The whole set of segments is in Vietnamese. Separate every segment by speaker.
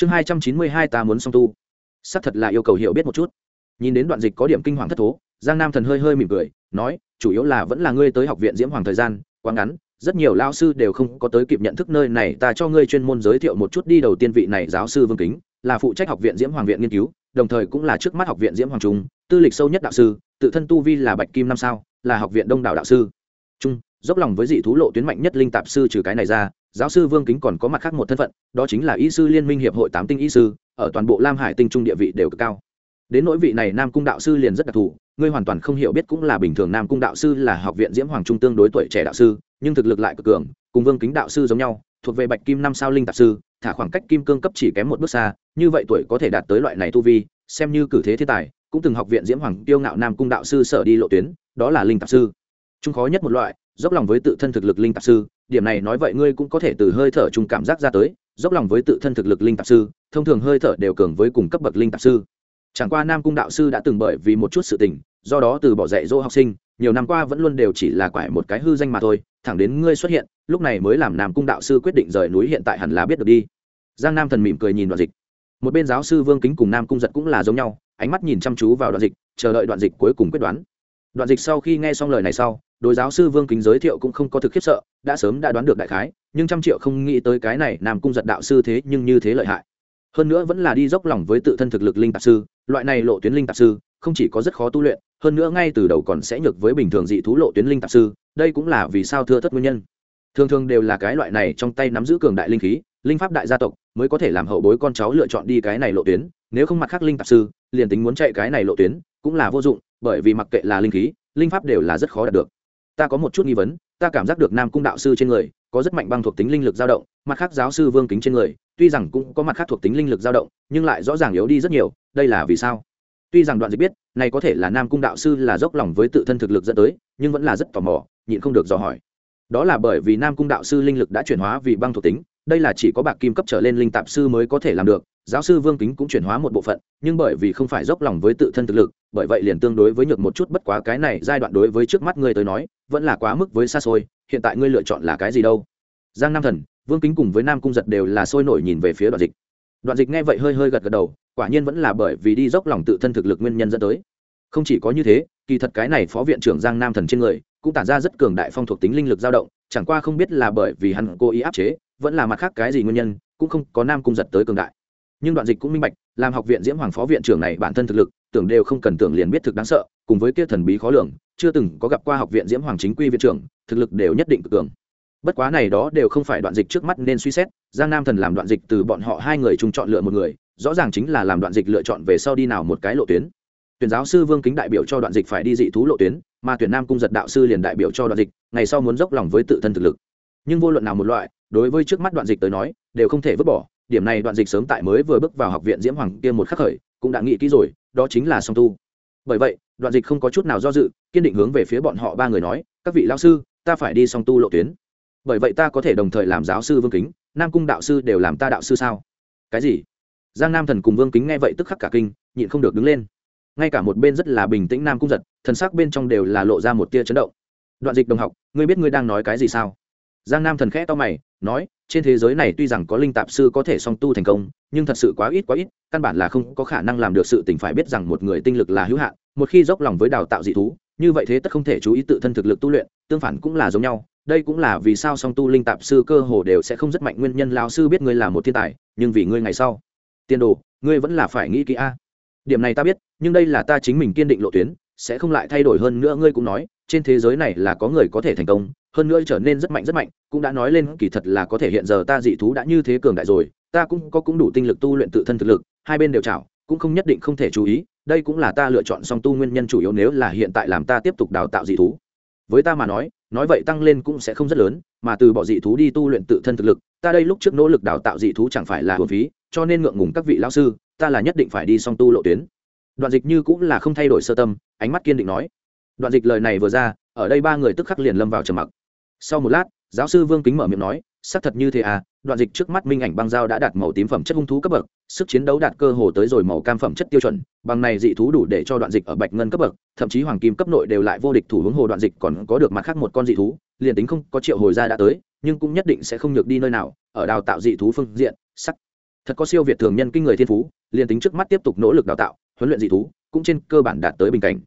Speaker 1: chương hai trăm chín mươi hai ta muốn song tu. Xác thật là yêu cầu hiểu biết một chút. Nhìn đến đoạn dịch có điểm kinh hoàng thất thố, giang nam thần hơi hơi mỉm cười, nói, chủ yếu là vẫn là ngươi tới học viện diễm hoàng thời gian, quá ngắn, rất nhiều lao sư đều không có tới kịp nhận thức nơi này, ta cho ngươi chuyên môn giới thiệu một chút đi đầu tiên vị này giáo sư vương kính, là phụ trách học viện diễm hoàng viện nghiên cứu, đồng thời cũng là trước mắt học viện diễm hoàng trung, tư lịch sâu nhất đạo sư, tự thân tu vi là bạch kim năm sao, là học viện đông đảo đạo sư. Trung, dốc lòng với dị thú lộ tuyến mạnh nhất linh tạp sư trừ cái này ra giáo sư vương kính còn có mặt khác một thân phận, đó chính là y sư liên minh hiệp hội tám tinh y sư, ở toàn bộ lam hải tinh trung địa vị đều cực cao. Đến nỗi vị này nam cung đạo sư liền rất đặc thù, ngươi hoàn toàn không hiểu biết cũng là bình thường nam cung đạo sư là học viện diễm hoàng trung tương đối tuổi trẻ đạo sư, nhưng thực lực lại cực cường, cùng vương kính đạo sư giống nhau, thuộc về bạch kim năm sao linh tạp sư, thả khoảng cách kim cương cấp chỉ kém một bước xa, như vậy tuổi có thể đạt tới loại này tu vi, xem như cử thế thiên tài, cũng từng học viện diễm hoàng tiêu ngạo nam cung đạo sư sở đi lộ tuyến, đó là linh tạp sư. Trung khó nhất một loại, dốc lòng với tự thân thực lực linh tạp sư điểm này nói vậy ngươi cũng có thể từ hơi thở chung cảm giác ra tới, dốc lòng với tự thân thực lực linh tạp sư, thông thường hơi thở đều cường với cùng cấp bậc linh tạp sư. Chẳng qua nam cung đạo sư đã từng bởi vì một chút sự tình, do đó từ bỏ dạy dỗ học sinh, nhiều năm qua vẫn luôn đều chỉ là quải một cái hư danh mà thôi, thẳng đến ngươi xuất hiện, lúc này mới làm nam cung đạo sư quyết định rời núi hiện tại hẳn là biết được đi. Giang nam thần mỉm cười nhìn đoạn dịch. Một bên giáo sư vương kính cùng nam cung giật cũng là giống nhau, ánh mắt nhìn chăm chú vào đoạn dịch, chờ đợi đoạn dịch cuối cùng quyết đoán đoạn dịch sau khi nghe xong lời này sau, đối giáo sư vương kính giới thiệu cũng không có thực khiếp sợ, đã sớm đã đoán được đại khái, nhưng trăm triệu không nghĩ tới cái này nam cung giật đạo sư thế nhưng như thế lợi hại. Hơn nữa vẫn là đi dốc lòng với tự thân thực lực linh tạp sư, loại này lộ tuyến linh tạp sư, không chỉ có rất khó tu luyện, hơn nữa ngay từ đầu còn sẽ nhược với bình thường dị thú lộ tuyến linh tạp sư, đây cũng là vì sao thưa thất nguyên nhân. Thường thường đều là cái loại này trong tay nắm giữ cường đại linh khí, linh pháp đại gia tộc mới có thể làm hậu bối con cháu lựa chọn đi cái này lộ tuyến, nếu không mặt khác linh tạp sư, liền tính muốn chạy cái này lộ tuyến, cũng là vô dụng bởi vì mặc kệ là linh khí, linh pháp đều là rất khó đạt được. Ta có một chút nghi vấn, ta cảm giác được nam cung đạo sư trên người có rất mạnh băng thuộc tính linh lực dao động, mặt khác giáo sư vương kính trên người, tuy rằng cũng có mặt khác thuộc tính linh lực dao động, nhưng lại rõ ràng yếu đi rất nhiều, đây là vì sao? Tuy rằng đoạn dịch biết, này có thể là nam cung đạo sư là dốc lòng với tự thân thực lực dẫn tới, nhưng vẫn là rất tò mò, nhịn không được dò hỏi. Đó là bởi vì nam cung đạo sư linh lực đã chuyển hóa vì băng thuộc tính, đây là chỉ có bạc kim cấp trở lên linh tạp sư mới có thể làm được giáo sư vương kính cũng chuyển hóa một bộ phận, nhưng bởi vì không phải dốc lòng với tự thân thực lực, bởi vậy liền tương đối với nhược một chút bất quá cái này giai đoạn đối với trước mắt ngươi tới nói, vẫn là quá mức với xa xôi, hiện tại ngươi lựa chọn là cái gì đâu? Giang nam thần, vương kính cùng với nam cung giật đều là sôi nổi nhìn về phía đoạn dịch. Đoạn dịch nghe vậy hơi hơi gật gật đầu, quả nhiên vẫn là bởi vì đi dốc lòng tự thân thực lực nguyên nhân dẫn tới. Không chỉ có như thế, kỳ thật cái này phó viện trưởng giang nam thần trên người, cũng tản ra rất cường đại phong thuộc tính linh lực dao động, chẳng qua không biết là bởi vì hắn cố ý áp chế, vẫn là mặt khác cái gì nguyên nhân, cũng không có nam cung giật tới cường đại nhưng đoạn dịch cũng minh bạch, làm học viện diễm hoàng phó viện trưởng này bản thân thực lực, tưởng đều không cần tưởng liền biết thực đáng sợ, cùng với kia thần bí khó lường, chưa từng có gặp qua học viện diễm hoàng chính quy viện trưởng, thực lực đều nhất định cực cường. Bất quá này đó đều không phải đoạn dịch trước mắt nên suy xét, giang nam thần làm đoạn dịch từ bọn họ hai người chung chọn lựa một người, rõ ràng chính là làm đoạn dịch lựa chọn về sau đi nào một cái lộ tuyến. Tuyển giáo sư vương kính đại biểu cho đoạn dịch phải đi dị thú lộ tuyến, mà tuyển nam cung giật đạo sư liền đại biểu cho đoạn dịch, ngày sau muốn dốc lòng với tự thân thực lực. Nhưng vô luận nào một loại, đối với trước mắt đoạn dịch tới nói, đều không thể vứt bỏ điểm này đoạn dịch sớm tại mới vừa bước vào học viện diễm hoàng kia một khắc khởi, cũng đã nghĩ kỹ rồi, đó chính là song tu. Bởi vậy, đoạn dịch không có chút nào do dự, kiên định hướng về phía bọn họ ba người nói, các vị lao sư, ta phải đi song tu lộ tuyến. Bởi vậy ta có thể đồng thời làm giáo sư vương kính, nam cung đạo sư đều làm ta đạo sư sao? Cái gì? Giang nam thần cùng vương kính nghe vậy tức khắc cả kinh, nhịn không được đứng lên. Ngay cả một bên rất là bình tĩnh nam cung giật, thần sắc bên trong đều là lộ ra một tia chấn động. Đoạn dịch đồng học, ngươi biết ngươi đang nói cái gì sao? Giang nam thần khẽ to mày, nói trên thế giới này tuy rằng có linh tạp sư có thể song tu thành công, nhưng thật sự quá ít quá ít, căn bản là không có khả năng làm được sự tình phải biết rằng một người tinh lực là hữu hạn, một khi dốc lòng với đào tạo dị thú, như vậy thế tất không thể chú ý tự thân thực lực tu luyện, tương phản cũng là giống nhau. Đây cũng là vì sao song tu linh tạp sư cơ hồ đều sẽ không rất mạnh, nguyên nhân lao sư biết ngươi là một thiên tài, nhưng vì ngươi ngày sau. Tiền đồ, ngươi vẫn là phải nghĩ kỹ a. Điểm này ta biết, nhưng đây là ta chính mình kiên định lộ tuyến, sẽ không lại thay đổi hơn nữa, ngươi cũng nói trên thế giới này là có người có thể thành công, hơn nữa trở nên rất mạnh rất mạnh, cũng đã nói lên kỳ thật là có thể hiện giờ ta dị thú đã như thế cường đại rồi, ta cũng có cũng đủ tinh lực tu luyện tự thân thực lực, hai bên đều chảo, cũng không nhất định không thể chú ý, đây cũng là ta lựa chọn song tu nguyên nhân chủ yếu nếu là hiện tại làm ta tiếp tục đào tạo dị thú. Với ta mà nói nói vậy tăng lên cũng sẽ không rất lớn, mà từ bỏ dị thú đi tu luyện tự thân thực lực, ta đây lúc trước nỗ lực đào tạo dị thú chẳng phải là hồn phí, cho nên ngượng ngùng các vị lão sư, ta là nhất định phải đi song tu lộ tuyến. Đoạn dịch như cũng là không thay đổi sơ tâm, ánh mắt kiên định nói đoạn dịch lời này vừa ra, ở đây ba người tức khắc liền lâm vào trầm mặc. Sau một lát, giáo sư vương kính mở miệng nói, xác thật như thế à đoạn dịch trước mắt minh ảnh băng dao đã đạt màu tím phẩm chất hung thú cấp bậc, sức chiến đấu đạt cơ hồ tới rồi màu cam phẩm chất tiêu chuẩn, bằng này dị thú đủ để cho đoạn dịch ở bạch ngân cấp bậc, thậm chí hoàng kim cấp nội đều lại vô địch thủ hướng hồ đoạn dịch còn có được mặt khác một con dị thú, liền tính không có triệu hồi ra đã tới, nhưng cũng nhất định sẽ không nhược đi nơi nào, ở đào tạo dị thú phương diện, sắc. Thật có siêu việt thường nhân kinh người thiên phú, liền tính trước mắt tiếp tục nỗ lực đào tạo, huấn luyện dị thú, cũng trên cơ bản đạt tới bình cảnh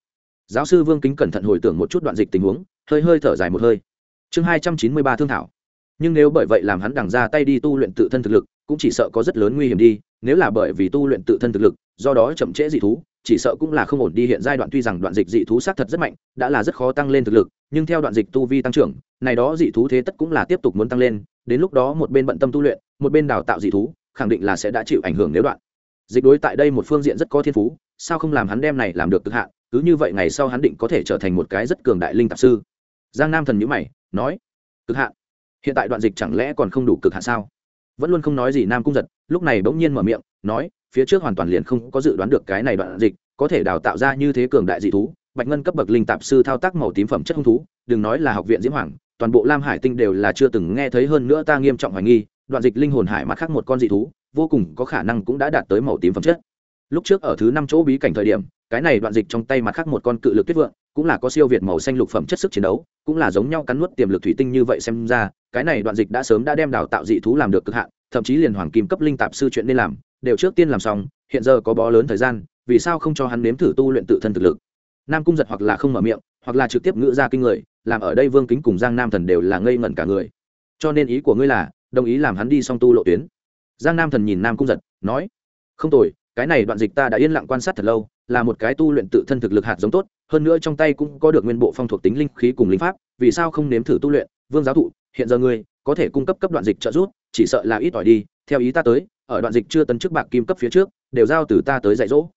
Speaker 1: giáo sư vương kính cẩn thận hồi tưởng một chút đoạn dịch tình huống, hơi hơi thở dài một hơi. Chương hai trăm chín mươi ba thương thảo. Nhưng nếu bởi vậy làm hắn đằng ra tay đi tu luyện tự thân thực lực, cũng chỉ sợ có rất lớn nguy hiểm đi. Nếu là bởi vì tu luyện tự thân thực lực, do đó chậm trễ dị thú, chỉ sợ cũng là không ổn đi. Hiện giai đoạn tuy rằng đoạn dịch dị thú xác thật rất mạnh, đã là rất khó tăng lên thực lực, nhưng theo đoạn dịch tu vi tăng trưởng, này đó dị thú thế tất cũng là tiếp tục muốn tăng lên. Đến lúc đó một bên bận tâm tu luyện, một bên đào tạo dị thú, khẳng định là sẽ đã chịu ảnh hưởng nếu đoạn. Dịch đối tại đây một phương diện rất có thiên phú, sao không làm hắn đem này làm được cực hạn? Cứ như vậy ngày sau hắn định có thể trở thành một cái rất cường đại linh tạp sư. Giang nam thần nhữ mày, nói, cực hạn. Hiện tại đoạn dịch chẳng lẽ còn không đủ cực hạn sao? Vẫn luôn không nói gì nam cung giật, lúc này bỗng nhiên mở miệng, nói, phía trước hoàn toàn liền không có dự đoán được cái này đoạn dịch có thể đào tạo ra như thế cường đại dị thú, bạch ngân cấp bậc linh tạp sư thao tác màu tím phẩm chất hung thú, đừng nói là học viện diễm hoàng, toàn bộ lam hải tinh đều là chưa từng nghe thấy hơn nữa ta nghiêm trọng hoài nghi, đoạn dịch linh hồn hải mặt khác một con dị thú, vô cùng có khả năng cũng đã đạt tới màu tím phẩm chất. Lúc trước ở thứ năm chỗ bí cảnh thời điểm cái này đoạn dịch trong tay mặt khác một con cự lực tuyết vượng, cũng là có siêu việt màu xanh lục phẩm chất sức chiến đấu, cũng là giống nhau cắn nuốt tiềm lực thủy tinh như vậy xem ra, cái này đoạn dịch đã sớm đã đem đào tạo dị thú làm được cực hạn, thậm chí liền hoàng kim cấp linh tạp sư chuyện nên làm, đều trước tiên làm xong, hiện giờ có bó lớn thời gian, vì sao không cho hắn nếm thử tu luyện tự thân thực lực? Nam cung giật hoặc là không mở miệng, hoặc là trực tiếp ngữ ra kinh người, làm ở đây vương kính cùng giang nam thần đều là ngây ngẩn cả người. Cho nên ý của ngươi là, đồng ý làm hắn đi song tu lộ tuyến. Giang nam thần nhìn nam cung giật, nói, không tồi cái này đoạn dịch ta đã yên lặng quan sát thật lâu, là một cái tu luyện tự thân thực lực hạt giống tốt, hơn nữa trong tay cũng có được nguyên bộ phong thuộc tính linh khí cùng linh pháp, vì sao không nếm thử tu luyện? Vương giáo thụ, hiện giờ ngươi có thể cung cấp cấp đoạn dịch trợ giúp, chỉ sợ là ít ỏi đi, theo ý ta tới, ở đoạn dịch chưa tấn chức bạc kim cấp phía trước, đều giao từ ta tới dạy dỗ.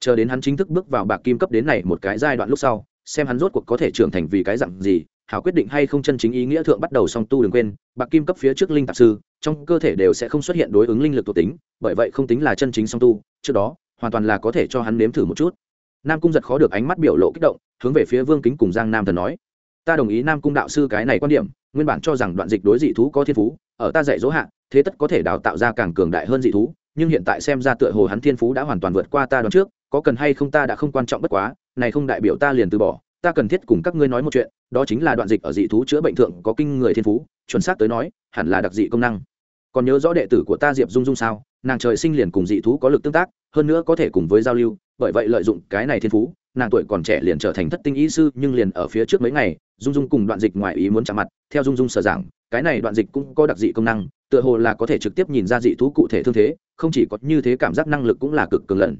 Speaker 1: Chờ đến hắn chính thức bước vào bạc kim cấp đến này một cái giai đoạn lúc sau, xem hắn rốt cuộc có thể trưởng thành vì cái dặn gì, hảo quyết định hay không chân chính ý nghĩa thượng bắt đầu song tu đừng quên, bạc kim cấp phía trước linh tạp sư trong cơ thể đều sẽ không xuất hiện đối ứng linh lực thuộc tính, bởi vậy không tính là chân chính song tu, trước đó, hoàn toàn là có thể cho hắn nếm thử một chút. Nam cung giật khó được ánh mắt biểu lộ kích động, hướng về phía vương kính cùng giang nam thần nói, ta đồng ý nam cung đạo sư cái này quan điểm, nguyên bản cho rằng đoạn dịch đối dị thú có thiên phú, ở ta dạy dỗ hạ, thế tất có thể đào tạo ra càng cường đại hơn dị thú, nhưng hiện tại xem ra tựa hồ hắn thiên phú đã hoàn toàn vượt qua ta đoán trước, có cần hay không ta đã không quan trọng bất quá, này không đại biểu ta liền từ bỏ, ta cần thiết cùng các ngươi nói một chuyện, đó chính là đoạn dịch ở dị thú chữa bệnh thượng có kinh người thiên phú, chuẩn xác tới nói, hẳn là đặc dị công năng còn nhớ rõ đệ tử của ta diệp dung dung sao? Nàng trời sinh liền cùng dị thú có lực tương tác, hơn nữa có thể cùng với giao lưu, bởi vậy lợi dụng cái này thiên phú, nàng tuổi còn trẻ liền trở thành thất tinh y sư, nhưng liền ở phía trước mấy ngày, dung dung cùng đoạn dịch ngoài ý muốn chạm mặt, theo dung dung sở giảng, cái này đoạn dịch cũng có đặc dị công năng, tựa hồ là có thể trực tiếp nhìn ra dị thú cụ thể thương thế, không chỉ có như thế cảm giác năng lực cũng là cực cường lần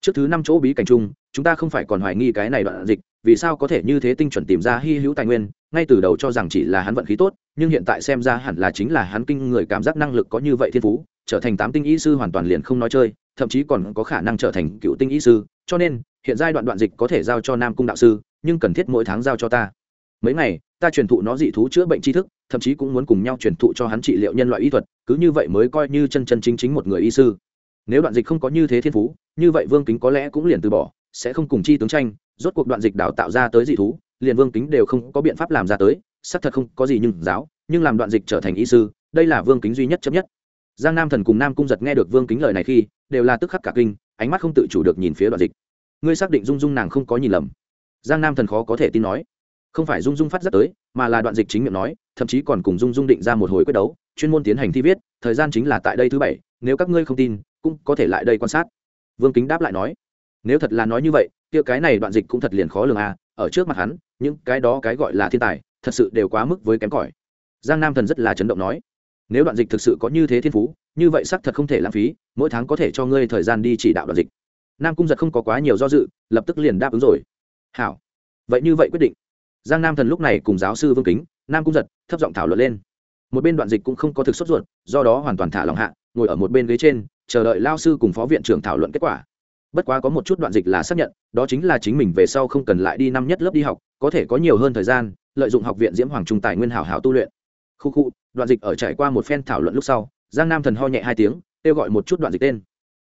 Speaker 1: trước thứ năm chỗ bí cảnh chung chúng ta không phải còn hoài nghi cái này đoạn dịch, vì sao có thể như thế tinh chuẩn tìm ra hy hữu tài nguyên, ngay từ đầu cho rằng chỉ là hắn vận khí tốt, nhưng hiện tại xem ra hẳn là chính là hắn kinh người cảm giác năng lực có như vậy thiên phú, trở thành tám tinh y sư hoàn toàn liền không nói chơi, thậm chí còn có khả năng trở thành cựu tinh y sư, cho nên, hiện giai đoạn đoạn dịch có thể giao cho nam cung đạo sư, nhưng cần thiết mỗi tháng giao cho ta. Mấy ngày, ta truyền thụ nó dị thú chữa bệnh tri thức, thậm chí cũng muốn cùng nhau truyền thụ cho hắn trị liệu nhân loại y thuật, cứ như vậy mới coi như chân chân chính chính một người y sư. Nếu đoạn dịch không có như thế thiên phú, như vậy vương kính có lẽ cũng liền từ bỏ sẽ không cùng chi tướng tranh, rốt cuộc đoạn dịch đào tạo ra tới dị thú, liền vương kính đều không có biện pháp làm ra tới, xác thật không có gì nhưng giáo, nhưng làm đoạn dịch trở thành y sư, đây là vương kính duy nhất chấp nhất. Giang nam thần cùng nam cung giật nghe được vương kính lời này khi, đều là tức khắc cả kinh, ánh mắt không tự chủ được nhìn phía đoạn dịch. Ngươi xác định dung dung nàng không có nhìn lầm. Giang nam thần khó có thể tin nói. Không phải dung dung phát rất tới, mà là đoạn dịch chính miệng nói, thậm chí còn cùng dung dung định ra một hồi quyết đấu, chuyên môn tiến hành thi viết, thời gian chính là tại đây thứ bảy, nếu các ngươi không tin, cũng có thể lại đây quan sát. Vương kính đáp lại nói nếu thật là nói như vậy, kia cái này đoạn dịch cũng thật liền khó lường à ở trước mặt hắn, những cái đó cái gọi là thiên tài, thật sự đều quá mức với kém cỏi. Giang nam thần rất là chấn động nói, nếu đoạn dịch thực sự có như thế thiên phú, như vậy xác thật không thể lãng phí, mỗi tháng có thể cho ngươi thời gian đi chỉ đạo đoạn dịch. Nam cung giật không có quá nhiều do dự, lập tức liền đáp ứng rồi. Hảo. Vậy như vậy quyết định. Giang nam thần lúc này cùng giáo sư vương kính, nam cung giật thấp giọng thảo luận lên. Một bên đoạn dịch cũng không có thực xuất ruột, do đó hoàn toàn thả lòng hạ, ngồi ở một bên ghế trên, chờ đợi lao sư cùng phó viện trưởng thảo luận kết quả bất quá có một chút đoạn dịch là xác nhận, đó chính là chính mình về sau không cần lại đi năm nhất lớp đi học, có thể có nhiều hơn thời gian, lợi dụng học viện diễm hoàng trung tài nguyên hảo hảo tu luyện. Khu khu, đoạn dịch ở trải qua một phen thảo luận lúc sau, giang nam thần ho nhẹ hai tiếng, kêu gọi một chút đoạn dịch tên.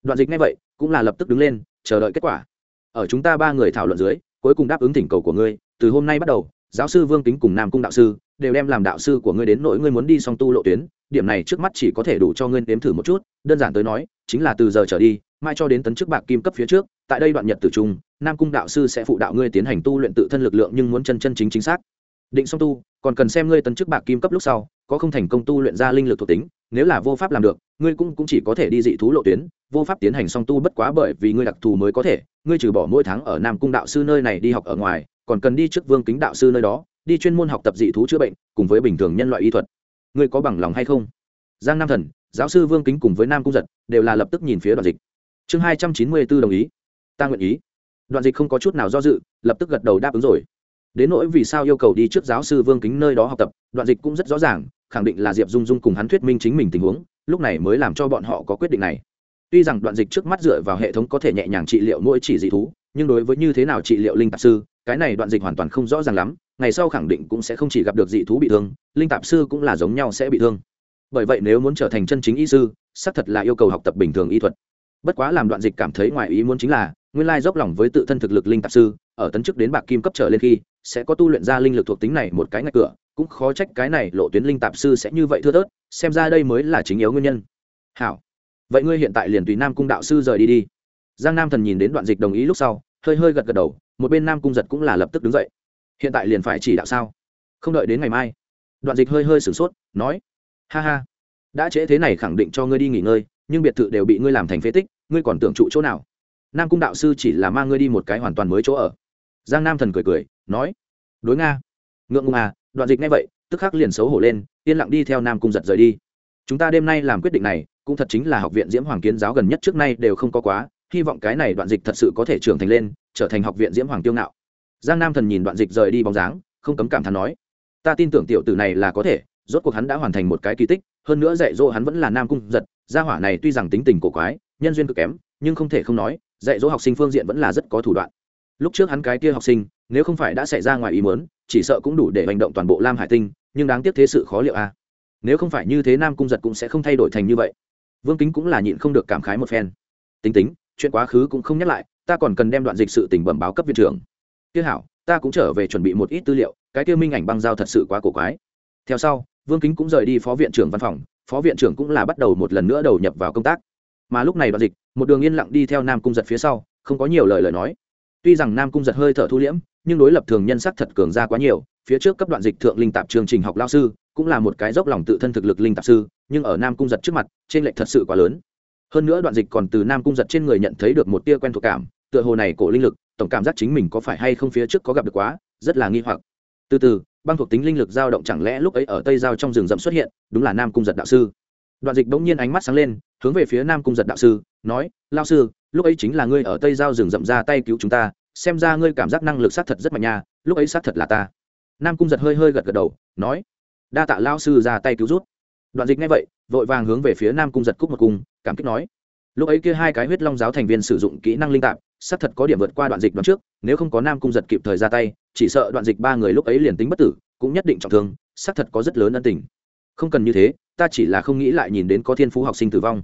Speaker 1: Đoạn dịch ngay vậy, cũng là lập tức đứng lên, chờ đợi kết quả. Ở chúng ta ba người thảo luận dưới, cuối cùng đáp ứng thỉnh cầu của ngươi, từ hôm nay bắt đầu, giáo sư vương kính cùng nam cung đạo sư đều đem làm đạo sư của ngươi đến nỗi ngươi muốn đi song tu lộ tuyến, điểm này trước mắt chỉ có thể đủ cho ngươi nếm thử một chút, đơn giản tới nói chính là từ giờ trở đi mai cho đến tấn chức bạc kim cấp phía trước tại đây đoạn nhật tử trung nam cung đạo sư sẽ phụ đạo ngươi tiến hành tu luyện tự thân lực lượng nhưng muốn chân chân chính chính xác. Định song tu còn cần xem ngươi tấn chức bạc kim cấp lúc sau có không thành công tu luyện ra linh lực thuộc tính nếu là vô pháp làm được ngươi cũng, cũng chỉ có thể đi dị thú lộ tuyến vô pháp tiến hành song tu bất quá bởi vì ngươi đặc thù mới có thể ngươi trừ bỏ mỗi tháng ở nam cung đạo sư nơi này đi học ở ngoài còn cần đi trước vương kính đạo sư nơi đó đi chuyên môn học tập dị thú chữa bệnh cùng với bình thường nhân loại y thuật. Ngươi có bằng lòng hay không? Giang nam thần giáo sư vương kính cùng với nam cung giật đều là lập tức nhìn phía đoạn dịch. Chương hai trăm chín mươi b ố đồng ý. Ta nguyện ý. Đoạn dịch không có chút nào do dự, lập tức gật đầu đáp ứng rồi. Đến nỗi vì sao yêu cầu đi trước giáo sư vương kính nơi đó học tập, đoạn dịch cũng rất rõ ràng, khẳng định là diệp dung dung cùng hắn thuyết minh chính mình tình huống, lúc này mới làm cho bọn họ có quyết định này. Tuy rằng đoạn dịch trước mắt dựa vào hệ thống có thể nhẹ nhàng trị liệu mỗi chỉ dị thú, nhưng đối với như thế nào trị liệu linh tạp sư, cái này đoạn dịch hoàn toàn không rõ ràng lắm, ngày sau khẳng định cũng sẽ không chỉ gặp được dị thú bị thương, linh tạp sư cũng là giống nhau sẽ bị thương bởi vậy nếu muốn trở thành chân chính y sư, xác thật là yêu cầu học tập bình thường y thuật. Bất quá làm đoạn dịch cảm thấy ngoài ý muốn chính là, nguyên lai dốc lòng với tự thân thực lực linh tạp sư, ở tấn chức đến bạc kim cấp trở lên khi, sẽ có tu luyện ra linh lực thuộc tính này một cái ngạch cửa, cũng khó trách cái này lộ tuyến linh tạp sư sẽ như vậy thưa thớt, xem ra đây mới là chính yếu nguyên nhân. Hảo. Vậy ngươi hiện tại liền tùy nam cung đạo sư rời đi đi. Giang nam thần nhìn đến đoạn dịch đồng ý lúc sau, hơi hơi gật gật đầu, một bên nam cung giật cũng là lập tức đứng dậy. Hiện tại liền phải chỉ đạo sao? Không đợi đến ngày mai. Đoạn dịch hơi hơi sửng sốt, nói ha ha. Đã trễ thế này khẳng định cho ngươi đi nghỉ ngơi, nhưng biệt thự đều bị ngươi làm thành phế tích, ngươi còn tưởng trụ chỗ nào? Nam cung đạo sư chỉ là mang ngươi đi một cái hoàn toàn mới chỗ ở. Giang nam thần cười cười, nói, đối nga. Ngượng ngùng à đoạn dịch ngay vậy, tức khắc liền xấu hổ lên, yên lặng đi theo nam cung giật rời đi. Chúng ta đêm nay làm quyết định này, cũng thật chính là học viện diễm hoàng kiến giáo gần nhất trước nay đều không có quá, hy vọng cái này đoạn dịch thật sự có thể trưởng thành lên, trở thành học viện diễm hoàng tiêu ngạo. Giang nam thần nhìn đoạn dịch rời đi bóng dáng, không cấm cảm thán nói, ta tin tưởng tiểu tử này là có thể rốt cuộc hắn đã hoàn thành một cái kỳ tích, hơn nữa dạy dỗ hắn vẫn là nam cung giật, gia hỏa này tuy rằng tính tình cổ quái, nhân duyên cực kém, nhưng không thể không nói, dạy dỗ học sinh phương diện vẫn là rất có thủ đoạn. Lúc trước hắn cái kia học sinh, nếu không phải đã xảy ra ngoài ý muốn, chỉ sợ cũng đủ để hành động toàn bộ lam hải tinh, nhưng đáng tiếc thế sự khó liệu a. Nếu không phải như thế nam cung giật cũng sẽ không thay đổi thành như vậy. Vương kính cũng là nhịn không được cảm khái một phen. Tính tính, chuyện quá khứ cũng không nhắc lại, ta còn cần đem đoạn dịch sự tình bẩm báo cấp viện trưởng. Kia hảo, ta cũng trở về chuẩn bị một ít tư liệu, cái kia minh ảnh băng giao thật sự quá cổ quái. Theo sau vương kính cũng rời đi phó viện trưởng văn phòng, phó viện trưởng cũng là bắt đầu một lần nữa đầu nhập vào công tác. Mà lúc này đoạn dịch, một đường yên lặng đi theo nam cung giật phía sau, không có nhiều lời lời nói. Tuy rằng nam cung giật hơi thở thu liễm, nhưng đối lập thường nhân sắc thật cường ra quá nhiều, phía trước cấp đoạn dịch thượng linh tạp chương trình học lao sư, cũng là một cái dốc lòng tự thân thực lực linh tạp sư, nhưng ở nam cung giật trước mặt trên lệch thật sự quá lớn. Hơn nữa đoạn dịch còn từ nam cung giật trên người nhận thấy được một tia quen thuộc cảm, tựa hồ này cổ linh lực, tổng cảm giác chính mình có phải hay không phía trước có gặp được quá, rất là nghi hoặc. Từ từ băng thuộc tính linh lực dao động chẳng lẽ lúc ấy ở tây giao trong rừng rậm xuất hiện, đúng là nam cung giật đạo sư. Đoạn dịch bỗng nhiên ánh mắt sáng lên, hướng về phía nam cung giật đạo sư, nói lao sư, lúc ấy chính là ngươi ở tây giao rừng rậm ra tay cứu chúng ta, xem ra ngươi cảm giác năng lực xác thật rất mạnh nha, lúc ấy xác thật là ta. Nam cung giật hơi hơi gật gật đầu, nói, đa tạ lao sư ra tay cứu rút đoạn dịch ngay vậy, vội vàng hướng về phía nam cung giật cúc một cung, cảm kích nói, lúc ấy kia hai cái huyết long giáo thành viên sử dụng kỹ năng linh tạp xác thật có điểm vượt qua đoạn dịch đoạn trước, nếu không có nam cung giật kịp thời ra tay, chỉ sợ đoạn dịch ba người lúc ấy liền tính bất tử, cũng nhất định trọng thương, xác thật có rất lớn ân tình. Không cần như thế, ta chỉ là không nghĩ lại nhìn đến có thiên phú học sinh tử vong.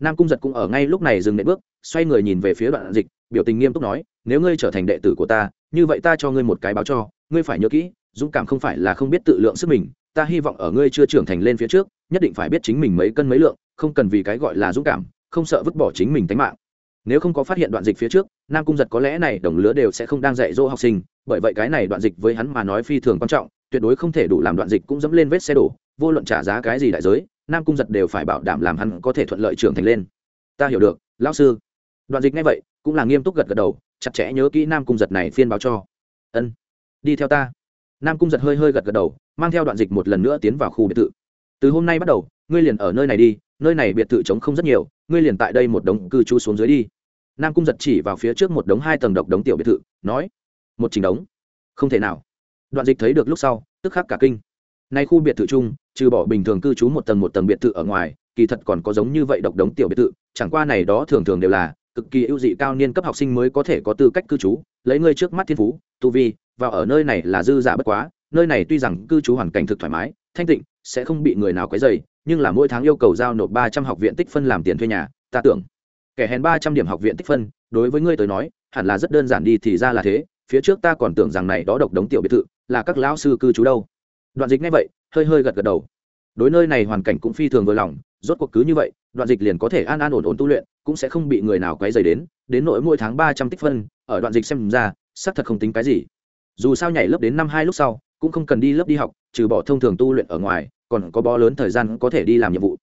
Speaker 1: Nam cung giật cũng ở ngay lúc này dừng nệm bước, xoay người nhìn về phía đoạn dịch, biểu tình nghiêm túc nói, nếu ngươi trở thành đệ tử của ta, như vậy ta cho ngươi một cái báo cho, ngươi phải nhớ kỹ, dũng cảm không phải là không biết tự lượng sức mình, ta hy vọng ở ngươi chưa trưởng thành lên phía trước, nhất định phải biết chính mình mấy cân mấy lượng, không cần vì cái gọi là dũng cảm, không sợ vứt bỏ chính mình tính mạng nếu không có phát hiện đoạn dịch phía trước, nam cung giật có lẽ này đồng lứa đều sẽ không đang dạy dỗ học sinh, bởi vậy cái này đoạn dịch với hắn mà nói phi thường quan trọng, tuyệt đối không thể đủ làm đoạn dịch cũng dẫm lên vết xe đổ, vô luận trả giá cái gì đại giới, nam cung giật đều phải bảo đảm làm hắn có thể thuận lợi trưởng thành lên. Ta hiểu được, lão sư. Đoạn dịch ngay vậy, cũng là nghiêm túc gật gật đầu, chặt chẽ nhớ kỹ nam cung giật này phiên báo cho. Ân. Đi theo ta. Nam cung giật hơi hơi gật gật đầu, mang theo đoạn dịch một lần nữa tiến vào khu biệt thự. Từ hôm nay bắt đầu ngươi liền ở nơi này đi, nơi này biệt thự trống không rất nhiều, ngươi liền tại đây một đống cư trú xuống dưới đi. Nam cung giật chỉ vào phía trước một đống hai tầng độc đống tiểu biệt thự, nói, một trình đống. Không thể nào. Đoạn dịch thấy được lúc sau, tức khắc cả kinh. Nay khu biệt thự chung, trừ bỏ bình thường cư trú một tầng một tầng biệt thự ở ngoài, kỳ thật còn có giống như vậy độc đống tiểu biệt thự, chẳng qua này đó thường thường đều là cực kỳ ưu dị cao niên cấp học sinh mới có thể có tư cách cư trú, lấy ngươi trước mắt thiên phú, tu vi, và ở nơi này là dư giả bất quá, nơi này tuy rằng cư trú hoàn cảnh thực thoải mái, thanh tịnh, sẽ không bị người nào quấy dày nhưng là mỗi tháng yêu cầu giao nộp ba trăm học viện tích phân làm tiền thuê nhà, ta tưởng. Kẻ hèn ba trăm điểm học viện tích phân, đối với ngươi tới nói, hẳn là rất đơn giản đi thì ra là thế, phía trước ta còn tưởng rằng này đó độc đống tiểu biệt thự, là các lão sư cư trú đâu. Đoạn dịch ngay vậy, hơi hơi gật gật đầu. Đối nơi này hoàn cảnh cũng phi thường vừa lòng, rốt cuộc cứ như vậy, đoạn dịch liền có thể an an ổn ổn tu luyện, cũng sẽ không bị người nào quấy dày đến đến nỗi mỗi tháng ba trăm tích phân, ở đoạn dịch xem ra, xác thật không tính cái gì. Dù sao nhảy lớp đến năm hai lúc sau, cũng không cần đi lớp đi học, trừ bỏ thông thường tu luyện ở ngoài còn có bó lớn thời gian có thể đi làm nhiệm vụ.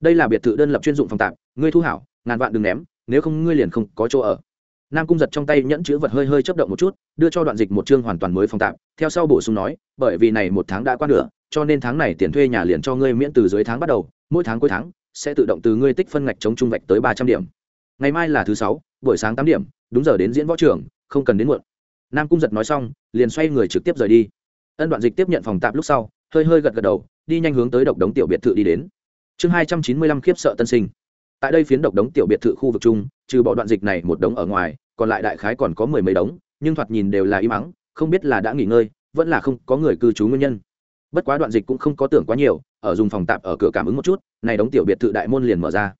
Speaker 1: Đây là biệt thự đơn lập chuyên dụng phòng tạm ngươi thu hảo, ngàn vạn đừng ném, nếu không ngươi liền không có chỗ ở. Nam cung giật trong tay nhẫn chữ vật hơi hơi chấp động một chút, đưa cho đoạn dịch một chương hoàn toàn mới phòng tạm theo sau bổ sung nói, bởi vì này một tháng đã qua nửa, cho nên tháng này tiền thuê nhà liền cho ngươi miễn từ dưới tháng bắt đầu, mỗi tháng cuối tháng, sẽ tự động từ ngươi tích phân ngạch chống trung vạch tới ba trăm điểm. Ngày mai là thứ sáu, buổi sáng tám điểm, đúng giờ đến diễn võ trường, không cần đến muộn. Nam cung giật nói xong, liền xoay người trực tiếp rời đi. Ân đoạn dịch tiếp nhận phòng tạp lúc sau, hơi hơi gật gật đầu đi nhanh hướng tới độc đống tiểu biệt thự đi đến. Chương hai trăm chín mươi lăm khiếp sợ tân sinh. Tại đây phiến độc đống tiểu biệt thự khu vực chung, trừ bỏ đoạn dịch này một đống ở ngoài, còn lại đại khái còn có mười mấy đống, nhưng thoạt nhìn đều là im ắng, không biết là đã nghỉ ngơi, vẫn là không có người cư trú nguyên nhân. Bất quá đoạn dịch cũng không có tưởng quá nhiều, ở dùng phòng tạp ở cửa cảm ứng một chút, này đóng tiểu biệt thự đại môn liền mở ra.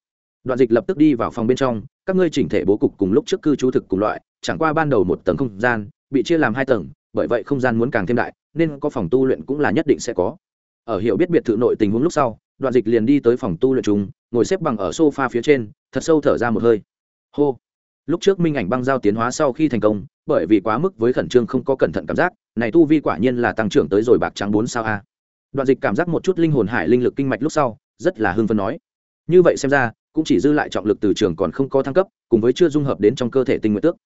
Speaker 1: Đoạn dịch lập tức đi vào phòng bên trong, các ngươi chỉnh thể bố cục cùng lúc trước cư trú thực cùng loại, chẳng qua ban đầu một tầng không gian, bị chia làm hai tầng, bởi vậy không gian muốn càng thêm đại, nên có phòng tu luyện cũng là nhất định sẽ có ở hiểu biết biệt thự nội tình huống lúc sau, đoạn dịch liền đi tới phòng tu luyện chúng ngồi xếp bằng ở sofa phía trên, thật sâu thở ra một hơi. Hô. Lúc trước minh ảnh băng giao tiến hóa sau khi thành công, bởi vì quá mức với khẩn trương không có cẩn thận cảm giác, này tu vi quả nhiên là tăng trưởng tới rồi bạc trắng bốn sao a. Đoạn dịch cảm giác một chút linh hồn hải linh lực kinh mạch lúc sau, rất là hưng phấn nói. Như vậy xem ra, cũng chỉ dư lại trọng lực từ trường còn không có thăng cấp, cùng với chưa dung hợp đến trong cơ thể tinh nguyện tước.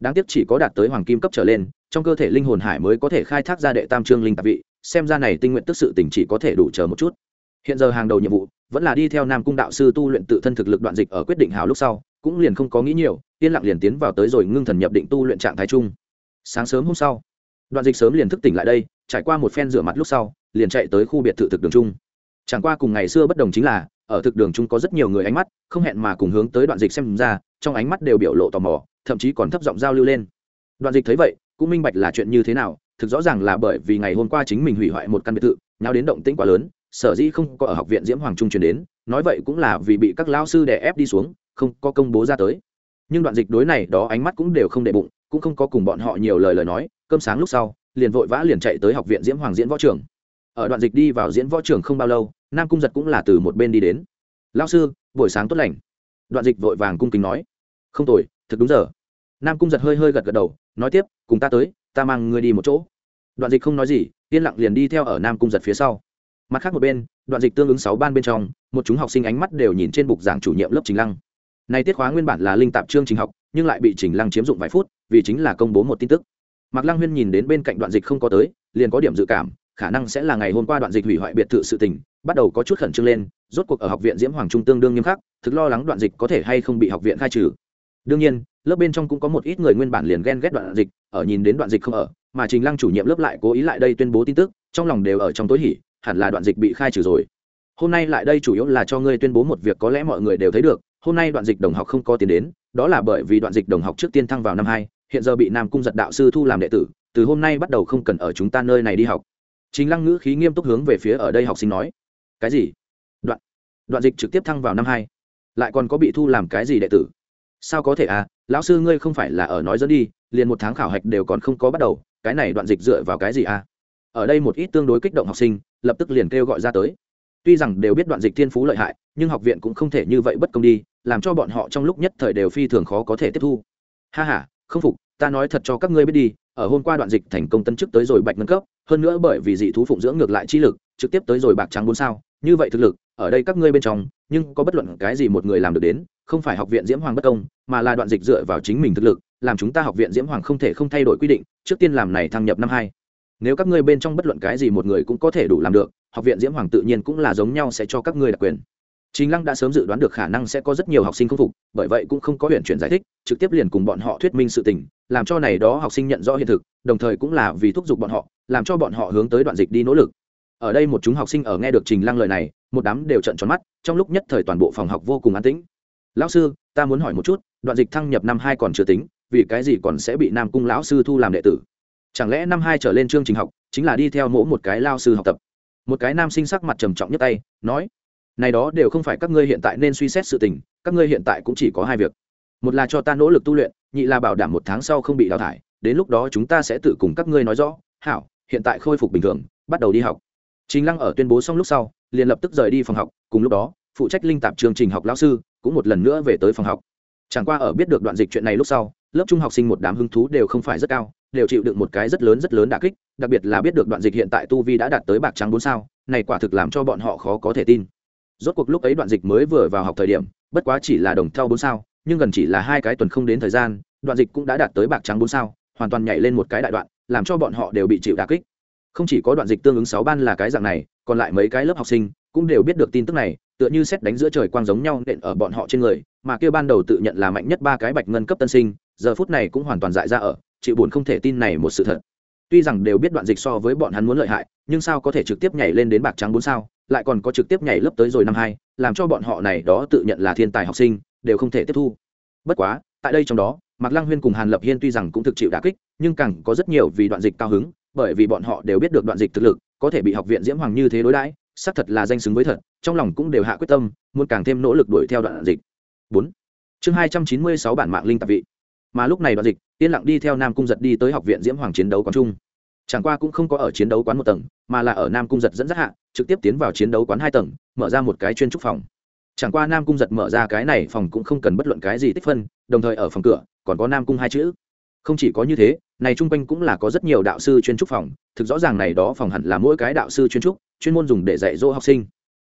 Speaker 1: Đáng tiếc chỉ có đạt tới hoàng kim cấp trở lên, trong cơ thể linh hồn hải mới có thể khai thác ra đệ tam trương linh tạp vị xem ra này tinh nguyện tức sự tình chỉ có thể đủ chờ một chút. Hiện giờ hàng đầu nhiệm vụ vẫn là đi theo nam cung đạo sư tu luyện tự thân thực lực đoạn dịch ở quyết định hào lúc sau, cũng liền không có nghĩ nhiều, yên lặng liền tiến vào tới rồi ngưng thần nhập định tu luyện trạng thái chung. Sáng sớm hôm sau, đoạn dịch sớm liền thức tỉnh lại đây, trải qua một phen rửa mặt lúc sau, liền chạy tới khu biệt thự thực đường chung. Chẳng qua cùng ngày xưa bất đồng chính là, ở thực đường chung có rất nhiều người ánh mắt, không hẹn mà cùng hướng tới đoạn dịch xem ra, trong ánh mắt đều biểu lộ tò mò, thậm chí còn thấp giọng giao lưu lên. Đoạn dịch thấy vậy, cũng minh bạch là chuyện như thế nào thực rõ ràng là bởi vì ngày hôm qua chính mình hủy hoại một căn biệt thự nhau đến động tĩnh quá lớn, sở dĩ không có ở học viện diễm hoàng trung truyền đến, nói vậy cũng là vì bị các lao sư đè ép đi xuống, không có công bố ra tới. Nhưng đoạn dịch đối này đó ánh mắt cũng đều không đệ bụng, cũng không có cùng bọn họ nhiều lời lời nói, cơm sáng lúc sau, liền vội vã liền chạy tới học viện diễm hoàng diễn võ trường. Ở đoạn dịch đi vào diễn võ trường không bao lâu, nam cung giật cũng là từ một bên đi đến. Lao sư, buổi sáng tốt lành. Đoạn dịch vội vàng cung kính nói. Không tồi, thực đúng giờ. Nam cung giật hơi hơi gật gật đầu, nói tiếp, cùng ta tới, ta mang người đi một chỗ đoạn dịch không nói gì, yên lặng liền đi theo ở nam cung giật phía sau. Mặt khác một bên, đoạn dịch tương ứng sáu ban bên trong, một chúng học sinh ánh mắt đều nhìn trên bục giảng chủ nhiệm lớp chính lăng. Này tiết khóa nguyên bản là linh tạp chương trình học, nhưng lại bị trình lăng chiếm dụng vài phút, vì chính là công bố một tin tức. Mạc lăng huyên nhìn đến bên cạnh đoạn dịch không có tới, liền có điểm dự cảm, khả năng sẽ là ngày hôm qua đoạn dịch hủy hoại biệt thự sự tình, bắt đầu có chút khẩn trương lên, rốt cuộc ở học viện diễm hoàng trung tương đương nghiêm khắc, thực lo lắng đoạn dịch có thể hay không bị học viện khai trừ. Đương nhiên, lớp bên trong cũng có một ít người nguyên bản liền ghen ghét đoạn dịch, ở nhìn đến đoạn dịch không ở mà trình lăng chủ nhiệm lớp lại cố ý lại đây tuyên bố tin tức, trong lòng đều ở trong tối hỉ, hẳn là đoạn dịch bị khai trừ rồi. Hôm nay lại đây chủ yếu là cho ngươi tuyên bố một việc có lẽ mọi người đều thấy được, hôm nay đoạn dịch đồng học không có tiền đến, đó là bởi vì đoạn dịch đồng học trước tiên thăng vào năm hai, hiện giờ bị nam cung giật đạo sư thu làm đệ tử, từ hôm nay bắt đầu không cần ở chúng ta nơi này đi học. Chính lăng ngữ khí nghiêm túc hướng về phía ở đây học sinh nói. Cái gì? Đoạn đoạn dịch trực tiếp thăng vào năm hai, lại còn có bị thu làm cái gì đệ tử? Sao có thể à? Lão sư ngươi không phải là ở nói dẫn đi, liền một tháng khảo hạch đều còn không có bắt đầu cái này đoạn dịch dựa vào cái gì à? Ở đây một ít tương đối kích động học sinh, lập tức liền kêu gọi ra tới. Tuy rằng đều biết đoạn dịch thiên phú lợi hại, nhưng học viện cũng không thể như vậy bất công đi, làm cho bọn họ trong lúc nhất thời đều phi thường khó có thể tiếp thu. Ha h a không phục, ta nói thật cho các ngươi biết đi, ở hôm qua đoạn dịch thành công tân chức tới rồi bạch ngân cấp, hơn nữa bởi vì dị thú phụng dưỡng ngược lại chi lực, trực tiếp tới rồi bạc trắng bốn sao, như vậy thực lực, ở đây các ngươi bên trong, nhưng có bất luận cái gì một người làm được đến, không phải học viện diễm hoàng bất công, mà là đoạn dịch dựa vào chính mình thực lực làm chúng ta học viện diễm hoàng không thể không thay đổi quy định, trước tiên làm này thăng nhập năm hai. Nếu các ngươi bên trong bất luận cái gì một người cũng có thể đủ làm được, học viện diễm hoàng tự nhiên cũng là giống nhau sẽ cho các ngươi đặc quyền. Chính lăng đã sớm dự đoán được khả năng sẽ có rất nhiều học sinh không phục, bởi vậy cũng không có huyện chuyển giải thích, trực tiếp liền cùng bọn họ thuyết minh sự tình, làm cho này đó học sinh nhận rõ hiện thực, đồng thời cũng là vì thúc giục bọn họ, làm cho bọn họ hướng tới đoạn dịch đi nỗ lực. Ở đây một chúng học sinh ở nghe được trình lăng lời này, một đám đều trận tròn mắt, trong lúc nhất thời toàn bộ phòng học vô cùng an tĩnh. Lão sư, ta muốn hỏi một chút, đoạn dịch thăng nhập năm hai còn chưa tính? Vì cái gì còn sẽ bị nam cung lão sư thu làm đệ tử? Chẳng lẽ năm hai trở lên chương trình học chính là đi theo mỗi một cái lao sư học tập? Một cái nam sinh sắc mặt trầm trọng nhất tay, nói, này đó đều không phải các ngươi hiện tại nên suy xét sự tình, các ngươi hiện tại cũng chỉ có hai việc. Một là cho ta nỗ lực tu luyện, nhị là bảo đảm một tháng sau không bị đào thải, đến lúc đó chúng ta sẽ tự cùng các ngươi nói rõ, hảo, hiện tại khôi phục bình thường, bắt đầu đi học. Chính lăng ở tuyên bố xong lúc sau, liền lập tức rời đi phòng học, cùng lúc đó, phụ trách linh tạp chương trình học lão sư cũng một lần nữa về tới phòng học. Chẳng qua ở biết được đoạn dịch chuyện này lúc sau lớp trung học sinh một đám hứng thú đều không phải rất cao, đều chịu được một cái rất lớn rất lớn đả kích, đặc biệt là biết được đoạn dịch hiện tại tu vi đã đạt tới bạc trắng bốn sao, này quả thực làm cho bọn họ khó có thể tin. Rốt cuộc lúc ấy đoạn dịch mới vừa vào học thời điểm, bất quá chỉ là đồng thau bốn sao, nhưng gần chỉ là hai cái tuần không đến thời gian, đoạn dịch cũng đã đạt tới bạc trắng bốn sao, hoàn toàn nhảy lên một cái đại đoạn, làm cho bọn họ đều bị chịu đà kích. Không chỉ có đoạn dịch tương ứng sáu ban là cái dạng này, còn lại mấy cái lớp học sinh cũng đều biết được tin tức này, tựa như xét đánh giữa trời quang giống nhau nện ở bọn họ trên người, mà kia ban đầu tự nhận là mạnh nhất ba cái bạch ngân cấp tân sinh giờ phút này cũng hoàn toàn dại ra ở, chịu buồn không thể tin này một sự thật. Tuy rằng đều biết đoạn dịch so với bọn hắn muốn lợi hại, nhưng sao có thể trực tiếp nhảy lên đến bạc trắng bốn sao, lại còn có trực tiếp nhảy lớp tới rồi năm hai, làm cho bọn họ này đó tự nhận là thiên tài học sinh, đều không thể tiếp thu. Bất quá, tại đây trong đó, mạc lăng huyên cùng hàn lập hiên tuy rằng cũng thực chịu đả kích, nhưng càng có rất nhiều vì đoạn dịch cao hứng, bởi vì bọn họ đều biết được đoạn dịch thực lực, có thể bị học viện diễm hoàng như thế đối đãi, xác thật là danh xứng với thật, trong lòng cũng đều hạ quyết tâm, muốn càng thêm nỗ lực đuổi theo đoạn dịch. Bốn. Chương hai trăm chín mươi sáu bản mạng linh tạp vị mà lúc này đoạn dịch, yên lặng đi theo nam cung giật đi tới học viện diễm hoàng chiến đấu quán trung chẳng qua cũng không có ở chiến đấu quán một tầng, mà là ở nam cung giật dẫn dắt hạ, trực tiếp tiến vào chiến đấu quán hai tầng, mở ra một cái chuyên trúc phòng. Chẳng qua nam cung giật mở ra cái này phòng cũng không cần bất luận cái gì tích phân, đồng thời ở phòng cửa, còn có nam cung hai chữ. Không chỉ có như thế, này chung quanh cũng là có rất nhiều đạo sư chuyên trúc phòng, thực rõ ràng này đó phòng hẳn là mỗi cái đạo sư chuyên trúc, chuyên môn dùng để dạy dỗ học sinh.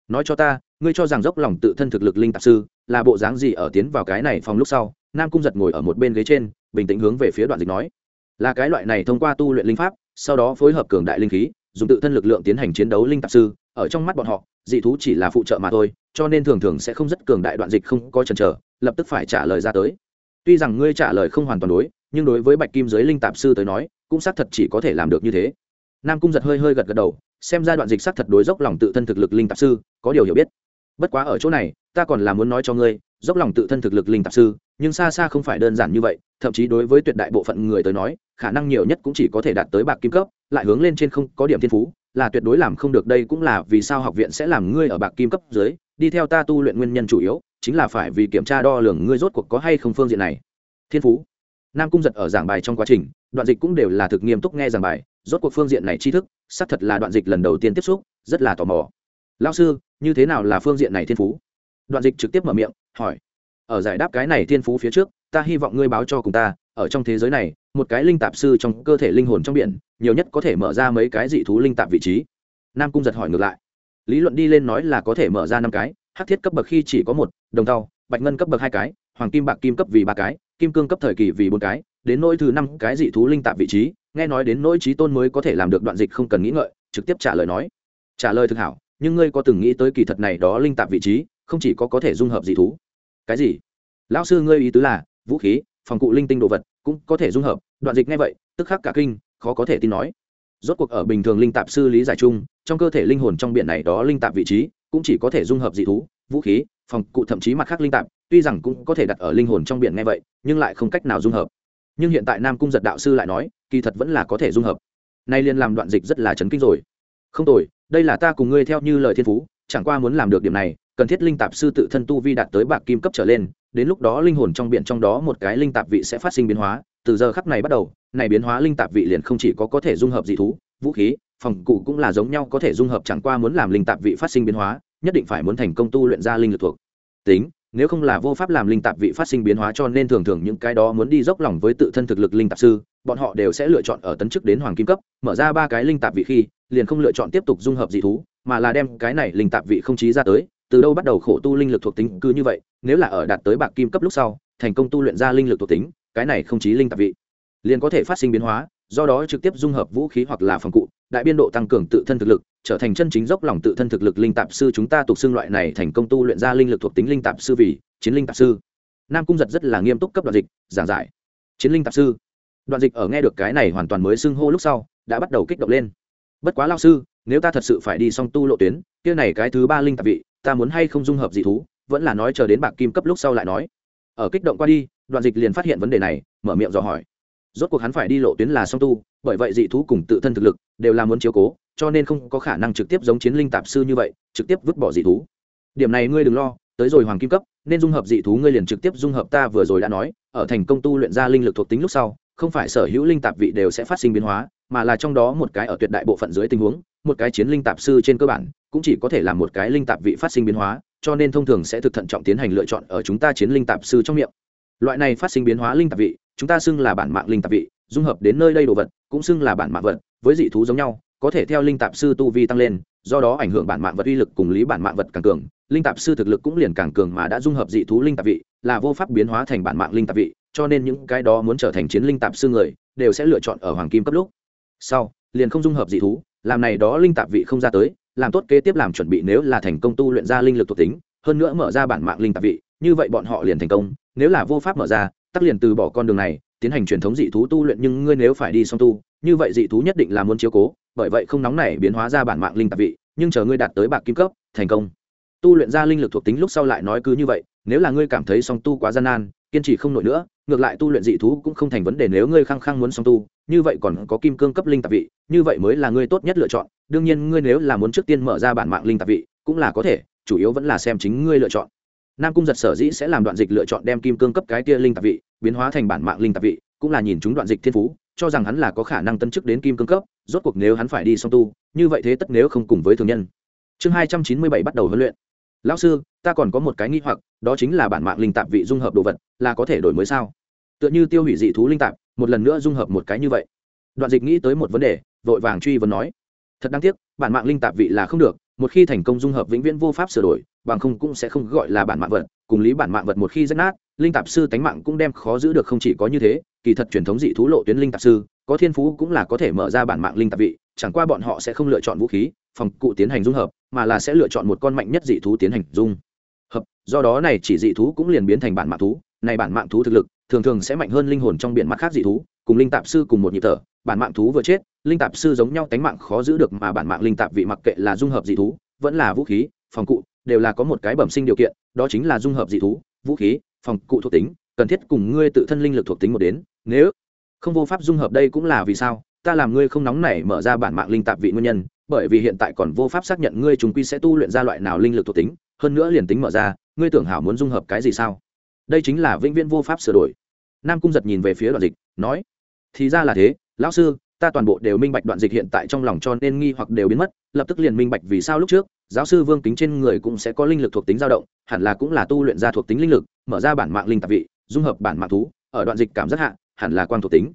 Speaker 1: Nói cho ta ngươi cho rằng dốc lòng tự thân thực lực linh tạp sư là bộ dáng gì ở tiến vào cái này phòng lúc sau? Nam cung giật ngồi ở một bên ghế trên, bình tĩnh hướng về phía đoạn dịch nói. Là cái loại này thông qua tu luyện linh pháp, sau đó phối hợp cường đại linh khí, dùng tự thân lực lượng tiến hành chiến đấu linh tạp sư, ở trong mắt bọn họ, dị thú chỉ là phụ trợ mà thôi, cho nên thường thường sẽ không rất cường đại đoạn dịch không có chần chờ, lập tức phải trả lời ra tới. Tuy rằng ngươi trả lời không hoàn toàn đối, nhưng đối với bạch kim giới linh tạp sư tới nói, cũng xác thật chỉ có thể làm được như thế. Nam cung giật hơi hơi gật gật đầu, xem ra đoạn dịch xác thật đối dốc lòng tự thân thực lực linh tạp sư, có điều hiểu biết bất quá ở chỗ này, ta còn là muốn nói cho ngươi, dốc lòng tự thân thực lực linh tạp sư, nhưng xa xa không phải đơn giản như vậy, thậm chí đối với tuyệt đại bộ phận người tới nói, khả năng nhiều nhất cũng chỉ có thể đạt tới bạc kim cấp, lại hướng lên trên không có điểm thiên phú, là tuyệt đối làm không được đây cũng là vì sao học viện sẽ làm ngươi ở bạc kim cấp dưới, đi theo ta tu luyện nguyên nhân chủ yếu, chính là phải vì kiểm tra đo lường ngươi rốt cuộc có hay không phương diện này. Thiên phú. Nam cung giật ở giảng bài trong quá trình, đoạn dịch cũng đều là thực nghiêm túc nghe giảng bài, rốt cuộc phương diện này tri thức, xác thật là đoạn dịch lần đầu tiên tiếp xúc, rất là tò mò lao sư, như thế nào là phương diện này thiên phú? Đoạn dịch trực tiếp mở miệng, hỏi, ở giải đáp cái này thiên phú phía trước, ta hy vọng ngươi báo cho cùng ta, ở trong thế giới này, một cái linh tạp sư trong cơ thể linh hồn trong biển, nhiều nhất có thể mở ra mấy cái dị thú linh tạp vị trí. Nam cung giật hỏi ngược lại, lý luận đi lên nói là có thể mở ra năm cái, hắc thiết cấp bậc khi chỉ có một, đồng tàu bạch ngân cấp bậc hai cái, hoàng kim bạc kim cấp vì ba cái, kim cương cấp thời kỳ vì bốn cái, đến nỗi thứ năm cái dị thú linh tạp vị trí, nghe nói đến nỗi trí tôn mới có thể làm được đoạn dịch không cần nghĩ ngợi, trực tiếp trả lời nói. Trả lời thực hảo nhưng ngươi có từng nghĩ tới kỳ thật này đó linh tạp vị trí, không chỉ có có thể dung hợp dị thú? Cái gì? Lão sư ngươi ý tứ là, vũ khí, phòng cụ linh tinh đồ vật, cũng có thể dung hợp, đoạn dịch ngay vậy, tức khắc cả kinh, khó có thể tin nói. Rốt cuộc ở bình thường linh tạp sư lý giải chung, trong cơ thể linh hồn trong biển này đó linh tạp vị trí, cũng chỉ có thể dung hợp dị thú, vũ khí, phòng cụ thậm chí mặt khác linh tạp, tuy rằng cũng có thể đặt ở linh hồn trong biển ngay vậy, nhưng lại không cách nào dung hợp. Nhưng hiện tại nam cung giật đạo sư lại nói, kỳ thật vẫn là có thể dung hợp. Nay liên làm đoạn dịch rất là chấn kinh rồi. Không tồi đây là ta cùng ngươi theo như lời thiên phú, chẳng qua muốn làm được điểm này, cần thiết linh tạp sư tự thân tu vi đạt tới bạc kim cấp trở lên, đến lúc đó linh hồn trong biển trong đó một cái linh tạp vị sẽ phát sinh biến hóa, từ giờ khắc này bắt đầu, này biến hóa linh tạp vị liền không chỉ có có thể dung hợp dị thú, vũ khí, phòng cụ cũng là giống nhau có thể dung hợp chẳng qua muốn làm linh tạp vị phát sinh biến hóa, nhất định phải muốn thành công tu luyện ra linh lực thuộc. Tính, nếu không là vô pháp làm linh tạp vị phát sinh biến hóa cho nên thường thường những cái đó muốn đi dốc lòng với tự thân thực lực linh tạp sư bọn họ đều sẽ lựa chọn ở tấn chức đến hoàng kim cấp, mở ra ba cái linh tạp vị khi, liền không lựa chọn tiếp tục dung hợp dị thú, mà là đem cái này linh tạp vị không chí ra tới, từ đâu bắt đầu khổ tu linh lực thuộc tính cứ như vậy, nếu là ở đạt tới bạc kim cấp lúc sau, thành công tu luyện ra linh lực thuộc tính, cái này không chí linh tạp vị, liền có thể phát sinh biến hóa, do đó trực tiếp dung hợp vũ khí hoặc là phòng cụ, đại biên độ tăng cường tự thân thực lực, trở thành chân chính dốc lòng tự thân thực lực linh tạp sư chúng ta tục xưng loại này thành công tu luyện ra linh lực thuộc tính linh tạp sư vì, chiến linh tạp sư. Nam cung giật rất là nghiêm túc cấp đoạn dịch, giảng giải. Chiến linh tạp sư đoạn dịch ở nghe được cái này hoàn toàn mới xưng hô lúc sau, đã bắt đầu kích động lên. Bất quá lao sư, nếu ta thật sự phải đi song tu lộ tuyến, kia này cái thứ ba linh tạp vị, ta muốn hay không dung hợp dị thú, vẫn là nói chờ đến bạc kim cấp lúc sau lại nói. Ở kích động qua đi, đoạn dịch liền phát hiện vấn đề này, mở miệng dò hỏi. Rốt cuộc hắn phải đi lộ tuyến là song tu, bởi vậy dị thú cùng tự thân thực lực đều là muốn chiếu cố, cho nên không có khả năng trực tiếp giống chiến linh tạp sư như vậy, trực tiếp vứt bỏ dị thú. Điểm này ngươi đừng lo, tới rồi hoàng kim cấp, nên dung hợp dị thú ngươi liền trực tiếp dung hợp ta vừa rồi đã nói, ở thành công tu luyện ra linh lực thuộc tính lúc sau không phải sở hữu linh tạp vị đều sẽ phát sinh biến hóa, mà là trong đó một cái ở tuyệt đại bộ phận dưới tình huống, một cái chiến linh tạp sư trên cơ bản, cũng chỉ có thể là một cái linh tạp vị phát sinh biến hóa, cho nên thông thường sẽ thực thận trọng tiến hành lựa chọn ở chúng ta chiến linh tạp sư trong miệng. Loại này phát sinh biến hóa linh tạp vị, chúng ta xưng là bản mạng linh tạp vị, dung hợp đến nơi đây đồ vật, cũng xưng là bản mạng vật, với dị thú giống nhau, có thể theo linh tạp sư tu vi tăng lên, do đó ảnh hưởng bản mạng vật uy lực cùng lý bản mạng vật càng cường. Linh tạp sư thực lực cũng liền càng cường mà đã dung hợp dị thú linh tạp vị, là vô pháp biến hóa thành bản mạng linh tạp vị cho nên những cái đó muốn trở thành chiến linh tạp sư người đều sẽ lựa chọn ở hoàng kim cấp lúc. Sau, liền không dung hợp dị thú, làm này đó linh tạp vị không ra tới, làm tốt kế tiếp làm chuẩn bị nếu là thành công tu luyện ra linh lực thuộc tính, hơn nữa mở ra bản mạng linh tạp vị, như vậy bọn họ liền thành công, nếu là vô pháp mở ra, tắc liền từ bỏ con đường này, tiến hành truyền thống dị thú tu luyện nhưng ngươi nếu phải đi song tu, như vậy dị thú nhất định là muốn chiếu cố, bởi vậy không nóng này biến hóa ra bản mạng linh tạp vị, nhưng chờ ngươi đạt tới bạc kim cấp, thành công. Tu luyện ra linh lực thuộc tính lúc sau lại nói cứ như vậy, nếu là ngươi cảm thấy song tu quá gian nan, kiên trì không nổi nữa ngược lại tu luyện dị thú cũng không thành vấn đề nếu ngươi khăng khăng muốn song tu, như vậy còn có kim cương cấp linh tạp vị, như vậy mới là ngươi tốt nhất lựa chọn. Đương nhiên, ngươi nếu là muốn trước tiên mở ra bản mạng linh tạp vị, cũng là có thể, chủ yếu vẫn là xem chính ngươi lựa chọn. Nam cung giật sở dĩ sẽ làm đoạn dịch lựa chọn đem kim cương cấp cái kia linh tạp vị biến hóa thành bản mạng linh tạp vị, cũng là nhìn chúng đoạn dịch thiên phú, cho rằng hắn là có khả năng tân chức đến kim cương cấp, rốt cuộc nếu hắn phải đi song tu, như vậy thế tất nếu không cùng với thường nhân. Chương hai trăm chín mươi bảy bắt đầu huấn luyện. Lão sư, ta còn có một cái nghi hoặc, đó chính là bản mạng linh tạp vị dung hợp đồ vật, là có thể đổi mới sao? Tựa như tiêu hủy dị thú linh tạp, một lần nữa dung hợp một cái như vậy. Đoạn dịch nghĩ tới một vấn đề, vội vàng truy vấn nói. Thật đáng tiếc, bản mạng linh tạp vị là không được, một khi thành công dung hợp vĩnh viễn vô pháp sửa đổi, bằng không cũng sẽ không gọi là bản mạng vật, cùng lý bản mạng vật một khi rách nát, linh tạp sư tánh mạng cũng đem khó giữ được không chỉ có như thế, kỳ thật truyền thống dị thú lộ tuyến linh tạp sư, có thiên phú cũng là có thể mở ra bản mạng linh tạp vị, chẳng qua bọn họ sẽ không lựa chọn vũ khí, phòng cụ tiến hành dung hợp, mà là sẽ lựa chọn một con mạnh nhất dị thú tiến hành dung. Hợp, do đó này chỉ dị thú cũng liền biến thành bản mạng thú, này bản mạng thú thực lực thường thường sẽ mạnh hơn linh hồn trong biển mắt khác dị thú, cùng linh tạp sư cùng một nhịp thở, bản mạng thú vừa chết, linh tạp sư giống nhau tánh mạng khó giữ được mà bản mạng linh tạp vị mặc kệ là dung hợp dị thú, vẫn là vũ khí, phòng cụ, đều là có một cái bẩm sinh điều kiện, đó chính là dung hợp dị thú, vũ khí, phòng cụ thuộc tính, cần thiết cùng ngươi tự thân linh lực thuộc tính một đến, nếu không vô pháp dung hợp đây cũng là vì sao, ta làm ngươi không nóng nảy mở ra bản mạng linh tạp vị nguyên nhân, bởi vì hiện tại còn vô pháp xác nhận ngươi chúng quy sẽ tu luyện ra loại nào linh lực thuộc tính, hơn nữa liền tính mở ra, ngươi tưởng hảo muốn dung hợp cái gì sao? Đây chính là vĩnh viễn vô pháp sửa đổi. Nam cung giật nhìn về phía đoạn dịch, nói, thì ra là thế, lão sư, ta toàn bộ đều minh bạch đoạn dịch hiện tại trong lòng cho nên nghi hoặc đều biến mất, lập tức liền minh bạch vì sao lúc trước, giáo sư vương kính trên người cũng sẽ có linh lực thuộc tính dao động, hẳn là cũng là tu luyện ra thuộc tính linh lực, mở ra bản mạng linh tạp vị, dung hợp bản mạng thú, ở đoạn dịch cảm giác hạ, hẳn là quan thuộc tính.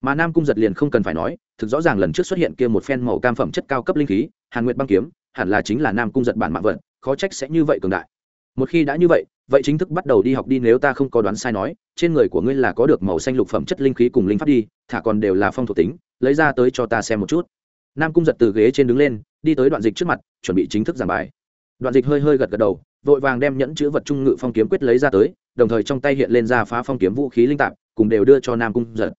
Speaker 1: Mà nam cung giật liền không cần phải nói, thực rõ ràng lần trước xuất hiện kia một phen màu cam phẩm chất cao cấp linh khí, hàn nguyệt băng kiếm, hẳn là chính là nam cung giật bản mạng vật, khó trách sẽ như vậy cường đại một khi đã như vậy vậy chính thức bắt đầu đi học đi nếu ta không có đoán sai nói, trên người của ngươi là có được màu xanh lục phẩm chất linh khí cùng linh pháp đi, thả còn đều là phong thuộc tính, lấy ra tới cho ta xem một chút. Nam cung giật từ ghế trên đứng lên, đi tới đoạn dịch trước mặt, chuẩn bị chính thức giảng bài. Đoạn dịch hơi hơi gật gật đầu, vội vàng đem nhẫn chữ vật trung ngự phong kiếm quyết lấy ra tới, đồng thời trong tay hiện lên ra phá phong kiếm vũ khí linh tạp, cùng đều đưa cho nam cung giật.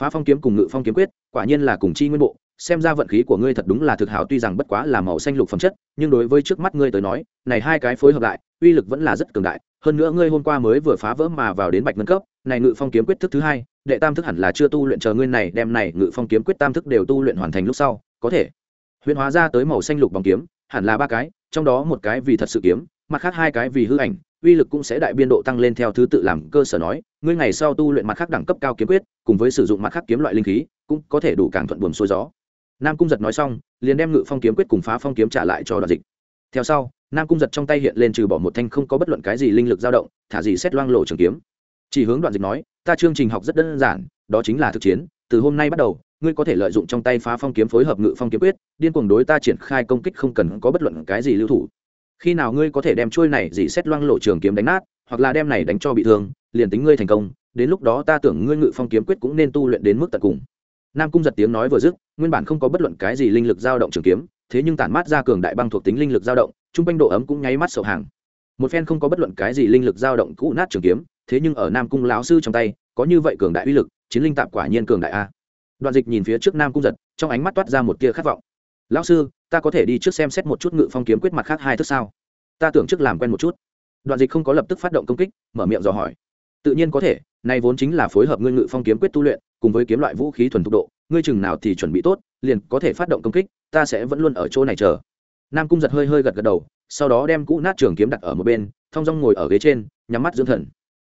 Speaker 1: Phá phong kiếm cùng ngự phong kiếm quyết, quả nhiên là cùng chi nguyên bộ, xem ra vận khí của ngươi thật đúng là thực hảo, tuy rằng bất quá là màu xanh lục phẩm chất, nhưng đối với trước mắt ngươi tới nói, này hai cái phối hợp lại uy lực vẫn là rất cường đại, hơn nữa ngươi hôm qua mới vừa phá vỡ mà vào đến bạch ngân cấp, này ngự phong kiếm quyết thức thứ hai, đệ tam thức hẳn là chưa tu luyện chờ ngươi này, đem này ngự phong kiếm quyết tam thức đều tu luyện hoàn thành lúc sau, có thể. Huyễn hóa ra tới màu xanh lục bóng kiếm, hẳn là ba cái, trong đó một cái vì thật sự kiếm, mặt khác hai cái vì hư ảnh, uy lực cũng sẽ đại biên độ tăng lên theo thứ tự làm cơ sở nói, ngươi ngày sau tu luyện mặt khác đẳng cấp cao kiếm quyết, cùng với sử dụng mặt khác kiếm loại linh khí, cũng có thể đủ càng thuận buồm xuôi gió. Nam cung giật nói xong, liền đem ngự phong kiếm quyết cùng phá phong kiếm trả lại cho đoạn dịch. Theo sau nam cung giật trong tay hiện lên trừ bỏ một thanh không có bất luận cái gì linh lực dao động, thả gì xét loang lộ trường kiếm. Chỉ hướng đoạn dịch nói, ta chương trình học rất đơn giản, đó chính là thực chiến, từ hôm nay bắt đầu, ngươi có thể lợi dụng trong tay phá phong kiếm phối hợp ngự phong kiếm quyết, điên cuồng đối ta triển khai công kích không cần có bất luận cái gì lưu thủ. Khi nào ngươi có thể đem trôi này dì xét loang lộ trường kiếm đánh nát, hoặc là đem này đánh cho bị thương, liền tính ngươi thành công, đến lúc đó ta tưởng ngươi ngự phong kiếm quyết cũng nên tu luyện đến mức tận cùng. Nam cung giật tiếng nói vừa dứt, nguyên bản không có bất luận cái gì linh lực dao động trường kiếm, thế nhưng tản mát ra cường đại băng thuộc tính linh lực dao động chung quanh độ ấm cũng nháy mắt sầu hàng. Một phen không có bất luận cái gì linh lực dao động cũ nát trường kiếm, thế nhưng ở nam cung lão sư trong tay, có như vậy cường đại uy lực, chiến linh tạp quả nhiên cường đại a. Đoạn dịch nhìn phía trước nam cung giật, trong ánh mắt toát ra một tia khát vọng. Lão sư, ta có thể đi trước xem xét một chút ngự phong kiếm quyết mặt khác hai thức sao? Ta tưởng trước làm quen một chút. Đoạn dịch không có lập tức phát động công kích, mở miệng dò hỏi. Tự nhiên có thể, nay vốn chính là phối hợp ngươi ngự phong kiếm quyết tu luyện, cùng với kiếm loại vũ khí thuần thục độ, ngươi chừng nào thì chuẩn bị tốt, liền có thể phát động công kích, ta sẽ vẫn luôn ở chỗ này chờ nam cung giật hơi hơi gật gật đầu, sau đó đem cũ nát trường kiếm đặt ở một bên, thong dong ngồi ở ghế trên, nhắm mắt dưỡng thần.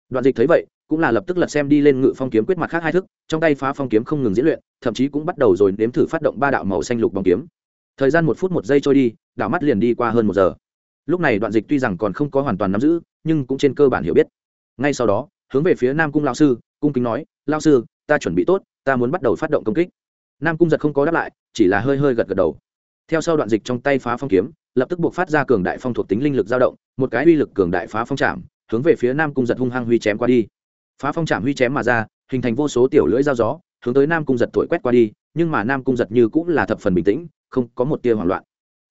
Speaker 1: Đoạn dịch thấy vậy, cũng là lập tức lật xem đi lên ngự phong kiếm quyết mặt khác hai thức, trong tay phá phong kiếm không ngừng diễn luyện, thậm chí cũng bắt đầu rồi nếm thử phát động ba đạo màu xanh lục bóng kiếm. Thời gian một phút một giây trôi đi, đảo mắt liền đi qua hơn một giờ. Lúc này đoạn dịch tuy rằng còn không có hoàn toàn nắm giữ, nhưng cũng trên cơ bản hiểu biết. Ngay sau đó, hướng về phía nam cung lao sư, cung kính nói lao sư, ta chuẩn bị tốt, ta muốn bắt đầu phát động công kích. Nam cung giật không có đáp lại, chỉ là hơi hơi gật gật đầu theo sau đoạn dịch trong tay phá phong kiếm, lập tức buộc phát ra cường đại phong thuộc tính linh lực dao động, một cái uy lực cường đại phá phong chạm, hướng về phía nam cung giật hung hăng huy chém qua đi phá phong chạm huy chém mà ra, hình thành vô số tiểu lưỡi dao gió, hướng tới nam cung giật thổi quét qua đi, nhưng mà nam cung giật như cũng là thập phần bình tĩnh, không có một tia hoảng loạn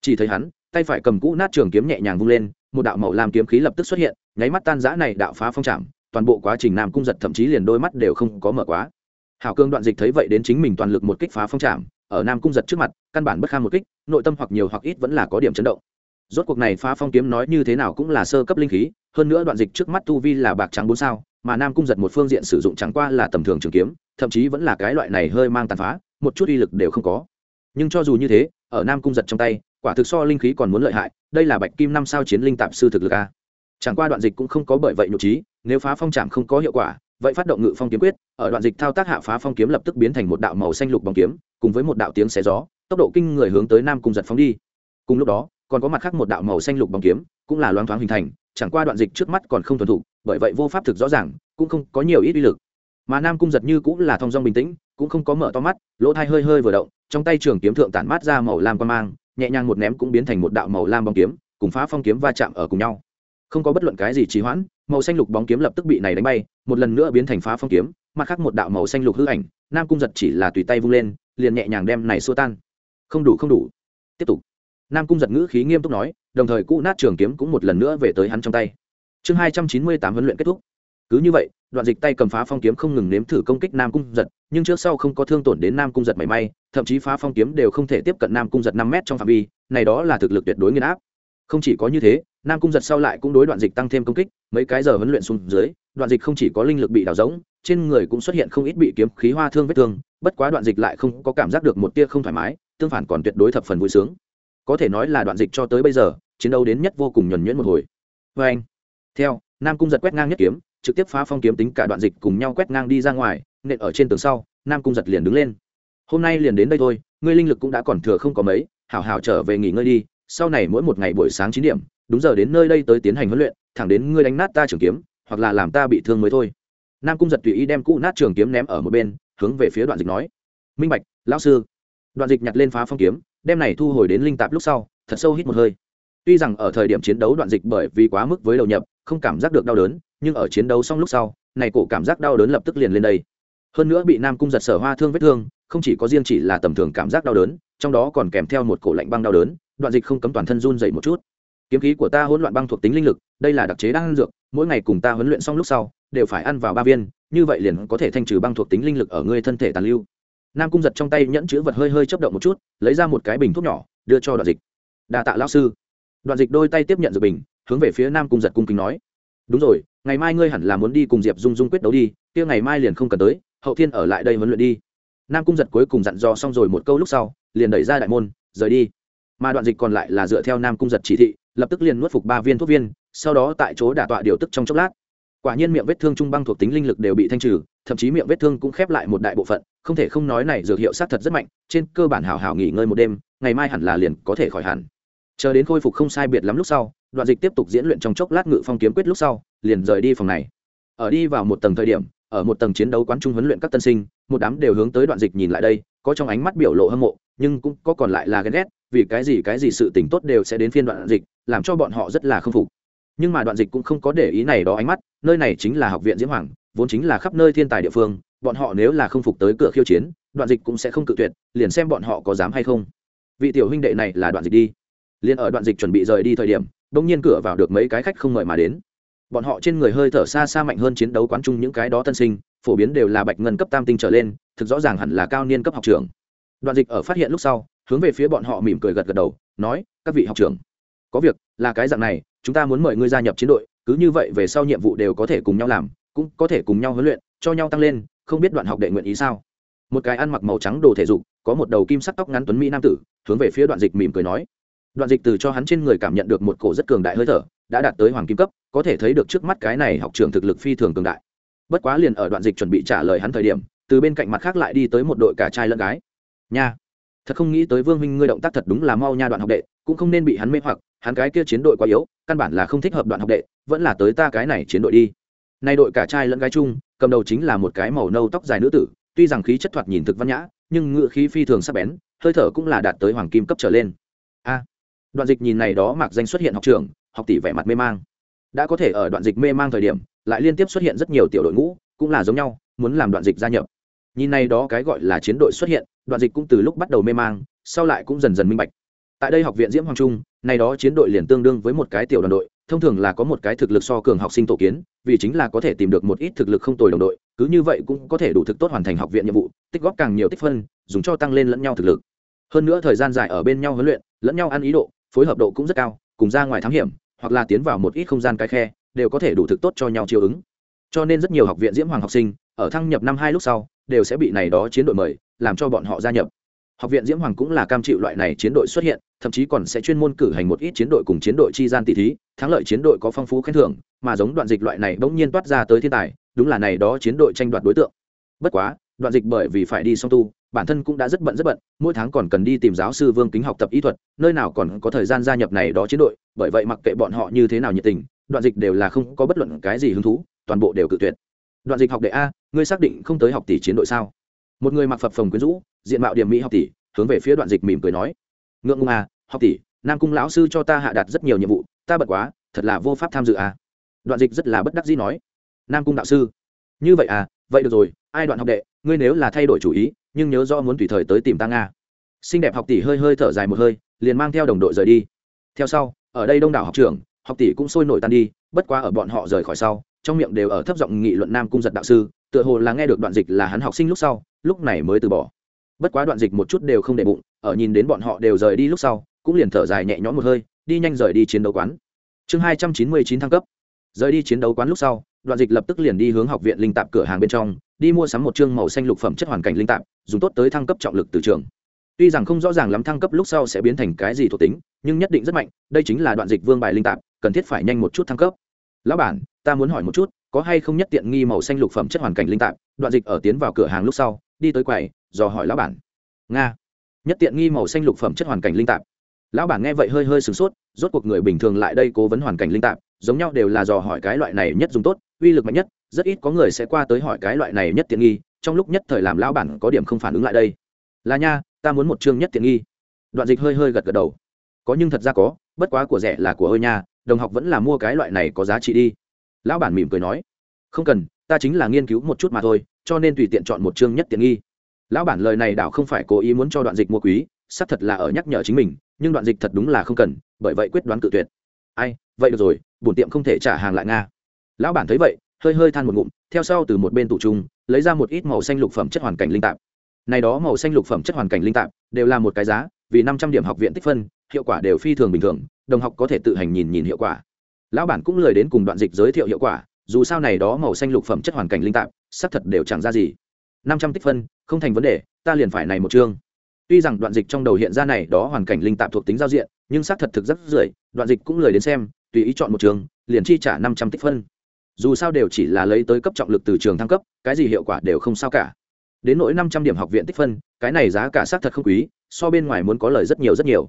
Speaker 1: chỉ thấy hắn, tay phải cầm cũ nát trường kiếm nhẹ nhàng vung lên, một đạo màu làm kiếm khí lập tức xuất hiện, nháy mắt tan giã này đạo phá phong chạm, toàn bộ quá trình nam cung giật thậm chí liền đôi mắt đều không có mở quá hảo cương đoạn dịch thấy vậy đến chính mình toàn lực một kích phá phong chạm ở nam cung giật trước mặt, căn bản bất kham một kích, nội tâm hoặc nhiều hoặc ít vẫn là có điểm chấn động. Rốt cuộc này phá phong kiếm nói như thế nào cũng là sơ cấp linh khí, hơn nữa đoạn dịch trước mắt tu vi là bạc trắng bốn sao, mà nam cung giật một phương diện sử dụng chẳng qua là tầm thường trường kiếm, thậm chí vẫn là cái loại này hơi mang tàn phá, một chút uy lực đều không có. Nhưng cho dù như thế, ở nam cung giật trong tay, quả thực so linh khí còn muốn lợi hại, đây là bạch kim năm sao chiến linh tạp sư thực lực a. Chẳng qua đoạn dịch cũng không có bởi vậy nhục trí, nếu phá phong trạm không có hiệu quả, vậy phát động ngự phong kiếm quyết ở đoạn dịch thao tác hạ phá phong kiếm lập tức biến thành một đạo màu xanh lục bóng kiếm, cùng với một đạo tiếng xé gió, tốc độ kinh người hướng tới nam cung giật phóng đi. Cùng lúc đó, còn có mặt khác một đạo màu xanh lục bóng kiếm, cũng là loáng thoáng hình thành, chẳng qua đoạn dịch trước mắt còn không thuần thục, bởi vậy vô pháp thực rõ ràng, cũng không có nhiều ít uy lực. Mà nam cung giật như cũng là thong dong bình tĩnh, cũng không có mở to mắt, lỗ thai hơi hơi vừa động, trong tay trường kiếm thượng tản mát ra màu lam quan mang, nhẹ nhàng một ném cũng biến thành một đạo màu lam bóng kiếm, cùng phá phong kiếm va chạm ở cùng nhau. Không có bất luận cái gì trì hoãn, màu xanh lục bóng kiếm lập tức bị này đánh bay, một lần nữa biến thành phá phong kiếm mặt khác một đạo màu xanh lục hư ảnh, nam cung giật chỉ là tùy tay vung lên, liền nhẹ nhàng đem này xua tan. Không đủ không đủ. Tiếp tục. Nam cung giật ngữ khí nghiêm túc nói, đồng thời cũ nát trường kiếm cũng một lần nữa về tới hắn trong tay. Chương hai trăm chín mươi tám huấn luyện kết thúc. Cứ như vậy, đoạn dịch tay cầm phá phong kiếm không ngừng nếm thử công kích nam cung giật, nhưng trước sau không có thương tổn đến nam cung giật mảy may, thậm chí phá phong kiếm đều không thể tiếp cận nam cung giật năm m trong phạm vi, này đó là thực lực tuyệt đối nghiên áp không chỉ có như thế, nam cung giật sau lại cũng đối đoạn dịch tăng thêm công kích, mấy cái giờ huấn luyện xuống dưới, đoạn dịch không chỉ có linh lực bị đào rỗng, trên người cũng xuất hiện không ít bị kiếm khí hoa thương vết thương, bất quá đoạn dịch lại không có cảm giác được một tia không thoải mái, tương phản còn tuyệt đối thập phần vui sướng. Có thể nói là đoạn dịch cho tới bây giờ, chiến đấu đến nhất vô cùng nhuẩn nhuyễn một hồi. Vê anh, theo, nam cung giật quét ngang nhất kiếm, trực tiếp phá phong kiếm tính cả đoạn dịch cùng nhau quét ngang đi ra ngoài, nện ở trên tường sau, nam cung giật liền đứng lên. Hôm nay liền đến đây thôi, ngươi linh lực cũng đã còn thừa không có mấy, hảo hảo trở về nghỉ ngơi đi sau này mỗi một ngày buổi sáng chín điểm, đúng giờ đến nơi đây tới tiến hành huấn luyện, thẳng đến ngươi đánh nát ta trường kiếm, hoặc là làm ta bị thương mới thôi. Nam cung giật tùy ý đem cũ nát trường kiếm ném ở một bên, hướng về phía đoạn dịch nói, minh bạch, lão sư. Đoạn dịch nhặt lên phá phong kiếm, đem này thu hồi đến linh tạp lúc sau, thật sâu hít một hơi. Tuy rằng ở thời điểm chiến đấu đoạn dịch bởi vì quá mức với đầu nhập, không cảm giác được đau đớn, nhưng ở chiến đấu xong lúc sau, này cổ cảm giác đau đớn lập tức liền lên đây. Hơn nữa bị nam cung giật sở hoa thương vết thương, không chỉ có riêng chỉ là tầm thường cảm giác đau đớn, trong đó còn kèm theo một cổ lạnh băng đau đớn đoạn dịch không cấm toàn thân run dậy một chút. Kiếm khí của ta hỗn loạn băng thuộc tính linh lực, đây là đặc chế đang ăn dược, mỗi ngày cùng ta huấn luyện xong lúc sau, đều phải ăn vào ba viên, như vậy liền có thể thanh trừ băng thuộc tính linh lực ở ngươi thân thể tàn lưu. Nam cung giật trong tay nhẫn chữ vật hơi hơi chấp động một chút, lấy ra một cái bình thuốc nhỏ, đưa cho đoạn dịch. Đà tạ lão sư. Đoạn dịch đôi tay tiếp nhận dược bình, hướng về phía nam cung giật cung kính nói. Đúng rồi, ngày mai ngươi hẳn là muốn đi cùng diệp dung dung quyết đấu đi, kia ngày mai liền không cần tới, hậu thiên ở lại đây huấn luyện đi. Nam cung giật cuối cùng dặn dò xong rồi một câu lúc sau, liền đẩy ra đại môn, rời đi mà đoạn dịch còn lại là dựa theo nam cung giật chỉ thị, lập tức liền nuốt phục ba viên thuốc viên, sau đó tại chỗ đả tọa điều tức trong chốc lát. Quả nhiên miệng vết thương trung băng thuộc tính linh lực đều bị thanh trừ, thậm chí miệng vết thương cũng khép lại một đại bộ phận, không thể không nói này dược hiệu sát thật rất mạnh, trên cơ bản hảo hảo nghỉ ngơi một đêm, ngày mai hẳn là liền có thể khỏi hẳn. Chờ đến khôi phục không sai biệt lắm lúc sau, đoạn dịch tiếp tục diễn luyện trong chốc lát ngự phong kiếm quyết lúc sau, liền rời đi phòng này. Ở đi vào một tầng thời điểm, ở một tầng chiến đấu quán trung huấn luyện các tân sinh, một đám đều hướng tới đoạn dịch nhìn lại đây, có trong ánh mắt biểu lộ hâm mộ, nhưng cũng có còn lại là ghen ghét vì cái gì cái gì sự tình tốt đều sẽ đến phiên đoạn dịch, làm cho bọn họ rất là k phục. Nhưng mà đoạn dịch cũng không có để ý này đó ánh mắt, nơi này chính là học viện diễm hoàng, vốn chính là khắp nơi thiên tài địa phương, bọn họ nếu là không phục tới cửa khiêu chiến, đoạn dịch cũng sẽ không cự tuyệt, liền xem bọn họ có dám hay không. Vị tiểu huynh đệ này là đoạn dịch đi. Liền ở đoạn dịch chuẩn bị rời đi thời điểm, bỗng nhiên cửa vào được mấy cái khách không mời mà đến. Bọn họ trên người hơi thở xa xa mạnh hơn chiến đấu quán chung những cái đó tân sinh, phổ biến đều là bạch ngân cấp tam tinh trở lên, thực rõ ràng hẳn là cao niên cấp học trường đoạn dịch ở phát hiện lúc sau hướng về phía bọn họ mỉm cười gật gật đầu, nói, các vị học trưởng, có việc, là cái dạng này, chúng ta muốn mời ngươi gia nhập chiến đội, cứ như vậy về sau nhiệm vụ đều có thể cùng nhau làm, cũng có thể cùng nhau huấn luyện, cho nhau tăng lên, không biết đoạn học đệ nguyện ý sao? Một cái ăn mặc màu trắng đồ thể dục, có một đầu kim sắc tóc ngắn tuấn mỹ nam tử, hướng về phía đoạn dịch mỉm cười nói. Đoạn dịch từ cho hắn trên người cảm nhận được một cổ rất cường đại hơi thở, đã đạt tới hoàng kim cấp, có thể thấy được trước mắt cái này học trường thực lực phi thường cường đại. Bất quá liền ở đoạn dịch chuẩn bị trả lời hắn thời điểm, từ bên cạnh mặt khác lại đi tới một đội cả trai lẫn gái. Nha thật không nghĩ tới vương minh ngươi động tác thật đúng là mau nha đoạn học đệ, cũng không nên bị hắn mê hoặc, hắn cái kia chiến đội quá yếu, căn bản là không thích hợp đoạn học đệ, vẫn là tới ta cái này chiến đội đi. Nay đội cả trai lẫn gái chung, cầm đầu chính là một cái màu nâu tóc dài nữ tử, tuy rằng khí chất thoạt nhìn thực văn nhã, nhưng ngựa khí phi thường sắc bén, hơi thở cũng là đạt tới hoàng kim cấp trở lên. A. Đoạn dịch nhìn này đó mạc danh xuất hiện học trường học tỷ vẻ mặt mê mang. Đã có thể ở đoạn dịch mê mang thời điểm, lại liên tiếp xuất hiện rất nhiều tiểu đội ngũ, cũng là giống nhau, muốn làm đoạn dịch gia nhập nhìn này đó cái gọi là chiến đội xuất hiện, đoạn dịch cũng từ lúc bắt đầu mê mang, sau lại cũng dần dần minh bạch. Tại đây học viện diễm hoàng trung, này đó chiến đội liền tương đương với một cái tiểu đoàn đội, thông thường là có một cái thực lực so cường học sinh tổ kiến, vì chính là có thể tìm được một ít thực lực không tồi đồng đội, cứ như vậy cũng có thể đủ thực tốt hoàn thành học viện nhiệm vụ, tích góp càng nhiều tích phân, dùng cho tăng lên lẫn nhau thực lực. Hơn nữa thời gian dài ở bên nhau huấn luyện, lẫn nhau ăn ý độ, phối hợp độ cũng rất cao, cùng ra ngoài thám hiểm, hoặc là tiến vào một ít không gian cái khe, đều có thể đủ thực tốt cho nhau chiều ứng. Cho nên rất nhiều học viện diễm hoàng học sinh, ở thăng nhập năm hai lúc sau đều sẽ bị này đó chiến đội mời, làm cho bọn họ gia nhập. Học viện diễm hoàng cũng là cam chịu loại này chiến đội xuất hiện, thậm chí còn sẽ chuyên môn cử hành một ít chiến đội cùng chiến đội chi gian tỷ thí, thắng lợi chiến đội có phong phú khen thưởng, mà giống đoạn dịch loại này bỗng nhiên toát ra tới thiên tài, đúng là này đó chiến đội tranh đoạt đối tượng. Bất quá, đoạn dịch bởi vì phải đi song tu, bản thân cũng đã rất bận rất bận, mỗi tháng còn cần đi tìm giáo sư vương kính học tập ý thuật, nơi nào còn có thời gian gia nhập này đó chiến đội, bởi vậy mặc kệ bọn họ như thế nào nhiệt tình, đoạn dịch đều là không có bất luận cái gì hứng thú, toàn bộ đều cự tuyệt. Đoạn dịch học đệ a ngươi xác định không tới học tỷ chiến đội sao? Một người mặc phập phồng quyến rũ, diện mạo điểm mỹ học tỷ, hướng về phía đoạn dịch mỉm cười nói, ngượng ngùng à học tỷ, nam cung lão sư cho ta hạ đạt rất nhiều nhiệm vụ, ta bật quá, thật là vô pháp tham dự à. Đoạn dịch rất là bất đắc dĩ nói, nam cung đạo sư, như vậy à vậy được rồi, ai đoạn học đệ, ngươi nếu là thay đổi chủ ý, nhưng nhớ do muốn tùy thời tới tìm ta nga. Xinh đẹp học tỷ hơi hơi thở dài một hơi, liền mang theo đồng đội rời đi. Theo sau, ở đây đông đảo học trường học tỷ cũng sôi nổi tan đi, bất quá ở bọn họ rời khỏi sau, trong miệng đều ở thấp giọng nghị luận nam cung giật đạo sư tựa hồ là nghe được đoạn dịch là hắn học sinh lúc sau, lúc này mới từ bỏ. Bất quá đoạn dịch một chút đều không để bụng, ở nhìn đến bọn họ đều rời đi lúc sau, cũng liền thở dài nhẹ nhõm một hơi, đi nhanh rời đi chiến đấu quán. Chương hai trăm chín mươi chín thăng cấp. Rời đi chiến đấu quán lúc sau, đoạn dịch lập tức liền đi hướng học viện linh tạp cửa hàng bên trong, đi mua sắm một chương màu xanh lục phẩm chất hoàn cảnh linh tạp, dùng tốt tới thăng cấp trọng lực từ trường. Tuy rằng không rõ ràng lắm thăng cấp lúc sau sẽ biến thành cái gì thuộc tính, nhưng nhất định rất mạnh, đây chính là đoạn dịch vương bài linh tạp, cần thiết phải nhanh một chút thăng cấp. Lão bản, ta muốn hỏi một chút có hay không nhất tiện nghi màu xanh lục phẩm chất hoàn cảnh linh tạp, đoạn dịch ở tiến vào cửa hàng lúc sau, đi tới quầy, dò hỏi lão bản. Nga. Nhất tiện nghi màu xanh lục phẩm chất hoàn cảnh linh tạp. Lão bản nghe vậy hơi hơi sửng sốt, rốt cuộc người bình thường lại đây cố vấn hoàn cảnh linh tạp, giống nhau đều là dò hỏi cái loại này nhất dùng tốt, uy lực mạnh nhất, rất ít có người sẽ qua tới hỏi cái loại này nhất tiện nghi, trong lúc nhất thời làm lão bản có điểm không phản ứng lại đây. Là nha, ta muốn một chương nhất tiện nghi. Đoạn dịch hơi hơi gật gật đầu. Có nhưng thật ra có, bất quá của rẻ là của ơi nha, đồng học vẫn là mua cái loại này có giá trị đi lão bản mỉm cười nói, không cần, ta chính là nghiên cứu một chút mà thôi, cho nên tùy tiện chọn một chương nhất tiện nghi. Lão bản lời này đảo không phải cố ý muốn cho đoạn dịch mua quý, xác thật là ở nhắc nhở chính mình, nhưng đoạn dịch thật đúng là không cần, bởi vậy quyết đoán cự tuyệt. Ai, vậy được rồi, bổn tiệm không thể trả hàng lại nga. Lão bản thấy vậy, hơi hơi than một ngụm, theo sau từ một bên tủ trung lấy ra một ít màu xanh lục phẩm chất hoàn cảnh linh tạp. Này đó màu xanh lục phẩm chất hoàn cảnh linh tạp, đều là một cái giá, vì năm trăm điểm học viện tích phân, hiệu quả đều phi thường bình thường, đồng học có thể tự hành nhìn nhìn hiệu quả lão bản cũng lời đến cùng đoạn dịch giới thiệu hiệu quả, dù sao này đó màu xanh lục phẩm chất hoàn cảnh linh tạp, xác thật đều chẳng ra gì. Năm trăm tích phân, không thành vấn đề, ta liền phải này một chương. Tuy rằng đoạn dịch trong đầu hiện ra này đó hoàn cảnh linh tạp thuộc tính giao diện, nhưng xác thật thực rất rưỡi đoạn dịch cũng lời đến xem, tùy ý chọn một trường liền chi trả năm trăm tích phân. Dù sao đều chỉ là lấy tới cấp trọng lực từ trường thăng cấp, cái gì hiệu quả đều không sao cả. Đến nỗi năm trăm điểm học viện tích phân, cái này giá cả xác thật không quý, so bên ngoài muốn có lời rất nhiều rất nhiều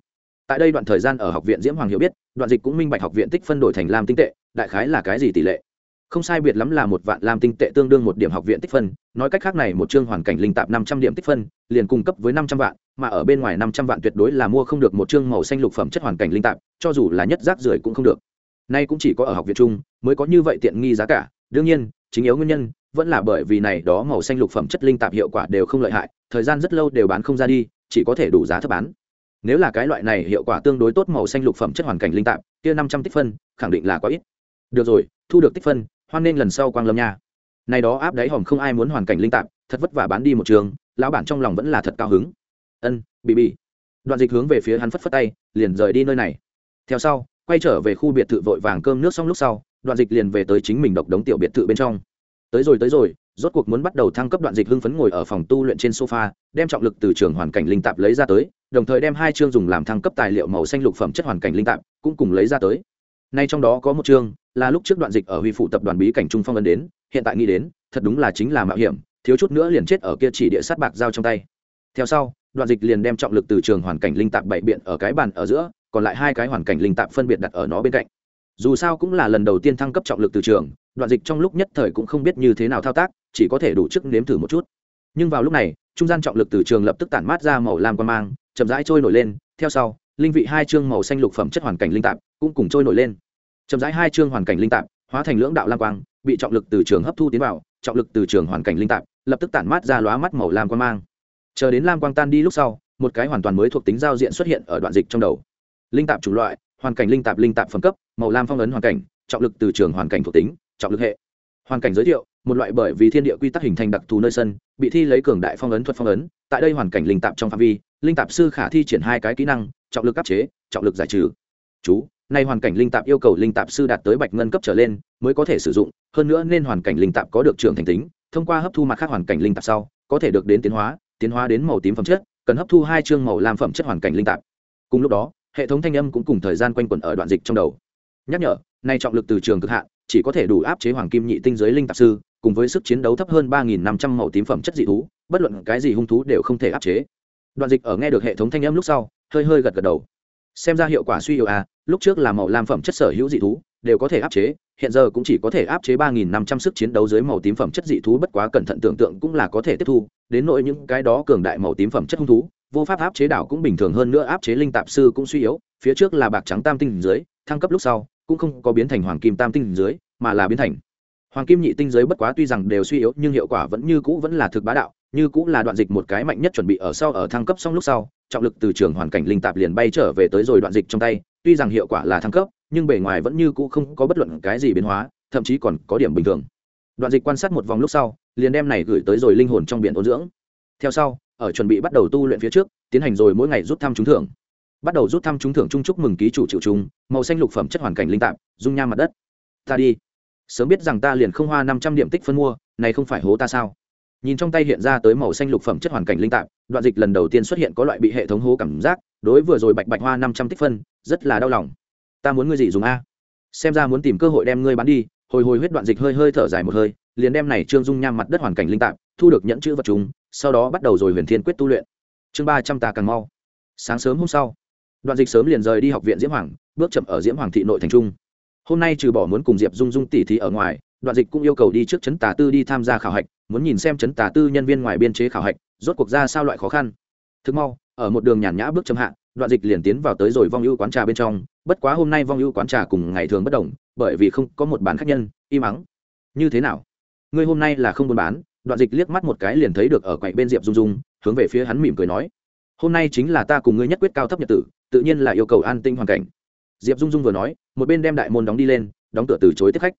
Speaker 1: tại đây đoạn thời gian ở học viện diễm hoàng hiểu biết, đoạn dịch cũng minh bạch học viện tích phân đổi thành lam tinh tệ, đại khái là cái gì tỷ lệ? Không sai biệt lắm là một vạn lam tinh tệ tương đương một điểm học viện tích phân, nói cách khác này, một chương hoàn cảnh linh tạp năm trăm điểm tích phân, liền cung cấp với năm trăm vạn, mà ở bên ngoài năm trăm vạn tuyệt đối là mua không được một chương màu xanh lục phẩm chất hoàn cảnh linh tạp, cho dù là nhất rác rưởi cũng không được. Nay cũng chỉ có ở học viện trung mới có như vậy tiện nghi giá cả, đương nhiên, chính yếu nguyên nhân vẫn là bởi vì này đó màu xanh lục phẩm chất linh tạp hiệu quả đều không lợi hại, thời gian rất lâu đều bán không ra đi, chỉ có thể đủ giá thấp bán nếu là cái loại này hiệu quả tương đối tốt màu xanh lục phẩm chất hoàn cảnh linh tạp, kia năm trăm tích phân, khẳng định là quá ít. Được rồi, thu được tích phân, hoan nên lần sau quang lâm nha. Này đó áp đáy hòm không ai muốn hoàn cảnh linh tạp, thật vất vả bán đi một trường, lão bản trong lòng vẫn là thật cao hứng. Ân, bị bị. Đoạn dịch hướng về phía hắn phất phất tay, liền rời đi nơi này. Theo sau, quay trở về khu biệt thự vội vàng cơm nước xong lúc sau, đoạn dịch liền về tới chính mình độc đống tiểu biệt thự bên trong. Tới rồi tới rồi, rốt cuộc muốn bắt đầu thăng cấp đoạn dịch hưng phấn ngồi ở phòng tu luyện trên sofa, đem trọng lực từ trường hoàn cảnh linh tạp lấy ra tới đồng thời đem hai chương dùng làm thăng cấp tài liệu màu xanh lục phẩm chất hoàn cảnh linh tạp cũng cùng lấy ra tới. Nay trong đó có một chương là lúc trước đoạn dịch ở huy phụ tập đoàn bí cảnh trung phong ấn đến, hiện tại nghĩ đến, thật đúng là chính là mạo hiểm, thiếu chút nữa liền chết ở kia chỉ địa sát bạc giao trong tay. Theo sau, đoạn dịch liền đem trọng lực từ trường hoàn cảnh linh tạp bảy biện ở cái bàn ở giữa, còn lại hai cái hoàn cảnh linh tạp phân biệt đặt ở nó bên cạnh. Dù sao cũng là lần đầu tiên thăng cấp trọng lực từ trường, đoạn dịch trong lúc nhất thời cũng không biết như thế nào thao tác, chỉ có thể đủ chức nếm thử một chút. Nhưng vào lúc này, trung gian trọng lực từ trường lập tức tản mát ra màu lam quan mang chậm rãi trôi nổi lên, theo sau, linh vị hai chương màu xanh lục phẩm chất hoàn cảnh linh tạp cũng cùng trôi nổi lên. Chậm rãi hai chương hoàn cảnh linh tạp hóa thành lưỡng đạo lam quang, bị trọng lực từ trường hấp thu tiến vào, trọng lực từ trường hoàn cảnh linh tạp lập tức tản mát ra lóa mắt màu lam quang mang. Chờ đến lam quang tan đi lúc sau, một cái hoàn toàn mới thuộc tính giao diện xuất hiện ở đoạn dịch trong đầu. Linh tạp chủng loại, hoàn cảnh linh tạp linh tạp phẩm cấp, màu lam phong ấn hoàn cảnh, trọng lực từ trường hoàn cảnh thuộc tính, trọng lực hệ hoàn cảnh giới thiệu, một loại bởi vì thiên địa quy tắc hình thành đặc thù nơi sân, bị thi lấy cường đại phong ấn thuật phong ấn, tại đây hoàn cảnh linh tạp trong phạm vi, linh tạp sư khả thi triển hai cái kỹ năng, trọng lực áp chế, trọng lực giải trừ. Chú, nay hoàn cảnh linh tạp yêu cầu linh tạp sư đạt tới bạch ngân cấp trở lên, mới có thể sử dụng, hơn nữa nên hoàn cảnh linh tạp có được trưởng thành tính, thông qua hấp thu mặt khác hoàn cảnh linh tạp sau, có thể được đến tiến hóa tiến hóa đến màu tím phẩm chất, cần hấp thu hai chương màu lam phẩm chất hoàn cảnh linh tạp. Cùng lúc đó, hệ thống thanh âm cũng cùng thời gian quanh quẩn ở đoạn dịch trong đầu. Nhắc nhở, nay trọng lực từ trường cực hạn chỉ có thể đủ áp chế hoàng kim nhị tinh giới linh tạp sư, cùng với sức chiến đấu thấp hơn ba nghìn năm trăm màu tím phẩm chất dị thú, bất luận cái gì hung thú đều không thể áp chế. Đoạn dịch ở nghe được hệ thống thanh âm lúc sau, hơi hơi gật gật đầu. Xem ra hiệu quả suy yếu à lúc trước là màu lam phẩm chất sở hữu dị thú, đều có thể áp chế, hiện giờ cũng chỉ có thể áp chế ba nghìn năm trăm sức chiến đấu dưới màu tím phẩm chất dị thú bất quá cẩn thận tưởng tượng cũng là có thể tiếp thu, đến nỗi những cái đó cường đại màu tím phẩm chất hung thú, vô pháp áp chế đảo cũng bình thường hơn nữa, áp chế linh tạp sư cũng suy yếu, phía trước là bạc trắng tam tinh dưới thăng cấp lúc sau cũng không có biến thành hoàng kim tam tinh dưới, mà là biến thành. Hoàng kim nhị tinh dưới. bất quá tuy rằng đều suy yếu, nhưng hiệu quả vẫn như cũ vẫn là thực bá đạo, như cũ là đoạn dịch một cái mạnh nhất chuẩn bị ở sau ở thăng cấp xong lúc sau, trọng lực từ trường hoàn cảnh linh tạp liền bay trở về tới rồi đoạn dịch trong tay, tuy rằng hiệu quả là thăng cấp, nhưng bề ngoài vẫn như cũ không có bất luận cái gì biến hóa, thậm chí còn có điểm bình thường. Đoạn dịch quan sát một vòng lúc sau, liền đem này gửi tới rồi linh hồn trong biển ôn dưỡng. Theo sau, ở chuẩn bị bắt đầu tu luyện phía trước, tiến hành rồi mỗi ngày rút thăm trúng thưởng bắt đầu rút thăm trúng thưởng chung chúc mừng ký chủ triệu chúng màu xanh lục phẩm chất hoàn cảnh linh tạp, dung nham mặt đất. Ta đi. Sớm biết rằng ta liền không hoa năm trăm điểm tích phân mua, này không phải hố ta sao? Nhìn trong tay hiện ra tới màu xanh lục phẩm chất hoàn cảnh linh tạp, đoạn dịch lần đầu tiên xuất hiện có loại bị hệ thống hố cảm giác, đối vừa rồi bạch bạch hoa năm trăm tích phân, rất là đau lòng. Ta muốn ngươi gì dùng a? Xem ra muốn tìm cơ hội đem ngươi bán đi, hồi hồi huyết đoạn dịch hơi hơi thở dài một hơi, liền đem này trương dung nham mặt đất hoàn cảnh linh tạp, thu được nhẫn chữ vật chúng, sau đó bắt đầu rồi huyền thiên quyết tu luyện. Chương ba trăm tà càng mau. Sáng sớm hôm sau đoạn dịch sớm liền rời đi học viện diễm hoàng, bước chậm ở diễm hoàng thị nội thành trung. Hôm nay trừ bỏ muốn cùng diệp dung dung tỉ thí ở ngoài, đoạn dịch cũng yêu cầu đi trước chấn tà tư đi tham gia khảo hạch, muốn nhìn xem chấn tà tư nhân viên ngoài biên chế khảo hạch, rốt cuộc ra sao loại khó khăn. Thực mau, ở một đường nhàn nhã bước chậm hạ, đoạn dịch liền tiến vào tới rồi vong ưu quán trà bên trong. Bất quá hôm nay vong ưu quán trà cùng ngày thường bất đồng, bởi vì không có một bán khách nhân, im ắng. Như thế nào? Ngươi hôm nay là không buôn bán? Đoạn dịch liếc mắt một cái liền thấy được ở quạnh bên diệp dung dung, hướng về phía hắn mỉm cười nói. Hôm nay chính là ta cùng ngươi nhất quyết cao thấp nhật tử tự nhiên là yêu cầu an tinh hoàn cảnh. Diệp dung dung vừa nói, một bên đem đại môn đóng đi lên, đóng cửa từ chối tiếp khách.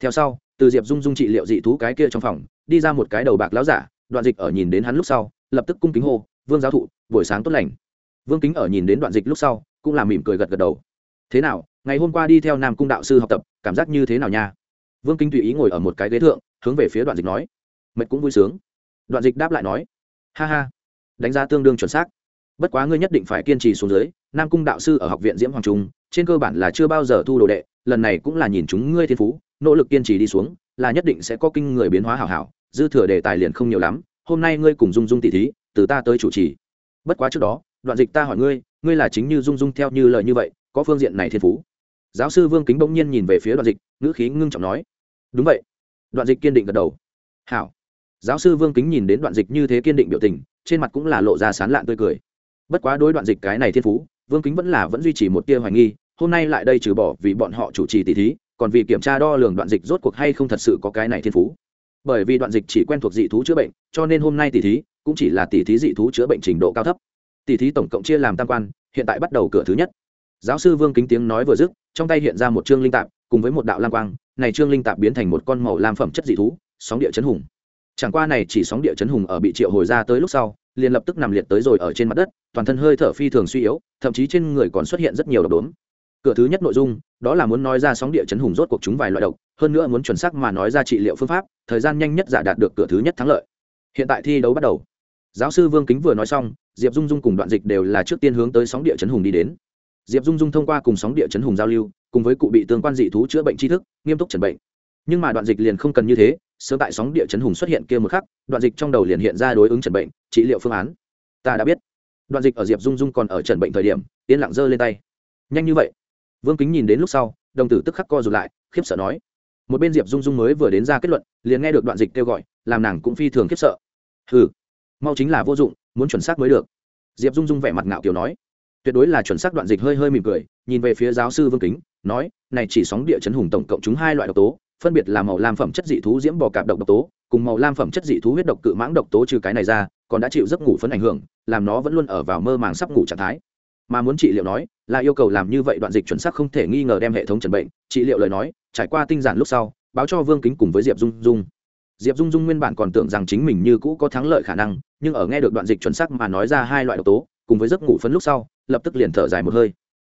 Speaker 1: Theo sau, từ diệp dung dung trị liệu dị thú cái kia trong phòng, đi ra một cái đầu bạc láo giả, đoạn dịch ở nhìn đến hắn lúc sau, lập tức cung kính hô, vương giáo thụ, buổi sáng tốt lành. Vương kính ở nhìn đến đoạn dịch lúc sau, cũng là mỉm cười gật gật đầu. Thế nào, ngày hôm qua đi theo nam cung đạo sư học tập, cảm giác như thế nào nha? Vương kính tùy ý ngồi ở một cái ghế thượng, hướng về phía đoạn dịch nói. Mệt cũng vui sướng. Đoạn dịch đáp lại nói. Ha ha, đánh giá tương đương chuẩn xác bất quá ngươi nhất định phải kiên trì xuống dưới, nam cung đạo sư ở học viện diễm hoàng trung, trên cơ bản là chưa bao giờ thu đồ đệ, lần này cũng là nhìn chúng ngươi thiên phú, nỗ lực kiên trì đi xuống, là nhất định sẽ có kinh người biến hóa hảo hảo, dư thừa đề tài liền không nhiều lắm, hôm nay ngươi cùng dung dung tỷ thí, từ ta tới chủ trì. Bất quá trước đó, đoạn dịch ta hỏi ngươi ngươi là chính như dung dung theo như lời như vậy, có phương diện này thiên phú? Giáo sư vương kính bỗng nhiên nhìn về phía đoạn dịch, ngữ khí ngưng trọng nói. Đúng vậy. Đoạn dịch kiên định gật đầu. Hảo. Giáo sư vương kính nhìn đến đoạn dịch như thế kiên định biểu tình, trên mặt cũng là lộ ra sán lạn tươi cười bất quá đối đoạn dịch cái này thiên phú, vương kính vẫn là vẫn duy trì một tia hoài nghi, hôm nay lại đây trừ bỏ vì bọn họ chủ trì tỷ thí, còn vì kiểm tra đo lường đoạn dịch rốt cuộc hay không thật sự có cái này thiên phú. Bởi vì đoạn dịch chỉ quen thuộc dị thú chữa bệnh, cho nên hôm nay tỷ thí cũng chỉ là tỷ thí dị thú chữa bệnh trình độ cao thấp. Tỷ thí tổng cộng chia làm tam quan, hiện tại bắt đầu cửa thứ nhất. Giáo sư vương kính tiếng nói vừa dứt, trong tay hiện ra một chương linh tạp, cùng với một đạo lam quang, này trương linh tạp biến thành một con màu lam phẩm chất dị thú, sóng địa chấn hùng. Chẳng qua này chỉ sóng địa chấn hùng ở bị triệu hồi ra tới lúc sau liền lập tức nằm liệt tới rồi ở trên mặt đất, toàn thân hơi thở phi thường suy yếu, thậm chí trên người còn xuất hiện rất nhiều độc đốm. Cửa thứ nhất nội dung, đó là muốn nói ra sóng địa chấn hùng rốt cuộc chúng vài loại độc, hơn nữa muốn chuẩn xác mà nói ra trị liệu phương pháp, thời gian nhanh nhất giả đạt được cửa thứ nhất thắng lợi. Hiện tại thi đấu bắt đầu. Giáo sư vương kính vừa nói xong, diệp dung dung cùng đoạn dịch đều là trước tiên hướng tới sóng địa chấn hùng đi đến. Diệp dung dung thông qua cùng sóng địa chấn hùng giao lưu, cùng với cụ bị tương quan dị thú chữa bệnh tri thức, nghiêm túc chẩn bệnh. Nhưng mà đoạn dịch liền không cần như thế, sớm tại sóng địa chấn hùng xuất hiện kia một khắc, đoạn dịch trong đầu liền hiện ra đối ứng chẩn bệnh trị liệu phương án. Ta đã biết. Đoạn dịch ở diệp dung dung còn ở trần bệnh thời điểm, yên lặng giơ lên tay. Nhanh như vậy? Vương kính nhìn đến lúc sau, đồng tử tức khắc co rụt lại, khiếp sợ nói. Một bên diệp dung dung mới vừa đến ra kết luận, liền nghe được đoạn dịch kêu gọi, làm nàng cũng phi thường khiếp sợ. Ừ mau chính là vô dụng, muốn chuẩn xác mới được. Diệp dung dung vẻ mặt ngạo kiểu nói. Tuyệt đối là chuẩn xác đoạn dịch hơi hơi mỉm cười, nhìn về phía giáo sư vương kính, nói, này chỉ sóng địa chấn hùng tổng cộng chúng hai loại độc tố phân biệt là màu lam phẩm chất dị thú diễm bò cạp độc độc tố, cùng màu lam phẩm chất dị thú huyết độc cự mãng độc tố trừ cái này ra, còn đã chịu giấc ngủ phấn ảnh hưởng, làm nó vẫn luôn ở vào mơ màng sắp ngủ trạng thái. Mà muốn trị liệu nói, là yêu cầu làm như vậy đoạn dịch chuẩn xác không thể nghi ngờ đem hệ thống chẩn bệnh, trị liệu lời nói, trải qua tinh giản lúc sau, báo cho vương kính cùng với diệp dung dung. Diệp dung dung nguyên bản còn tưởng rằng chính mình như cũ có thắng lợi khả năng, nhưng ở nghe được đoạn dịch chuẩn xác mà nói ra hai loại độc tố, cùng với giấc ngủ phấn lúc sau, lập tức liền thở dài một hơi.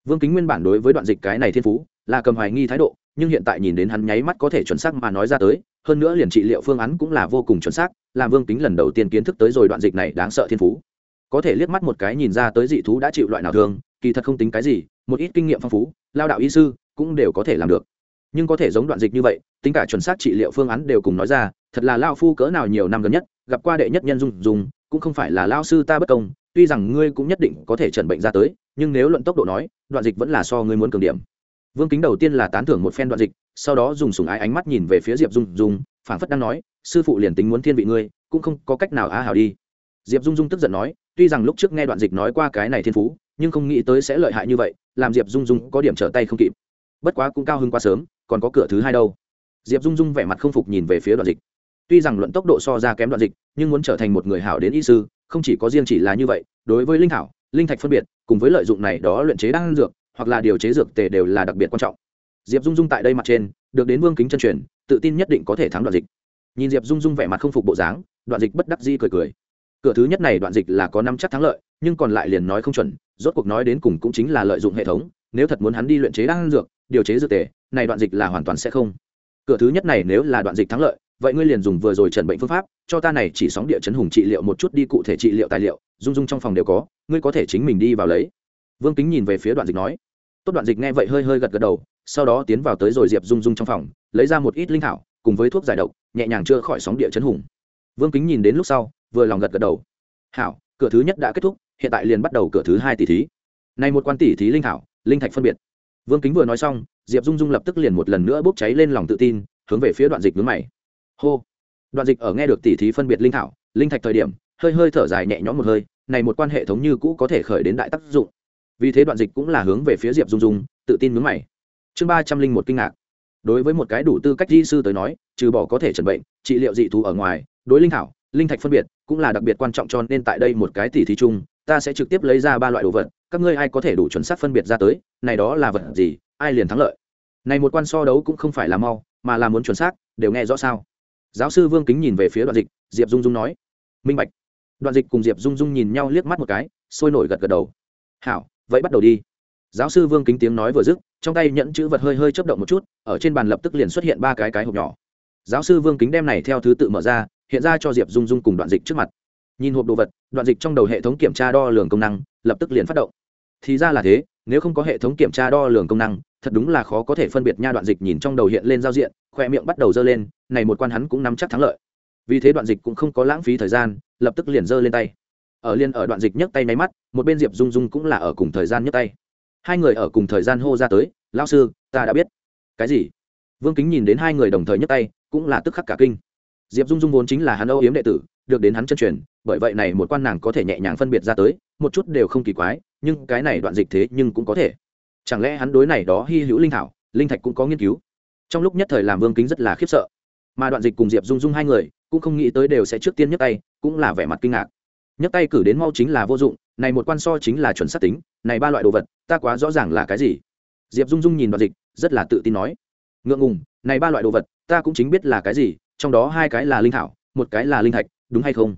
Speaker 1: Vương kính nguyên bản đối với đoạn dịch cái này thiên phú, là cầm hoài nghi thái độ nhưng hiện tại nhìn đến hắn nháy mắt có thể chuẩn xác mà nói ra tới, hơn nữa liền trị liệu phương án cũng là vô cùng chuẩn xác, làm vương kính lần đầu tiên kiến thức tới rồi đoạn dịch này đáng sợ thiên phú. Có thể liếc mắt một cái nhìn ra tới dị thú đã chịu loại nào thường kỳ thật không tính cái gì, một ít kinh nghiệm phong phú, lao đạo y sư cũng đều có thể làm được. Nhưng có thể giống đoạn dịch như vậy, tính cả chuẩn xác trị liệu phương án đều cùng nói ra, thật là lao phu cỡ nào nhiều năm gần nhất, gặp qua đệ nhất nhân dung dùng cũng không phải là lao sư ta bất công, tuy rằng ngươi cũng nhất định có thể chẩn bệnh ra tới, nhưng nếu luận tốc độ nói, đoạn dịch vẫn là so ngươi muốn cường điểm vương kính đầu tiên là tán thưởng một phen đoạn dịch, sau đó dùng sùng ái ánh mắt nhìn về phía diệp dung dung, phảng phất đang nói, sư phụ liền tính muốn thiên vị ngươi, cũng không có cách nào á hảo đi. Diệp dung dung tức giận nói, tuy rằng lúc trước nghe đoạn dịch nói qua cái này thiên phú, nhưng không nghĩ tới sẽ lợi hại như vậy, làm diệp dung dung có điểm trở tay không kịp. Bất quá cũng cao hơn quá sớm, còn có cửa thứ hai đâu. Diệp dung dung vẻ mặt không phục nhìn về phía đoạn dịch. Tuy rằng luận tốc độ so ra kém đoạn dịch, nhưng muốn trở thành một người hảo đến y sư, không chỉ có riêng chỉ là như vậy, đối với linh thảo, linh thạch phân biệt, cùng với lợi dụng này đó luyện chế đan dược hoặc là điều chế dược tề đều là đặc biệt quan trọng. Diệp dung dung tại đây mặt trên, được đến vương kính chân truyền, tự tin nhất định có thể thắng đoạn dịch. Nhìn diệp dung dung vẻ mặt không phục bộ dáng, đoạn dịch bất đắc di cười cười. Cửa thứ nhất này đoạn dịch là có năm chắc thắng lợi, nhưng còn lại liền nói không chuẩn, rốt cuộc nói đến cùng cũng chính là lợi dụng hệ thống, nếu thật muốn hắn đi luyện chế đan dược, điều chế dược tề, này đoạn dịch là hoàn toàn sẽ không. Cửa thứ nhất này nếu là đoạn dịch thắng lợi, vậy ngươi liền dùng vừa rồi trần bệnh phương pháp, cho ta này chỉ sóng địa chấn hùng trị liệu một chút đi cụ thể trị liệu tài liệu, dung dung trong phòng đều có, ngươi có thể chính mình đi vào lấy. Vương kính nhìn về phía đoạn dịch nói tốt đoạn dịch nghe vậy hơi hơi gật gật đầu, sau đó tiến vào tới rồi diệp dung dung trong phòng, lấy ra một ít linh thảo, cùng với thuốc giải độc, nhẹ nhàng chưa khỏi sóng địa chấn hùng. Vương kính nhìn đến lúc sau, vừa lòng gật gật đầu. Hảo, cửa thứ nhất đã kết thúc, hiện tại liền bắt đầu cửa thứ hai tỷ thí. Này một quan tỷ thí linh thảo, linh thạch phân biệt. Vương kính vừa nói xong, diệp dung dung lập tức liền một lần nữa bốc cháy lên lòng tự tin, hướng về phía đoạn dịch vướng mày. Hô! Đoạn dịch ở nghe được tỷ thí phân biệt linh thảo, linh thạch thời điểm, hơi hơi thở dài nhẹ nhõm một hơi, này một quan hệ thống như cũ có thể khởi đến đại tác dụng vì thế đoạn dịch cũng là hướng về phía diệp dung dung, tự tin mướn mày. Chương ba trăm linh một kinh ngạc. Đối với một cái đủ tư cách di sư tới nói, trừ bỏ có thể chẩn bệnh, trị liệu dị thú ở ngoài, đối linh thảo, linh thạch phân biệt cũng là đặc biệt quan trọng cho nên tại đây một cái tỷ thí chung, ta sẽ trực tiếp lấy ra ba loại đồ vật, các ngươi ai có thể đủ chuẩn xác phân biệt ra tới, này đó là vật gì, ai liền thắng lợi. Này một quan so đấu cũng không phải là mau, mà là muốn chuẩn xác, đều nghe rõ sao? Giáo sư vương kính nhìn về phía đoạn dịch, diệp dung dung nói. Minh bạch. Đoạn dịch cùng diệp dung dung nhìn nhau liếc mắt một cái, sôi nổi gật gật đầu. Hảo vậy bắt đầu đi. Giáo sư vương kính tiếng nói vừa dứt, trong tay nhẫn chữ vật hơi hơi chấp động một chút, ở trên bàn lập tức liền xuất hiện ba cái cái hộp nhỏ. Giáo sư vương kính đem này theo thứ tự mở ra, hiện ra cho diệp dung dung cùng đoạn dịch trước mặt. Nhìn hộp đồ vật, đoạn dịch trong đầu hệ thống kiểm tra đo lường công năng, lập tức liền phát động. Thì ra là thế, nếu không có hệ thống kiểm tra đo lường công năng, thật đúng là khó có thể phân biệt nha đoạn dịch nhìn trong đầu hiện lên giao diện, khoe miệng bắt đầu dơ lên, này một quan hắn cũng nắm chắc thắng lợi. Vì thế đoạn dịch cũng không có lãng phí thời gian, lập tức liền dơ lên tay ở liên ở đoạn dịch nhấc tay máy mắt, một bên diệp dung dung cũng là ở cùng thời gian nhấc tay. Hai người ở cùng thời gian hô ra tới lao sư, ta đã biết. Cái gì? Vương kính nhìn đến hai người đồng thời nhấc tay, cũng là tức khắc cả kinh. Diệp dung dung vốn chính là hắn âu yếm đệ tử, được đến hắn chân truyền, bởi vậy này một quan nàng có thể nhẹ nhàng phân biệt ra tới, một chút đều không kỳ quái, nhưng cái này đoạn dịch thế nhưng cũng có thể. Chẳng lẽ hắn đối này đó hy hữu linh thảo, linh thạch cũng có nghiên cứu? Trong lúc nhất thời làm vương kính rất là khiếp sợ. Mà đoạn dịch cùng diệp dung dung hai người, cũng không nghĩ tới đều sẽ trước tiên nhấc tay, cũng là vẻ mặt kinh ngạc nhấc tay cử đến mau chính là vô dụng, này một quan so chính là chuẩn xác tính, này ba loại đồ vật, ta quá rõ ràng là cái gì. Diệp dung dung nhìn đoạn dịch, rất là tự tin nói. Ngượng ngùng, này ba loại đồ vật, ta cũng chính biết là cái gì, trong đó hai cái là linh thảo, một cái là linh thạch, đúng hay không?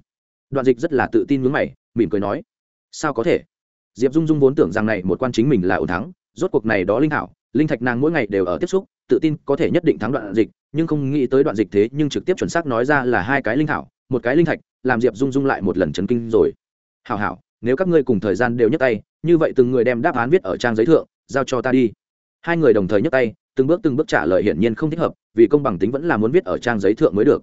Speaker 1: Đoạn dịch rất là tự tin ngưỡng mày, mỉm cười nói. Sao có thể? Diệp dung dung vốn tưởng rằng này một quan chính mình là ổn thắng, rốt cuộc này đó linh thảo, linh thạch nàng mỗi ngày đều ở tiếp xúc, tự tin có thể nhất định thắng đoạn dịch, nhưng không nghĩ tới đoạn dịch thế nhưng trực tiếp chuẩn xác nói ra là hai cái linh thảo, một cái linh thạch làm diệp dung dung lại một lần chấn kinh rồi. Hảo hảo, nếu các ngươi cùng thời gian đều nhấc tay, như vậy từng người đem đáp án viết ở trang giấy thượng, giao cho ta đi. Hai người đồng thời nhấc tay, từng bước từng bước trả lời hiển nhiên không thích hợp, vì công bằng tính vẫn là muốn viết ở trang giấy thượng mới được.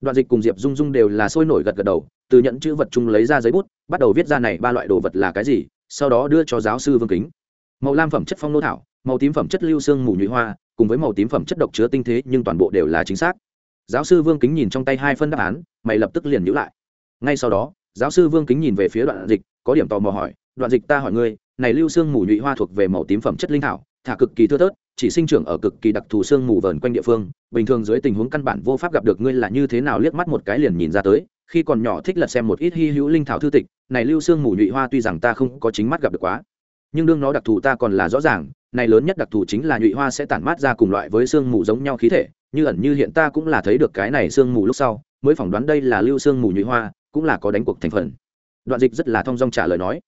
Speaker 1: Đoạn dịch cùng diệp dung dung đều là sôi nổi gật gật đầu, từ nhận chữ vật chung lấy ra giấy bút, bắt đầu viết ra này ba loại đồ vật là cái gì, sau đó đưa cho giáo sư vương kính. Màu lam phẩm chất phong nô thảo, màu tím phẩm chất lưu xương mù nhụy hoa, cùng với màu tím phẩm chất độc chứa tinh thế nhưng toàn bộ đều là chính xác. Giáo sư vương kính nhìn trong tay hai phân đáp án, mày lập tức liền nhữ lại ngay sau đó, giáo sư vương kính nhìn về phía đoạn dịch, có điểm tò mò hỏi, đoạn dịch, ta hỏi ngươi, này lưu xương mù nhụy hoa thuộc về màu tím phẩm chất linh thảo, thả cực kỳ thưa thớt, chỉ sinh trưởng ở cực kỳ đặc thù xương mù vờn quanh địa phương, bình thường dưới tình huống căn bản vô pháp gặp được ngươi là như thế nào liếc mắt một cái liền nhìn ra tới, khi còn nhỏ thích lật xem một ít hy hữu linh thảo thư tịch, này lưu xương mù nhụy hoa tuy rằng ta không có chính mắt gặp được quá, nhưng đương nó đặc thù ta còn là rõ ràng, này lớn nhất đặc thù chính là nhụy hoa sẽ tản mát ra cùng loại với xương mù giống nhau khí thể, như ẩn như hiện ta cũng là thấy được cái này xương mù lúc sau, mới phỏng đoán đây là lưu xương mù nhụy hoa cũng là có đánh cuộc thành phần. Đoạn dịch rất là thong dong trả lời nói.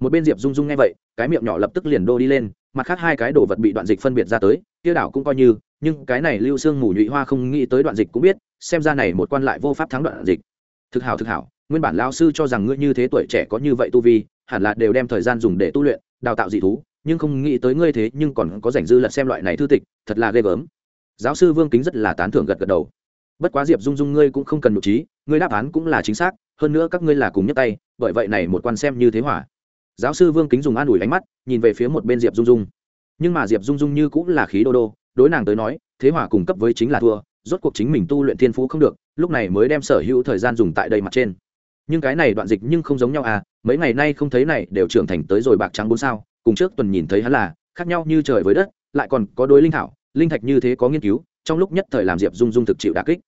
Speaker 1: Một bên diệp Dung Dung nghe vậy, cái miệng nhỏ lập tức liền đô đi lên, mặt khác hai cái đồ vật bị đoạn dịch phân biệt ra tới tiêu đảo cũng coi như, nhưng cái này lưu sương mù nhụy hoa không nghĩ tới đoạn dịch cũng biết, xem ra này một quan lại vô pháp thắng đoạn dịch. Thực hảo thực hảo, nguyên bản lao sư cho rằng ngươi như thế tuổi trẻ có như vậy tu vi, hẳn là đều đem thời gian dùng để tu luyện, đào tạo dị thú, nhưng không nghĩ tới ngươi thế nhưng còn có rảnh dư lật xem loại này thư tịch, thật là ghê gớm. Giáo sư vương kính rất là tán thưởng gật gật đầu. Bất quá diệp dung dung ngươi cũng không cần nụ trí ngươi đáp án cũng là chính xác, hơn nữa các ngươi là cùng nhấc tay, bởi vậy này một quan xem như thế hỏa. Giáo sư vương kính dùng an ủi ánh mắt, nhìn về phía một bên diệp dung dung. Nhưng mà diệp dung dung như cũng là khí đô đô, đối nàng tới nói, thế hỏa cùng cấp với chính là thua, rốt cuộc chính mình tu luyện thiên phú không được, lúc này mới đem sở hữu thời gian dùng tại đây mặt trên. Nhưng cái này đoạn dịch nhưng không giống nhau à mấy ngày nay không thấy này, đều trưởng thành tới rồi bạc trắng bốn sao, cùng trước tuần nhìn thấy hắn là, khác nhau như trời với đất, lại còn có đối linh thảo, linh thạch như thế có nghiên cứu, trong lúc nhất thời làm diệp dung dung thực chịu đà kích.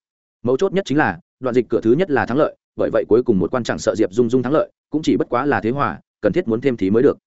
Speaker 1: Mấu chốt nhất chính là đoạn dịch cửa thứ nhất là thắng lợi, bởi vậy cuối cùng một quan chẳng sợ diệp dung dung thắng lợi, cũng chỉ bất quá là thế hòa, cần thiết muốn thêm thí mới được.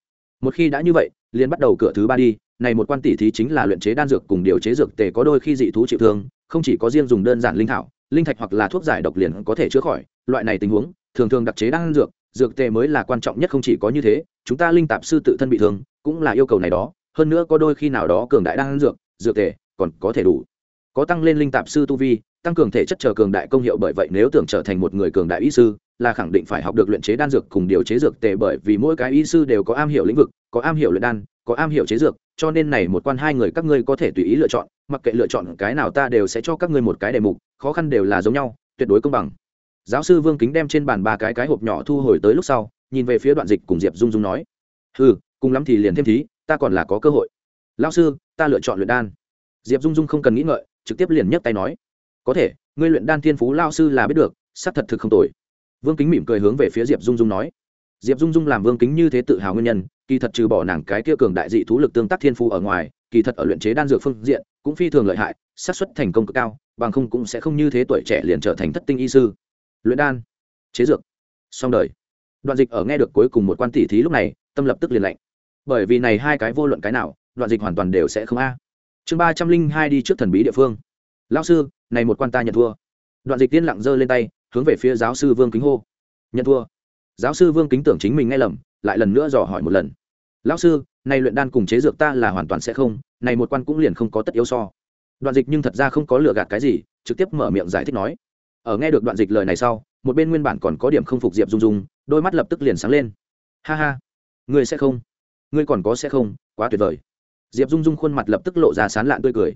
Speaker 1: Một khi đã như vậy, liền bắt đầu cửa thứ ba đi, này một quan tỷ thí chính là luyện chế đan dược cùng điều chế dược tề có đôi khi dị thú chịu thương, không chỉ có riêng dùng đơn giản linh thảo, linh thạch hoặc là thuốc giải độc liền có thể chữa khỏi, loại này tình huống, thường thường đặc chế đan dược dược tề mới là quan trọng nhất không chỉ có như thế, chúng ta linh tạp sư tự thân bị thương, cũng là yêu cầu này đó, hơn nữa có đôi khi nào đó cường đại đan dược dược tề còn có thể đủ có tăng lên linh tạp sư tu vi, tăng cường thể chất chờ cường đại công hiệu bởi vậy nếu tưởng trở thành một người cường đại y sư, là khẳng định phải học được luyện chế đan dược cùng điều chế dược tề bởi vì mỗi cái y sư đều có am hiểu lĩnh vực, có am hiểu luyện đan, có am hiểu chế dược, cho nên này một quan hai người các ngươi có thể tùy ý lựa chọn, mặc kệ lựa chọn cái nào ta đều sẽ cho các ngươi một cái đề mục, khó khăn đều là giống nhau, tuyệt đối công bằng. Giáo sư vương kính đem trên bàn ba cái cái hộp nhỏ thu hồi tới lúc sau, nhìn về phía đoạn dịch cùng diệp dung dung nói ừ cùng lắm thì liền thêm thí, ta còn là có cơ hội. Lao sư, ta lựa chọn luyện đan. Diệp dung dung không cần nghĩ ngợi trực tiếp liền nhấc tay nói, có thể, ngươi luyện đan thiên phú lao sư là biết được sắc thật thực không tồi. Vương kính mỉm cười hướng về phía diệp dung dung nói, diệp dung dung làm vương kính như thế tự hào nguyên nhân, kỳ thật trừ bỏ nàng cái kia cường đại dị thú lực tương tác thiên phú ở ngoài, kỳ thật ở luyện chế đan dược phương diện cũng phi thường lợi hại, xác suất thành công cực cao, bằng không cũng sẽ không như thế tuổi trẻ liền trở thành thất tinh y sư. Luyện đan, chế dược, xong đời. Đoạn dịch ở nghe được cuối cùng một quan tỷ thí lúc này, tâm lập tức liền lạnh. Bởi vì này hai cái vô luận cái nào, đoạn dịch hoàn toàn đều sẽ không a chương ba trăm linh hai đi trước thần bí địa phương. Lao sư, này một quan ta nhận thua. Đoạn dịch tiên lặng giơ lên tay, hướng về phía giáo sư vương kính hô. Nhận thua. Giáo sư vương kính tưởng chính mình nghe lầm, lại lần nữa dò hỏi một lần. Lão sư, này luyện đan cùng chế dược ta là hoàn toàn sẽ không, này một quan cũng liền không có tất yếu so. Đoạn dịch nhưng thật ra không có lừa gạt cái gì, trực tiếp mở miệng giải thích nói. Ở nghe được đoạn dịch lời này sau, một bên nguyên bản còn có điểm không phục diệp dung dung, đôi mắt lập tức liền sáng lên. Ha ha. Ngươi sẽ không. Ngươi còn có sẽ không, quá tuyệt vời diệp dung dung khuôn mặt lập tức lộ ra sán lạn tươi cười.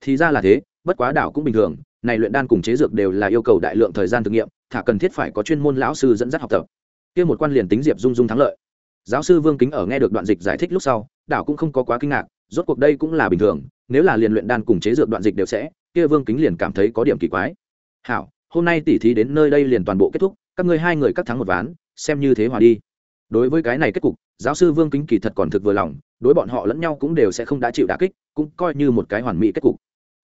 Speaker 1: Thì ra là thế, bất quá đảo cũng bình thường, này luyện đan cùng chế dược đều là yêu cầu đại lượng thời gian thực nghiệm, thả cần thiết phải có chuyên môn lão sư dẫn dắt học tập. Kia một quan liền tính diệp dung dung thắng lợi. Giáo sư vương kính ở nghe được đoạn dịch giải thích lúc sau, đảo cũng không có quá kinh ngạc, rốt cuộc đây cũng là bình thường, nếu là liền luyện đan cùng chế dược đoạn dịch đều sẽ, kia vương kính liền cảm thấy có điểm kỳ quái. Hảo, hôm nay tỉ thí đến nơi đây liền toàn bộ kết thúc, các ngươi hai người các thắng một ván, xem như thế hòa đi. Đối với cái này kết cục, giáo sư vương kính kỳ thật còn thực vừa lòng đối bọn họ lẫn nhau cũng đều sẽ không đã chịu đả kích, cũng coi như một cái hoàn mỹ kết cục.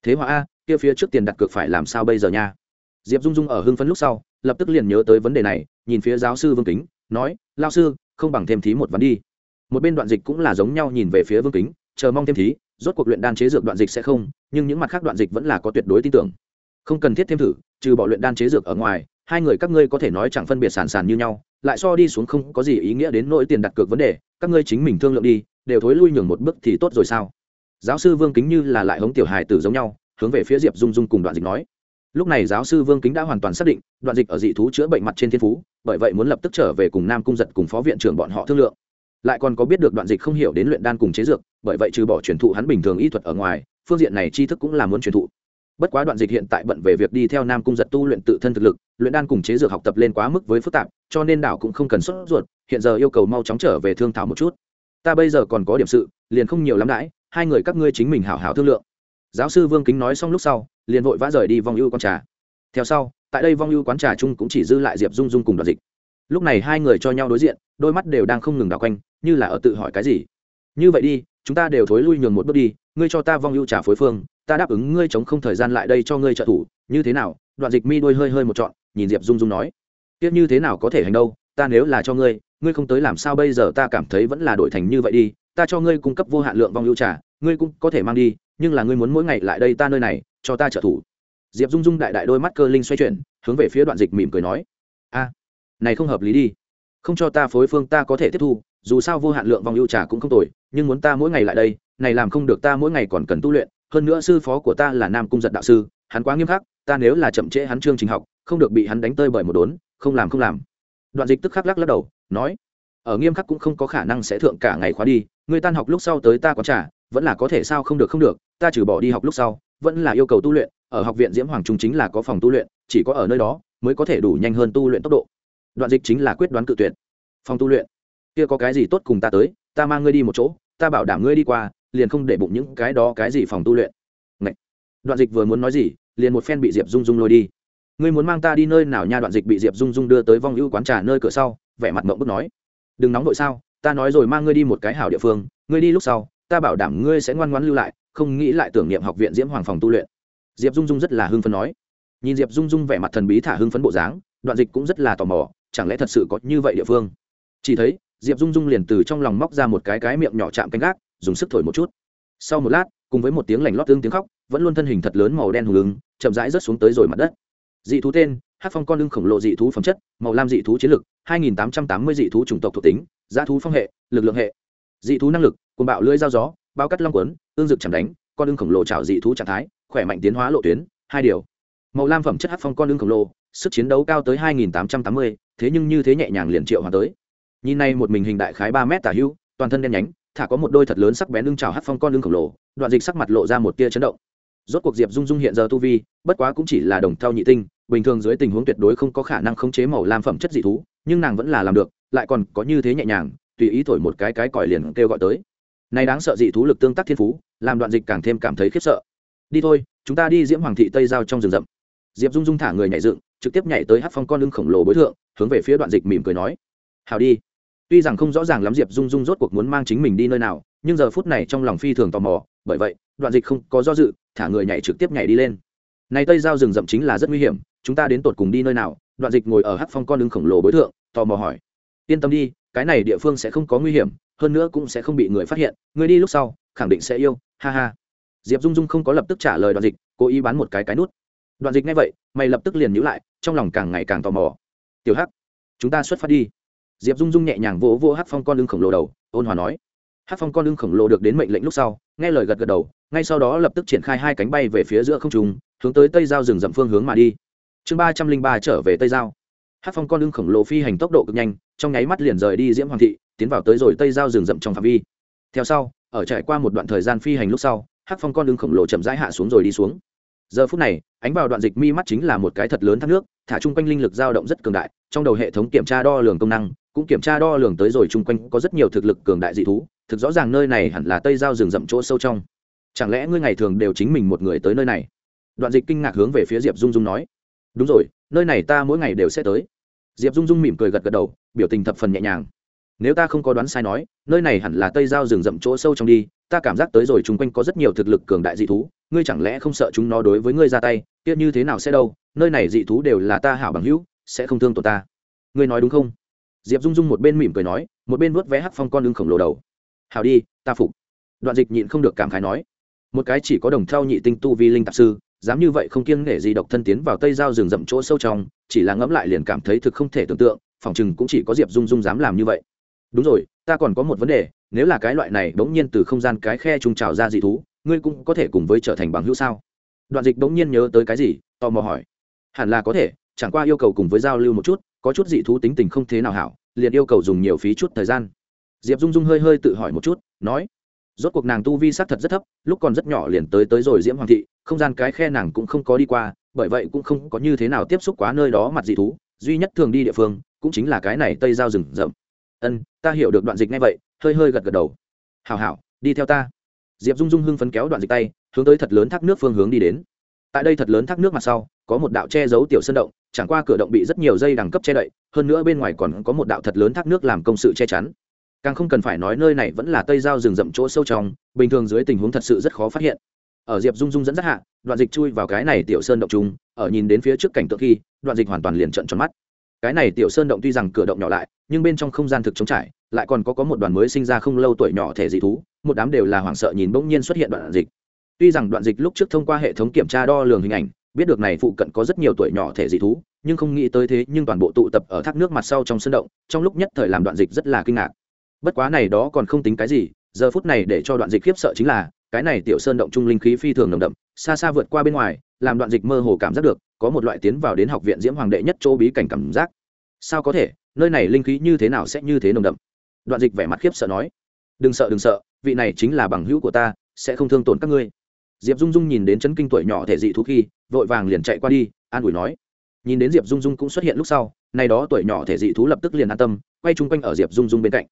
Speaker 1: Thế hòa a, kia phía trước tiền đặt cược phải làm sao bây giờ nha? Diệp dung dung ở hưng phấn lúc sau, lập tức liền nhớ tới vấn đề này, nhìn phía giáo sư vương kính, nói, lao sư, không bằng thêm thí một ván đi. Một bên đoạn dịch cũng là giống nhau nhìn về phía vương kính, chờ mong thêm thí, rốt cuộc luyện đan chế dược đoạn dịch sẽ không, nhưng những mặt khác đoạn dịch vẫn là có tuyệt đối tin tưởng. Không cần thiết thêm thử, trừ bỏ luyện đan chế dược ở ngoài hai người các ngươi có thể nói chẳng phân biệt sàn sàn như nhau, lại so đi xuống không có gì ý nghĩa đến nỗi tiền đặt cược vấn đề, các ngươi chính mình thương lượng đi, đều thối lui nhường một bước thì tốt rồi sao? Giáo sư vương kính như là lại hống tiểu hài tử giống nhau, hướng về phía diệp dung dung cùng đoạn dịch nói. Lúc này giáo sư vương kính đã hoàn toàn xác định, đoạn dịch ở dị thú chữa bệnh mặt trên thiên phú, bởi vậy muốn lập tức trở về cùng nam cung giật cùng phó viện trưởng bọn họ thương lượng. Lại còn có biết được đoạn dịch không hiểu đến luyện đan cùng chế dược, bởi vậy trừ bỏ truyền thụ hắn bình thường y thuật ở ngoài, phương diện này tri thức cũng là muốn truyền thụ bất quá đoạn dịch hiện tại bận về việc đi theo nam cung giật tu luyện tự thân thực lực, luyện đan cùng chế dược học tập lên quá mức với phức tạp, cho nên đảo cũng không cần xuất ruột, hiện giờ yêu cầu mau chóng trở về thương thảo một chút. Ta bây giờ còn có điểm sự, liền không nhiều lắm đãi, hai người các ngươi chính mình hảo hảo thương lượng. Giáo sư vương kính nói xong lúc sau, liền vội vã rời đi vong ưu quán trà. Theo sau, tại đây vong ưu quán trà chung cũng chỉ dư lại diệp dung dung cùng đoạn dịch. Lúc này hai người cho nhau đối diện, đôi mắt đều đang không ngừng đảo quanh, như là ở tự hỏi cái gì. Như vậy đi, chúng ta đều thối lui nhường một bước đi, ngươi cho ta vong ưu trả phối phương ta đáp ứng ngươi chống không thời gian lại đây cho ngươi trợ thủ, như thế nào? Đoạn dịch mi đôi hơi hơi một trọn, nhìn diệp dung dung nói. Tiếp như thế nào có thể hành đâu? Ta nếu là cho ngươi ngươi không tới làm sao bây giờ? Ta cảm thấy vẫn là đổi thành như vậy đi. Ta cho ngươi cung cấp vô hạn lượng vong ưu trả ngươi cũng có thể mang đi, nhưng là ngươi muốn mỗi ngày lại đây ta nơi này, cho ta trợ thủ. Diệp dung dung đại đại đôi mắt cơ linh xoay chuyển, hướng về phía đoạn dịch mỉm cười nói. A, này không hợp lý đi. Không cho ta phối phương ta có thể tiếp thu, dù sao vô hạn lượng vong ưu trà cũng không tồi, nhưng muốn ta mỗi ngày lại đây, này làm không được ta mỗi ngày còn cần tu luyện hơn nữa sư phó của ta là nam cung giật đạo sư, hắn quá nghiêm khắc, ta nếu là chậm trễ hắn chương trình học, không được bị hắn đánh tơi bởi một đốn, không làm không làm. Đoạn dịch tức khắc lắc lắc đầu, nói, ở nghiêm khắc cũng không có khả năng sẽ thượng cả ngày khóa đi, người tan học lúc sau tới ta có trả vẫn là có thể sao không được không được, ta trừ bỏ đi học lúc sau, vẫn là yêu cầu tu luyện, ở học viện diễm hoàng trung chính là có phòng tu luyện, chỉ có ở nơi đó mới có thể đủ nhanh hơn tu luyện tốc độ. Đoạn dịch chính là quyết đoán cự tuyệt. Phòng tu luyện, kia có cái gì tốt cùng ta tới, ta mang ngươi đi một chỗ, ta bảo đảm ngươi đi qua liền không để bụng những cái đó cái gì phòng tu luyện. Ngậy. đoạn dịch vừa muốn nói gì, liền một phen bị diệp dung dung lôi đi. Ngươi muốn mang ta đi nơi nào nha? Đoạn dịch bị diệp dung dung đưa tới vong ưu quán trà nơi cửa sau, vẻ mặt mộng bức nói. Đừng nóng vội sao, ta nói rồi mang ngươi đi một cái hảo địa phương, ngươi đi lúc sau, ta bảo đảm ngươi sẽ ngoan ngoãn lưu lại, không nghĩ lại tưởng niệm học viện diễm hoàng phòng tu luyện. Diệp dung dung rất là hưng phấn nói. Nhìn diệp dung dung vẻ mặt thần bí thả hưng phấn bộ dáng, đoạn dịch cũng rất là tò mò, chẳng lẽ thật sự có như vậy địa phương? Chỉ thấy, diệp dung dung liền từ trong lòng móc ra một cái cái miệng nhỏ chạm canh gác dùng sức thổi một chút. Sau một lát cùng với một tiếng lành lót tương tiếng khóc vẫn luôn thân hình thật lớn màu đen hùng ứng chậm rãi rớt xuống tới rồi mặt đất. Dị thú tên hát phong con lưng khổng lồ dị thú phẩm chất màu lam dị thú chiến lực hai nghìn tám trăm tám mươi dị thú chủng tộc thuộc tính giá thú phong hệ lực lượng hệ. Dị thú năng lực cùng bạo lưỡi dao gió bao cắt long quấn ương dực chẳng đánh con lưng khổng lồ trào dị thú trạng thái khỏe mạnh tiến hóa lộ tuyến hai điều. Màu lam phẩm chất hát phong con lưng khổng lồ sức chiến đấu cao tới hai nghìn tám trăm tám mươi thế nhưng như thế nhẹ nhàng liền triệu hòa tới. Nhìn nay một mình hình đại khái ba mét tả hưu, toàn thân đen nhánh thả có một đôi thật lớn sắc bén lưng trào hắt phong con lưng khổng lồ, đoạn dịch sắc mặt lộ ra một tia chấn động. Rốt cuộc diệp dung dung hiện giờ tu vi, bất quá cũng chỉ là đồng thau nhị tinh, bình thường dưới tình huống tuyệt đối không có khả năng khống chế màu lam phẩm chất dị thú, nhưng nàng vẫn là làm được, lại còn có như thế nhẹ nhàng, tùy ý thổi một cái cái còi liền kêu gọi tới. Này đáng sợ dị thú lực tương tác thiên phú, làm đoạn dịch càng thêm cảm thấy khiếp sợ. Đi thôi, chúng ta đi diễm hoàng thị tây giao trong rừng rậm. Diệp dung dung thả người nhảy dựng, trực tiếp nhảy tới hát phong con lưng khổng lồ bối thượng, hướng về phía đoạn dịch mỉm cười nói. Hào đi tuy rằng không rõ ràng lắm diệp dung dung rốt cuộc muốn mang chính mình đi nơi nào, nhưng giờ phút này trong lòng phi thường tò mò, bởi vậy, đoạn dịch không có do dự, thả người nhảy trực tiếp nhảy đi lên. Này tây giao rừng rậm chính là rất nguy hiểm, chúng ta đến tột cùng đi nơi nào? Đoạn dịch ngồi ở hắc phong con lưng khổng lồ bối thượng, tò mò hỏi. Yên tâm đi, cái này địa phương sẽ không có nguy hiểm, hơn nữa cũng sẽ không bị người phát hiện, người đi lúc sau, khẳng định sẽ yêu, ha ha. Diệp dung dung không có lập tức trả lời đoạn dịch, cố ý bán một cái cái nút. Đoạn dịch ngay vậy, mày lập tức liền nhữ lại, trong lòng càng ngày càng tò mò. Tiểu hắc, chúng ta xuất phát đi diệp dung dung nhẹ nhàng vỗ vỗ hát phong con lưng khổng lồ đầu, ôn hòa nói. Hát phong con lưng khổng lồ được đến mệnh lệnh lúc sau, nghe lời gật gật đầu, ngay sau đó lập tức triển khai hai cánh bay về phía giữa không trùng hướng tới tây giao rừng rậm phương hướng mà đi. Chương ba trăm linh ba trở về tây giao. Hát phong con lưng khổng lồ phi hành tốc độ cực nhanh, trong nháy mắt liền rời đi diễm hoàng thị, tiến vào tới rồi tây giao rừng rậm trong phạm vi. Theo sau, ở trải qua một đoạn thời gian phi hành lúc sau hát phong con lưng khổng lồ chậm rãi hạ xuống rồi đi xuống. Giờ phút này, ánh vào đoạn dịch mi mắt chính là một cái thật lớn thác nước, thả chung quanh linh lực dao động rất cường đại, trong đầu hệ thống kiểm tra đo lường công năng cũng kiểm tra đo lường tới rồi chung quanh có rất nhiều thực lực cường đại dị thú, thực rõ ràng nơi này hẳn là tây giao rừng rậm chỗ sâu trong. Chẳng lẽ ngươi ngày thường đều chính mình một người tới nơi này? Đoạn dịch kinh ngạc hướng về phía diệp dung dung nói. Đúng rồi, nơi này ta mỗi ngày đều sẽ tới. Diệp dung dung mỉm cười gật gật đầu, biểu tình thập phần nhẹ nhàng. Nếu ta không có đoán sai nói, nơi này hẳn là tây giao rừng rậm chỗ sâu trong đi, ta cảm giác tới rồi chung quanh có rất nhiều thực lực cường đại dị thú, ngươi chẳng lẽ không sợ chúng nó đối với ngươi ra tay? Tiếc như thế nào sẽ đâu? Nơi này dị thú đều là ta hảo bằng hữu, sẽ không thương tổn ta. Ngươi nói đúng không? Diệp dung dung một bên mỉm cười nói, một bên vuốt vé hắc phong con lưng khổng lồ đầu. Hảo đi, ta phục. Đoạn dịch nhịn không được cảm khái nói, một cái chỉ có đồng thao nhị tinh tu vi linh tạp sư, dám như vậy không kiêng nể gì độc thân tiến vào tây giao rừng rậm chỗ sâu trong, chỉ là ngẫm lại liền cảm thấy thực không thể tưởng tượng phỏng chừng cũng chỉ có diệp dung dung dám làm như vậy. Đúng rồi, ta còn có một vấn đề, nếu là cái loại này bỗng nhiên từ không gian cái khe trung trào ra dị thú, ngươi cũng có thể cùng với trở thành bằng hữu sao? Đoạn dịch bỗng nhiên nhớ tới cái gì, tò mò hỏi. Hẳn là có thể, chẳng qua yêu cầu cùng với giao lưu một chút có chút dị thú tính tình không thế nào hảo, liền yêu cầu dùng nhiều phí chút thời gian. Diệp dung dung hơi hơi tự hỏi một chút, nói, rốt cuộc nàng tu vi sát thật rất thấp, lúc còn rất nhỏ liền tới tới rồi diễm hoàng thị, không gian cái khe nàng cũng không có đi qua, bởi vậy cũng không có như thế nào tiếp xúc quá nơi đó mặt dị thú, duy nhất thường đi địa phương cũng chính là cái này tây giao rừng rậm. Ân, ta hiểu được đoạn dịch ngay vậy, hơi hơi gật gật đầu. Hào hảo, đi theo ta. Diệp dung dung hưng phấn kéo đoạn dịch tay, hướng tới thật lớn thác nước phương hướng đi đến. Tại đây thật lớn thác nước mặt sau, có một đạo che giấu tiểu sân động chẳng qua cửa động bị rất nhiều dây đẳng cấp che đậy, hơn nữa bên ngoài còn có một đạo thật lớn thác nước làm công sự che chắn. Càng không cần phải nói nơi này vẫn là tây giao rừng rậm chỗ sâu trong, bình thường dưới tình huống thật sự rất khó phát hiện. Ở diệp dung dung dẫn dắt hạ, đoạn dịch chui vào cái này tiểu sơn động trung ở nhìn đến phía trước cảnh tượng khi, đoạn dịch hoàn toàn liền trận tròn mắt. Cái này tiểu sơn động tuy rằng cửa động nhỏ lại, nhưng bên trong không gian thực chống trải, lại còn có có một đoàn mới sinh ra không lâu tuổi nhỏ thể dị thú, một đám đều là hoảng sợ nhìn bỗng nhiên xuất hiện đoạn dịch. Tuy rằng đoạn dịch lúc trước thông qua hệ thống kiểm tra đo lường hình ảnh biết được này phụ cận có rất nhiều tuổi nhỏ thể dị thú, nhưng không nghĩ tới thế nhưng toàn bộ tụ tập ở thác nước mặt sau trong sân động, trong lúc nhất thời làm đoạn dịch rất là kinh ngạc. Bất quá này đó còn không tính cái gì, giờ phút này để cho đoạn dịch khiếp sợ chính là, cái này tiểu sơn động trung linh khí phi thường nồng đậm, xa xa vượt qua bên ngoài, làm đoạn dịch mơ hồ cảm giác được, có một loại tiến vào đến học viện diễm hoàng đệ nhất chỗ bí cảnh cảm giác. Sao có thể? Nơi này linh khí như thế nào sẽ như thế nồng đậm? Đoạn dịch vẻ mặt khiếp sợ nói. Đừng sợ đừng sợ, vị này chính là bằng hữu của ta, sẽ không thương tổn các ngươi. Diệp dung dung nhìn đến chấn kinh tuổi nhỏ thể dị thú khi vội vàng liền chạy qua đi, an ủi nói. Nhìn đến diệp dung dung cũng xuất hiện lúc sau, nay đó tuổi nhỏ thể dị thú lập tức liền an tâm, quay chung quanh ở diệp dung dung bên cạnh.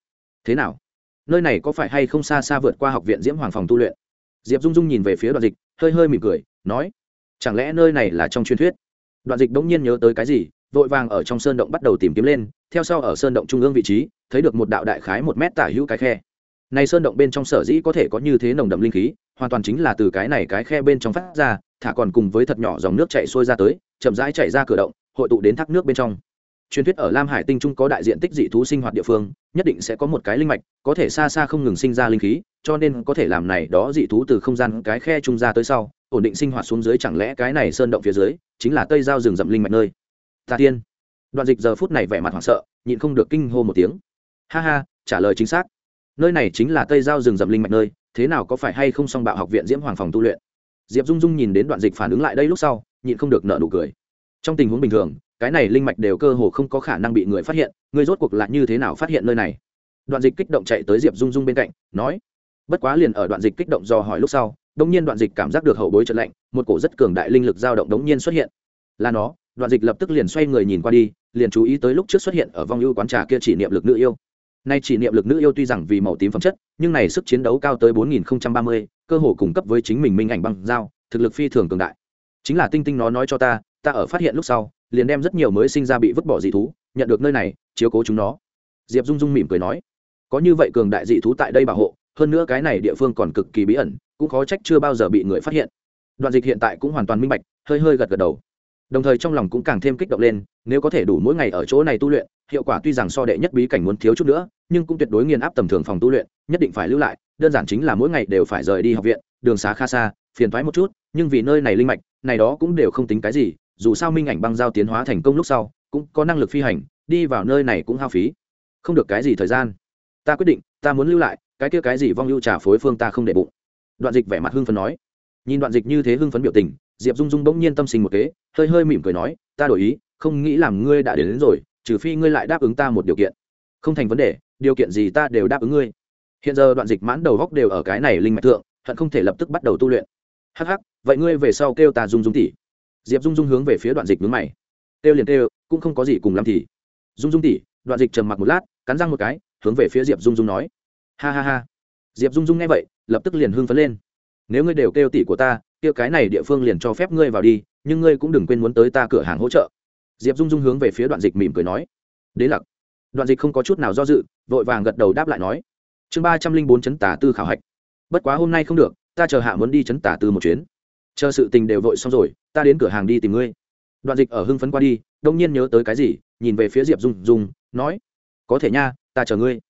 Speaker 1: Thế nào? Nơi này có phải hay không xa xa vượt qua học viện diễm hoàng phòng tu luyện? Diệp dung dung nhìn về phía đoạn dịch, hơi hơi mỉm cười, nói, chẳng lẽ nơi này là trong truyền thuyết? Đoạn dịch bỗng nhiên nhớ tới cái gì, vội vàng ở trong sơn động bắt đầu tìm kiếm lên, theo sau ở sơn động trung ương vị trí, thấy được một đạo đại khái một mét tả hữu cái khe. Này sơn động bên trong sở dĩ có thể có như thế nồng đậm linh khí, hoàn toàn chính là từ cái này cái khe bên trong phát ra thả còn cùng với thật nhỏ dòng nước chảy xuôi ra tới, chậm rãi chảy ra cửa động, hội tụ đến thác nước bên trong. Truyền thuyết ở lam hải tinh trung có đại diện tích dị thú sinh hoạt địa phương, nhất định sẽ có một cái linh mạch, có thể xa xa không ngừng sinh ra linh khí, cho nên có thể làm này đó dị thú từ không gian cái khe trung ra tới sau, ổn định sinh hoạt xuống dưới chẳng lẽ cái này sơn động phía dưới chính là tây giao rừng rậm linh mạch nơi? Ta tiên. Đoạn dịch giờ phút này vẻ mặt hoảng sợ, nhịn không được kinh hô một tiếng. Ha ha, trả lời chính xác. Nơi này chính là tây giao rừng rậm linh mạch nơi, thế nào có phải hay không song bạo học viện diễm hoàng phòng tu luyện? Diệp dung dung nhìn đến đoạn dịch phản ứng lại đây lúc sau, nhịn không được nợ nụ cười. Trong tình huống bình thường, cái này linh mạch đều cơ hồ không có khả năng bị người phát hiện, người rốt cuộc là như thế nào phát hiện nơi này? Đoạn dịch kích động chạy tới diệp dung dung bên cạnh, nói, bất quá liền ở đoạn dịch kích động do hỏi lúc sau đông nhiên đoạn dịch cảm giác được hậu bối trận lạnh, một cổ rất cường đại linh lực dao động đống nhiên xuất hiện. Là nó. Đoạn dịch lập tức liền xoay người nhìn qua đi, liền chú ý tới lúc trước xuất hiện ở vong ưu quán trà kia chỉ niệm lực nữ yêu nay chỉ niệm lực nữ yêu tuy rằng vì màu tím phẩm chất, nhưng này sức chiến đấu cao tới bốn nghìn ba mươi, cơ hồ cung cấp với chính mình minh ảnh băng dao thực lực phi thường cường đại. Chính là tinh tinh nó nói cho ta ta ở phát hiện lúc sau, liền đem rất nhiều mới sinh ra bị vứt bỏ dị thú, nhận được nơi này, chiếu cố chúng nó. Diệp dung dung mỉm cười nói, có như vậy cường đại dị thú tại đây bảo hộ, hơn nữa cái này địa phương còn cực kỳ bí ẩn, cũng khó trách chưa bao giờ bị người phát hiện. Đoạn dịch hiện tại cũng hoàn toàn minh bạch, hơi hơi gật gật đầu. Đồng thời trong lòng cũng càng thêm kích động lên, nếu có thể đủ mỗi ngày ở chỗ này tu luyện hiệu quả tuy rằng so đệ nhất bí cảnh muốn thiếu chút nữa nhưng cũng tuyệt đối nghiền áp tầm thường phòng tu luyện nhất định phải lưu lại đơn giản chính là mỗi ngày đều phải rời đi học viện đường xá kha xa phiền thoái một chút nhưng vì nơi này linh mạch này đó cũng đều không tính cái gì dù sao minh ảnh băng giao tiến hóa thành công lúc sau cũng có năng lực phi hành đi vào nơi này cũng hao phí. Không được cái gì thời gian. Ta quyết định ta muốn lưu lại cái kia cái gì vong lưu trả phối phương ta không để bụng. Đoạn dịch vẻ mặt hưng phấn nói. Nhìn đoạn dịch như thế hưng phấn biểu tình diệp dung dung bỗng nhiên tâm sinh một kế hơi hơi mỉm cười nói ta đổi ý không nghĩ làm ngươi đã đến, đến rồi trừ phi ngươi lại đáp ứng ta một điều kiện. Không thành vấn đề, điều kiện gì ta đều đáp ứng ngươi. Hiện giờ đoạn dịch mãn đầu góc đều ở cái này linh mạch thượng, hận không thể lập tức bắt đầu tu luyện. Hắc hắc, vậy ngươi về sau kêu ta dung dung tỷ. Diệp dung dung hướng về phía đoạn dịch mướn mày. Kêu liền kêu, cũng không có gì cùng làm thì. Dung dung tỷ, đoạn dịch trầm mặc một lát, cắn răng một cái, hướng về phía diệp dung dung nói. Ha ha ha. Diệp dung dung nghe vậy, lập tức liền hưng phấn lên. Nếu ngươi đều kêu tỷ của ta kêu cái này địa phương liền cho phép ngươi vào đi, nhưng ngươi cũng đừng quên muốn tới ta cửa hàng hỗ trợ diệp dung dung hướng về phía đoạn dịch mỉm cười nói, đế lặc. Đoạn dịch không có chút nào do dự, vội vàng gật đầu đáp lại nói, chương ba trăm linh bốn chấn tả tư khảo hạch. Bất quá hôm nay không được, ta chờ hạ muốn đi chấn tả tư một chuyến. Chờ sự tình đều vội xong rồi, ta đến cửa hàng đi tìm ngươi. Đoạn dịch ở hưng phấn qua đi, đông nhiên nhớ tới cái gì, nhìn về phía diệp dung dung, nói, có thể nha, ta chờ ngươi.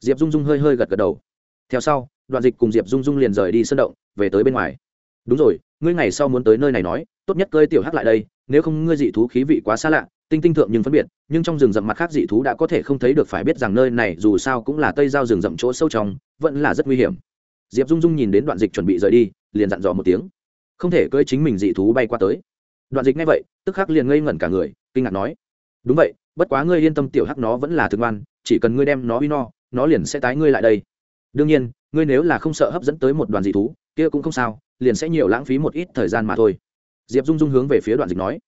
Speaker 1: Diệp dung dung hơi hơi gật gật đầu. Theo sau, đoạn dịch cùng diệp dung dung liền rời đi sân động, về tới bên ngoài. Đúng rồi, ngươi ngày sau muốn tới nơi này nói tốt nhất cơi tiểu hắc lại đây, nếu không ngươi dị thú khí vị quá xa lạ, tinh tinh thượng nhưng phân biệt, nhưng trong rừng rậm mặt khác dị thú đã có thể không thấy được phải biết rằng nơi này dù sao cũng là tây giao rừng rậm chỗ sâu trong, vẫn là rất nguy hiểm. Diệp dung dung nhìn đến đoạn dịch chuẩn bị rời đi, liền dặn dò một tiếng. Không thể cơi chính mình dị thú bay qua tới. Đoạn dịch ngay vậy, tức khắc liền ngây ngẩn cả người, kinh ngạc nói, đúng vậy, bất quá ngươi yên tâm tiểu hắc nó vẫn là thương ngoan, chỉ cần ngươi đem nó uy no, nó liền sẽ tái ngươi lại đây. Đương nhiên, ngươi nếu là không sợ hấp dẫn tới một đoàn dị thú, kia cũng không sao, liền sẽ nhiều lãng phí một ít thời gian mà thôi diệp dung dung hướng về phía đoạn dịch nói,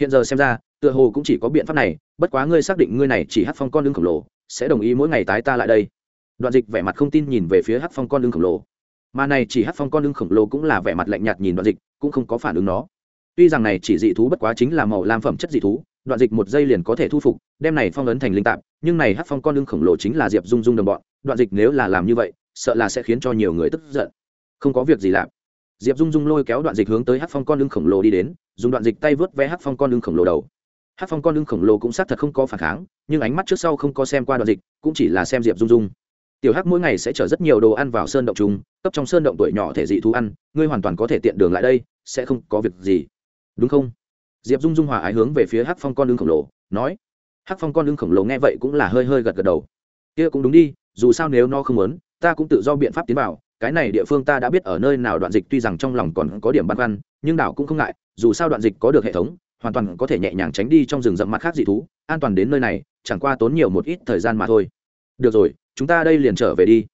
Speaker 1: hiện giờ xem ra, tựa hồ cũng chỉ có biện pháp này, bất quá ngươi xác định ngươi này chỉ hát phong con lưng khổng lồ, sẽ đồng ý mỗi ngày tái ta lại đây. Đoạn dịch vẻ mặt không tin nhìn về phía hát phong con lưng khổng lồ. Mà này chỉ hát phong con lưng khổng lồ cũng là vẻ mặt lạnh nhạt nhìn đoạn dịch, cũng không có phản ứng nó. Tuy rằng này chỉ dị thú bất quá chính là màu lam phẩm chất dị thú, đoạn dịch một giây liền có thể thu phục, đem này phong ấn thành linh tạp, nhưng này hát phong con lưng khổng lồ chính là diệp dung dung đồng bọn, đoạn dịch nếu là làm như vậy, sợ là sẽ khiến cho nhiều người tức giận. Không có việc gì làm diệp dung dung lôi kéo đoạn dịch hướng tới hát phong con lưng khổng lồ đi đến, dùng đoạn dịch tay vớt vé hát phong con lưng khổng lồ đầu. Hát phong con lưng khổng lồ cũng xác thật không có phản kháng, nhưng ánh mắt trước sau không có xem qua đoạn dịch, cũng chỉ là xem diệp dung dung. Tiểu hắc mỗi ngày sẽ chở rất nhiều đồ ăn vào sơn động chúng cấp trong sơn động tuổi nhỏ thể dị thú ăn, ngươi hoàn toàn có thể tiện đường lại đây, sẽ không có việc gì. Đúng không? Diệp dung dung hòa ái hướng về phía hắc phong con lưng khổng lồ, nói. Hắc phong con lưng khổng lồ nghe vậy cũng là hơi hơi gật gật đầu. Kia cũng đúng đi, dù sao nếu nó không muốn, ta cũng tự do biện pháp tiến vào cái này địa phương ta đã biết ở nơi nào đoạn dịch tuy rằng trong lòng còn có điểm băn khoăn, nhưng đảo cũng không ngại, dù sao đoạn dịch có được hệ thống, hoàn toàn có thể nhẹ nhàng tránh đi trong rừng rậm mặt khác dị thú, an toàn đến nơi này, chẳng qua tốn nhiều một ít thời gian mà thôi. Được rồi, chúng ta đây liền trở về đi.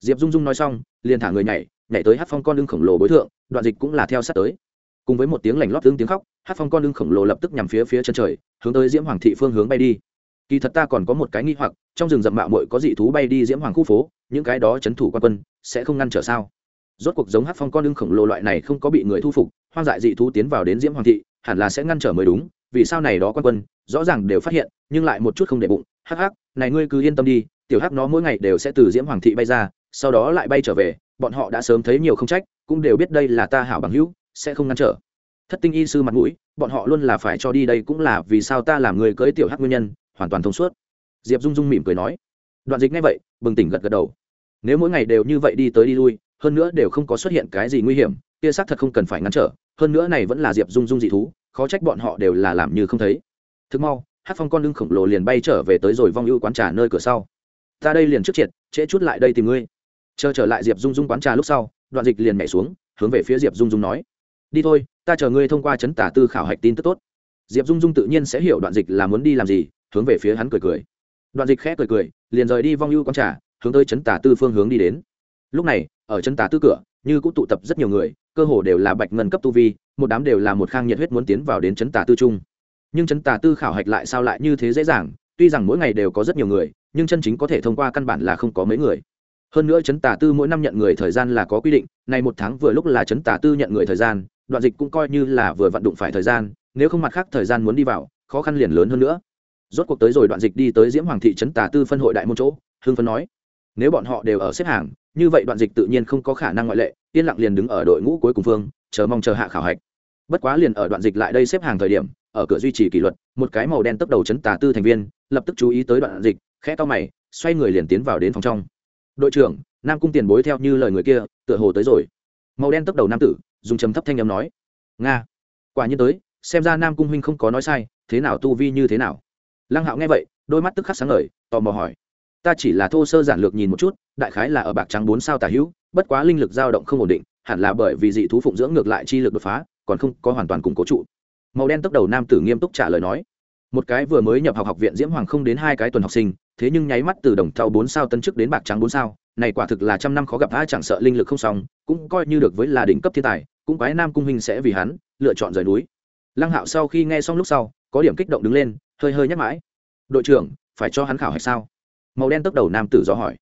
Speaker 1: Diệp dung dung nói xong, liền thả người nhảy nhảy tới hát phong con lưng khổng lồ bối thượng, đoạn dịch cũng là theo sát tới. Cùng với một tiếng lành lót tương tiếng khóc, hát phong con lưng khổng lồ lập tức nhằm phía phía chân trời, hướng tới diễm hoàng thị phương hướng bay đi. Kỳ thật ta còn có một cái nghi hoặc, trong rừng rậm mạo muội có dị thú bay đi diễm hoàng khu phố những cái đó chấn thủ quan quân sẽ không ngăn trở sao? Rốt cuộc giống hát phong con lưng khổng lồ loại này không có bị người thu phục, hoang dại dị thú tiến vào đến diễm hoàng thị, hẳn là sẽ ngăn trở mới đúng, vì sao này đó quan quân, rõ ràng đều phát hiện, nhưng lại một chút không để bụng. Hắc hắc, này ngươi cứ yên tâm đi, tiểu hắc nó mỗi ngày đều sẽ từ diễm hoàng thị bay ra, sau đó lại bay trở về, bọn họ đã sớm thấy nhiều không trách, cũng đều biết đây là ta hảo bằng hữu, sẽ không ngăn trở. Thất tinh y sư mặt mũi, bọn họ luôn là phải cho đi đây cũng là vì sao ta làm người cưới tiểu hắc nguyên nhân, hoàn toàn thông suốt. Diệp dung dung mỉm cười nói. Đoạn dịch ngay vậy, bừng tỉnh gật gật đầu nếu mỗi ngày đều như vậy đi tới đi lui, hơn nữa đều không có xuất hiện cái gì nguy hiểm, kia xác thật không cần phải ngăn trở, hơn nữa này vẫn là diệp dung dung dị thú, khó trách bọn họ đều là làm như không thấy. Thực mau hát phong con lưng khổng lồ liền bay trở về tới rồi vong ưu quán trà nơi cửa sau. Ta đây liền trước triệt, trễ chút lại đây tìm ngươi. Chờ trở lại diệp dung dung quán trà lúc sau, đoạn dịch liền nhảy xuống, hướng về phía diệp dung dung nói. Đi thôi, ta chờ ngươi thông qua chấn tả tư khảo hạch tin tức tốt. Diệp dung dung tự nhiên sẽ hiểu đoạn dịch là muốn đi làm gì, hướng về phía hắn cười cười. Đoạn dịch khẽ cười cười, liền rời đi vong ưu quán trà hướng tới chấn tả tư phương hướng đi đến. Lúc này, ở chấn tả tư cửa, như cũng tụ tập rất nhiều người, cơ hồ đều là bạch ngân cấp tu vi, một đám đều là một khang nhiệt huyết muốn tiến vào đến chấn tả tư trung. Nhưng chấn tả tư khảo hạch lại sao lại như thế dễ dàng, tuy rằng mỗi ngày đều có rất nhiều người, nhưng chân chính có thể thông qua căn bản là không có mấy người. Hơn nữa chấn tả tư mỗi năm nhận người thời gian là có quy định, nay một tháng vừa lúc là chấn tả tư nhận người thời gian, đoạn dịch cũng coi như là vừa vận động phải thời gian, nếu không mặt khác thời gian muốn đi vào, khó khăn liền lớn hơn nữa. Rốt cuộc tới rồi đoạn dịch đi tới diễm hoàng thị trấn tả tư phân hội đại môn chỗ, hương phân nói nếu bọn họ đều ở xếp hàng, như vậy đoạn dịch tự nhiên không có khả năng ngoại lệ, yên lặng liền đứng ở đội ngũ cuối cùng phương, chờ mong chờ hạ khảo hạch. Bất quá liền ở đoạn dịch lại đây xếp hàng thời điểm, ở cửa duy trì kỷ luật, một cái màu đen tốc đầu chấn tà tư thành viên, lập tức chú ý tới đoạn dịch, khẽ to mày, xoay người liền tiến vào đến phòng trong. Đội trưởng, nam cung tiền bối theo như lời người kia, tựa hồ tới rồi. Màu đen tốc đầu nam tử, dùng chấm thấp thanh âm nói. Nga. Quả nhiên tới, xem ra nam cung huynh không có nói sai, thế nào tu vi như thế nào? Lăng hạo nghe vậy, đôi mắt tức khắc sáng ngời, tò mò hỏi ta chỉ là thô sơ giản lược nhìn một chút, đại khái là ở bạc trắng bốn sao tà hữu, bất quá linh lực dao động không ổn định, hẳn là bởi vì dị thú phụng dưỡng ngược lại chi lực đột phá, còn không có hoàn toàn củng cố trụ. Màu đen tốc đầu nam tử nghiêm túc trả lời nói, một cái vừa mới nhập học học viện diễm hoàng không đến hai cái tuần học sinh, thế nhưng nháy mắt từ đồng thau bốn sao tân chức đến bạc trắng bốn sao, này quả thực là trăm năm khó gặp ai chẳng sợ linh lực không xong, cũng coi như được với là đỉnh cấp thiên tài, cũng quái nam cung huynh sẽ vì hắn lựa chọn rời núi. Lăng hạo sau khi nghe xong lúc sau, có điểm kích động đứng lên, hơi hơi nhắc mãi, đội trưởng, phải cho hắn khảo hay sao? Màu đen tốc đầu nam tử do hỏi.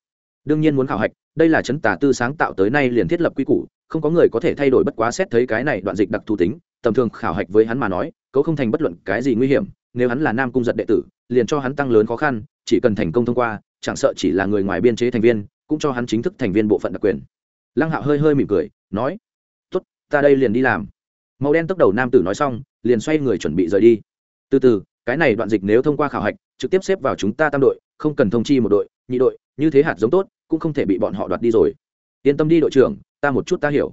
Speaker 1: Đương nhiên muốn khảo hạch, đây là chấn tà tư sáng tạo tới nay liền thiết lập quy củ, không có người có thể thay đổi bất quá xét thấy cái này đoạn dịch đặc thù tính, tầm thường khảo hạch với hắn mà nói, cấu không thành bất luận cái gì nguy hiểm, nếu hắn là nam cung giật đệ tử, liền cho hắn tăng lớn khó khăn, chỉ cần thành công thông qua, chẳng sợ chỉ là người ngoài biên chế thành viên, cũng cho hắn chính thức thành viên bộ phận đặc quyền. Lăng hạo hơi hơi mỉm cười, nói, tốt, ta đây liền đi làm. Màu đen tốc đầu nam tử nói xong, liền xoay người chuẩn bị rời đi. Từ từ, cái này đoạn dịch nếu thông qua khảo hạch, trực tiếp xếp vào chúng ta tam đội không cần thông chi một đội, nhị đội, như thế hạt giống tốt, cũng không thể bị bọn họ đoạt đi rồi. Yên tâm đi đội trưởng, ta một chút ta hiểu.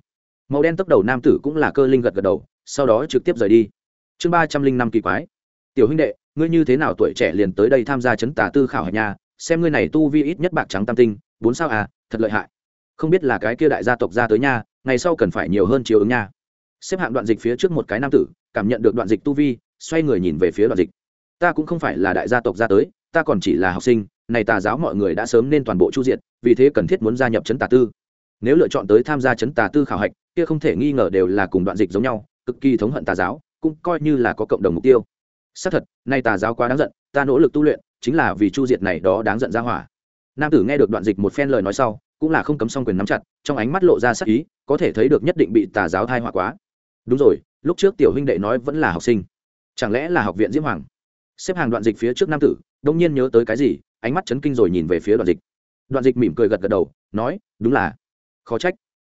Speaker 1: Màu đen tốc đầu nam tử cũng là cơ linh gật gật đầu, sau đó trực tiếp rời đi. Chương ba trăm linh năm kỳ quái. Tiểu huynh đệ, ngươi như thế nào tuổi trẻ liền tới đây tham gia chấn tà tư khảo hạch nhà xem ngươi này tu vi ít nhất bạc trắng tam tinh, bốn sao à thật lợi hại. Không biết là cái kia đại gia tộc ra tới nha, ngày sau cần phải nhiều hơn chiều ứng nha. Xếp hạng đoạn dịch phía trước một cái nam tử, cảm nhận được đoạn dịch tu vi, xoay người nhìn về phía đoạn dịch. Ta cũng không phải là đại gia tộc ra tới ta còn chỉ là học sinh, này tà giáo mọi người đã sớm nên toàn bộ chu diện vì thế cần thiết muốn gia nhập chấn tà tư. Nếu lựa chọn tới tham gia chấn tà tư khảo hạch, kia không thể nghi ngờ đều là cùng đoạn dịch giống nhau, cực kỳ thống hận tà giáo, cũng coi như là có cộng đồng mục tiêu. Xác thật, nay tà giáo quá đáng giận, ta nỗ lực tu luyện, chính là vì chu diệt này đó đáng giận ra hỏa. Nam tử nghe được đoạn dịch một phen lời nói sau, cũng là không cấm song quyền nắm chặt, trong ánh mắt lộ ra sắc ý, có thể thấy được nhất định bị tà giáo thai hỏa quá. Đúng rồi, lúc trước tiểu huynh đệ nói vẫn là học sinh. Chẳng lẽ là học viện diễm hoàng? Xếp hàng đoạn dịch phía trước nam tử đông nhiên nhớ tới cái gì, ánh mắt chấn kinh rồi nhìn về phía đoạn dịch. Đoạn dịch mỉm cười gật gật đầu, nói, đúng là. Khó trách.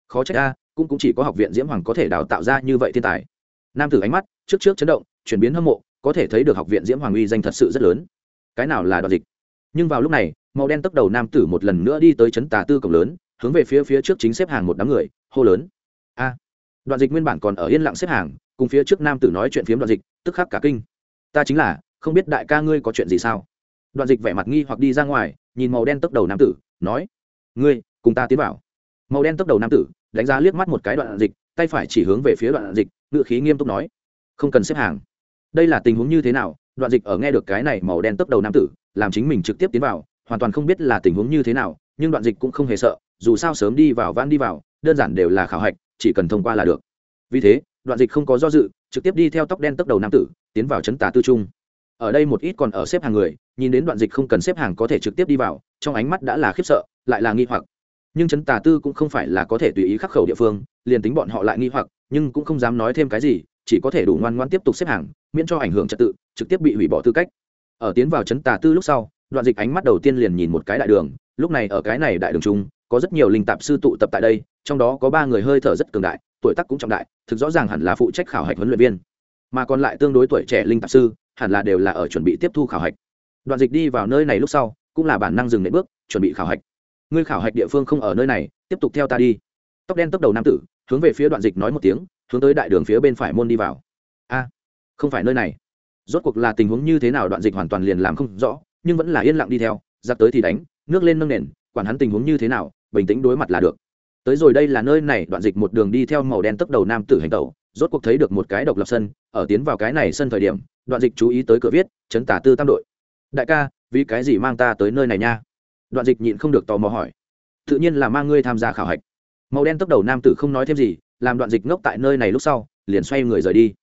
Speaker 1: Khó trách a, cũng cũng chỉ có học viện diễm hoàng có thể đào tạo ra như vậy thiên tài. Nam tử ánh mắt trước trước chấn động, chuyển biến hâm mộ, có thể thấy được học viện diễm hoàng uy danh thật sự rất lớn. Cái nào là đoạn dịch? Nhưng vào lúc này, màu đen tốc đầu nam tử một lần nữa đi tới chấn tà tư cổng lớn, hướng về phía phía trước chính xếp hàng một đám người, hô lớn. A. Đoạn dịch nguyên bản còn ở yên lặng xếp hàng, cùng phía trước nam tử nói chuyện phiếm đoạn dịch, tức khắc cả kinh. Ta chính là không biết đại ca ngươi có chuyện gì sao? Đoạn dịch vẻ mặt nghi hoặc đi ra ngoài, nhìn màu đen tốc đầu nam tử, nói, ngươi, cùng ta tiến vào. Màu đen tốc đầu nam tử đánh giá liếc mắt một cái đoạn dịch, tay phải chỉ hướng về phía đoạn dịch ngự khí nghiêm túc nói, không cần xếp hàng. Đây là tình huống như thế nào? Đoạn dịch ở nghe được cái này màu đen tốc đầu nam tử, làm chính mình trực tiếp tiến vào, hoàn toàn không biết là tình huống như thế nào, nhưng đoạn dịch cũng không hề sợ, dù sao sớm đi vào vãn đi vào, đơn giản đều là khảo hạch, chỉ cần thông qua là được. Vì thế, đoạn dịch không có do dự, trực tiếp đi theo tóc đen tốc đầu nam tử, tiến vào chấn tà tư trung ở đây một ít còn ở xếp hàng người, nhìn đến đoạn dịch không cần xếp hàng có thể trực tiếp đi vào, trong ánh mắt đã là khiếp sợ, lại là nghi hoặc. Nhưng chấn tà tư cũng không phải là có thể tùy ý khắc khẩu địa phương, liền tính bọn họ lại nghi hoặc, nhưng cũng không dám nói thêm cái gì, chỉ có thể đủ ngoan ngoan tiếp tục xếp hàng, miễn cho ảnh hưởng trật tự, trực tiếp bị hủy bỏ tư cách. Ở tiến vào chấn tà tư lúc sau, đoạn dịch ánh mắt đầu tiên liền nhìn một cái đại đường, lúc này ở cái này đại đường chung, có rất nhiều linh tạp sư tụ tập tại đây, trong đó có ba người hơi thở rất cường đại, tuổi tác cũng trọng đại, thực rõ ràng hẳn là phụ trách khảo hạch huấn luyện viên. Mà còn lại tương đối tuổi trẻ linh tạp sư hẳn là đều là ở chuẩn bị tiếp thu khảo hạch. Đoạn dịch đi vào nơi này lúc sau, cũng là bản năng dừng nệm bước, chuẩn bị khảo hạch. Ngươi khảo hạch địa phương không ở nơi này, tiếp tục theo ta đi. Tóc đen tóc đầu nam tử, hướng về phía đoạn dịch nói một tiếng, hướng tới đại đường phía bên phải môn đi vào. A, không phải nơi này. Rốt cuộc là tình huống như thế nào đoạn dịch hoàn toàn liền làm không rõ, nhưng vẫn là yên lặng đi theo, giặc tới thì đánh, nước lên nâng nền, quản hắn tình huống như thế nào, bình tĩnh đối mặt là được. Tới rồi đây là nơi này, đoạn dịch một đường đi theo màu đen tốc đầu nam tử hành tẩu rốt cuộc thấy được một cái độc lập sân, ở tiến vào cái này sân thời điểm, đoạn dịch chú ý tới cửa viết, chấn tả tư tam đội. Đại ca, vì cái gì mang ta tới nơi này nha? Đoạn dịch nhịn không được tò mò hỏi. Tự nhiên là mang ngươi tham gia khảo hạch. Màu đen tốc đầu nam tử không nói thêm gì, làm đoạn dịch ngốc tại nơi này lúc sau, liền xoay người rời đi.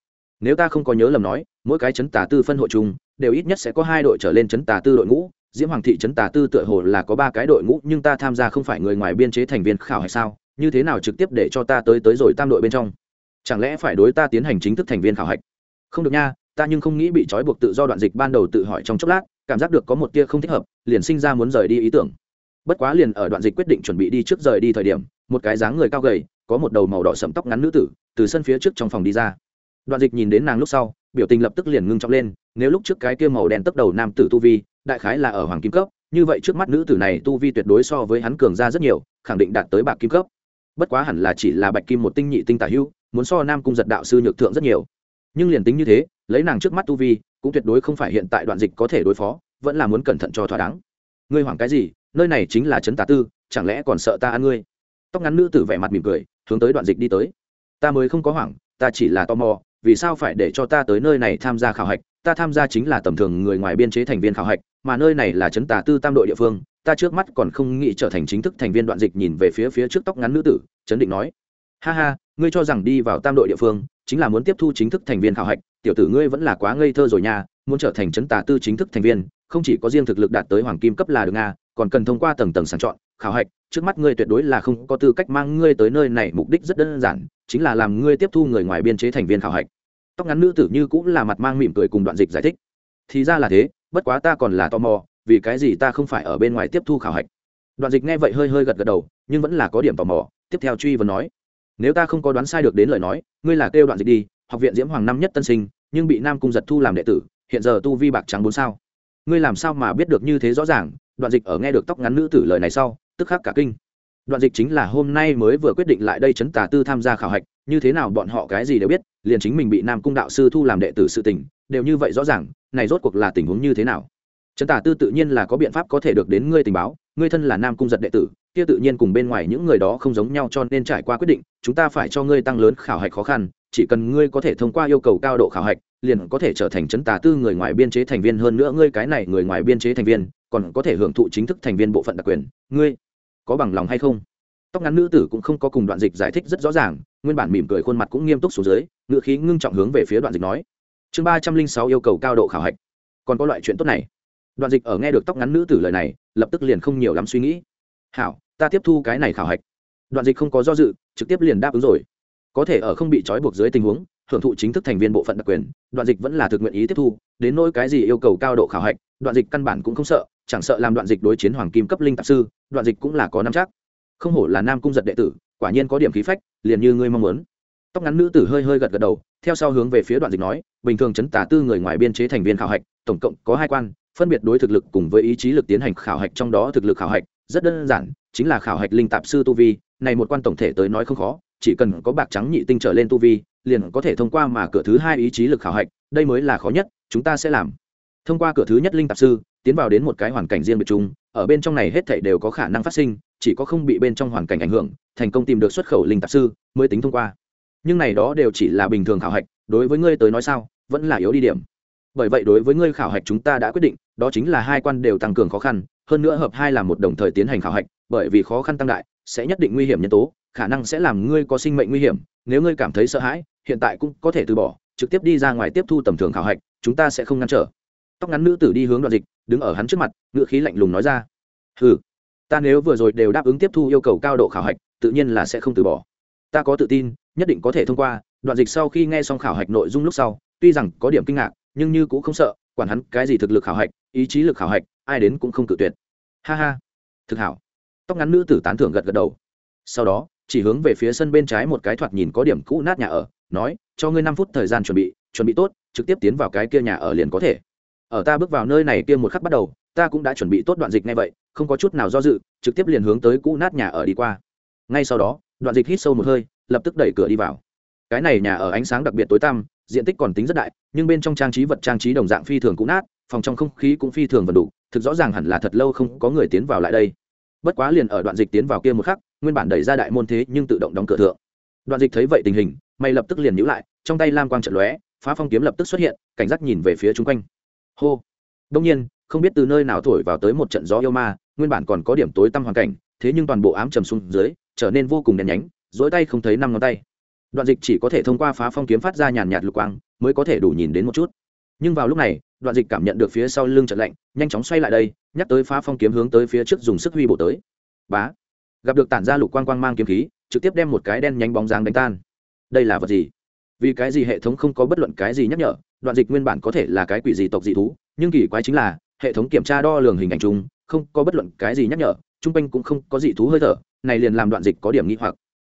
Speaker 1: Nếu ta không có nhớ lầm nói, mỗi cái chấn tà tư phân hội chung, đều ít nhất sẽ có hai đội trở lên chấn tà tư đội ngũ. Diễm hoàng thị chấn tà tư tựa hồ là có ba cái đội ngũ, nhưng ta tham gia không phải người ngoài biên chế thành viên khảo hạch sao? Như thế nào trực tiếp để cho ta tới tới rồi tam đội bên trong? Chẳng lẽ phải đối ta tiến hành chính thức thành viên khảo hạch? Không được nha, ta nhưng không nghĩ bị trói buộc tự do đoạn dịch ban đầu tự hỏi trong chốc lát, cảm giác được có một tia không thích hợp, liền sinh ra muốn rời đi ý tưởng. Bất quá liền ở đoạn dịch quyết định chuẩn bị đi trước rời đi thời điểm, một cái dáng người cao gầy, có một đầu màu đỏ sẫm tóc ngắn nữ tử, từ sân phía trước trong phòng đi ra. Đoạn dịch nhìn đến nàng lúc sau, biểu tình lập tức liền ngưng trọng lên, nếu lúc trước cái kia màu đen tốc đầu nam tử tu vi, đại khái là ở hoàng kim cấp, như vậy trước mắt nữ tử này tu vi tuyệt đối so với hắn cường ra rất nhiều, khẳng định đạt tới bạc kim cấp. Bất quá hẳn là chỉ là bạch kim một tinh nhị tinh tả hưu muốn so nam cung giật đạo sư nhược thượng rất nhiều. Nhưng liền tính như thế, lấy nàng trước mắt tu vi, cũng tuyệt đối không phải hiện tại đoạn dịch có thể đối phó, vẫn là muốn cẩn thận cho thỏa đáng. Ngươi hoảng cái gì? Nơi này chính là trấn tà tư, chẳng lẽ còn sợ ta ăn ngươi? Tóc ngắn nữ tử vẻ mặt mỉm cười, hướng tới đoạn dịch đi tới. Ta mới không có hoảng, ta chỉ là tò mò, vì sao phải để cho ta tới nơi này tham gia khảo hạch? Ta tham gia chính là tầm thường người ngoài biên chế thành viên khảo hạch, mà nơi này là trấn tà tư tam đội địa phương, ta trước mắt còn không nghĩ trở thành chính thức thành viên đoạn dịch nhìn về phía phía trước tóc ngắn nữ tử, chấn định nói. Ha ha ngươi cho rằng đi vào tam đội địa phương chính là muốn tiếp thu chính thức thành viên khảo hạch, tiểu tử ngươi vẫn là quá ngây thơ rồi nha, muốn trở thành trấn tà tư chính thức thành viên, không chỉ có riêng thực lực đạt tới hoàng kim cấp là được nga, còn cần thông qua tầng tầng sàng chọn, khảo hạch, trước mắt ngươi tuyệt đối là không có tư cách mang ngươi tới nơi này, mục đích rất đơn giản, chính là làm ngươi tiếp thu người ngoài biên chế thành viên khảo hạch. Tóc ngắn nữ tử như cũng là mặt mang mỉm cười cùng đoạn dịch giải thích. Thì ra là thế, bất quá ta còn là tò mò, vì cái gì ta không phải ở bên ngoài tiếp thu khảo hạch? Đoạn dịch nghe vậy hơi hơi gật gật đầu, nhưng vẫn là có điểm tò mò, tiếp theo truy vấn nói nếu ta không có đoán sai được đến lời nói, ngươi là kêu đoạn dịch đi, học viện diễm hoàng năm nhất tân sinh, nhưng bị nam cung giật thu làm đệ tử, hiện giờ tu vi bạc trắng bốn sao. Ngươi làm sao mà biết được như thế rõ ràng, đoạn dịch ở nghe được tóc ngắn nữ tử lời này sau, tức khắc cả kinh. Đoạn dịch chính là hôm nay mới vừa quyết định lại đây chấn tà tư tham gia khảo hạch, như thế nào bọn họ cái gì đều biết, liền chính mình bị nam cung đạo sư thu làm đệ tử sự tình, đều như vậy rõ ràng, này rốt cuộc là tình huống như thế nào? Chấn tà tư tự nhiên là có biện pháp có thể được đến ngươi tình báo, ngươi thân là nam cung giật đệ tử kia tự nhiên cùng bên ngoài những người đó không giống nhau cho nên trải qua quyết định, chúng ta phải cho ngươi tăng lớn khảo hạch khó khăn, chỉ cần ngươi có thể thông qua yêu cầu cao độ khảo hạch, liền có thể trở thành chấn tà tư người ngoài biên chế thành viên hơn nữa ngươi cái này người ngoài biên chế thành viên, còn có thể hưởng thụ chính thức thành viên bộ phận đặc quyền. Ngươi có bằng lòng hay không? Tóc ngắn nữ tử cũng không có cùng đoạn dịch giải thích rất rõ ràng, nguyên bản mỉm cười khuôn mặt cũng nghiêm túc xuống dưới, ngựa khí ngưng trọng hướng về phía đoạn dịch nói. Chương ba trăm linh sáu yêu cầu cao độ khảo hạch. Còn có loại chuyện tốt này. Đoạn dịch ở nghe được tóc ngắn nữ tử lời này, lập tức liền không nhiều lắm suy nghĩ. Hảo ta tiếp thu cái này khảo hạch. Đoạn dịch không có do dự, trực tiếp liền đáp ứng rồi. Có thể ở không bị trói buộc dưới tình huống, hưởng thụ chính thức thành viên bộ phận đặc quyền, đoạn dịch vẫn là thực nguyện ý tiếp thu. Đến nỗi cái gì yêu cầu cao độ khảo hạch, đoạn dịch căn bản cũng không sợ, chẳng sợ làm đoạn dịch đối chiến hoàng kim cấp linh tạp sư, đoạn dịch cũng là có năm chắc. Không hổ là nam cung giật đệ tử, quả nhiên có điểm khí phách, liền như ngươi mong muốn. Tóc ngắn nữ tử hơi hơi gật gật đầu, theo sau hướng về phía đoạn dịch nói, bình thường chấn tả tư người ngoài biên chế thành viên khảo hạch, tổng cộng có hai quan, phân biệt đối thực lực cùng với ý chí lực tiến hành khảo hạch trong đó thực lực khảo hạch, rất đơn giản chính là khảo hạch linh tạp sư tu vi, này một quan tổng thể tới nói không khó, chỉ cần có bạc trắng nhị tinh trở lên tu vi, liền có thể thông qua mà cửa thứ hai ý chí lực khảo hạch, đây mới là khó nhất, chúng ta sẽ làm. Thông qua cửa thứ nhất linh tạp sư, tiến vào đến một cái hoàn cảnh riêng biệt chung, ở bên trong này hết thảy đều có khả năng phát sinh, chỉ có không bị bên trong hoàn cảnh ảnh hưởng, thành công tìm được xuất khẩu linh tạp sư mới tính thông qua. Nhưng này đó đều chỉ là bình thường khảo hạch, đối với ngươi tới nói sao, vẫn là yếu đi điểm bởi vậy đối với ngươi khảo hạch chúng ta đã quyết định, đó chính là hai quan đều tăng cường khó khăn, hơn nữa hợp hai là một đồng thời tiến hành khảo hạch, bởi vì khó khăn tăng đại, sẽ nhất định nguy hiểm nhân tố, khả năng sẽ làm ngươi có sinh mệnh nguy hiểm, nếu ngươi cảm thấy sợ hãi, hiện tại cũng có thể từ bỏ, trực tiếp đi ra ngoài tiếp thu tầm thường khảo hạch, chúng ta sẽ không ngăn trở. Tóc ngắn nữ tử đi hướng đoạn dịch, đứng ở hắn trước mặt, ngữ khí lạnh lùng nói ra. Ừ ta nếu vừa rồi đều đáp ứng tiếp thu yêu cầu cao độ khảo hạch, tự nhiên là sẽ không từ bỏ. Ta có tự tin, nhất định có thể thông qua, đoạn dịch sau khi nghe xong khảo hạch nội dung lúc sau, tuy rằng có điểm kinh ngạc nhưng như cũng không sợ, quản hắn cái gì thực lực khảo hạch, ý chí lực khảo hạch, ai đến cũng không cự tuyệt. Ha ha, thực hảo. Tóc ngắn nữ tử tán thưởng gật gật đầu. Sau đó, chỉ hướng về phía sân bên trái một cái thoạt nhìn có điểm cũ nát nhà ở, nói, cho ngươi năm phút thời gian chuẩn bị chuẩn bị tốt, trực tiếp tiến vào cái kia nhà ở liền có thể. Ở ta bước vào nơi này kia một khắc bắt đầu, ta cũng đã chuẩn bị tốt đoạn dịch ngay vậy, không có chút nào do dự, trực tiếp liền hướng tới cũ nát nhà ở đi qua. Ngay sau đó, đoạn dịch hít sâu một hơi, lập tức đẩy cửa đi vào. Cái này nhà ở ánh sáng đặc biệt tối tăm diện tích còn tính rất đại, nhưng bên trong trang trí vật trang trí đồng dạng phi thường cũ nát, phòng trong không khí cũng phi thường vần đủ thực rõ ràng hẳn là thật lâu không có người tiến vào lại đây. Bất quá liền ở đoạn dịch tiến vào kia một khắc, nguyên bản đẩy ra đại môn thế nhưng tự động đóng cửa thượng. Đoạn dịch thấy vậy tình hình, mày lập tức liền nhữ lại, trong tay lam quang trận lóe, phá phong kiếm lập tức xuất hiện, cảnh giác nhìn về phía chung quanh. Hô. Đông nhiên, không biết từ nơi nào thổi vào tới một trận gió yêu ma, nguyên bản còn có điểm tối tăm hoàn cảnh, thế nhưng toàn bộ ám trầm xuống dưới, trở nên vô cùng đèn nhánh dỗi tay không thấy năm ngón tay đoạn dịch chỉ có thể thông qua phá phong kiếm phát ra nhàn nhạt lục quang, mới có thể đủ nhìn đến một chút. Nhưng vào lúc này, đoạn dịch cảm nhận được phía sau lưng trận lạnh, nhanh chóng xoay lại đây, nhắc tới phá phong kiếm hướng tới phía trước dùng sức huy bổ tới. Bá! Gặp được tản ra lục quang quang mang kiếm khí, trực tiếp đem một cái đen nhánh bóng dáng đánh tan. Đây là vật gì? Vì cái gì hệ thống không có bất luận cái gì nhắc nhở, đoạn dịch nguyên bản có thể là cái quỷ gì tộc dị thú, nhưng kỳ quái chính là, hệ thống kiểm tra đo lường hình ảnh chung, không có bất luận cái gì nhắc nhở trung quanh cũng không có dị thú hơi thở, này liền làm đoạn dịch có điểm nghi hoặc.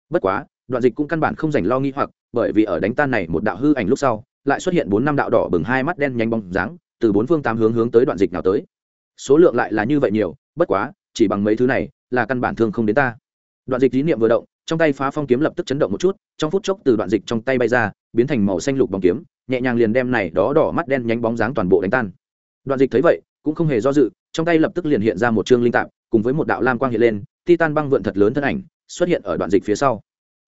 Speaker 1: Bất quá đoạn dịch cũng căn bản không dành lo nghi hoặc, bởi vì ở đánh tan này một đạo hư ảnh lúc sau, lại xuất hiện bốn năm đạo đỏ bừng hai mắt đen nhanh bóng dáng, từ bốn phương tám hướng hướng tới đoạn dịch nào tới. Số lượng lại là như vậy nhiều, bất quá, chỉ bằng mấy thứ này, là căn bản thương không đến ta. Đoạn dịch ý niệm vừa động, trong tay phá phong kiếm lập tức chấn động một chút, trong phút chốc từ đoạn dịch trong tay bay ra, biến thành màu xanh lục bóng kiếm, nhẹ nhàng liền đem này đó đỏ mắt đen nhánh bóng dáng toàn bộ đánh tan. Đoạn dịch thấy vậy, cũng không hề do dự, trong tay lập tức liền hiện ra một chương linh tạp, cùng với một đạo lam quang hiện lên, titan băng vượn thật lớn thân ảnh, xuất hiện ở đoạn dịch phía sau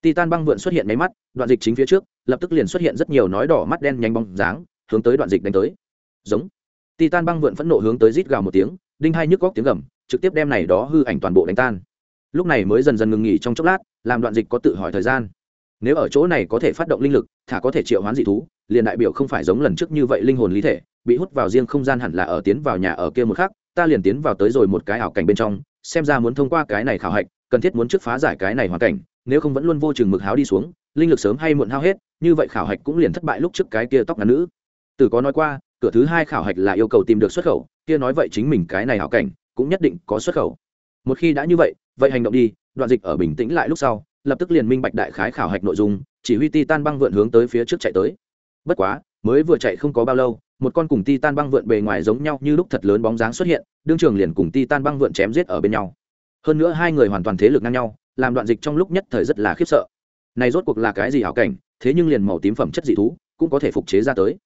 Speaker 1: titan băng vượn xuất hiện máy mắt, đoạn dịch chính phía trước, lập tức liền xuất hiện rất nhiều nói đỏ mắt đen nhanh bóng dáng, hướng tới đoạn dịch đánh tới. Giống. Titan băng vượn phẫn nộ hướng tới rít gào một tiếng, đinh hai nhức góc tiếng gầm, trực tiếp đem này đó hư ảnh toàn bộ đánh tan. Lúc này mới dần dần ngừng nghỉ trong chốc lát, làm đoạn dịch có tự hỏi thời gian. Nếu ở chỗ này có thể phát động linh lực, thả có thể triệu hoán dị thú, liền đại biểu không phải giống lần trước như vậy linh hồn lý thể, bị hút vào riêng không gian hẳn là ở tiến vào nhà ở kia một khắc, ta liền tiến vào tới rồi một cái ảo cảnh bên trong, xem ra muốn thông qua cái này khảo hạch cần thiết muốn trước phá giải cái này hoàn cảnh, nếu không vẫn luôn vô chừng mực háo đi xuống, linh lực sớm hay muộn hao hết, như vậy khảo hạch cũng liền thất bại lúc trước cái kia tóc ngắn nữ. Từ có nói qua, cửa thứ hai khảo hạch là yêu cầu tìm được xuất khẩu, kia nói vậy chính mình cái này hảo cảnh, cũng nhất định có xuất khẩu. Một khi đã như vậy vậy hành động đi, đoạn dịch ở bình tĩnh lại lúc sau, lập tức liền minh bạch đại khái khảo hạch nội dung, chỉ huy titan băng vượn hướng tới phía trước chạy tới. Bất quá, mới vừa chạy không có bao lâu, một con cùng titan băng vượn bề ngoài giống nhau như lúc thật lớn bóng dáng xuất hiện, đương trường liền cùng titan băng vượn chém giết ở bên nhau hơn nữa hai người hoàn toàn thế lực ngang nhau, làm đoạn dịch trong lúc nhất thời rất là khiếp sợ. Này rốt cuộc là cái gì hảo cảnh, thế nhưng liền màu tím phẩm chất dị thú, cũng có thể phục chế ra tới.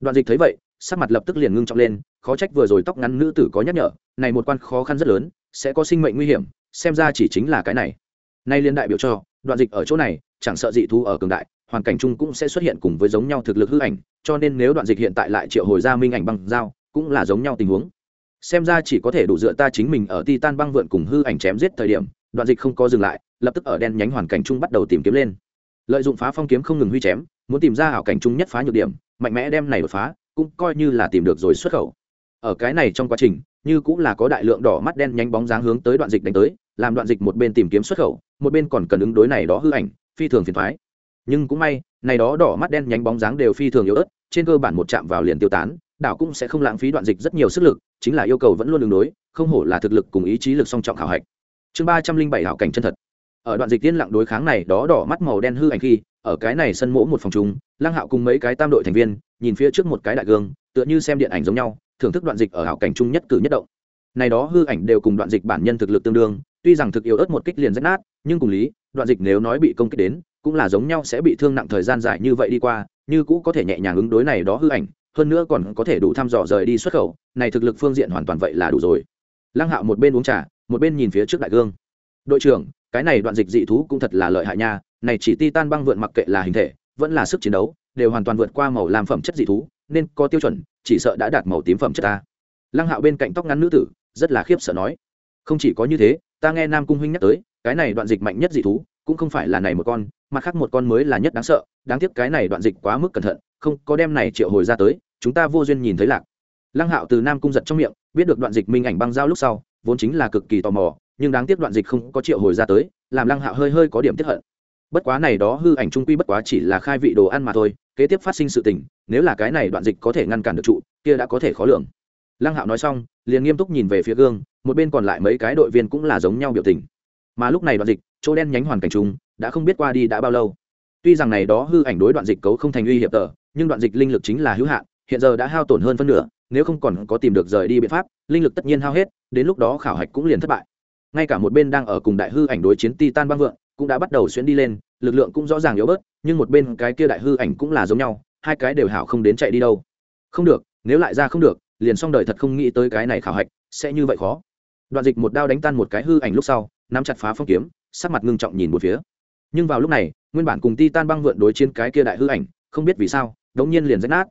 Speaker 1: Đoạn dịch thấy vậy, sắc mặt lập tức liền ngưng trọng lên, khó trách vừa rồi tóc ngắn nữ tử có nhắc nhở, này một quan khó khăn rất lớn, sẽ có sinh mệnh nguy hiểm, xem ra chỉ chính là cái này. Nay liên đại biểu cho, đoạn dịch ở chỗ này, chẳng sợ dị thú ở cường đại, hoàn cảnh chung cũng sẽ xuất hiện cùng với giống nhau thực lực hư ảnh, cho nên nếu đoạn dịch hiện tại lại triệu hồi ra minh ảnh bằng dao, cũng là giống nhau tình huống xem ra chỉ có thể đủ dựa ta chính mình ở titan băng vượn cùng hư ảnh chém giết thời điểm, đoạn dịch không có dừng lại, lập tức ở đen nhánh hoàn cảnh chung bắt đầu tìm kiếm lên. Lợi dụng phá phong kiếm không ngừng huy chém, muốn tìm ra hảo cảnh chung nhất phá nhược điểm, mạnh mẽ đem này đột phá, cũng coi như là tìm được rồi xuất khẩu. Ở cái này trong quá trình, như cũng là có đại lượng đỏ mắt đen nhánh bóng dáng hướng tới đoạn dịch đánh tới, làm đoạn dịch một bên tìm kiếm xuất khẩu, một bên còn cần ứng đối này đó hư ảnh, phi thường phiền thoái nhưng cũng may, này đó đỏ mắt đen nhánh bóng dáng đều phi thường yếu ớt, trên cơ bản một chạm vào liền tiêu tán đảo cũng sẽ không lãng phí đoạn dịch rất nhiều sức lực chính là yêu cầu vẫn luôn đường đối không hổ là thực lực cùng ý chí lực song trọng khảo hạch. Chương ba trăm linh bảy hảo cảnh chân thật. Ở đoạn dịch tiên lặng đối kháng này đó đỏ mắt màu đen hư ảnh khi ở cái này sân mỗ một phòng chúng, lăng hạo cùng mấy cái tam đội thành viên nhìn phía trước một cái đại gương tựa như xem điện ảnh giống nhau thưởng thức đoạn dịch ở hảo cảnh chung nhất cử nhất động. Này đó hư ảnh đều cùng đoạn dịch bản nhân thực lực tương đương tuy rằng thực yếu ớt một kích liền rách nát nhưng cùng lý đoạn dịch nếu nói bị công kích đến cũng là giống nhau sẽ bị thương nặng thời gian dài như vậy đi qua như cũ có thể nhẹ nhàng ứng đối này đó hư ảnh hơn nữa còn có thể đủ thăm dò rời đi xuất khẩu, này thực lực phương diện hoàn toàn vậy là đủ rồi. Lăng hạo một bên uống trà, một bên nhìn phía trước đại gương. Đội trưởng, cái này đoạn dịch dị thú cũng thật là lợi hại nha, này chỉ titan băng vượn mặc kệ là hình thể, vẫn là sức chiến đấu, đều hoàn toàn vượt qua màu làm phẩm chất dị thú, nên có tiêu chuẩn, chỉ sợ đã đạt màu tím phẩm chất ta. Lăng hạo bên cạnh tóc ngắn nữ tử, rất là khiếp sợ nói, không chỉ có như thế, ta nghe nam cung huynh nhắc tới, cái này đoạn dịch mạnh nhất dị thú, cũng không phải là này một con mặt khác một con mới là nhất đáng sợ, đáng tiếc cái này đoạn dịch quá mức cẩn thận, không có đem này triệu hồi ra tới chúng ta vô duyên nhìn thấy lạc. Lăng hạo từ nam cung giật trong miệng, biết được đoạn dịch minh ảnh băng giao lúc sau, vốn chính là cực kỳ tò mò, nhưng đáng tiếc đoạn dịch không có triệu hồi ra tới, làm lăng hạo hơi hơi có điểm tiếp hận. Bất quá này đó hư ảnh trung quy bất quá chỉ là khai vị đồ ăn mà thôi, kế tiếp phát sinh sự tình, nếu là cái này đoạn dịch có thể ngăn cản được trụ, kia đã có thể khó lường. Lăng hạo nói xong, liền nghiêm túc nhìn về phía gương, một bên còn lại mấy cái đội viên cũng là giống nhau biểu tình. Mà lúc này đoạn dịch, chỗ đen nhánh hoàn cảnh chúng đã không biết qua đi đã bao lâu. Tuy rằng này đó hư ảnh đối đoạn dịch cấu không thành uy hiểm tờ, nhưng đoạn dịch linh lực chính là hữu hạn hiện giờ đã hao tổn hơn phân nửa, nếu không còn có tìm được rời đi biện pháp, linh lực tất nhiên hao hết, đến lúc đó khảo hạch cũng liền thất bại. Ngay cả một bên đang ở cùng đại hư ảnh đối chiến titan băng vượng, cũng đã bắt đầu xuyên đi lên, lực lượng cũng rõ ràng yếu bớt, nhưng một bên cái kia đại hư ảnh cũng là giống nhau, hai cái đều hảo không đến chạy đi đâu. Không được, nếu lại ra không được, liền xong đời thật không nghĩ tới cái này khảo hạch, sẽ như vậy khó. Đoạn dịch một đao đánh tan một cái hư ảnh lúc sau, nắm chặt phá phong kiếm, sắc mặt ngưng trọng nhìn một phía. Nhưng vào lúc này, nguyên bản cùng ti tan băng vượn đối chiến cái kia đại hư ảnh, không biết vì sao, đống nhiên liền rách nát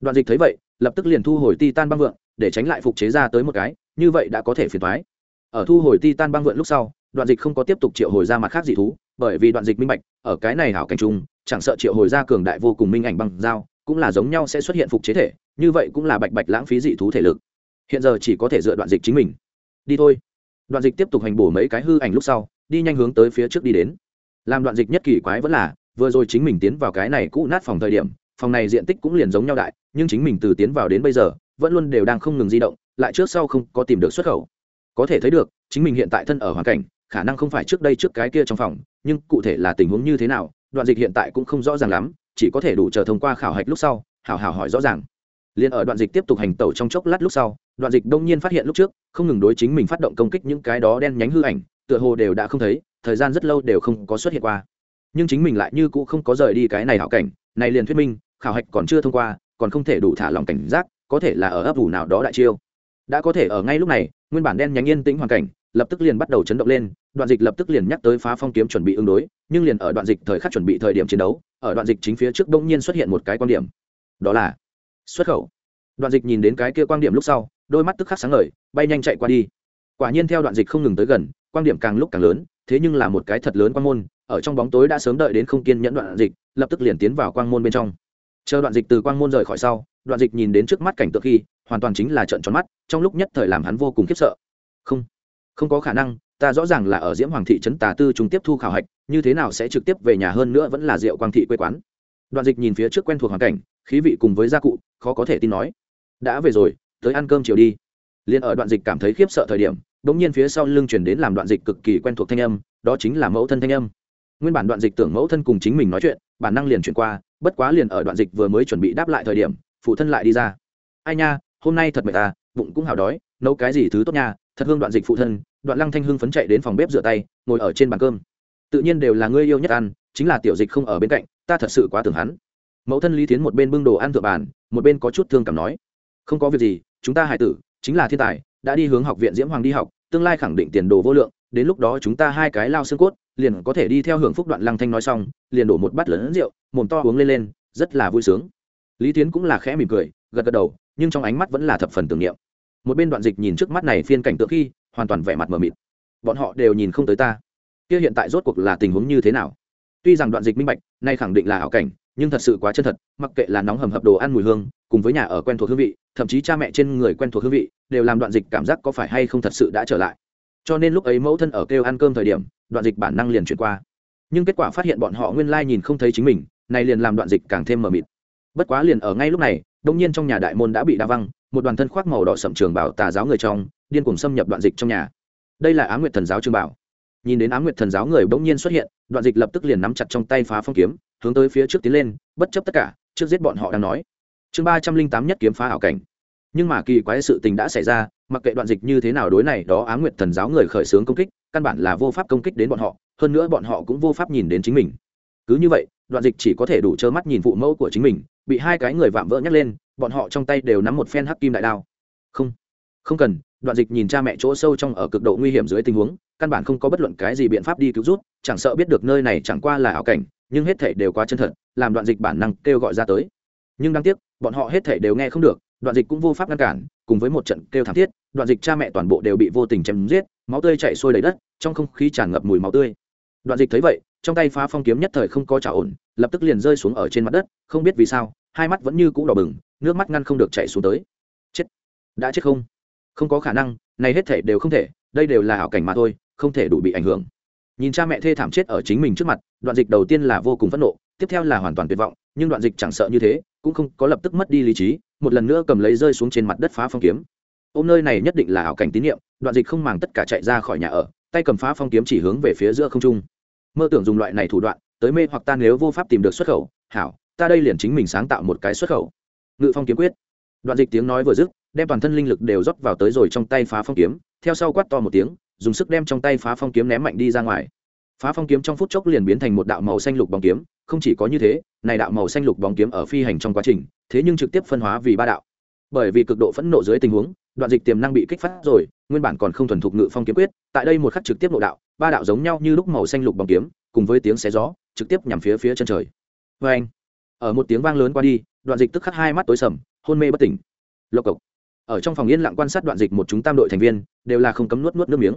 Speaker 1: đoạn dịch thấy vậy lập tức liền thu hồi ti tan băng vượng, để tránh lại phục chế ra tới một cái như vậy đã có thể phiền thoái ở thu hồi ti tan băng vượn lúc sau đoạn dịch không có tiếp tục triệu hồi ra mặt khác dị thú bởi vì đoạn dịch minh bạch ở cái này hảo cảnh trung chẳng sợ triệu hồi ra cường đại vô cùng minh ảnh băng dao cũng là giống nhau sẽ xuất hiện phục chế thể như vậy cũng là bạch bạch lãng phí dị thú thể lực. Hiện giờ chỉ có thể dựa đoạn dịch chính mình. Đi thôi. Đoạn dịch tiếp tục hành bổ mấy cái hư ảnh lúc sau đi nhanh hướng tới phía trước đi đến. Làm đoạn dịch nhất kỳ quái vẫn là vừa rồi chính mình tiến vào cái này cũ nát phòng thời điểm phòng này diện tích cũng liền giống nhau đại, nhưng chính mình từ tiến vào đến bây giờ, vẫn luôn đều đang không ngừng di động, lại trước sau không có tìm được xuất khẩu. Có thể thấy được, chính mình hiện tại thân ở hoàn cảnh, khả năng không phải trước đây trước cái kia trong phòng, nhưng cụ thể là tình huống như thế nào, đoạn dịch hiện tại cũng không rõ ràng lắm, chỉ có thể đủ chờ thông qua khảo hạch lúc sau, hảo hảo hỏi rõ ràng. Liền ở đoạn dịch tiếp tục hành tẩu trong chốc lát lúc sau, đoạn dịch đông nhiên phát hiện lúc trước, không ngừng đối chính mình phát động công kích những cái đó đen nhánh hư ảnh, tựa hồ đều đã không thấy, thời gian rất lâu đều không có xuất hiện qua. Nhưng chính mình lại như cũ không có rời đi cái này hảo cảnh, này liền thuyết minh khảo hạch còn chưa thông qua, còn không thể đủ thả lòng cảnh giác, có thể là ở ấp ủ nào đó đại chiêu. Đã có thể ở ngay lúc này, nguyên bản đen nhánh yên tĩnh hoàn cảnh, lập tức liền bắt đầu chấn động lên, đoạn dịch lập tức liền nhắc tới phá phong kiếm chuẩn bị ứng đối, nhưng liền ở đoạn dịch thời khắc chuẩn bị thời điểm chiến đấu, ở đoạn dịch chính phía trước bỗng nhiên xuất hiện một cái quan điểm. Đó là xuất khẩu. Đoạn dịch nhìn đến cái kia quan điểm lúc sau, đôi mắt tức khắc sáng ngời, bay nhanh chạy qua đi. Quả nhiên theo đoạn dịch không ngừng tới gần, quan điểm càng lúc càng lớn, thế nhưng là một cái thật lớn quan môn, ở trong bóng tối đã sớm đợi đến không kiên nhẫn đoạn dịch, lập tức liền tiến vào quang môn bên trong chờ đoạn dịch từ quang môn rời khỏi sau, đoạn dịch nhìn đến trước mắt cảnh tượng khi, hoàn toàn chính là trận tròn mắt, trong lúc nhất thời làm hắn vô cùng khiếp sợ. Không không có khả năng, ta rõ ràng là ở diễm hoàng thị trấn tà tư chúng tiếp thu khảo hạch, như thế nào sẽ trực tiếp về nhà hơn nữa vẫn là diệu quang thị quê quán. Đoạn dịch nhìn phía trước quen thuộc hoàn cảnh, khí vị cùng với gia cụ, khó có thể tin nói. Đã về rồi, tới ăn cơm chiều đi. Liền ở đoạn dịch cảm thấy khiếp sợ thời điểm đ ỗ n g nhiên phía sau lưng chuyển đến làm đoạn dịch cực kỳ quen thuộc thanh âm, đó chính là mẫu thân thanh âm. Nguyên bản đoạn dịch tưởng mẫu thân cùng chính mình nói chuyện, bản năng liền chuyển qua bất quá liền ở đoạn dịch vừa mới chuẩn bị đáp lại thời điểm, phụ thân lại đi ra. Ai nha, hôm nay thật mệt ta bụng cũng hào đói, nấu cái gì thứ tốt nha, thật hương đoạn dịch phụ thân, đoạn lăng thanh hưng phấn chạy đến phòng bếp rửa tay, ngồi ở trên bàn cơm. Tự nhiên đều là ngươi yêu nhất ăn, chính là tiểu dịch không ở bên cạnh, ta thật sự quá tưởng hắn. Mẫu thân lý tiến một bên bưng đồ ăn thượng bàn, một bên có chút thương cảm nói. Không có việc gì, chúng ta hải tử, chính là thiên tài, đã đi hướng học viện diễm hoàng đi học, tương lai khẳng định tiền đồ vô lượng đến lúc đó chúng ta hai cái lao xương cốt, liền có thể đi theo hưởng phúc đoạn lăng thanh nói xong, liền đổ một bát lớn rượu, mồm to uống lên lên, rất là vui sướng. Lý tiến cũng là khẽ mỉm cười, gật gật đầu, nhưng trong ánh mắt vẫn là thập phần tưởng niệm. Một bên đoạn dịch nhìn trước mắt này phiên cảnh tượng khi, hoàn toàn vẻ mặt mờ mịt. Bọn họ đều nhìn không tới ta. Kia hiện tại rốt cuộc là tình huống như thế nào? Tuy rằng đoạn dịch minh bạch, nay khẳng định là ảo cảnh, nhưng thật sự quá chân thật, mặc kệ là nóng hầm hập đồ ăn mùi hương, cùng với nhà ở quen thuộc hương vị, thậm chí cha mẹ trên người quen thuộc hương vị, đều làm đoạn dịch cảm giác có phải hay không thật sự đã trở lại cho nên lúc ấy mẫu thân ở kêu ăn cơm thời điểm, đoạn dịch bản năng liền chuyển qua. Nhưng kết quả phát hiện bọn họ nguyên lai nhìn không thấy chính mình, này liền làm đoạn dịch càng thêm mờ mịt. Bất quá liền ở ngay lúc này đông nhiên trong nhà đại môn đã bị đa văng, một đoàn thân khoác màu đỏ sậm trường bảo tà giáo người trong, điên cùng xâm nhập đoạn dịch trong nhà. Đây là á nguyệt thần giáo trường bảo. Nhìn đến á nguyệt thần giáo người bỗng nhiên xuất hiện, đoạn dịch lập tức liền nắm chặt trong tay phá phong kiếm, hướng tới phía trước tiến lên, bất chấp tất cả, trước giết bọn họ đang nói. Chương ba trăm linh tám nhất kiếm phá ảo cảnh nhưng mà kỳ quái sự tình đã xảy ra, mặc kệ đoạn dịch như thế nào đối này, đó á nguyệt thần giáo người khởi xướng công kích, căn bản là vô pháp công kích đến bọn họ, hơn nữa bọn họ cũng vô pháp nhìn đến chính mình. Cứ như vậy, đoạn dịch chỉ có thể đủ trơ mắt nhìn phụ mẫu của chính mình, bị hai cái người vạm vỡ nhắc lên, bọn họ trong tay đều nắm một phen hắc kim đại đao. Không không cần, đoạn dịch nhìn cha mẹ chỗ sâu trong ở cực độ nguy hiểm dưới tình huống, căn bản không có bất luận cái gì biện pháp đi cứu rút chẳng sợ biết được nơi này chẳng qua là ảo cảnh, nhưng hết thể đều quá chân thật, làm đoạn dịch bản năng kêu gọi ra tới. Nhưng đáng tiếc, bọn họ hết thể đều nghe không được đoạn dịch cũng vô pháp ngăn cản, cùng với một trận kêu thảm thiết, đoạn dịch cha mẹ toàn bộ đều bị vô tình chém giết, máu tươi chạy xuôi đầy đất, trong không khí tràn ngập mùi máu tươi. Đoạn dịch thấy vậy, trong tay phá phong kiếm nhất thời không có trả ổn, lập tức liền rơi xuống ở trên mặt đất, không biết vì sao, hai mắt vẫn như cũ đỏ bừng, nước mắt ngăn không được chạy xuống tới. Chết! Đã chết không? Không có khả năng, này hết thể đều không thể, đây đều là ảo cảnh mà thôi, không thể đủ bị ảnh hưởng. Nhìn cha mẹ thê thảm chết ở chính mình trước mặt, đoạn dịch đầu tiên là vô cùng phẫn nộ, tiếp theo là hoàn toàn tuyệt vọng, nhưng đoạn dịch chẳng sợ như thế, cũng không có lập tức mất đi lý trí một lần nữa cầm lấy rơi xuống trên mặt đất phá phong kiếm. Ôm nơi này nhất định là ảo cảnh tín nhiệm đoạn dịch không màng tất cả chạy ra khỏi nhà ở, tay cầm phá phong kiếm chỉ hướng về phía giữa không trung. Mơ tưởng dùng loại này thủ đoạn, tới mê hoặc ta nếu vô pháp tìm được xuất khẩu, hảo, ta đây liền chính mình sáng tạo một cái xuất khẩu. Ngự phong kiếm quyết. Đoạn dịch tiếng nói vừa dứt, đem toàn thân linh lực đều rót vào tới rồi trong tay phá phong kiếm, theo sau quát to một tiếng, dùng sức đem trong tay phá phong kiếm ném mạnh đi ra ngoài. Phá phong kiếm trong phút chốc liền biến thành một đạo màu xanh lục bóng kiếm, không chỉ có như thế, này đạo màu xanh lục bóng kiếm ở phi hành trong quá trình thế nhưng trực tiếp phân hóa vì ba đạo. Bởi vì cực độ phẫn nộ dưới tình huống, đoạn dịch tiềm năng bị kích phát rồi, nguyên bản còn không thuần thục ngự phong kiếm quyết, tại đây một khắc trực tiếp nội đạo, ba đạo giống nhau như lúc màu xanh lục bóng kiếm, cùng với tiếng xé gió, trực tiếp nhằm phía phía chân trời. Vê anh, ở một tiếng vang lớn qua đi, đoạn dịch tức khắc hai mắt tối sầm, hôn mê bất tỉnh. Lộc cộc. Ở trong phòng yên lặng quan sát đoạn dịch một chúng tam đội thành viên, đều là không cấm nuốt nuốt nước miếng.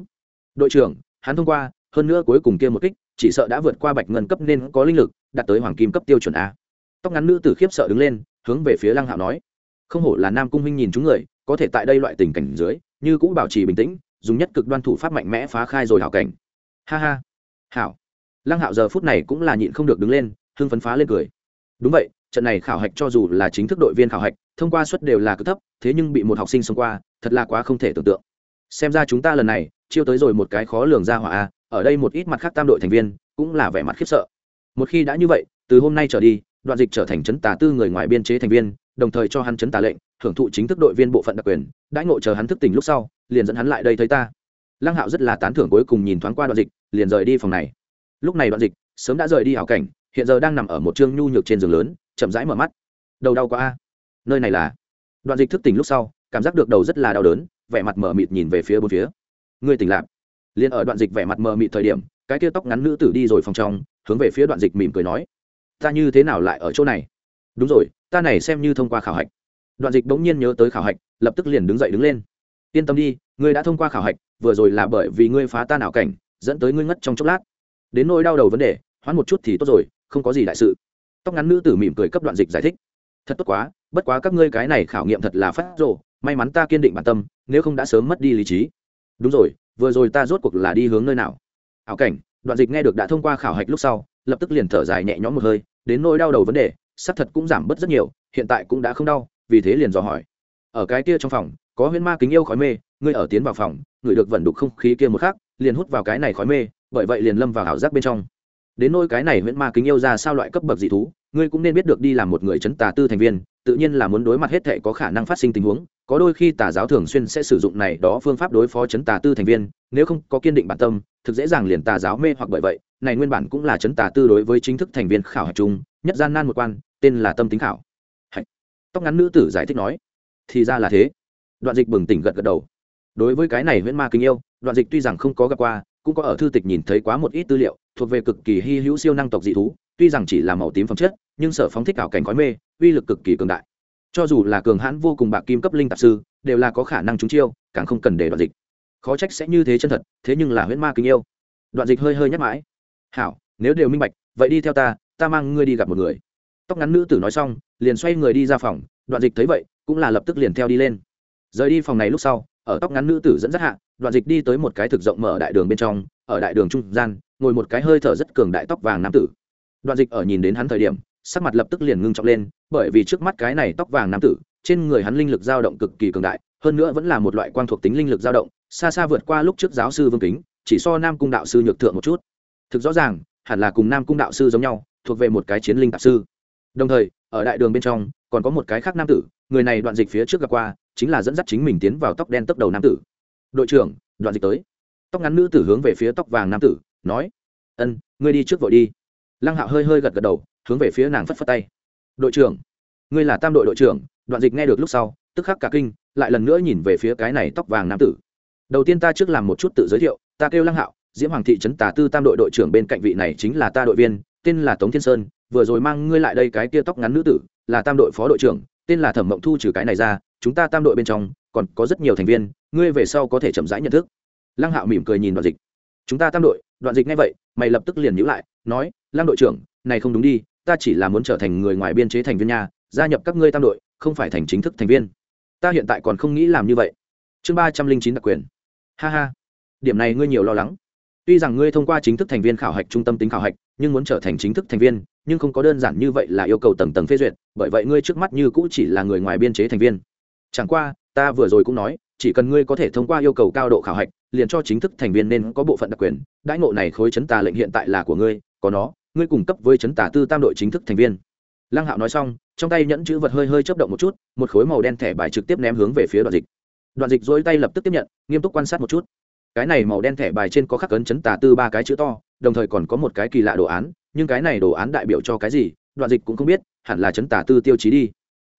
Speaker 1: Đội trưởng, hắn thông qua, hơn nữa cuối cùng kia một kích, chỉ sợ đã vượt qua bạch ngân cấp nên có linh lực, đạt tới hoàng kim cấp tiêu chuẩn a. Tóc ngắn nữ tử khiếp sợ đứng lên hướng về phía lăng hạo nói, không hổ là nam cung huynh nhìn chúng người, có thể tại đây loại tình cảnh dưới, như cũng bảo trì bình tĩnh, dùng nhất cực đoan thủ pháp mạnh mẽ phá khai rồi hảo cảnh. Ha ha, hảo. Lăng hạo giờ phút này cũng là nhịn không được đứng lên, hưng phấn phá lên cười. Đúng vậy, trận này khảo hạch cho dù là chính thức đội viên khảo hạch, thông qua suất đều là cực thấp, thế nhưng bị một học sinh xông qua, thật là quá không thể tưởng tượng. Xem ra chúng ta lần này, chiêu tới rồi một cái khó lường ra hỏa a, ở đây một ít mặt khác tam đội thành viên, cũng là vẻ mặt khiếp sợ. Một khi đã như vậy, từ hôm nay trở đi đoạn dịch trở thành chấn tà tư người ngoài biên chế thành viên, đồng thời cho hắn chấn tà lệnh hưởng thụ chính thức đội viên bộ phận đặc quyền, đãi ngộ chờ hắn thức tỉnh lúc sau, liền dẫn hắn lại đây thấy ta. Lăng hạo rất là tán thưởng cuối cùng nhìn thoáng qua đoạn dịch, liền rời đi phòng này. Lúc này đoạn dịch, sớm đã rời đi hảo cảnh, hiện giờ đang nằm ở một chương nhu nhược trên giường lớn, chậm rãi mở mắt. Đầu đau quá a. Nơi này là? Đoạn dịch thức tỉnh lúc sau, cảm giác được đầu rất là đau đớn, vẻ mặt mờ mịt nhìn về phía bốn phía. Người tỉnh lạc. Liền ở đoạn dịch vẻ mặt mờ mịt thời điểm, cái kia tóc ngắn nữ tử đi rồi phòng trong, hướng về phía đoạn dịch mỉm cười nói ta như thế nào lại ở chỗ này? Đúng rồi, ta này xem như thông qua khảo hạch. Đoạn dịch bỗng nhiên nhớ tới khảo hạch, lập tức liền đứng dậy đứng lên. Yên tâm đi, ngươi đã thông qua khảo hạch, vừa rồi là bởi vì ngươi phá ta ảo cảnh, dẫn tới ngươi ngất trong chốc lát. Đến nỗi đau đầu vấn đề hoãn một chút thì tốt rồi, không có gì đại sự. Tóc ngắn nữ tử mỉm cười cấp đoạn dịch giải thích. Thật tốt quá, bất quá các ngươi cái này khảo nghiệm thật là phát rộ may mắn ta kiên định bản tâm, nếu không đã sớm mất đi lý trí. Đúng rồi, vừa rồi ta rốt cuộc là đi hướng nơi nào? Ảo cảnh, đoạn dịch nghe được đã thông qua khảo hạch lúc sau, lập tức liền thở dài nhẹ nhõm một hơi đến nỗi đau đầu vấn đề, xác thật cũng giảm bớt rất nhiều, hiện tại cũng đã không đau, vì thế liền dò hỏi. Ở cái kia trong phòng, có huyễn ma kính yêu khói mê, ngươi ở tiến vào phòng ngửi được vận đục không khí kia một khắc, liền hút vào cái này khói mê, bởi vậy liền lâm vào ảo giác bên trong. Đến nỗi cái này huyễn ma kính yêu ra sao loại cấp bậc dị thú, ngươi cũng nên biết được đi làm một người chấn tà tư thành viên, tự nhiên là muốn đối mặt hết thệ có khả năng phát sinh tình huống có đôi khi tà giáo thường xuyên sẽ sử dụng này đó phương pháp đối phó chấn tà tư thành viên, nếu không có kiên định bản tâm, thực dễ dàng liền tà giáo mê hoặc bởi vậy, này nguyên bản cũng là chấn tà tư đối với chính thức thành viên khảo hạch chung, nhất gian nan một quan, tên là tâm tính khảo. Hạch. Tóc ngắn nữ tử giải thích nói, thì ra là thế. Đoạn dịch bừng tỉnh gật gật đầu. Đối với cái này huyễn ma kính yêu, đoạn dịch tuy rằng không có gặp qua, cũng có ở thư tịch nhìn thấy quá một ít tư liệu, thuộc về cực kỳ hy hữu siêu năng tộc dị thú, tuy rằng chỉ là màu tím phẩm chất, nhưng sở phóng thích ảo cảnh khói mê, uy lực cực kỳ cường đại cho dù là cường hãn vô cùng bạc kim cấp linh tạp sư, đều là có khả năng trúng chiêu, càng không cần để đoạn dịch. Khó trách sẽ như thế chân thật, thế nhưng là huyễn ma kính yêu. Đoạn dịch hơi hơi nhắc mãi. Hảo, nếu đều minh bạch, vậy đi theo ta ta mang ngươi đi gặp một người. Tóc ngắn nữ tử nói xong, liền xoay người đi ra phòng, đoạn dịch thấy vậy, cũng là lập tức liền theo đi lên. Rời đi phòng này lúc sau, ở tóc ngắn nữ tử dẫn dắt hạ, đoạn dịch đi tới một cái thực rộng mở đại đường bên trong, ở đại đường trung gian, ngồi một cái hơi thở rất cường đại tóc vàng nam tử. Đoạn dịch ở nhìn đến hắn thời điểm sắc mặt lập tức liền ngưng trọng lên, bởi vì trước mắt cái này tóc vàng nam tử, trên người hắn linh lực dao động cực kỳ cường đại, hơn nữa vẫn là một loại quang thuộc tính linh lực dao động, xa xa vượt qua lúc trước giáo sư vương kính, chỉ so nam cung đạo sư nhược thượng một chút. Thực rõ ràng, hẳn là cùng nam cung đạo sư giống nhau, thuộc về một cái chiến linh tạp sư. Đồng thời, ở đại đường bên trong, còn có một cái khác nam tử, người này đoạn dịch phía trước gặp qua, chính là dẫn dắt chính mình tiến vào tóc đen tóc đầu nam tử. Đội trưởng, đoạn dịch tới. Tóc ngắn nữ tử hướng về phía tóc vàng nam tử, nói, ân, ngươi đi trước vội đi. Lăng hạo hơi hơi gật gật đầu hướng về phía nàng phất phất tay. Đội trưởng, ngươi là tam đội đội trưởng, đoạn dịch nghe được lúc sau, tức khắc cả kinh, lại lần nữa nhìn về phía cái này tóc vàng nam tử. Đầu tiên ta trước làm một chút tự giới thiệu, ta kêu lăng hạo, diễm hoàng thị trấn tà tư tam đội đội trưởng bên cạnh vị này chính là ta đội viên, tên là tống thiên sơn, vừa rồi mang ngươi lại đây cái kia tóc ngắn nữ tử, là tam đội phó đội trưởng, tên là thẩm mộng thu trừ cái này ra, chúng ta tam đội bên trong, còn có rất nhiều thành viên, ngươi về sau có thể chậm rãi nhận thức. Lăng hạo mỉm cười nhìn đoạn dịch. Chúng ta tam đội, đoạn dịch ngay vậy, mày lập tức liền nhữ lại, nói, lăng đội trưởng, này không đúng đi ta chỉ là muốn trở thành người ngoài biên chế thành viên nhà gia nhập các ngươi tam đội, không phải thành chính thức thành viên. Ta hiện tại còn không nghĩ làm như vậy. Chương ba trăm linh chín đặc quyền. Ha ha. Điểm này ngươi nhiều lo lắng. Tuy rằng ngươi thông qua chính thức thành viên khảo hạch trung tâm tính khảo hạch, nhưng muốn trở thành chính thức thành viên, nhưng không có đơn giản như vậy là yêu cầu tầng tầng phê duyệt, bởi vậy ngươi trước mắt như cũ chỉ là người ngoài biên chế thành viên. Chẳng qua, ta vừa rồi cũng nói, chỉ cần ngươi có thể thông qua yêu cầu cao độ khảo hạch, liền cho chính thức thành viên nên có bộ phận đặc quyền, đãi ngộ này khối chấn tà lệnh hiện tại là của ngươi, có nó ngươi cung cấp với chấn Tả tư tam đội chính thức thành viên. Lăng hạo nói xong, trong tay nhẫn chữ vật hơi hơi chấp động một chút, một khối màu đen thẻ bài trực tiếp ném hướng về phía đoạn dịch. Đoạn dịch dối tay lập tức tiếp nhận, nghiêm túc quan sát một chút. Cái này màu đen thẻ bài trên có khắc ấn chấn tà tư ba cái chữ to, đồng thời còn có một cái kỳ lạ đồ án, nhưng cái này đồ án đại biểu cho cái gì, đoạn dịch cũng không biết, hẳn là chấn tà tư tiêu chí đi.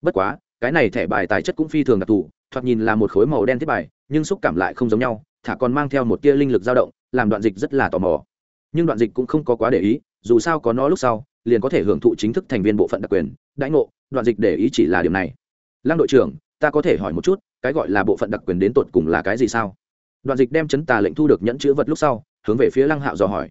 Speaker 1: Bất quá, cái này thẻ bài tài chất cũng phi thường đặc thù, thoạt nhìn là một khối màu đen thiết bài, nhưng xúc cảm lại không giống nhau, thả còn mang theo một tia linh lực dao động, làm đoạn dịch rất là tò mò. Nhưng đoạn dịch cũng không có quá để ý dù sao có nó lúc sau, liền có thể hưởng thụ chính thức thành viên bộ phận đặc quyền. Đãi ngộ, đoạn dịch để ý chỉ là điều này. Lăng đội trưởng, ta có thể hỏi một chút, cái gọi là bộ phận đặc quyền đến tột cùng là cái gì sao? Đoạn dịch đem chấn tà lệnh thu được nhẫn chữ vật lúc sau, hướng về phía lăng hạo dò hỏi.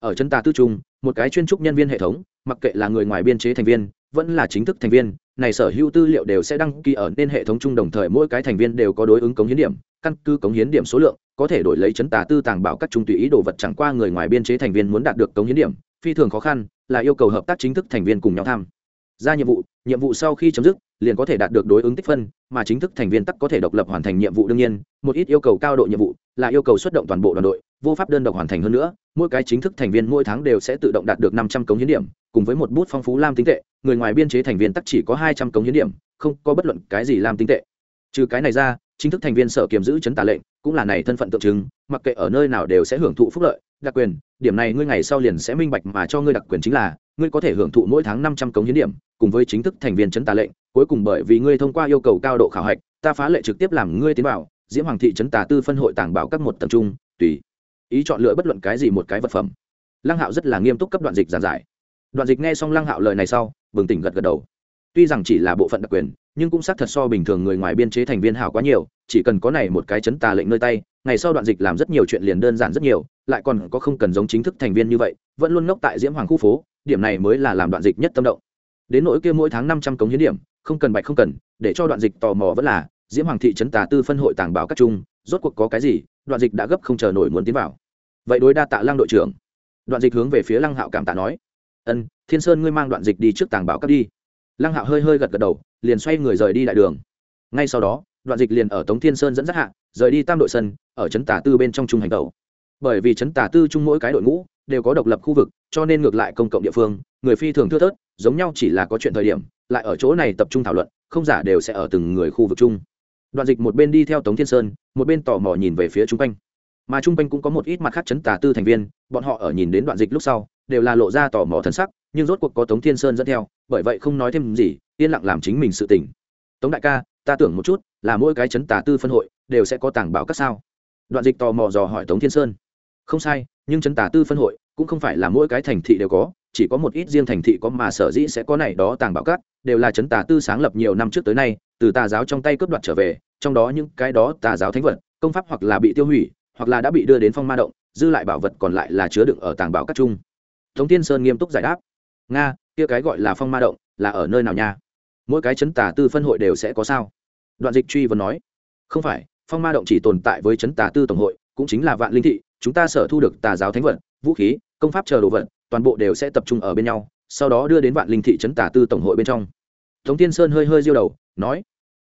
Speaker 1: Ở chấn tà tư trung, một cái chuyên trúc nhân viên hệ thống, mặc kệ là người ngoài biên chế thành viên, vẫn là chính thức thành viên, này sở hữu tư liệu đều sẽ đăng ký ở nên hệ thống chung đồng thời mỗi cái thành viên đều có đối ứng cống hiến điểm, căn cứ cống hiến điểm số lượng, có thể đổi lấy chấn tà tư tàng bảo các trung tùy ý đồ vật chẳng qua người ngoài biên chế thành viên muốn đạt được cống hiến điểm phi thường khó khăn, là yêu cầu hợp tác chính thức thành viên cùng nhau tham ra nhiệm vụ nhiệm vụ sau khi chấm dứt, liền có thể đạt được đối ứng tích phân, mà chính thức thành viên tắc có thể độc lập hoàn thành nhiệm vụ đương nhiên, một ít yêu cầu cao độ nhiệm vụ, là yêu cầu xuất động toàn bộ đoàn đội, vô pháp đơn độc hoàn thành hơn nữa, mỗi cái chính thức thành viên mỗi tháng đều sẽ tự động đạt được năm trăm cống hiến điểm, cùng với một bút phong phú lam tinh tệ, người ngoài biên chế thành viên tắc chỉ có hai trăm cống hiến điểm, không có bất luận cái gì lam tinh tệ. Trừ cái này ra, chính thức thành viên sở kiềm giữ chấn tả lệnh, cũng là này thân phận tượng trưng, mặc kệ ở nơi nào đều sẽ hưởng thụ phúc lợi đặc quyền, điểm này ngươi ngày sau liền sẽ minh bạch mà cho ngươi đặc quyền chính là, ngươi có thể hưởng thụ mỗi tháng năm trăm cống hiến điểm, cùng với chính thức thành viên chấn tà lệnh, cuối cùng bởi vì ngươi thông qua yêu cầu cao độ khảo hạch, ta phá lệ trực tiếp làm ngươi tiến vào, diễm hoàng thị trấn tà tư phân hội tàng bảo các một tập trung tùy ý chọn lựa bất luận cái gì một cái vật phẩm. Lăng hạo rất là nghiêm túc cấp đoạn dịch giảng giải. Đoạn dịch nghe xong lăng hạo lời này sau, bừng tỉnh gật gật đầu. Tuy rằng chỉ là bộ phận đặc quyền, nhưng cũng xác thật so bình thường người ngoài biên chế thành viên hảo quá nhiều, chỉ cần có này một cái chấn tà lệnh nơi tay ngày sau đoạn dịch làm rất nhiều chuyện liền đơn giản rất nhiều, lại còn có không cần giống chính thức thành viên như vậy, vẫn luôn ngốc tại diễm hoàng khu phố, điểm này mới là làm đoạn dịch nhất tâm động. Đến nỗi kia mỗi tháng năm trăm cống hiến điểm, không cần bạch không cần, để cho đoạn dịch tò mò vẫn là, diễm hoàng thị trấn tà tư phân hội tàng bảo các trung, rốt cuộc có cái gì, đoạn dịch đã gấp không chờ nổi muốn tiến vào. Vậy đối đa tạ lăng đội trưởng. Đoạn dịch hướng về phía lăng hạo cảm tạ nói. Ân, thiên sơn ngươi mang đoạn dịch đi trước tàng bảo các đi. Lăng hạo hơi hơi gật gật đầu, liền xoay người rời đi đại đường. Ngay sau đó đoạn dịch liền ở tống thiên sơn dẫn dắt hạ, rời đi tam đội sân, ở trấn Tả tư bên trong trung hành tàu bởi vì trấn Tả tư chung mỗi cái đội ngũ đều có độc lập khu vực, cho nên ngược lại công cộng địa phương, người phi thường thưa thớt, giống nhau chỉ là có chuyện thời điểm, lại ở chỗ này tập trung thảo luận, không giả đều sẽ ở từng người khu vực chung. Đoạn dịch một bên đi theo tống thiên sơn, một bên tò mò nhìn về phía chung quanh. Mà chung quanh cũng có một ít mặt khác chấn tà tư thành viên, bọn họ ở nhìn đến đoạn dịch lúc sau, đều là lộ ra tò mò thần sắc, nhưng rốt cuộc có tống thiên sơn dẫn theo, bởi vậy không nói thêm gì, yên lặng làm chính mình sự tỉnh tống đại ca, ta tưởng một chút là mỗi cái chấn tà tư phân hội, đều sẽ có tàng bảo các sao. Đoạn dịch tò mò dò hỏi tống thiên sơn. Không sai, nhưng chấn tà tư phân hội cũng không phải là mỗi cái thành thị đều có, chỉ có một ít riêng thành thị có mà sở dĩ sẽ có này đó tàng bảo các, đều là chấn tà tư sáng lập nhiều năm trước tới nay, từ tà giáo trong tay cướp đoạt trở về, trong đó những cái đó tà giáo thánh vật, công pháp hoặc là bị tiêu hủy, hoặc là đã bị đưa đến phong ma động, dư lại bảo vật còn lại là chứa đựng ở tàng bảo các chung. Tống tiên sơn nghiêm túc giải đáp. Nga, kia cái gọi là phong ma động là ở nơi nào nha? Mỗi cái chấn tà tư phân hội đều sẽ có sao? Đoạn dịch truy vấn nói, không phải, phong ma động chỉ tồn tại với chấn tà tư tổng hội, cũng chính là vạn linh thị, chúng ta sở thu được tà giáo thánh vật vũ khí, công pháp chờ đồ vật, toàn bộ đều sẽ tập trung ở bên nhau, sau đó đưa đến vạn linh thị trấn tả tư tổng hội bên trong. Tống tiên sơn hơi hơi diêu đầu, nói,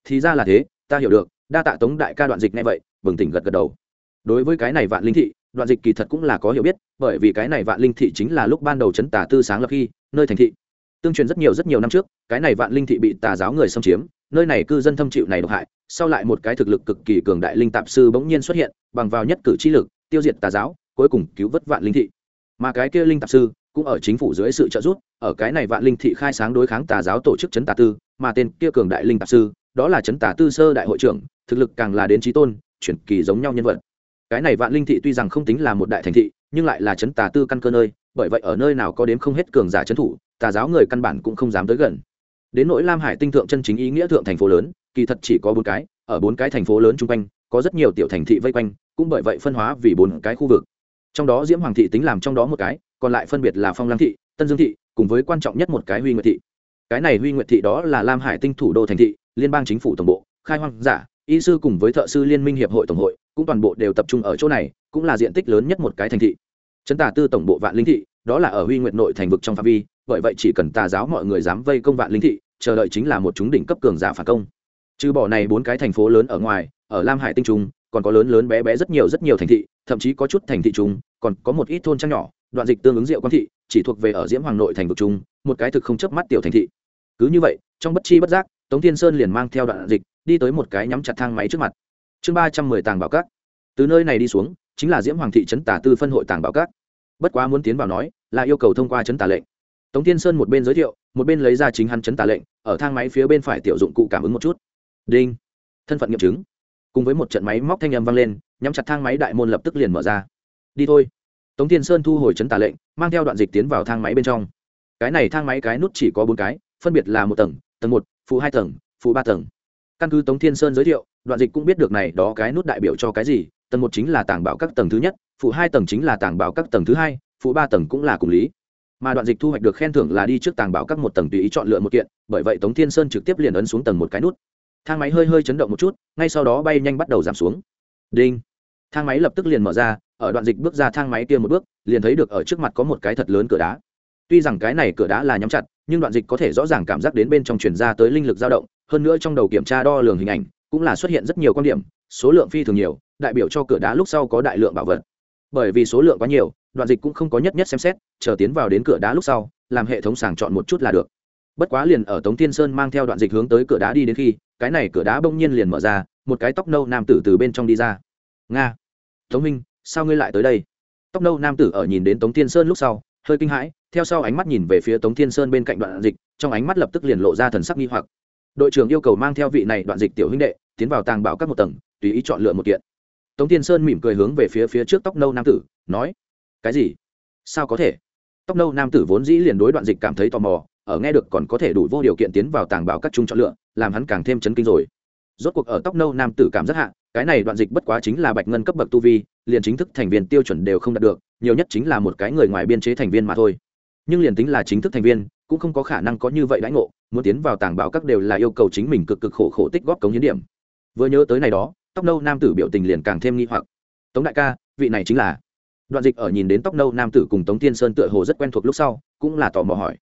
Speaker 1: thì ra là thế, ta hiểu được, đa tạ tống đại ca đoạn dịch ngay vậy, bừng tỉnh gật gật đầu. Đối với cái này vạn linh thị, đoạn dịch kỳ thật cũng là có hiểu biết, bởi vì cái này vạn linh thị chính là lúc ban đầu Trấn tà tư sáng lập khi, nơi thành thị. Tương truyền rất nhiều rất nhiều năm trước, cái này vạn linh thị bị tà giáo người xâm chiếm nơi này cư dân thâm chịu này độc hại, sau lại một cái thực lực cực kỳ cường đại linh tạp sư bỗng nhiên xuất hiện, bằng vào nhất cử chi lực, tiêu diệt tà giáo, cuối cùng cứu vớt vạn linh thị. Mà cái kia linh tạp sư cũng ở chính phủ dưới sự trợ giúp, ở cái này vạn linh thị khai sáng đối kháng tà giáo tổ chức chấn tà tư, mà tên kia cường đại linh tạp sư, đó là chấn tà tư sơ đại hội trưởng, thực lực càng là đến trí tôn, chuyển kỳ giống nhau nhân vật. Cái này vạn linh thị tuy rằng không tính là một đại thành thị, nhưng lại là chấn tà tư căn cơ nơi, bởi vậy ở nơi nào có đến không hết cường giả chấn thủ, tà giáo người căn bản cũng không dám tới gần đến nỗi lam hải tinh thượng chân chính ý nghĩa thượng thành phố lớn, kỳ thật chỉ có bốn cái, ở bốn cái thành phố lớn chung quanh, có rất nhiều tiểu thành thị vây quanh, cũng bởi vậy phân hóa vì bốn cái khu vực. Trong đó diễm hoàng thị tính làm trong đó một cái, còn lại phân biệt là phong lam thị, tân dương thị, cùng với quan trọng nhất một cái huy nguyệt thị. Cái này huy nguyệt thị đó là lam hải tinh thủ đô thành thị, liên bang chính phủ tổng bộ, khai hoang giả, y sư cùng với thợ sư liên minh hiệp hội tổng hội, cũng toàn bộ đều tập trung ở chỗ này, cũng là diện tích lớn nhất một cái thành thị. Trấn tà tư tổng bộ vạn linh thị, đó là ở huy nguyệt nội thành vực trong phạm vi, bởi vậy chỉ cần tà giáo mọi người dám vây công vạn linh thị chờ đợi chính là một chúng đỉnh cấp cường giả phản công. Trừ bỏ này bốn cái thành phố lớn ở ngoài, ở lam hải tinh trung, còn có lớn lớn bé bé rất nhiều rất nhiều thành thị, thậm chí có chút thành thị trung, còn có một ít thôn trang nhỏ, đoạn dịch tương ứng diệu quan thị, chỉ thuộc về ở diễm hoàng nội thành vực trung, một cái thực không chớp mắt tiểu thành thị. Cứ như vậy, trong bất chi bất giác, tống thiên sơn liền mang theo đoạn dịch, đi tới một cái nhắm chặt thang máy trước mặt. Chương ba trăm mười tàng bảo các. Từ nơi này đi xuống, chính là diễm hoàng thị trấn tả tư phân hội tàng bảo các. Bất quá muốn tiến vào nói, là yêu cầu thông qua trấn tả lệnh tống thiên sơn một bên giới thiệu, một bên lấy ra chính hắn chấn tà lệnh, ở thang máy phía bên phải tiểu dụng cụ cảm ứng một chút. Đinh. Thân phận nghiệm chứng. Cùng với một trận máy móc thanh âm vang lên, nhắm chặt thang máy đại môn lập tức liền mở ra. Đi thôi. Tống thiên sơn thu hồi chấn tà lệnh, mang theo đoạn dịch tiến vào thang máy bên trong. Cái này thang máy cái nút chỉ có bốn cái, phân biệt là một tầng tầng một, phụ hai tầng, phụ ba tầng. Căn cứ tống thiên sơn giới thiệu, đoạn dịch cũng biết được này đó cái nút đại biểu cho cái gì, tầng một chính là tàng bảo các tầng thứ nhất, phụ hai tầng chính là tàng bảo các tầng thứ hai, phụ ba tầng cũng là cùng lý mà đoạn dịch thu hoạch được khen thưởng là đi trước tàng bảo các một tầng tùy ý chọn lựa một kiện, bởi vậy tống thiên sơn trực tiếp liền ấn xuống tầng một cái nút. Thang máy hơi hơi chấn động một chút, ngay sau đó bay nhanh bắt đầu giảm xuống. Đinh. Thang máy lập tức liền mở ra, ở đoạn dịch bước ra thang máy kia một bước, liền thấy được ở trước mặt có một cái thật lớn cửa đá. Tuy rằng cái này cửa đá là nhắm chặt, nhưng đoạn dịch có thể rõ ràng cảm giác đến bên trong chuyển ra tới linh lực dao động, hơn nữa trong đầu kiểm tra đo lường hình ảnh, cũng là xuất hiện rất nhiều quan điểm, số lượng phi thường nhiều, đại biểu cho cửa đá lúc sau có đại lượng bảo vật. Bởi vì số lượng quá nhiều đoạn dịch cũng không có nhất nhất xem xét, chờ tiến vào đến cửa đá lúc sau, làm hệ thống sàng chọn một chút là được. Bất quá liền ở tống tiên sơn mang theo đoạn dịch hướng tới cửa đá đi đến khi, cái này cửa đá bỗng nhiên liền mở ra, một cái tóc nâu nam tử từ bên trong đi ra. Nga, tống minh sao ngươi lại tới đây? Tóc nâu nam tử ở nhìn đến tống tiên sơn lúc sau, hơi kinh hãi, theo sau ánh mắt nhìn về phía tống thiên sơn bên cạnh đoạn dịch, trong ánh mắt lập tức liền lộ ra thần sắc nghi hoặc. Đội trưởng yêu cầu mang theo vị này đoạn dịch tiểu huynh đệ, tiến vào tàng bảo các một tầng, tùy ý chọn lựa một kiện. Tống thiên sơn mỉm cười hướng về phía phía trước tóc nâu nam tử, nói cái gì? Sao có thể? Tóc nâu nam tử vốn dĩ liền đối đoạn dịch cảm thấy tò mò, ở nghe được còn có thể đủ vô điều kiện tiến vào tàng bảo các chung chọn lựa, làm hắn càng thêm chấn kinh rồi. Rốt cuộc ở tóc nâu nam tử cảm rất hạ, cái này đoạn dịch bất quá chính là bạch ngân cấp bậc tu vi, liền chính thức thành viên tiêu chuẩn đều không đạt được, nhiều nhất chính là một cái người ngoài biên chế thành viên mà thôi. Nhưng liền tính là chính thức thành viên, cũng không có khả năng có như vậy đãi ngộ, muốn tiến vào tàng bảo các đều là yêu cầu chính mình cực cực khổ khổ tích góp cống hiến điểm. Vừa nhớ tới này đó, tóc nâu nam tử biểu tình liền càng thêm nghi hoặc. Tống đại ca, vị này chính là đoạn dịch ở nhìn đến tóc nâu nam tử cùng tống tiên sơn tựa hồ rất quen thuộc lúc sau, cũng là tò mò hỏi.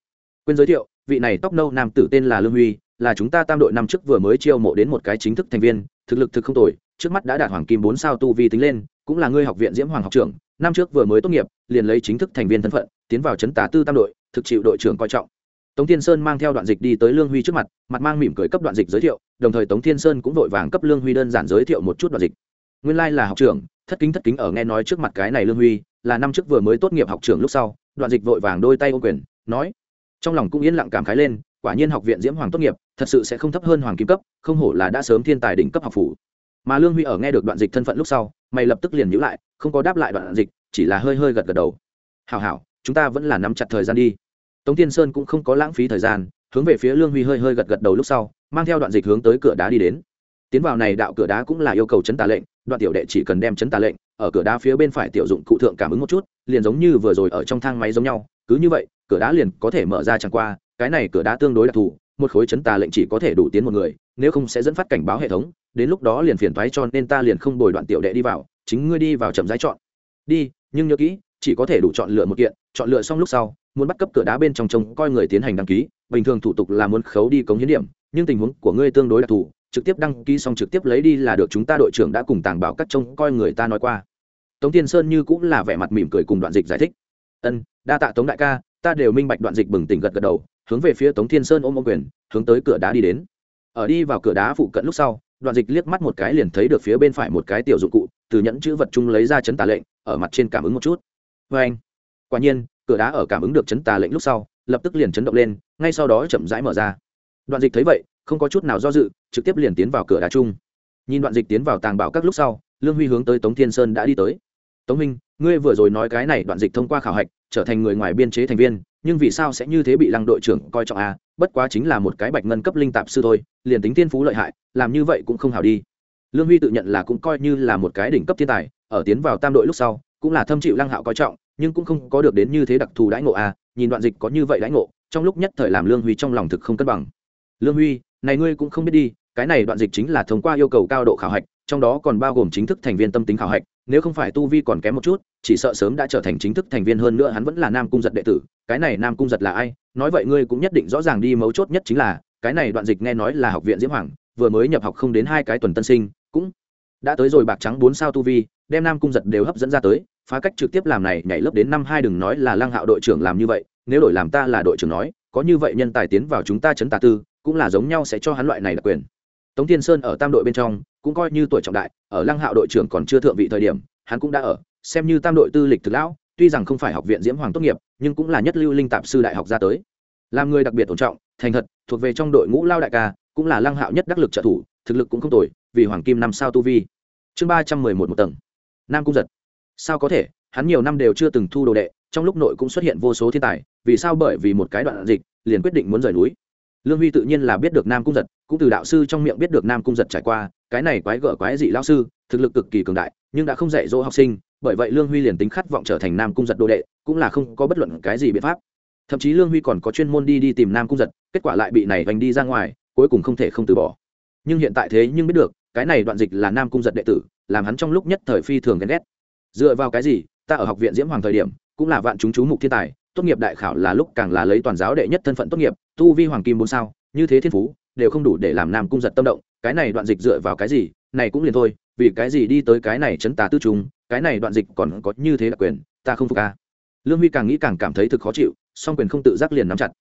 Speaker 1: Quên giới thiệu, vị này tóc nâu nam tử tên là lương huy, là chúng ta tam đội năm trước vừa mới chiêu mộ đến một cái chính thức thành viên, thực lực thực không tồi, trước mắt đã đạt hoàng kim bốn sao tu vi tính lên, cũng là ngươi học viện diễm hoàng học trưởng, năm trước vừa mới tốt nghiệp, liền lấy chính thức thành viên thân phận, tiến vào trấn tả tư tam đội, thực chịu đội trưởng coi trọng. Tống thiên sơn mang theo đoạn dịch đi tới lương huy trước mặt mặt mang mỉm cười cấp đoạn dịch giới thiệu, đồng thời tống thiên sơn cũng vội vàng cấp lương huy đơn giản giới thiệu một chút đoạn dịch nguyên lai là học trưởng, thất kính thất kính ở nghe nói trước mặt cái này lương huy, là năm trước vừa mới tốt nghiệp học trưởng lúc sau, đoạn dịch vội vàng đôi tay ô quyền, nói. Trong lòng cũng yên lặng cảm khái lên, quả nhiên học viện diễm hoàng tốt nghiệp, thật sự sẽ không thấp hơn hoàng kim cấp, không hổ là đã sớm thiên tài đỉnh cấp học phủ. Mà lương huy ở nghe được đoạn dịch thân phận lúc sau, mày lập tức liền nhữ lại, không có đáp lại đoạn dịch, chỉ là hơi hơi gật gật đầu. Hảo hảo, chúng ta vẫn là nắm chặt thời gian đi. Tống tiên sơn cũng không có lãng phí thời gian, hướng về phía lương huy hơi hơi gật gật đầu lúc sau, mang theo đoạn dịch hướng tới cửa đá đi đến. Tiến vào này đạo cửa đá cũng là yêu cầu chấn tà lệnh đoạn tiểu đệ chỉ cần đem chấn tà lệnh, ở cửa đá phía bên phải tiểu dụng cụ thượng cảm ứng một chút, liền giống như vừa rồi ở trong thang máy giống nhau, cứ như vậy, cửa đá liền có thể mở ra chẳng qua, cái này cửa đá tương đối đặc thù, một khối chấn tà lệnh chỉ có thể đủ tiến một người, nếu không sẽ dẫn phát cảnh báo hệ thống, đến lúc đó liền phiền thoái cho nên ta liền không bồi đoạn tiểu đệ đi vào, chính ngươi đi vào chậm rãi chọn. Đi, nhưng nhớ kỹ, chỉ có thể đủ chọn lựa một kiện, chọn lựa xong lúc sau, muốn bắt cấp cửa đá bên trong trông coi người tiến hành đăng ký, bình thường thủ tục là muốn khấu đi cống hiến điểm, nhưng tình huống của ngươi tương đối đặc thù trực tiếp đăng ký xong trực tiếp lấy đi là được chúng ta đội trưởng đã cùng tàng bảo các trông coi người ta nói qua. Tống tiên sơn như cũng là vẻ mặt mỉm cười cùng đoạn dịch giải thích. Ân, đa tạ tống đại ca, ta đều minh bạch đoạn dịch bừng tỉnh gật gật đầu, hướng về phía tống thiên sơn ôm ôm quyền, hướng tới cửa đá đi đến. Ở đi vào cửa đá phụ cận lúc sau, đoạn dịch liếc mắt một cái liền thấy được phía bên phải một cái tiểu dụng cụ, từ nhẫn chữ vật chung lấy ra chấn tà lệnh, ở mặt trên cảm ứng một chút. Vê anh, quả nhiên, cửa đá ở cảm ứng được chấn tà lệnh lúc sau, lập tức liền chấn động lên, ngay sau đó chậm rãi mở ra. Đoạn dịch thấy vậy, không có chút nào do dự trực tiếp liền tiến vào cửa đá chung. Nhìn đoạn dịch tiến vào tàng bảo các lúc sau, lương huy hướng tới tống thiên sơn đã đi tới. Tống minh ngươi vừa rồi nói cái này đoạn dịch thông qua khảo hạch, trở thành người ngoài biên chế thành viên, nhưng vì sao sẽ như thế bị lăng đội trưởng coi trọng a bất quá chính là một cái bạch ngân cấp linh tạp sư thôi, liền tính thiên phú lợi hại, làm như vậy cũng không hảo đi. Lương huy tự nhận là cũng coi như là một cái đỉnh cấp thiên tài, ở tiến vào tam đội lúc sau, cũng là thâm chịu lăng hạo coi trọng, nhưng cũng không có được đến như thế đặc thù đãi ngộ a nhìn đoạn dịch có như vậy đãi ngộ, trong lúc nhất thời làm lương huy trong lòng thực không cân bằng. Lương huy, này ngươi cũng không biết đi cái này đoạn dịch chính là thông qua yêu cầu cao độ khảo hạch, trong đó còn bao gồm chính thức thành viên tâm tính khảo hạch, nếu không phải tu vi còn kém một chút, chỉ sợ sớm đã trở thành chính thức thành viên hơn nữa hắn vẫn là nam cung giật đệ tử, cái này nam cung giật là ai? Nói vậy ngươi cũng nhất định rõ ràng đi, mấu chốt nhất chính là, cái này đoạn dịch nghe nói là học viện diễm hoàng, vừa mới nhập học không đến hai cái tuần tân sinh, cũng đã tới rồi bạc trắng bốn sao tu vi, đem nam cung giật đều hấp dẫn ra tới, phá cách trực tiếp làm này, nhảy lớp đến năm hai đừng nói là lăng hạo đội trưởng làm như vậy, nếu đổi làm ta là đội trưởng nói, có như vậy nhân tài tiến vào chúng ta chấn tà tư, cũng là giống nhau sẽ cho hắn loại này đặc quyền tống thiên sơn ở tam đội bên trong cũng coi như tuổi trọng đại, ở lăng hạo đội trưởng còn chưa thượng vị thời điểm, hắn cũng đã ở, xem như tam đội tư lịch thực lão, tuy rằng không phải học viện diễm hoàng tốt nghiệp, nhưng cũng là nhất lưu linh tạp sư đại học ra tới. Làm người đặc biệt tôn trọng, thành thật, thuộc về trong đội ngũ lao đại ca, cũng là lăng hạo nhất đắc lực trợ thủ, thực lực cũng không tồi, vì hoàng kim năm sao tu vi. Chương ba trăm mười một một tầng. Nam cung giật. Sao có thể, hắn nhiều năm đều chưa từng thu đồ đệ, trong lúc nội cũng xuất hiện vô số thiên tài, vì sao bởi vì một cái đoạn dịch, liền quyết định muốn rời núi? Lương huy tự nhiên là biết được nam cung giật cũng từ đạo sư trong miệng biết được nam cung giật trải qua, cái này quái gở quái dị lao sư, thực lực cực kỳ cường đại, nhưng đã không dạy dỗ học sinh, bởi vậy lương huy liền tính khát vọng trở thành nam cung giật đồ đệ, cũng là không có bất luận cái gì biện pháp. Thậm chí lương huy còn có chuyên môn đi đi tìm nam cung giật, kết quả lại bị này vành đi ra ngoài, cuối cùng không thể không từ bỏ. Nhưng hiện tại thế nhưng biết được, cái này đoạn dịch là nam cung giật đệ tử, làm hắn trong lúc nhất thời phi thường ghen ghét. Dựa vào cái gì, ta ở học viện diễm hoàng thời điểm, cũng là vạn chúng chú mục thiên tài, tốt nghiệp đại khảo là lúc càng là lấy toàn giáo đệ nhất thân phận tốt nghiệp, tu vi hoàng kim bốn sao, như thế thiên phú đều không đủ để làm nam cung giật tâm động, cái này đoạn dịch dựa vào cái gì, này cũng liền thôi, vì cái gì đi tới cái này chấn tà tư trung cái này đoạn dịch còn có như thế đặc quyền, ta không phục ca lương huy càng nghĩ càng cảm thấy thực khó chịu, song quyền không tự giác liền nắm chặt.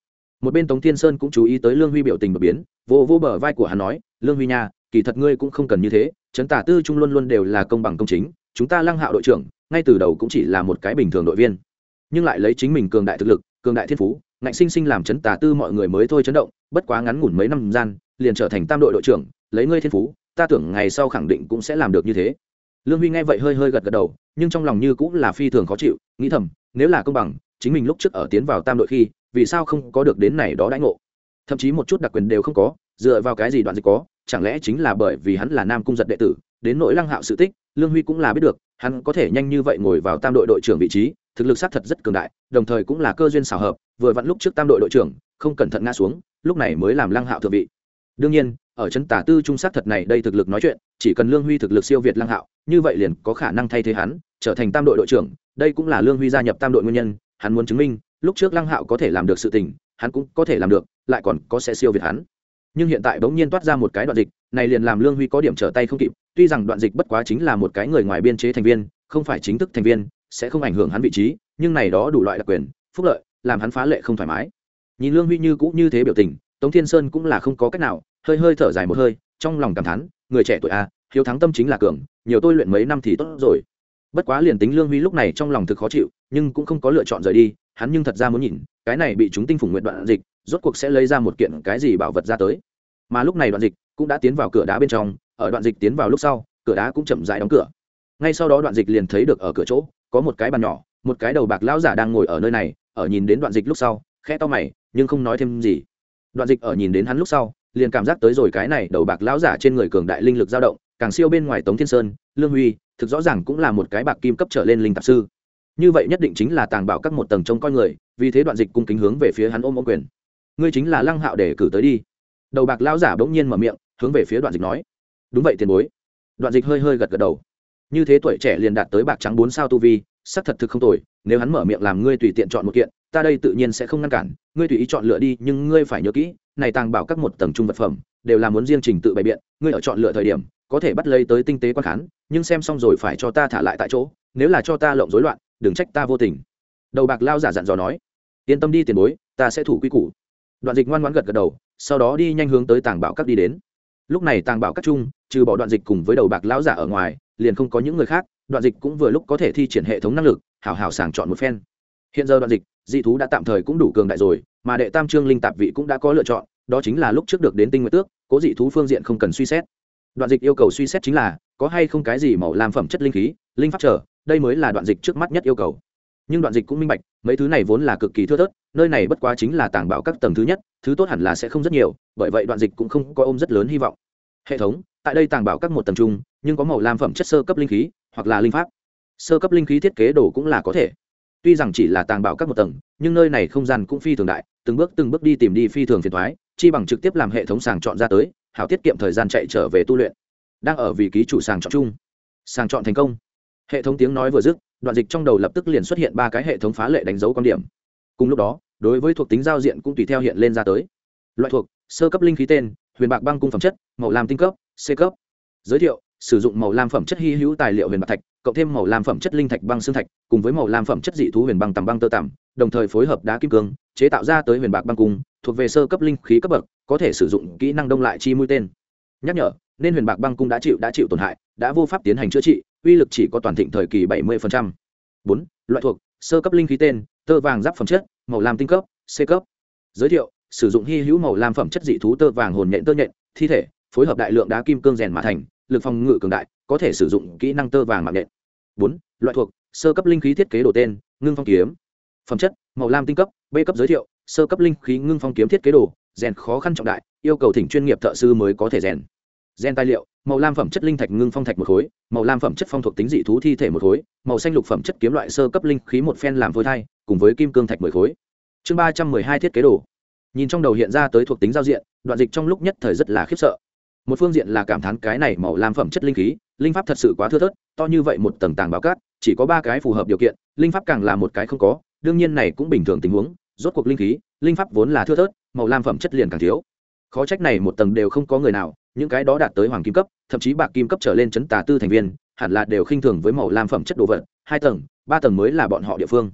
Speaker 1: Một bên tống thiên sơn cũng chú ý tới lương huy biểu tình đột biến, vô vô bờ vai của hắn nói, lương huy nha, kỳ thật ngươi cũng không cần như thế, chấn tà tư trung luôn luôn đều là công bằng công chính, chúng ta lăng hạo đội trưởng, ngay từ đầu cũng chỉ là một cái bình thường đội viên, nhưng lại lấy chính mình cường đại thực lực, cường đại thiên phú, ngạnh sinh sinh làm chấn tà tư mọi người mới thôi chấn động bất quá ngắn ngủn mấy năm gian, liền trở thành tam đội đội trưởng, lấy ngươi thiên phú, ta tưởng ngày sau khẳng định cũng sẽ làm được như thế. Lương huy nghe vậy hơi hơi gật gật đầu, nhưng trong lòng như cũng là phi thường khó chịu, nghĩ thầm, nếu là công bằng, chính mình lúc trước ở tiến vào tam đội khi, vì sao không có được đến này đó đãi ngộ? Thậm chí một chút đặc quyền đều không có, dựa vào cái gì đoạn dịch có, chẳng lẽ chính là bởi vì hắn là nam cung giật đệ tử, đến nỗi lăng hạo sự tích, lương huy cũng là biết được, hắn có thể nhanh như vậy ngồi vào tam đội đội trưởng vị trí, thực lực xác thật rất cường đại, đồng thời cũng là cơ duyên xảo hợp, vừa vặn lúc trước tam đội đội trưởng, không cẩn thận ngã xuống lúc này mới làm lăng hạo thượng vị. Đương nhiên, ở chân tả tư trung sát thật này đây thực lực nói chuyện, chỉ cần lương huy thực lực siêu việt lăng hạo, như vậy liền có khả năng thay thế hắn, trở thành tam đội đội trưởng, đây cũng là lương huy gia nhập tam đội nguyên nhân, hắn muốn chứng minh, lúc trước lăng hạo có thể làm được sự tình, hắn cũng có thể làm được, lại còn có sẽ siêu việt hắn. Nhưng hiện tại bỗng nhiên toát ra một cái đoạn dịch, này liền làm lương huy có điểm trở tay không kịp, tuy rằng đoạn dịch bất quá chính là một cái người ngoài biên chế thành viên, không phải chính thức thành viên, sẽ không ảnh hưởng hắn vị trí, nhưng này đó đủ loại đặc quyền, phúc lợi, làm hắn phá lệ không thoải mái nhìn lương huy như cũ như thế biểu tình, tống thiên sơn cũng là không có cách nào, hơi hơi thở dài một hơi, trong lòng cảm thán, người trẻ tuổi a hiếu thắng tâm chính là cường, nhiều tôi luyện mấy năm thì tốt rồi. Bất quá liền tính lương huy lúc này trong lòng thực khó chịu, nhưng cũng không có lựa chọn rời đi, hắn nhưng thật ra muốn nhìn, cái này bị chúng tinh phủng nguyện đoạn dịch, rốt cuộc sẽ lấy ra một kiện cái gì bảo vật ra tới. Mà lúc này đoạn dịch cũng đã tiến vào cửa đá bên trong, ở đoạn dịch tiến vào lúc sau, cửa đá cũng chậm rãi đóng cửa. Ngay sau đó đoạn dịch liền thấy được ở cửa chỗ, có một cái bàn nhỏ, một cái đầu bạc lão giả đang ngồi ở nơi này, ở nhìn đến đoạn dịch lúc sau, khẽ to mày nhưng không nói thêm gì. Đoạn dịch ở nhìn đến hắn lúc sau, liền cảm giác tới rồi cái này đầu bạc lão giả trên người cường đại linh lực dao động, càng siêu bên ngoài tống thiên sơn, lương huy, thực rõ ràng cũng là một cái bạc kim cấp trở lên linh tạp sư. Như vậy nhất định chính là tàng bảo các một tầng trông coi người, vì thế đoạn dịch cung kính hướng về phía hắn ôm ôm quyền. Ngươi chính là lăng hạo để cử tới đi. Đầu bạc lão giả bỗng nhiên mở miệng, hướng về phía đoạn dịch nói. Đúng vậy tiền bối. Đoạn dịch hơi hơi gật gật đầu. Như thế tuổi trẻ liền đạt tới bạc trắng bốn sao tu vi, sắc thật thực không tồi, nếu hắn mở miệng làm ngươi tùy tiện chọn một kiện ta đây tự nhiên sẽ không ngăn cản, ngươi tùy ý chọn lựa đi, nhưng ngươi phải nhớ kỹ, này tàng bảo các một tầng trung vật phẩm, đều là muốn riêng trình tự bày biện, ngươi ở chọn lựa thời điểm, có thể bắt lấy tới tinh tế quan khán, nhưng xem xong rồi phải cho ta thả lại tại chỗ, nếu là cho ta lộng rối loạn, đừng trách ta vô tình. Đầu bạc lao giả dặn dò nói. Yên tâm đi tiền bối, ta sẽ thủ quy củ. Đoạn dịch ngoan ngoãn gật gật đầu, sau đó đi nhanh hướng tới tàng bảo các đi đến. Lúc này tàng bảo các chung, trừ bỏ đoạn dịch cùng với đầu bạc lão giả ở ngoài, liền không có những người khác, đoạn dịch cũng vừa lúc có thể thi triển hệ thống năng lực hảo hảo sàng chọn một phen. Hiện giờ đoạn dịch dị thú đã tạm thời cũng đủ cường đại rồi, mà đệ tam trương linh tạp vị cũng đã có lựa chọn, đó chính là lúc trước được đến tinh nguyệt tước, cố dị thú phương diện không cần suy xét. Đoạn dịch yêu cầu suy xét chính là, có hay không cái gì màu làm phẩm chất linh khí, linh pháp trở, đây mới là đoạn dịch trước mắt nhất yêu cầu. Nhưng đoạn dịch cũng minh bạch, mấy thứ này vốn là cực kỳ thưa thớt, nơi này bất quá chính là tàng bảo các tầng thứ nhất, thứ tốt hẳn là sẽ không rất nhiều, bởi vậy đoạn dịch cũng không có ôm rất lớn hy vọng. Hệ thống, tại đây tàng bảo các một tầng trung nhưng có màu lam phẩm chất sơ cấp linh khí, hoặc là linh pháp. Sơ cấp linh khí thiết kế đồ cũng là có thể tuy rằng chỉ là tàng bảo các một tầng, nhưng nơi này không gian cũng phi thường đại, từng bước từng bước đi tìm đi phi thường phiền thoái, chi bằng trực tiếp làm hệ thống sàng chọn ra tới, hảo tiết kiệm thời gian chạy trở về tu luyện. Đang ở vị ký chủ sàng chọn chung. Sàng chọn thành công. Hệ thống tiếng nói vừa dứt, đoạn dịch trong đầu lập tức liền xuất hiện ba cái hệ thống phá lệ đánh dấu quan điểm. Cùng lúc đó, đối với thuộc tính giao diện cũng tùy theo hiện lên ra tới. Loại thuộc, sơ cấp linh khí tên, huyền bạc băng cung phẩm chất, màu lam tinh cấp, c cấp. Giới thiệu, sử dụng màu lam phẩm chất hy hữu tài liệu huyền bạc thạch cộng thêm màu lam phẩm chất linh thạch băng xương thạch, cùng với màu lam phẩm chất dị thú huyền băng tầm băng tơ tằm, đồng thời phối hợp đá kim cương, chế tạo ra tới huyền bạc băng cung, thuộc về sơ cấp linh khí cấp bậc, có thể sử dụng kỹ năng đông lại chi mũi tên. Nhắc nhở, nên huyền bạc băng cung đã chịu đã chịu tổn hại, đã vô pháp tiến hành chữa trị, uy lực chỉ có toàn thịnh thời kỳ bảy mươi bốn, loại thuộc, sơ cấp linh khí tên, tơ vàng giáp phẩm chất, màu lam tinh cấp, c cấp. Giới thiệu, sử dụng hy hữu màu lam phẩm chất dị thú tơ vàng hồn nhện tơ nhện, thi thể, phối hợp đại lượng đá kim cương rèn mà thành, lực phòng ngự cường đại có thể sử dụng kỹ năng tơ vàng mạng nhện. Bốn, loại thuộc, sơ cấp linh khí thiết kế đồ tên, ngưng phong kiếm. Phẩm chất, màu lam tinh cấp, b cấp giới thiệu, sơ cấp linh khí ngưng phong kiếm thiết kế đồ, rèn khó khăn trọng đại, yêu cầu thỉnh chuyên nghiệp thợ sư mới có thể rèn. Gen tài liệu, màu lam phẩm chất linh thạch ngưng phong thạch một khối, màu lam phẩm chất phong thuộc tính dị thú thi thể một khối, màu xanh lục phẩm chất kiếm loại sơ cấp linh khí một phen làm vôi thai, cùng với kim cương thạch mười khối. Chương ba trăm mười hai thiết kế đồ. Nhìn trong đầu hiện ra tới thuộc tính giao diện, đoạn dịch trong lúc nhất thời rất là khiếp sợ. Một phương diện là cảm thán cái này màu lam phẩm chất linh khí linh pháp thật sự quá thưa thớt, to như vậy một tầng tàng báo cát, chỉ có ba cái phù hợp điều kiện, linh pháp càng là một cái không có, đương nhiên này cũng bình thường tình huống, rốt cuộc linh khí, linh pháp vốn là thưa thớt, màu lam phẩm chất liền càng thiếu. Khó trách này một tầng đều không có người nào, những cái đó đạt tới hoàng kim cấp, thậm chí bạc kim cấp trở lên chấn tà tư thành viên, hẳn là đều khinh thường với màu lam phẩm chất đồ vật, hai tầng, ba tầng mới là bọn họ địa phương.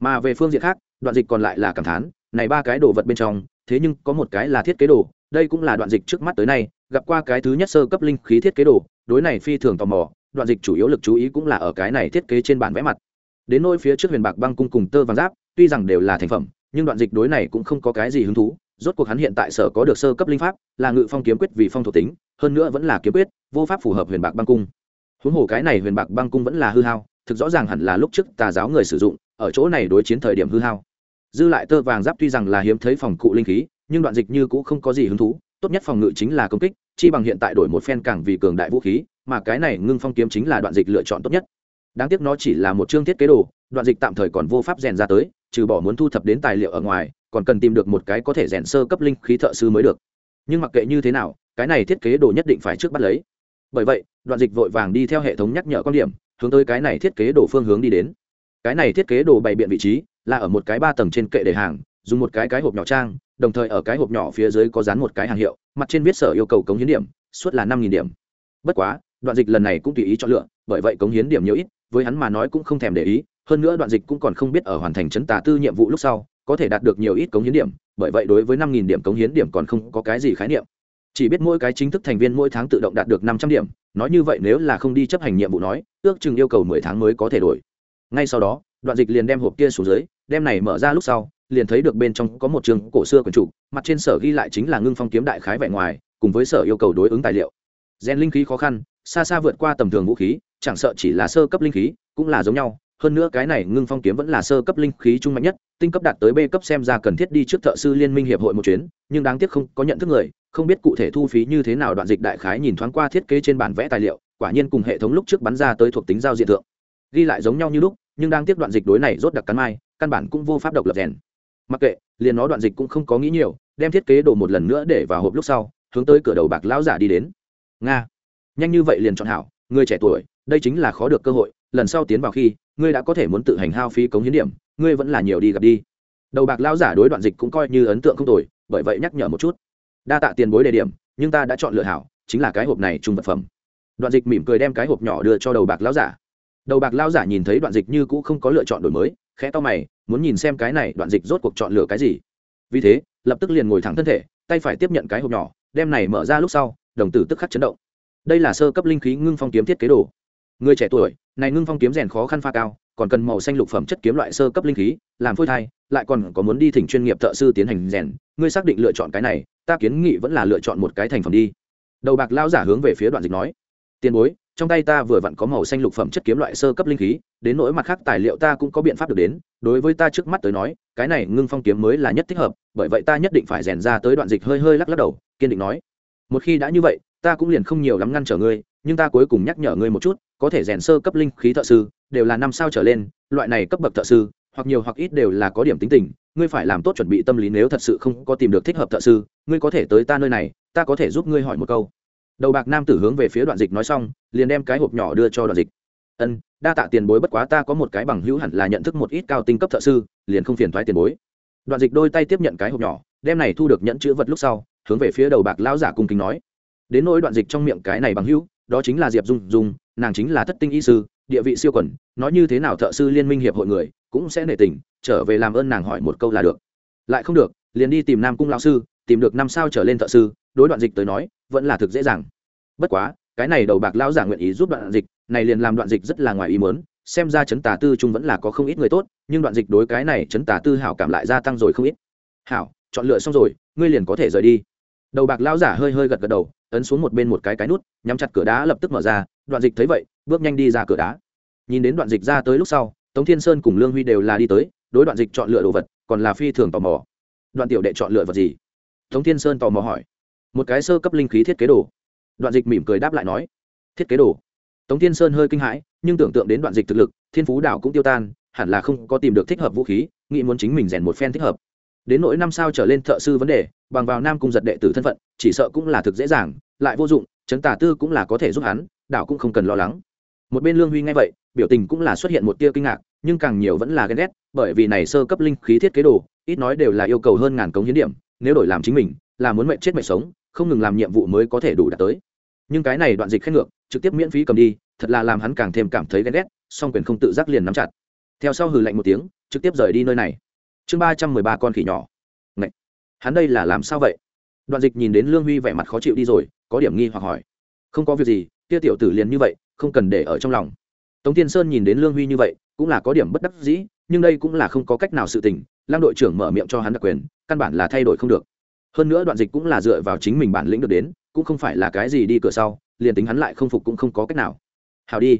Speaker 1: Mà về phương diện khác, đoạn dịch còn lại là cảm thán, này ba cái đồ vật bên trong, thế nhưng có một cái là thiết kế đồ, đây cũng là đoạn dịch trước mắt tới nay gặp qua cái thứ nhất sơ cấp linh khí thiết kế đồ, đối này phi thường tò mò, đoạn dịch chủ yếu lực chú ý cũng là ở cái này thiết kế trên bản vẽ mặt. Đến nôi phía trước huyền bạc băng cung cùng tơ vàng giáp, tuy rằng đều là thành phẩm, nhưng đoạn dịch đối này cũng không có cái gì hứng thú, rốt cuộc hắn hiện tại sở có được sơ cấp linh pháp, là ngự phong kiếm quyết vì phong thuộc tính, hơn nữa vẫn là kiếm quyết, vô pháp phù hợp huyền bạc băng cung. Huống hồ cái này huyền bạc băng cung vẫn là hư hao, thực rõ ràng hẳn là lúc trước tà giáo người sử dụng, ở chỗ này đối chiến thời điểm hư hao. Dư lại tơ vàng giáp tuy rằng là hiếm thấy phòng cụ linh khí, nhưng đoạn dịch như cũng không có gì hứng thú tốt nhất phòng ngự chính là công kích, chi bằng hiện tại đổi một phen càng vì cường đại vũ khí, mà cái này ngưng phong kiếm chính là đoạn dịch lựa chọn tốt nhất. Đáng tiếc nó chỉ là một chương thiết kế đồ, đoạn dịch tạm thời còn vô pháp rèn ra tới, trừ bỏ muốn thu thập đến tài liệu ở ngoài, còn cần tìm được một cái có thể rèn sơ cấp linh khí thợ sư mới được. Nhưng mặc kệ như thế nào, cái này thiết kế đồ nhất định phải trước bắt lấy. Bởi vậy, đoạn dịch vội vàng đi theo hệ thống nhắc nhở quan điểm, hướng tới cái này thiết kế đồ phương hướng đi đến. Cái này thiết kế đồ bày biện vị trí là ở một cái ba tầng trên kệ để hàng, dùng một cái cái hộp nhỏ trang đồng thời ở cái hộp nhỏ phía dưới có dán một cái hàng hiệu, mặt trên viết sở yêu cầu cống hiến điểm, suốt là năm điểm. Bất quá, đoạn dịch lần này cũng tùy ý chọn lựa, bởi vậy cống hiến điểm nhiều ít, với hắn mà nói cũng không thèm để ý, hơn nữa đoạn dịch cũng còn không biết ở hoàn thành chấn tà tư nhiệm vụ lúc sau, có thể đạt được nhiều ít cống hiến điểm, bởi vậy đối với năm nghìn điểm cống hiến điểm còn không có cái gì khái niệm. Chỉ biết mỗi cái chính thức thành viên mỗi tháng tự động đạt được năm trăm điểm, nói như vậy nếu là không đi chấp hành nhiệm vụ nói, ước chừng yêu cầu mười tháng mới có thể đổi. Ngay sau đó, đoạn dịch liền đem hộp kia xuống dưới, đem này mở ra lúc sau liền thấy được bên trong có một trường cổ xưa quyển trục mặt trên sở ghi lại chính là ngưng phong kiếm đại khái vẻ ngoài, cùng với sở yêu cầu đối ứng tài liệu. Gen linh khí khó khăn, xa xa vượt qua tầm thường vũ khí, chẳng sợ chỉ là sơ cấp linh khí, cũng là giống nhau. Hơn nữa cái này ngưng phong kiếm vẫn là sơ cấp linh khí trung mạnh nhất, tinh cấp đạt tới b cấp xem ra cần thiết đi trước thợ sư liên minh hiệp hội một chuyến, nhưng đáng tiếc không có nhận thức người, không biết cụ thể thu phí như thế nào đoạn dịch đại khái nhìn thoáng qua thiết kế trên bản vẽ tài liệu, quả nhiên cùng hệ thống lúc trước bắn ra tới thuộc tính giao diện tượng ghi lại giống nhau như lúc, nhưng đang tiếp đoạn dịch đối này rốt đặc cắn mai, căn bản cũng vô pháp độc lập rèn mặc kệ, liền nó đoạn dịch cũng không có nghĩ nhiều, đem thiết kế đồ một lần nữa để vào hộp lúc sau, hướng tới cửa đầu bạc lão giả đi đến. Nga. Nhanh như vậy liền chọn hảo, người trẻ tuổi, đây chính là khó được cơ hội, lần sau tiến vào khi, ngươi đã có thể muốn tự hành hao phí cống hiến điểm, ngươi vẫn là nhiều đi gặp đi. Đầu bạc lão giả đối đoạn dịch cũng coi như ấn tượng không tồi, bởi vậy nhắc nhở một chút. Đa tạ tiền bối đề điểm, nhưng ta đã chọn lựa hảo, chính là cái hộp này chung vật phẩm. Đoạn dịch mỉm cười đem cái hộp nhỏ đưa cho đầu bạc lão giả. Đầu bạc lão giả nhìn thấy đoạn dịch như cũ không có lựa chọn đổi mới, khẽ to mày muốn nhìn xem cái này đoạn dịch rốt cuộc chọn lựa cái gì. Vì thế, lập tức liền ngồi thẳng thân thể, tay phải tiếp nhận cái hộp nhỏ, đem này mở ra lúc sau, đồng tử tức khắc chấn động. Đây là sơ cấp linh khí ngưng phong kiếm thiết kế đồ. Người trẻ tuổi, này ngưng phong kiếm rèn khó khăn pha cao, còn cần màu xanh lục phẩm chất kiếm loại sơ cấp linh khí, làm phôi thai, lại còn có muốn đi thỉnh chuyên nghiệp thợ sư tiến hành rèn. Ngươi xác định lựa chọn cái này, ta kiến nghị vẫn là lựa chọn một cái thành phẩm đi. Đầu bạc lao giả hướng về phía đoạn dịch nói. Tiền bối trong tay ta vừa vặn có màu xanh lục phẩm chất kiếm loại sơ cấp linh khí, đến nỗi mặt khác tài liệu ta cũng có biện pháp được đến, đối với ta trước mắt tới nói, cái này ngưng phong kiếm mới là nhất thích hợp, bởi vậy ta nhất định phải rèn ra tới đoạn dịch hơi hơi lắc lắc đầu, kiên định nói. Một khi đã như vậy, ta cũng liền không nhiều lắm ngăn trở ngươi, nhưng ta cuối cùng nhắc nhở ngươi một chút, có thể rèn sơ cấp linh khí thợ sư, đều là năm sao trở lên, loại này cấp bậc thợ sư, hoặc nhiều hoặc ít đều là có điểm tính tình, ngươi phải làm tốt chuẩn bị tâm lý nếu thật sự không có tìm được thích hợp thợ sư, ngươi có thể tới ta nơi này, ta có thể giúp ngươi hỏi một câu đầu bạc nam tử hướng về phía đoạn dịch nói xong, liền đem cái hộp nhỏ đưa cho đoạn dịch. Ân, đa tạ tiền bối, bất quá ta có một cái bằng hữu hẳn là nhận thức một ít cao tinh cấp thợ sư, liền không phiền thoái tiền bối. Đoạn dịch đôi tay tiếp nhận cái hộp nhỏ, đem này thu được nhẫn chữ vật lúc sau, hướng về phía đầu bạc lão giả cung kính nói. Đến nỗi đoạn dịch trong miệng cái này bằng hữu, đó chính là diệp dung dung, nàng chính là thất tinh y sư, địa vị siêu quẩn, nói như thế nào thợ sư liên minh hiệp hội người, cũng sẽ nể tình, trở về làm ơn nàng hỏi một câu là được. Lại không được, liền đi tìm nam cung lão sư tìm được năm sao trở lên thợ sư, đối đoạn dịch tới nói, vẫn là thực dễ dàng. Bất quá, cái này đầu bạc lão giả nguyện ý giúp đoạn dịch, này liền làm đoạn dịch rất là ngoài ý mớn xem ra chấn tà tư trung vẫn là có không ít người tốt, nhưng đoạn dịch đối cái này chấn tà tư hảo cảm lại gia tăng rồi không ít. Hảo, chọn lựa xong rồi, ngươi liền có thể rời đi. Đầu bạc lão giả hơi hơi gật gật đầu, ấn xuống một bên một cái cái nút, nhắm chặt cửa đá lập tức mở ra, đoạn dịch thấy vậy, bước nhanh đi ra cửa đá. Nhìn đến đoạn dịch ra tới lúc sau, tống thiên sơn cùng lương huy đều là đi tới, đối đoạn dịch chọn lựa đồ vật, còn là phi thường tò mò. Đoạn tiểu đệ chọn lựa vật gì? Tống thiên sơn tò mò hỏi. Một cái sơ cấp linh khí thiết kế đồ. Đoạn dịch mỉm cười đáp lại nói. Thiết kế đồ. Tống thiên sơn hơi kinh hãi, nhưng tưởng tượng đến đoạn dịch thực lực, thiên phú đảo cũng tiêu tan, hẳn là không có tìm được thích hợp vũ khí, nghĩ muốn chính mình rèn một phen thích hợp. Đến nỗi năm sao trở lên thợ sư vấn đề, bằng vào nam cung giật đệ tử thân phận, chỉ sợ cũng là thực dễ dàng, lại vô dụng chấn tả tư cũng là có thể giúp hắn, đảo cũng không cần lo lắng. Một bên lương huy nghe vậy, biểu tình cũng là xuất hiện một tia kinh ngạc nhưng càng nhiều vẫn là ghen ghét, bởi vì này sơ cấp linh khí thiết kế đồ, ít nói đều là yêu cầu hơn ngàn cống hiến điểm, nếu đổi làm chính mình, là muốn mệnh chết mệnh sống, không ngừng làm nhiệm vụ mới có thể đủ đạt tới. Nhưng cái này đoạn dịch khét ngược, trực tiếp miễn phí cầm đi, thật là làm hắn càng thêm cảm thấy ghen ghét, song quyền không tự giác liền nắm chặt. Theo sau hừ lạnh một tiếng, trực tiếp rời đi nơi này. Chương ba trăm mười ba con khỉ nhỏ. Ngậy! hắn đây là làm sao vậy? Đoạn dịch nhìn đến lương huy vẻ mặt khó chịu đi rồi, có điểm nghi hoặc hỏi. Không có việc gì, kia tiểu tử liền như vậy, không cần để ở trong lòng. Tống tiên sơn nhìn đến lương huy như vậy cũng là có điểm bất đắc dĩ, nhưng đây cũng là không có cách nào sự tình, lăng đội trưởng mở miệng cho hắn đặc quyền, căn bản là thay đổi không được. Hơn nữa đoạn dịch cũng là dựa vào chính mình bản lĩnh được đến, cũng không phải là cái gì đi cửa sau, liền tính hắn lại không phục cũng không có cách nào. Hào đi.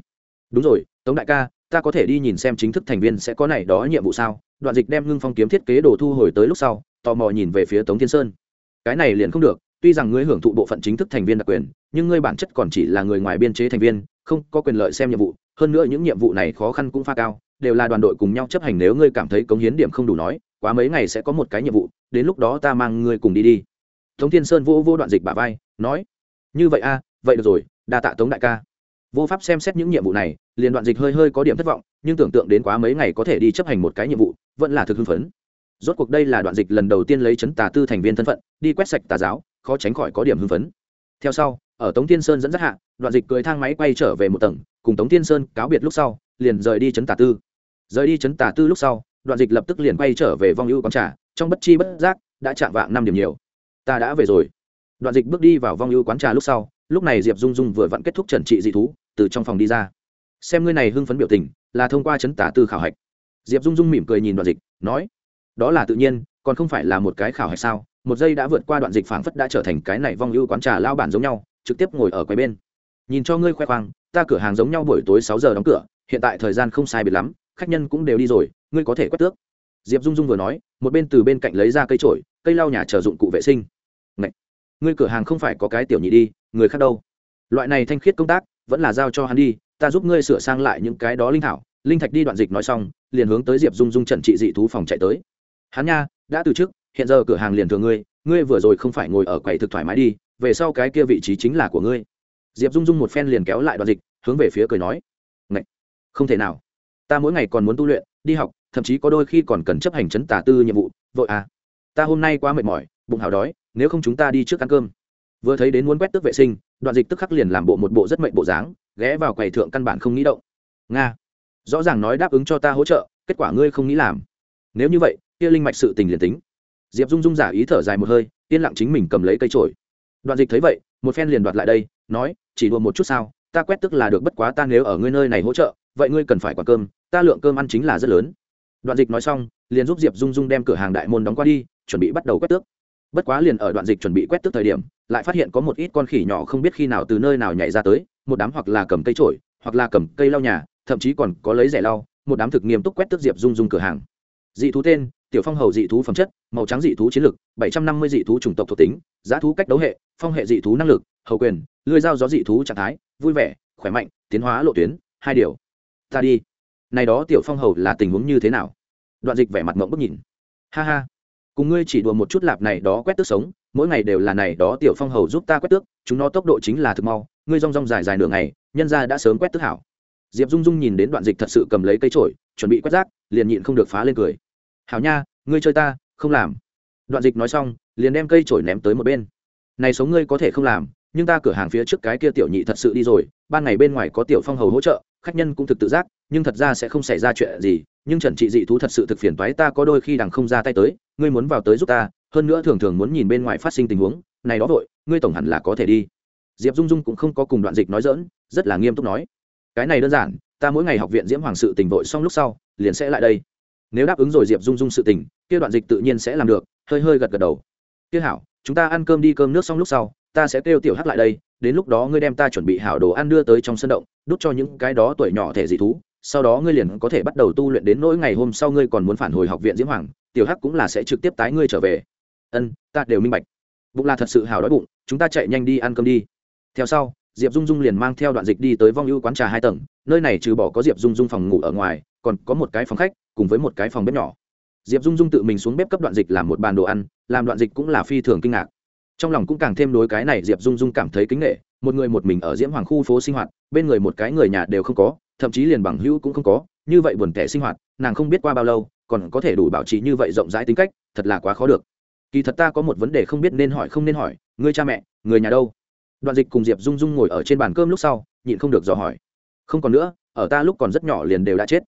Speaker 1: Đúng rồi, tống đại ca, ta có thể đi nhìn xem chính thức thành viên sẽ có này đó nhiệm vụ sao? Đoạn dịch đem ngưng phong kiếm thiết kế đồ thu hồi tới lúc sau, tò mò nhìn về phía tống thiên sơn. Cái này liền không được tuy rằng ngươi hưởng thụ bộ phận chính thức thành viên đặc quyền, nhưng ngươi bản chất còn chỉ là người ngoài biên chế thành viên, không có quyền lợi xem nhiệm vụ. Hơn nữa những nhiệm vụ này khó khăn cũng pha cao, đều là đoàn đội cùng nhau chấp hành nếu ngươi cảm thấy cống hiến điểm không đủ nói, quá mấy ngày sẽ có một cái nhiệm vụ, đến lúc đó ta mang ngươi cùng đi đi. Tống thiên sơn vô vô đoạn dịch bà vai, nói, như vậy a, vậy được rồi, đa tạ tống đại ca. Vô pháp xem xét những nhiệm vụ này, liền đoạn dịch hơi hơi có điểm thất vọng, nhưng tưởng tượng đến quá mấy ngày có thể đi chấp hành một cái nhiệm vụ, vẫn là thực hưng phấn rốt cuộc đây là đoạn dịch lần đầu tiên lấy chấn tà tư thành viên thân phận, đi quét sạch tà giáo, khó tránh khỏi có điểm hưng phấn. Theo sau, ở tống tiên sơn dẫn dắt hạ, đoạn dịch cưới thang máy quay trở về một tầng, cùng tống tiên sơn cáo biệt lúc sau, liền rời đi chấn tà tư. Rời đi chấn tà tư lúc sau, đoạn dịch lập tức liền quay trở về vong ưu quán trà, trong bất chi bất giác, đã chạm vạng năm điểm nhiều. Ta đã về rồi. Đoạn dịch bước đi vào vong ưu quán trà lúc sau, lúc này diệp dung dung vừa vặn kết thúc trần trị dị thú, từ trong phòng đi ra. Xem ngươi này hưng phấn biểu tình, là thông qua chấn tả tư khảo hạch. Diệp dung dung mỉm cười nhìn đoạn dịch, nói đó là tự nhiên, còn không phải là một cái khảo hạch sao? Một giây đã vượt qua đoạn dịch phảng phất đã trở thành cái này vong ưu quán trà lao bản giống nhau, trực tiếp ngồi ở quầy bên. Nhìn cho ngươi khoe khoang, ta cửa hàng giống nhau buổi tối sáu giờ đóng cửa, hiện tại thời gian không sai biệt lắm, khách nhân cũng đều đi rồi, ngươi có thể quét tước. Diệp dung dung vừa nói, một bên từ bên cạnh lấy ra cây trổi cây lau nhà chờ dụng cụ vệ sinh. Ngậy! ngươi cửa hàng không phải có cái tiểu nhị đi, người khác đâu? Loại này thanh khiết công tác, vẫn là giao cho hắn đi, ta giúp ngươi sửa sang lại những cái đó linh thảo. Linh thạch đi đoạn dịch nói xong, liền hướng tới diệp dung dung trần trị dị thú phòng chạy tới hắn nha, đã từ trước, hiện giờ cửa hàng liền thừa ngươi ngươi vừa rồi không phải ngồi ở quầy thực thoải mái đi, về sau cái kia vị trí chính là của ngươi. Diệp dung dung một phen liền kéo lại đoạn dịch, hướng về phía cười nói, Ngậy! không thể nào. Ta mỗi ngày còn muốn tu luyện, đi học, thậm chí có đôi khi còn cần chấp hành chấn tà tư nhiệm vụ, vội à. Ta hôm nay quá mệt mỏi, bụng hào đói, nếu không chúng ta đi trước ăn cơm. Vừa thấy đến muốn quét tước vệ sinh đoạn dịch tức khắc liền làm bộ một bộ rất mệnh bộ dáng, ghé vào quầy thượng căn bản không nghĩ động. Nga, rõ ràng nói đáp ứng cho ta hỗ trợ, kết quả ngươi không nghĩ làm. Nếu như vậy kia linh mạch sự tình liền tính. Diệp dung dung giả ý thở dài một hơi, yên lặng chính mình cầm lấy cây trổi đoạn dịch thấy vậy, một phen liền đoạt lại đây, nói, chỉ đùa một chút sao, ta quét tức là được, bất quá ta nếu ở ngươi nơi này hỗ trợ, vậy ngươi cần phải quả cơm, ta lượng cơm ăn chính là rất lớn. Đoạn dịch nói xong, liền giúp diệp dung dung đem cửa hàng đại môn đóng qua đi, chuẩn bị bắt đầu quét tước. Bất quá liền ở đoạn dịch chuẩn bị quét tước thời điểm, lại phát hiện có một ít con khỉ nhỏ không biết khi nào từ nơi nào nhảy ra tới, một đám hoặc là cầm cây trổi hoặc là cầm cây lau nhà, thậm chí còn có lấy rẻ lau, một đám thực nghiêm túc quét tước diệp dung dung cửa hàng. Dị thú tên tiểu phong hầu dị thú phẩm chất, màu trắng dị thú chiến lực, bảy trăm năm mươi dị thú chủng tộc thuộc tính, giá thú cách đấu hệ, phong hệ dị thú năng lực, hầu quyền, lưới dao gió dị thú trạng thái, vui vẻ, khỏe mạnh, tiến hóa lộ tuyến, hai điều. Ta đi. Này đó tiểu phong hầu là tình huống như thế nào? Đoạn dịch vẻ mặt mộng bức nhìn. Ha ha. Cùng ngươi chỉ đùa một chút lạp này đó quét tước sống, mỗi ngày đều là này đó tiểu phong hầu giúp ta quét tước, chúng nó tốc độ chính là thực mau, ngươi rong rong dài dài nửa ngày, nhân ra đã sớm quét tước hảo. Diệp dung dung nhìn đến đoạn dịch thật sự cầm lấy cây trổi chuẩn bị quét rác, liền nhịn không được phá lên cười hảo nha, ngươi chơi ta, không làm. Đoạn dịch nói xong, liền đem cây trổi ném tới một bên. Này sống ngươi có thể không làm, nhưng ta cửa hàng phía trước cái kia tiểu nhị thật sự đi rồi, ban ngày bên ngoài có tiểu phong hầu hỗ trợ, khách nhân cũng thực tự giác, nhưng thật ra sẽ không xảy ra chuyện gì, nhưng trần trị dị thú thật sự thực phiền toái, ta có đôi khi đằng không ra tay tới, ngươi muốn vào tới giúp ta, hơn nữa thường thường muốn nhìn bên ngoài phát sinh tình huống, này đó vội, ngươi tổng hẳn là có thể đi. Diệp dung dung cũng không có cùng đoạn dịch nói dỡn rất là nghiêm túc nói, cái này đơn giản, ta mỗi ngày học viện diễm hoàng sự tình vội xong lúc sau, liền sẽ lại đây nếu đáp ứng rồi diệp dung dung sự tình, kia đoạn dịch tự nhiên sẽ làm được, hơi hơi gật gật đầu. Kia hảo, chúng ta ăn cơm đi cơm nước xong lúc sau, ta sẽ kêu tiểu hắc lại đây, đến lúc đó ngươi đem ta chuẩn bị hảo đồ ăn đưa tới trong sân động, đút cho những cái đó tuổi nhỏ thể dị thú, sau đó ngươi liền có thể bắt đầu tu luyện đến nỗi ngày hôm sau ngươi còn muốn phản hồi học viện diễm hoàng, tiểu hắc cũng là sẽ trực tiếp tái ngươi trở về. Ân, ta đều minh bạch. Bụng là thật sự hào đói bụng, chúng ta chạy nhanh đi ăn cơm đi. Theo sau, diệp dung dung liền mang theo đoạn dịch đi tới vong ưu quán trà hai tầng, nơi này trừ bỏ có diệp dung dung phòng ngủ ở ngoài, còn có một cái phòng khách cùng với một cái phòng bếp nhỏ. Diệp dung dung tự mình xuống bếp cấp đoạn dịch làm một bàn đồ ăn, làm đoạn dịch cũng là phi thường kinh ngạc. Trong lòng cũng càng thêm đối cái này diệp dung dung cảm thấy kính nghệ một người một mình ở diễm hoàng khu phố sinh hoạt, bên người một cái người nhà đều không có, thậm chí liền bằng hữu cũng không có, như vậy buồn tẻ sinh hoạt, nàng không biết qua bao lâu, còn có thể đủ bảo trì như vậy rộng rãi tính cách, thật là quá khó được. Kỳ thật ta có một vấn đề không biết nên hỏi không nên hỏi người cha mẹ, người nhà đâu? Đoạn dịch cùng diệp dung dung ngồi ở trên bàn cơm lúc sau, nhịn không được dò hỏi. Không còn nữa, ở ta lúc còn rất nhỏ liền đều đã chết.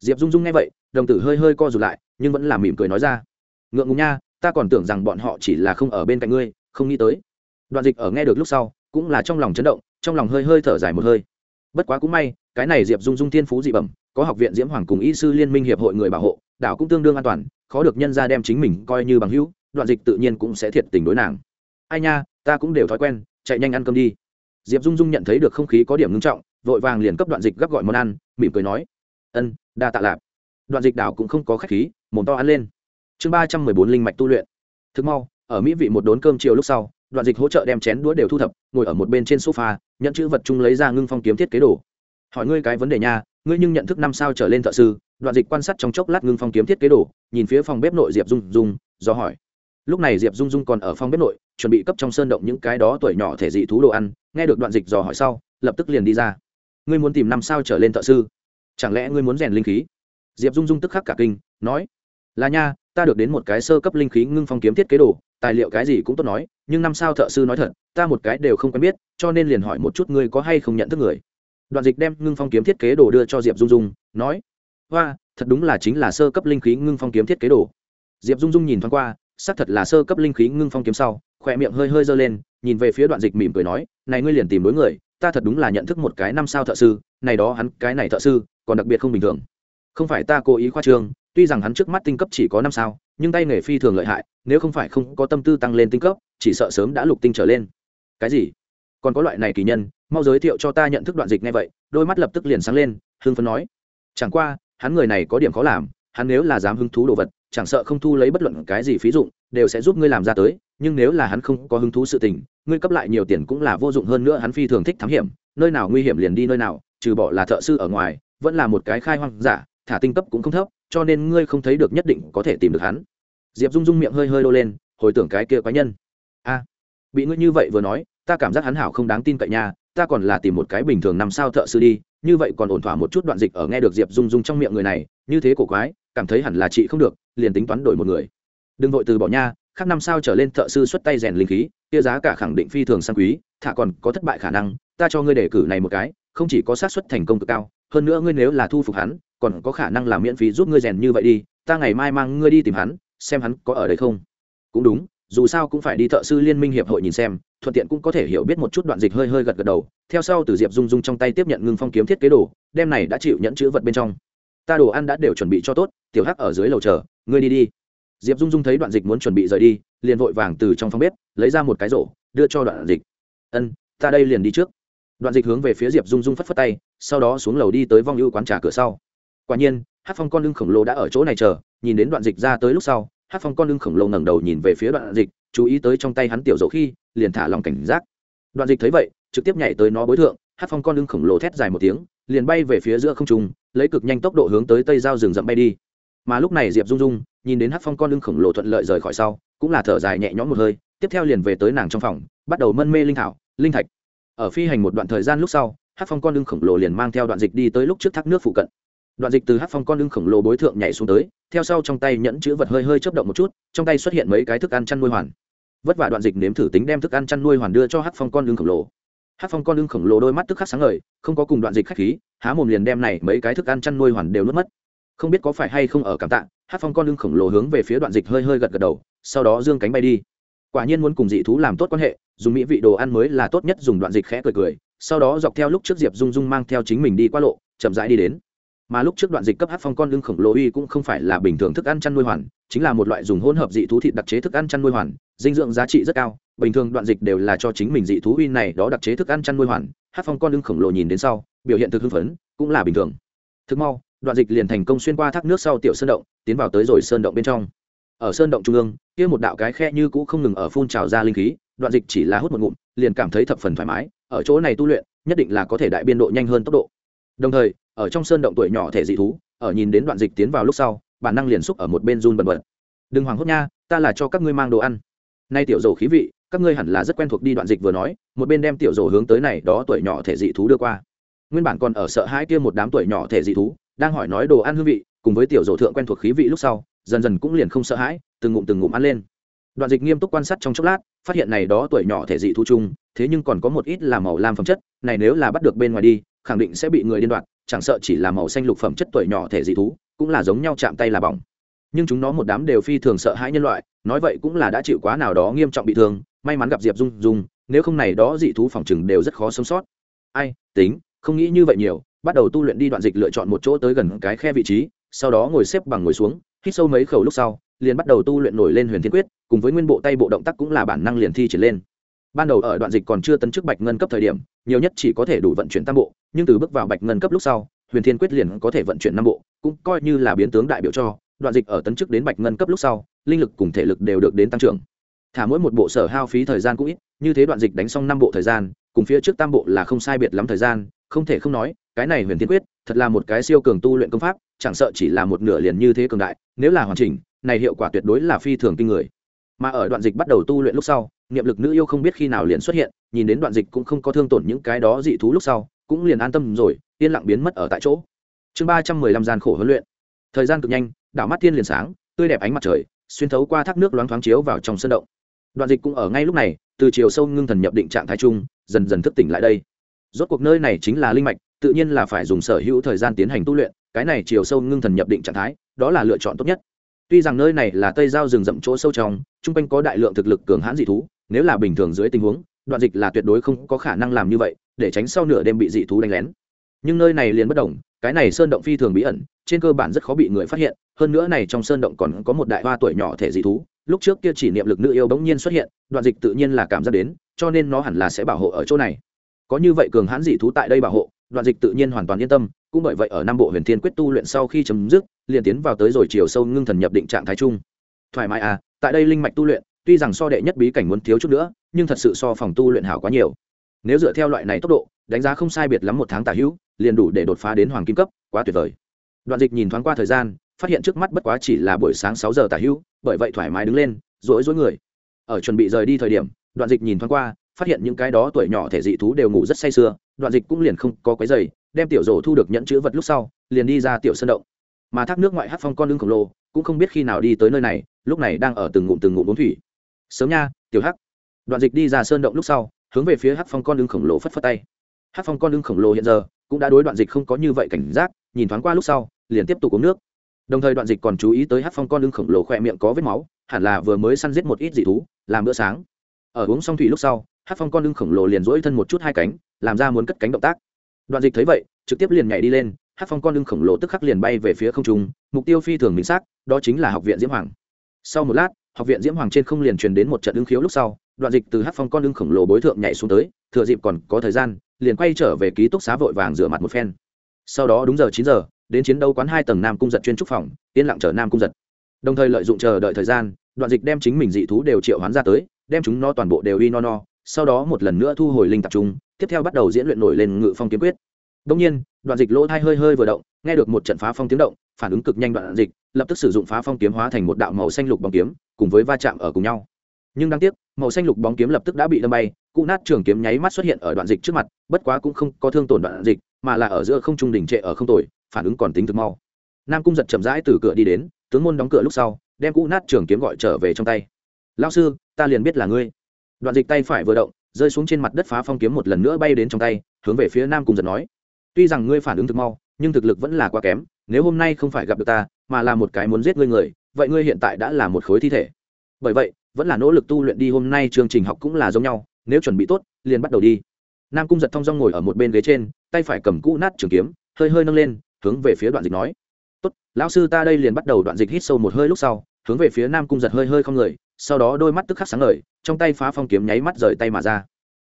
Speaker 1: Diệp dung dung nghe vậy đồng tử hơi hơi co rụt lại, nhưng vẫn là mỉm cười nói ra. Ngượng ngùng nha, ta còn tưởng rằng bọn họ chỉ là không ở bên cạnh ngươi, không nghĩ tới. Đoạn dịch ở nghe được lúc sau, cũng là trong lòng chấn động, trong lòng hơi hơi thở dài một hơi. Bất quá cũng may, cái này diệp dung dung thiên phú dị bẩm, có học viện diễm hoàng cùng y sư liên minh hiệp hội người bảo hộ, đảo cũng tương đương an toàn, khó được nhân ra đem chính mình coi như bằng hữu, đoạn dịch tự nhiên cũng sẽ thiệt tình đối nàng. Ai nha, ta cũng đều thói quen, chạy nhanh ăn cơm đi. Diệp dung dung nhận thấy được không khí có điểm ngưng trọng, vội vàng liền cấp đoạn dịch gấp gọi món ăn, mỉm cười nói, ân, đa tạ lạp đoạn dịch đảo cũng không có khách khí, mồm to ăn lên. Chương ba trăm mười bốn linh mạch tu luyện. Thực mau, ở mỹ vị một đốn cơm chiều lúc sau, đoạn dịch hỗ trợ đem chén đũa đều thu thập, ngồi ở một bên trên sofa nhận chữ vật chung lấy ra ngưng phong kiếm thiết kế đồ. Hỏi ngươi cái vấn đề nha, ngươi nhưng nhận thức năm sao trở lên thợ sư? Đoạn dịch quan sát trong chốc lát ngưng phong kiếm thiết kế đồ, nhìn phía phòng bếp nội diệp dung dung, do hỏi. Lúc này diệp dung dung còn ở phòng bếp nội, chuẩn bị cấp trong sơn động những cái đó tuổi nhỏ thể dị thú đồ ăn, nghe được đoạn dịch dò hỏi sau, lập tức liền đi ra. Ngươi muốn tìm năm sao trở lên thợ sư? Chẳng lẽ ngươi muốn rèn linh khí? Diệp dung dung tức khắc cả kinh, nói, là nha, ta được đến một cái sơ cấp linh khí ngưng phong kiếm thiết kế đồ, tài liệu cái gì cũng tốt nói, nhưng năm sao thợ sư nói thật, ta một cái đều không quen biết, cho nên liền hỏi một chút ngươi có hay không nhận thức người. Đoạn dịch đem ngưng phong kiếm thiết kế đồ đưa cho diệp dung dung, nói, hoa, thật đúng là chính là sơ cấp linh khí ngưng phong kiếm thiết kế đồ. Diệp dung dung nhìn thoáng qua, xác thật là sơ cấp linh khí ngưng phong kiếm sau, khỏe miệng hơi hơi giơ lên, nhìn về phía đoạn dịch mỉm cười nói, này ngươi liền tìm đối người, ta thật đúng là nhận thức một cái năm sao thợ sư, này đó hắn, cái này thợ sư, còn đặc biệt không bình thường không phải ta cố ý khoa trương, tuy rằng hắn trước mắt tinh cấp chỉ có năm sao, nhưng tay nghề phi thường lợi hại, nếu không phải không có tâm tư tăng lên tinh cấp, chỉ sợ sớm đã lục tinh trở lên. Cái gì? Còn có loại này kỳ nhân, mau giới thiệu cho ta nhận thức đoạn dịch ngay vậy, đôi mắt lập tức liền sáng lên hương phấn nói. Chẳng qua, hắn người này có điểm khó làm, hắn nếu là dám hứng thú đồ vật, chẳng sợ không thu lấy bất luận cái gì phí dụng, đều sẽ giúp ngươi làm ra tới, nhưng nếu là hắn không có hứng thú sự tình, ngươi cấp lại nhiều tiền cũng là vô dụng hơn nữa hắn phi thường thích thám hiểm, nơi nào nguy hiểm liền đi nơi nào, trừ bỏ là thợ sư ở ngoài, vẫn là một cái khai hoang giả thả tinh cấp cũng không thấp, cho nên ngươi không thấy được nhất định có thể tìm được hắn. Diệp dung dung miệng hơi hơi đô lên, hồi tưởng cái kia quái nhân. A, bị ngươi như vậy vừa nói, ta cảm giác hắn hảo không đáng tin cậy nha, ta còn là tìm một cái bình thường năm sao thợ sư đi, như vậy còn ổn thỏa một chút đoạn dịch ở nghe được diệp dung dung trong miệng người này, như thế cổ quái, cảm thấy hẳn là chị không được, liền tính toán đổi một người. Đừng vội từ bỏ nha, khác năm sao trở lên thợ sư xuất tay rèn linh khí, kia giá cả khẳng định phi thường sang quý, thả còn có thất bại khả năng, ta cho ngươi đề cử này một cái, không chỉ có xác suất thành công cực cao hơn nữa ngươi nếu là thu phục hắn, còn có khả năng làm miễn phí giúp ngươi rèn như vậy đi, ta ngày mai mang ngươi đi tìm hắn, xem hắn có ở đây không. Cũng đúng, dù sao cũng phải đi thợ sư liên minh hiệp hội nhìn xem, thuận tiện cũng có thể hiểu biết một chút đoạn dịch hơi hơi gật gật đầu. Theo sau từ diệp dung dung trong tay tiếp nhận ngưng phong kiếm thiết kế đồ, đem này đã chịu nhẫn chữ vật bên trong. Ta đồ ăn đã đều chuẩn bị cho tốt, tiểu hắc ở dưới lầu chờ, ngươi đi đi. Diệp dung dung thấy đoạn dịch muốn chuẩn bị rời đi, liền vội vàng từ trong phòng bếp lấy ra một cái rổ, đưa cho đoạn dịch. Ân, ta đây liền đi trước đoạn dịch hướng về phía diệp dung dung phất phất tay, sau đó xuống lầu đi tới vong ưu quán trà cửa sau. Quả nhiên hát phong con lưng khổng lồ đã ở chỗ này chờ, nhìn đến đoạn dịch ra tới lúc sau hát phong con lưng khổng lồ ngẩng đầu nhìn về phía đoạn dịch, chú ý tới trong tay hắn tiểu dầu khi, liền thả lòng cảnh giác. Đoạn dịch thấy vậy, trực tiếp nhảy tới nó bối thượng hát phong con lưng khổng lồ thét dài một tiếng, liền bay về phía giữa không trung, lấy cực nhanh tốc độ hướng tới tây giao rừng rậm bay đi. Mà lúc này diệp dung dung, nhìn đến hát phong con lưng khổng lồ thuận lợi rời khỏi sau, cũng là thở dài nhẹ nhõm một hơi, tiếp theo liền về tới nàng trong phòng, bắt đầu mân mê linh thảo, linh thạch ở phi hành một đoạn thời gian lúc sau hát phong con lưng khổng lồ liền mang theo đoạn dịch đi tới lúc trước thác nước phụ cận. Đoạn dịch từ hát phong con lưng khổng lồ bối thượng nhảy xuống tới, theo sau trong tay nhẫn chữ vật hơi hơi chấp động một chút, trong tay xuất hiện mấy cái thức ăn chăn nuôi hoàn. Vất vả đoạn dịch nếm thử tính đem thức ăn chăn nuôi hoàn đưa cho hát phong con lưng khổng lồ. Hát phong con lưng khổng lồ đôi mắt tức khắc sáng ngời, không có cùng đoạn dịch k h á c h khí, há mồm liền đem này mấy cái thức ăn chăn nuôi hoàn đều nuốt mất. Không biết có phải hay không ở cảm tạ hát phong con lưng khổng lồ hướng về phía đoạn dịch hơi hơi gật gật đầu, sau đó dương cánh bay đi quả nhiên muốn cùng dị thú làm tốt quan hệ, dùng mỹ vị đồ ăn mới là tốt nhất, dùng đoạn dịch khẽ cười cười, sau đó dọc theo lúc trước diệp dung dung mang theo chính mình đi qua lộ, chậm rãi đi đến. Mà lúc trước đoạn dịch cấp hát phong con lưng khổng lồ uy cũng không phải là bình thường thức ăn chăn nuôi hoàn, chính là một loại dùng hỗn hợp dị thú thịt đặc chế thức ăn chăn nuôi hoàn, dinh dưỡng giá trị rất cao, bình thường đoạn dịch đều là cho chính mình dị thú uy này đó đặc chế thức ăn chăn nuôi hoàn hát phong con lưng khổng lồ nhìn đến sau, biểu hiện thực hưng phấn, cũng là bình thường. Thực mau, đoạn dịch liền thành công xuyên qua thác nước sau tiểu sơn động, tiến vào tới rồi sơn động bên trong ở sơn động trung ương, kia một đạo cái khe như cũ không ngừng ở phun trào ra linh khí, đoạn dịch chỉ là hút một ngụm, liền cảm thấy thập phần thoải mái, ở chỗ này tu luyện, nhất định là có thể đại biên độ nhanh hơn tốc độ. Đồng thời, ở trong sơn động tuổi nhỏ thể dị thú, ở nhìn đến đoạn dịch tiến vào lúc sau, bản năng liền xúc ở một bên run bần bật. Đừng hoảng hốt nha, ta là cho các ngươi mang đồ ăn. Nay tiểu dầu khí vị, các ngươi hẳn là rất quen thuộc đi đoạn dịch vừa nói, một bên đem tiểu dầu hướng tới này đó tuổi nhỏ thể dị thú đưa qua. Nguyên bản còn ở sợ hãi kia một đám tuổi nhỏ thể dị thú, đang hỏi nói đồ ăn hương vị, cùng với tiểu dầu thượng quen thuộc khí vị lúc sau dần dần cũng liền không sợ hãi, từng ngụm từng ngụm ăn lên. Đoạn dịch nghiêm túc quan sát trong chốc lát, phát hiện này đó tuổi nhỏ thể dị thu chung, thế nhưng còn có một ít là màu lam phẩm chất, này nếu là bắt được bên ngoài đi, khẳng định sẽ bị người điên đoạt chẳng sợ chỉ là màu xanh lục phẩm chất tuổi nhỏ thể dị thú, cũng là giống nhau chạm tay là bỏng. Nhưng chúng nó một đám đều phi thường sợ hãi nhân loại, nói vậy cũng là đã chịu quá nào đó nghiêm trọng bị thương, may mắn gặp diệp dung dung, nếu không này đó dị thú phòng chừng đều rất khó sống sót. Ai, tính, không nghĩ như vậy nhiều, bắt đầu tu luyện đi đoạn dịch lựa chọn một chỗ tới gần cái khe vị trí, sau đó ngồi xếp bằng ngồi xuống hít sâu mấy khẩu lúc sau, liền bắt đầu tu luyện nổi lên huyền thiên quyết, cùng với nguyên bộ tay bộ động tác cũng là bản năng liền thi triển lên. Ban đầu ở đoạn dịch còn chưa tấn chức bạch ngân cấp thời điểm, nhiều nhất chỉ có thể đủ vận chuyển tam bộ, nhưng từ bước vào bạch ngân cấp lúc sau, huyền thiên quyết liền có thể vận chuyển năm bộ, cũng coi như là biến tướng đại biểu cho, đoạn dịch ở tấn chức đến bạch ngân cấp lúc sau, linh lực cùng thể lực đều được đến tăng trưởng. Thả mỗi một bộ sở hao phí thời gian cũng ít, như thế đoạn dịch đánh xong năm bộ thời gian, cùng phía trước tam bộ là không sai biệt lắm thời gian không thể không nói, cái này huyền thiên quyết, thật là một cái siêu cường tu luyện công pháp, chẳng sợ chỉ là một nửa liền như thế cường đại, nếu là hoàn chỉnh, này hiệu quả tuyệt đối là phi thường kinh người. Mà ở đoạn dịch bắt đầu tu luyện lúc sau, niệm lực nữ yêu không biết khi nào liền xuất hiện, nhìn đến đoạn dịch cũng không có thương tổn những cái đó dị thú lúc sau, cũng liền an tâm rồi, yên lặng biến mất ở tại chỗ. Chương ba trăm mười lăm gian khổ huấn luyện. Thời gian cực nhanh, đảo mắt thiên liền sáng, tươi đẹp ánh mặt trời, xuyên thấu qua thác nước loáng thoáng chiếu vào trong sân động. Đoạn dịch cũng ở ngay lúc này, từ chiều sâu ngưng thần nhập định trạng thái trung dần dần thức tỉnh lại đây rốt cuộc nơi này chính là linh mạch, tự nhiên là phải dùng sở hữu thời gian tiến hành tu luyện, cái này chiều sâu ngưng thần nhập định trạng thái, đó là lựa chọn tốt nhất. Tuy rằng nơi này là tây giao rừng rậm chỗ sâu trong, chung quanh có đại lượng thực lực cường hãn dị thú, nếu là bình thường dưới tình huống, đoạn dịch là tuyệt đối không có khả năng làm như vậy, để tránh sau nửa đêm bị dị thú đánh lén. Nhưng nơi này liền bất đồng, cái này sơn động phi thường bí ẩn, trên cơ bản rất khó bị người phát hiện, hơn nữa này trong sơn động còn có một đại hoa tuổi nhỏ thể dị thú, lúc trước kia chỉ niệm lực nữ yêu bỗng nhiên xuất hiện, đoạn dịch tự nhiên là cảm giác đến, cho nên nó hẳn là sẽ bảo hộ ở chỗ này có như vậy cường hãn dị thú tại đây bảo hộ, đoạn dịch tự nhiên hoàn toàn yên tâm, cũng bởi vậy ở nam bộ huyền thiên quyết tu luyện sau khi chấm dứt, liền tiến vào tới rồi chiều sâu ngưng thần nhập định trạng thái chung. Thoải mái à tại đây linh mạch tu luyện, tuy rằng so đệ nhất bí cảnh muốn thiếu chút nữa, nhưng thật sự so phòng tu luyện hảo quá nhiều. Nếu dựa theo loại này tốc độ, đánh giá không sai biệt lắm một tháng tả hữu, liền đủ để đột phá đến hoàng kim cấp, quá tuyệt vời. Đoạn dịch nhìn thoáng qua thời gian, phát hiện trước mắt bất quá chỉ là buổi sáng sáu giờ tả hữu, bởi vậy thoải mái đứng lên rỗi rỗi người. Ở chuẩn bị rời đi thời điểm, đoạn dịch nhìn thoáng qua phát hiện những cái đó tuổi nhỏ thể dị thú đều ngủ rất say sưa, đoạn dịch cũng liền không có quấy giày đem tiểu rổ thu được nhẫn chữ vật lúc sau, liền đi ra tiểu sân động. Mà thác nước ngoại hát phong con lưng khổng lồ, cũng không biết khi nào đi tới nơi này, lúc này đang ở từng ngụm từng ngụm uống thủy. Sớm nha, tiểu hắc. Đoạn dịch đi ra sơn động lúc sau, hướng về phía hát phong con lưng khổng lồ phất phất tay. Hát phong con lưng khổng lồ hiện giờ, cũng đã đối đoạn dịch không có như vậy cảnh giác, nhìn thoáng qua lúc sau, liền tiếp tục uống nước. Đồng thời đoạn dịch còn chú ý tới hát phong con lưng khổng lồ khỏe miệng có vết máu, hẳn là vừa mới săn giết một ít dị thú, làm bữa sáng. Ở uống xong thủy lúc sau hát phong con lưng khổng lồ liền dỗi thân một chút hai cánh, làm ra muốn cất cánh động tác. Đoạn dịch thấy vậy, trực tiếp liền nhảy đi lên, hát phong con lưng khổng lồ tức khắc liền bay về phía không trung, mục tiêu phi thường minh xác, đó chính là học viện diễm hoàng. Sau một lát, học viện diễm hoàng trên không liền truyền đến một trận ứng khiếu lúc sau, đoạn dịch từ hát phong con lưng khổng lồ bối thượng nhảy xuống tới, thừa dịp còn có thời gian, liền quay trở về ký túc xá vội vàng rửa mặt một phen. Sau đó đúng giờ chín giờ, đến chiến đấu quán hai tầng nam cung giật chuyên trúc phòng, yên lặng chờ nam cung giật. Đồng thời lợi dụng chờ đợi thời gian, đoạn dịch đem chính mình dị thú đều triệu hoán ra tới, đem chúng no toàn bộ đều y no no sau đó một lần nữa thu hồi linh tập trung tiếp theo bắt đầu diễn luyện nổi lên ngự phong kiếm quyết. Đông nhiên, đoạn dịch lỗ thai hơi hơi vừa động, nghe được một trận phá phong tiếng động, phản ứng cực nhanh đoạn dịch, lập tức sử dụng phá phong kiếm hóa thành một đạo màu xanh lục bóng kiếm, cùng với va chạm ở cùng nhau. Nhưng đáng tiếc, màu xanh lục bóng kiếm lập tức đã bị đâm bay cụ nát trường kiếm nháy mắt xuất hiện ở đoạn dịch trước mặt, bất quá cũng không có thương tổn đoạn dịch, mà là ở giữa không trung đỉnh trệ ở không tồi, phản ứng còn tính thực mau. Nam cung giật chậm rãi từ cửa đi đến, tướng môn đóng cửa lúc sau, đem cụ nát trường kiếm gọi trở về trong tay. Lao sư, ta liền biết là ngươi đoạn dịch tay phải vừa động, rơi xuống trên mặt đất phá phong kiếm một lần nữa bay đến trong tay, hướng về phía nam cung giật nói. Tuy rằng ngươi phản ứng thực mau, nhưng thực lực vẫn là quá kém, nếu hôm nay không phải gặp được ta, mà là một cái muốn giết ngươi người, vậy ngươi hiện tại đã là một khối thi thể. Bởi vậy, vẫn là nỗ lực tu luyện đi, hôm nay chương trình học cũng là giống nhau, nếu chuẩn bị tốt, liền bắt đầu đi. Nam cung giật thong dong ngồi ở một bên ghế trên, tay phải cầm cũ nát trường kiếm, hơi hơi nâng lên, hướng về phía đoạn dịch nói. Tốt, lão sư ta đây liền bắt đầu đoạn dịch hít sâu một hơi lúc sau, hướng về phía nam cung giật hơi hơi không người, sau đó đôi mắt tức khắc sáng ngời trong tay phá phong kiếm nháy mắt rời tay mà ra.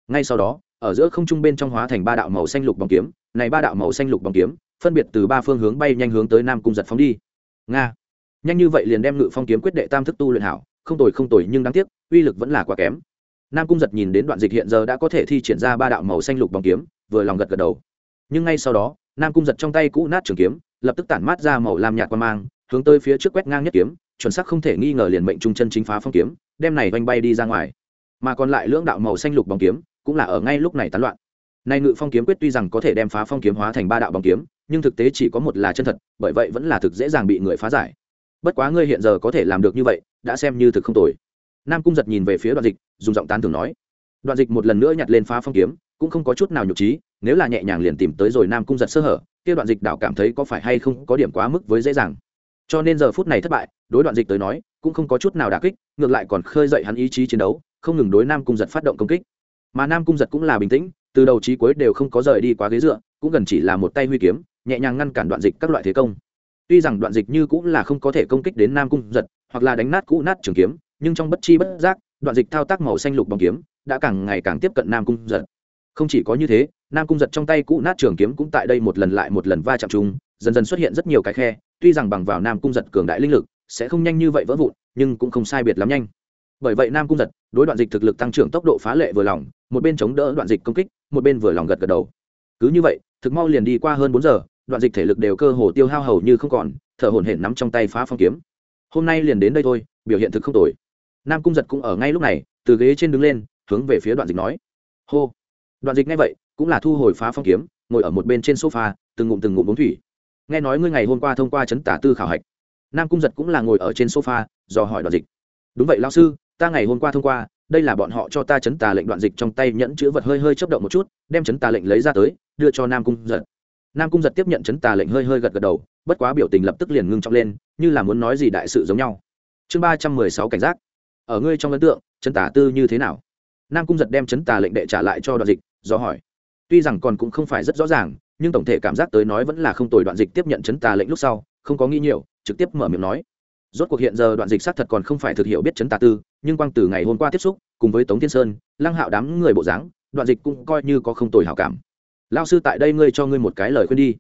Speaker 1: Ngay sau đó, ở giữa không trung bên trong hóa thành ba đạo màu xanh lục bóng kiếm. Này ba đạo màu xanh lục bóng kiếm, phân biệt từ ba phương hướng bay nhanh hướng tới nam cung giật phóng đi. Nga. Nhanh như vậy liền đem ngự phong kiếm quyết đệ tam thức tu luyện hảo, không tồi không tồi nhưng đáng tiếc, uy lực vẫn là quá kém. Nam cung giật nhìn đến đoạn dịch hiện giờ đã có thể thi triển ra ba đạo màu xanh lục bóng kiếm, vừa lòng gật gật đầu. Nhưng ngay sau đó, nam cung giật trong tay cũ nát trường kiếm, lập tức tản mát ra màu làm nhạt qua mang, hướng tới phía trước quét ngang nhất kiếm chuẩn xác không thể nghi ngờ liền mệnh trung chân chính phá phong kiếm, đem này vanh bay đi ra ngoài. Mà còn lại lưỡng đạo màu xanh lục bóng kiếm, cũng là ở ngay lúc này tán loạn. Nay ngự phong kiếm quyết tuy rằng có thể đem phá phong kiếm hóa thành ba đạo bóng kiếm, nhưng thực tế chỉ có một là chân thật, bởi vậy vẫn là thực dễ dàng bị người phá giải. Bất quá ngươi hiện giờ có thể làm được như vậy, đã xem như thực không tồi. Nam cung giật nhìn về phía đoạn dịch, dùng giọng tán thường nói. Đoạn dịch một lần nữa nhặt lên phá phong kiếm, cũng không có chút nào nhục trí, nếu là nhẹ nhàng liền tìm tới rồi nam cung giật sơ hở, kia đoạn dịch đảo cảm thấy có phải hay không có điểm quá mức với dễ dàng. Cho nên giờ phút này thất bại đối đoạn dịch tới nói, cũng không có chút nào đả kích, ngược lại còn khơi dậy hắn ý chí chiến đấu, không ngừng đối nam cung giật phát động công kích. Mà nam cung giật cũng là bình tĩnh, từ đầu chí cuối đều không có rời đi quá ghế dựa, cũng gần chỉ là một tay huy kiếm, nhẹ nhàng ngăn cản đoạn dịch các loại thế công. Tuy rằng đoạn dịch như cũng là không có thể công kích đến nam cung giật, hoặc là đánh nát cũ nát trường kiếm, nhưng trong bất chi bất giác, đoạn dịch thao tác màu xanh lục bằng kiếm, đã càng ngày càng tiếp cận nam cung giật. Không chỉ có như thế, nam cung giật trong tay cũ nát trường kiếm cũng tại đây một lần lại một lần va chạm chung, dần dần xuất hiện rất nhiều cái khe, tuy rằng bằng vào nam cung giật cường đại linh lực sẽ không nhanh như vậy vỡ vụn, nhưng cũng không sai biệt lắm nhanh. Bởi vậy nam cung giật, đối đoạn dịch thực lực tăng trưởng tốc độ phá lệ vừa lòng, một bên chống đỡ đoạn dịch công kích, một bên vừa lòng gật gật đầu. Cứ như vậy, thực mau liền đi qua hơn bốn giờ, đoạn dịch thể lực đều cơ hồ tiêu hao hầu như không còn, thở hổn hển nắm trong tay phá phong kiếm. Hôm nay liền đến đây thôi, biểu hiện thực không tồi. Nam cung giật cũng ở ngay lúc này, từ ghế trên đứng lên, hướng về phía đoạn dịch nói. Hô. Đoạn dịch nghe vậy, cũng là thu hồi phá phong kiếm, ngồi ở một bên trên sofa, từng ngụm từng ngụm uống thủy. Nghe nói ngươi ngày hôm qua thông qua chấn tả tư khảo hạch nam cung giật cũng là ngồi ở trên sofa do hỏi đoạn dịch. Đúng vậy lao sư, ta ngày hôm qua thông qua, đây là bọn họ cho ta chấn tà lệnh đoạn dịch trong tay nhẫn chữ vật hơi hơi chấp động một chút, đem chấn tà lệnh lấy ra tới, đưa cho nam cung giật. Nam cung giật tiếp nhận chấn tà lệnh hơi hơi gật gật đầu, bất quá biểu tình lập tức liền ngưng trọng lên, như là muốn nói gì đại sự giống nhau. Chương ba trăm mười sáu cảnh giác. Ở ngươi trong ấn tượng, chấn tà tư như thế nào? Nam cung giật đem chấn tà lệnh đệ trả lại cho đoạn dịch, do hỏi. Tuy rằng còn cũng không phải rất rõ ràng, nhưng tổng thể cảm giác tới nói vẫn là không tồi, đoạn dịch tiếp nhận chấn tà lệnh lúc sau, không có nghĩ nhiều trực tiếp mở miệng nói. Rốt cuộc hiện giờ đoạn dịch xác thật còn không phải thực hiểu biết chấn tà tư, nhưng quang từ ngày hôm qua tiếp xúc, cùng với tống thiên sơn, lăng hạo đám người bộ dáng, đoạn dịch cũng coi như có không tồi hảo cảm. Lao sư tại đây ngươi cho ngươi một cái lời khuyên đi.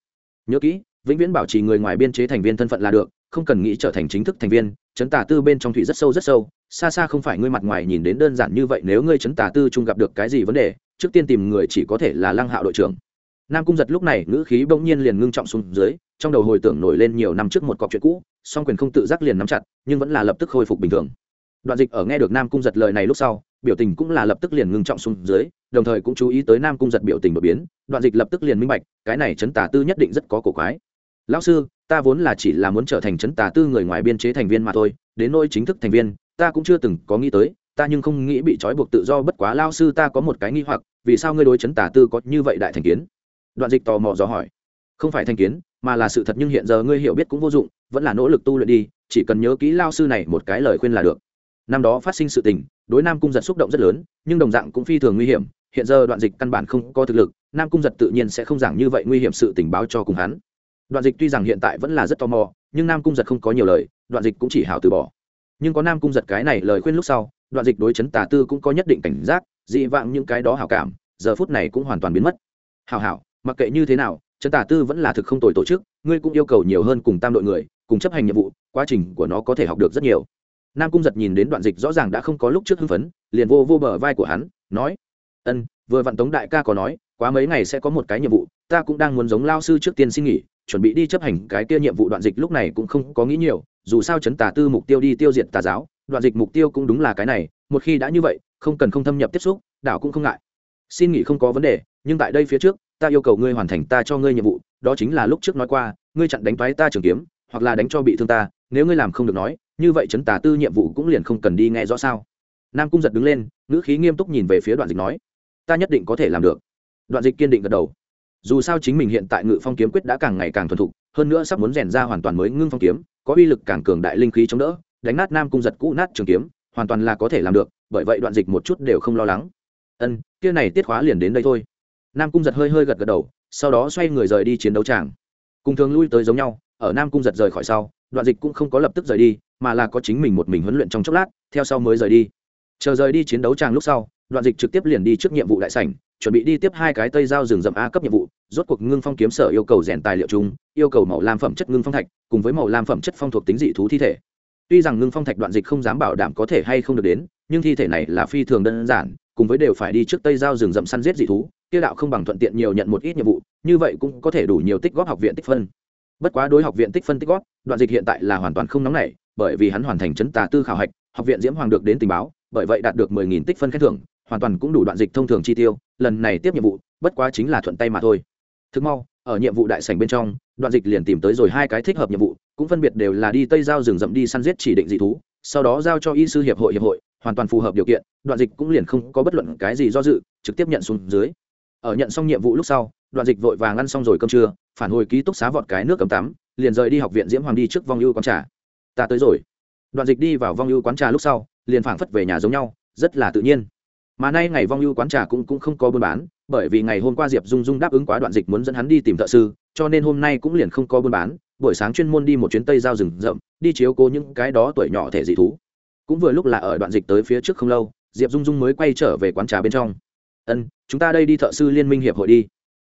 Speaker 1: Nhớ kỹ, vĩnh viễn bảo trì người ngoài biên chế thành viên thân phận là được, không cần nghĩ trở thành chính thức thành viên, chấn tà tư bên trong thủy rất sâu rất sâu, xa xa không phải ngươi mặt ngoài nhìn đến đơn giản như vậy, nếu ngươi chấn tà tư chung gặp được cái gì vấn đề, trước tiên tìm người chỉ có thể là lăng hạo đội trưởng nam cung giật lúc này ngữ khí bỗng nhiên liền ngưng trọng xuống dưới, trong đầu hồi tưởng nổi lên nhiều năm trước một cọc chuyện cũ, song quyền không tự giác liền nắm chặt, nhưng vẫn là lập tức khôi phục bình thường. Đoạn dịch ở nghe được nam cung giật lời này lúc sau, biểu tình cũng là lập tức liền ngưng trọng xuống dưới, đồng thời cũng chú ý tới nam cung giật biểu tình đột biến, đoạn dịch lập tức liền minh bạch, cái này chấn tà tư nhất định rất có cổ quái. Lão sư, ta vốn là chỉ là muốn trở thành chấn tà tư người ngoài biên chế thành viên mà thôi, đến nỗi chính thức thành viên, ta cũng chưa từng có nghĩ tới, ta nhưng không nghĩ bị trói buộc tự do, bất quá lao sư ta có một cái nghi hoặc, vì sao ngươi đối chấn tà tư có như vậy đại thành kiến? Đoạn dịch tò mò dò hỏi. Không phải thành kiến, mà là sự thật nhưng hiện giờ ngươi hiểu biết cũng vô dụng, vẫn là nỗ lực tu luyện đi, chỉ cần nhớ kỹ lao sư này một cái lời khuyên là được. Năm đó phát sinh sự tình, đối nam cung giật xúc động rất lớn, nhưng đồng dạng cũng phi thường nguy hiểm, hiện giờ đoạn dịch căn bản không có thực lực, nam cung giật tự nhiên sẽ không giảng như vậy nguy hiểm sự tình báo cho cùng hắn. Đoạn dịch tuy rằng hiện tại vẫn là rất tò mò, nhưng nam cung giật không có nhiều lời, đoạn dịch cũng chỉ hảo từ bỏ. Nhưng có nam cung giật cái này lời khuyên lúc sau, đoạn dịch đối chấn tà tư cũng có nhất định cảnh giác, dị vạng những cái đó hảo cảm, giờ phút này cũng hoàn toàn biến mất. Hảo hảo mặc kệ như thế nào Trần Tả tư vẫn là thực không tồi tổ chức, ngươi cũng yêu cầu nhiều hơn cùng tam đội người, cùng chấp hành nhiệm vụ, quá trình của nó có thể học được rất nhiều. Nam cung giật nhìn đến đoạn dịch rõ ràng đã không có lúc trước hưng phấn, liền vô vô bờ vai của hắn, nói, ân, vừa vạn tống đại ca có nói, quá mấy ngày sẽ có một cái nhiệm vụ, ta cũng đang muốn giống lao sư trước tiên xin nghỉ, chuẩn bị đi chấp hành cái kia nhiệm vụ đoạn dịch lúc này cũng không có nghĩ nhiều, dù sao chấn tà tư mục tiêu đi tiêu diệt tà giáo, đoạn dịch mục tiêu cũng đúng là cái này, một khi đã như vậy, không cần không thâm nhập tiếp xúc, đảo cũng không ngại. Xin nghỉ không có vấn đề, nhưng tại đây phía trước ta yêu cầu ngươi hoàn thành ta cho ngươi nhiệm vụ, đó chính là lúc trước nói qua, ngươi chặn đánh toái ta trường kiếm, hoặc là đánh cho bị thương ta, nếu ngươi làm không được nói, như vậy chấn tà tư nhiệm vụ cũng liền không cần đi nghe rõ sao. Nam cung giật đứng lên, ngữ khí nghiêm túc nhìn về phía đoạn dịch nói, ta nhất định có thể làm được. Đoạn dịch kiên định gật đầu. Dù sao chính mình hiện tại ngự phong kiếm quyết đã càng ngày càng thuần thục, hơn nữa sắp muốn rèn ra hoàn toàn mới ngưng phong kiếm, có uy lực càng cường đại linh khí chống đỡ, đánh nát nam cung giật cũ nát trường kiếm, hoàn toàn là có thể làm được, bởi vậy đoạn dịch một chút đều không lo lắng. Ân, kia này tiết khóa liền đến đây thôi nam cung giật hơi hơi gật gật đầu, sau đó xoay người rời đi chiến đấu tràng. Cùng thường lui tới giống nhau, ở nam cung giật rời khỏi sau, đoạn dịch cũng không có lập tức rời đi, mà là có chính mình một mình huấn luyện trong chốc lát, theo sau mới rời đi. Chờ rời đi chiến đấu tràng lúc sau, đoạn dịch trực tiếp liền đi trước nhiệm vụ đại sảnh, chuẩn bị đi tiếp hai cái tây giao rừng rậm a cấp nhiệm vụ, rốt cuộc ngưng phong kiếm sở yêu cầu rèn tài liệu chung, yêu cầu màu lam phẩm chất ngưng phong thạch, cùng với màu lam phẩm chất phong thuộc tính dị thú thi thể. Tuy rằng ngưng phong thạch đoạn dịch không dám bảo đảm có thể hay không được đến, nhưng thi thể này là phi thường đơn giản, cùng với đều phải đi trước tây giao rừng rậm săn giết dị thú tiêu đạo không bằng thuận tiện nhiều nhận một ít nhiệm vụ, như vậy cũng có thể đủ nhiều tích góp học viện tích phân. Bất quá đối học viện tích phân tích góp, đoạn dịch hiện tại là hoàn toàn không nóng nảy, bởi vì hắn hoàn thành chấn tà tư khảo hạch, học viện diễm hoàng được đến tình báo, bởi vậy đạt được mười nghìn tích phân khen thưởng, hoàn toàn cũng đủ đoạn dịch thông thường chi tiêu, lần này tiếp nhiệm vụ, bất quá chính là thuận tay mà thôi. Thực mau, ở nhiệm vụ đại sảnh bên trong, đoạn dịch liền tìm tới rồi hai cái thích hợp nhiệm vụ, cũng phân biệt đều là đi tây giao rừng rậm đi săn giết chỉ định dị thú, sau đó giao cho y sư hiệp hội hiệp hội, hoàn toàn phù hợp điều kiện, đoạn dịch cũng liền không có bất luận cái gì do dự, trực tiếp nhận xuống dưới ở nhận xong nhiệm vụ lúc sau đoạn dịch vội vàng ăn xong rồi cơm trưa phản hồi ký túc xá vọt cái nước cầm tắm liền rời đi học viện diễm hoàng đi trước vong ưu quán trà. Ta tới rồi. Đoạn dịch đi vào vong ưu quán trà lúc sau liền phảng phất về nhà giống nhau rất là tự nhiên. Mà nay ngày vong ưu quán trà cũng, cũng không có buôn bán bởi vì ngày hôm qua diệp dung dung đáp ứng quá đoạn dịch muốn dẫn hắn đi tìm thợ sư cho nên hôm nay cũng liền không có buôn bán buổi sáng chuyên môn đi một chuyến tây giao rừng rậm đi chiếu cố những cái đó tuổi nhỏ thể dị thú. Cũng vừa lúc là ở đoạn dịch tới phía trước không lâu diệp dung dung mới quay trở về quán trà bên trong ân, chúng ta đây đi thợ sư liên minh hiệp hội đi.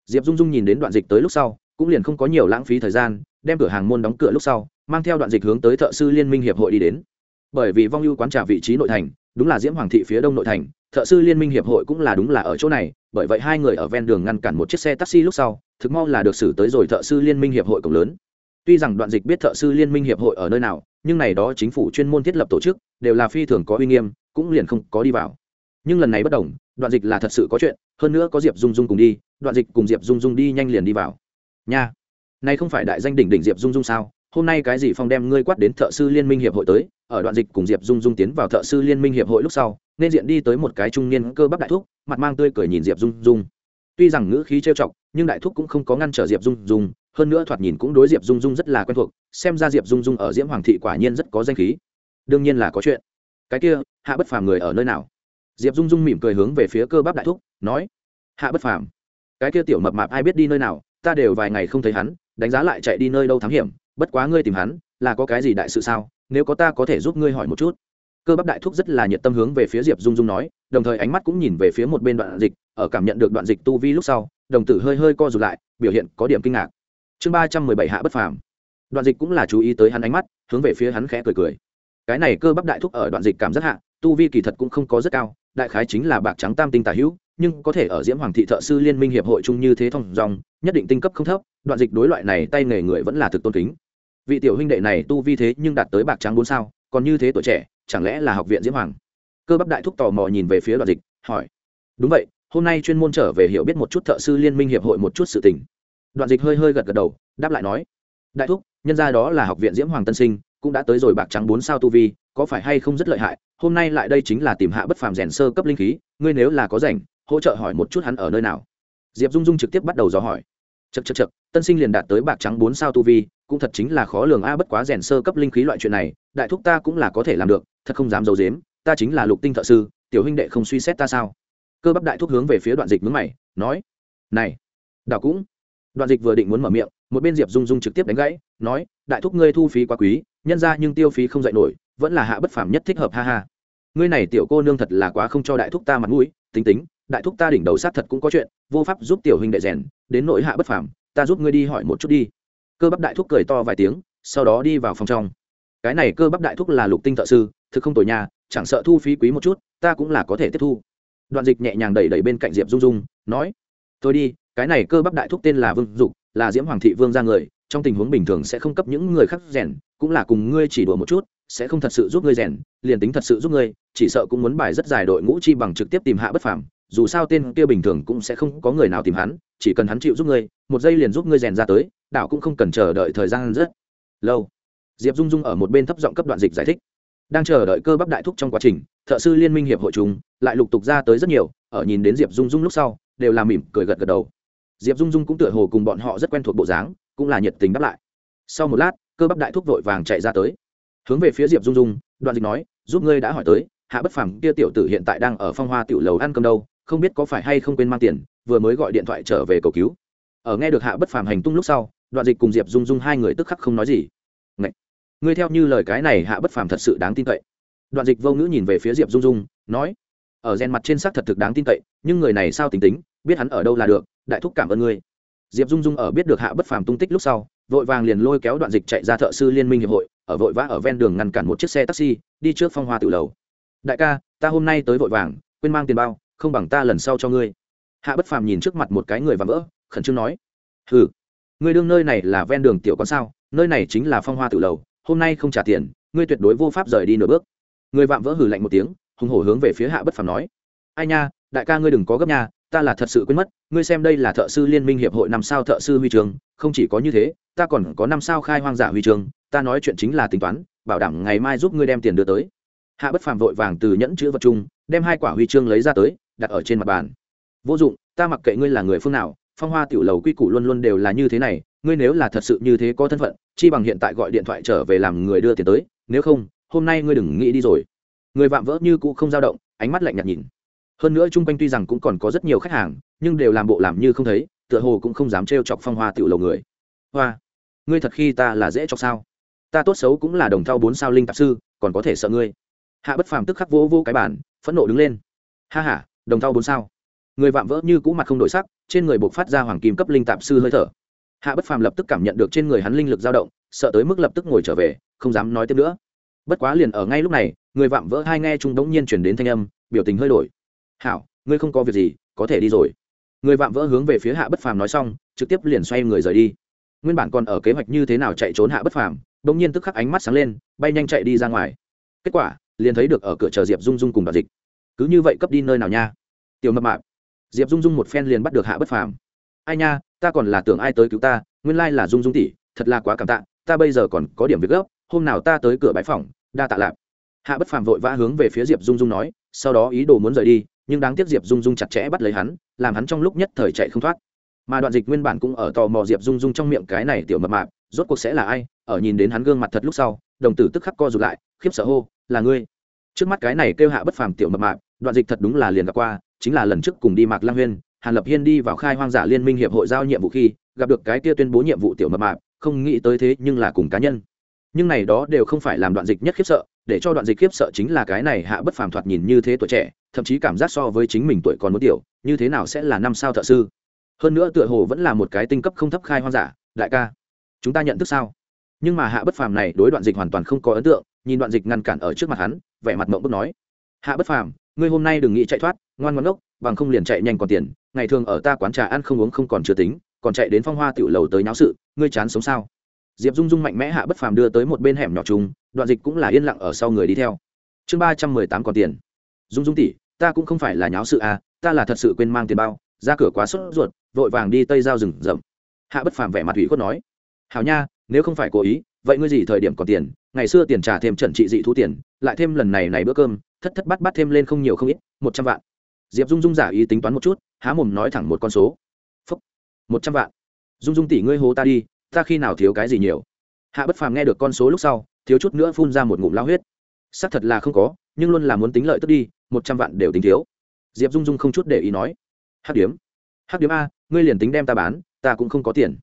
Speaker 1: Diệp dung dung nhìn đến đoạn dịch tới lúc sau, cũng liền không có nhiều lãng phí thời gian, đem cửa hàng môn đóng cửa lúc sau, mang theo đoạn dịch hướng tới thợ sư liên minh hiệp hội đi đến. Bởi vì vong ưu quán trà vị trí nội thành, đúng là diễm hoàng thị phía đông nội thành, thợ sư liên minh hiệp hội cũng là đúng là ở chỗ này, bởi vậy hai người ở ven đường ngăn cản một chiếc xe taxi lúc sau, thực mau là được xử tới rồi thợ sư liên minh hiệp hội cổng lớn. Tuy rằng đoạn dịch biết thợ sư liên minh hiệp hội ở nơi nào, nhưng này đó chính phủ chuyên môn thiết lập tổ chức, đều là phi thường có uy nghiêm, cũng liền không có đi vào nhưng lần này bất đồng, đoạn dịch là thật sự có chuyện, hơn nữa có diệp dung dung cùng đi, đoạn dịch cùng diệp dung dung đi nhanh liền đi vào. Nha, nay không phải đại danh đỉnh đỉnh diệp dung dung sao? Hôm nay cái gì phong đem ngươi quát đến thợ sư liên minh hiệp hội tới, ở đoạn dịch cùng diệp dung dung tiến vào thợ sư liên minh hiệp hội lúc sau, nên diện đi tới một cái trung niên cơ bắp đại thúc, mặt mang tươi cười nhìn diệp dung dung. Tuy rằng ngữ khí trêu chọc, nhưng đại thúc cũng không có ngăn trở diệp dung dung, hơn nữa thoạt nhìn cũng đối diệp dung dung rất là quen thuộc, xem ra diệp dung dung ở diễm hoàng thị quả nhiên rất có danh khí. Đương nhiên là có chuyện. Cái kia, hạ bất phàm người ở nơi nào? Diệp dung dung mỉm cười hướng về phía cơ bắp đại thúc, nói, hạ bất phàm, cái kia tiểu mập mạp ai biết đi nơi nào, ta đều vài ngày không thấy hắn, đánh giá lại chạy đi nơi đâu thám hiểm, bất quá ngươi tìm hắn, là có cái gì đại sự sao? Nếu có ta có thể giúp ngươi hỏi một chút. Cơ bắp đại thúc rất là nhiệt tâm hướng về phía diệp dung dung nói, đồng thời ánh mắt cũng nhìn về phía một bên đoạn dịch, ở cảm nhận được đoạn dịch tu vi lúc sau, đồng tử hơi hơi co rụt lại, biểu hiện có điểm kinh ngạc. Chương ba trăm mười bảy hạ bất phàm. Đoạn dịch cũng là chú ý tới hắn ánh mắt, hướng về phía hắn khẽ cười cười. Cái này cơ bắp đại thúc ở đoạn dịch cảm rất hạ, tu vi kỳ thật cũng không có rất cao đại khái chính là bạc trắng tam tinh tả hữu, nhưng có thể ở diễm hoàng thị thợ sư liên minh hiệp hội chung như thế thông dòng, nhất định tinh cấp không thấp, đoạn dịch đối loại này tay nghề người vẫn là thực tôn kính. Vị tiểu huynh đệ này tu vi thế nhưng đạt tới bạc trắng bốn sao, còn như thế tuổi trẻ, chẳng lẽ là học viện diễm hoàng? Cơ bắp đại thúc tò mò nhìn về phía đoạn dịch, hỏi. Đúng vậy, hôm nay chuyên môn trở về hiểu biết một chút thợ sư liên minh hiệp hội một chút sự tình. Đoạn dịch hơi hơi gật gật đầu, đáp lại nói. Đại thúc, nhân ra đó là học viện diễm hoàng tân sinh, cũng đã tới rồi bạc trắng bốn sao tu vi, có phải hay không rất lợi hại hôm nay lại đây chính là tìm hạ bất phàm rèn sơ cấp linh khí, ngươi nếu là có rảnh, hỗ trợ hỏi một chút hắn ở nơi nào. Diệp dung dung trực tiếp bắt đầu dò hỏi. Chật chật chật tân sinh liền đạt tới bạc trắng bốn sao tu vi, cũng thật chính là khó lường a, bất quá rèn sơ cấp linh khí loại chuyện này, đại thúc ta cũng là có thể làm được, thật không dám d i ấ u dếm ta chính là lục tinh thợ sư, tiểu huynh đệ không suy xét ta sao? Cơ bắp đại thúc hướng về phía đoạn dịch mướn mày, nói, này, đảo cũng. Đoạn dịch vừa định muốn mở miệng, một bên diệp dung dung trực tiếp đánh gãy, nói, đại thúc ngươi thu phí quá quý, nhân ra nhưng tiêu phí không dạy nổi vẫn là hạ bất phàm nhất thích hợp, ha ha. Ngươi này tiểu cô nương thật là quá không cho đại thúc ta mặt mũi, tính tính, đại thúc ta đỉnh đầu sát thật cũng có chuyện, vô pháp giúp tiểu huynh đệ rèn, đến nỗi hạ bất phàm, ta giúp ngươi đi hỏi một chút đi. Cơ bắp đại thúc cười to vài tiếng, sau đó đi vào phòng trong. Cái này cơ bắp đại thúc là lục tinh thợ sư, thực không tồi nhà chẳng sợ thu phí quý một chút, ta cũng là có thể tiếp thu. Đoạn dịch nhẹ nhàng đẩy đẩy bên cạnh diệp dung dung, nói, thôi đi, cái này cơ bắp đại thúc tên là vương dục, là diễm hoàng thị vương ra người, trong tình huống bình thường sẽ không cấp những người khác rèn, cũng là cùng ngươi chỉ đùa một chút sẽ không thật sự giúp ngươi rèn, liền tính thật sự giúp ngươi, chỉ sợ cũng muốn bài rất dài đội ngũ chi bằng trực tiếp tìm hạ bất phàm, dù sao tên kia bình thường cũng sẽ không có người nào tìm hắn, chỉ cần hắn chịu giúp ngươi, một giây liền giúp ngươi rèn ra tới đạo cũng không cần chờ đợi thời gian rất lâu. Diệp dung dung ở một bên thấp giọng cấp đoạn dịch giải thích. Đang chờ đợi cơ bắp đại thúc trong quá trình, thợ sư liên minh hiệp hội chúng lại lục tục ra tới rất nhiều, ở nhìn đến diệp dung dung lúc sau, đều là mỉm cười gật gật đầu. Diệp dung dung cũng tựa hồ cùng bọn họ rất quen thuộc bộ dáng, cũng là nhiệt tình đáp lại. Sau một lát, cơ bắp đại thúc vội vàng chạy ra tới hướng về phía diệp dung dung, đoạn dịch nói, giúp ngươi đã hỏi tới, hạ bất phẳng kia tiểu tử hiện tại đang ở phong hoa tiểu lầu ăn cơm đâu, không biết có phải hay không quên mang tiền, vừa mới gọi điện thoại trở về cầu cứu. Ở nghe được hạ bất phàm hành tung lúc sau, đoạn dịch cùng diệp dung dung hai người tức khắc không nói gì. Ngậy! ngươi theo như lời cái này hạ bất phàm thật sự đáng tin cậy. Đoạn dịch vô ngữ nhìn về phía diệp dung dung, nói, ở gen mặt trên xác thật thực đáng tin cậy, nhưng người này sao tính tính, biết hắn ở đâu là được, đại thúc cảm ơn ngươi. Diệp dung dung ở biết được hạ bất phàm tung tích lúc sau, vội vàng liền lôi kéo đoạn dịch chạy ra thợ sư liên minh hiệp hội ở vội vã ở ven đường ngăn cản một chiếc xe taxi, đi trước phong hoa tự lầu. Đại ca, ta hôm nay tới vội vàng, quên mang tiền bao, không bằng ta lần sau cho ngươi. Hạ bất phàm nhìn trước mặt một cái người và vỡ, khẩn trương nói, hừ, ngươi đương nơi này là ven đường tiểu con sao, nơi này chính là phong hoa tự lầu, hôm nay không trả tiền, ngươi tuyệt đối vô pháp rời đi nửa bước. Người vạm vỡ hừ lạnh một tiếng, hùng hổ hướng về phía hạ bất phàm nói, ai nha, đại ca ngươi đừng có gấp nha, ta là thật sự quên mất, ngươi xem đây là thợ sư liên minh hiệp hội năm sao thợ sư huy trường không chỉ có như thế, ta còn có năm sao khai hoang giả huy trường ta nói chuyện chính là tính toán, bảo đảm ngày mai giúp ngươi đem tiền đưa tới. Hạ bất phàm vội vàng từ nhẫn chữ vật chung, đem hai quả huy chương lấy ra tới, đặt ở trên mặt bàn. Vô dụng, ta mặc kệ ngươi là người phương nào, phong hoa tiểu lầu quy củ luôn luôn đều là như thế này, ngươi nếu là thật sự như thế có thân phận, chi bằng hiện tại gọi điện thoại trở về làm người đưa tiền tới, nếu không, hôm nay ngươi đừng nghĩ đi rồi. Người vạm vỡ như cũ không dao động, ánh mắt lạnh nhạt nhìn. Hơn nữa chung quanh tuy rằng cũng còn có rất nhiều khách hàng, nhưng đều làm bộ làm như không thấy, tựa hồ cũng không dám trêu chọc phong hoa tiểu lầu người. Hoa, ngươi thật khi ta là dễ chọc sao? Ta tốt xấu cũng là đồng thau bốn sao linh tạp sư, còn có thể sợ ngươi. Hạ bất phàm tức khắc vỗ vô cái bản phẫn nộ đứng lên. Ha h a đồng thau bốn sao. Người vạm vỡ như cũ mặt không đổi sắc, trên người buộc phát ra hoàng kim cấp linh tạp sư hơi thở. Hạ bất phàm lập tức cảm nhận được trên người hắn linh lực dao động, sợ tới mức lập tức ngồi trở về, không dám nói tiếp nữa. Bất quá liền ở ngay lúc này, người vạm vỡ hai nghe trung đống nhiên chuyển đến thanh âm, biểu tình hơi đổi. Hảo, ngươi không có việc gì, có thể đi rồi. Người vạm vỡ hướng về phía hạ bất phàm nói xong, trực tiếp liền xoay người rời đi. Nguyên bản còn ở kế hoạch như thế nào chạy trốn hạ bất phàm đ ỗ n g nhiên tức khắc ánh mắt sáng lên, bay nhanh chạy đi ra ngoài. Kết quả, liền thấy được ở cửa chờ diệp dung dung cùng đoạt dịch. Cứ như vậy cấp đi nơi nào nha? Tiểu mập mạp. Diệp dung dung một phen liền bắt được hạ bất phàm. Ai nha, ta còn là tưởng ai tới cứu ta, nguyên lai là dung dung tỷ, thật là quá cảm tạ, ta bây giờ còn có điểm việc gấp, hôm nào ta tới cửa bãi phòng đa tạ lạp. Hạ bất phàm vội vã hướng về phía diệp dung dung nói, sau đó ý đồ muốn rời đi, nhưng đáng tiếc diệp dung dung chặt chẽ bắt lấy hắn, làm hắn trong lúc nhất thời chạy không thoát. Mà đoạn dịch nguyên bản cũng ở tò mò diệp dung dung trong miệng cái này tiểu mập mạp rốt cuộc sẽ là ai? Ở nhìn đến hắn gương mặt thật lúc sau, đồng tử tức khắc co rụt lại, khiếp sợ hô, là ngươi? Trước mắt cái này kêu hạ bất phàm tiểu mập mạp, đoạn dịch thật đúng là liền gặp qua, chính là lần trước cùng đi mạc lang huyên, hàn lập hiên đi vào khai hoang giả liên minh hiệp hội giao nhiệm vụ khi, gặp được cái kia tuyên bố nhiệm vụ tiểu mập mạp, không nghĩ tới thế nhưng là cùng cá nhân. Nhưng này đó đều không phải làm đoạn dịch nhất khiếp sợ, để cho đoạn dịch khiếp sợ chính là cái này hạ bất phàm thoạt nhìn như thế tuổi trẻ, thậm chí cảm giác so với chính mình tuổi còn muốn tiểu, như thế nào sẽ là năm sao thợ sư? Hơn nữa tựa hồ vẫn là một cái tinh cấp không thấp khai hoang giả, đại ca chúng ta nhận thức sao? Nhưng mà hạ bất phàm này đối đoạn dịch hoàn toàn không có ấn tượng, nhìn đoạn dịch ngăn cản ở trước mặt hắn, vẻ mặt mộng bức nói, hạ bất phàm, ngươi hôm nay đừng nghĩ chạy thoát, ngoan ngoan ngốc, bằng không liền chạy nhanh còn tiền, ngày thường ở ta quán trà ăn không uống không còn chưa tính, còn chạy đến phong hoa tiểu lầu tới náo sự, ngươi chán sống sao? Diệp dung dung mạnh mẽ hạ bất phàm đưa tới một bên hẻm nhỏ trùng đoạn dịch cũng là yên lặng ở sau người đi theo. Chương ba trăm mười tám còn tiền. Dung dung tỷ, ta cũng không phải là nháo sự à ta là thật sự quên mang tiền bao, ra cửa quá sốt ruột, vội vàng đi tây giao rừng rậm. Hạ bất phàm vẻ mặt ủy khuất nói hảo nha, nếu không phải cố ý, vậy ngươi gì thời điểm còn tiền? Ngày xưa tiền trả thêm trần trị dị thu tiền, lại thêm lần này này bữa cơm, thất thất bắt bắt thêm lên không nhiều không ít, một trăm vạn. Diệp dung dung giả ý tính toán một chút, há mồm nói thẳng một con số. Phúc, một trăm vạn. Dung dung tỷ ngươi hố ta đi, ta khi nào thiếu cái gì nhiều? Hạ bất phàm nghe được con số lúc sau, thiếu chút nữa phun ra một ngụm lao huyết. Xác thật là không có, nhưng luôn là muốn tính lợi tức đi, một trăm vạn đều tính thiếu. Diệp dung dung không chút để ý nói. Hát điếm. Hát điếm a, ngươi liền tính đem ta bán, ta cũng không có tiền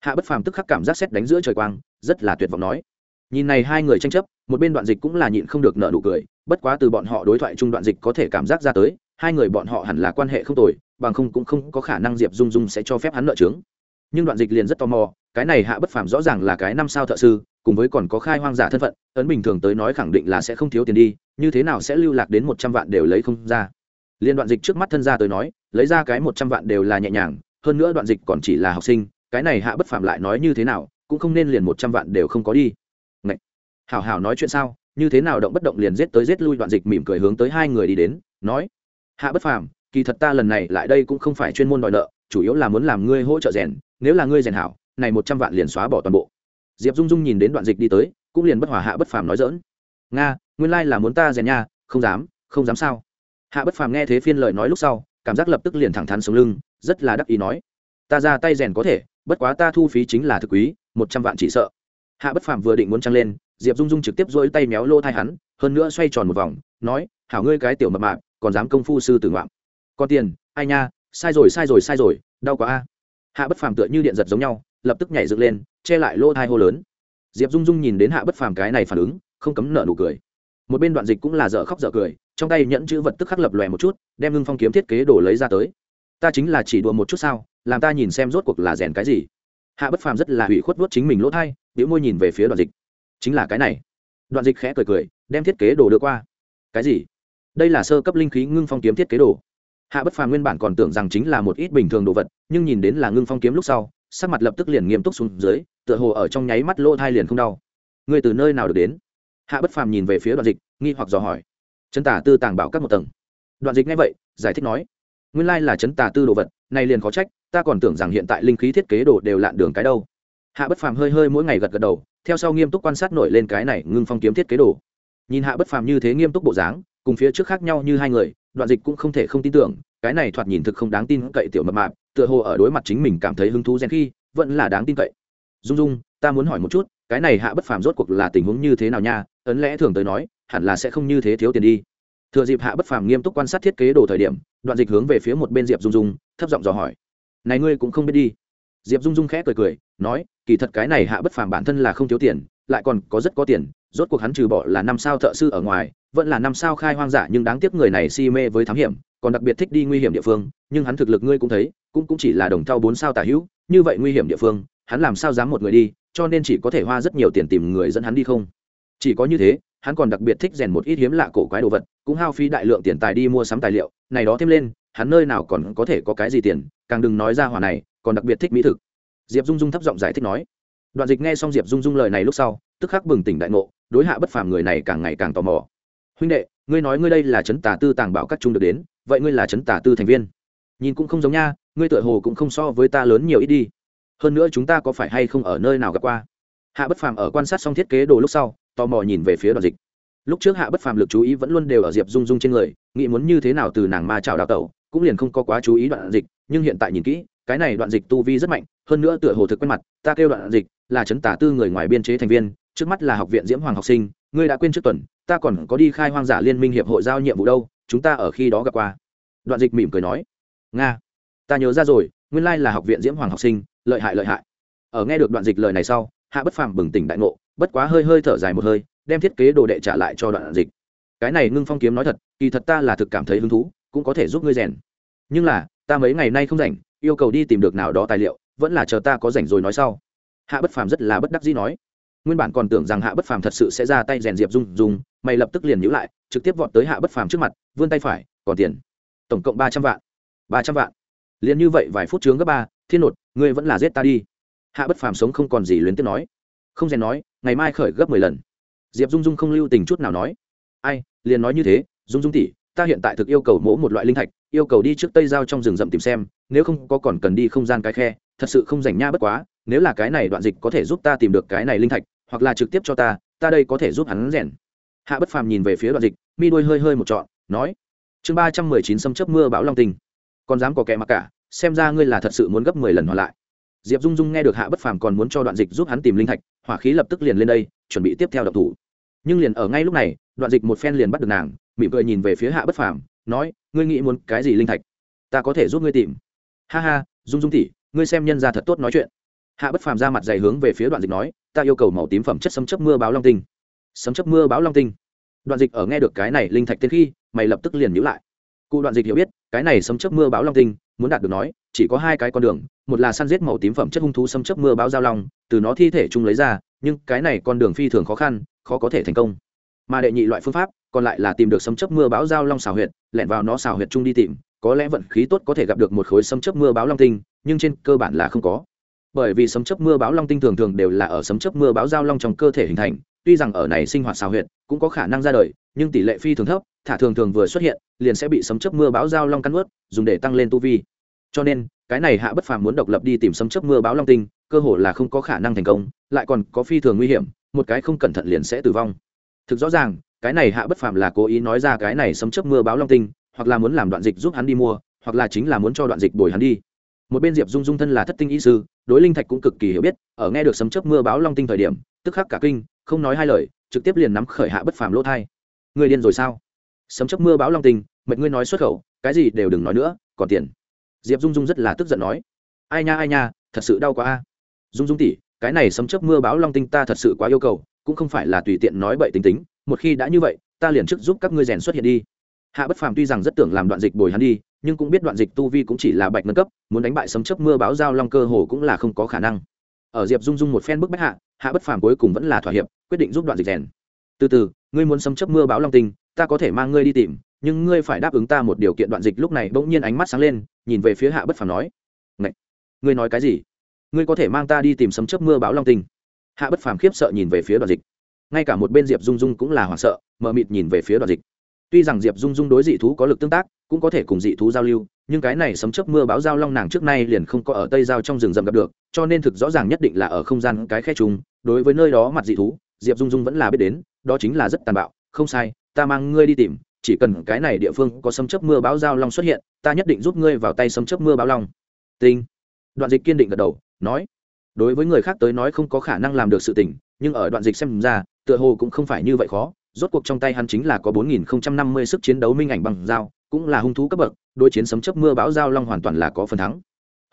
Speaker 1: hạ bất phàm tức khắc cảm giác xét đánh giữa trời quang, rất là tuyệt vọng nói. Nhìn này hai người tranh chấp, một bên đoạn dịch cũng là nhịn không được nợ nụ cười, bất quá từ bọn họ đối thoại chung đoạn dịch có thể cảm giác ra tới, hai người bọn họ hẳn là quan hệ không tồi, bằng không cũng không có khả năng diệp dung dung sẽ cho phép hắn nợ trướng nhưng đoạn dịch liền rất tò mò, cái này hạ bất phàm rõ ràng là cái năm sao thợ sư, cùng với còn có khai hoang giả thân phận, ấn bình thường tới nói khẳng định là sẽ không thiếu tiền đi, như thế nào sẽ lưu lạc đến một trăm vạn đều lấy không ra. Liên đoạn dịch trước mắt thân gia tới nói, lấy ra cái một trăm vạn đều là nhẹ nhàng, hơn nữa đoạn dịch còn chỉ là học sinh cái này hạ bất phàm lại nói như thế nào, cũng không nên liền một trăm vạn đều không có đi Ngậy! hảo hảo nói chuyện sao, như thế nào động bất động liền giết tới giết lui đoạn dịch mỉm cười hướng tới hai người đi đến, nói, hạ bất phàm, kỳ thật ta lần này lại đây cũng không phải chuyên môn đòi nợ, chủ yếu là muốn làm ngươi hỗ trợ rèn, nếu là ngươi rèn hảo, này một trăm vạn liền xóa bỏ toàn bộ diệp dung dung nhìn đến đoạn dịch đi tới, cũng liền bất hòa hạ bất phàm nói dỡn nga, nguyên lai là muốn ta rèn nha, không dám không dám sao hạ bất phàm nghe thế phiên lời nói lúc sau, cảm giác lập tức liền thẳng thắn sống lưng, rất là đắc ý nói, ta ra tay rèn có thể bất quá ta thu phí chính là thực quý, một trăm vạn chỉ sợ. Hạ bất phàm vừa định muốn trăng lên, diệp dung dung trực tiếp dỗi tay méo lô thai hắn, hơn nữa xoay tròn một vòng, nói, hảo ngươi cái tiểu mập mạp, còn dám công phu sư tử ngoạm. Còn tiền, ai nha, sai rồi sai rồi sai rồi, đau quá a. Hạ bất phàm tựa như điện giật giống nhau, lập tức nhảy dựng lên, che lại lô thai hô lớn. Diệp dung dung nhìn đến hạ bất phàm cái này phản ứng, không cấm nợ nụ cười. Một bên đoạn dịch cũng là dở khóc dở cười, trong tay nhẫn chữ vật tức khắc lập lòe một chút, đem ngưng phong kiếm thiết kế đổ lấy ra tới. Ta chính là chỉ đùa một chút sao làm ta nhìn xem rốt cuộc là rèn cái gì. Hạ bất phàm rất là hủy khuất vuốt chính mình lỗ thai biểu môi nhìn về phía đoạn dịch. Chính là cái này. Đoạn dịch khẽ cười cười, đem thiết kế đồ đưa qua. Cái gì? Đây là sơ cấp linh khí ngưng phong kiếm thiết kế đồ. Hạ bất phàm nguyên bản còn tưởng rằng chính là một ít bình thường đồ vật, nhưng nhìn đến là ngưng phong kiếm lúc sau, sắc mặt lập tức liền nghiêm túc xuống dưới, tựa hồ ở trong nháy mắt lỗ thai liền không đau. Người từ nơi nào được đến? Hạ bất phàm nhìn về phía đoạn dịch, nghi hoặc dò hỏi. Chấn tả tư tàng bảo các một tầng. Đoạn dịch ngay vậy, giải thích nói, nguyên lai là chấn tả tư đồ vật này liền khó trách, ta còn tưởng rằng hiện tại linh khí thiết kế đồ đều lạn đường cái đâu. Hạ bất phàm hơi hơi mỗi ngày gật gật đầu, theo sau nghiêm túc quan sát nổi lên cái này ngưng phong kiếm thiết kế đồ. Nhìn hạ bất phàm như thế nghiêm túc bộ dáng, cùng phía trước khác nhau như hai người, đoạn dịch cũng không thể không tin tưởng, cái này thoạt nhìn thực không đáng tin cậy tiểu mập mạp, tựa hồ ở đối mặt chính mình cảm thấy hứng thú gen khi, vẫn là đáng tin cậy. Dung dung, ta muốn hỏi một chút, cái này hạ bất phàm rốt cuộc là tình huống như thế nào nha? Ấn lẽ thường tới nói, hẳn là sẽ không như thế thiếu tiền đi thừa dịp hạ bất phàm nghiêm túc quan sát thiết kế đồ thời điểm, đoạn dịch hướng về phía một bên diệp dung dung, thấp giọng dò hỏi. Này ngươi cũng không biết đi. Diệp dung dung khẽ cười cười, nói, kỳ thật cái này hạ bất phàm bản thân là không thiếu tiền, lại còn có rất có tiền, rốt cuộc hắn trừ bỏ là năm sao thợ sư ở ngoài, vẫn là năm sao khai hoang giả nhưng đáng tiếc người này si mê với thám hiểm, còn đặc biệt thích đi nguy hiểm địa phương, nhưng hắn thực lực ngươi cũng thấy, cũng cũng chỉ là đồng thau bốn sao tả hữu, như vậy nguy hiểm địa phương, hắn làm sao dám một người đi, cho nên chỉ có thể hoa rất nhiều tiền tìm người dẫn hắn đi không? Chỉ có như thế hắn còn đặc biệt thích rèn một ít hiếm lạ cổ quái đồ vật, cũng hao phí đại lượng tiền tài đi mua sắm tài liệu, này đó thêm lên, hắn nơi nào còn có thể có cái gì tiền, càng đừng nói ra hỏa này, còn đặc biệt thích mỹ thực. Diệp dung dung thấp giọng giải thích nói. Đoạn dịch nghe xong diệp dung dung lời này lúc sau, tức khắc bừng tỉnh đại ngộ, đối hạ bất phàm người này càng ngày càng tò mò. Huynh đệ, ngươi nói ngươi đây là chấn tà tư tàng bảo các trung được đến, vậy ngươi là chấn tà tư thành viên. Nhìn cũng không giống nha, ngươi tựa hồ cũng không so với ta lớn nhiều ít đi. Hơn nữa chúng ta có phải hay không ở nơi nào gặp qua? Hạ bất phàm ở quan sát xong thiết kế đồ lúc sau, tò mò nhìn về phía đoạn dịch. Lúc trước hạ bất phàm lực chú ý vẫn luôn đều ở diệp dung dung trên người, nghĩ muốn như thế nào từ nàng ma trào đào tẩu, cũng liền không có quá chú ý đoạn dịch, nhưng hiện tại nhìn kỹ, cái này đoạn dịch tu vi rất mạnh, hơn nữa tựa hồ thực quen mặt, ta kêu đoạn dịch là chấn tả tư người ngoài biên chế thành viên, trước mắt là học viện diễm hoàng học sinh, ngươi đã quên trước tuần, ta còn có đi khai hoang giả liên minh hiệp hội giao nhiệm vụ đâu, chúng ta ở khi đó gặp qua. Đoạn dịch mỉm cười nói, nga, ta nhớ ra rồi, nguyên lai là học viện diễm hoàng học sinh, lợi hại lợi hại. Ở nghe được đoạn dịch lời này sau hạ bất phàm bừng tỉnh đại ngộ, bất quá hơi hơi thở dài một hơi, đem thiết kế đồ đệ trả lại cho đoạn dịch. Cái này ngưng phong kiếm nói thật, kỳ thật ta là thực cảm thấy hứng thú, cũng có thể giúp ngươi rèn. Nhưng là, ta mấy ngày nay không rảnh, yêu cầu đi tìm được nào đó tài liệu, vẫn là chờ ta có rảnh rồi nói sau. Hạ bất phàm rất là bất đắc dĩ nói. Nguyên bản còn tưởng rằng hạ bất phàm thật sự sẽ ra tay rèn diệp dung dung mày lập tức liền nhữ lại, trực tiếp vọt tới hạ bất phàm trước mặt, vươn tay phải, còn tiền? Tổng cộng ba trăm vạn. Ba trăm vạn? Liền như vậy vài phút chướng gấp ba, thiên nột, ngươi vẫn là giết ta đi hạ bất phàm sống không còn gì luyến tiếc nói. Không rèn nói, ngày mai khởi gấp mười lần. Diệp dung dung không lưu tình chút nào nói. Ai, liền nói như thế, dung dung tỷ, ta hiện tại thực yêu cầu mỗ một loại linh thạch, yêu cầu đi trước tây giao trong rừng rậm tìm xem, nếu không có còn cần đi không gian cái khe, thật sự không rảnh nha bất quá, nếu là cái này đoạn dịch có thể giúp ta tìm được cái này linh thạch, hoặc là trực tiếp cho ta ta đây có thể giúp hắn rèn. Hạ bất phàm nhìn về phía đoạn dịch, mi đuôi hơi hơi một trọn, nói. Chương ba trăm mười chín xâm chấp mưa bão long tình còn dám có kẻ mặc cả, xem ra ngươi là thật sự muốn gấp mười lần hoàn lại diệp dung dung nghe được hạ bất phàm còn muốn cho đoạn dịch giúp hắn tìm linh thạch, hỏa khí lập tức liền lên đây, chuẩn bị tiếp theo độc thủ. Nhưng liền ở ngay lúc này, đoạn dịch một phen liền bắt được nàng, mỉm cười nhìn về phía hạ bất phàm, nói, ngươi nghĩ muốn cái gì linh thạch? Ta có thể giúp ngươi tìm. Ha ha, dung dung tỉ ngươi xem nhân ra thật tốt nói chuyện. Hạ bất phàm ra mặt dày hướng về phía đoạn dịch nói, ta yêu cầu màu tím phẩm chất sấm chấp mưa báo long tinh. Sấm chấp mưa báo long tinh? Đoạn dịch ở nghe được cái này linh thạch tên khi, mày lập tức liền nhữ lại. Cụ đoạn dịch hiểu biết, cái này sấm chấp mưa báo long tinh, muốn đạt được nói chỉ có hai cái con đường, một là săn giết màu tím phẩm chất hung thú xâm chấp mưa báo giao long, từ nó thi thể chung lấy ra, nhưng cái này con đường phi thường khó khăn, khó có thể thành công. Mà đệ nhị loại phương pháp, còn lại là tìm được xâm chấp mưa báo giao long xào huyệt, lẻn vào nó xào huyệt chung đi tìm, có lẽ vận khí tốt có thể gặp được một khối xâm chấp mưa báo long tinh, nhưng trên cơ bản là không có. Bởi vì sấm chấp mưa báo long tinh thường thường đều là ở sấm chấp mưa báo giao long trong cơ thể hình thành, tuy rằng ở này sinh hoạt xào huyệt cũng có khả năng ra đời, nhưng tỷ lệ phi thường thấp, thả thường thường vừa xuất hiện, liền sẽ bị sấm chấp mưa báo giao long cắn ướt dùng để tăng lên tu vi cho nên, cái này hạ bất phàm muốn độc lập đi tìm sấm chấp mưa báo long tinh, cơ hồ là không có khả năng thành công, lại còn có phi thường nguy hiểm, một cái không cẩn thận liền sẽ tử vong. Thực rõ ràng, cái này hạ bất phàm là cố ý nói ra cái này sấm chấp mưa báo long tinh, hoặc là muốn làm đoạn dịch giúp hắn đi mua, hoặc là chính là muốn cho đoạn dịch bồi hắn đi. Một bên diệp dung dung thân là thất tinh y sư, đối linh thạch cũng cực kỳ hiểu biết, ở nghe được sấm chấp mưa báo long tinh thời điểm, tức khắc cả kinh, không nói hai lời, trực tiếp liền nắm khởi hạ bất phàm lỗ thai. Người điên rồi sao? Sấm chấp mưa báo long tinh, mệt ngươi nói xuất khẩu, cái gì đều đừng nói nữa, còn tiền diệp dung dung rất là tức giận nói, ai nha ai nha, thật sự đau quá a. Dung dung tỉ cái này sấm chấp mưa báo long tinh ta thật sự quá yêu cầu, cũng không phải là tùy tiện nói bậy tính tính, một khi đã như vậy, ta liền trước giúp các ngươi rèn xuất hiện đi. Hạ bất phàm tuy rằng rất tưởng làm đoạn dịch bồi hắn đi, nhưng cũng biết đoạn dịch tu vi cũng chỉ là bạch nâng cấp, muốn đánh bại sấm chấp mưa báo giao long cơ hồ cũng là không có khả năng. Ở diệp dung dung một phen bức bách hạ hạ bất phàm cuối cùng vẫn là thỏa hiệp, quyết định giúp đoạn dịch rèn. Từ từ, ngươi muốn sấm chấp mưa báo long tinh, ta có thể mang ngươi đi tìm nhưng ngươi phải đáp ứng ta một điều kiện đoạn dịch lúc này bỗng nhiên ánh mắt sáng lên, nhìn về phía hạ bất phàm nói, Ngậy! ngươi nói cái gì? Ngươi có thể mang ta đi tìm sấm chớp mưa báo long tình hạ bất phàm khiếp sợ nhìn về phía đoạn dịch. Ngay cả một bên diệp dung dung cũng là hoảng sợ, mờ mịt nhìn về phía đoạn dịch. Tuy rằng diệp dung dung đối dị thú có lực tương tác, cũng có thể cùng dị thú giao lưu, nhưng cái này sấm chớp mưa báo giao long nàng trước nay liền không có ở tây giao trong rừng rậm gặp được, cho nên thực rõ ràng nhất định là ở không gian cái khe trùng. Đối với nơi đó mặt dị thú, diệp dung dung vẫn là biết đến, đó chính là rất tàn bạo. Không sai, ta mang ngươi đi tìm chỉ cần cái này địa phương có sấm chớp mưa báo giao long xuất hiện ta nhất định giúp ngươi vào tay sấm chớp mưa báo long tinh đoạn dịch kiên định gật đầu nói đối với người khác tới nói không có khả năng làm được sự tình nhưng ở đoạn dịch xem ra tựa hồ cũng không phải như vậy khó rốt cuộc trong tay hắn chính là có 4050 sức chiến đấu minh ảnh bằng dao, cũng là hung thú cấp bậc, đối chiến sấm chớp mưa bão dao long hoàn toàn là có phần thắng.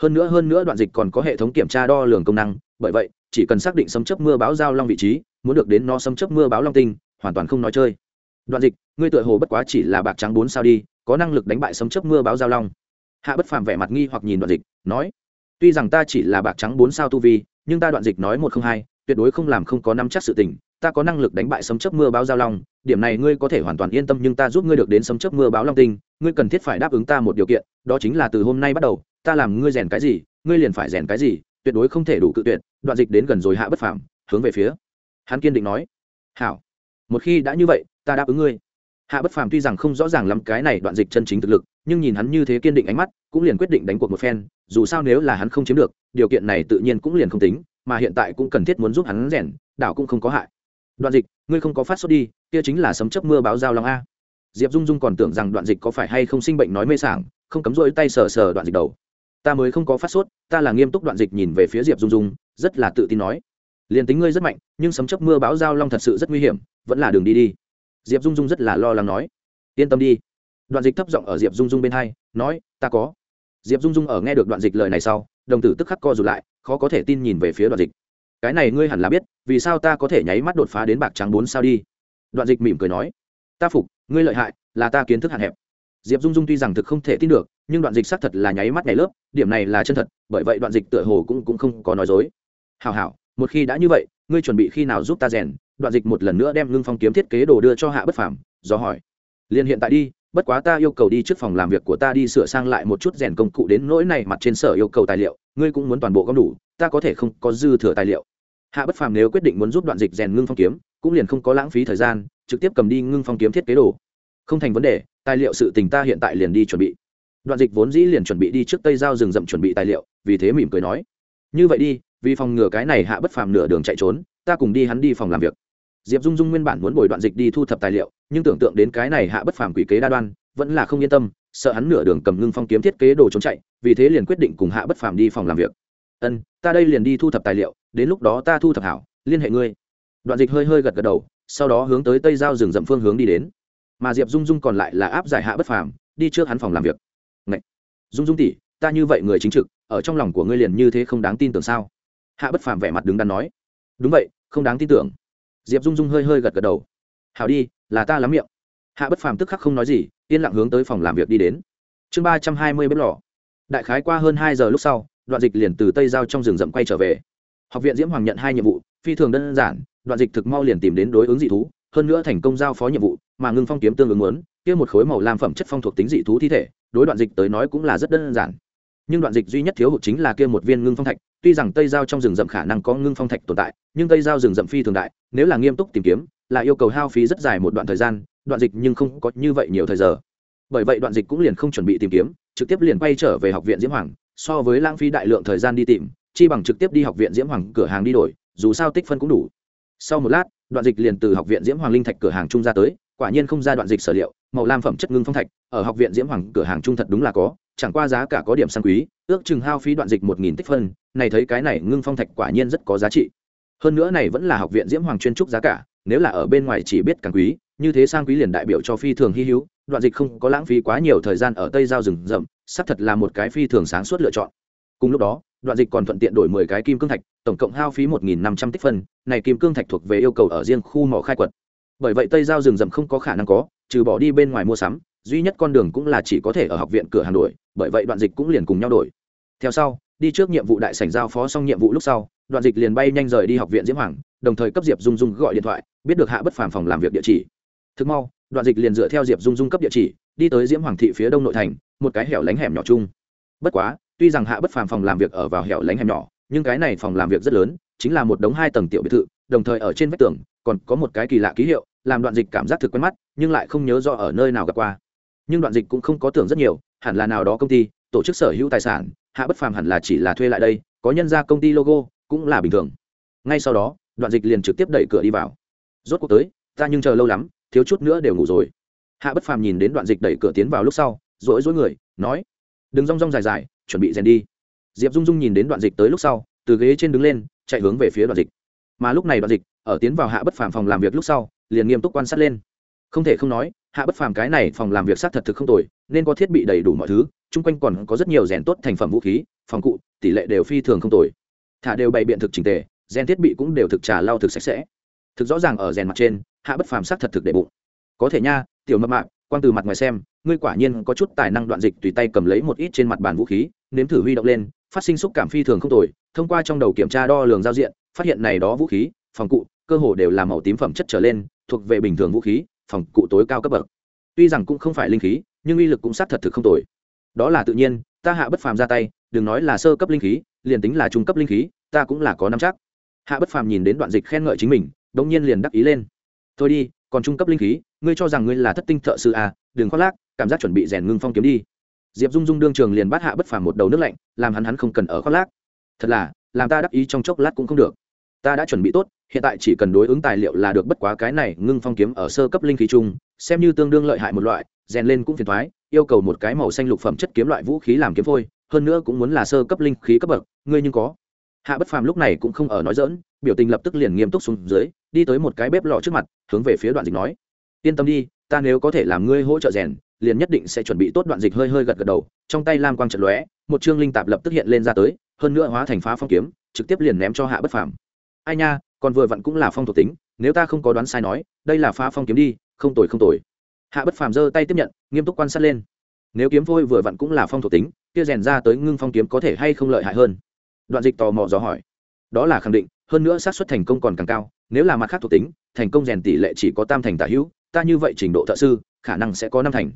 Speaker 1: Hơn nữa hơn nữa đoạn dịch còn có hệ thống kiểm tra đo lường công năng, bởi vậy, chỉ cần xác định sấm chớp mưa bão dao long vị trí, muốn được đến nó sấm chớp mưa bão long tinh, hoàn toàn không nói chơi. Đoạn dịch, ngươi tựa hồ bất quá chỉ là bạc trắng bốn sao đi, có năng lực đánh bại sấm chớp mưa bão giao long. Hạ Bất Phàm vẻ mặt nghi hoặc nhìn Đoạn Dịch, nói: "Tuy rằng ta chỉ là bạc trắng bốn sao tu vi, nhưng ta Đoạn Dịch nói một không hai, tuyệt đối không làm không có nắm chắc sự tình, ta có năng lực đánh bại sấm chớp mưa báo giao long điểm này ngươi có thể hoàn toàn yên tâm nhưng ta giúp ngươi được đến sấm chớp mưa báo long tinh ngươi cần thiết phải đáp ứng ta một điều kiện đó chính là từ hôm nay bắt đầu ta làm ngươi rèn cái gì ngươi liền phải rèn cái gì tuyệt đối không thể đủ cự tuyệt đoạn dịch đến gần rồi hạ bất phàm hướng về phía hắn kiên định nói hảo một khi đã như vậy ta đáp ứng ngươi. Hạ bất phàm tuy rằng không rõ ràng lắm cái này đoạn dịch chân chính thực lực, nhưng nhìn hắn như thế kiên định ánh mắt, cũng liền quyết định đánh cuộc một phen, dù sao nếu là hắn không chiếm được, điều kiện này tự nhiên cũng liền không tính, mà hiện tại cũng cần thiết muốn giúp hắn rèn, đảo cũng không có hại. Đoạn dịch, ngươi không có phát sốt đi, kia chính là sấm chấp mưa báo giao long a. Diệp dung dung còn tưởng rằng đoạn dịch có phải hay không sinh bệnh nói mê sảng, không cấm rỗi tay sờ sờ đoạn dịch đầu. Ta mới không có phát sốt, ta là nghiêm túc đoạn dịch nhìn về phía diệp dung dung, rất là tự tin nói. Liền tính ngươi rất mạnh, nhưng sấm chấp mưa báo giao long thật sự rất nguy hiểm, vẫn là đường đi đi diệp dung dung rất là lo lắng nói yên tâm đi. Đoạn dịch thấp giọng ở diệp dung dung bên hai nói ta có. Diệp dung dung ở nghe được đoạn dịch lời này sau đồng tử tức khắc co rụt lại khó có thể tin nhìn về phía đoạn dịch. Cái này ngươi hẳn là biết vì sao ta có thể nháy mắt đột phá đến bạc trắng bốn sao đi? Đoạn dịch mỉm cười nói ta phục ngươi lợi hại là ta kiến thức hạn hẹp. Diệp dung dung tuy rằng thực không thể tin được nhưng đoạn dịch xác thật là nháy mắt nhảy lớp điểm này là chân thật bởi vậy đoạn dịch tựa hồ cũng, cũng không có nói dối. Hào hảo một khi đã như vậy ngươi chuẩn bị khi nào giúp ta rèn đoạn dịch một lần nữa đem ngưng phong kiếm thiết kế đồ đưa cho hạ bất phàm, do hỏi liền hiện tại đi, bất quá ta yêu cầu đi trước phòng làm việc của ta đi sửa sang lại một chút rèn công cụ đến nỗi này mặt trên sở yêu cầu tài liệu, ngươi cũng muốn toàn bộ gom đủ, ta có thể không có dư thừa tài liệu. Hạ bất phàm nếu quyết định muốn giúp đoạn dịch rèn ngưng phong kiếm, cũng liền không có lãng phí thời gian, trực tiếp cầm đi ngưng phong kiếm thiết kế đồ. Không thành vấn đề, tài liệu sự tình ta hiện tại liền đi chuẩn bị. Đoạn dịch vốn dĩ liền chuẩn bị đi trước tây giao rừng rậm chuẩn bị tài liệu, vì thế mỉm cười nói, như vậy đi, vì phòng ngừa cái này hạ bất phàm nửa đường chạy trốn, ta cùng đi hắn đi phòng làm việc diệp dung dung nguyên bản muốn bồi đoạn dịch đi thu thập tài liệu, nhưng tưởng tượng đến cái này hạ bất phàm quỷ kế đa đoan, vẫn là không yên tâm, sợ hắn nửa đường cầm ngưng phong kiếm thiết kế đồ trốn chạy, vì thế liền quyết định cùng hạ bất phàm đi phòng làm việc. Ân, ta đây liền đi thu thập tài liệu, đến lúc đó ta thu thập hảo, liên hệ ngươi. Đoạn dịch hơi hơi gật gật đầu, sau đó hướng tới tây giao rừng rậm phương hướng đi đến. Mà diệp dung dung còn lại là áp giải hạ bất phàm, đi trước hắn phòng làm việc. Ngậy! dung dung tỷ, ta như vậy người chính trực, ở trong lòng của ngươi liền như thế không đáng tin tưởng sao? Hạ bất phàm vẻ mặt đứng đắn nói. Đúng vậy, không đáng tin tưởng diệp dung dung hơi hơi gật gật đầu hảo đi là ta lắm miệng hạ bất phàm tức khắc không nói gì yên lặng hướng tới phòng làm việc đi đến chương ba trăm hai mươi bếp lò đại khái qua hơn hai giờ lúc sau đoạn dịch liền từ tây giao trong rừng rậm quay trở về học viện diễm hoàng nhận hai nhiệm vụ phi thường đơn giản đoạn dịch thực mau liền tìm đến đối ứng dị thú hơn nữa thành công giao phó nhiệm vụ mà ngưng phong kiếm tương ứng muốn kia một khối màu lam phẩm chất phong thuộc tính dị thú thi thể đối đoạn dịch tới nói cũng là rất đơn giản nhưng đoạn dịch duy nhất thiếu hụt chính là kia một viên ngưng phong thạch tuy rằng tây giao trong rừng rậm khả năng có ngưng phong thạch tồn tại, nhưng tây giao rừng rậm phi thường đại, nếu là nghiêm túc tìm kiếm, là yêu cầu hao phí rất dài một đoạn thời gian, đoạn dịch nhưng không có như vậy nhiều thời giờ. Bởi vậy đoạn dịch cũng liền không chuẩn bị tìm kiếm, trực tiếp liền quay trở về học viện diễm hoàng, so với lãng phí đại lượng thời gian đi tìm, chi bằng trực tiếp đi học viện diễm hoàng cửa hàng đi đổi, dù sao tích phân cũng đủ. Sau một lát, đoạn dịch liền từ học viện diễm hoàng linh thạch cửa hàng trung ra tới, quả nhiên không ra đoạn dịch sở liệu, màu lam phẩm chất ngưng phong thạch, ở học viện diễm hoàng cửa hàng trung thật đúng là có, chẳng qua giá cả có điểm sang quý ước chừng hao phí đoạn dịch một nghìn tích phân, này thấy cái này ngưng phong thạch quả nhiên rất có giá trị. Hơn nữa này vẫn là học viện diễm hoàng chuyên trúc giá cả, nếu là ở bên ngoài chỉ biết càng quý, như thế sang quý liền đại biểu cho phi thường hy hữu, đoạn dịch không có lãng phí quá nhiều thời gian ở tây giao rừng rậm, xác thật là một cái phi thường sáng suốt lựa chọn. Cùng lúc đó, đoạn dịch còn thuận tiện đổi mười cái kim cương thạch, tổng cộng hao phí một nghìn năm trăm tích phân, này kim cương thạch thuộc về yêu cầu ở riêng khu mỏ khai quật. Bởi vậy tây giao rừng rậm không có khả năng có, trừ bỏ đi bên ngoài mua sắm duy nhất con đường cũng là chỉ có thể ở học viện cửa hàng đổi, bởi vậy đoạn dịch cũng liền cùng nhau đổi. Theo sau, đi trước nhiệm vụ đại sảnh giao phó xong nhiệm vụ lúc sau, đoạn dịch liền bay nhanh rời đi học viện diễm hoàng, đồng thời cấp diệp dung dung gọi điện thoại, biết được hạ bất phàm phòng làm việc địa chỉ. Thực mau, đoạn dịch liền dựa theo diệp dung dung cấp địa chỉ, đi tới diễm hoàng thị phía đông nội thành, một cái hẻo lánh hẻm nhỏ chung. Bất quá, tuy rằng hạ bất phàm phòng làm việc ở vào hẻo lánh hẻm nhỏ, nhưng cái này phòng làm việc rất lớn, chính là một đống hai tầng tiểu biệt thự, đồng thời ở trên vách tường còn có một cái kỳ lạ ký hiệu, làm đoạn dịch cảm giác thực quen mắt, nhưng lại không nhớ rõ ở nơi nào gặp qua nhưng đoạn dịch cũng không có tưởng rất nhiều, hẳn là nào đó công ty, tổ chức sở hữu tài sản, hạ bất phàm hẳn là chỉ là thuê lại đây, có nhân ra công ty logo, cũng là bình thường. Ngay sau đó, đoạn dịch liền trực tiếp đẩy cửa đi vào. Rốt cuộc tới, ta nhưng chờ lâu lắm, thiếu chút nữa đều ngủ rồi. Hạ bất phàm nhìn đến đoạn dịch đẩy cửa tiến vào lúc sau, rỗi rỗi người, nói, đừng rong rong dài dài, chuẩn bị rèn đi. Diệp dung dung nhìn đến đoạn dịch tới lúc sau, từ ghế trên đứng lên, chạy hướng về phía đoạn dịch. Mà lúc này đoạn dịch, ở tiến vào hạ bất phàm phòng làm việc lúc sau, liền nghiêm túc quan sát lên. Không thể không nói hạ bất phàm cái này phòng làm việc xác thật thực không tồi, nên có thiết bị đầy đủ mọi thứ, chung quanh còn có rất nhiều rèn tốt thành phẩm vũ khí, phòng cụ, tỷ lệ đều phi thường không tồi. Thả đều bày biện thực trình tề, rèn thiết bị cũng đều thực trà lau thực sạch sẽ. Thực rõ ràng ở rèn mặt trên, hạ bất phàm xác thật thực để bụng. Có thể nha, tiểu mập mạp quan từ mặt ngoài xem, ngươi quả nhiên có chút tài năng đoạn dịch tùy tay cầm lấy một ít trên mặt bàn vũ khí, nếm thử huy động lên, phát sinh xúc cảm phi thường không tồi, thông qua trong đầu kiểm tra đo lường giao diện, phát hiện này đó vũ khí, phòng cụ, cơ hồ đều là màu tím phẩm chất trở lên, thuộc về bình thường vũ khí phòng cụ tối cao cấp bậc. Tuy rằng cũng không phải linh khí nhưng uy lực cũng sát thật thực không tồi. Đó là tự nhiên ta hạ bất phàm ra tay đừng nói là sơ cấp linh khí liền tính là trung cấp linh khí ta cũng là có năm chắc. Hạ bất phàm nhìn đến đoạn dịch khen ngợi chính mình đống nhiên liền đắc ý lên. Thôi đi còn trung cấp linh khí ngươi cho rằng ngươi là thất tinh thợ sư à, đừng khoác lác cảm giác chuẩn bị rèn ngưng phong kiếm đi. Diệp dung dung đương trường liền bắt hạ bất phàm một đầu nước lạnh làm hắn hắn không cần ở khoác lác. Thật là làm ta đắc ý trong chốc lát cũng không được ta đã chuẩn bị tốt, hiện tại chỉ cần đối ứng tài liệu là được bất quá cái này ngưng phong kiếm ở sơ cấp linh khí chung, xem như tương đương lợi hại một loại, rèn lên cũng phiền thoái, yêu cầu một cái màu xanh lục phẩm chất kiếm loại vũ khí làm kiếm phôi, hơn nữa cũng muốn là sơ cấp linh khí cấp bậc, ngươi nhưng có. Hạ bất phàm lúc này cũng không ở nói dỡn biểu tình lập tức liền nghiêm túc xuống dưới, đi tới một cái bếp lò trước mặt, hướng về phía đoạn dịch nói. Yên tâm đi, ta nếu có thể làm ngươi hỗ trợ rèn, liền nhất định sẽ chuẩn bị tốt đoạn dịch hơi hơi gật gật đầu, trong tay lam quang trận lóe, một chương linh tạp lập tức hiện lên ra tới, hơn nữa hóa thành phá phong kiếm, trực tiếp liền ném cho hạ bất phàm ai nha, còn vừa vặn cũng là phong thuộc tính, nếu ta không có đoán sai nói, đây là phá phong kiếm đi, không tồi không tồi. Hạ bất phàm giơ tay tiếp nhận, nghiêm túc quan sát lên. Nếu kiếm phôi vừa vặn cũng là phong thuộc tính, kia rèn ra tới ngưng phong kiếm có thể hay không lợi hại hơn? Đoạn dịch tò mò dò hỏi. Đó là khẳng định, hơn nữa xác suất thành công còn càng cao, nếu là mặt khác thuộc tính, thành công rèn tỷ lệ chỉ có tam thành tả hữu, ta như vậy trình độ thợ sư, khả năng sẽ có năm thành.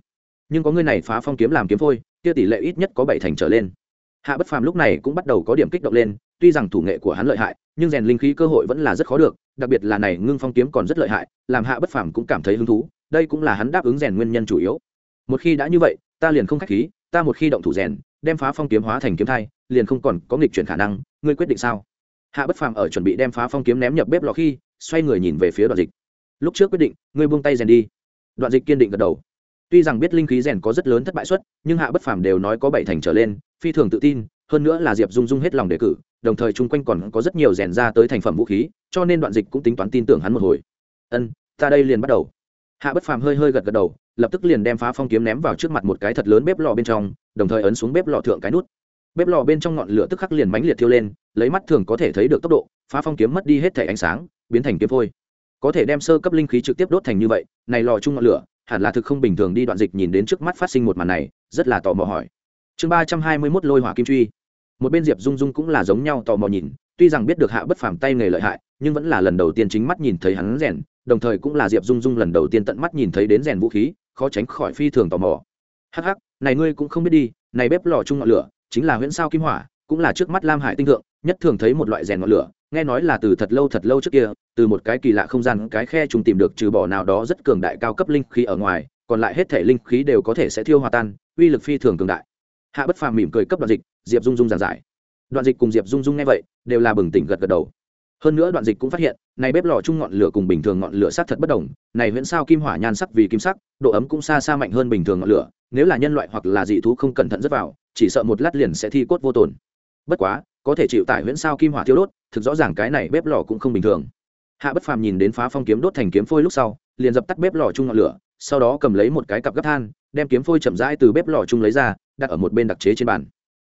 Speaker 1: Nhưng có người này phá phong kiếm làm kiếm phôi, kia tỷ lệ ít nhất có bảy thành trở lên hạ bất phàm lúc này cũng bắt đầu có điểm kích động lên, tuy rằng thủ nghệ của hắn lợi hại, nhưng rèn linh khí cơ hội vẫn là rất khó được, đặc biệt là này ngưng phong kiếm còn rất lợi hại, làm hạ bất phàm cũng cảm thấy hứng thú, đây cũng là hắn đáp ứng rèn nguyên nhân chủ yếu. Một khi đã như vậy, ta liền không khách khí, ta một khi động thủ rèn, đem phá phong kiếm hóa thành kiếm thai, liền không còn có nghịch chuyển khả năng, ngươi quyết định sao? Hạ bất phàm ở chuẩn bị đem phá phong kiếm ném nhập bếp lò khi, xoay người nhìn về phía đoạn dịch. Lúc trước quyết định, ngươi buông tay rèn đi. Đoạn dịch kiên định gật đầu. Tuy rằng biết linh khí rèn có rất lớn thất bại suất, nhưng hạ bất phàm đều nói có bảy thành trở lên phi thường tự tin, hơn nữa là diệp dung dung hết lòng đề cử, đồng thời chung quanh còn có rất nhiều rèn ra tới thành phẩm vũ khí, cho nên đoạn dịch cũng tính toán tin tưởng hắn một hồi. Ân, ta đây liền bắt đầu. Hạ bất phàm hơi hơi gật gật đầu, lập tức liền đem phá phong kiếm ném vào trước mặt một cái thật lớn bếp lò bên trong, đồng thời ấn xuống bếp lò thượng cái nút. Bếp lò bên trong ngọn lửa tức khắc liền mãnh liệt thiêu lên, lấy mắt thường có thể thấy được tốc độ, phá phong kiếm mất đi hết thể ánh sáng, biến thành kiếm phôi. Có thể đem sơ cấp linh khí trực tiếp đốt thành như vậy, này lò chung ngọn lửa, hẳn là thực không bình thường đi đoạn dịch nhìn đến trước mắt phát sinh một màn này, rất là tò mò hỏi chương ba trăm hai mươi mốt lôi hỏa kim truy. Một bên diệp dung dung cũng là giống nhau tò mò nhìn, tuy rằng biết được hạ bất phàm tay nghề lợi hại, nhưng vẫn là lần đầu tiên chính mắt nhìn thấy hắn rèn, đồng thời cũng là diệp dung dung lần đầu tiên tận mắt nhìn thấy đến rèn vũ khí, khó tránh khỏi phi thường tò mò. Hắc hắc, này ngươi cũng không biết đi, này bếp lò chung ngọn lửa, chính là huyễn sao kim hỏa, cũng là trước mắt lam hải tinh thượng, nhất thường thấy một loại rèn ngọn lửa, nghe nói là từ thật lâu thật lâu trước kia, từ một cái kỳ lạ không gian, cái khe trùng tìm được trừ bỏ nào đó rất cường đại cao cấp linh khí ở ngoài, còn lại hết thể linh khí đều có thể sẽ thiêu hòa tan, uy lực phi thường cường đại hạ bất phàm mỉm cười cấp đoạn dịch, diệp dung dung giảng giải. Đoạn dịch cùng diệp dung dung nghe vậy, đều là bừng tỉnh gật gật đầu. Hơn nữa đoạn dịch cũng phát hiện, này bếp lò chung ngọn lửa cùng bình thường ngọn lửa sắc thật bất đồng, này huyễn sao kim hỏa nhan sắc vì kim sắc, độ ấm cũng xa xa mạnh hơn bình thường ngọn lửa, nếu là nhân loại hoặc là dị thú không cẩn thận rất vào, chỉ sợ một lát liền sẽ thi cốt vô tồn. Bất quá, có thể chịu tại huyễn sao kim hỏa thiêu đốt, thực rõ ràng cái này bếp lò cũng không bình thường. Hạ bất phàm nhìn đến phá phong kiếm đốt thành kiếm phôi lúc sau, liền dập tắt bếp lò chung ngọn lửa, sau đó cầm lấy một cái cặp gấp than đem kiếm phôi chậm rãi từ bếp lò chung lấy ra, đặt ở một bên đặc chế trên bàn.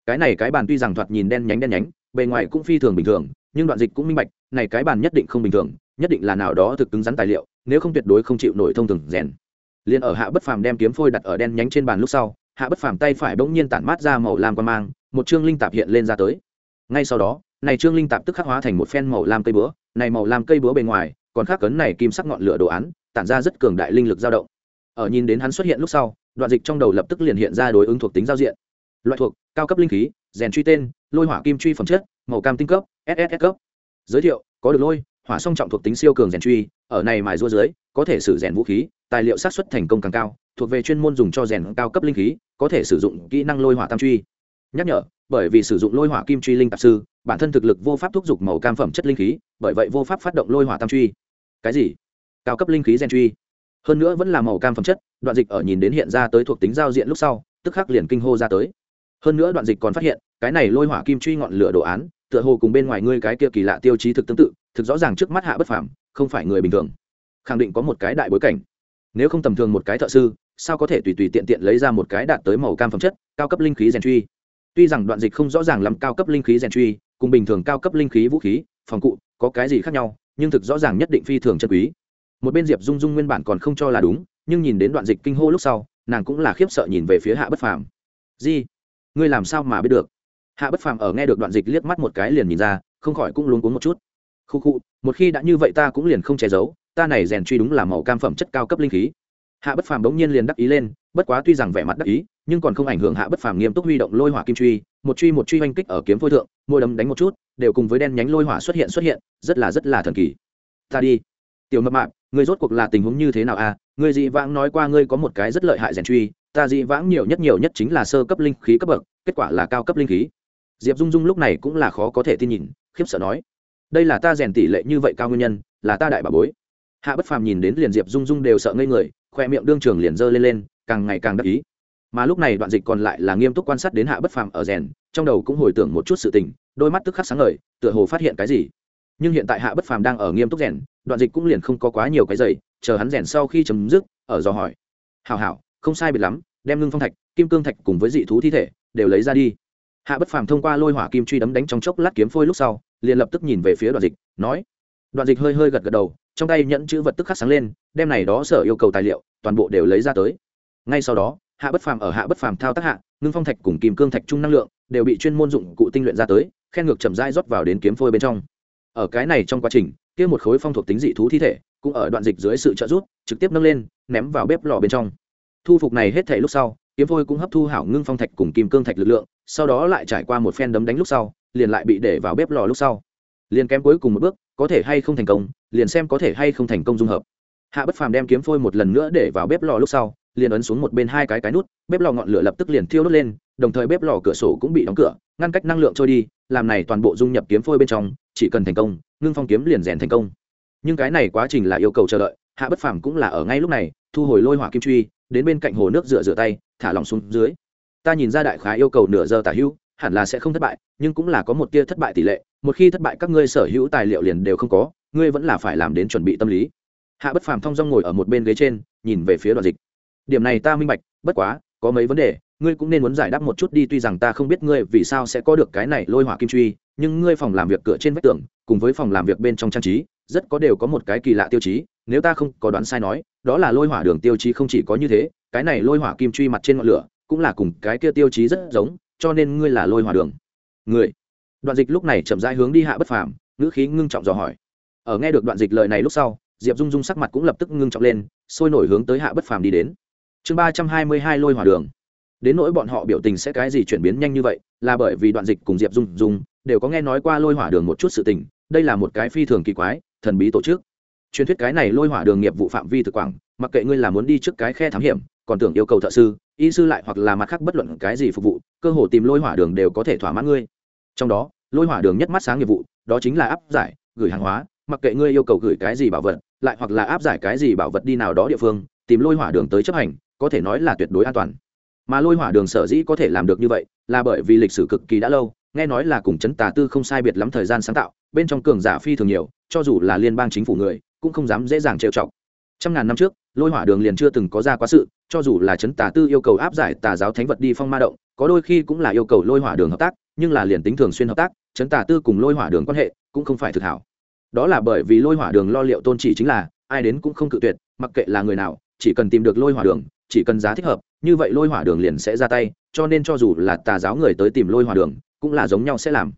Speaker 1: Cái này cái bàn tuy rằng thoạt nhìn đen nhánh đen nhánh, bề ngoài cũng phi thường bình thường, nhưng đoạn dịch cũng minh bạch, này cái bàn nhất định không bình thường, nhất định là nào đó thực cứng rắn tài liệu, nếu không tuyệt đối không chịu nổi thông thường rèn. Liền ở hạ bất phàm đem kiếm phôi đặt ở đen nhánh trên bàn lúc sau, hạ bất phàm tay phải bỗng nhiên tản mát ra màu lam quan mang, một chương linh tạp hiện lên ra tới. Ngay sau đó, này trương linh tạp tức khắc hóa thành một phen màu lam cây búa, này màu lam cây búa bề ngoài, còn khác cấn này kim sắc ngọn lửa đồ án, tản ra rất cường đại linh lực dao động. Ở nhìn đến hắn xuất hiện lúc sau đoạn dịch trong đầu lập tức liền hiện ra đối ứng thuộc tính giao diện. Loại thuộc, cao cấp linh khí, rèn truy tên, lôi hỏa kim truy phẩm chất, màu cam tinh cấp ss cấp. Giới thiệu, có được lôi, hỏa song trọng thuộc tính siêu cường rèn truy, ở này mài rua dưới, có thể sử rèn vũ khí, tài liệu sát xuất thành công càng cao, thuộc về chuyên môn dùng cho rèn cao cấp linh khí, có thể sử dụng kỹ năng lôi hỏa tam truy. Nhắc nhở, bởi vì sử dụng lôi hỏa kim truy linh tạp sư, bản thân thực lực vô pháp thúc giục màu cam phẩm chất linh khí, bởi vậy vô pháp phát động lôi hỏa tam truy. Cái gì? Cao cấp linh khí rèn truy hơn nữa vẫn là màu cam phẩm chất, đoạn dịch ở nhìn đến hiện ra tới thuộc tính giao diện lúc sau, tức khắc liền kinh hô ra tới. Hơn nữa đoạn dịch còn phát hiện, cái này lôi hỏa kim truy ngọn lửa đồ án, tựa hồ cùng bên ngoài ngươi cái kia kỳ lạ tiêu chí thực tương tự, thực rõ ràng trước mắt hạ bất phàm, không phải người bình thường. Khẳng định có một cái đại bối cảnh. Nếu không tầm thường một cái thợ sư, sao có thể tùy tùy tiện tiện lấy ra một cái đạt tới màu cam phẩm chất, cao cấp linh khí rèn truy? Tuy rằng đoạn dịch không rõ ràng lắm cao cấp linh khí rèn truy, cùng bình thường cao cấp linh khí vũ khí, phòng cụ, có cái gì khác nhau, nhưng thực rõ ràng nhất định phi thường chân quý một bên diệp dung dung nguyên bản còn không cho là đúng, nhưng nhìn đến đoạn dịch kinh hô lúc sau, nàng cũng là khiếp sợ nhìn về phía hạ bất phàm. Di, ngươi làm sao mà biết được? Hạ bất phàm ở nghe được đoạn dịch liếc mắt một cái liền nhìn ra, không khỏi cũng luống cuống một chút. Khu khu, một khi đã như vậy ta cũng liền không che giấu, ta này rèn truy đúng là màu cam phẩm chất cao cấp linh khí. Hạ bất phàm bỗng nhiên liền đắc ý lên, bất quá tuy rằng vẻ mặt đắc ý, nhưng còn không ảnh hưởng hạ bất phàm nghiêm túc huy động lôi hỏa kim truy, một truy một truy oanh kích ở kiếm phôi thượng, môi đấm đánh một chút, đều cùng với đen nhánh lôi hỏa xuất hiện xuất hiện, rất là rất là thần kỳ. Ta đi. Tiểu mập mạp ngươi rốt cuộc là tình huống như thế nào à? Ngươi dị vãng nói qua ngươi có một cái rất lợi hại rèn truy, ta dị vãng nhiều nhất nhiều nhất chính là sơ cấp linh khí cấp bậc, kết quả là cao cấp linh khí. Diệp dung dung lúc này cũng là khó có thể tin nhìn, khiếp sợ nói, đây là ta rèn tỷ lệ như vậy cao nguyên nhân, là ta đại bà bối. Hạ bất phàm nhìn đến liền diệp dung dung đều sợ ngây người, khoe miệng đương trường liền dơ lên lên, càng ngày càng đắc ý. Mà lúc này đoạn dịch còn lại là nghiêm túc quan sát đến hạ bất phàm ở rèn, trong đầu cũng hồi tưởng một chút sự tình, đôi mắt tức khắc sáng ngời, tựa hồ phát hiện cái gì nhưng hiện tại hạ bất phàm đang ở nghiêm túc rèn, đoạn dịch cũng liền không có quá nhiều cái giày chờ hắn rèn sau khi chấm dứt, ở dò hỏi. Hào hảo, không sai biệt lắm, đem ngưng phong thạch, kim cương thạch cùng với dị thú thi thể, đều lấy ra đi. Hạ bất phàm thông qua lôi hỏa kim truy đấm đánh trong chốc lát kiếm phôi lúc sau, liền lập tức nhìn về phía đoạn dịch, nói. Đoạn dịch hơi hơi gật gật đầu, trong tay nhẫn chữ vật tức khắc sáng lên, đem này đó sở yêu cầu tài liệu, toàn bộ đều lấy ra tới. Ngay sau đó, hạ bất phàm ở hạ bất phàm thao tác hạ, ngưng phong thạch cùng kim cương thạch chung năng lượng, đều bị chuyên môn dụng cụ tinh luyện ra tới, khen ngược chậm rãi rót vào đến kiếm phôi bên trong ở cái này trong quá trình, kia một khối phong thuộc tính dị thú thi thể, cũng ở đoạn dịch dưới sự trợ giúp, trực tiếp nâng lên, ném vào bếp lò bên trong. Thu phục này hết thể lúc sau, kiếm phôi cũng hấp thu hảo ngưng phong thạch cùng kim cương thạch lực lượng, sau đó lại trải qua một phen đấm đánh lúc sau, liền lại bị để vào bếp lò lúc sau. Liền kém cuối cùng một bước, có thể hay không thành công, liền xem có thể hay không thành công dung hợp. Hạ bất phàm đem kiếm phôi một lần nữa để vào bếp lò lúc sau, liền ấn xuống một bên hai cái cái nút, bếp lò ngọn lửa lập tức liền thiêu đốt lên, đồng thời bếp lò cửa sổ cũng bị đóng cửa, ngăn cách năng lượng trôi đi, làm này toàn bộ dung nhập kiếm phôi bên trong chỉ cần thành công, ngưng phong kiếm liền rèn thành công. Nhưng cái này quá trình là yêu cầu chờ đợi, hạ bất phàm cũng là ở ngay lúc này, thu hồi lôi hỏa kim truy, đến bên cạnh hồ nước rửa rửa tay, thả lỏng xuống dưới. Ta nhìn ra đại khá yêu cầu nửa giờ tả hữu, hẳn là sẽ không thất bại, nhưng cũng là có một tia thất bại tỷ lệ, một khi thất bại các ngươi sở hữu tài liệu liền đều không có, ngươi vẫn là phải làm đến chuẩn bị tâm lý. Hạ bất phàm thong dong ngồi ở một bên ghế trên, nhìn về phía đoạn dịch. Điểm này ta minh bạch, bất quá, có mấy vấn đề, ngươi cũng nên muốn giải đáp một chút đi, tuy rằng ta không biết ngươi vì sao sẽ có được cái này lôi hỏa kim truy nhưng ngươi phòng làm việc cửa trên vách tường, cùng với phòng làm việc bên trong trang trí, rất có đều có một cái kỳ lạ tiêu chí, nếu ta không có đoán sai nói, đó là lôi hỏa đường tiêu chí không chỉ có như thế, cái này lôi hỏa kim truy mặt trên ngọn lửa, cũng là cùng cái kia tiêu chí rất giống, cho nên ngươi là lôi hỏa đường. Người. Đoạn dịch lúc này chậm rãi hướng đi hạ bất phàm, ngữ khí ngưng trọng dò hỏi. Ở nghe được đoạn dịch lời này lúc sau, diệp dung dung sắc mặt cũng lập tức ngưng trọng lên, sôi nổi hướng tới hạ bất phàm đi đến. Chương ba trăm hai mươi hai lôi hỏa đường. Đến nỗi bọn họ biểu tình sẽ cái gì chuyển biến nhanh như vậy, là bởi vì đoạn dịch cùng diệp dung dung đều có nghe nói qua lôi hỏa đường một chút sự tình, đây là một cái phi thường kỳ quái, thần bí tổ chức. Truyền thuyết cái này lôi hỏa đường nghiệp vụ phạm vi thực quảng, mặc kệ ngươi là muốn đi trước cái khe thám hiểm, còn tưởng yêu cầu thợ sư, y sư lại hoặc là mặt khác bất luận cái gì phục vụ, cơ hồ tìm lôi hỏa đường đều có thể thỏa mãn ngươi. Trong đó, lôi hỏa đường nhất mắt sáng nghiệp vụ, đó chính là áp giải, gửi hàng hóa, mặc kệ ngươi yêu cầu gửi cái gì bảo vật, lại hoặc là áp giải cái gì bảo vật đi nào đó địa phương, tìm lôi hỏa đường tới chấp hành, có thể nói là tuyệt đối an toàn. Mà lôi hỏa đường sở dĩ có thể làm được như vậy, là bởi vì lịch sử cực kỳ đã lâu nghe nói là cùng chấn tà tư không sai biệt lắm thời gian sáng tạo, bên trong cường giả phi thường nhiều, cho dù là liên bang chính phủ người, cũng không dám dễ dàng trêu chọc. Trăm ngàn năm trước, lôi hỏa đường liền chưa từng có ra quá sự, cho dù là chấn tà tư yêu cầu áp giải tà giáo thánh vật đi phong ma động, có đôi khi cũng là yêu cầu lôi hỏa đường hợp tác, nhưng là liền tính thường xuyên hợp tác, chấn tà tư cùng lôi hỏa đường quan hệ cũng không phải thực hảo. Đó là bởi vì lôi hỏa đường lo liệu tôn chỉ chính là, ai đến cũng không cự tuyệt, mặc kệ là người nào, chỉ cần tìm được lôi hỏa đường, chỉ cần giá thích hợp, như vậy lôi hỏa đường liền sẽ ra tay, cho nên cho dù là tà giáo người tới tìm lôi hỏa đường cũng là giống nhau sẽ làm.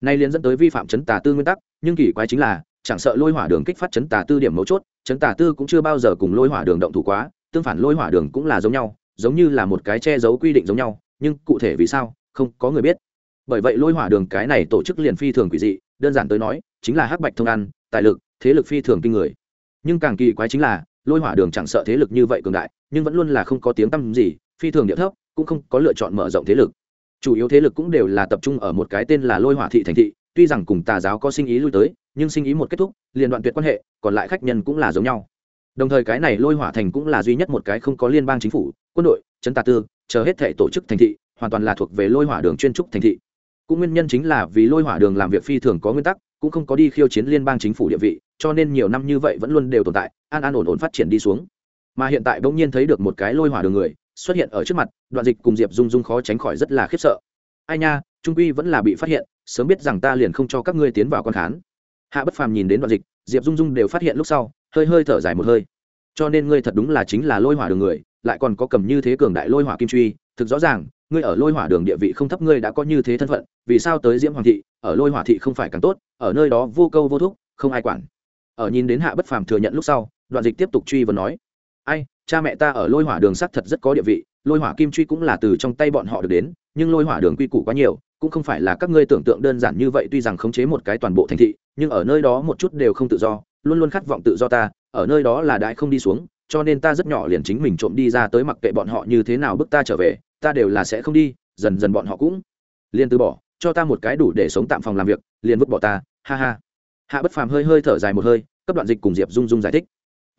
Speaker 1: Nay liên dẫn tới vi phạm chấn tà tư nguyên tắc, nhưng kỳ quái chính là, chẳng sợ lôi hỏa đường kích phát chấn tà tư điểm mấu chốt, chấn tà tư cũng chưa bao giờ cùng lôi hỏa đường động thủ quá, tương phản lôi hỏa đường cũng là giống nhau, giống như là một cái che giấu quy định giống nhau, nhưng cụ thể vì sao, không có người biết. Bởi vậy lôi hỏa đường cái này tổ chức liền phi thường quỷ dị, đơn giản tới nói, chính là hắc bạch thông ăn, tài lực, thế lực phi thường kinh người. Nhưng càng kỳ quái chính là, lôi hỏa đường chẳng sợ thế lực như vậy cường đại, nhưng vẫn luôn là không có tiếng tăm gì, phi thường địa thấp, cũng không có lựa chọn mở rộng thế lực chủ yếu thế lực cũng đều là tập trung ở một cái tên là lôi hỏa thị thành thị, tuy rằng cùng tà giáo có sinh ý lui tới, nhưng sinh ý một kết thúc, liền đoạn tuyệt quan hệ, còn lại khách nhân cũng là giống nhau. Đồng thời cái này lôi hỏa thành cũng là duy nhất một cái không có liên bang chính phủ, quân đội chấn tà tư, chờ hết thể tổ chức thành thị, hoàn toàn là thuộc về lôi hỏa đường chuyên trúc thành thị. Cũng nguyên nhân chính là vì lôi hỏa đường làm việc phi thường có nguyên tắc, cũng không có đi khiêu chiến liên bang chính phủ địa vị, cho nên nhiều năm như vậy vẫn luôn đều tồn tại, an an ổn ổn phát triển đi xuống. Mà hiện tại bỗng nhiên thấy được một cái lôi hỏa đường người xuất hiện ở trước mặt, đoạn dịch cùng diệp dung dung khó tránh khỏi rất là khiếp sợ. Ai nha, trung quy vẫn là bị phát hiện, sớm biết rằng ta liền không cho các ngươi tiến vào quan khán. Hạ bất phàm nhìn đến đoạn dịch, diệp dung dung đều phát hiện lúc sau, hơi hơi thở dài một hơi. Cho nên ngươi thật đúng là chính là lôi hỏa đường người, lại còn có cầm như thế cường đại lôi hỏa kim truy, thực rõ ràng, ngươi ở lôi hỏa đường địa vị không thấp ngươi đã có như thế thân phận, vì sao tới diễm hoàng thị, ở lôi hỏa thị không phải càng tốt, ở nơi đó vô câu vô thúc, không ai quản. Ở nhìn đến hạ bất phàm thừa nhận lúc sau, đoạn dịch tiếp tục truy vấn nói ai, cha mẹ ta ở lôi hỏa đường sắc thật rất có địa vị, lôi hỏa kim truy cũng là từ trong tay bọn họ được đến, nhưng lôi hỏa đường quy củ quá nhiều, cũng không phải là các ngươi tưởng tượng đơn giản như vậy, tuy rằng khống chế một cái toàn bộ thành thị, nhưng ở nơi đó một chút đều không tự do, luôn luôn khát vọng tự do ta, ở nơi đó là đại không đi xuống, cho nên ta rất nhỏ liền chính mình trộm đi ra tới mặc kệ bọn họ như thế nào bức ta trở về, ta đều là sẽ không đi, dần dần bọn họ cũng liền từ bỏ, cho ta một cái đủ để sống tạm phòng làm việc, liền vứt bỏ ta, ha ha. Hạ bất phàm hơi hơi thở dài một hơi, cấp đoạn dịch cùng diệp dung dung giải thích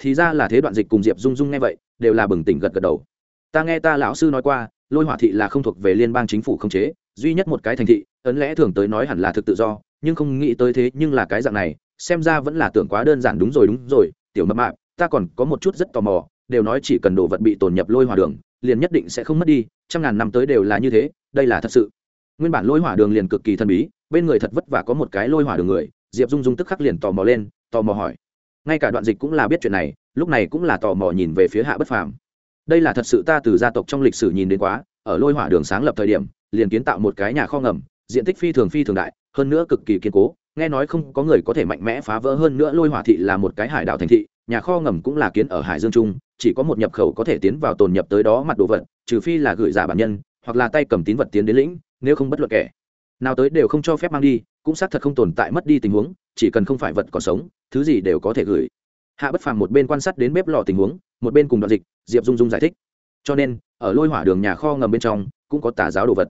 Speaker 1: thì ra là thế đoạn dịch cùng diệp dung dung nghe vậy, đều là bừng tỉnh gật gật đầu. Ta nghe ta lão sư nói qua, lôi hỏa thị là không thuộc về liên bang chính phủ không chế, duy nhất một cái thành thị, ấn lẽ thường tới nói hẳn là thực tự do, nhưng không nghĩ tới thế nhưng là cái dạng này, xem ra vẫn là tưởng quá đơn giản đúng rồi đúng rồi, tiểu mập mạp, ta còn có một chút rất tò mò, đều nói chỉ cần đồ vật bị tồn nhập lôi hỏa đường, liền nhất định sẽ không mất đi, trăm ngàn năm tới đều là như thế, đây là thật sự. Nguyên bản lôi hỏa đường liền cực kỳ thần bí, bên người thật vất vả có một cái lôi hỏa đường người, diệp dung dung tức khắc liền tò mò lên, tò mò hỏi ngay cả đoạn dịch cũng là biết chuyện này, lúc này cũng là tò mò nhìn về phía hạ bất phàm. Đây là thật sự ta từ gia tộc trong lịch sử nhìn đến quá, ở lôi hỏa đường sáng lập thời điểm, liền kiến tạo một cái nhà kho ngầm, diện tích phi thường phi thường đại, hơn nữa cực kỳ kiên cố, nghe nói không có người có thể mạnh mẽ phá vỡ hơn nữa lôi hỏa thị là một cái hải đảo thành thị, nhà kho ngầm cũng là kiến ở hải dương trung, chỉ có một nhập khẩu có thể tiến vào tồn nhập tới đó mặt đồ vật, trừ phi là gửi giả bản nhân, hoặc là tay cầm tín vật tiến đến lĩnh, nếu không bất luận kẻ nào tới đều không cho phép mang đi cũng xác thật không tồn tại mất đi tình huống, chỉ cần không phải vật còn sống, thứ gì đều có thể gửi. Hạ bất phàm một bên quan sát đến bếp lò tình huống, một bên cùng đoạn dịch, diệp dung dung giải thích. Cho nên, ở lôi hỏa đường nhà kho ngầm bên trong, cũng có tà giáo đồ vật.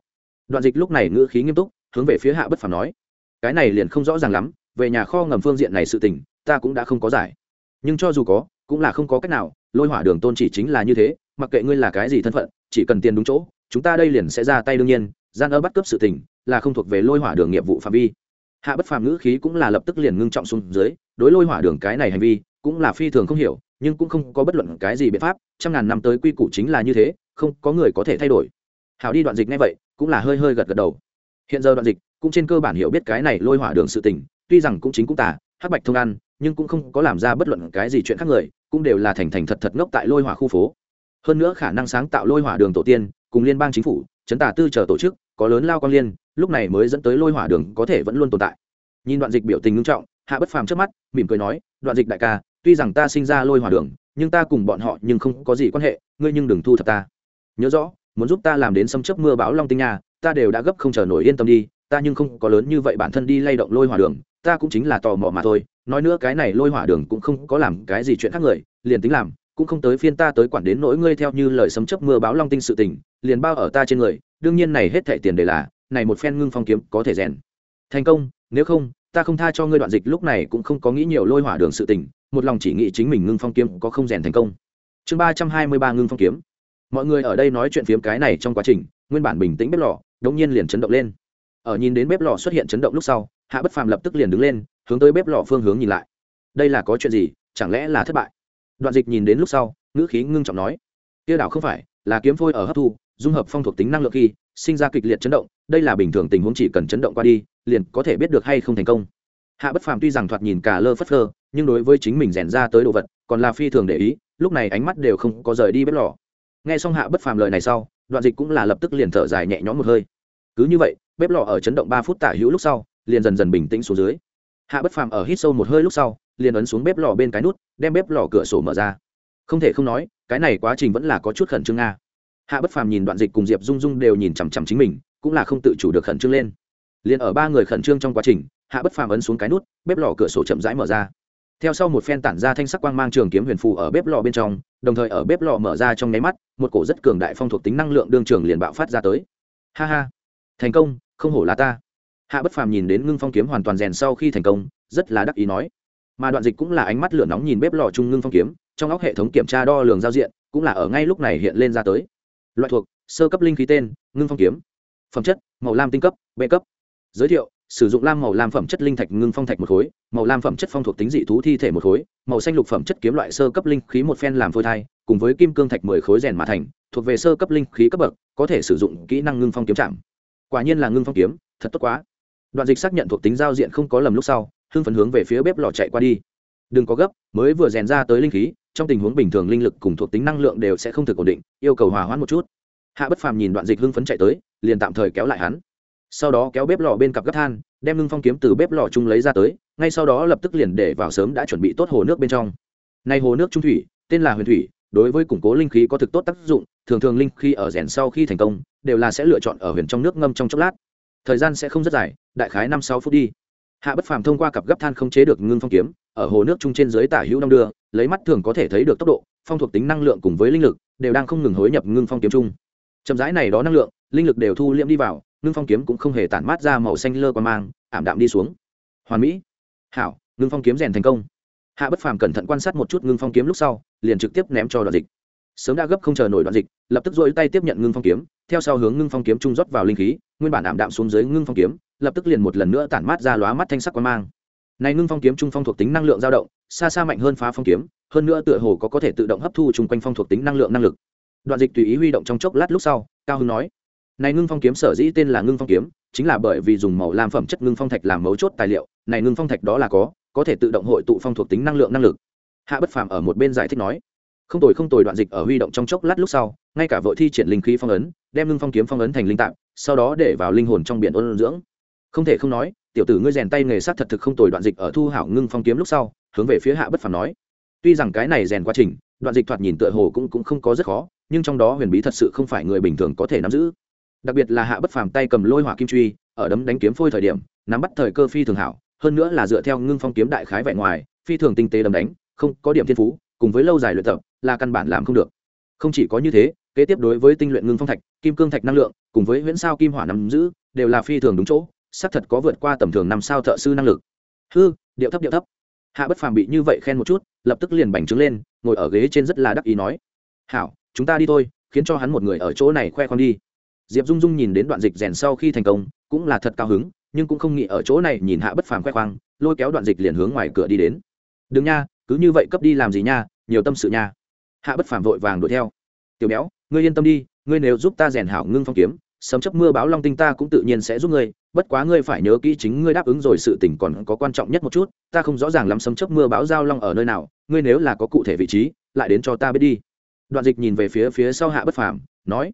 Speaker 1: Đoạn dịch lúc này ngữ khí nghiêm túc, hướng về phía hạ bất phàm nói, cái này liền không rõ ràng lắm, về nhà kho ngầm phương diện này sự tình, ta cũng đã không có giải. Nhưng cho dù có, cũng là không có cách nào, lôi hỏa đường tôn chỉ chính là như thế, mặc kệ ngươi là cái gì thân phận, chỉ cần tiền đúng chỗ, chúng ta đây liền sẽ ra tay đương nhiên, gian ơ bắt cướp sự tình, là không thuộc về lôi hỏa đường nghiệp vụ phạm vi hạ bất phàm ngữ khí cũng là lập tức liền ngưng trọng xuống dưới, đối lôi hỏa đường cái này hành vi cũng là phi thường không hiểu, nhưng cũng không có bất luận cái gì biện pháp, trăm ngàn năm tới quy củ chính là như thế, không có người có thể thay đổi. Hảo đi đoạn dịch ngay vậy, cũng là hơi hơi gật gật đầu. Hiện giờ đoạn dịch cũng trên cơ bản hiểu biết cái này lôi hỏa đường sự tình, tuy rằng cũng chính cũng tả hắc bạch thông ăn, nhưng cũng không có làm ra bất luận cái gì chuyện khác người, cũng đều là thành thành thật thật ngốc tại lôi hỏa khu phố. Hơn nữa khả năng sáng tạo lôi hỏa đường tổ tiên, cùng liên bang chính phủ, chấn tả tư chờ tổ chức, có lớn lao quan liên lúc này mới dẫn tới lôi hỏa đường có thể vẫn luôn tồn tại. Nhìn đoạn dịch biểu tình nghiêm trọng, hạ bất phàm trước mắt, mỉm cười nói, đoạn dịch đại ca, tuy rằng ta sinh ra lôi hỏa đường, nhưng ta cùng bọn họ nhưng không có gì quan hệ, ngươi nhưng đừng thu thập ta. Nhớ rõ, muốn giúp ta làm đến xâm chấp mưa bão long tinh nhà ta đều đã gấp không chờ nổi yên tâm đi, ta nhưng không có lớn như vậy bản thân đi lay động lôi hỏa đường, ta cũng chính là tò mò mà thôi. Nói nữa cái này lôi hỏa đường cũng không có làm cái gì chuyện khác người, liền tính làm, cũng không tới phiên ta tới quản đến nỗi ngươi theo như lời sấm chấp mưa báo long tinh sự tình, liền bao ở ta trên người, đương nhiên này hết thẻ tiền đề là này một phen ngưng phong kiếm có thể rèn. Thành công, nếu không, ta không tha cho ngươi đoạn dịch, lúc này cũng không có nghĩ nhiều lôi hỏa đường sự tình, một lòng chỉ nghĩ chính mình ngưng phong kiếm có không rèn thành công. Chương ba trăm hai mươi ba ngưng phong kiếm. Mọi người ở đây nói chuyện phiếm cái này trong quá trình, nguyên bản bình tĩnh bếp lò, đống nhiên liền chấn động lên. Ở nhìn đến bếp lò xuất hiện chấn động lúc sau, hạ bất phàm lập tức liền đứng lên, hướng tới bếp lò phương hướng nhìn lại. Đây là có chuyện gì, chẳng lẽ là thất bại? Đoạn dịch nhìn đến lúc sau, ngữ khí ngưng trọng nói. Tiêu đảo không phải là kiếm phôi ở hấp thu, dung hợp phong thuộc tính năng lượng khi sinh ra kịch liệt chấn động, đây là bình thường tình huống chỉ cần chấn động qua đi, liền có thể biết được hay không thành công. Hạ bất phàm tuy rằng thoạt nhìn cả lơ phất lơ nhưng đối với chính mình rèn ra tới đồ vật, còn là phi thường để ý, lúc này ánh mắt đều không có rời đi bếp lò. Nghe xong hạ bất phàm lời này sau, đoạn dịch cũng là lập tức liền thở dài nhẹ nhõm một hơi. Cứ như vậy, bếp lò ở chấn động ba phút tả hữu lúc sau, liền dần dần bình tĩnh xuống dưới. Hạ bất phàm ở hít sâu một hơi lúc sau, liền ấn xuống bếp lò bên cái nút, đem bếp lò cửa sổ mở ra. Không thể không nói, cái này quá trình vẫn là có chút khẩn trương nga hạ bất phàm nhìn đoạn dịch cùng diệp dung dung đều nhìn chằm chằm chính mình, cũng là không tự chủ được khẩn trương lên. Liền ở ba người khẩn trương trong quá trình, hạ bất phàm ấn xuống cái nút, bếp lò cửa sổ chậm rãi mở ra. Theo sau một phen tản ra thanh sắc quang mang trường kiếm huyền phù ở bếp lò bên trong, đồng thời ở bếp lò mở ra trong nháy mắt, một cổ rất cường đại phong thuộc tính năng lượng đương trường liền bạo phát ra tới. Ha ha, thành công, không hổ là ta. Hạ bất phàm nhìn đến ngưng phong kiếm hoàn toàn rèn sau khi thành công, rất là đắc ý nói. Mà đoạn dịch cũng là ánh mắt lửa nóng nhìn bếp lò trung ngưng phong kiếm, trong óc hệ thống kiểm tra đo lường giao diện, cũng là ở ngay lúc này hiện lên ra tới loại thuộc, sơ cấp linh khí tên, ngưng phong kiếm. Phẩm chất, màu lam tinh cấp, b cấp. Giới thiệu, sử dụng lam màu lam phẩm chất linh thạch ngưng phong thạch một khối, màu lam phẩm chất phong thuộc tính dị thú thi thể một khối, màu xanh lục phẩm chất kiếm loại sơ cấp linh khí một phen làm phôi thai, cùng với kim cương thạch mười khối rèn mà thành, thuộc về sơ cấp linh khí cấp bậc, có thể sử dụng kỹ năng ngưng phong kiếm chạm. Quả nhiên là ngưng phong kiếm, thật tốt quá. Đoạn dịch xác nhận thuộc tính giao diện không có lầm lúc sau, hưng phấn hướng về phía bếp lò chạy qua đi. Đừng có gấp, mới vừa rèn ra tới linh khí trong tình huống bình thường linh lực cùng thuộc tính năng lượng đều sẽ không thực ổn định, yêu cầu hòa hoãn một chút. Hạ bất phàm nhìn đoạn dịch hưng phấn chạy tới, liền tạm thời kéo lại hắn. Sau đó kéo bếp lò bên cặp gấp than, đem ngưng phong kiếm từ bếp lò chung lấy ra tới, ngay sau đó lập tức liền để vào sớm đã chuẩn bị tốt hồ nước bên trong. Nay hồ nước trung thủy, tên là huyền thủy, đối với củng cố linh khí có thực tốt tác dụng, thường thường linh khí ở rèn sau khi thành công, đều là sẽ lựa chọn ở huyền trong nước ngâm trong chốc lát. Thời gian sẽ không rất dài, đại khái năm sáu phút đi. Hạ bất phàm thông qua cặp gấp than không chế được ngưng phong kiếm ở hồ nước trung trên dưới tả hữu đông đưa, lấy mắt thường có thể thấy được tốc độ, phong thuộc tính năng lượng cùng với linh lực, đều đang không ngừng hối nhập ngưng phong kiếm trung chậm rãi này đó năng lượng, linh lực đều thu liễm đi vào, ngưng phong kiếm cũng không hề tản mát ra màu xanh lơ qua mang, ảm đạm đi xuống. Hoàn mỹ. Hảo, ngưng phong kiếm rèn thành công. Hạ bất phàm cẩn thận quan sát một chút ngưng phong kiếm lúc sau, liền trực tiếp ném cho đoạn dịch. Sớm đã gấp không chờ nổi đoạn dịch, lập tức dội tay tiếp nhận ngưng phong kiếm, theo sau hướng ngưng phong kiếm trung rót vào linh khí, nguyên bản ảm đạm xuống dưới ngưng phong kiếm, lập tức liền một lần nữa tản mát ra lóa mắt thanh sắc quan mang này ngưng phong kiếm trung phong thuộc tính năng lượng dao động, xa xa mạnh hơn phá phong kiếm, hơn nữa tựa hồ có có thể tự động hấp thu chung quanh phong thuộc tính năng lượng năng lực. Đoạn dịch tùy ý huy động trong chốc lát lúc sau, cao hưng nói, này ngưng phong kiếm sở dĩ tên là ngưng phong kiếm, chính là bởi vì dùng màu lam phẩm chất ngưng phong thạch làm mấu chốt tài liệu, này ngưng phong thạch đó là có có thể tự động hội tụ phong thuộc tính năng lượng năng lực. Hạ bất phàm ở một bên giải thích nói, không tồi không tồi. Đoạn dịch ở huy động trong chốc lát lúc sau, ngay cả vội thi triển linh khí phong ấn, đem ngưng phong kiếm phong ấn thành linh tạm sau đó để vào linh hồn trong biển ôn dưỡng. Không thể không nói tiểu tử ngươi rèn tay nghề sát thật thực không tồi, đoạn dịch ở thu hảo ngưng phong kiếm lúc sau, hướng về phía hạ bất phàm nói. Tuy rằng cái này rèn quá trình, đoạn dịch thoạt nhìn tựa hồ cũng cũng không có rất khó, nhưng trong đó huyền bí thật sự không phải người bình thường có thể nắm giữ. Đặc biệt là hạ bất phàm tay cầm lôi hỏa kim truy, ở đấm đánh kiếm phôi thời điểm, nắm bắt thời cơ phi thường hảo, hơn nữa là dựa theo ngưng phong kiếm đại khái vẻ ngoài, phi thường tinh tế đấm đánh, không có điểm thiên phú, cùng với lâu dài luyện tập, là căn bản làm không được. Không chỉ có như thế, kế tiếp đối với tinh luyện ngưng phong thạch, kim cương thạch năng lượng, cùng với huyễn sao kim hỏa nắm giữ, đều là phi thường đúng chỗ xác thật có vượt qua tầm thường năm sao thợ sư năng lực. Hư, điệu thấp điệu thấp. Hạ bất phàm bị như vậy khen một chút, lập tức liền bành trướng lên, ngồi ở ghế trên rất là đắc ý nói, hảo, chúng ta đi thôi, khiến cho hắn một người ở chỗ này khoe khoang đi. Diệp dung dung nhìn đến đoạn dịch rèn sau khi thành công, cũng là thật cao hứng, nhưng cũng không nghĩ ở chỗ này nhìn hạ bất phàm khoe khoang, lôi kéo đoạn dịch liền hướng ngoài cửa đi đến. Đừng nha, cứ như vậy cấp đi làm gì nha, nhiều tâm sự nha. Hạ bất phàm vội vàng đuổi theo. Tiểu béo, ngươi yên tâm đi, ngươi nếu giúp ta rèn hảo ngưng phong kiếm sấm chấp mưa báo long tinh ta cũng tự nhiên sẽ giúp ngươi, bất quá ngươi phải nhớ kỹ chính ngươi đáp ứng rồi sự tình còn có quan trọng nhất một chút, ta không rõ ràng lắm sấm chấp mưa báo giao long ở nơi nào, ngươi nếu là có cụ thể vị trí, lại đến cho ta biết đi. Đoạn dịch nhìn về phía phía sau hạ bất phàm, nói,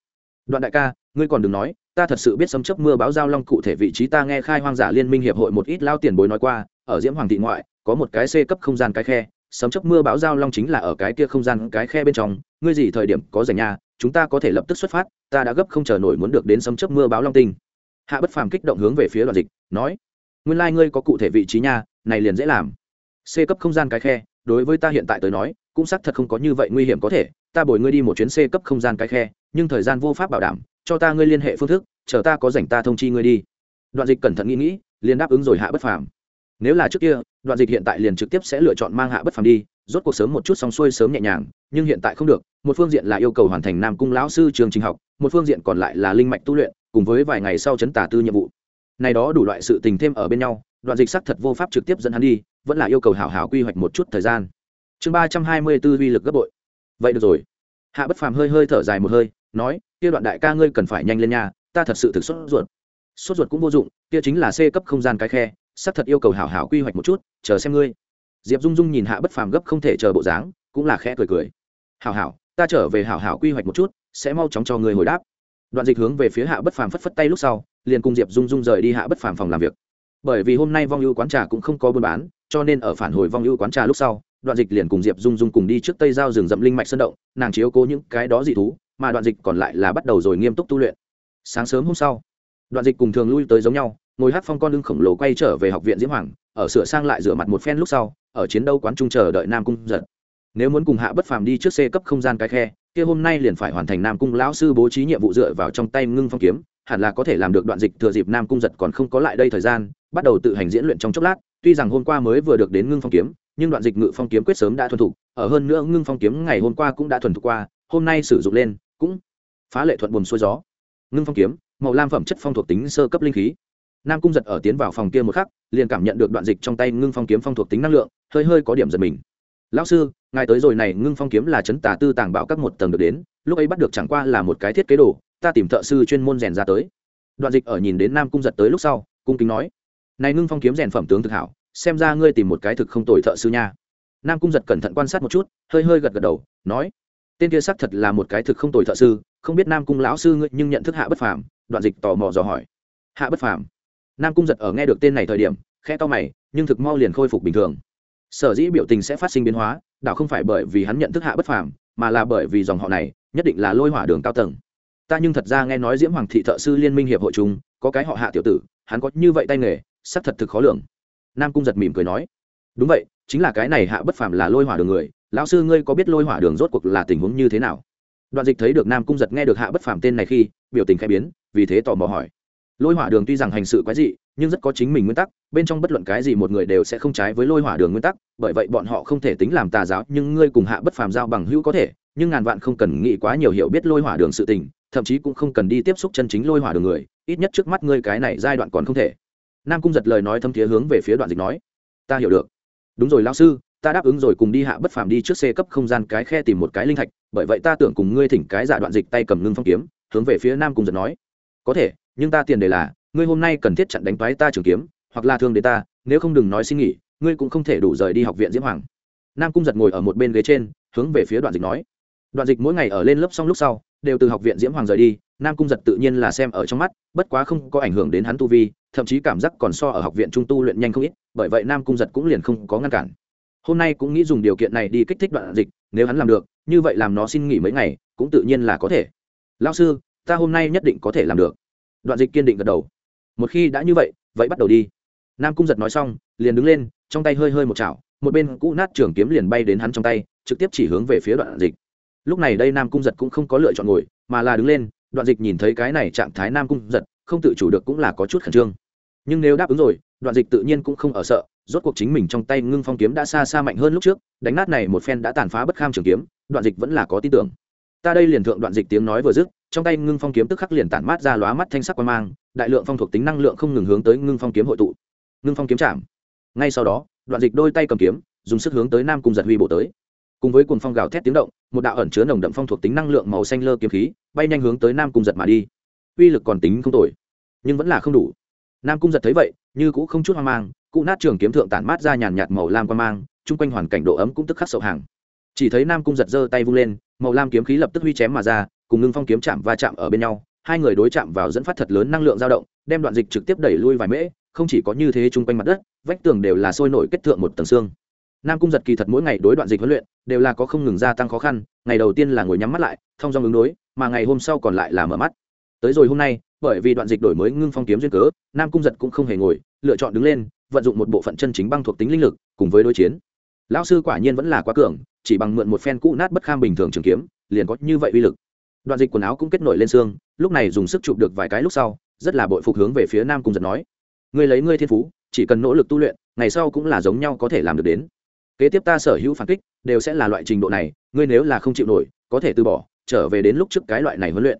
Speaker 1: đoạn đại ca, ngươi còn đừng nói, ta thật sự biết sấm chấp mưa báo giao long cụ thể vị trí ta nghe khai hoang giả liên minh hiệp hội một ít lao tiền bối nói qua, ở diễm hoàng thị ngoại, có một cái c cấp không gian cái khe sấm chấp mưa bão giao long chính là ở cái kia không gian, cái khe bên trong. Ngươi gì thời điểm có rảnh nhà chúng ta có thể lập tức xuất phát, ta đã gấp không chờ nổi muốn được đến sấm chấp mưa bão long tinh. Hạ bất phàm kích động hướng về phía đoạn dịch, nói, nguyên lai、like、ngươi có cụ thể vị trí nha, này liền dễ làm. C cấp không gian cái khe, đối với ta hiện tại tới nói, cũng xác thật không có như vậy nguy hiểm có thể. Ta bồi ngươi đi một chuyến c cấp không gian cái khe, nhưng thời gian vô pháp bảo đảm, cho ta ngươi liên hệ phương thức, chờ ta có rảnh ta thông chi ngươi đi. Đoạn dịch cẩn thận nghĩ nghĩ, liền đáp ứng rồi hạ bất phàm nếu là trước kia, đoạn dịch hiện tại liền trực tiếp sẽ lựa chọn mang hạ bất phàm đi, rốt cuộc sớm một chút xong xuôi sớm nhẹ nhàng, nhưng hiện tại không được, một phương diện là yêu cầu hoàn thành nam cung lão sư trường trình học, một phương diện còn lại là linh mạch tu luyện, cùng với vài ngày sau chấn tả tư nhiệm vụ. Này đó đủ loại sự tình thêm ở bên nhau, đoạn dịch sắc thật vô pháp trực tiếp dẫn hắn đi, vẫn là yêu cầu hảo hảo quy hoạch một chút thời gian. Chương ba trăm hai mươi b ố uy lực gấp bội. Vậy được rồi. Hạ bất phàm hơi hơi thở dài một hơi, nói, kia đoạn đại ca ngươi cần phải nhanh lên nhà ta thật sự thực sốt ruột. Sốt ruột cũng vô dụng, kia chính là c cấp không gian cái khe xác thật yêu cầu hảo hảo quy hoạch một chút, chờ xem ngươi. Diệp dung dung nhìn hạ bất phàm gấp không thể chờ bộ dáng, cũng là khẽ cười cười. Hảo hảo, ta trở về hảo hảo quy hoạch một chút, sẽ mau chóng cho ngươi hồi đáp. Đoạn dịch hướng về phía hạ bất phàm phất phất tay lúc sau, liền cùng diệp dung dung rời đi hạ bất phàm phòng làm việc. Bởi vì hôm nay vong ưu quán trà cũng không có buôn bán, cho nên ở phản hồi vong ưu quán trà lúc sau, đoạn dịch liền cùng diệp dung dung cùng đi trước tây giao rừng rậm linh mạch sơn động, nàng chiếu cố những cái đó dị thú, mà đoạn dịch còn lại là bắt đầu rồi nghiêm túc tu luyện. Sáng sớm hôm sau, đoạn dịch cùng thường lui tới giống nhau ngồi hát phong con lưng khổng lồ quay trở về học viện diễm hoàng, ở sửa sang lại rửa mặt một phen lúc sau, ở chiến đấu quán trung chờ đợi nam cung giật. Nếu muốn cùng hạ bất phàm đi trước xe cấp không gian cái khe, kia hôm nay liền phải hoàn thành nam cung lão sư bố trí nhiệm vụ dựa vào trong tay ngưng phong kiếm, hẳn là có thể làm được đoạn dịch thừa dịp nam cung giật còn không có lại đây thời gian, bắt đầu tự hành diễn luyện trong chốc lát. Tuy rằng hôm qua mới vừa được đến ngưng phong kiếm, nhưng đoạn dịch ngự phong kiếm quyết sớm đã thuần thục, ở hơn nữa ngưng phong kiếm ngày hôm qua cũng đã thuần thục qua, hôm nay sử dụng lên, cũng phá lệ thuận buồm xuôi gió. Ngưng phong kiếm, màu lam phẩm chất phong thuộc tính sơ cấp linh khí nam cung giật ở tiến vào phòng kia một khắc, liền cảm nhận được đoạn dịch trong tay ngưng phong kiếm phong thuộc tính năng lượng, hơi hơi có điểm giật mình. Lão sư, ngài tới rồi này, ngưng phong kiếm là chấn tà tư tàng bảo các một tầng được đến, lúc ấy bắt được chẳng qua là một cái thiết kế đồ, ta tìm thợ sư chuyên môn rèn ra tới. Đoạn dịch ở nhìn đến nam cung giật tới lúc sau, cung kính nói, này ngưng phong kiếm rèn phẩm tướng thực hảo, xem ra ngươi tìm một cái thực không tồi thợ sư nha. Nam cung giật cẩn thận quan sát một chút, hơi hơi gật gật đầu, nói, tên kia xác thật là một cái thực không tồi thợ sư, không biết nam cung lão sư ngươi nhưng nhận thức hạ bất phàm. Đoạn dịch tò mò dò hỏi, hạ bất phàm? Nam cung giật ở nghe được tên này thời điểm khe to mày, nhưng thực mau liền khôi phục bình thường. Sở dĩ biểu tình sẽ phát sinh biến hóa, đảo không phải bởi vì hắn nhận thức hạ bất phàm, mà là bởi vì dòng họ này, nhất định là lôi hỏa đường cao tầng. Ta nhưng thật ra nghe nói diễm hoàng thị thợ sư liên minh hiệp hội chúng, có cái họ hạ tiểu tử, hắn có như vậy tay nghề sắc thật thực khó lường. Nam cung giật mỉm cười nói, đúng vậy, chính là cái này hạ bất phàm là lôi hỏa đường người, lão sư ngươi có biết lôi hỏa đường rốt cuộc là tình huống như thế nào? Đoạn dịch thấy được nam cung giật nghe được hạ bất phàm tên này khi, biểu tình khai biến, vì thế tò mò hỏi lôi hỏa đường tuy rằng hành sự quái dị, nhưng rất có chính mình nguyên tắc, bên trong bất luận cái gì một người đều sẽ không trái với lôi hỏa đường nguyên tắc, bởi vậy bọn họ không thể tính làm tà giáo, nhưng ngươi cùng hạ bất phàm giao bằng hữu có thể, nhưng ngàn vạn không cần nghĩ quá nhiều hiểu biết lôi hỏa đường sự tình, thậm chí cũng không cần đi tiếp xúc chân chính lôi hỏa đường người, ít nhất trước mắt ngươi cái này giai đoạn còn không thể. Nam cung giật lời nói thâm thiế hướng về phía đoạn dịch nói, ta hiểu được. Đúng rồi lao sư, ta đáp ứng rồi cùng đi hạ bất phàm đi trước xe cấp không gian cái khe tìm một cái linh thạch, bởi vậy ta tưởng cùng ngươi thỉnh cái giả đoạn dịch tay cầm ngưng phong kiếm. Hướng về phía nam cung giật nói, có thể nhưng ta tiền đề là, ngươi hôm nay cần thiết chặn đánh toái ta trường kiếm, hoặc là thương đến ta, nếu không đừng nói xin nghỉ, ngươi cũng không thể đủ rời đi học viện diễm hoàng. Nam cung giật ngồi ở một bên ghế trên, hướng về phía đoạn dịch nói. Đoạn dịch mỗi ngày ở lên lớp xong lúc sau, đều từ học viện diễm hoàng rời đi, nam cung giật tự nhiên là xem ở trong mắt, bất quá không có ảnh hưởng đến hắn tu vi, thậm chí cảm giác còn so ở học viện trung tu luyện nhanh không ít, bởi vậy nam cung giật cũng liền không có ngăn cản. Hôm nay cũng nghĩ dùng điều kiện này đi kích thích đoạn dịch, nếu hắn làm được, như vậy làm nó xin nghỉ mấy ngày, cũng tự nhiên là có thể. Lao sư, ta hôm nay nhất định có thể làm được đoạn dịch kiên định gật đầu. Một khi đã như vậy vậy bắt đầu đi. Nam cung giật nói xong, liền đứng lên, trong tay hơi hơi một chảo, một bên cũ nát trường kiếm liền bay đến hắn trong tay, trực tiếp chỉ hướng về phía đoạn dịch. Lúc này đây nam cung giật cũng không có lựa chọn ngồi, mà là đứng lên, đoạn dịch nhìn thấy cái này trạng thái nam cung giật, không tự chủ được cũng là có chút khẩn trương. Nhưng nếu đáp ứng rồi, đoạn dịch tự nhiên cũng không ở sợ, rốt cuộc chính mình trong tay ngưng phong kiếm đã xa xa mạnh hơn lúc trước, đánh nát này một phen đã tàn phá bất kham trường kiếm, đoạn dịch vẫn là có tin tưởng. Ta đây liền thượng đoạn dịch tiếng nói vừa dứt trong tay ngưng phong kiếm tức khắc liền tản mát ra lóa mắt thanh sắc quan mang, đại lượng phong thuộc tính năng lượng không ngừng hướng tới ngưng phong kiếm hội tụ. Ngưng phong kiếm chạm. Ngay sau đó, đoạn dịch đôi tay cầm kiếm, dùng sức hướng tới nam cung giật huy bổ tới. Cùng với cuồng phong gào thét tiếng động, một đạo ẩn chứa nồng đậm phong thuộc tính năng lượng màu xanh lơ kiếm khí, bay nhanh hướng tới nam cung giật mà đi. Uy lực còn tính không tồi, nhưng vẫn là không đủ. Nam cung giật thấy vậy, như cũng không chút hoang mang, cụ nát trường kiếm thượng tản mát ra nhàn nhạt màu lam quan mang, chung quanh hoàn cảnh độ ấm cũng tức khắc sậu hàng. Chỉ thấy nam cung giật giơ tay vung lên, màu lam kiếm khí lập tức huy chém mà ra cùng ngưng phong kiếm chạm va chạm ở bên nhau, hai người đối chạm vào dẫn phát thật lớn năng lượng dao động, đem đoạn dịch trực tiếp đẩy lui vài mễ, không chỉ có như thế chung quanh mặt đất, vách tường đều là sôi nổi kết thượng một tầng xương. Nam cung giật kỳ thật mỗi ngày đối đoạn dịch huấn luyện, đều là có không ngừng gia tăng khó khăn, ngày đầu tiên là ngồi nhắm mắt lại, thông dòng ứng đối, mà ngày hôm sau còn lại là mở mắt. Tới rồi hôm nay, bởi vì đoạn dịch đổi mới ngưng phong kiếm duyên cớ, nam cung giật cũng không hề ngồi, lựa chọn đứng lên, vận dụng một bộ phận chân chính băng thuộc tính linh lực, cùng với đối chiến. Lão sư quả nhiên vẫn là quá cường, chỉ bằng mượn một phen cũ nát bất kham bình thường trường kiếm, liền có như vậy uy lực đoạn dịch quần áo cũng kết nổi lên xương, lúc này dùng sức chụp được vài cái lúc sau, rất là bội phục hướng về phía nam cung giật nói. Ngươi lấy ngươi thiên phú, chỉ cần nỗ lực tu luyện, ngày sau cũng là giống nhau có thể làm được đến. Kế tiếp ta sở hữu phản kích, đều sẽ là loại trình độ này, ngươi nếu là không chịu nổi, có thể từ bỏ, trở về đến lúc trước cái loại này huấn luyện.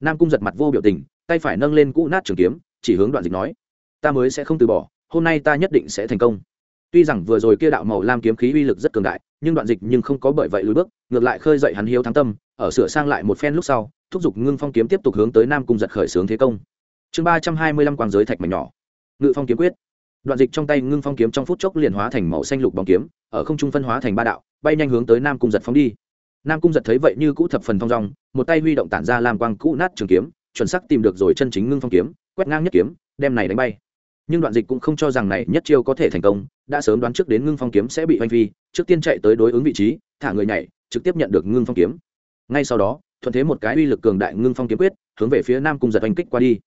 Speaker 1: Nam cung giật mặt vô biểu tình, tay phải nâng lên cũ nát trường kiếm, chỉ hướng đoạn dịch nói. Ta mới sẽ không từ bỏ, hôm nay ta nhất định sẽ thành công. Tuy rằng vừa rồi kia đạo màu lam kiếm khí uy lực rất cường đại nhưng đoạn dịch nhưng không có bởi vậy lùi bước, ngược lại khơi dậy hắn hiếu thắng tâm, ở sửa sang lại một phen lúc sau, thúc giục ngưng phong kiếm tiếp tục hướng tới nam cung giật khởi xướng thế công. Chương ba trăm hai mươi lăm quang giới thạch mảnh nhỏ. Ngự phong kiếm quyết. Đoạn dịch trong tay ngưng phong kiếm trong phút chốc liền hóa thành màu xanh lục bóng kiếm, ở không trung phân hóa thành ba đạo, bay nhanh hướng tới nam cung giật phóng đi. Nam cung giật thấy vậy như cũ thập phần thong dong, một tay huy động tản ra làm quang cũ nát trường kiếm, chuẩn sắc tìm được rồi chân chính ngưng phong kiếm, quét ngang nhất kiếm, đem này đánh bay nhưng đoạn dịch cũng không cho rằng này nhất chiêu có thể thành công, đã sớm đoán trước đến ngưng phong kiếm sẽ bị oanh phi, trước tiên chạy tới đối ứng vị trí, thả người nhảy, trực tiếp nhận được ngưng phong kiếm. Ngay sau đó, thuận thế một cái uy lực cường đại ngưng phong kiếm quyết, hướng về phía nam cung giật oanh kích qua đi.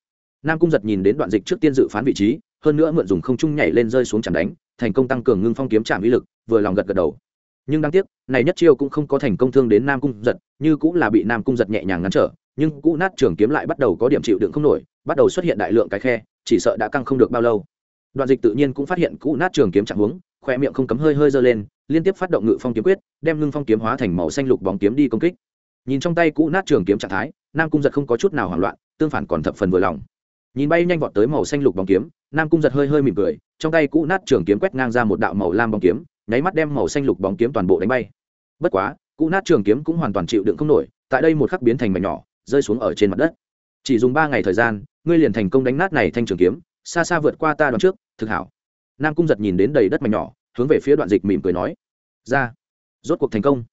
Speaker 1: Nam cung giật nhìn đến đoạn dịch trước tiên dự phán vị trí, hơn nữa mượn dùng không trung nhảy lên rơi xuống chạm đánh, thành công tăng cường ngưng phong kiếm chạm uy lực, vừa lòng gật gật đầu. Nhưng đáng tiếc, này nhất chiêu cũng không có thành công thương đến nam cung giật, như cũng là bị nam cung giật nhẹ nhàng ngăn trở, nhưng cũ nát trường kiếm lại bắt đầu có điểm chịu đựng không nổi, bắt đầu xuất hiện đại lượng cái khe chỉ sợ đã căng không được bao lâu. Đoạn dịch tự nhiên cũng phát hiện cũ nát trường kiếm chạm hướng khoe miệng không cấm hơi hơi dơ lên, liên tiếp phát động ngự phong kiếm quyết, đem ngưng phong kiếm hóa thành màu xanh lục bóng kiếm đi công kích. Nhìn trong tay cũ nát trường kiếm trạng thái, nam cung giật không có chút nào hoảng loạn, tương phản còn thập phần vừa lòng. Nhìn bay nhanh vọt tới màu xanh lục bóng kiếm, nam cung giật hơi hơi mỉm cười, trong tay cũ nát trường kiếm quét ngang ra một đạo màu lam bóng kiếm, nháy mắt đem màu xanh lục bóng kiếm toàn bộ đánh bay. Bất quá, cũ nát trường kiếm cũng hoàn toàn chịu đựng không nổi, tại đây một khắc biến thành mảnh nhỏ, rơi xuống ở trên mặt đất. Chỉ dùng ba ngày thời gian ngươi liền thành công đánh nát này thanh trường kiếm, xa xa vượt qua ta đoạn trước, thực hảo. Nam cung giật nhìn đến đầy đất mảnh nhỏ, hướng về phía đoạn dịch mỉm cười nói, ra, rốt cuộc thành công.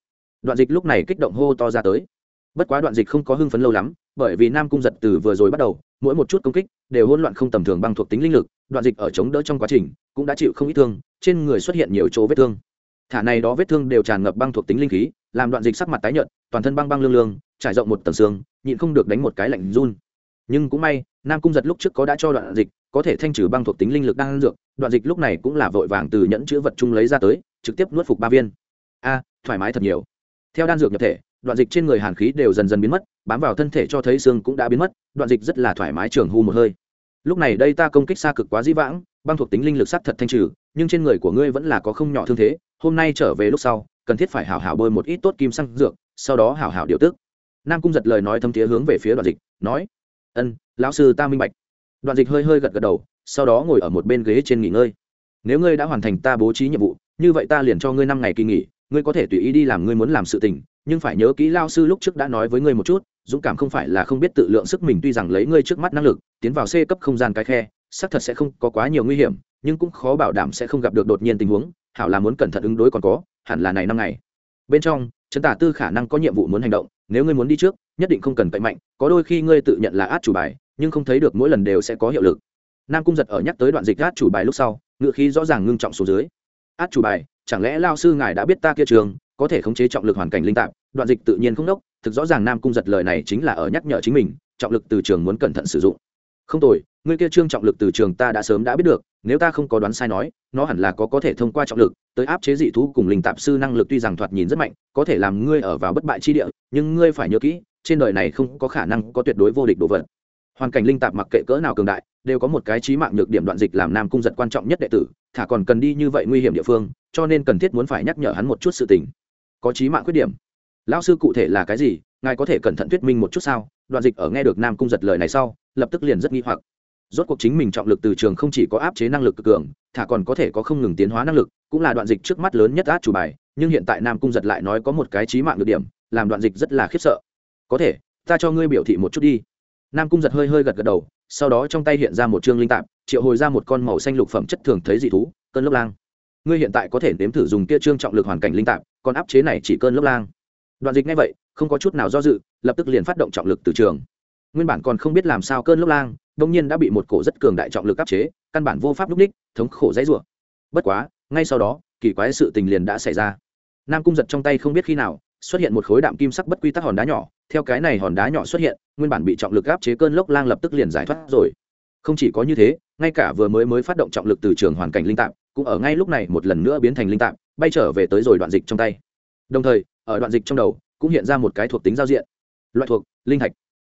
Speaker 1: Đoạn dịch lúc này kích động hô to ra tới. Bất quá đoạn dịch không có hưng phấn lâu lắm, bởi vì nam cung giật từ vừa rồi bắt đầu, mỗi một chút công kích đều hỗn loạn không tầm thường băng thuộc tính linh lực, đoạn dịch ở chống đỡ trong quá trình cũng đã chịu không ít thương, trên người xuất hiện nhiều chỗ vết thương. Thả này đó vết thương đều tràn ngập băng thuộc tính linh khí, làm đoạn dịch sắc mặt tái nhợt, toàn thân băng băng lương lương, trải rộng một tầng xương, nhịn không được đánh một cái lạnh run. Nhưng cũng may nam cung giật lúc trước có đã cho đoạn dịch, có thể thanh trừ băng thuộc tính linh lực đang dược, đoạn dịch lúc này cũng là vội vàng từ nhẫn chữ vật chung lấy ra tới, trực tiếp nuốt phục ba viên. A, thoải mái thật nhiều. Theo đan dược nhập thể, đoạn dịch trên người hàn khí đều dần dần biến mất, bám vào thân thể cho thấy xương cũng đã biến mất, đoạn dịch rất là thoải mái trường hù một hơi. Lúc này đây ta công kích xa cực quá dĩ vãng, băng thuộc tính linh lực sắc thật thanh trừ, nhưng trên người của ngươi vẫn là có không nhỏ thương thế, hôm nay trở về lúc sau, cần thiết phải hảo hảo bôi một ít tốt kim xăng dược, sau đó hảo hảo điều tức. Nam cung giật lời nói thâm thiế hướng về phía đoạn dịch, nói, ân lão sư, ta minh bạch. Đoạn dịch hơi hơi gật gật đầu, sau đó ngồi ở một bên ghế trên nghỉ ngơi. Nếu ngươi đã hoàn thành ta bố trí nhiệm vụ, như vậy ta liền cho ngươi năm ngày kỳ nghỉ, ngươi có thể tùy ý đi làm ngươi muốn làm sự tình, nhưng phải nhớ kỹ lao sư lúc trước đã nói với ngươi một chút, dũng cảm không phải là không biết tự lượng sức mình, tuy rằng lấy ngươi trước mắt năng lực, tiến vào c cấp không gian cái khe, xác thật sẽ không có quá nhiều nguy hiểm, nhưng cũng khó bảo đảm sẽ không gặp được đột nhiên tình huống, hảo là muốn cẩn thận ứng đối còn có, hẳn là này năm ngày. Bên trong, trấn tả tư khả năng có nhiệm vụ muốn hành động, nếu ngươi muốn đi trước, nhất định không cần cậy mạnh, có đôi khi ngươi tự nhận là át chủ bài nhưng không thấy được mỗi lần đều sẽ có hiệu lực. Nam cung giật ở nhắc tới đoạn dịch át chủ bài lúc sau ngự khí rõ ràng ngưng trọng số dưới. Át chủ bài, chẳng lẽ lao sư ngài đã biết ta kia trường, có thể khống chế trọng lực hoàn cảnh linh tạp, đoạn dịch tự nhiên không đốc, thực rõ ràng nam cung giật lời này chính là ở nhắc nhở chính mình, trọng lực từ trường muốn cẩn thận sử dụng. Không tồi, ngươi kia trương trọng lực từ trường ta đã sớm đã biết được, nếu ta không có đoán sai nói, nó hẳn là có có thể thông qua trọng lực, tới áp chế dị thú cùng linh tạp sư năng lực tuy rằng thoạt nhìn rất mạnh, có thể làm ngươi ở vào bất bại chi địa, nhưng ngươi phải nhớ kỹ, trên đời này không có khả năng có tuyệt đối vô địch đồ vật hoàn cảnh linh tạp mặc kệ cỡ nào cường đại, đều có một cái trí mạng nhược điểm đoạn dịch làm nam cung giật quan trọng nhất đệ tử, thả còn cần đi như vậy nguy hiểm địa phương, cho nên cần thiết muốn phải nhắc nhở hắn một chút sự tình. Có trí mạng khuyết điểm. Lão sư cụ thể là cái gì, ngài có thể cẩn thận thuyết minh một chút sao? Đoạn dịch ở nghe được nam cung giật lời này sau, lập tức liền rất nghi hoặc. Rốt cuộc chính mình trọng lực từ trường không chỉ có áp chế năng lực cực cường, thả còn có thể có không ngừng tiến hóa năng lực, cũng là đoạn dịch trước mắt lớn nhất át chủ bài, nhưng hiện tại nam cung giật lại nói có một cái trí mạng được điểm, làm đoạn dịch rất là khiếp sợ. Có thể, ta cho ngươi biểu thị một chút đi nam cung giật hơi hơi gật gật đầu, sau đó trong tay hiện ra một chương linh tạp, triệu hồi ra một con màu xanh lục phẩm chất thường thấy dị thú, cơn lốc lang. Ngươi hiện tại có thể nếm thử dùng kia trương trọng lực hoàn cảnh linh tạp, còn áp chế này chỉ cơn lốc lang. Đoạn dịch ngay vậy, không có chút nào do dự, lập tức liền phát động trọng lực từ trường. Nguyên bản còn không biết làm sao cơn lốc lang đông nhiên đã bị một cổ rất cường đại trọng lực áp chế, căn bản vô pháp lúc ních thống khổ dãy rủa. Bất quá, ngay sau đó, kỳ quái sự tình liền đã xảy ra. Nam cung giật trong tay không biết khi nào xuất hiện một khối đạm kim sắc bất quy tắc hòn đá nhỏ, theo cái này hòn đá nhỏ xuất hiện, nguyên bản bị trọng lực áp chế cơn lốc lang lập tức liền giải thoát rồi. Không chỉ có như thế, ngay cả vừa mới mới phát động trọng lực từ trường hoàn cảnh linh tạm, cũng ở ngay lúc này một lần nữa biến thành linh tạm, bay trở về tới rồi đoạn dịch trong tay. Đồng thời, ở đoạn dịch trong đầu, cũng hiện ra một cái thuộc tính giao diện. Loại thuộc, linh thạch.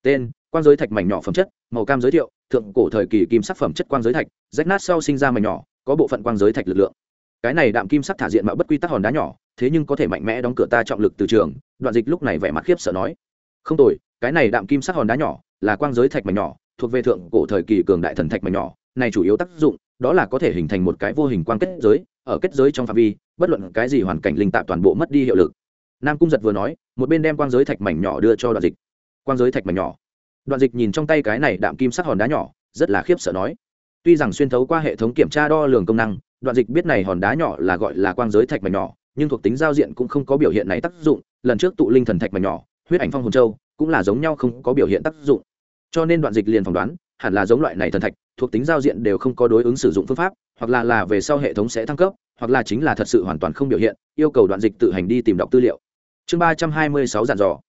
Speaker 1: Tên, quang giới thạch mảnh nhỏ phẩm chất, màu cam giới thiệu, thượng cổ thời kỳ kim sắc phẩm chất quang giới thạch, rách nát sau sinh ra mảnh nhỏ, có bộ phận quang giới thạch lực lượng. Cái này đạm kim sắc thả diện mạo bất quy tắc hòn đá nhỏ thế nhưng có thể mạnh mẽ đóng cửa ta trọng lực từ trường, đoạn dịch lúc này vẻ mặt khiếp sợ nói. Không tồi, cái này đạm kim sắc hòn đá nhỏ, là quang giới thạch mảnh nhỏ, thuộc về thượng cổ thời kỳ cường đại thần thạch mảnh nhỏ, này chủ yếu tác dụng, đó là có thể hình thành một cái vô hình quang kết giới, ở kết giới trong phạm vi, bất luận cái gì hoàn cảnh linh tạp toàn bộ mất đi hiệu lực. Nam cung giật vừa nói, một bên đem quang giới thạch mảnh nhỏ đưa cho đoạn dịch. Quang giới thạch mảnh nhỏ. Đoạn dịch nhìn trong tay cái này đạm kim sắc hòn đá nhỏ, rất là khiếp sợ nói. Tuy rằng xuyên thấu qua hệ thống kiểm tra đo lường công năng, đoạn dịch biết này hòn đá nhỏ là gọi là quang giới thạch mảnh nhỏ nhưng thuộc tính giao diện cũng không có biểu hiện này tác dụng, lần trước tụ linh thần thạch mảnh nhỏ, huyết ảnh phong hồn châu cũng là giống nhau không có biểu hiện tác dụng. Cho nên đoạn dịch liền phỏng đoán, hẳn là giống loại này thần thạch, thuộc tính giao diện đều không có đối ứng sử dụng phương pháp, hoặc là là về sau hệ thống sẽ thăng cấp, hoặc là chính là thật sự hoàn toàn không biểu hiện, yêu cầu đoạn dịch tự hành đi tìm đọc tư liệu. Chương ba trăm hai mươi sáu dàn dò.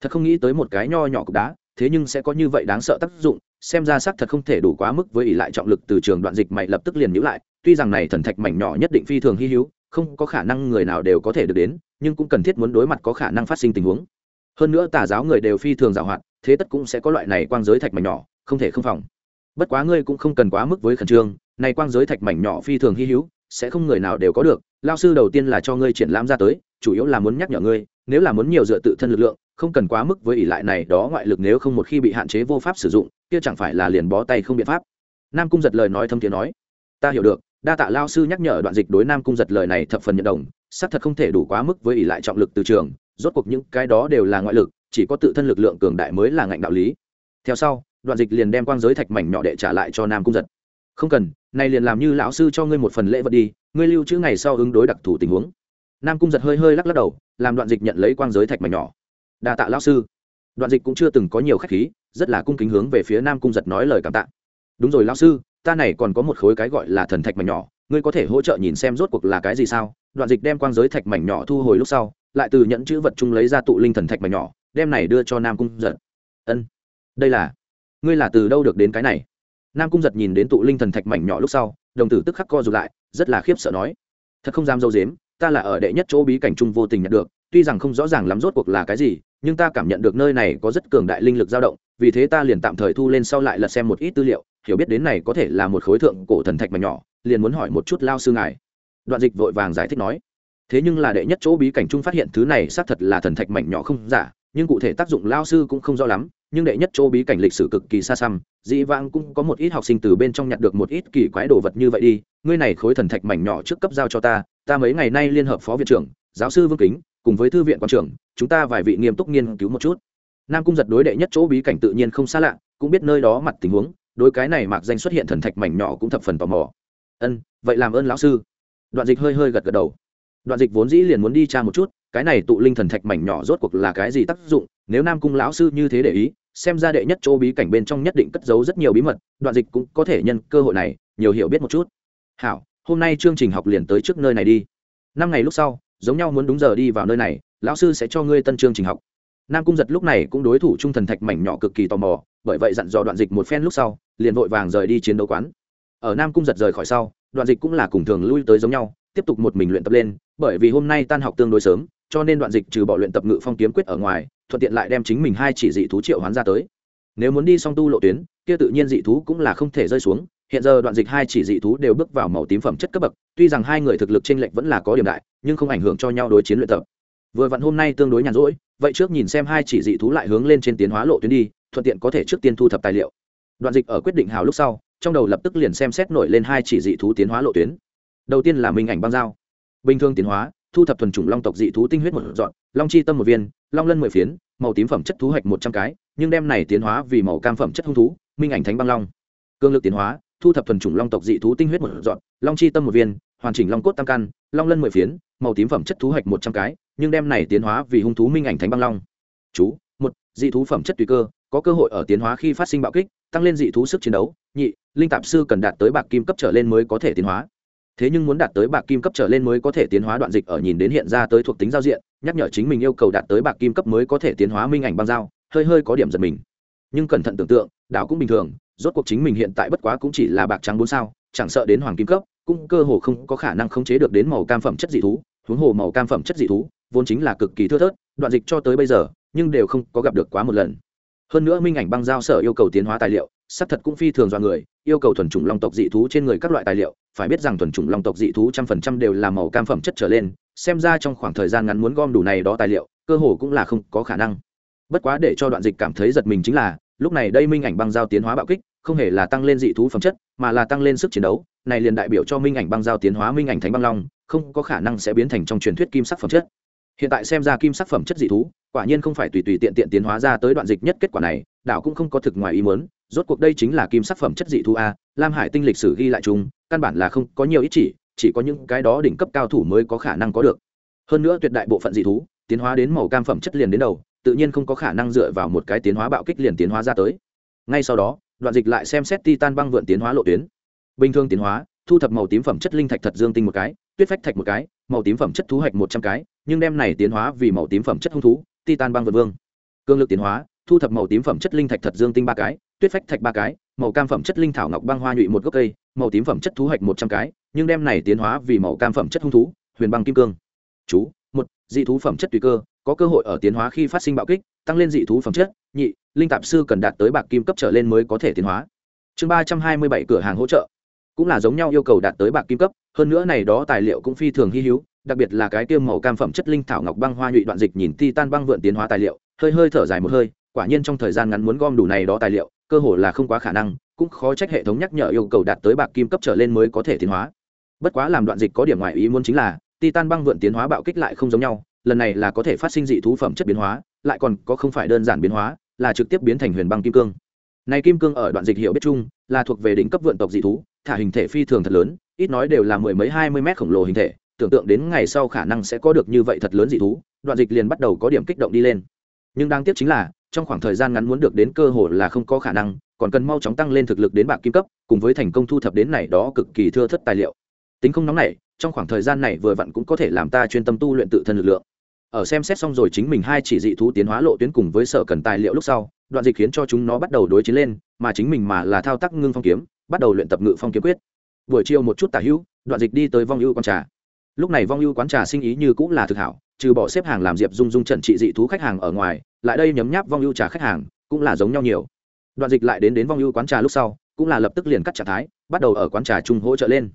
Speaker 1: Thật không nghĩ tới một cái nho nhỏ cục đá, thế nhưng sẽ có như vậy đáng sợ tác dụng, xem ra xác thật không thể đủ quá mức với ỷ lại trọng lực từ trường đoạn dịch mày lập tức liền nhữ lại, tuy rằng này thần thạch mảnh nhỏ nhất định phi thường hy hữu không có khả năng người nào đều có thể được đến, nhưng cũng cần thiết muốn đối mặt có khả năng phát sinh tình huống. Hơn nữa tà giáo người đều phi thường giảo hoạt, thế tất cũng sẽ có loại này quang giới thạch mảnh nhỏ, không thể không phòng. Bất quá ngươi cũng không cần quá mức với khẩn trương, này quang giới thạch mảnh nhỏ phi thường hy hữu, sẽ không người nào đều có được. Lao sư đầu tiên là cho ngươi triển lãm ra tới, chủ yếu là muốn nhắc nhở ngươi, nếu là muốn nhiều dựa tự thân lực lượng, không cần quá mức với ỷ lại này đó ngoại lực nếu không một khi bị hạn chế vô pháp sử dụng, kia chẳng phải là liền bó tay không biện pháp. Nam cung giật lời nói thâm tiếng nói, ta hiểu được đa tạ lao sư nhắc nhở đoạn dịch đối nam cung giật lời này thập phần nhận đồng, xác thật không thể đủ quá mức với ỷ lại trọng lực từ trường, rốt cuộc những cái đó đều là ngoại lực, chỉ có tự thân lực lượng cường đại mới là ngạnh đạo lý. Theo sau, đoạn dịch liền đem quang giới thạch mảnh nhỏ đệ trả lại cho nam cung giật. Không cần, này liền làm như lão sư cho ngươi một phần lễ vật đi, ngươi lưu trữ ngày sau ứng đối đặc thù tình huống. Nam cung giật hơi hơi lắc lắc đầu, làm đoạn dịch nhận lấy quang giới thạch mảnh nhỏ. Đa tạ lão sư. Đoạn dịch cũng chưa từng có nhiều khách khí, rất là cung kính hướng về phía nam cung giật nói lời cảm tạ. Đúng rồi lão sư ta này còn có một khối cái gọi là thần thạch mảnh nhỏ, ngươi có thể hỗ trợ nhìn xem rốt cuộc là cái gì sao? Đoạn dịch đem quang giới thạch mảnh nhỏ thu hồi lúc sau, lại từ nhẫn chữ vật chung lấy ra tụ linh thần thạch mảnh nhỏ, đem này đưa cho nam cung giật. Ân, đây là, ngươi là từ đâu được đến cái này? Nam cung giật nhìn đến tụ linh thần thạch mảnh nhỏ lúc sau, đồng tử tức khắc co rụt lại, rất là khiếp sợ nói, thật không dám dâu dếm, ta là ở đệ nhất chỗ bí cảnh chung vô tình nhận được, tuy rằng không rõ ràng lắm rốt cuộc là cái gì, nhưng ta cảm nhận được nơi này có rất cường đại linh lực dao động, vì thế ta liền tạm thời thu lên sau lại lật xem một ít tư liệu hiểu biết đến này có thể là một khối thượng cổ thần thạch mà nhỏ, liền muốn hỏi một chút lao sư ngài. Đoạn dịch vội vàng giải thích nói, thế nhưng là đệ nhất chỗ bí cảnh chung phát hiện thứ này xác thật là thần thạch mảnh nhỏ không giả, nhưng cụ thể tác dụng lao sư cũng không rõ lắm, nhưng đệ nhất chỗ bí cảnh lịch sử cực kỳ xa xăm, dĩ vãng cũng có một ít học sinh từ bên trong nhặt được một ít kỳ quái đồ vật như vậy đi, ngươi này khối thần thạch mảnh nhỏ trước cấp giao cho ta ta mấy ngày nay liên hợp phó viện trưởng, giáo sư vương kính, cùng với thư viện quan trưởng, chúng ta vài vị nghiêm túc nghiên cứu một chút. Nam cung giật đối đệ nhất chỗ bí cảnh tự nhiên không xa lạ, cũng biết nơi đó mặt tình huống đối cái này mạc danh xuất hiện thần thạch mảnh nhỏ cũng thập phần tò mò. Ân, vậy làm ơn lão sư. Đoạn dịch hơi hơi gật gật đầu. Đoạn dịch vốn dĩ liền muốn đi tra một chút, cái này tụ linh thần thạch mảnh nhỏ rốt cuộc là cái gì tác dụng, nếu nam cung lão sư như thế để ý, xem ra đệ nhất chỗ bí cảnh bên trong nhất định cất giấu rất nhiều bí mật, đoạn dịch cũng có thể nhân cơ hội này, nhiều hiểu biết một chút. Hảo, hôm nay chương trình học liền tới trước nơi này đi. Năm ngày lúc sau, giống nhau muốn đúng giờ đi vào nơi này, lão sư sẽ cho ngươi tân chương trình học. Nam cung giật lúc này cũng đối thủ trung thần thạch mảnh nhỏ cực kỳ tò mò bởi vậy dặn dò đoạn dịch một phen lúc sau, liền vội vàng rời đi chiến đấu quán. Ở nam cung giật rời khỏi sau, đoạn dịch cũng là cùng thường lui tới giống nhau, tiếp tục một mình luyện tập lên, bởi vì hôm nay tan học tương đối sớm, cho nên đoạn dịch trừ bỏ luyện tập ngự phong kiếm quyết ở ngoài, thuận tiện lại đem chính mình hai chỉ dị thú triệu hoán ra tới. Nếu muốn đi song tu lộ tuyến, kia tự nhiên dị thú cũng là không thể rơi xuống, hiện giờ đoạn dịch hai chỉ dị thú đều bước vào màu tím phẩm chất cấp bậc, tuy rằng hai người thực lực trên lệch vẫn là có điểm đại, nhưng không ảnh hưởng cho nhau đối chiến luyện tập. Vừa vặn hôm nay tương đối nhàn rỗi, vậy trước nhìn xem hai chỉ dị thú lại hướng lên trên tiến hóa lộ tuyến đi thuận tiện có thể trước tiên thu thập tài liệu. Đoạn dịch ở quyết định hào lúc sau, trong đầu lập tức liền xem xét nổi lên hai chỉ dị thú tiến hóa lộ tuyến. Đầu tiên là minh ảnh băng dao. Bình thường tiến hóa, thu thập thuần chủng long tộc dị thú tinh huyết một dọn, long chi tâm một viên, long lân mười phiến, màu tím phẩm chất thú hạch một trăm cái, nhưng đem này tiến hóa vì màu cam phẩm chất hung thú, minh ảnh thánh băng long. Cương lực tiến hóa, thu thập thuần chủng long tộc dị thú tinh huyết một dọn, long chi tâm một viên, hoàn chỉnh long cốt tam căn, long lân mười phiến, màu tím phẩm chất thú hạch một trăm cái, nhưng đem này tiến hóa vì hung thú minh ảnh thánh băng long. Chú, một, dị thú phẩm chất tùy cơ có cơ hội ở tiến hóa khi phát sinh bạo kích, tăng lên dị thú sức chiến đấu, nhị, linh tạp sư cần đạt tới bạc kim cấp trở lên mới có thể tiến hóa. Thế nhưng muốn đạt tới bạc kim cấp trở lên mới có thể tiến hóa đoạn dịch ở nhìn đến hiện ra tới thuộc tính giao diện, nhắc nhở chính mình yêu cầu đạt tới bạc kim cấp mới có thể tiến hóa minh ảnh băng giao, hơi hơi có điểm giật mình. Nhưng cẩn thận tưởng tượng, đảo cũng bình thường, rốt cuộc chính mình hiện tại bất quá cũng chỉ là bạc trắng bốn sao, chẳng sợ đến hoàng kim cấp, cũng cơ hồ không có khả năng khống chế được đến màu cam phẩm chất dị thú, huống hồ màu cam phẩm chất dị thú, vốn chính là cực kỳ thưa thớt, đoạn dịch cho tới bây giờ, nhưng đều không có gặp được quá một lần hơn nữa minh ảnh băng giao sở yêu cầu tiến hóa tài liệu sắc thật cũng phi thường do người, yêu cầu thuần chủng long tộc dị thú trên người các loại tài liệu. Phải biết rằng thuần chủng long tộc dị thú trăm phần trăm đều là màu cam phẩm chất trở lên, xem ra trong khoảng thời gian ngắn muốn gom đủ này đó tài liệu, cơ hồ cũng là không có khả năng. Bất quá để cho đoạn dịch cảm thấy giật mình chính là, lúc này đây minh ảnh băng giao tiến hóa bạo kích, không hề là tăng lên dị thú phẩm chất, mà là tăng lên sức chiến đấu. Này liền đại biểu cho minh ảnh băng giao tiến hóa minh ảnh thánh băng long, không có khả năng sẽ biến thành trong truyền thuyết kim sắc phẩm chất hiện tại xem ra kim sắc phẩm chất dị thú, quả nhiên không phải tùy tùy tiện tiện tiến hóa ra tới đoạn dịch nhất kết quả này, đảo cũng không có thực ngoài ý muốn, rốt cuộc đây chính là kim sắc phẩm chất dị thú a, lam hải tinh lịch sử ghi lại chung, căn bản là không có nhiều ít chỉ chỉ có những cái đó đỉnh cấp cao thủ mới có khả năng có được. Hơn nữa tuyệt đại bộ phận dị thú, tiến hóa đến màu cam phẩm chất liền đến đầu, tự nhiên không có khả năng dựa vào một cái tiến hóa bạo kích liền tiến hóa ra tới. Ngay sau đó, đoạn dịch lại xem xét titan băng vượn tiến hóa lộ tuyến. Bình thường tiến hóa thu thập màu tím phẩm chất linh thạch thật dương tinh một cái, tuyết phách thạch một cái, màu tím phẩm chất thú hạch một trăm cái, nhưng đem này tiến hóa vì màu tím phẩm chất hung thú, titan băng vượt vương. Cương lực tiến hóa, thu thập màu tím phẩm chất linh thạch thật dương tinh ba cái, tuyết phách thạch ba cái, màu cam phẩm chất linh thảo ngọc băng hoa nhụy một gốc cây, màu tím phẩm chất thú hạch một trăm cái, nhưng đem này tiến hóa vì màu cam phẩm chất hung thú, huyền băng kim cương. Chú, một, dị thú phẩm chất tùy cơ, có cơ hội ở tiến hóa khi phát sinh bạo kích, tăng lên dị thú phẩm chất. Nhị, linh tạp sư cần đạt tới bạc kim cấp trở lên mới có thể tiến hóa. Chương ba trăm hai mươi bảy cửa hàng hỗ trợ cũng là giống nhau yêu cầu đạt tới bạc kim cấp, hơn nữa này đó tài liệu cũng phi thường hy hữu, đặc biệt là cái tiêm màu cam phẩm chất linh thảo ngọc băng hoa nhụy đoạn dịch nhìn ti tan băng vượn tiến hóa tài liệu, hơi hơi thở dài một hơi, quả nhiên trong thời gian ngắn muốn gom đủ này đó tài liệu, cơ hồ là không quá khả năng, cũng khó trách hệ thống nhắc nhở yêu cầu đạt tới bạc kim cấp trở lên mới có thể tiến hóa. Bất quá làm đoạn dịch có điểm ngoại ý muốn chính là, titan băng vượn tiến hóa bạo kích lại không giống nhau, lần này là có thể phát sinh dị thú phẩm chất biến hóa, lại còn có không phải đơn giản biến hóa, là trực tiếp biến thành huyền băng kim cương. Này kim cương ở đoạn dịch hiệu biết chung, là thuộc về đỉnh cấp vượn tộc dị thú thả hình thể phi thường thật lớn, ít nói đều là mười mấy, hai mươi mét khổng lồ hình thể, tưởng tượng đến ngày sau khả năng sẽ có được như vậy thật lớn dị thú, đoạn dịch liền bắt đầu có điểm kích động đi lên. Nhưng đáng tiếc chính là, trong khoảng thời gian ngắn muốn được đến cơ hội là không có khả năng, còn cần mau chóng tăng lên thực lực đến bạc kim cấp, cùng với thành công thu thập đến này đó cực kỳ thưa thất tài liệu. Tính không nóng này, trong khoảng thời gian này vừa vặn cũng có thể làm ta chuyên tâm tu luyện tự thân lực lượng. Ở xem xét xong rồi chính mình hai chỉ dị thú tiến hóa lộ tuyến cùng với sở cần tài liệu lúc sau, đoạn dịch khiến cho chúng nó bắt đầu đối chiến lên, mà chính mình mà là thao tác ngưng phong kiếm bắt đầu luyện tập ngự phong kiếm quyết. Buổi chiều một chút tả hữu, đoạn dịch đi tới vong ưu quán trà. Lúc này vong ưu quán trà sinh ý như cũng là thực hảo, trừ bỏ xếp hàng làm diệp dung dung trận trị dị thú khách hàng ở ngoài, lại đây nhấm nháp vong ưu trà khách hàng, cũng là giống nhau nhiều. Đoạn dịch lại đến đến vong ưu quán trà lúc sau, cũng là lập tức liền cắt trạng thái, bắt đầu ở quán trà chung hỗ trợ lên.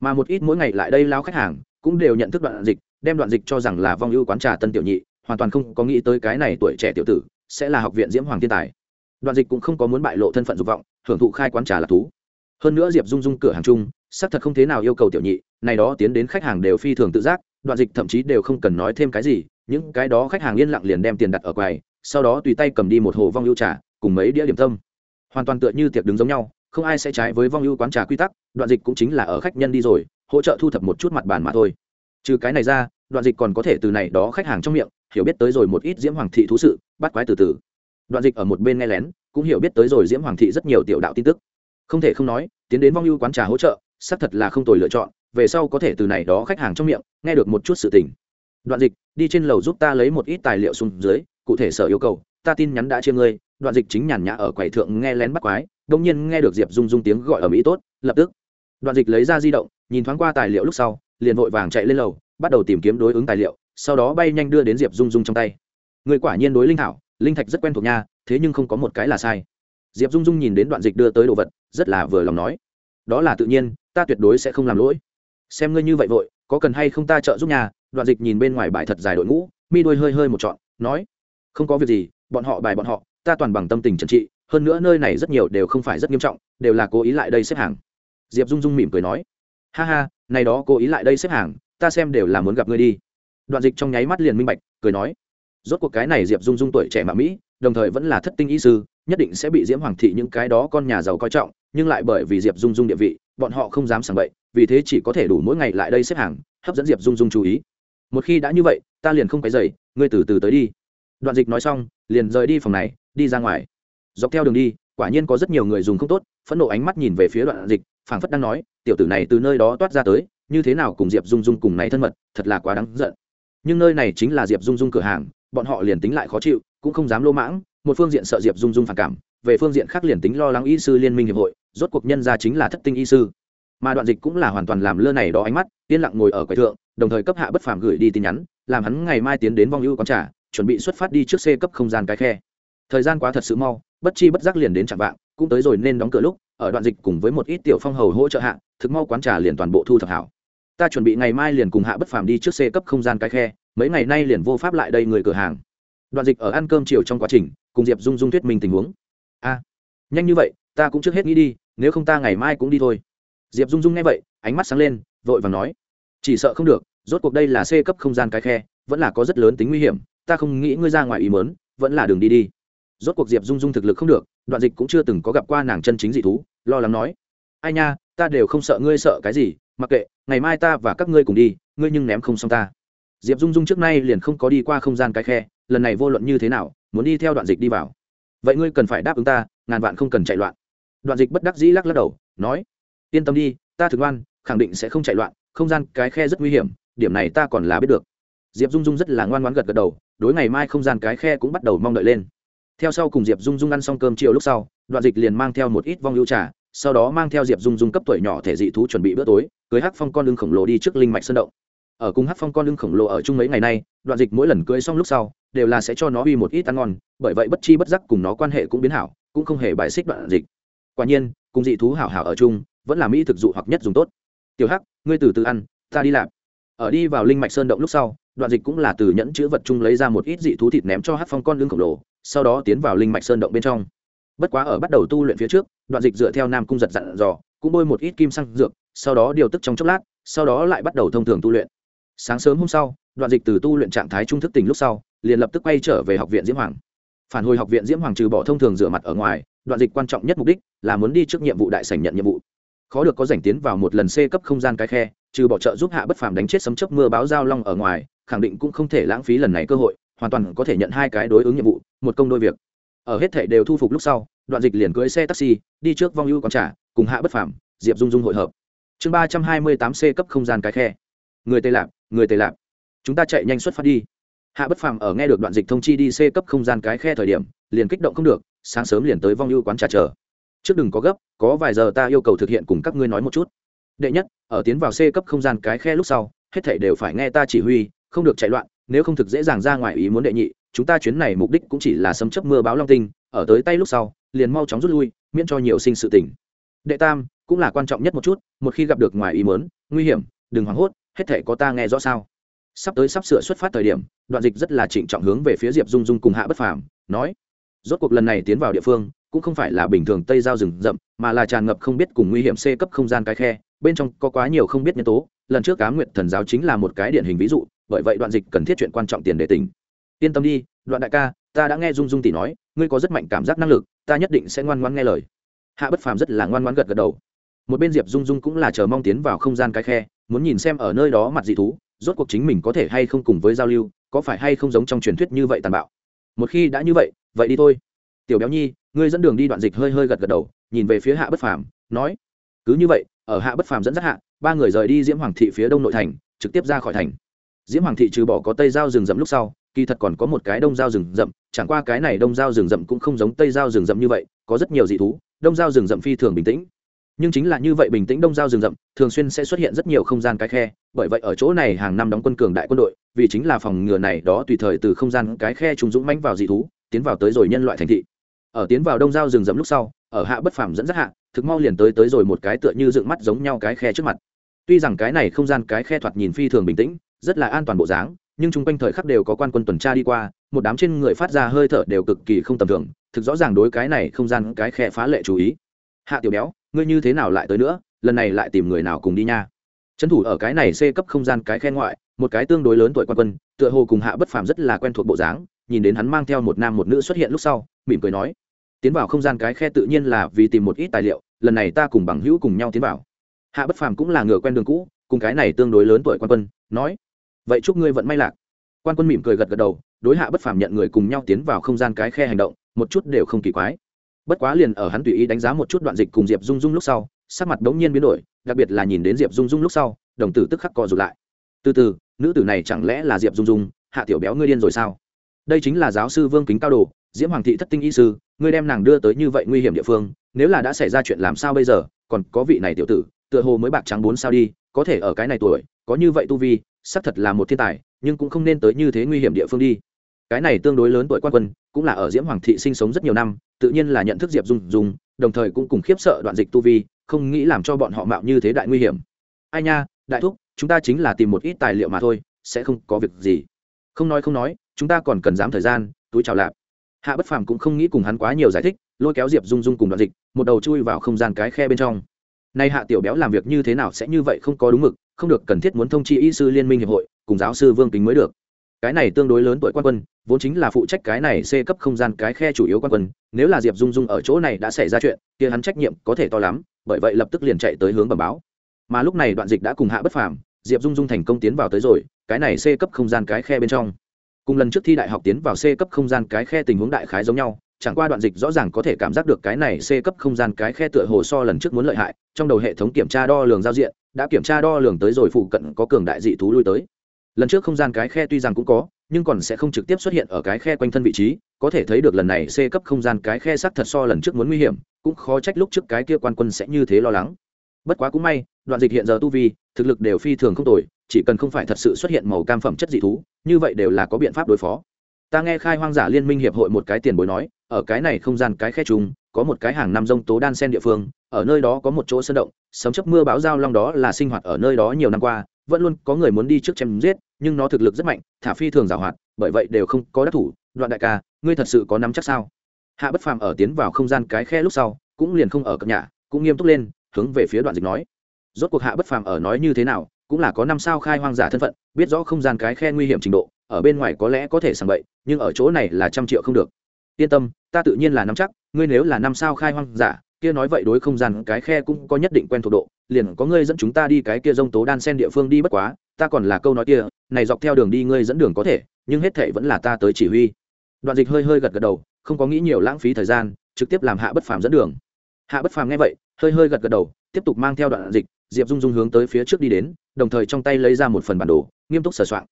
Speaker 1: Mà một ít mỗi ngày lại đây lao khách hàng, cũng đều nhận thức đoạn dịch, đem đoạn dịch cho rằng là vong ưu quán trà tân tiểu nhị, hoàn toàn không có nghĩ tới cái này tuổi trẻ tiểu tử sẽ là học viện diễm hoàng thiên tài. Đoạn dịch cũng không có muốn bại lộ thân phận dục vọng, hưởng thụ khai quán trà là thú hơn nữa diệp dung dung cửa hàng chung, xác thật không thế nào yêu cầu tiểu nhị, này đó tiến đến khách hàng đều phi thường tự giác, đoạn dịch thậm chí đều không cần nói thêm cái gì, những cái đó khách hàng yên lặng liền đem tiền đặt ở quầy, sau đó tùy tay cầm đi một hồ vong ưu trà, cùng mấy đĩa điểm tâm. Hoàn toàn tựa như tiệc đứng giống nhau, không ai sẽ trái với vong ưu quán trà quy tắc, đoạn dịch cũng chính là ở khách nhân đi rồi, hỗ trợ thu thập một chút mặt bàn mà thôi. Trừ cái này ra, đoạn dịch còn có thể từ này đó khách hàng trong miệng, hiểu biết tới rồi một ít diễm hoàng thị thú sự, bắt quái từ từ. Đoạn dịch ở một bên nghe lén, cũng hiểu biết tới rồi diễm hoàng thị rất nhiều tiểu đạo tin tức không thể không nói, tiến đến vong ưu quán trà hỗ trợ, xác thật là không tồi lựa chọn, về sau có thể từ này đó khách hàng trong miệng, nghe được một chút sự tình. Đoạn dịch, đi trên lầu giúp ta lấy một ít tài liệu xuống dưới, cụ thể sở yêu cầu, ta tin nhắn đã chia ngươi, đoạn dịch chính nhàn nhã ở quầy thượng nghe lén bắt quái, đông nhiên nghe được diệp dung dung tiếng gọi ở mỹ tốt, lập tức. Đoạn dịch lấy ra di động, nhìn thoáng qua tài liệu lúc sau, liền vội vàng chạy lên lầu, bắt đầu tìm kiếm đối ứng tài liệu, sau đó bay nhanh đưa đến diệp dung dung trong tay. Người quả nhiên đối linh thảo, linh thạch rất quen thuộc nha, thế nhưng không có một cái là sai. Diệp dung dung nhìn đến đoạn dịch đưa tới đồ vật rất là vừa lòng nói. Đó là tự nhiên, ta tuyệt đối sẽ không làm lỗi. Xem ngươi như vậy vội, có cần hay không ta trợ giúp nhà? Đoạn dịch nhìn bên ngoài bài thật dài đội ngũ, mi đuôi hơi hơi một trọn, nói. Không có việc gì, bọn họ bài bọn họ, ta toàn bằng tâm tình trần trị, hơn nữa nơi này rất nhiều đều không phải rất nghiêm trọng, đều là cố ý lại đây xếp hàng. Diệp dung dung mỉm cười nói. Ha ha, này đó cố ý lại đây xếp hàng, ta xem đều là muốn gặp ngươi đi. Đoạn dịch trong nháy mắt liền minh bạch, cười nói. Rốt cuộc cái này diệp dung dung tuổi trẻ mà mỹ, đồng thời vẫn là thất tinh y sư, nhất định sẽ bị diễm hoàng thị những cái đó con nhà giàu coi trọng nhưng lại bởi vì diệp dung dung địa vị, bọn họ không dám sảng bậy, vì thế chỉ có thể đủ mỗi ngày lại đây xếp hàng, hấp dẫn diệp dung dung chú ý. Một khi đã như vậy, ta liền không cái dày ngươi từ từ tới đi. Đoạn dịch nói xong, liền rời đi phòng này, đi ra ngoài. Dọc theo đường đi, quả nhiên có rất nhiều người dùng không tốt, phẫn nộ ánh mắt nhìn về phía đoạn dịch, phảng phất đang nói, tiểu tử này từ nơi đó toát ra tới, như thế nào cùng diệp dung dung cùng này thân mật, thật là quá đáng giận. Nhưng nơi này chính là diệp dung dung cửa hàng, bọn họ liền tính lại khó chịu, cũng không dám lô mãng, một phương diện sợ diệp dung dung phản cảm về phương diện khác liền tính lo lắng y sư liên minh hiệp hội, rốt cuộc nhân ra chính là thất tinh y sư. Mà đoạn dịch cũng là hoàn toàn làm lơ này đó ánh mắt, yên lặng ngồi ở quầy thượng, đồng thời cấp hạ bất phàm gửi đi tin nhắn, làm hắn ngày mai tiến đến vong ưu quán trà, chuẩn bị xuất phát đi trước xe cấp không gian cái khe. Thời gian quá thật sự mau, bất chi bất giác liền đến chạm vạng, cũng tới rồi nên đóng cửa lúc, ở đoạn dịch cùng với một ít tiểu phong hầu hỗ trợ hạ, thực mau quán trà liền toàn bộ thu thập hảo. Ta chuẩn bị ngày mai liền cùng hạ bất phàm đi trước xe cấp không gian cái khe, mấy ngày nay liền vô pháp lại đây người cửa hàng. Đoạn dịch ở ăn cơm chiều trong quá trình, cùng diệp dung dung thuyết minh tình huống a nhanh như vậy, ta cũng trước hết nghĩ đi, nếu không ta ngày mai cũng đi thôi. Diệp dung dung nghe vậy, ánh mắt sáng lên, vội và nói. Chỉ sợ không được, rốt cuộc đây là c cấp không gian cái khe, vẫn là có rất lớn tính nguy hiểm, ta không nghĩ ngươi ra ngoài ý mớn vẫn là đường đi đi. Rốt cuộc diệp dung dung thực lực không được, đoạn dịch cũng chưa từng có gặp qua nàng chân chính dị thú, lo lắng nói. Ai nha, ta đều không sợ ngươi sợ cái gì, mặc kệ, ngày mai ta và các ngươi cùng đi, ngươi nhưng ném không xong ta. Diệp dung dung trước nay liền không có đi qua không gian cái khe, lần này vô luận như thế nào, muốn đi theo đoạn dịch đi vào vậy ngươi cần phải đáp ứng ta, ngàn vạn không cần chạy loạn. Đoạn dịch bất đắc dĩ lắc lắc đầu, nói, yên tâm đi, ta thực ngoan, khẳng định sẽ không chạy loạn, không gian cái khe rất nguy hiểm, điểm này ta còn là biết được. Diệp dung dung rất là ngoan ngoãn gật gật đầu, đối ngày mai không gian cái khe cũng bắt đầu mong đợi lên. Theo sau cùng diệp dung dung ăn xong cơm chiều lúc sau, đoạn dịch liền mang theo một ít vong lưu trà, sau đó mang theo diệp dung dung cấp tuổi nhỏ thể dị thú chuẩn bị bữa tối, cưới hắc phong con lưng khổng lồ đi trước linh mạch sơn động. Ở cùng hắc phong con lưng khổng lồ ở chung mấy ngày nay, đoạn dịch mỗi lần cưới xong lúc sau đều là sẽ cho nó uy một ít ăn ngon, bởi vậy bất chi bất giác cùng nó quan hệ cũng biến hảo, cũng không hề bài xích đoạn dịch. Quả nhiên, cùng dị thú hảo hảo ở chung, vẫn là mỹ thực dụ hoặc nhất dùng tốt. Tiểu hắc, ngươi từ từ ăn, ta đi làm. Ở đi vào linh mạch sơn động lúc sau, đoạn dịch cũng là từ nhẫn chữ vật chung lấy ra một ít dị thú thịt ném cho hát phong con lưng khổng lồ, sau đó tiến vào linh mạch sơn động bên trong. Bất quá ở bắt đầu tu luyện phía trước, đoạn dịch dựa theo nam cung giật dặn dò, cũng bôi một ít kim xăng dược, sau đó điều tức trong chốc lát, sau đó lại bắt đầu thông thường tu luyện. Sáng sớm hôm sau, đoạn dịch từ tu luyện trạng thái trung thức tình lúc sau liền lập tức quay trở về học viện diễm hoàng. Phản hồi học viện diễm hoàng trừ bỏ thông thường rửa mặt ở ngoài, đoạn dịch quan trọng nhất mục đích là muốn đi trước nhiệm vụ đại sảnh nhận nhiệm vụ. Khó được có rảnh tiến vào một lần c cấp không gian cái khe, trừ bỏ trợ giúp hạ bất phàm đánh chết sấm chớp mưa báo giao long ở ngoài, khẳng định cũng không thể lãng phí lần này cơ hội, hoàn toàn có thể nhận hai cái đối ứng nhiệm vụ, một công đôi việc. Ở hết thể đều thu phục lúc sau, đoạn dịch liền cưới xe taxi, đi trước vong ưu còn trả cùng hạ bất phàm, diệp dung dung hội hợp. Chương ba trăm hai mươi tám c cấp không gian cái khe. Người tây lạp, người tây lạp. Chúng ta chạy nhanh xuất phát đi hạ bất phàm ở nghe được đoạn dịch thông chi đi c cấp không gian cái khe thời điểm, liền kích động không được, sáng sớm liền tới vong ưu quán trà chờ. Trước đừng có gấp, có vài giờ ta yêu cầu thực hiện cùng các ngươi nói một chút. Đệ nhất, ở tiến vào c cấp không gian cái khe lúc sau, hết thảy đều phải nghe ta chỉ huy, không được chạy loạn, nếu không thực dễ dàng ra ngoài ý muốn đệ nhị, chúng ta chuyến này mục đích cũng chỉ là sấm chấp mưa báo long tinh, ở tới tay lúc sau, liền mau chóng rút lui, miễn cho nhiều sinh sự tình. Đệ tam, cũng là quan trọng nhất một chút, một khi gặp được ngoài ý muốn, nguy hiểm, đừng hoảng hốt, hết thảy có ta nghe rõ sao? Sắp tới sắp sửa xuất phát thời điểm, đoạn dịch rất là trịnh trọng hướng về phía diệp dung dung cùng hạ bất phàm, nói, rốt cuộc lần này tiến vào địa phương, cũng không phải là bình thường tây giao rừng rậm, mà là tràn ngập không biết cùng nguy hiểm c cấp không gian cái khe, bên trong có quá nhiều không biết nhân tố. Lần trước cá nguyện thần giáo chính là một cái điển hình ví dụ, bởi vậy đoạn dịch cần thiết chuyện quan trọng tiền để tỉnh. Yên tâm đi, đoạn đại ca, ta đã nghe dung dung tỷ nói, ngươi có rất mạnh cảm giác năng lực, ta nhất định sẽ ngoan ngoan nghe lời. Hạ bất phàm rất là ngoan ngoan gật gật đầu. Một bên diệp dung dung cũng là chờ mong tiến vào không gian cái khe muốn nhìn xem ở nơi đó mặt dị thú, rốt cuộc chính mình có thể hay không cùng với giao lưu, có phải hay không giống trong truyền thuyết như vậy tàn bạo. Một khi đã như vậy vậy đi thôi. Tiểu béo nhi, ngươi dẫn đường đi đoạn dịch hơi hơi gật gật đầu, nhìn về phía hạ bất phàm, nói, cứ như vậy, ở hạ bất phàm dẫn dắt hạ, ba người rời đi diễm hoàng thị phía đông nội thành, trực tiếp ra khỏi thành. Diễm hoàng thị trừ bỏ có tây giao rừng rậm lúc sau, kỳ thật còn có một cái đông giao rừng rậm, chẳng qua cái này đông giao rừng rậm cũng không giống tây giao rừng rậm như vậy, có rất nhiều dị thú, đông giao rừng rậm phi thường bình tĩnh nhưng chính là như vậy bình tĩnh đông giao rừng rậm, thường xuyên sẽ xuất hiện rất nhiều không gian cái khe, bởi vậy ở chỗ này hàng năm đóng quân cường đại quân đội, vì chính là phòng ngừa này đó tùy thời từ không gian cái khe trùng dũng mánh vào dị thú, tiến vào tới rồi nhân loại thành thị. Ở tiến vào đông giao rừng rậm lúc sau, ở hạ bất phàm dẫn dắt hạ, thực mau liền tới tới rồi một cái tựa như dựng mắt giống nhau cái khe trước mặt. Tuy rằng cái này không gian cái khe thoạt nhìn phi thường bình tĩnh, rất là an toàn bộ dáng, nhưng chung quanh thời khắc đều có quan quân tuần tra đi qua, một đám trên người phát ra hơi thở đều cực kỳ không tầm thường, thực rõ ràng đối cái này không gian cái khe phá lệ chú ý. Hạ tiểu béo ngươi như thế nào lại tới nữa, lần này lại tìm người nào cùng đi nha. Trấn thủ ở cái này xê cấp không gian cái khe ngoại, một cái tương đối lớn tuổi quan quân, tựa hồ cùng hạ bất phàm rất là quen thuộc bộ dáng, nhìn đến hắn mang theo một nam một nữ xuất hiện lúc sau, mỉm cười nói, tiến vào không gian cái khe tự nhiên là vì tìm một ít tài liệu, lần này ta cùng bằng hữu cùng nhau tiến vào. Hạ bất phàm cũng là ngựa quen đường cũ, cùng cái này tương đối lớn tuổi quan quân, nói, vậy chúc ngươi vận may lạc. Quan quân mỉm cười gật gật đầu, đối hạ bất phàm nhận người cùng nhau tiến vào không gian cái khe hành động, một chút đều không kỳ quái bất quá liền ở hắn tùy ý đánh giá một chút đoạn dịch cùng diệp dung dung lúc sau, sắc mặt đống nhiên biến đổi, đặc biệt là nhìn đến diệp dung dung lúc sau, đồng tử tức khắc co rụt lại. Từ từ, nữ tử này chẳng lẽ là diệp dung dung? Hạ tiểu béo ngươi điên rồi sao? Đây chính là giáo sư vương kính cao đồ, diễm hoàng thị thất tinh y sư, ngươi đem nàng đưa tới như vậy nguy hiểm địa phương, nếu là đã xảy ra chuyện làm sao bây giờ, còn có vị này tiểu tử, tựa hồ mới bạc trắng bốn sao đi, có thể ở cái này tuổi, có như vậy tu vi, xác thật là một thiên tài, nhưng cũng không nên tới như thế nguy hiểm địa phương đi cái này tương đối lớn tuổi quan quân, cũng là ở diễm hoàng thị sinh sống rất nhiều năm, tự nhiên là nhận thức diệp dung dung, đồng thời cũng cùng khiếp sợ đoạn dịch tu vi, không nghĩ làm cho bọn họ mạo như thế đại nguy hiểm. Ai nha, đại thúc, chúng ta chính là tìm một ít tài liệu mà thôi, sẽ không có việc gì. Không nói không nói, chúng ta còn cần dám thời gian, túi chào lạp. Hạ bất phàm cũng không nghĩ cùng hắn quá nhiều giải thích, lôi kéo diệp dung dung cùng đoạn dịch, một đầu chui vào không gian cái khe bên trong. Nay hạ tiểu béo làm việc như thế nào sẽ như vậy không có đúng mực, không được cần thiết muốn thông chi y sư liên minh hiệp hội, cùng giáo sư vương kính mới được. Cái này tương đối lớn tuổi quan quân vốn chính là phụ trách cái này c cấp không gian cái khe chủ yếu quan quân, nếu là diệp dung dung ở chỗ này đã xảy ra chuyện, kia hắn trách nhiệm có thể to lắm, bởi vậy lập tức liền chạy tới hướng bẩm báo. Mà lúc này đoạn dịch đã cùng hạ bất phàm, diệp dung dung thành công tiến vào tới rồi, cái này c cấp không gian cái khe bên trong. Cùng lần trước thi đại học tiến vào c cấp không gian cái khe tình huống đại khái giống nhau, chẳng qua đoạn dịch rõ ràng có thể cảm giác được cái này c cấp không gian cái khe tựa hồ so lần trước muốn lợi hại, trong đầu hệ thống kiểm tra đo lường giao diện, đã kiểm tra đo lường tới rồi phụ cận có cường đại dị thú lui tới. Lần trước không gian cái khe tuy rằng cũng có nhưng còn sẽ không trực tiếp xuất hiện ở cái khe quanh thân vị trí, có thể thấy được lần này c cấp không gian cái khe sắc thật so lần trước muốn nguy hiểm, cũng khó trách lúc trước cái kia quan quân sẽ như thế lo lắng. Bất quá cũng may, đoạn dịch hiện giờ tu vi, thực lực đều phi thường không tồi, chỉ cần không phải thật sự xuất hiện màu cam phẩm chất dị thú, như vậy đều là có biện pháp đối phó. Ta nghe khai hoang giả liên minh hiệp hội một cái tiền bối nói, ở cái này không gian cái khe chung có một cái hàng năm rông tố đan sen địa phương, ở nơi đó có một chỗ sơn động, sấm chấp mưa báo giao long đó là sinh hoạt ở nơi đó nhiều năm qua vẫn luôn có người muốn đi trước chém giết, nhưng nó thực lực rất mạnh, thả phi thường giảo hoạt, bởi vậy đều không có đắc thủ. Đoạn đại ca, ngươi thật sự có nắm chắc sao? Hạ bất phàm ở tiến vào không gian cái khe lúc sau, cũng liền không ở cập nhà, cũng nghiêm túc lên, hướng về phía đoạn dịch nói. Rốt cuộc hạ bất phàm ở nói như thế nào, cũng là có năm sao khai hoang giả thân phận, biết rõ không gian cái khe nguy hiểm trình độ, ở bên ngoài có lẽ có thể sàng bậy, nhưng ở chỗ này là trăm triệu không được. Yên tâm, ta tự nhiên là nắm chắc, ngươi nếu là năm sao khai hoang giả kia nói vậy đối không gian, cái khe cũng có nhất định quen thuộc độ, liền có ngươi dẫn chúng ta đi cái kia rông tố đan sen địa phương đi bất quá, ta còn là câu nói kia, này dọc theo đường đi ngươi dẫn đường có thể, nhưng hết thệ vẫn là ta tới chỉ huy. Đoạn dịch hơi hơi gật gật đầu, không có nghĩ nhiều lãng phí thời gian, trực tiếp làm hạ bất phàm dẫn đường. Hạ bất phàm nghe vậy, hơi hơi gật gật đầu, tiếp tục mang theo đoạn dịch, diệp dung dung hướng tới phía trước đi đến, đồng thời trong tay lấy ra một phần bản đồ, nghiêm túc sửa soạn.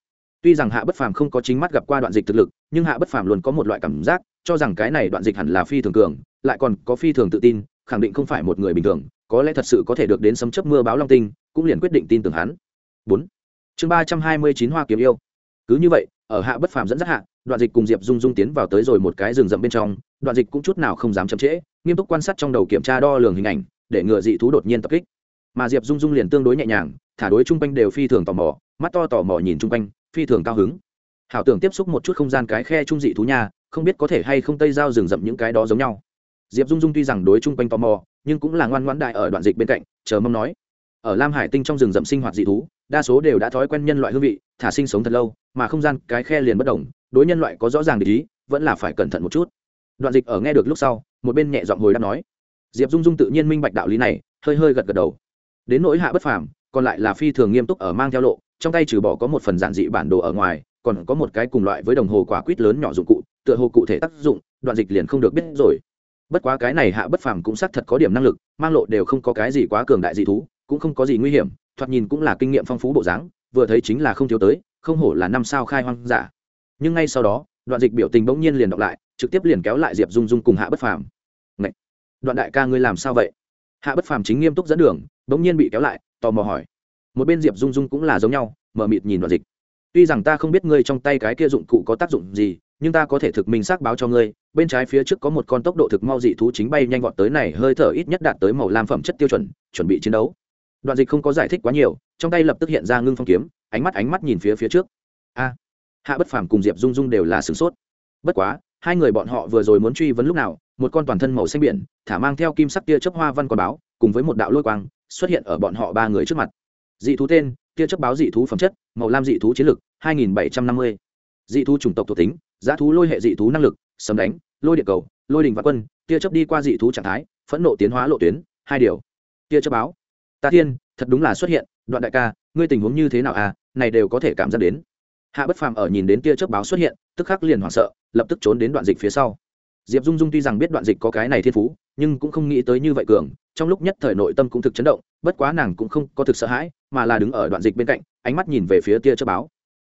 Speaker 1: Tuy rằng hạ bất phàm không có chính mắt gặp qua đoạn dịch thực lực, nhưng hạ bất phàm luôn có một loại cảm giác, cho rằng cái này đoạn dịch hẳn là phi thường cường, lại còn có phi thường tự tin khẳng định không phải một người bình thường có lẽ thật sự có thể được đến sấm chấp mưa báo long tinh cũng liền quyết định tin tưởng hắn. Bốn. Chương ba trăm hai mươi chín hoa kiếm yêu. Cứ như vậy ở hạ bất phàm dẫn dắt hạ đoạn dịch cùng diệp dung dung tiến vào tới rồi một cái rừng rậm bên trong đoạn dịch cũng chút nào không dám chậm trễ nghiêm túc quan sát trong đầu kiểm tra đo lường hình ảnh để ngừa dị thú đột nhiên tập kích. Mà diệp dung dung liền tương đối nhẹ nhàng thả đối chung quanh đều phi thường tò mò mắt to tò mò nhìn chung quanh phi thường cao hứng. Hảo tưởng tiếp xúc một chút không gian cái khe trung dị thú nhà, không biết có thể hay không tây giao rừng rậm những cái đó giống nhau diệp dung dung tuy rằng đối chung quanh tò mò, nhưng cũng là ngoan ngoãn đại ở đoạn dịch bên cạnh, chờ mong nói. Ở lam hải tinh trong rừng rậm sinh hoạt dị thú, đa số đều đã thói quen nhân loại hương vị, thả sinh sống thật lâu, mà không gian, cái khe liền bất đồng, đối nhân loại có rõ ràng để ý, vẫn là phải cẩn thận một chút. Đoạn dịch ở nghe được lúc sau, một bên nhẹ giọng hồi đáp nói. Diệp dung dung tự nhiên minh bạch đạo lý này, hơi hơi gật gật đầu. Đến nỗi hạ bất phàm, còn lại là phi thường nghiêm túc ở mang theo lộ, trong tay trừ bỏ có một phần giản dị bản đồ ở ngoài, còn có một cái cùng loại với đồng hồ quả quýt lớn nhỏ dụng cụ, tựa hồ cụ thể tác dụng, đoạn dịch liền không được biết rồi bất quá cái này hạ bất phàm cũng xác thật có điểm năng lực, mang lộ đều không có cái gì quá cường đại dị thú, cũng không có gì nguy hiểm, thoạt nhìn cũng là kinh nghiệm phong phú bộ dáng, vừa thấy chính là không thiếu tới, không hổ là năm sao khai hoang giả. Nhưng ngay sau đó, đoạn dịch biểu tình bỗng nhiên liền đọc lại, trực tiếp liền kéo lại diệp dung dung cùng hạ bất phàm. Ngậy! đoạn đại ca ngươi làm sao vậy? Hạ bất phàm chính nghiêm túc dẫn đường, bỗng nhiên bị kéo lại, tò mò hỏi. Một bên diệp dung dung cũng là giống nhau mờ mịt nhìn đoạn dịch. Tuy rằng ta không biết ngươi trong tay cái kia dụng cụ có tác dụng gì nhưng ta có thể thực minh xác báo cho ngươi, bên trái phía trước có một con tốc độ thực mau dị thú chính bay nhanh vọt tới này, hơi thở ít nhất đạt tới màu lam phẩm chất tiêu chuẩn chuẩn bị chiến đấu. Đoạn dịch không có giải thích quá nhiều, trong tay lập tức hiện ra ngưng phong kiếm, ánh mắt ánh mắt nhìn phía phía trước. A, hạ bất phàm cùng diệp dung dung đều là sửng sốt. Bất quá, hai người bọn họ vừa rồi muốn truy vấn lúc nào, một con toàn thân màu xanh biển, thả mang theo kim sắc tia chớp hoa văn quả báo, cùng với một đạo lôi quang, xuất hiện ở bọn họ ba người trước mặt. Dị thú tên, tia chớp báo dị thú phẩm chất, màu lam dị thú chiến lực 2750. dị thú chủng tộc thuộc tính giá thú lôi hệ dị thú năng lực, sấm đánh, lôi địa cầu, lôi đình và quân, tia chớp đi qua dị thú trạng thái, phẫn nộ tiến hóa lộ tuyến, hai điều. Tia chớp báo. Ta thiên, thật đúng là xuất hiện, đoạn đại ca, ngươi tình huống như thế nào à này đều có thể cảm giác đến. Hạ bất phàm ở nhìn đến tia chớp báo xuất hiện, tức khắc liền hoảng sợ, lập tức trốn đến đoạn dịch phía sau. Diệp dung dung tuy rằng biết đoạn dịch có cái này thiên phú, nhưng cũng không nghĩ tới như vậy cường, trong lúc nhất thời nội tâm cũng thực chấn động, bất quá nàng cũng không có thực sợ hãi, mà là đứng ở đoạn dịch bên cạnh, ánh mắt nhìn về phía tia chớp báo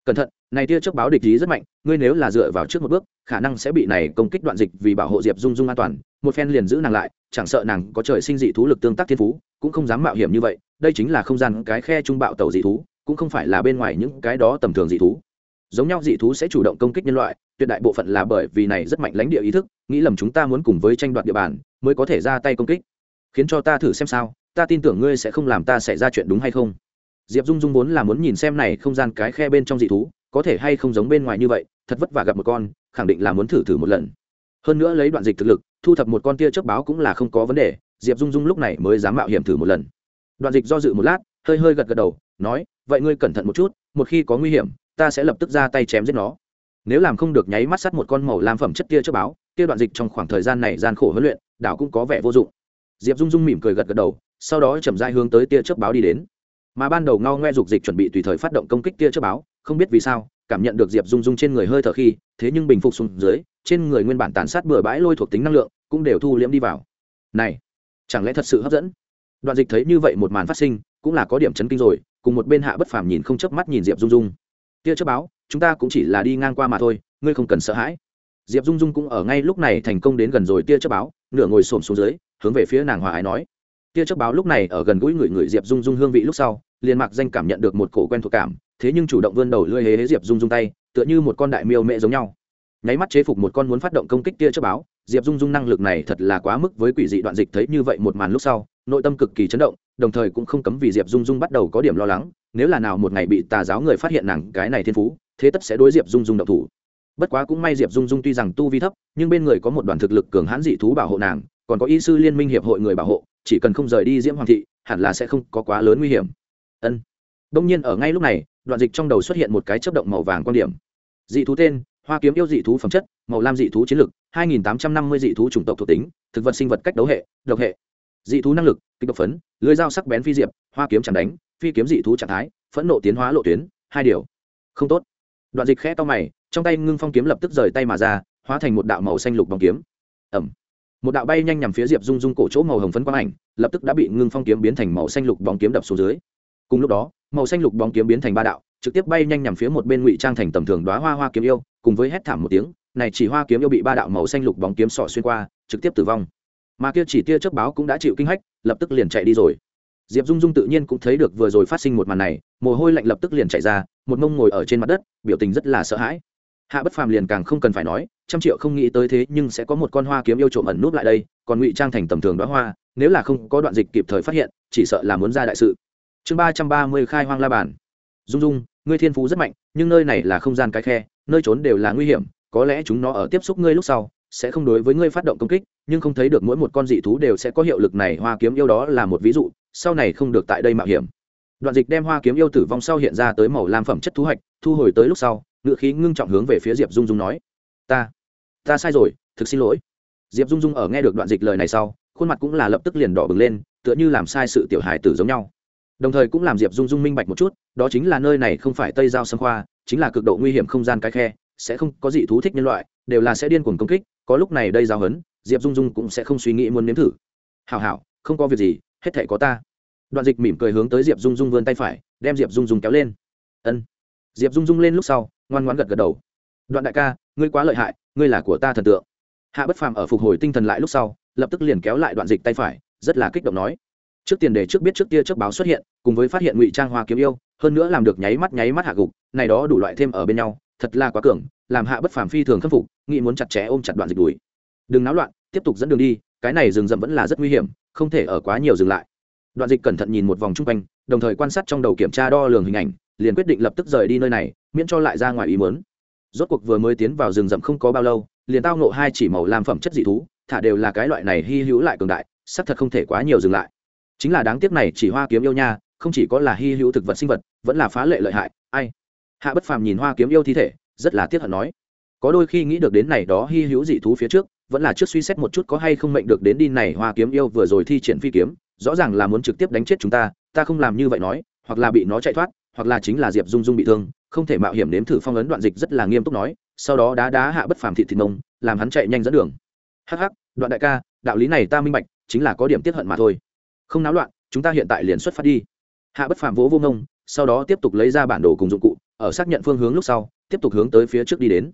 Speaker 1: cẩn thận, này tia trước báo địch ý rất mạnh, ngươi nếu là dựa vào trước một bước, khả năng sẽ bị này công kích đoạn dịch vì bảo hộ diệp dung dung an toàn. Một phen liền giữ nàng lại, chẳng sợ nàng có trời sinh dị thú lực tương tác thiên phú, cũng không dám mạo hiểm như vậy, đây chính là không gian cái khe trung bạo tàu dị thú, cũng không phải là bên ngoài những cái đó tầm thường dị thú. Giống nhau dị thú sẽ chủ động công kích nhân loại, tuyệt đại bộ phận là bởi vì này rất mạnh lãnh địa ý thức, nghĩ lầm chúng ta muốn cùng với tranh đoạt địa bàn, mới có thể ra tay công kích. Khiến cho ta thử xem sao, ta tin tưởng ngươi sẽ không làm ta xảy ra chuyện đúng hay không diệp dung dung vốn là muốn nhìn xem này không gian cái khe bên trong dị thú, có thể hay không giống bên ngoài như vậy, thật vất vả gặp một con, khẳng định là muốn thử thử một lần. Hơn nữa lấy đoạn dịch thực lực, thu thập một con tia trước báo cũng là không có vấn đề, diệp dung dung lúc này mới dám mạo hiểm thử một lần. Đoạn dịch do dự một lát, hơi hơi gật gật đầu, nói, vậy ngươi cẩn thận một chút, một khi có nguy hiểm, ta sẽ lập tức ra tay chém giết nó. Nếu làm không được nháy mắt sắt một con màu lam phẩm chất tia trước báo tia đoạn dịch trong khoảng thời gian này gian khổ huấn luyện, đảo cũng có vẻ vô dụng. Diệp dung dung mỉm cười gật gật đầu, sau đó chậm dai hướng tới tia trước báo đi đến mà ban đầu ngao ngoe dục dịch chuẩn bị tùy thời phát động công kích kia trước báo, không biết vì sao, cảm nhận được diệp dung dung trên người hơi thở khi, thế nhưng bình phục xuống dưới, trên người nguyên bản tàn sát bừa bãi lôi thuộc tính năng lượng, cũng đều thu liễm đi vào. Này, chẳng lẽ thật sự hấp dẫn? Đoạn dịch thấy như vậy một màn phát sinh, cũng là có điểm chấn kinh rồi, cùng một bên hạ bất phàm nhìn không chớp mắt nhìn diệp dung dung. Tia chớp báo, chúng ta cũng chỉ là đi ngang qua mà thôi, ngươi không cần sợ hãi. Diệp dung dung cũng ở ngay lúc này thành công đến gần rồi tia chớp báo, nửa ngồi xổm xuống dưới, hướng về phía nàng hòa ái nói. Tia chớp báo lúc này ở gần gũi người người diệp dung dung hương vị lúc sau liền mạc danh cảm nhận được một cổ quen thuộc cảm, thế nhưng chủ động vươn đầu lưỡi hế hế diệp dung dung tay, tựa như một con đại miêu mẹ giống nhau. Nháy mắt chế phục một con muốn phát động công kích tia chớp báo, diệp dung dung năng lực này thật là quá mức với quỷ dị đoạn dịch thấy như vậy một màn lúc sau, nội tâm cực kỳ chấn động, đồng thời cũng không cấm vì diệp dung dung bắt đầu có điểm lo lắng, nếu là nào một ngày bị tà giáo người phát hiện nàng cái này thiên phú, thế tất sẽ đối diệp dung dung độc thủ. Bất quá cũng may diệp dung dung tuy rằng tu vi thấp, nhưng bên người có một đoàn thực lực cường hãn dị thú bảo hộ nàng, còn có y sư liên minh hiệp hội người bảo hộ, chỉ cần không rời đi diễm hoàng thị, hẳn là sẽ không có quá lớn nguy hiểm ân. Đông nhiên ở ngay lúc này, đoạn dịch trong đầu xuất hiện một cái chấp động màu vàng quan điểm. Dị thú tên, hoa kiếm yêu dị thú phẩm chất, màu lam dị thú chiến lực 2850 dị thú chủng tộc thuộc tính, thực vật sinh vật cách đấu hệ, độc hệ. Dị thú năng lực, kích độc phấn lưới dao sắc bén phi diệp, hoa kiếm chẳng đánh, phi kiếm dị thú trạng thái, phẫn nộ tiến hóa lộ tuyến, hai điều. Không tốt. Đoạn dịch khẽ to mày, trong tay ngưng phong kiếm lập tức rời tay mà ra, hóa thành một đạo màu xanh lục bóng kiếm. Ẩm. Một đạo bay nhanh nhằm phía diệp dung dung cổ chỗ màu hồng phấn quang ảnh, lập tức đã bị ngưng phong kiếm biến thành màu xanh lục bóng kiếm đập xuống dưới cùng lúc đó, màu xanh lục bóng kiếm biến thành ba đạo, trực tiếp bay nhanh nhằm phía một bên ngụy trang thành tầm thường đoá hoa hoa kiếm yêu, cùng với hét thảm một tiếng, này chỉ hoa kiếm yêu bị ba đạo màu xanh lục bóng kiếm sỏ xuyên qua, trực tiếp tử vong. Mà kia chỉ tia chớp báo cũng đã chịu kinh hách, lập tức liền chạy đi rồi. Diệp dung dung tự nhiên cũng thấy được vừa rồi phát sinh một màn này, mồ hôi lạnh lập tức liền chạy ra, một mông ngồi ở trên mặt đất, biểu tình rất là sợ hãi. Hạ bất phàm liền càng không cần phải nói, trăm triệu không nghĩ tới thế nhưng sẽ có một con hoa kiếm yêu trộm ẩn núp lại đây, còn ngụy trang thành tầm thường đoá hoa, nếu là không có đoạn dịch kịp thời phát hiện, chỉ sợ là muốn ra đại sự chương ba trăm ba mươi khai hoang la bàn. Dung dung, ngươi thiên phú rất mạnh, nhưng nơi này là không gian cái khe, nơi trốn đều là nguy hiểm, có lẽ chúng nó ở tiếp xúc ngươi lúc sau, sẽ không đối với ngươi phát động công kích, nhưng không thấy được mỗi một con dị thú đều sẽ có hiệu lực này. Hoa kiếm yêu đó là một ví dụ, sau này không được tại đây mạo hiểm. Đoạn dịch đem hoa kiếm yêu tử vong sau hiện ra tới màu lam phẩm chất thu hoạch, thu hồi tới lúc sau, ngựa khí ngưng trọng hướng về phía diệp dung dung nói. Ta ta sai rồi, thực xin lỗi. Diệp dung dung ở nghe được đoạn dịch lời này sau, khuôn mặt cũng là lập tức liền đỏ bừng lên, tựa như làm sai sự tiểu hài tử giống nhau đồng thời cũng làm diệp dung dung minh bạch một chút, đó chính là nơi này không phải tây giao sâm khoa, chính là cực độ nguy hiểm không gian cái khe, sẽ không có gì thú thích nhân loại, đều là sẽ điên cuồng công kích, có lúc này đây giao hấn diệp dung dung cũng sẽ không suy nghĩ muốn nếm thử. Hào hào không có việc gì, hết thể có ta. Đoạn dịch mỉm cười hướng tới diệp dung dung vươn tay phải, đem diệp dung dung kéo lên. Ân. Diệp dung dung lên lúc sau, ngoan ngoãn gật gật đầu. Đoạn đại ca, ngươi quá lợi hại, ngươi là của ta thần tượng. Hạ bất phàm ở phục hồi tinh thần lại lúc sau, lập tức liền kéo lại đoạn dịch tay phải, rất là kích động nói trước tiền đề trước biết trước tia trước báo xuất hiện, cùng với phát hiện ngụy trang hoa kiếm yêu, hơn nữa làm được nháy mắt nháy mắt hạ gục, này đó đủ loại thêm ở bên nhau, thật là quá cường, làm hạ bất phàm phi thường khâm phục, nghĩ muốn chặt chẽ ôm chặt đoạn dịch đuổi. Đừng náo loạn, tiếp tục dẫn đường đi, cái này rừng rậm vẫn là rất nguy hiểm, không thể ở quá nhiều dừng lại. Đoạn dịch cẩn thận nhìn một vòng chung quanh, đồng thời quan sát trong đầu kiểm tra đo lường hình ảnh, liền quyết định lập tức rời đi nơi này, miễn cho lại ra ngoài ý muốn. rốt cuộc vừa mới tiến vào rừng rậm không có bao lâu, liền tao nộ hai chỉ màu làm phẩm chất dị thú, thả đều là cái loại này hy hữu lại cường đại sắc thật không thể quá nhiều dừng lại chính là đáng tiếc này chỉ hoa kiếm yêu nha, không chỉ có là hy hữu thực vật sinh vật, vẫn là phá lệ lợi hại, ai? Hạ bất phàm nhìn hoa kiếm yêu thi thể, rất là tiếc hận nói. Có đôi khi nghĩ được đến này đó hy hữu dị thú phía trước, vẫn là trước suy xét một chút có hay không mệnh được đến đi này hoa kiếm yêu vừa rồi thi triển phi kiếm, rõ ràng là muốn trực tiếp đánh chết chúng ta ta không làm như vậy nói, hoặc là bị nó chạy thoát, hoặc là chính là diệp dung dung bị thương, không thể mạo hiểm nếm thử phong ấn đoạn dịch rất là nghiêm túc nói, sau đó đá đá hạ bất phàm thị thịt nông làm hắn chạy nhanh dẫn đường. Hắc hắc, đoạn đại ca, đạo lý này ta minh bạch, chính là có điểm tiết hận mà thôi không náo loạn, chúng ta hiện tại liền xuất phát đi. Hạ bất phàm vỗ vô ngông, sau đó tiếp tục lấy ra bản đồ cùng dụng cụ, ở xác nhận phương hướng lúc sau, tiếp tục hướng tới phía trước đi đến.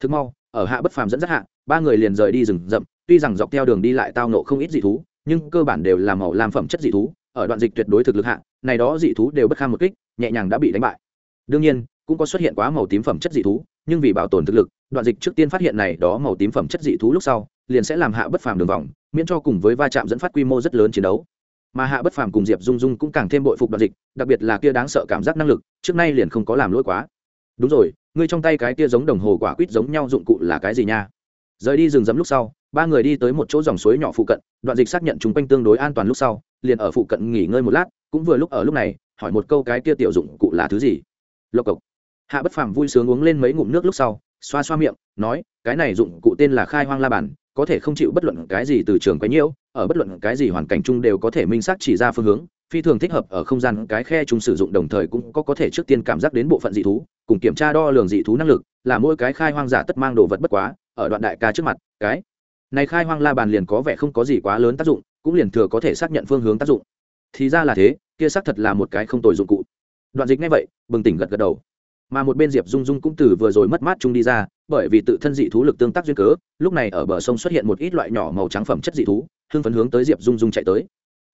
Speaker 1: Thực mau, ở hạ bất phàm dẫn dắt hạ, ba người liền rời đi rừng rậm, tuy rằng dọc theo đường đi lại tao nộ không ít dị thú, nhưng cơ bản đều là màu làm phẩm chất dị thú, ở đoạn dịch tuyệt đối thực lực hạ, này đó dị thú đều bất kham một kích, nhẹ nhàng đã bị đánh bại. Đương nhiên, cũng có xuất hiện quá màu tím phẩm chất dị thú, nhưng vì bảo tồn thực lực, đoạn dịch trước tiên phát hiện này đó màu tím phẩm chất dị thú lúc sau, liền sẽ làm hạ bất phàm đường vòng, miễn cho cùng với va chạm dẫn phát quy mô rất lớn chiến đấu mà hạ bất phàm cùng diệp dung dung cũng càng thêm bội phục đoạn dịch đặc biệt là kia đáng sợ cảm giác năng lực trước nay liền không có làm lỗi quá. Đúng rồi ngươi trong tay cái kia giống đồng hồ quả quýt giống nhau dụng cụ là cái gì nha? Rời đi rừng rấm lúc sau ba người đi tới một chỗ dòng suối nhỏ phụ cận đoạn dịch xác nhận chúng quanh tương đối an toàn lúc sau liền ở phụ cận nghỉ ngơi một lát cũng vừa lúc ở lúc này hỏi một câu cái kia tiểu dụng cụ là thứ gì? Lộc cộc. Hạ bất phàm vui sướng uống lên mấy ngụm nước lúc sau xoa xoa miệng nói cái này dụng cụ tên là khai hoang la bản, có thể không chịu bất luận cái gì từ trường quấy nhiễu ở bất luận cái gì hoàn cảnh chung đều có thể minh xác chỉ ra phương hướng, phi thường thích hợp ở không gian cái khe chung sử dụng đồng thời cũng có có thể trước tiên cảm giác đến bộ phận dị thú, cùng kiểm tra đo lường dị thú năng lực, là mỗi cái khai hoang giả tất mang đồ vật bất quá, ở đoạn đại ca trước mặt, cái này khai hoang la bàn liền có vẻ không có gì quá lớn tác dụng, cũng liền thừa có thể xác nhận phương hướng tác dụng. Thì ra là thế, kia xác thật là một cái không tồi dụng cụ. Đoạn dịch ngay vậy, bừng tỉnh gật gật đầu. Mà một bên diệp dung dung cũng từ vừa rồi mất mát chung đi ra, bởi vì tự thân dị thú lực tương tác duyên cớ, lúc này ở bờ sông xuất hiện một ít loại nhỏ màu trắng phẩm chất dị thú hưng phấn hướng tới diệp dung dung chạy tới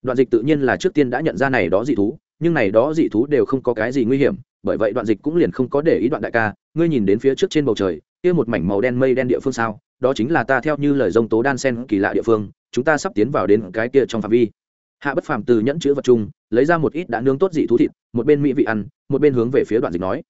Speaker 1: đoạn dịch tự nhiên là trước tiên đã nhận ra này đó dị thú nhưng này đó dị thú đều không có cái gì nguy hiểm bởi vậy đoạn dịch cũng liền không có để ý đoạn đại ca ngươi nhìn đến phía trước trên bầu trời kia một mảnh màu đen mây đen địa phương sao đó chính là ta theo như lời dông tố đan sen kỳ lạ địa phương chúng ta sắp tiến vào đến cái kia trong phạm vi hạ bất phàm từ nhẫn chữ vật chung lấy ra một ít đã nướng tốt dị thú thịt một bên mỹ vị ăn một bên hướng về phía đoạn dịch nói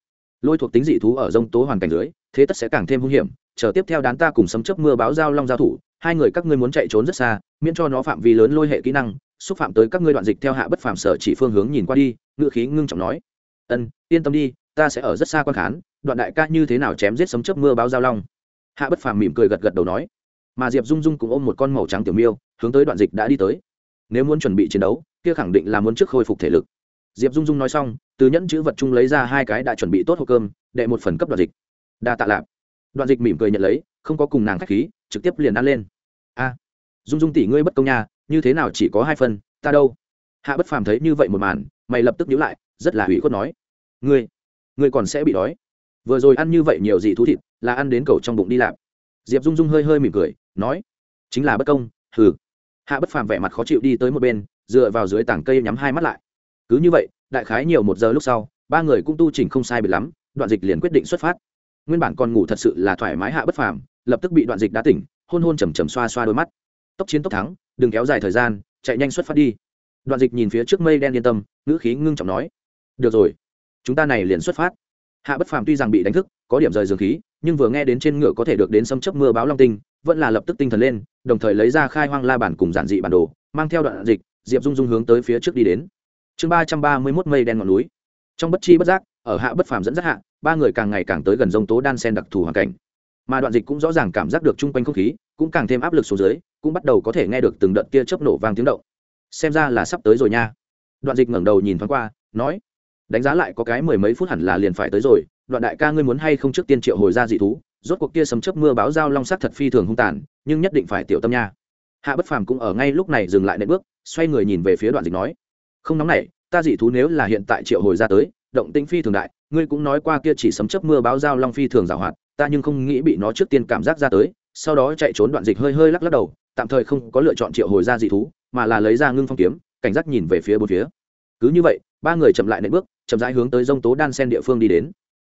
Speaker 1: lôi thuộc tính dị thú ở dông tố hoàn cảnh dưới thế tất sẽ càng thêm hung hiểm chờ tiếp theo đán ta cùng sấm chớp mưa báo giao long giao thủ, hai người các ngươi muốn chạy trốn rất xa, miễn cho nó phạm vi lớn lôi hệ kỹ năng, xúc phạm tới các ngươi đoạn dịch theo hạ bất phàm sở chỉ phương hướng nhìn qua đi ngự khí ngưng trọng nói. Ân, yên tâm đi, ta sẽ ở rất xa quan khán, đoạn đại ca như thế nào chém giết sấm chớp mưa báo giao long? Hạ bất phàm mỉm cười gật gật đầu nói. Mà diệp dung dung cũng ôm một con màu trắng tiểu miêu, hướng tới đoạn dịch đã đi tới. Nếu muốn chuẩn bị chiến đấu, kia khẳng định là muốn trước khôi phục thể lực. Diệp dung dung nói xong, từ nhẫn chữ vật chung lấy ra hai cái đã chuẩn bị tốt hộp cơm, đệ một phần cấp đoạn dịch. Đa tạ lạp đoạn dịch mỉm cười nhận lấy, không có cùng nàng k h á c h khí, trực tiếp liền ăn lên. A, dung dung tỷ ngươi bất công nha, như thế nào chỉ có hai phần, ta đâu? Hạ bất phàm thấy như vậy một màn, mày lập tức nhíu lại, rất là hủy khuất nói, ngươi ngươi còn sẽ bị đói. Vừa rồi ăn như vậy nhiều gì thú thịt, là ăn đến cầu trong bụng đi lạp. Diệp dung dung hơi hơi mỉm cười, nói, chính là bất công, hừ. Hạ bất phàm vẻ mặt khó chịu đi tới một bên, dựa vào dưới tảng cây nhắm hai mắt lại. Cứ như vậy, đại khái nhiều một giờ lúc sau, ba người cũng tu chỉnh không sai bị lắm, đoạn dịch liền quyết định xuất phát nguyên bản còn ngủ thật sự là thoải mái hạ bất phàm, lập tức bị đoạn dịch đã tỉnh, hôn hôn chầm chầm xoa xoa đôi mắt. Tốc chiến tốc thắng, đừng kéo dài thời gian, chạy nhanh xuất phát đi. Đoạn dịch nhìn phía trước mây đen yên tâm, ngữ khí ngưng trọng nói. Được rồi, chúng ta này liền xuất phát. Hạ bất phàm tuy rằng bị đánh thức, có điểm rời dường khí, nhưng vừa nghe đến trên ngựa có thể được đến xâm chấp mưa báo long tinh, vẫn là lập tức tinh thần lên, đồng thời lấy ra khai hoang la bản cùng giản dị bản đồ, mang theo đoạn dịch, diệp dung dung hướng tới phía trước đi đến. Chương ba trăm ba mươi mốt mây đen ngọn núi trong bất chi bất giác, ở hạ bất phàm dẫn dắt hạ, ba người càng ngày càng tới gần dông tố đan sen đặc thù hoàn cảnh. Mà đoạn dịch cũng rõ ràng cảm giác được chung quanh không khí, cũng càng thêm áp lực xuống dưới, cũng bắt đầu có thể nghe được từng đợt kia chớp nổ vang tiếng động. Xem ra là sắp tới rồi nha. Đoạn dịch ngẩng đầu nhìn thoáng qua, nói, đánh giá lại có cái mười mấy phút hẳn là liền phải tới rồi, đoạn đại ca ngươi muốn hay không trước tiên triệu hồi ra dị thú, rốt cuộc kia sấm chớp mưa báo giao long sắc thật phi thường hung tàn, nhưng nhất định phải tiểu tâm nha. Hạ bất phàm cũng ở ngay lúc này dừng lại nệm bước, xoay người nhìn về phía đoạn dịch nói, không nóng này ta dị thú nếu là hiện tại triệu hồi ra tới, động tĩnh phi thường đại, ngươi cũng nói qua kia chỉ sấm chớp mưa báo giao long phi thường giảo hoạt, ta nhưng không nghĩ bị nó trước tiên cảm giác ra tới, sau đó chạy trốn đoạn dịch hơi hơi lắc lắc đầu, tạm thời không có lựa chọn triệu hồi ra dị thú, mà là lấy ra ngưng phong kiếm, cảnh giác nhìn về phía bốn phía. Cứ như vậy, ba người chậm lại nệm bước, chậm rãi hướng tới dông tố đan sen địa phương đi đến.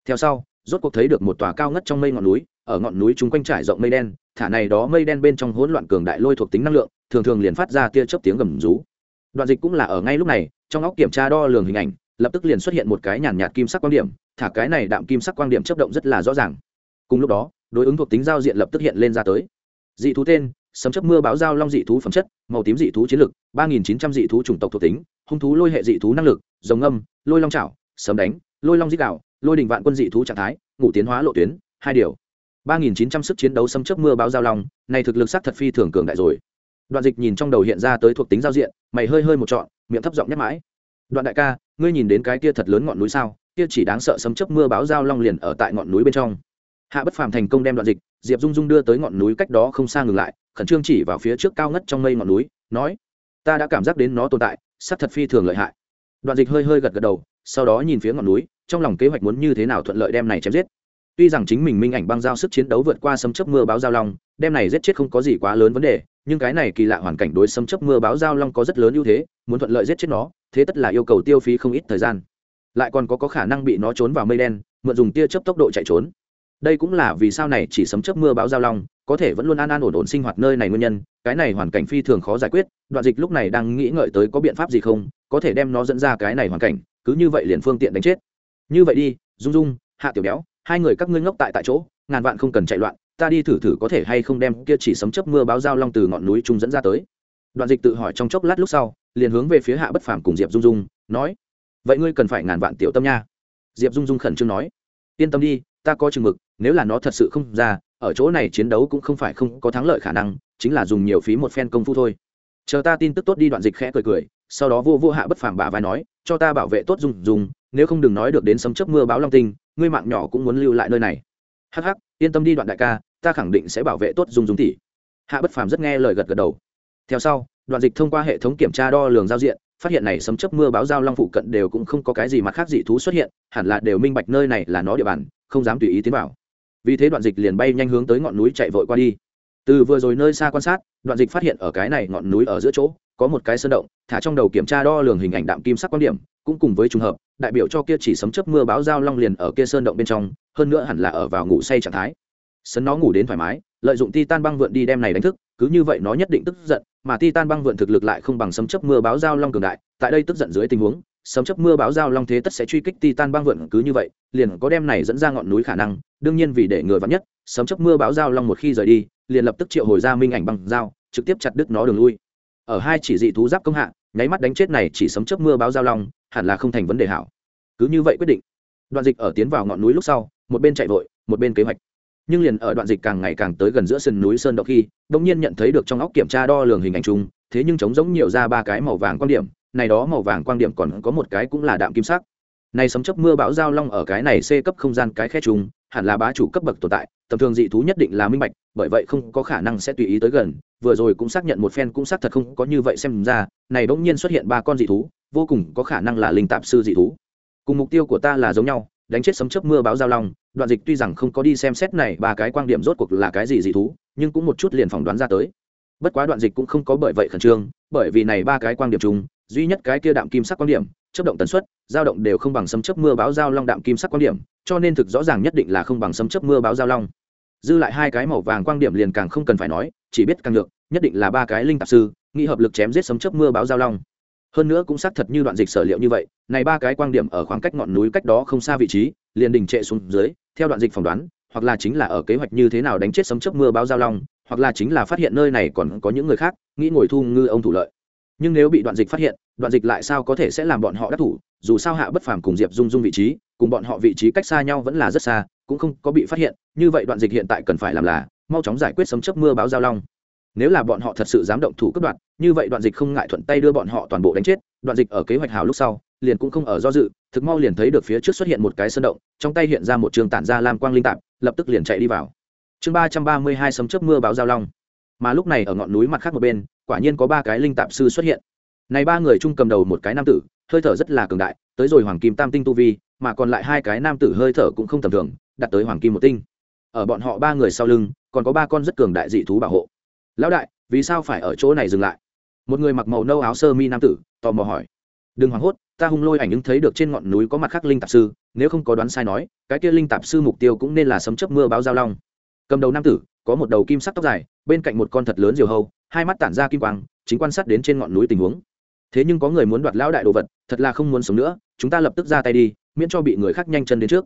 Speaker 1: Theo sau, rốt cuộc thấy được một tòa cao ngất trong mây ngọn núi, ở ngọn núi chúng quanh trải rộng mây đen, thả này đó mây đen bên trong hỗn loạn cường đại lôi thuộc tính năng lượng, thường thường liền phát ra tia chớp tiếng gầm rú đoạn dịch cũng là ở ngay lúc này, trong óc kiểm tra đo lường hình ảnh, lập tức liền xuất hiện một cái nhàn nhạt kim sắc quang điểm, thả cái này đạm kim sắc quang điểm chấp động rất là rõ ràng. Cùng lúc đó, đối ứng thuộc tính giao diện lập tức hiện lên ra tới. Dị thú tên, sấm chấp mưa báo giao long dị thú phẩm chất, màu tím dị thú chiến lực, ba nghìn chín trăm dị thú chủng tộc thuộc tính, hung thú lôi hệ dị thú năng lực dòng âm lôi long trảo sấm đánh, lôi long dị đạo, lôi đình vạn quân dị thú trạng thái, ngủ tiến hóa lộ tuyến, hai điều. ba nghìn chín trăm sức chiến đấu sấm chấp mưa báo giao long, này thực lực sắc thật phi thường cường đại rồi đoạn dịch nhìn trong đầu hiện ra tới thuộc tính giao diện, mày hơi hơi một trọn, miệng thấp giọng nhắc mãi. Đoạn đại ca, ngươi nhìn đến cái kia thật lớn ngọn núi sao? Kia chỉ đáng sợ sấm chấp mưa báo giao long liền ở tại ngọn núi bên trong. Hạ bất phàm thành công đem đoạn dịch, diệp dung dung đưa tới ngọn núi cách đó không xa ngừng lại, khẩn trương chỉ vào phía trước cao ngất trong mây ngọn núi, nói, ta đã cảm giác đến nó tồn tại sắc thật phi thường lợi hại. Đoạn dịch hơi hơi gật gật đầu, sau đó nhìn phía ngọn núi, trong lòng kế hoạch muốn như thế nào thuận lợi đem này chém giết. Tuy rằng chính mình minh ảnh băng giao sức chiến đấu vượt qua sấm chấp mưa báo giao long, đem này giết chết không có gì quá lớn vấn đề nhưng cái này kỳ lạ hoàn cảnh đối sấm chấp mưa báo giao long có rất lớn ưu thế muốn thuận lợi giết chết nó thế tất là yêu cầu tiêu phí không ít thời gian. Lại còn có, có khả năng bị nó trốn vào mây đen mượn dùng tia chớp tốc độ chạy trốn. Đây cũng là vì sao này chỉ sấm chớp mưa bão giao long có thể vẫn luôn an an ổn ổn sinh hoạt nơi này nguyên nhân cái này hoàn cảnh phi thường khó giải quyết đoạn dịch lúc này đang nghĩ ngợi tới có biện pháp gì không có thể đem nó dẫn ra cái này hoàn cảnh cứ như vậy liền phương tiện đánh chết. Như vậy đi dung dung hạ tiểu béo hai người các ngươi ngốc tại tại chỗ ngàn vạn không cần chạy loạn ta đi thử thử có thể hay không đem kia chỉ sấm chớp mưa báo giao long từ ngọn núi trung dẫn ra tới. Đoạn dịch tự hỏi trong chốc lát lúc sau liền hướng về phía hạ bất phàm cùng diệp dung dung nói vậy ngươi cần phải ngàn vạn tiểu tâm nha. Diệp dung dung khẩn trương nói yên tâm đi ta có chừng mực nếu là nó thật sự không ra ở chỗ này chiến đấu cũng không phải không có thắng lợi khả năng chính là dùng nhiều phí một phen công phu thôi. Chờ ta tin tức tốt đi đoạn dịch khẽ cười cười sau đó vô vô hạ bất phàm bả vai nói cho ta bảo vệ tốt dung dung, nếu không đừng nói được đến sấm chớp mưa báo long tinh ngươi mạng nhỏ cũng muốn lưu lại nơi này hắc hắc, yên tâm đi đoạn đại ca, ta khẳng định sẽ bảo vệ tốt dung dung tỷ. Hạ bất phàm rất nghe lời gật gật đầu. Theo sau, đoạn dịch thông qua hệ thống kiểm tra đo lường giao diện, phát hiện này sấm chấp mưa báo giao long phụ cận đều cũng không có cái gì mặt khác dị thú xuất hiện, hẳn là đều minh bạch nơi này là nó địa bàn, không dám tùy ý tiến vào. Vì thế đoạn dịch liền bay nhanh hướng tới ngọn núi chạy vội qua đi. Từ vừa rồi nơi xa quan sát, đoạn dịch phát hiện ở cái này ngọn núi ở giữa chỗ, có một cái sơn động, thả trong đầu kiểm tra đo lường hình ảnh đạm kim sắc quan điểm, cũng cùng với trùng hợp, đại biểu cho kia chỉ sấm chấp mưa báo giao long liền ở kia sơn động bên trong hơn nữa hẳn là ở vào ngủ say trạng thái. Sấn nó ngủ đến thoải mái lợi dụng titan băng vượn đi đem này đánh thức cứ như vậy nó nhất định tức giận mà titan băng vượn thực lực lại không bằng sấm chớp mưa báo giao long cường đại tại đây tức giận dưới tình huống sấm chớp mưa báo giao long thế tất sẽ truy kích titan băng vượn cứ như vậy liền có đem này dẫn ra ngọn núi khả năng đương nhiên vì để ngừa vắn nhất sấm chớp mưa báo giao long một khi rời đi liền lập tức triệu hồi ra minh ảnh băng dao, trực tiếp chặt đứt nó đường lui. Ở hai chỉ dị thú giáp công hạ nháy mắt đánh chết này chỉ sấm chớp mưa báo giao long hẳn là không thành vấn đề hảo. Cứ như vậy quyết định. Đoạn dịch ở tiến vào ngọn núi lúc sau một bên chạy vội, một bên kế hoạch. Nhưng liền ở đoạn dịch càng ngày càng tới gần giữa sườn núi sơn động khi đ nhiên nhận thấy được trong óc kiểm tra đo lường hình ảnh chung, thế nhưng trống giống nhiều ra ba cái màu vàng quan điểm, này đó màu vàng quan điểm còn có một cái cũng là đạm kim sắc. Này sấm chấp mưa bão giao long ở cái này c cấp không gian cái khe chung, hẳn là bá chủ cấp bậc tồn tại, tầm thường dị thú nhất định là minh bạch, bởi vậy không có khả năng sẽ tùy ý tới gần, vừa rồi cũng xác nhận một phen cũng xác thật không có như vậy xem ra, này bỗng nhiên xuất hiện ba con dị thú, vô cùng có khả năng là linh tạp sư dị thú. Cùng mục tiêu của ta là giống nhau đánh chết sấm chớp mưa báo giao long, đoạn dịch tuy rằng không có đi xem xét này ba cái quan điểm rốt cuộc là cái gì dị thú, nhưng cũng một chút liền phỏng đoán ra tới. Bất quá đoạn dịch cũng không có bởi vậy khẩn trương, bởi vì này ba cái quan điểm chung, duy nhất cái kia đạm kim sắc quan điểm chấp động tần suất, dao động đều không bằng sấm chớp mưa báo giao long đạm kim sắc quan điểm, cho nên thực rõ ràng nhất định là không bằng sấm chớp mưa báo giao long. Dư lại hai cái màu vàng quan điểm liền càng không cần phải nói, chỉ biết càng được, nhất định là ba cái linh tạp sư nghĩ hợp lực chém giết sấm chớp mưa báo giao long hơn nữa cũng xác thật như đoạn dịch sở liệu như vậy, này ba cái quan điểm ở khoảng cách ngọn núi cách đó không xa vị trí, liền đình trệ xuống dưới, theo đoạn dịch phỏng đoán, hoặc là chính là ở kế hoạch như thế nào đánh chết sấm chớp mưa báo giao long, hoặc là chính là phát hiện nơi này còn có những người khác, nghĩ ngồi thu ngư ông thủ lợi. Nhưng nếu bị đoạn dịch phát hiện, đoạn dịch lại sao có thể sẽ làm bọn họ đắc thủ, dù sao hạ bất phàm cùng diệp dung dung vị trí, cùng bọn họ vị trí cách xa nhau vẫn là rất xa, cũng không có bị phát hiện, như vậy đoạn dịch hiện tại cần phải làm là, mau chóng giải quyết sấm chớp mưa báo giao long nếu là bọn họ thật sự dám động thủ cướp đoạn như vậy đoạn dịch không ngại thuận tay đưa bọn họ toàn bộ đánh chết. Đoạn dịch ở kế hoạch hào lúc sau, liền cũng không ở do dự, thực mau liền thấy được phía trước xuất hiện một cái sơn động, trong tay hiện ra một trường tản ra lam quang linh tạp, lập tức liền chạy đi vào. Chương ba trăm ba mươi hai sấm chấp mưa báo giao long. Mà lúc này ở ngọn núi mặt khác một bên, quả nhiên có ba cái linh tạp sư xuất hiện. Này ba người chung cầm đầu một cái nam tử, hơi thở rất là cường đại, tới rồi hoàng kim tam tinh tu vi, mà còn lại hai cái nam tử hơi thở cũng không tầm thường đặt tới hoàng kim một tinh. Ở bọn họ ba người sau lưng, còn có ba con rất cường đại dị thú bảo hộ lão đại, vì sao phải ở chỗ này dừng lại? Một người mặc màu nâu áo sơ mi nam tử, tò mò hỏi. Đừng hoảng hốt, ta hung lôi ảnh ứng thấy được trên ngọn núi có mặt khác linh tạp sư, nếu không có đoán sai nói, cái kia linh tạp sư mục tiêu cũng nên là sấm chấp mưa báo giao long. Cầm đầu nam tử, có một đầu kim sắc tóc dài, bên cạnh một con thật lớn diều hâu, hai mắt tản ra kim quang, chính quan sát đến trên ngọn núi tình huống. Thế nhưng có người muốn đoạt lão đại đồ vật, thật là không muốn sống nữa, chúng ta lập tức ra tay đi, miễn cho bị người khác nhanh chân đến trước.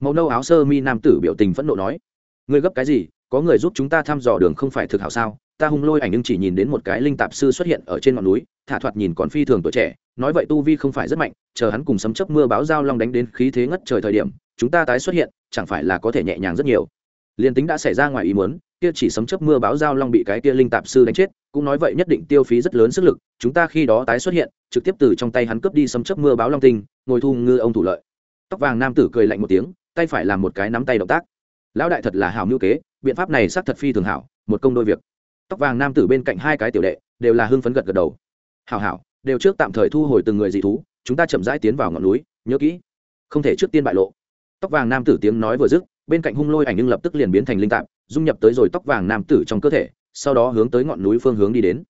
Speaker 1: Màu nâu áo sơ mi nam tử biểu tình phẫn nộ nói. Ngươi gấp cái gì có người giúp chúng ta thăm dò đường không phải thực hảo sao? Ta hung lôi ảnh nhưng chỉ nhìn đến một cái linh tạp sư xuất hiện ở trên ngọn núi, thả thoạt nhìn còn phi thường tuổi trẻ, nói vậy tu vi không phải rất mạnh, chờ hắn cùng sấm chấp mưa báo giao long đánh đến khí thế ngất trời thời điểm, chúng ta tái xuất hiện, chẳng phải là có thể nhẹ nhàng rất nhiều. Liền tính đã xảy ra ngoài ý muốn, kia chỉ sấm chấp mưa báo giao long bị cái kia linh tạp sư đánh chết, cũng nói vậy nhất định tiêu phí rất lớn sức lực, chúng ta khi đó tái xuất hiện, trực tiếp từ trong tay hắn cướp đi sấm chấp mưa báo long tinh, ngồi thu ngư ông thủ lợi. Tóc vàng nam tử cười lạnh một tiếng, tay phải làm một cái nắm tay động tác. Lão đại thật là hảo mưu kế biện pháp này xác thật phi thường hảo, một công đôi việc. Tóc vàng nam tử bên cạnh hai cái tiểu đệ, đều là hưng phấn gật gật đầu. Hảo hảo, đều trước tạm thời thu hồi từng người dị thú, chúng ta chậm rãi tiến vào ngọn núi, nhớ kỹ. Không thể trước tiên bại lộ. Tóc vàng nam tử tiếng nói vừa dứt, bên cạnh hung lôi ảnh nhưng lập tức liền biến thành linh tạp, dung nhập tới rồi tóc vàng nam tử trong cơ thể, sau đó hướng tới ngọn núi phương hướng đi đến.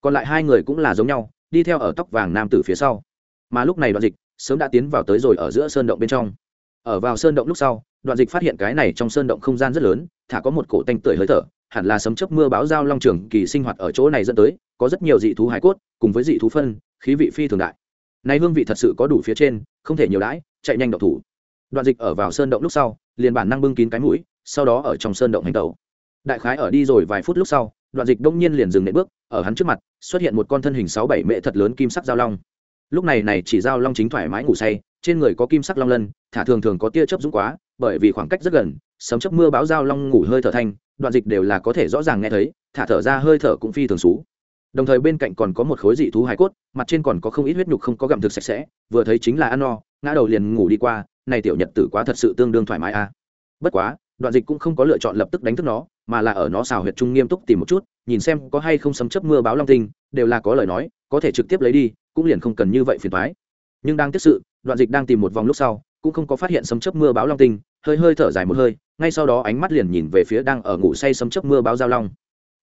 Speaker 1: Còn lại hai người cũng là giống nhau, đi theo ở tóc vàng nam tử phía sau. Mà lúc này đoạn dịch, sớm đã tiến vào tới rồi ở giữa sơn động bên trong. Ở vào sơn động lúc sau đoạn dịch phát hiện cái này trong sơn động không gian rất lớn, thả có một cổ tanh tưởi hơi thở, hẳn là sấm chớp mưa báo giao long trường kỳ sinh hoạt ở chỗ này dẫn tới, có rất nhiều dị thú hải cốt, cùng với dị thú phân, khí vị phi thường đại. Này hương vị thật sự có đủ phía trên, không thể nhiều đãi, chạy nhanh đậu thủ. Đoạn dịch ở vào sơn động lúc sau, liền bản năng bưng kín cái mũi, sau đó ở trong sơn động hành tàu. đại khái ở đi rồi vài phút lúc sau, đoạn dịch đông nhiên liền dừng nệ bước, ở hắn trước mặt, xuất hiện một con thân hình sáu bảy mệ thật lớn kim sắc giao long. Lúc này này chỉ giao long chính thoải mái ngủ say trên người có kim sắc long lân, thả thường thường có tia chớp dũng quá, bởi vì khoảng cách rất gần, sấm chớp mưa báo giao long ngủ hơi thở thanh, đoạn dịch đều là có thể rõ ràng nghe thấy, thả thở ra hơi thở cũng phi thường xú. Đồng thời bên cạnh còn có một khối dị thú hải cốt, mặt trên còn có không ít huyết nhục không có gặm thực sạch sẽ, vừa thấy chính là ăn no, ngã đầu liền ngủ đi qua, này tiểu nhật tử quá thật sự tương đương thoải mái a. Bất quá, đoạn dịch cũng không có lựa chọn lập tức đánh thức nó, mà là ở nó xào huyệt trung nghiêm túc tìm một chút, nhìn xem có hay không sấm chấp mưa báo long tinh, đều là có lời nói, có thể trực tiếp lấy đi, cũng liền không cần như vậy phiền thoái nhưng đang tiếp sự đoạn dịch đang tìm một vòng lúc sau, cũng không có phát hiện sấm chớp mưa báo long tinh, hơi hơi thở dài một hơi, ngay sau đó ánh mắt liền nhìn về phía đang ở ngủ say sấm chớp mưa báo giao long.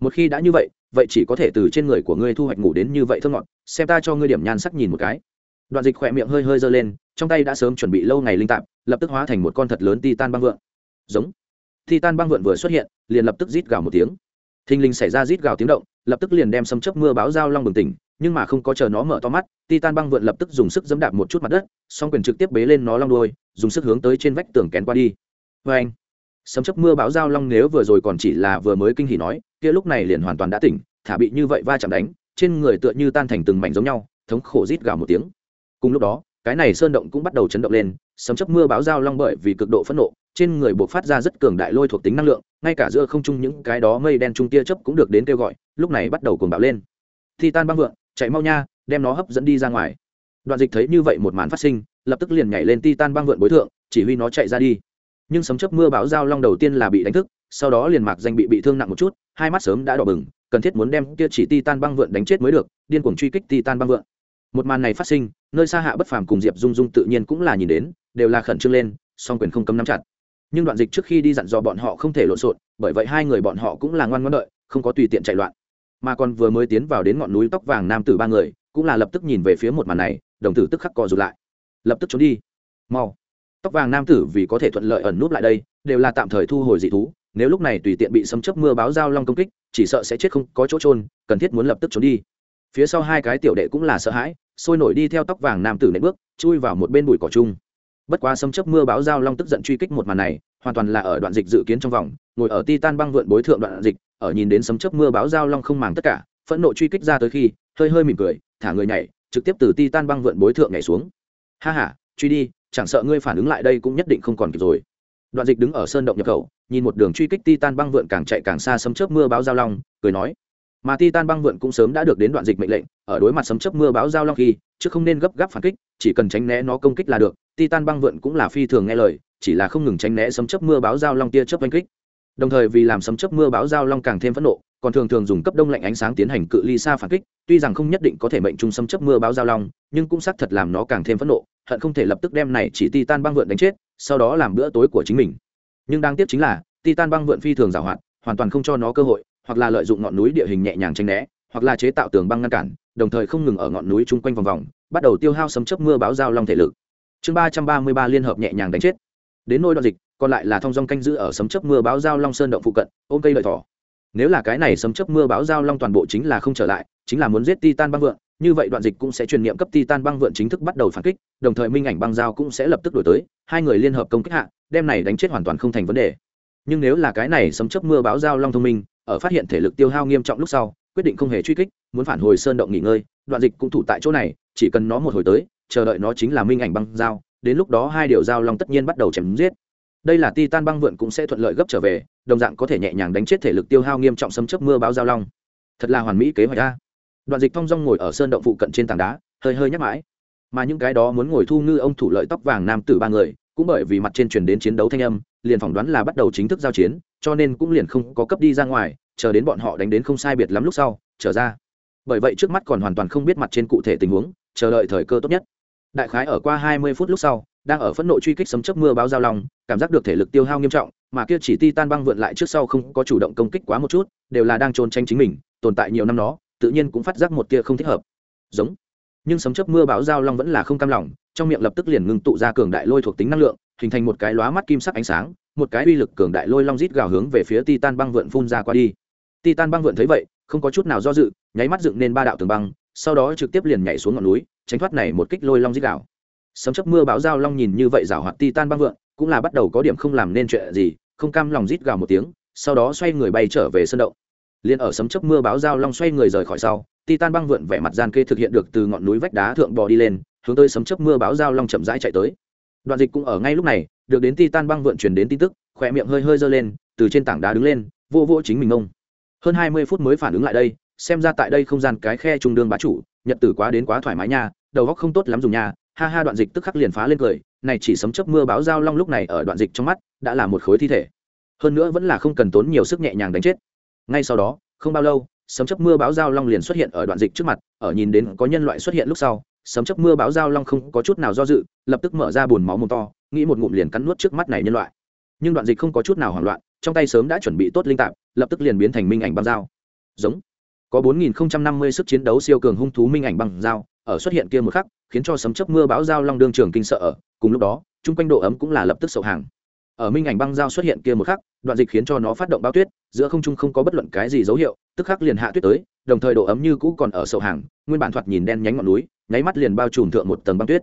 Speaker 1: Một khi đã như vậy vậy chỉ có thể từ trên người của ngươi thu hoạch ngủ đến như vậy thơ ngọt, xem ta cho ngươi điểm nhan sắc nhìn một cái. Đoạn dịch khỏe miệng hơi hơi giơ lên, trong tay đã sớm chuẩn bị lâu ngày linh tạp, lập tức hóa thành một con thật lớn titan băng vượn. Giống. Titan băng vượn vừa xuất hiện, liền lập tức rít gào một tiếng. Thình lình xảy ra rít gào tiếng động, lập tức liền đem sấm chớp mưa báo giao long bừng tỉnh nhưng mà không có chờ nó mở to mắt, titan băng vượn lập tức dùng sức dẫm đạp một chút mặt đất, song quyền trực tiếp bế lên nó long đuôi, dùng sức hướng tới trên vách tường kén qua đi. Vê anh sấm chớp mưa báo giao long nếu vừa rồi còn chỉ là vừa mới kinh hỉ nói, kia lúc này liền hoàn toàn đã tỉnh, thả bị như vậy va chạm đánh, trên người tựa như tan thành từng mảnh giống nhau, thống khổ rít gào một tiếng. Cùng lúc đó, cái này sơn động cũng bắt đầu chấn động lên, sấm chấp mưa báo giao long bởi vì cực độ phẫn nộ, trên người buộc phát ra rất cường đại lôi thuộc tính năng lượng, ngay cả giữa không trung những cái đó mây đen trung tia chớp cũng được đến kêu gọi, lúc này bắt đầu cuồng bạo lên. Titan băng vượng chạy mau nha, đem nó hấp dẫn đi ra ngoài. Đoạn dịch thấy như vậy một màn phát sinh, lập tức liền nhảy lên ti tan băng vượn bối thượng, chỉ huy nó chạy ra đi. Nhưng sấm chấp mưa báo giao long đầu tiên là bị đánh thức, sau đó liền mạc danh bị bị thương nặng một chút, hai mắt sớm đã đỏ bừng, cần thiết muốn đem kia chỉ ti tan băng vượn đánh chết mới được, điên cuồng truy kích ti tan băng vượn. Một màn này phát sinh, nơi xa hạ bất phàm cùng diệp dung dung tự nhiên cũng là nhìn đến, đều là khẩn trương lên, song quyền không cấm nắm chặt. Nhưng đoạn dịch trước khi đi dặn dò bọn họ không thể lộn xộn, bởi vậy hai người bọn họ cũng là ngoan ngoãn đợi, không có tùy tiện chạy loạn mà còn vừa mới tiến vào đến ngọn núi tóc vàng nam tử ba người, cũng là lập tức nhìn về phía một màn này, đồng tử tức khắc co rụt lại. Lập tức trốn đi. Mau. Tóc vàng nam tử vì có thể thuận lợi ẩn núp lại đây, đều là tạm thời thu hồi dị thú, nếu lúc này tùy tiện bị sấm chớp mưa báo giao long công kích, chỉ sợ sẽ chết không có chỗ trôn cần thiết muốn lập tức trốn đi. Phía sau hai cái tiểu đệ cũng là sợ hãi, sôi nổi đi theo tóc vàng nam tử nệ bước, chui vào một bên bụi cỏ chung. Bất quá sấm chớp mưa báo giao long tức giận truy kích một màn này, hoàn toàn là ở đoạn dịch dự kiến trong vòng, ngồi ở titan băng vượn bối thượng đoạn dịch ở nhìn đến sấm chớp mưa báo giao long không màng tất cả, phẫn nộ truy kích ra tới khi, hơi hơi mỉm cười, thả người nhảy, trực tiếp từ titan băng vượn bối thượng nhảy xuống. Ha ha, truy đi, chẳng sợ ngươi phản ứng lại đây cũng nhất định không còn kịp rồi. Đoạn dịch đứng ở sơn động nhập khẩu, nhìn một đường truy kích titan băng vượn càng chạy càng xa sấm chớp mưa báo giao long, cười nói. Mà titan băng vượn cũng sớm đã được đến đoạn dịch mệnh lệnh, ở đối mặt sấm chớp mưa báo giao long khi, chứ không nên gấp gáp phản kích, chỉ cần tránh né nó công kích là được, titan băng vượn cũng là phi thường nghe lời, chỉ là không ngừng tránh né sấm chớp mưa báo giao long tia chớp oanh kích đồng thời vì làm sấm chớp mưa báo giao long càng thêm phẫn nộ, còn thường thường dùng cấp đông lạnh ánh sáng tiến hành cự ly xa phản kích, tuy rằng không nhất định có thể mệnh trung sấm chớp mưa báo giao long, nhưng cũng xác thật làm nó càng thêm phẫn nộ, hận không thể lập tức đem này chỉ titan băng vượn đánh chết, sau đó làm bữa tối của chính mình. Nhưng đáng tiếc chính là, titan băng vượn phi thường giảo hoạt hoàn toàn không cho nó cơ hội, hoặc là lợi dụng ngọn núi địa hình nhẹ nhàng tránh né, hoặc là chế tạo tường băng ngăn cản, đồng thời không ngừng ở ngọn núi chung quanh vòng vòng, bắt đầu tiêu hao sấm chấp mưa báo giao long thể lực. Chương ba trăm ba mươi ba liên hợp nhẹ nhàng đánh chết. Đến nôi đoạn dịch còn lại là thong dong canh giữ ở sấm chớp mưa báo giao long sơn động phụ cận, ôm cây lợi thỏ. Nếu là cái này sấm chớp mưa báo giao long toàn bộ chính là không trở lại, chính là muốn giết titan băng vượn, như vậy đoạn dịch cũng sẽ truyền niệm cấp titan băng vượn chính thức bắt đầu phản kích, đồng thời minh ảnh băng giao cũng sẽ lập tức đổi tới, hai người liên hợp công kích hạ, đem này đánh chết hoàn toàn không thành vấn đề. Nhưng nếu là cái này sấm chớp mưa báo giao long thông minh, ở phát hiện thể lực tiêu hao nghiêm trọng lúc sau, quyết định không hề truy kích, muốn phản hồi sơn động nghỉ ngơi, đoạn dịch cũng thủ tại chỗ này, chỉ cần nó một hồi tới, chờ đợi nó chính là minh ảnh băng giao, đến lúc đó hai điều giao long tất nhiên bắt đầu chém giết đây là titan băng vượn cũng sẽ thuận lợi gấp trở về, đồng dạng có thể nhẹ nhàng đánh chết thể lực tiêu hao nghiêm trọng sấm chấp mưa báo giao long. Thật là hoàn mỹ kế hoạch a. Đoạn dịch thong dong ngồi ở sơn động phụ cận trên tảng đá, hơi hơi nhắc mãi. Mà những cái đó muốn ngồi thu ngư ông thủ lợi tóc vàng nam tử ba người, cũng bởi vì mặt trên truyền đến chiến đấu thanh âm, liền phỏng đoán là bắt đầu chính thức giao chiến, cho nên cũng liền không có cấp đi ra ngoài, chờ đến bọn họ đánh đến không sai biệt lắm lúc sau, trở ra. Bởi vậy trước mắt còn hoàn toàn không biết mặt trên cụ thể tình huống, chờ đợi thời cơ tốt nhất. Đại khái ở qua hai mươi phút lúc sau đang ở phẫn nộ truy kích sấm chớp mưa báo giao long, cảm giác được thể lực tiêu hao nghiêm trọng, mà kia chỉ ti tan băng vượn lại trước sau không có chủ động công kích quá một chút, đều là đang trốn tranh chính mình, tồn tại nhiều năm đó tự nhiên cũng phát giác một tia không thích hợp. Giống. Nhưng sấm chớp mưa báo giao long vẫn là không cam lòng, trong miệng lập tức liền ngưng tụ ra cường đại lôi thuộc tính năng lượng, hình thành một cái lóa mắt kim sắc ánh sáng, một cái uy lực cường đại lôi long rít gào hướng về phía titan băng vượn phun ra qua đi. Titan băng vượn thấy vậy, không có chút nào do dự, nháy mắt dựng nên ba đạo tường băng, sau đó trực tiếp liền nhảy xuống ngọn núi, tránh thoát này một kích lôi long rít gào sấm chấp mưa báo giao long nhìn như vậy rào hoạt titan băng vượn, cũng là bắt đầu có điểm không làm nên chuyện gì, không cam lòng rít gào một tiếng, sau đó xoay người bay trở về sân động. Liền ở sấm chấp mưa báo giao long xoay người rời khỏi sau, titan băng vượn vẻ mặt gian kê thực hiện được từ ngọn núi vách đá thượng bò đi lên, hướng tới sấm chấp mưa báo giao long chậm rãi chạy tới. Đoạn dịch cũng ở ngay lúc này, được đến titan băng vượn truyền đến tin tức khỏe miệng hơi hơi giơ lên, từ trên tảng đá đứng lên, vô vô chính mình ông. Hơn hai mươi phút mới phản ứng lại đây, xem ra tại đây không gian cái khe trung đương bá chủ, nhật tử quá đến quá thoải mái nha, đầu góc không tốt lắm dùng nha ha ha đoạn dịch tức khắc liền phá lên cười, này chỉ sấm chớp mưa báo giao long lúc này ở đoạn dịch trong mắt, đã là một khối thi thể. Hơn nữa vẫn là không cần tốn nhiều sức nhẹ nhàng đánh chết. Ngay sau đó, không bao lâu, sấm chớp mưa báo giao long liền xuất hiện ở đoạn dịch trước mặt, ở nhìn đến có nhân loại xuất hiện lúc sau, sấm chớp mưa báo giao long không có chút nào do dự, lập tức mở ra bùn máu mồm to, nghĩ một ngụm liền cắn nuốt trước mắt này nhân loại. Nhưng đoạn dịch không có chút nào hoảng loạn, trong tay sớm đã chuẩn bị tốt linh tạp, lập tức liền biến thành minh ảnh băng dao. Giống. Có 4050 sức chiến đấu siêu cường hung thú minh ảnh băng dao ở xuất hiện kia một khắc, khiến cho sấm chớp mưa bão giao long đương trường kinh sợ ở. Cùng lúc đó, chung quanh độ ấm cũng là lập tức sậu hàng ở minh ảnh băng giao xuất hiện kia một khắc, đoạn dịch khiến cho nó phát động bao tuyết, giữa không trung không có bất luận cái gì dấu hiệu, tức khắc liền hạ tuyết tới, đồng thời độ ấm như cũ còn ở sậu hàng nguyên bản thoạt nhìn đen nhánh ngọn núi, nháy mắt liền bao trùm thượng một tầng băng tuyết.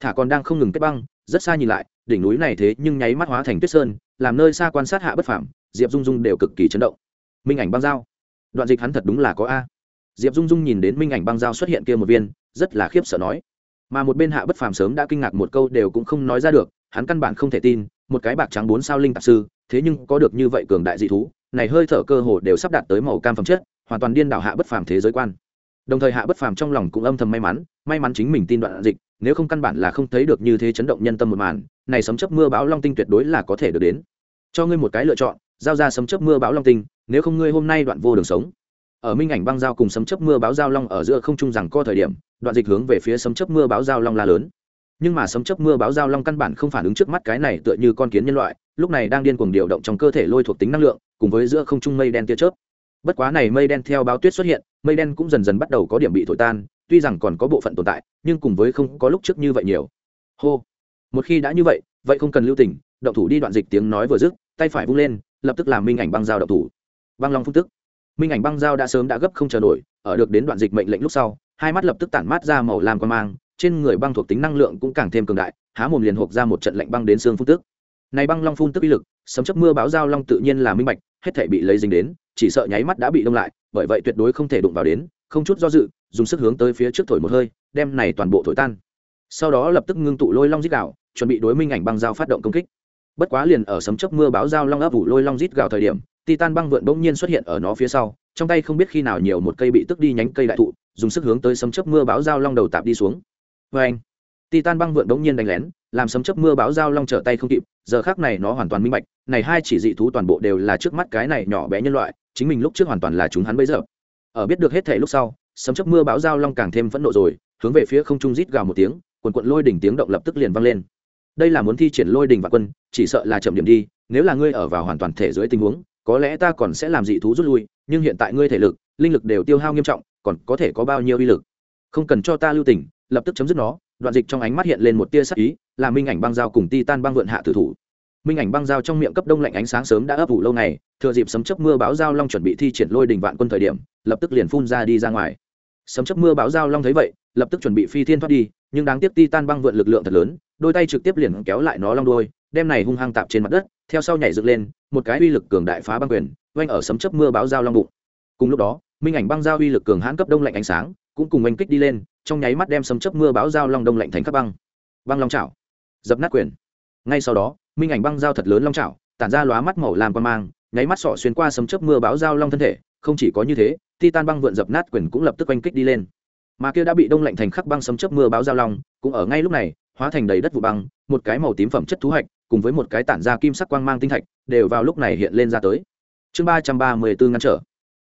Speaker 1: Thả còn đang không ngừng kết băng, rất xa nhìn lại, đỉnh núi này thế nhưng nháy mắt hóa thành tuyết sơn, làm nơi xa quan sát hạ bất phảm diệp dung dung đều cực kỳ chấn động. Minh ảnh băng dao đoạn dịch hắn thật đúng là có a. Diệp dung dung nhìn đến minh ảnh băng dao xuất hiện kia một viên rất là khiếp sợ nói. Mà một bên hạ bất phàm sớm đã kinh ngạc một câu đều cũng không nói ra được, hắn căn bản không thể tin, một cái bạc trắng bốn sao linh tạp sư, thế nhưng có được như vậy cường đại dị thú, này hơi thở cơ hồ đều sắp đạt tới màu cam phẩm chất, hoàn toàn điên đảo hạ bất phàm thế giới quan. Đồng thời hạ bất phàm trong lòng cũng âm thầm may mắn may mắn chính mình tin đoạn dịch, nếu không căn bản là không thấy được như thế chấn động nhân tâm một màn, này sấm chấp mưa báo long tinh tuyệt đối là có thể được đến. Cho ngươi một cái lựa chọn, giao ra sấm chấp mưa báo long tinh, nếu không ngươi hôm nay đoạn vô đường sống ở minh ảnh băng giao cùng sấm chấp mưa báo giao long ở giữa không trung rằng co thời điểm, đoạn dịch hướng về phía sấm chấp mưa báo giao long la lớn. Nhưng mà sấm chấp mưa báo giao long căn bản không phản ứng trước mắt cái này tựa như con kiến nhân loại, lúc này đang điên cuồng điều động trong cơ thể lôi thuộc tính năng lượng, cùng với giữa không trung mây đen tia chớp. Bất quá này mây đen theo báo tuyết xuất hiện, mây đen cũng dần dần bắt đầu có điểm bị thổi tan, tuy rằng còn có bộ phận tồn tại, nhưng cùng với không có lúc trước như vậy nhiều. Hô! Một khi đã như vậy vậy không cần lưu tình, động thủ đi đoạn dịch tiếng nói vừa dứt, tay phải vung lên, lập tức làm minh ảnh băng giao động thủ. Băng long phun tức minh ảnh băng dao đã sớm đã gấp không chờ nổi, ở được đến đoạn dịch mệnh lệnh lúc sau, hai mắt lập tức tản mát ra màu làm quan mang, trên người băng thuộc tính năng lượng cũng càng thêm cường đại, há mồm liền hộp ra một trận lạnh băng đến xương phun tức. Này băng long phun tức uy lực, sấm chấp mưa báo giao long tự nhiên là minh bạch, hết thể bị lấy dính đến, chỉ sợ nháy mắt đã bị đông lại, bởi vậy tuyệt đối không thể đụng vào đến, không chút do dự, dùng sức hướng tới phía trước thổi một hơi, đem này toàn bộ thổi tan. Sau đó lập tức ngưng tụ lôi long dít gạo chuẩn bị đối minh ảnh băng dao phát động công kích. Bất quá liền ở sấm chấp mưa báo giao long ấp ủ lôi long rít gạo thời điểm titan băng vượn bỗng nhiên xuất hiện ở nó phía sau, trong tay không biết khi nào nhiều một cây bị tức đi nhánh cây đại thụ, dùng sức hướng tới sấm chớp mưa báo giao long đầu tạp đi xuống. Vê anh titan băng vượn bỗng nhiên đánh lén, làm sấm chớp mưa báo giao long trở tay không kịp, giờ khác này nó hoàn toàn minh bạch, này hai chỉ dị thú toàn bộ đều là trước mắt cái này nhỏ bé nhân loại, chính mình lúc trước hoàn toàn là chúng hắn bây giờ. Ở biết được hết thể lúc sau, sấm chớp mưa báo giao long càng thêm phẫn nộ rồi, hướng về phía không trung rít gào một tiếng quần quận lôi đỉnh tiếng động lập tức liền vang lên. Đây là muốn thi triển lôi đỉnh và quân, chỉ sợ là chậm điểm đi, nếu là ngươi ở vào hoàn toàn thể dưới tình huống có lẽ ta còn sẽ làm dị thú rút lui, nhưng hiện tại ngươi thể lực, linh lực đều tiêu hao nghiêm trọng, còn có thể có bao nhiêu uy lực? Không cần cho ta lưu tình, lập tức chấm dứt nó, đoạn dịch trong ánh mắt hiện lên một tia sắc ý, là minh ảnh băng dao cùng ti tan băng vượn hạ tử thủ. Minh ảnh băng dao trong miệng cấp đông lạnh ánh sáng sớm đã ấp ủ lâu ngày, thừa dịp sấm chấp mưa báo giao long chuẩn bị thi triển lôi đình vạn quân thời điểm, lập tức liền phun ra đi ra ngoài. Sấm chấp mưa báo giao long thấy vậy, lập tức chuẩn bị phi thiên thoát đi, nhưng đáng tiếc ti tan băng vượn lực lượng thật lớn, đôi tay trực tiếp liền kéo lại nó long đôi đem này hung hăng tạp trên mặt đất theo sau nhảy dựng lên, một cái uy lực cường đại phá băng quyền, oanh ở sấm chấp mưa báo giao long bụng. Cùng lúc đó, minh ảnh băng giao uy lực cường hãn cấp đông lạnh ánh sáng, cũng cùng oanh kích đi lên, trong nháy mắt đem sấm chấp mưa báo giao long đông lạnh thành các băng. Băng long chảo, dập nát quyền. Ngay sau đó, minh ảnh băng giao thật lớn long chảo, tản ra lóa mắt màu làm quan mang, nháy mắt sọ xuyên qua sấm chấp mưa báo giao long thân thể, không chỉ có như thế, titan băng vượn dập nát quyền cũng lập tức oanh kích đi lên. Mà kia đã bị đông lạnh thành khắc băng sấm chớp mưa báo giao long, cũng ở ngay lúc này, hóa thành đầy đất vụ băng, một cái màu tím phẩm chất thú hạch cùng với một cái tản ra kim sắc quang mang tinh thạch, đều vào lúc này hiện lên ra tới. Chương ba trăm ba mươi bốn ngăn trở.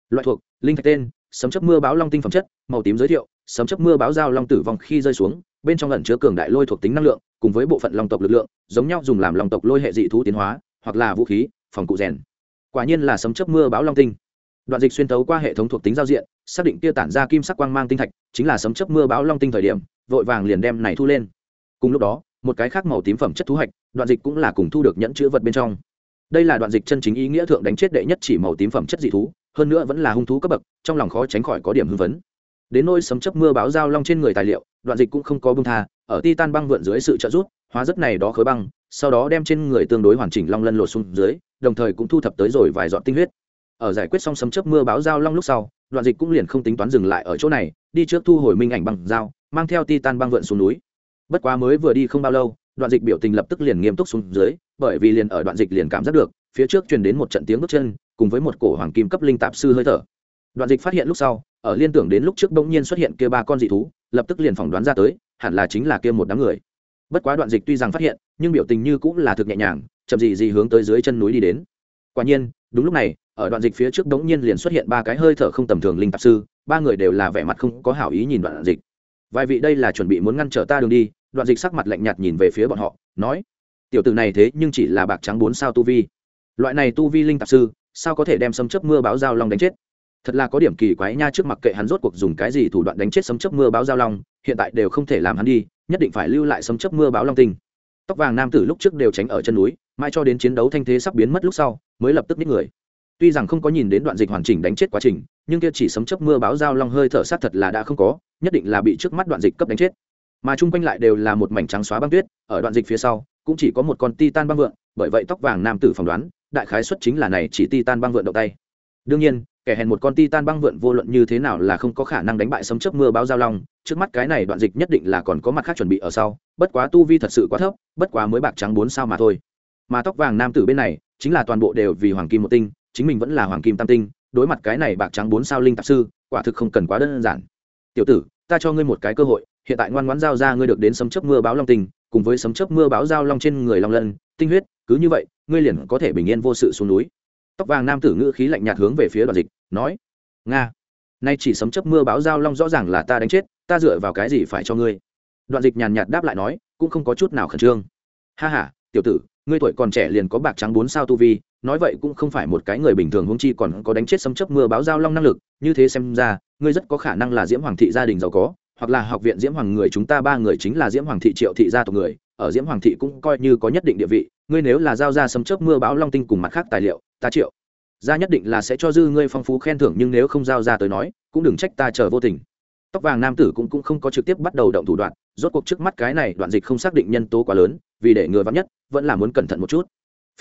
Speaker 1: Loại thuộc, linh thạch tên, sấm chấp mưa báo long tinh phẩm chất, màu tím giới thiệu, sấm chấp mưa báo giao long tử vong khi rơi xuống, bên trong lẩn chứa cường đại lôi thuộc tính năng lượng, cùng với bộ phận long tộc lực lượng, giống nhau dùng làm long tộc lôi hệ dị thú tiến hóa, hoặc là vũ khí, phòng cụ rèn. Quả nhiên là sấm chấp mưa báo long tinh. Đoạn dịch xuyên tấu qua hệ thống thuộc tính giao diện, xác định kia tản ra kim sắc quang mang tinh thạch chính là sấm chấp mưa báo long tinh thời điểm, vội vàng liền đem này thu lên. Cùng lúc đó một cái khác màu tím phẩm chất thú hạch, đoạn dịch cũng là cùng thu được nhẫn chữ vật bên trong. Đây là đoạn dịch chân chính ý nghĩa thượng đánh chết đệ nhất chỉ màu tím phẩm chất dị thú, hơn nữa vẫn là hung thú cấp bậc, trong lòng khó tránh khỏi có điểm hưng vấn đến nôi sấm chấp mưa báo giao long trên người tài liệu, đoạn dịch cũng không có bưng tha, ở ti tan băng vượn dưới sự trợ giúp, hóa rất này đó khối băng, sau đó đem trên người tương đối hoàn chỉnh long lân lột xuống dưới, đồng thời cũng thu thập tới rồi vài giọt tinh huyết. Ở giải quyết xong sấm chấp mưa báo giao long lúc sau, đoạn dịch cũng liền không tính toán dừng lại ở chỗ này, đi trước thu hồi minh ảnh bằng dao mang theo ti tan băng vượn xuống núi bất quá mới vừa đi không bao lâu, đoạn dịch biểu tình lập tức liền nghiêm túc xuống dưới, bởi vì liền ở đoạn dịch liền cảm giác được, phía trước truyền đến một trận tiếng bước chân, cùng với một cổ hoàng kim cấp linh tạp sư hơi thở. Đoạn dịch phát hiện lúc sau, ở liên tưởng đến lúc trước bỗng nhiên xuất hiện kia ba con dị thú, lập tức liền phỏng đoán ra tới, hẳn là chính là kia một đám người. Bất quá đoạn dịch tuy rằng phát hiện, nhưng biểu tình như cũng là thực nhẹ nhàng, chậm gì gì hướng tới dưới chân núi đi đến. Quả nhiên, đúng lúc này, ở đoạn dịch phía trước bỗng nhiên liền xuất hiện ba cái hơi thở không tầm thường linh tạp sư, ba người đều là vẻ mặt không có hảo ý nhìn đoạn dịch. Vài vị đây là chuẩn bị muốn ngăn trở ta đường đi đoạn dịch sắc mặt lạnh nhạt nhìn về phía bọn họ, nói, tiểu tử này thế nhưng chỉ là bạc trắng bốn sao tu vi. Loại này tu vi linh tạp sư, sao có thể đem sấm chấp mưa báo giao long đánh chết? Thật là có điểm kỳ quái nha, trước mặt kệ hắn rốt cuộc dùng cái gì thủ đoạn đánh chết sấm chấp mưa báo giao long, hiện tại đều không thể làm hắn đi, nhất định phải lưu lại sấm chấp mưa báo long tinh. Tóc vàng nam tử lúc trước đều tránh ở chân núi mai cho đến chiến đấu thanh thế sắp biến mất lúc sau, mới lập tức nhích người. Tuy rằng không có nhìn đến đoạn dịch hoàn chỉnh đánh chết quá trình, nhưng kia chỉ sấm chấp mưa báo giao long hơi thở sát thật là đã không có, nhất định là bị trước mắt đoạn dịch cấp đánh chết mà chung quanh lại đều là một mảnh trắng xóa băng tuyết, ở đoạn dịch phía sau, cũng chỉ có một con ti tan băng vượn, bởi vậy tóc vàng nam tử phỏng đoán, đại khái xuất chính là này chỉ ti tan băng vượn động tay. Đương nhiên, kẻ hèn một con ti tan băng vượn vô luận như thế nào là không có khả năng đánh bại sấm chớp mưa báo giao long, trước mắt cái này đoạn dịch nhất định là còn có mặt khác chuẩn bị ở sau, bất quá tu vi thật sự quá thấp, bất quá mới bạc trắng bốn sao mà thôi. Mà tóc vàng nam tử bên này, chính là toàn bộ đều vì hoàng kim một tinh, chính mình vẫn là hoàng kim tam tinh, đối mặt cái này bạc trắng bốn sao linh tạp sư, quả thực không cần quá đơn giản. Tiểu tử, ta cho ngươi một cái cơ hội hiện tại ngoan ngoãn giao ra ngươi được đến sấm chớp mưa báo long tình, cùng với sấm chớp mưa báo giao long trên người long lân, tinh huyết, cứ như vậy, ngươi liền có thể bình yên vô sự xuống núi. Tóc vàng nam tử ngữ khí lạnh nhạt hướng về phía đoạn dịch, nói, nga, nay chỉ sấm chớp mưa báo giao long rõ ràng là ta đánh chết, ta dựa vào cái gì phải cho ngươi? Đoạn dịch nhàn nhạt đáp lại nói, cũng không có chút nào khẩn trương. Ha h a tiểu tử, ngươi tuổi còn trẻ liền có bạc trắng bốn sao tu vi, nói vậy cũng không phải một cái người bình thường huống chi còn có đánh chết sấm chấp mưa báo giao long năng lực, như thế xem ra, ngươi rất có khả năng là diễm hoàng thị gia đình giàu có hoặc là học viện diễm hoàng người chúng ta ba người chính là diễm hoàng thị triệu thị gia tộc người ở diễm hoàng thị cũng coi như có nhất định địa vị ngươi nếu là giao ra sấm chớp mưa bão long tinh cùng mặt khác tài liệu ta triệu ra nhất định là sẽ cho dư ngươi phong phú khen thưởng nhưng nếu không giao ra tới nói cũng đừng trách ta chờ vô tình. Tóc vàng nam tử cũng, cũng không có trực tiếp bắt đầu động thủ đoạn rốt cuộc trước mắt cái này đoạn dịch không xác định nhân tố quá lớn vì để ngừa vắng nhất vẫn là muốn cẩn thận một chút.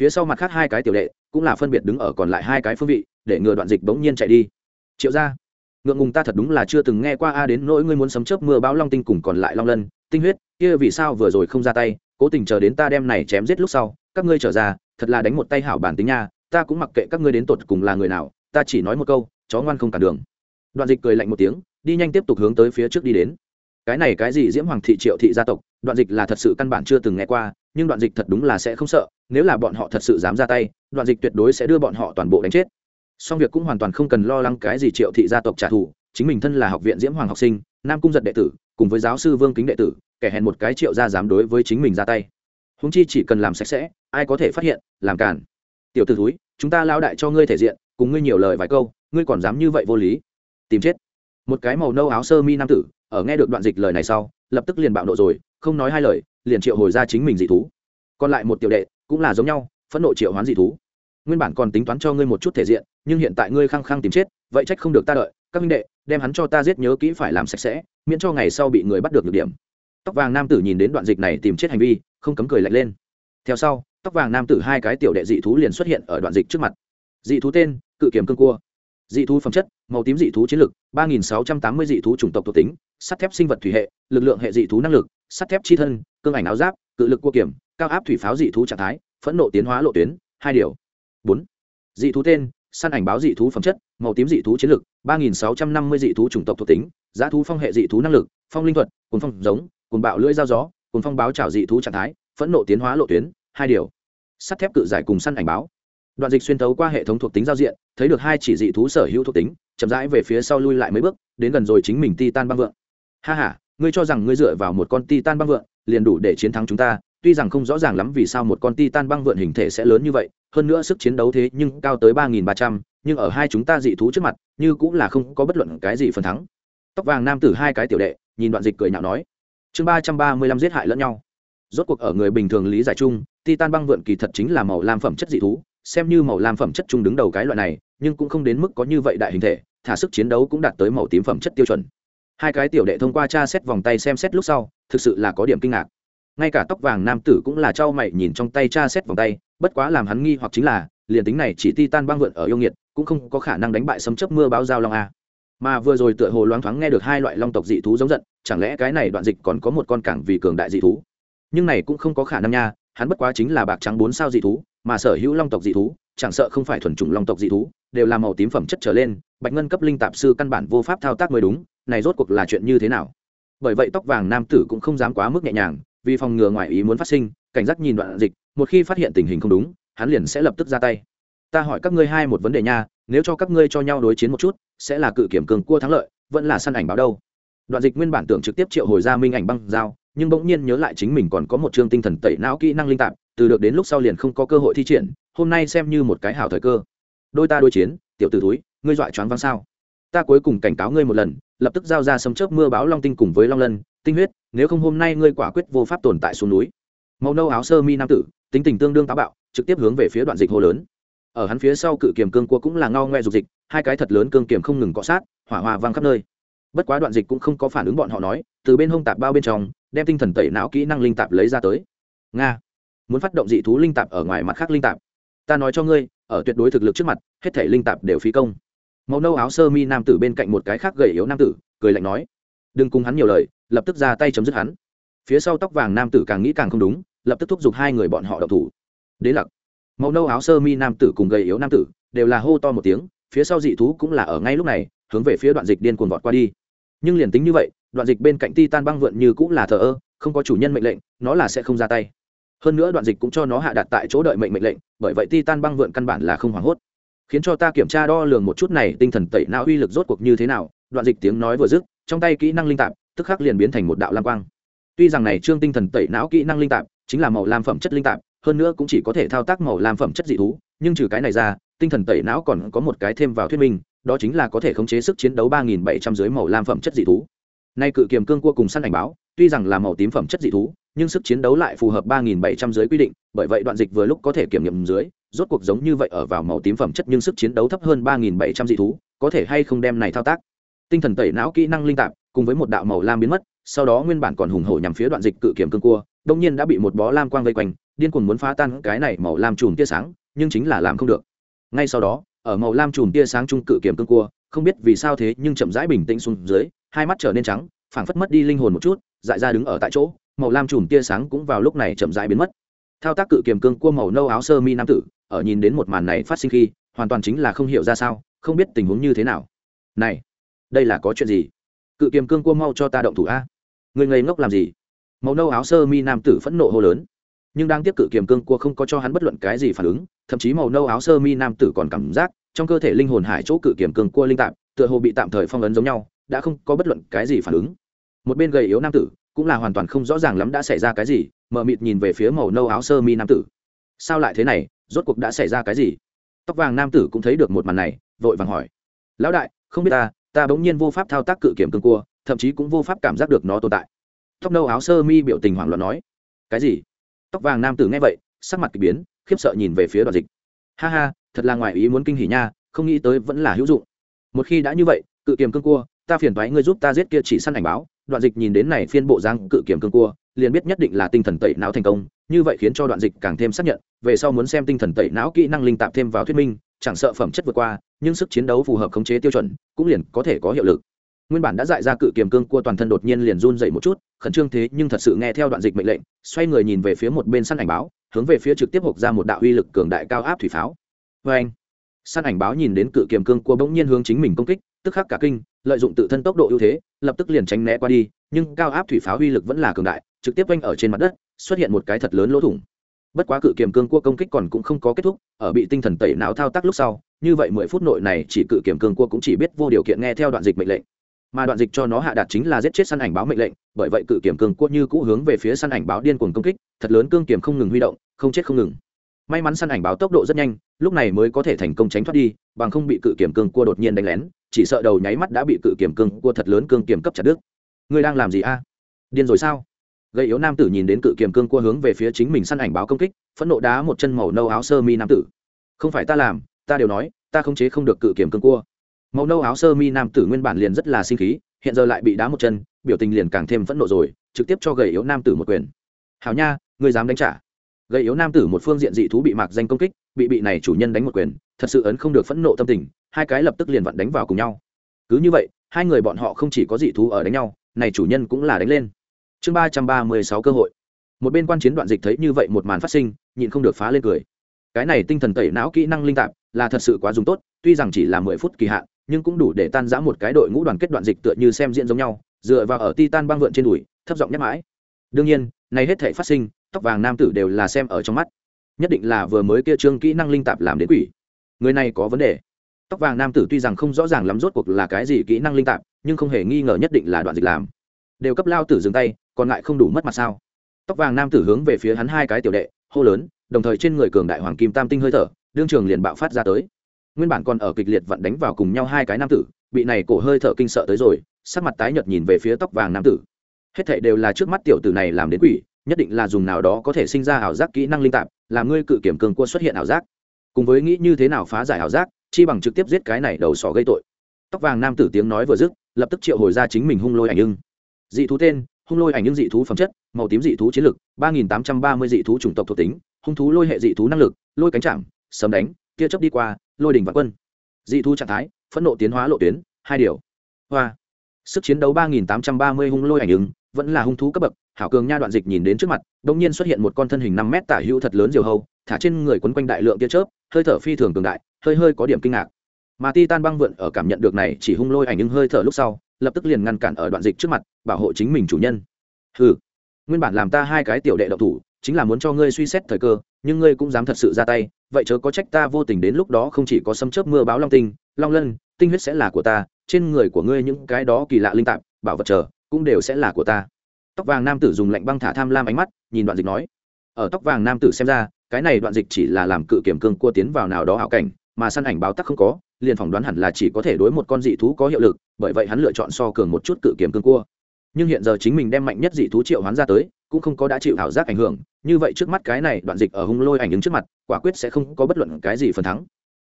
Speaker 1: Phía sau mặt khác hai cái tiểu đệ cũng là phân biệt đứng ở còn lại hai cái phương vị để ngừa đoạn dịch bỗng nhiên chạy đi. Triệu ra ngượng ngùng ta thật đúng là chưa từng nghe qua a, đến nỗi ngươi muốn sấm chớp mưa báo long tinh cùng còn lại long lân, tinh huyết, kia vì sao vừa rồi không ra tay, cố tình chờ đến ta đem này chém giết lúc sau, các ngươi trở ra, thật là đánh một tay hảo bản tính nha, ta cũng mặc kệ các ngươi đến tột cùng là người nào, ta chỉ nói một câu, chó ngoan không cản đường. Đoạn dịch cười lạnh một tiếng, đi nhanh tiếp tục hướng tới phía trước đi đến. Cái này cái gì diễm hoàng thị triệu thị gia tộc, đoạn dịch là thật sự căn bản chưa từng nghe qua, nhưng đoạn dịch thật đúng là sẽ không sợ, nếu là bọn họ thật sự dám ra tay, đoạn dịch tuyệt đối sẽ đưa bọn họ toàn bộ đánh chết song việc cũng hoàn toàn không cần lo lắng cái gì triệu thị gia tộc trả thù, chính mình thân là học viện diễm hoàng học sinh, nam cung giật đệ tử, cùng với giáo sư vương kính đệ tử, kẻ hèn một cái triệu ra dám đối với chính mình ra tay. Húng chi chỉ cần làm sạch sẽ, ai có thể phát hiện, làm cản tiểu t ử túi chúng ta lao đại cho ngươi thể diện, cùng ngươi nhiều lời vài câu, ngươi còn dám như vậy vô lý. Tìm chết. Một cái màu nâu áo sơ mi nam tử, ở nghe được đoạn dịch lời này sau, lập tức liền bạo nộ rồi, không nói hai lời, liền triệu hồi ra chính mình dị thú. Còn lại một tiểu đệ, cũng là giống nhau, phẫn nộ triệu hoán dị thú nguyên bản còn tính toán cho ngươi một chút thể diện, nhưng hiện tại ngươi khăng khăng tìm chết, vậy trách không được ta đợi. Các minh đệ, đem hắn cho ta giết nhớ kỹ phải làm sạch sẽ, miễn cho ngày sau bị người bắt được được điểm. Tóc vàng nam tử nhìn đến đoạn dịch này tìm chết hành vi, không cấm cười lạnh lên. Theo sau, tóc vàng nam tử hai cái tiểu đệ dị thú liền xuất hiện ở đoạn dịch trước mặt. Dị thú tên, cự kiểm cương cua. Dị thú phẩm chất, màu tím dị thú chiến lực, ba nghìn sáu trăm tám mươi dị thú chủng tộc thuộc tính, sắt thép sinh vật thủy hệ, lực lượng hệ dị thú năng lực, sắt thép chi thân, cương ảnh áo giáp, cự lực cua kiểm, cao áp thủy pháo dị thú trạng thái, phẫn nộ tiến hóa lộ tuyến, hai điều bốn. Dị thú tên, săn ảnh báo dị thú phẩm chất, màu tím dị thú chiến lực, ba nghìn sáu trăm năm mươi dị thú chủng tộc thuộc tính, giá thú phong hệ dị thú năng lực, phong linh thuật cồn phong giống cồn bạo lưỡi dao gió cồn phong báo trào dị thú trạng thái, phẫn nộ tiến hóa lộ tuyến, hai điều. Sắt thép cự giải cùng săn ảnh báo. Đoạn dịch xuyên tấu qua hệ thống thuộc tính giao diện, thấy được hai chỉ dị thú sở hữu thuộc tính, chậm rãi về phía sau lui lại mấy bước, đến gần rồi chính mình ti tan băng vượng. Ha h a ngươi cho rằng ngươi dựa vào một con ti tan băng vượng, liền đủ để chiến thắng chúng ta tuy rằng không rõ ràng lắm vì sao một con Titan băng vượn hình thể sẽ lớn như vậy, hơn nữa sức chiến đấu thế nhưng cao tới ba nghìn ba trăm, nhưng ở hai chúng ta dị thú trước mặt, như cũng là không có bất luận cái gì phần thắng. Tóc vàng nam tử hai cái tiểu đệ, nhìn đoạn dịch cười nhạo nói, chương ba trăm ba mươi lăm giết hại lẫn nhau. Rốt cuộc ở người bình thường lý giải chung, titan băng vượn kỳ thật chính là màu lam phẩm chất dị thú, xem như màu lam phẩm chất chung đứng đầu cái loại này, nhưng cũng không đến mức có như vậy đại hình thể, thả sức chiến đấu cũng đạt tới màu tím phẩm chất tiêu chuẩn. Hai cái tiểu đệ thông qua tra xét vòng tay xem xét lúc sau, thực sự là có điểm kinh ngạc ngay cả tóc vàng nam tử cũng là trao mày nhìn trong tay cha xét vòng tay, bất quá làm hắn nghi hoặc chính là, liền tính này chỉ titan băng vượn ở yêu nghiệt, cũng không có khả năng đánh bại sấm chấp mưa báo giao long a. Mà vừa rồi tựa hồ loáng thoáng nghe được hai loại long tộc dị thú giống giận, chẳng lẽ cái này đoạn dịch còn có một con cảng vì cường đại dị thú? Nhưng này cũng không có khả năng nha, hắn bất quá chính là bạc trắng bốn sao dị thú, mà sở hữu long tộc dị thú, chẳng sợ không phải thuần chủng long tộc dị thú, đều là màu tím phẩm chất trở lên, bạch ngân cấp linh tạp sư căn bản vô pháp thao tác mới đúng, này rốt cuộc là chuyện như thế nào? Bởi vậy tóc vàng nam tử cũng không dám quá mức nhẹ nhàng vì phòng ngừa ngoại ý muốn phát sinh, cảnh giác nhìn đoạn dịch, một khi phát hiện tình hình không đúng, hắn liền sẽ lập tức ra tay. Ta hỏi các ngươi hai một vấn đề nha, nếu cho các ngươi cho nhau đối chiến một chút, sẽ là cự kiểm cường cua thắng lợi, vẫn là săn ảnh báo đâu? Đoạn dịch nguyên bản tưởng trực tiếp triệu hồi ra minh ảnh băng dao nhưng bỗng nhiên nhớ lại chính mình còn có một chương tinh thần tẩy não kỹ năng linh tạp, từ được đến lúc sau liền không có cơ hội thi triển, hôm nay xem như một cái hảo thời cơ. Đôi ta đối chiến, tiểu t ử túi ngươi dọa choáng văng sao? Ta cuối cùng cảnh cáo ngươi một lần, lập tức giao ra sấm chớp mưa báo long tinh cùng với long lân, tinh huyết nếu không hôm nay ngươi quả quyết vô pháp tồn tại xuống núi. Màu nâu áo sơ mi nam tử, tính tình tương đương táo bạo, trực tiếp hướng về phía đoạn dịch hô lớn. Ở hắn phía sau cự kiềm cương cua cũng là ngao ngoe dục dịch, hai cái thật lớn cương kiềm không ngừng cọ sát, hỏa hoa vang khắp nơi. Bất quá đoạn dịch cũng không có phản ứng bọn họ nói, từ bên hông tạp bao bên trong, đem tinh thần tẩy não kỹ năng linh tạp lấy ra tới. Nga, muốn phát động dị thú linh tạp ở ngoài mặt khác linh tạp. Ta nói cho ngươi, ở tuyệt đối thực lực trước mặt, hết thể linh tạp đều phí công. Màu nâu áo sơ mi nam tử bên cạnh một cái khác gầy yếu nam tử, cười lạnh nói đừng cùng hắn nhiều lời, lập tức ra tay chấm dứt hắn. Phía sau tóc vàng nam tử càng nghĩ càng không đúng, lập tức thúc giục hai người bọn họ đậu thủ. Đế lặc. Màu nâu áo sơ mi nam tử cùng gầy yếu nam tử đều là hô to một tiếng, phía sau dị thú cũng là ở ngay lúc này, hướng về phía đoạn dịch điên cuồng vọt qua đi. Nhưng liền tính như vậy, đoạn dịch bên cạnh ti tan băng vượn như cũng là thờ ơ, không có chủ nhân mệnh lệnh, nó là sẽ không ra tay. Hơn nữa đoạn dịch cũng cho nó hạ đặt tại chỗ đợi mệnh mệnh lệnh, bởi vậy ti tan băng vượn căn bản là không hoảng hốt. Khiến cho ta kiểm tra đo lường một chút này tinh thần tẩy não uy lực rốt cuộc như thế nào, đoạn dịch tiếng nói vừa dứt trong tay kỹ năng linh tạp, tức khắc liền biến thành một đạo lam quang. Tuy rằng này trương tinh thần tẩy não kỹ năng linh tạp chính là màu lam phẩm chất linh tạp, hơn nữa cũng chỉ có thể thao tác màu lam phẩm chất dị thú, nhưng trừ cái này ra, tinh thần tẩy não còn có một cái thêm vào thuyết minh, đó chính là có thể khống chế sức chiến đấu ba nghìn bảy trăm dưới màu lam phẩm chất dị thú. Nay cự kiềm cương cua cùng săn ảnh báo, tuy rằng là màu tím phẩm chất dị thú, nhưng sức chiến đấu lại phù hợp ba nghìn bảy trăm dưới quy định, bởi vậy đoạn dịch vừa lúc có thể kiểm nghiệm dưới, rốt cuộc giống như vậy ở vào màu tím phẩm chất nhưng sức chiến đấu thấp hơn ba nghìn bảy trăm dị thú, có thể hay không đem này thao tác tinh thần tẩy não kỹ năng linh tạp, cùng với một đạo màu lam biến mất, sau đó nguyên bản còn hùng hổ nhằm phía đoạn dịch cự kiểm cương cua đông nhiên đã bị một bó lam quang vây quanh, điên cuồng muốn phá tan cái này màu lam chùm tia sáng, nhưng chính là làm không được. Ngay sau đó, ở màu lam chùm tia sáng trung cự kiểm cương cua, không biết vì sao thế nhưng chậm rãi bình tĩnh xuống dưới, hai mắt trở nên trắng, phảng phất mất đi linh hồn một chút, dại ra đứng ở tại chỗ, màu lam chùm tia sáng cũng vào lúc này chậm rãi biến mất. Thao tác cự kiềm cương cua màu nâu áo sơ mi nam tử, ở nhìn đến một màn này phát sinh khi, hoàn toàn chính là không hiểu ra sao, không biết tình huống như thế nào. Này đây là có chuyện gì? Cự kiềm cương cua mau cho ta động thủ a. Người ngây ngốc làm gì? Màu nâu áo sơ mi nam tử phẫn nộ hô lớn. Nhưng đang tiếp cự kiềm cương cua không có cho hắn bất luận cái gì phản ứng, thậm chí màu nâu áo sơ mi nam tử còn cảm giác trong cơ thể linh hồn hải chỗ cự kiềm cương cua linh tạm, tựa hồ bị tạm thời phong ấn giống nhau, đã không có bất luận cái gì phản ứng. Một bên gầy yếu nam tử cũng là hoàn toàn không rõ ràng lắm đã xảy ra cái gì mờ mịt nhìn về phía màu nâu áo sơ mi nam tử. Sao lại thế này? Rốt cuộc đã xảy ra cái gì? Tóc vàng nam tử cũng thấy được một màn này, vội vàng hỏi. Lão đại, không biết ta ta bỗng nhiên vô pháp thao tác cự kiểm cương cua, thậm chí cũng vô pháp cảm giác được nó tồn tại. Tóc nâu áo sơ mi biểu tình hoảng loạn nói, cái gì? Tóc vàng nam tử nghe vậy, sắc mặt k ỳ biến, khiếp sợ nhìn về phía đoạn dịch. Ha ha, thật là ngoài ý muốn kinh hỉ nha, không nghĩ tới vẫn là hữu dụng. Một khi đã như vậy, cự kiểm cương cua, ta phiền thoái ngươi giúp ta giết kia chỉ săn ảnh báo. Đoạn dịch nhìn đến này phiên bộ giang cự kiểm cương cua, liền biết nhất định là tinh thần tẩy não thành công, như vậy khiến cho đoạn dịch càng thêm xác nhận, về sau muốn xem tinh thần tẩy não kỹ năng linh tạp thêm vào thuyết minh, chẳng sợ phẩm chất vượt qua nhưng sức chiến đấu phù hợp khống chế tiêu chuẩn cũng liền có thể có hiệu lực. Nguyên bản đã dại ra cự kiềm cương cua toàn thân đột nhiên liền run dậy một chút, khẩn trương thế nhưng thật sự nghe theo đoạn dịch mệnh lệnh, xoay người nhìn về phía một bên săn ảnh báo, hướng về phía trực tiếp hộp ra một đạo uy lực cường đại cao áp thủy pháo. Vê anh, săn ảnh báo nhìn đến cự kiềm cương cua bỗng nhiên hướng chính mình công kích, tức khắc cả kinh, lợi dụng tự thân tốc độ ưu thế, lập tức liền tránh né qua đi, nhưng cao áp thủy pháo uy lực vẫn là cường đại, trực tiếp quanh ở trên mặt đất, xuất hiện một cái thật lớn lỗ thủng bất quá cự kiềm cương cua công kích còn cũng không có kết thúc, ở bị tinh thần tẩy não thao tác lúc sau, như vậy mười phút nội này chỉ cự kiềm cương cua cũng chỉ biết vô điều kiện nghe theo đoạn dịch mệnh lệnh. Mà đoạn dịch cho nó hạ đạt chính là giết chết săn ảnh báo mệnh lệnh, bởi vậy cự kiểm cương cua như cũ hướng về phía săn ảnh báo điên cuồng công kích, thật lớn cương kiểm không ngừng huy động, không chết không ngừng. May mắn săn ảnh báo tốc độ rất nhanh, lúc này mới có thể thành công tránh thoát đi, bằng không bị cự kiểm cương cua đột nhiên đánh lén, chỉ sợ đầu nháy mắt đã bị cự kiểm cương cua thật lớn cương kiểm cấp chặt đứt. Ngươi đang làm gì a? Điên rồi sao? Gây yếu nam tử nhìn đến cự kiềm cương cua hướng về phía chính mình săn ảnh báo công kích, phẫn nộ đá một chân màu nâu áo sơ mi nam tử. Không phải ta làm, ta đều nói, ta không chế không được cự kiềm cương cua. Màu nâu áo sơ mi nam tử nguyên bản liền rất là sinh khí, hiện giờ lại bị đá một chân, biểu tình liền càng thêm phẫn nộ rồi, trực tiếp cho gầy yếu nam tử một quyền. Hảo nha, ngươi dám đánh trả. Gầy yếu nam tử một phương diện dị thú bị mạc danh công kích, bị bị này chủ nhân đánh một quyền, thật sự ấn không được phẫn nộ tâm tình, hai cái lập tức liền vặn đánh vào cùng nhau. Cứ như vậy, hai người bọn họ không chỉ có dị thú ở đánh nhau, này chủ nhân cũng là đánh lên chương ba trăm ba mươi sáu cơ hội. Một bên quan chiến đoạn dịch thấy như vậy một màn phát sinh, nhịn không được phá lên cười. Cái này tinh thần tẩy não kỹ năng linh tạp là thật sự quá dùng tốt, tuy rằng chỉ là mười phút kỳ hạn, nhưng cũng đủ để tan rã một cái đội ngũ đoàn kết đoạn dịch tựa như xem diễn giống nhau, dựa vào ở titan băng vượn trên đùi, thấp giọng nhắc mãi. Đương nhiên, này hết thể phát sinh, tóc vàng nam tử đều là xem ở trong mắt. Nhất định là vừa mới kia trương kỹ năng linh tạp làm đến quỷ. Người này có vấn đề. Tóc vàng nam tử tuy rằng không rõ ràng lắm rốt cuộc là cái gì kỹ năng linh tạp, nhưng không hề nghi ngờ nhất định là đoạn dịch làm. Đều cấp lao tử dừng tay còn lại không đủ mất mặt sao? Tóc vàng nam tử hướng về phía hắn hai cái tiểu đệ, hô lớn, đồng thời trên người cường đại hoàng kim tam tinh hơi thở, đương trường liền bạo phát ra tới. Nguyên bản còn ở kịch liệt vặn đánh vào cùng nhau hai cái nam tử, bị này cổ hơi thở kinh sợ tới rồi, sắc mặt tái nhợt nhìn về phía tóc vàng nam tử. Hết thảy đều là trước mắt tiểu tử này làm đến quỷ, nhất định là dùng nào đó có thể sinh ra ảo giác kỹ năng linh tạp làm ngươi cự kiểm cường cua xuất hiện ảo giác. Cùng với nghĩ như thế nào phá giải ảo giác, chi bằng trực tiếp giết cái này đầu sỏ gây tội. Tóc vàng nam tử tiếng nói vừa dứt, lập tức triệu hồi ra chính mình hung lôi ảnh ưng. Dị thú tên hung lôi ảnh những dị thú phẩm chất, màu tím dị thú chiến lực, ba nghìn tám trăm ba mươi dị thú chủng tộc thuộc tính, hung thú lôi hệ dị thú năng lực, lôi cánh chạm, sấm đánh, tia chớp đi qua, lôi đỉnh và quân. Dị thú trạng thái, phẫn nộ tiến hóa lộ tuyến, hai điều. Hoa. Sức chiến đấu ba nghìn tám trăm ba mươi hung lôi ảnh ứng, vẫn là hung thú cấp bậc, hảo cường nha đoạn dịch nhìn đến trước mặt đ ỗ n g nhiên xuất hiện một con thân hình năm mét tả hữu thật lớn diều hâu, thả trên người quấn quanh đại lượng tia chớp, hơi thở phi thường cường đại, hơi hơi có điểm kinh ngạc. Mà ti tan băng vượn ở cảm nhận được này chỉ hung lôi ảnh ứng hơi thở lúc sau lập tức liền ngăn cản ở đoạn dịch trước mặt, bảo hộ chính mình chủ nhân. Ừ nguyên bản làm ta hai cái tiểu đệ độc thủ, chính là muốn cho ngươi suy xét thời cơ, nhưng ngươi cũng dám thật sự ra tay, vậy chớ có trách ta vô tình đến lúc đó không chỉ có sấm chớp mưa báo long tinh, long lân, tinh huyết sẽ là của ta, trên người của ngươi những cái đó kỳ lạ linh tạp, bảo vật chờ, cũng đều sẽ là của ta. Tóc vàng nam tử dùng lạnh băng thả tham lam ánh mắt, nhìn đoạn dịch nói. Ở tóc vàng nam tử xem ra, cái này đoạn dịch chỉ là làm cự kiểm cương cua tiến vào nào đó hảo cảnh, mà săn ảnh báo tắc không có, liền phỏng đoán hẳn là chỉ có thể đối một con dị thú có hiệu lực bởi vậy hắn lựa chọn so cường một chút cự kiếm cương cua. Nhưng hiện giờ chính mình đem mạnh nhất dị thú triệu hoán ra tới, cũng không có đã chịu ảo giác ảnh hưởng, như vậy trước mắt cái này đoạn dịch ở hung lôi ảnh ứng trước mặt, quả quyết sẽ không có bất luận cái gì phần thắng.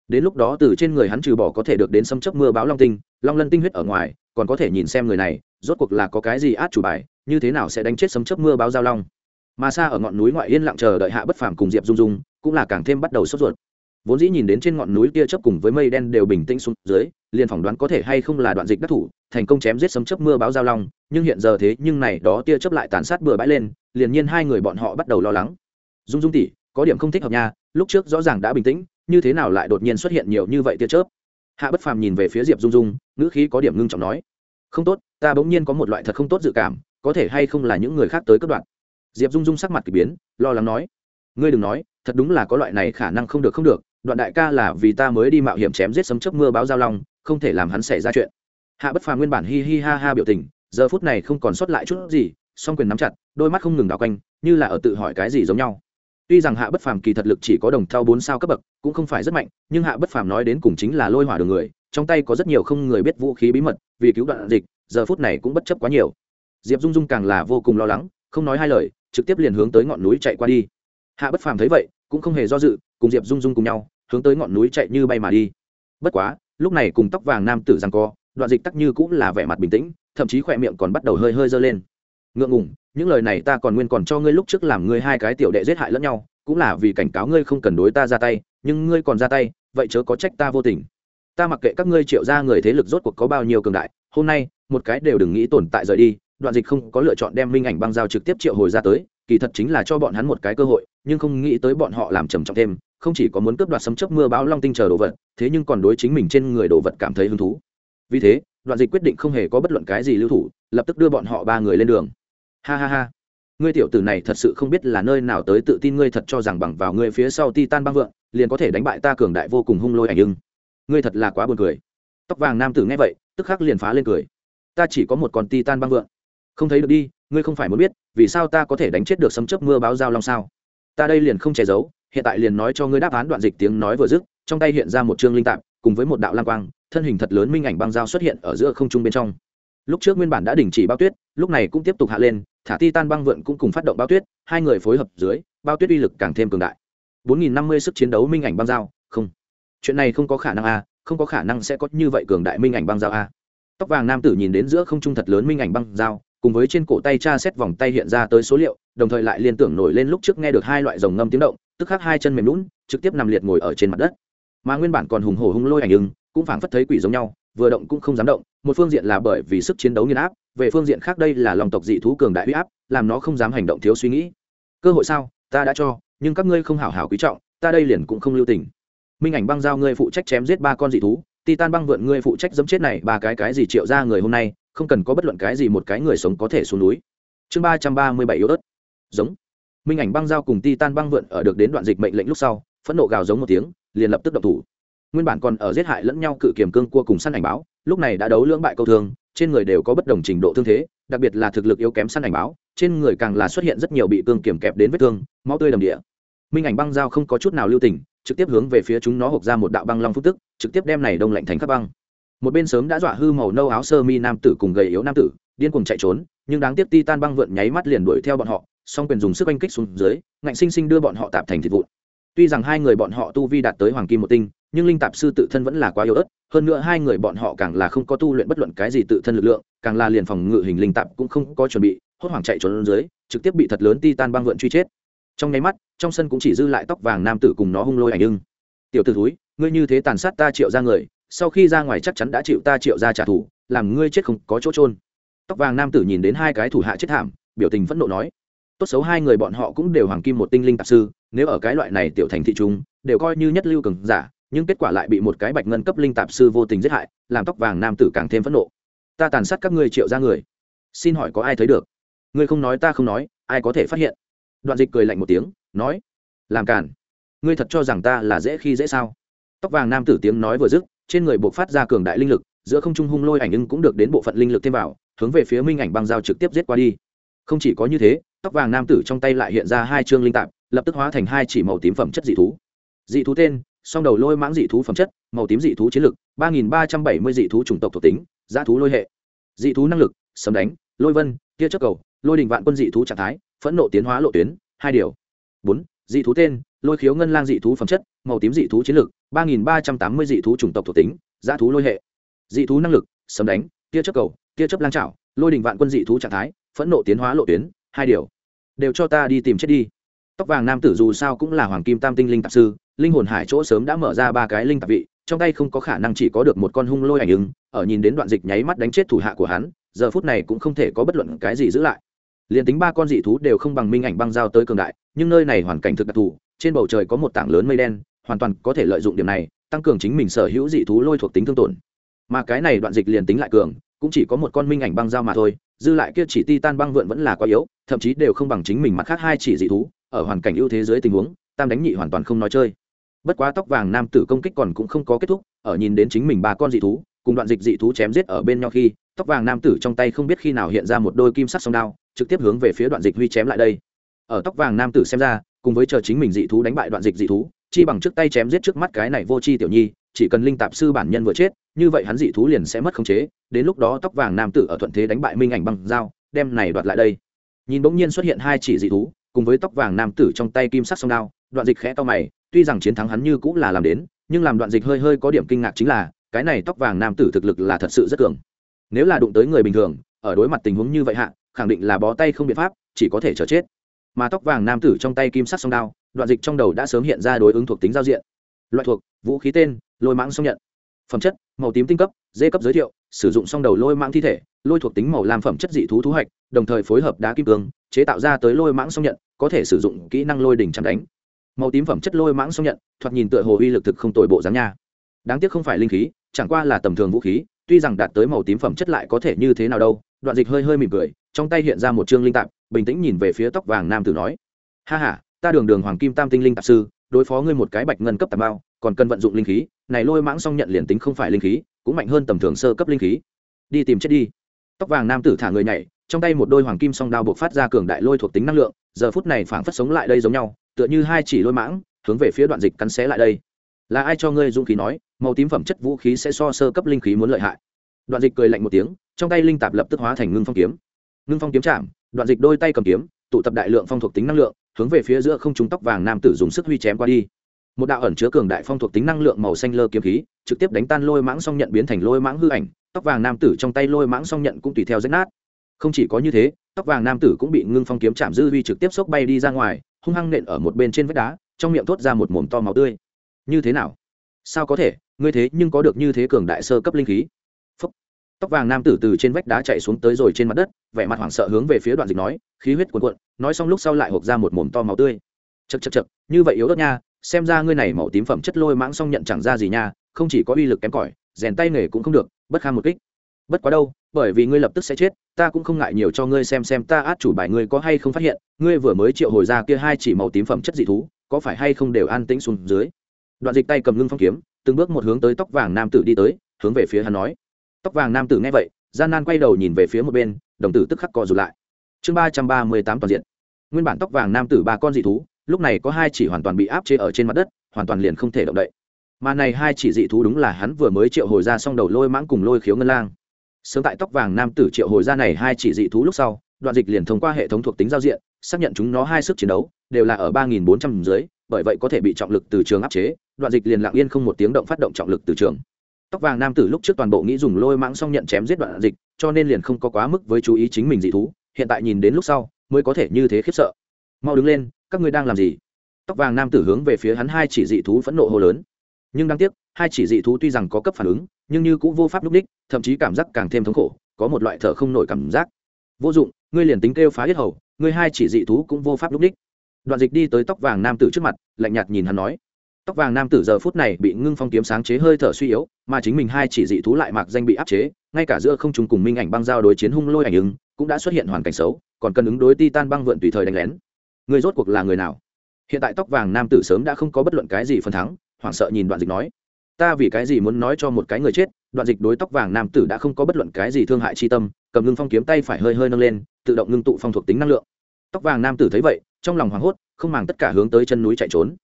Speaker 1: Đến lúc đó từ trên người hắn trừ bỏ có thể được đến xâm chấp mưa báo long tinh, long lân tinh huyết ở ngoài, còn có thể nhìn xem người này, rốt cuộc là có cái gì át chủ bài, như thế nào sẽ đánh chết xâm chấp mưa báo giao long. Mà xa ở ngọn núi ngoại yên lặng chờ đợi hạ bất phàm cùng diệp dung dung, cũng là càng thêm bắt đầu sốt ruột vốn dĩ nhìn đến trên ngọn núi tia chớp cùng với mây đen đều bình tĩnh xuống dưới, liền phỏng đoán có thể hay không là đoạn dịch đắc thủ, thành công chém giết sấm chớp mưa báo giao long, nhưng hiện giờ thế nhưng này đó tia chớp lại tàn sát bừa bãi lên, liền nhiên hai người bọn họ bắt đầu lo lắng. Dung dung tỷ, có điểm không thích hợp nha, lúc trước rõ ràng đã bình tĩnh, như thế nào lại đột nhiên xuất hiện nhiều như vậy tia chớp? Hạ bất phàm nhìn về phía diệp dung dung, ngữ khí có điểm ngưng trọng nói, không tốt, ta bỗng nhiên có một loại thật không tốt dự cảm, có thể hay không là những người khác tới cất đoạn diệp dung dung sắc mặt k ỳ biến, lo lắng nói, ngươi đừng nói, thật đúng là có loại này khả năng không được không được đoạn đại ca là vì ta mới đi mạo hiểm chém giết sấm chớp mưa báo giao long, không thể làm hắn xảy ra chuyện. Hạ bất phàm nguyên bản hi hi ha ha biểu tình, giờ phút này không còn sót lại chút gì, song quyền nắm chặt, đôi mắt không ngừng đảo quanh, như là ở tự hỏi cái gì giống nhau. Tuy rằng hạ bất phàm kỳ thật lực chỉ có đồng thao bốn sao cấp bậc, cũng không phải rất mạnh, nhưng hạ bất phàm nói đến cùng chính là lôi hỏa đường người, trong tay có rất nhiều không người biết vũ khí bí mật, vì cứu đoạn dịch, giờ phút này cũng bất chấp quá nhiều. Diệp dung dung càng là vô cùng lo lắng, không nói hai lời, trực tiếp liền hướng tới ngọn núi chạy qua đi. Hạ bất phàm thấy vậy cũng không hề do dự, cùng diệp dung dung cùng nhau, hướng tới ngọn núi chạy như bay mà đi. Bất quá, lúc này cùng tóc vàng nam tử rằng co, đoạn dịch tắc như cũng là vẻ mặt bình tĩnh, thậm chí khỏe miệng còn bắt đầu hơi hơi dơ lên. Ngượng ngùng, những lời này ta còn nguyên còn cho ngươi lúc trước làm ngươi hai cái tiểu đệ giết hại lẫn nhau, cũng là vì cảnh cáo ngươi không cần đối ta ra tay, nhưng ngươi còn ra tay, vậy chớ có trách ta vô tình. Ta mặc kệ các ngươi triệu ra người thế lực rốt cuộc có bao nhiêu cường đại, hôm nay, một cái đều đừng nghĩ tồn tại rời đi, đoạn dịch không có lựa chọn đem minh ảnh băng giao trực tiếp triệu hồi ra tới kỳ thật chính là cho bọn hắn một cái cơ hội, nhưng không nghĩ tới bọn họ làm trầm trọng thêm, không chỉ có muốn cướp đoạt sấm chớp mưa bão long tinh chờ đồ vật, thế nhưng còn đối chính mình trên người đồ vật cảm thấy hứng thú. Vì thế, đoạn dịch quyết định không hề có bất luận cái gì lưu thủ, lập tức đưa bọn họ ba người lên đường. Ha ha ha. Ngươi tiểu tử này thật sự không biết là nơi nào tới tự tin ngươi thật cho rằng bằng vào ngươi phía sau titan băng vượng, liền có thể đánh bại ta cường đại vô cùng hung lôi ảnh ưng ngươi thật là quá buồn cười. Tóc vàng nam tử nghe vậy, tức khắc liền phá lên cười. Ta chỉ có một con titan băng vượng. Không thấy được đi ngươi không phải muốn biết, vì sao ta có thể đánh chết được sấm chớp mưa báo giao long sao? Ta đây liền không che giấu, hiện tại liền nói cho ngươi đáp án đoạn dịch tiếng nói vừa dứt, trong tay hiện ra một chương linh tạp, cùng với một đạo lam quang, thân hình thật lớn minh ảnh băng giao xuất hiện ở giữa không trung bên trong. Lúc trước nguyên bản đã đình chỉ bao tuyết, lúc này cũng tiếp tục hạ lên, thả ti tan băng vượn cũng cùng phát động bao tuyết, hai người phối hợp dưới, bao tuyết uy lực càng thêm cường đại. Bốn nghìn năm mươi sức chiến đấu minh ảnh băng giao, không. Chuyện này không có khả năng a, không có khả năng sẽ có như vậy cường đại minh ảnh băng giao a. Tóc vàng nam tử nhìn đến giữa không trung thật lớn minh ảnh băng giao cùng với trên cổ tay tra xét vòng tay hiện ra tới số liệu, đồng thời lại liên tưởng nổi lên lúc trước nghe được hai loại dòng ngâm tiếng động, tức khắc hai chân mềm lún trực tiếp nằm liệt ngồi ở trên mặt đất. Mà nguyên bản còn hùng hổ hung lôi ảnh ưng, cũng phảng phất thấy quỷ giống nhau, vừa động cũng không dám động, một phương diện là bởi vì sức chiến đấu nghiên áp, về phương diện khác đây là lòng tộc dị thú cường đại huy áp, làm nó không dám hành động thiếu suy nghĩ. Cơ hội sao? Ta đã cho, nhưng các ngươi không hảo hảo quý trọng, ta đây liền cũng không lưu tình. Minh ảnh băng giao ngươi phụ trách chém giết ba con dị thú, titan băng vượn ngươi phụ trách giấm chết này ba cái cái gì triệu ra người hôm nay không cần có bất luận cái gì một cái người sống có thể xuống núi. Chương ba trăm ba mươi bảy yếu ớt. Giống. Minh ảnh băng giao cùng titan băng vượn ở được đến đoạn dịch mệnh lệnh lúc sau, phẫn nộ gào giống một tiếng, liền lập tức động thủ. Nguyên bản còn ở giết hại lẫn nhau cự kiềm cương cua cùng săn ảnh báo, lúc này đã đấu lưỡng bại câu thương, trên người đều có bất đồng trình độ thương thế, đặc biệt là thực lực yếu kém săn ảnh báo, trên người càng là xuất hiện rất nhiều bị cương kiểm kẹp đến vết thương, máu tươi đầm địa. Minh ảnh băng dao không có chút nào lưu tình, trực tiếp hướng về phía chúng nó hộp ra một đạo băng long phúc tức, trực tiếp đem này đông lạnh thành khắp băng một bên sớm đã dọa hư màu nâu áo sơ mi nam tử cùng gầy yếu nam tử, điên cùng chạy trốn, nhưng đáng tiếc ti tan băng vượn nháy mắt liền đuổi theo bọn họ, song quyền dùng sức oanh kích xuống dưới, ngạnh sinh sinh đưa bọn họ tạp thành thịt vụn. Tuy rằng hai người bọn họ tu vi đạt tới hoàng kim một tinh, nhưng linh tạp sư tự thân vẫn là quá yếu ớt, hơn nữa hai người bọn họ càng là không có tu luyện bất luận cái gì tự thân lực lượng, càng là liền phòng ngự hình linh tạp cũng không có chuẩn bị, hốt hoảng chạy trốn dưới, trực tiếp bị thật lớn ti tan băng vượn truy chết. Trong nháy mắt, trong sân cũng chỉ dư lại tóc vàng nam tử cùng nó hung lôi ảnh ưng. Tiểu t ử thúi, ngươi như thế tàn sát ta triệu ra người sau khi ra ngoài chắc chắn đã chịu ta triệu ra trả thù, làm ngươi chết không có chỗ trôn tóc vàng nam tử nhìn đến hai cái thủ hạ chết thảm, biểu tình phẫn nộ nói, tốt xấu hai người bọn họ cũng đều hoàng kim một tinh linh tạp sư, nếu ở cái loại này tiểu thành thị trung đều coi như nhất lưu cường giả, nhưng kết quả lại bị một cái bạch ngân cấp linh tạp sư vô tình giết hại, làm tóc vàng nam tử càng thêm phẫn nộ. Ta tàn sát các ngươi triệu ra người. Xin hỏi có ai thấy được? Ngươi không nói ta không nói, ai có thể phát hiện? Đoạn dịch cười lạnh một tiếng, nói, làm cản ngươi thật cho rằng ta là dễ khi dễ sao? Tóc vàng nam tử tiếng nói vừa dứt trên người buộc phát ra cường đại linh lực, giữa không trung hung lôi ảnh nhưng cũng được đến bộ phận linh lực thêm vào, hướng về phía minh ảnh băng dao trực tiếp giết qua đi. Không chỉ có như thế, tóc vàng nam tử trong tay lại hiện ra hai chương linh tạp, lập tức hóa thành hai chỉ màu tím phẩm chất dị thú. Dị thú tên, song đầu lôi mãng dị thú phẩm chất, màu tím dị thú chiến lực, ba nghìn ba trăm bảy mươi dị thú chủng tộc thuộc tính, giá thú lôi hệ. Dị thú năng lực, sấm đánh, lôi vân, tia chất cầu, lôi đình vạn quân dị thú trạng thái, phẫn nộ tiến hóa lộ tuyến, hai điều. Bốn dị thú tên lôi khiếu ngân lang dị thú phẩm chất màu tím dị thú chiến lược, ba nghìn ba trăm tám mươi dị thú chủng tộc thuộc tính dã thú lôi hệ. Dị thú năng lực sấm đánh tia chất cầu tia chấp lang trảo lôi đình vạn quân dị thú trạng thái phẫn nộ tiến hóa lộ tuyến hai điều. Đều cho ta đi tìm chết đi. Tóc vàng nam tử dù sao cũng là hoàng kim tam tinh linh tạp sư linh hồn hải chỗ sớm đã mở ra ba cái linh tạp vị trong tay không có khả năng chỉ có được một con hung lôi ảnh ứng ở nhìn đến đoạn dịch nháy mắt đánh chết thủ hạ của hắn giờ phút này cũng không thể có bất luận cái gì giữ lại. Liền tính ba con dị thú đều không bằng minh ảnh băng giao tới cường đại nhưng nơi này hoàn cảnh thực đặc thù, trên bầu trời có một tảng lớn mây đen, hoàn toàn có thể lợi dụng điểm này, tăng cường chính mình sở hữu dị thú lôi thuộc tính thương tổn. Mà cái này đoạn dịch liền tính lại cường, cũng chỉ có một con minh ảnh băng dao mà thôi, dư lại kia chỉ ti tan băng vượn vẫn là quá yếu, thậm chí đều không bằng chính mình mặt khác hai chỉ dị thú, ở hoàn cảnh ưu thế dưới tình huống, tam đánh nhị hoàn toàn không nói chơi. Bất quá tóc vàng nam tử công kích còn cũng không có kết thúc, ở nhìn đến chính mình ba con dị thú, cùng đoạn dịch dị thú chém giết ở bên nhau khi, tóc vàng nam tử trong tay không biết khi nào hiện ra một đôi kim sắc song đao, trực tiếp hướng về phía đoạn dịch huy chém lại đây ở tóc vàng nam tử xem ra, cùng với chờ chính mình dị thú đánh bại đoạn dịch dị thú, chi bằng trước tay chém giết trước mắt cái này vô chi tiểu nhi, chỉ cần linh tạp sư bản nhân vừa chết, như vậy hắn dị thú liền sẽ mất khống chế, đến lúc đó tóc vàng nam tử ở thuận thế đánh bại minh ảnh bằng dao đem này đoạt lại đây. Nhìn bỗng nhiên xuất hiện hai chỉ dị thú, cùng với tóc vàng nam tử trong tay kim sắc song đao, đoạn dịch khẽ to mày, tuy rằng chiến thắng hắn như cũng là làm đến, nhưng làm đoạn dịch hơi hơi có điểm kinh ngạc chính là, cái này tóc vàng nam tử thực lực là thật sự rất cường. Nếu là đụng tới người bình thường, ở đối mặt tình huống như vậy hạ, khẳng định là bó tay không biện pháp, chỉ có thể chờ chết mà tóc vàng nam tử trong tay kim sắc song đao, đoạn dịch trong đầu đã sớm hiện ra đối ứng thuộc tính giao diện. Loại thuộc, vũ khí tên, lôi mãng song nhận. Phẩm chất, màu tím tinh cấp, dê cấp giới thiệu, sử dụng song đầu lôi mãng thi thể, lôi thuộc tính màu làm phẩm chất dị thú thú hạch, đồng thời phối hợp đá kim cương, chế tạo ra tới lôi mãng song nhận, có thể sử dụng kỹ năng lôi đỉnh chạm đánh. Màu tím phẩm chất lôi mãng song nhận, thoạt nhìn tựa hồ uy lực thực không tồi bộ dáng nha. Đáng tiếc không phải linh khí, chẳng qua là tầm thường vũ khí, tuy rằng đạt tới màu tím phẩm chất lại có thể như thế nào đâu, đoạn dịch hơi hơi mỉm cười, trong tay hiện ra một chương linh tạp bình tĩnh nhìn về phía tóc vàng nam tử nói, ha h a ta đường đường hoàng kim tam tinh linh tạp sư, đối phó ngươi một cái bạch ngân cấp tà bao còn cần vận dụng linh khí, này lôi mãng song nhận liền tính không phải linh khí, cũng mạnh hơn tầm thường sơ cấp linh khí. Đi tìm chết đi. Tóc vàng nam tử thả người nhảy, trong tay một đôi hoàng kim song đao buộc phát ra cường đại lôi thuộc tính năng lượng, giờ phút này phảng phất sống lại đây giống nhau, tựa như hai chỉ lôi mãng, hướng về phía đoạn dịch cắn xé lại đây. Là ai cho ngươi dũng khí nói, màu tím phẩm chất vũ khí sẽ so sơ cấp linh khí muốn lợi hại? Đoạn dịch cười lạnh một tiếng, trong tay linh tạp lập tức hóa thành ngưng phong kiếm. Ngưng phong kiếm chạm đoạn dịch đôi tay cầm kiếm, tụ tập đại lượng phong thuộc tính năng lượng, hướng về phía giữa không trung tóc vàng nam tử dùng sức huy chém qua đi. Một đạo ẩn chứa cường đại phong thuộc tính năng lượng màu xanh lơ kiếm khí, trực tiếp đánh tan lôi mãng song nhận biến thành lôi mãng hư ảnh, tóc vàng nam tử trong tay lôi mãng song nhận cũng tùy theo rách nát. Không chỉ có như thế, tóc vàng nam tử cũng bị ngưng phong kiếm chạm dư vi trực tiếp xốc bay đi ra ngoài, hung hăng nện ở một bên trên vách đá, trong miệng thốt ra một mồm to máu tươi. Như thế nào? Sao có thể? Ngươi thế nhưng có được như thế cường đại sơ cấp linh khí tóc vàng nam tử từ trên vách đá chạy xuống tới rồi trên mặt đất, vẻ mặt hoảng sợ hướng về phía đoạn dịch nói, khí huyết cuồn cuộn, nói xong lúc sau lại hộp ra một mồm to máu tươi. Chật chật chật như vậy yếu đất nha, xem ra ngươi này màu tím phẩm chất lôi mãng xong nhận chẳng ra gì nha, không chỉ có uy lực kém cỏi, rèn tay nghề cũng không được, bất kham một kích. Bất quá đâu, bởi vì ngươi lập tức sẽ chết, ta cũng không ngại nhiều cho ngươi xem xem ta át chủ bài ngươi có hay không phát hiện, ngươi vừa mới triệu hồi ra kia hai chỉ màu tím phẩm chất dị thú, có phải hay không đều an tĩnh xuống dưới. Đoạn dịch tay cầm ngưng phong kiếm, từng bước một hướng tới tóc vàng nam tử đi tới, hướng về phía hắn nói tóc vàng nam tử nghe vậy, gian nan quay đầu nhìn về phía một bên, đồng tử tức khắc co rụt lại. Chương ba trăm ba mươi tám toàn diện. Nguyên bản tóc vàng nam tử ba con dị thú, lúc này có hai chỉ hoàn toàn bị áp chế ở trên mặt đất, hoàn toàn liền không thể động đậy. Mà này hai chỉ dị thú đúng là hắn vừa mới triệu hồi ra xong đầu lôi mãng cùng lôi khiếu ngân lang. Sớm tại tóc vàng nam tử triệu hồi ra này hai chỉ dị thú lúc sau, đoạn dịch liền thông qua hệ thống thuộc tính giao diện, xác nhận chúng nó hai sức chiến đấu, đều là ở ba nghìn bốn trăm dưới, bởi vậy có thể bị trọng lực từ trường áp chế, đoạn dịch liền lặng yên không một tiếng động phát động trọng lực từ trường tóc vàng nam tử lúc trước toàn bộ nghĩ dùng lôi mãng xong nhận chém giết đoạn dịch, cho nên liền không có quá mức với chú ý chính mình dị thú, hiện tại nhìn đến lúc sau, mới có thể như thế khiếp sợ. Mau đứng lên, các ngươi đang làm gì? Tóc vàng nam tử hướng về phía hắn hai chỉ dị thú phẫn nộ hô lớn. Nhưng đáng tiếc, hai chỉ dị thú tuy rằng có cấp phản ứng, nhưng như cũng vô pháp lúc đích, thậm chí cảm giác càng thêm thống khổ, có một loại thở không nổi cảm giác. Vô dụng, ngươi liền tính kêu phá hết hầu, ngươi hai chỉ dị thú cũng vô pháp lúc đích. Đoạn dịch đi tới tóc vàng nam tử trước mặt, lạnh nhạt nhìn hắn nói tóc vàng nam tử giờ phút này bị ngưng phong kiếm sáng chế hơi thở suy yếu, mà chính mình hai chỉ dị thú lại mặc danh bị áp chế, ngay cả giữa không trùng cùng minh ảnh băng giao đối chiến hung lôi ảnh ứng, cũng đã xuất hiện hoàn cảnh xấu, còn cần ứng đối titan băng vượn tùy thời đánh lén. Người rốt cuộc là người nào? Hiện tại tóc vàng nam tử sớm đã không có bất luận cái gì phần thắng, hoảng sợ nhìn đoạn dịch nói. Ta vì cái gì muốn nói cho một cái người chết, đoạn dịch đối tóc vàng nam tử đã không có bất luận cái gì thương hại chi tâm, cầm ngưng phong kiếm tay phải hơi hơi nâng lên, tự động ngưng tụ phong thuộc tính năng lượng. Tóc vàng nam tử thấy vậy, trong lòng hoảng hốt, không màng tất cả hướng tới chân núi chạy trốn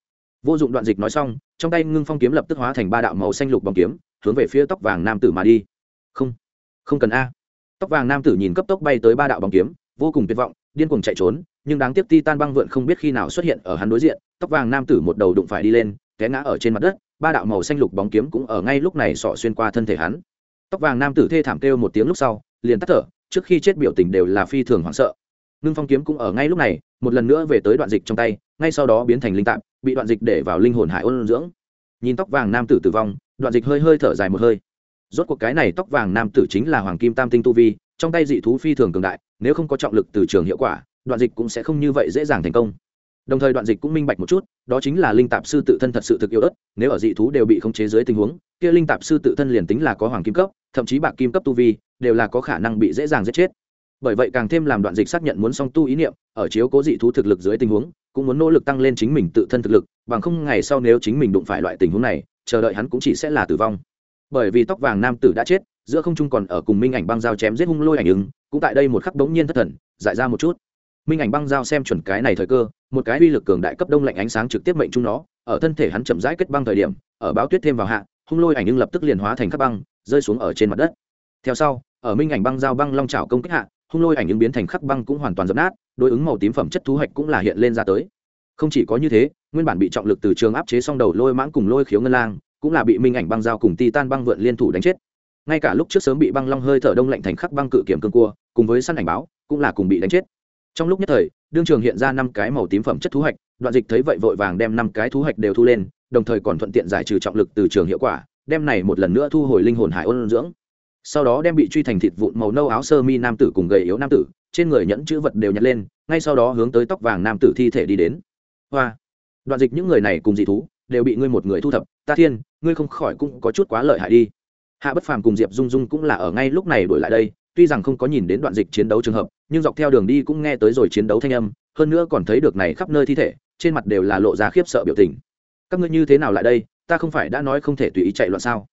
Speaker 1: vô dụng đoạn dịch nói xong, trong tay ngưng phong kiếm lập tức hóa thành ba đạo màu xanh lục bóng kiếm, hướng về phía tóc vàng nam tử mà đi. Không không cần a. Tóc vàng nam tử nhìn cấp tốc bay tới ba đạo bóng kiếm, vô cùng tuyệt vọng, điên cuồng chạy trốn, nhưng đáng tiếc ti tan băng vượn không biết khi nào xuất hiện ở hắn đối diện. Tóc vàng nam tử một đầu đụng phải đi lên, té ngã ở trên mặt đất, ba đạo màu xanh lục bóng kiếm cũng ở ngay lúc này sọ xuyên qua thân thể hắn. Tóc vàng nam tử thê thảm kêu một tiếng lúc sau, liền tắt thở, trước khi chết biểu tình đều là phi thường hoảng sợ. Ngưng phong kiếm cũng ở ngay lúc này, một lần nữa về tới đoạn dịch trong tay, ngay sau đó biến thành linh tạm bị đoạn dịch để vào linh hồn hải ôn dưỡng. Nhìn tóc vàng nam tử tử vong, đoạn dịch hơi hơi thở dài một hơi. Rốt cuộc cái này tóc vàng nam tử chính là hoàng kim tam tinh tu vi, trong tay dị thú phi thường cường đại, nếu không có trọng lực từ trường hiệu quả, đoạn dịch cũng sẽ không như vậy dễ dàng thành công. Đồng thời đoạn dịch cũng minh bạch một chút, đó chính là linh tạp sư tự thân thật sự thực yêu ớt, nếu ở dị thú đều bị khống chế dưới tình huống, kia linh tạp sư tự thân liền tính là có hoàng kim cấp, thậm chí bạc kim cấp tu vi, đều là có khả năng bị dễ dàng giết chết bởi vậy càng thêm làm đoạn dịch xác nhận muốn song tu ý niệm, ở chiếu cố dị thú thực lực dưới tình huống, cũng muốn nỗ lực tăng lên chính mình tự thân thực lực, bằng không ngày sau nếu chính mình đụng phải loại tình huống này, chờ đợi hắn cũng chỉ sẽ là tử vong. Bởi vì tóc vàng nam tử đã chết, giữa không trung còn ở cùng minh ảnh băng dao chém giết hung lôi ảnh ứng, cũng tại đây một khắc bỗng nhiên thất thần dại ra một chút. Minh ảnh băng dao xem chuẩn cái này thời cơ, một cái uy lực cường đại cấp đông lạnh ánh sáng trực tiếp mệnh chúng nó, ở thân thể hắn chậm rãi kết băng thời điểm, ở báo tuyết thêm vào hạ, hung lôi ảnh ứng lập tức liền hóa thành các băng, rơi xuống ở trên mặt đất. Theo sau, ở minh ảnh băng dao băng long trào công kích hạ hung lôi ảnh ứng biến thành khắc băng cũng hoàn toàn dập nát, đối ứng màu tím phẩm chất thu hoạch cũng là hiện lên ra tới. Không chỉ có như thế, nguyên bản bị trọng lực từ trường áp chế xong đầu lôi mãng cùng lôi khiếu ngân lang, cũng là bị minh ảnh băng dao cùng titan băng vượn liên thủ đánh chết. Ngay cả lúc trước sớm bị băng long hơi thở đông lạnh thành khắc băng cự kiểm cương cua, cùng với săn ảnh báo, cũng là cùng bị đánh chết. Trong lúc nhất thời, đương trường hiện ra năm cái màu tím phẩm chất thu hoạch đoạn dịch thấy vậy vội vàng đem năm cái thu hoạch đều thu lên, đồng thời còn thuận tiện giải trừ trọng lực từ trường hiệu quả, đem này một lần nữa thu hồi linh hồn hải ôn dưỡng sau đó đem bị truy thành thịt vụn màu nâu áo sơ mi nam tử cùng gầy yếu nam tử, trên người nhẫn chữ vật đều nhặt lên, ngay sau đó hướng tới tóc vàng nam tử thi thể đi đến. Hoa! Đoạn dịch những người này cùng dị thú, đều bị ngươi một người thu thập. Ta thiên, ngươi không khỏi cũng có chút quá lợi hại đi. Hạ bất phàm cùng diệp dung dung cũng là ở ngay lúc này đổi lại đây, tuy rằng không có nhìn đến đoạn dịch chiến đấu trường hợp, nhưng dọc theo đường đi cũng nghe tới rồi chiến đấu thanh âm, hơn nữa còn thấy được này khắp nơi thi thể, trên mặt đều là lộ ra khiếp sợ biểu tình. Các ngươi như thế nào lại đây? Ta không phải đã nói không thể tùy ý chạy loạn sao?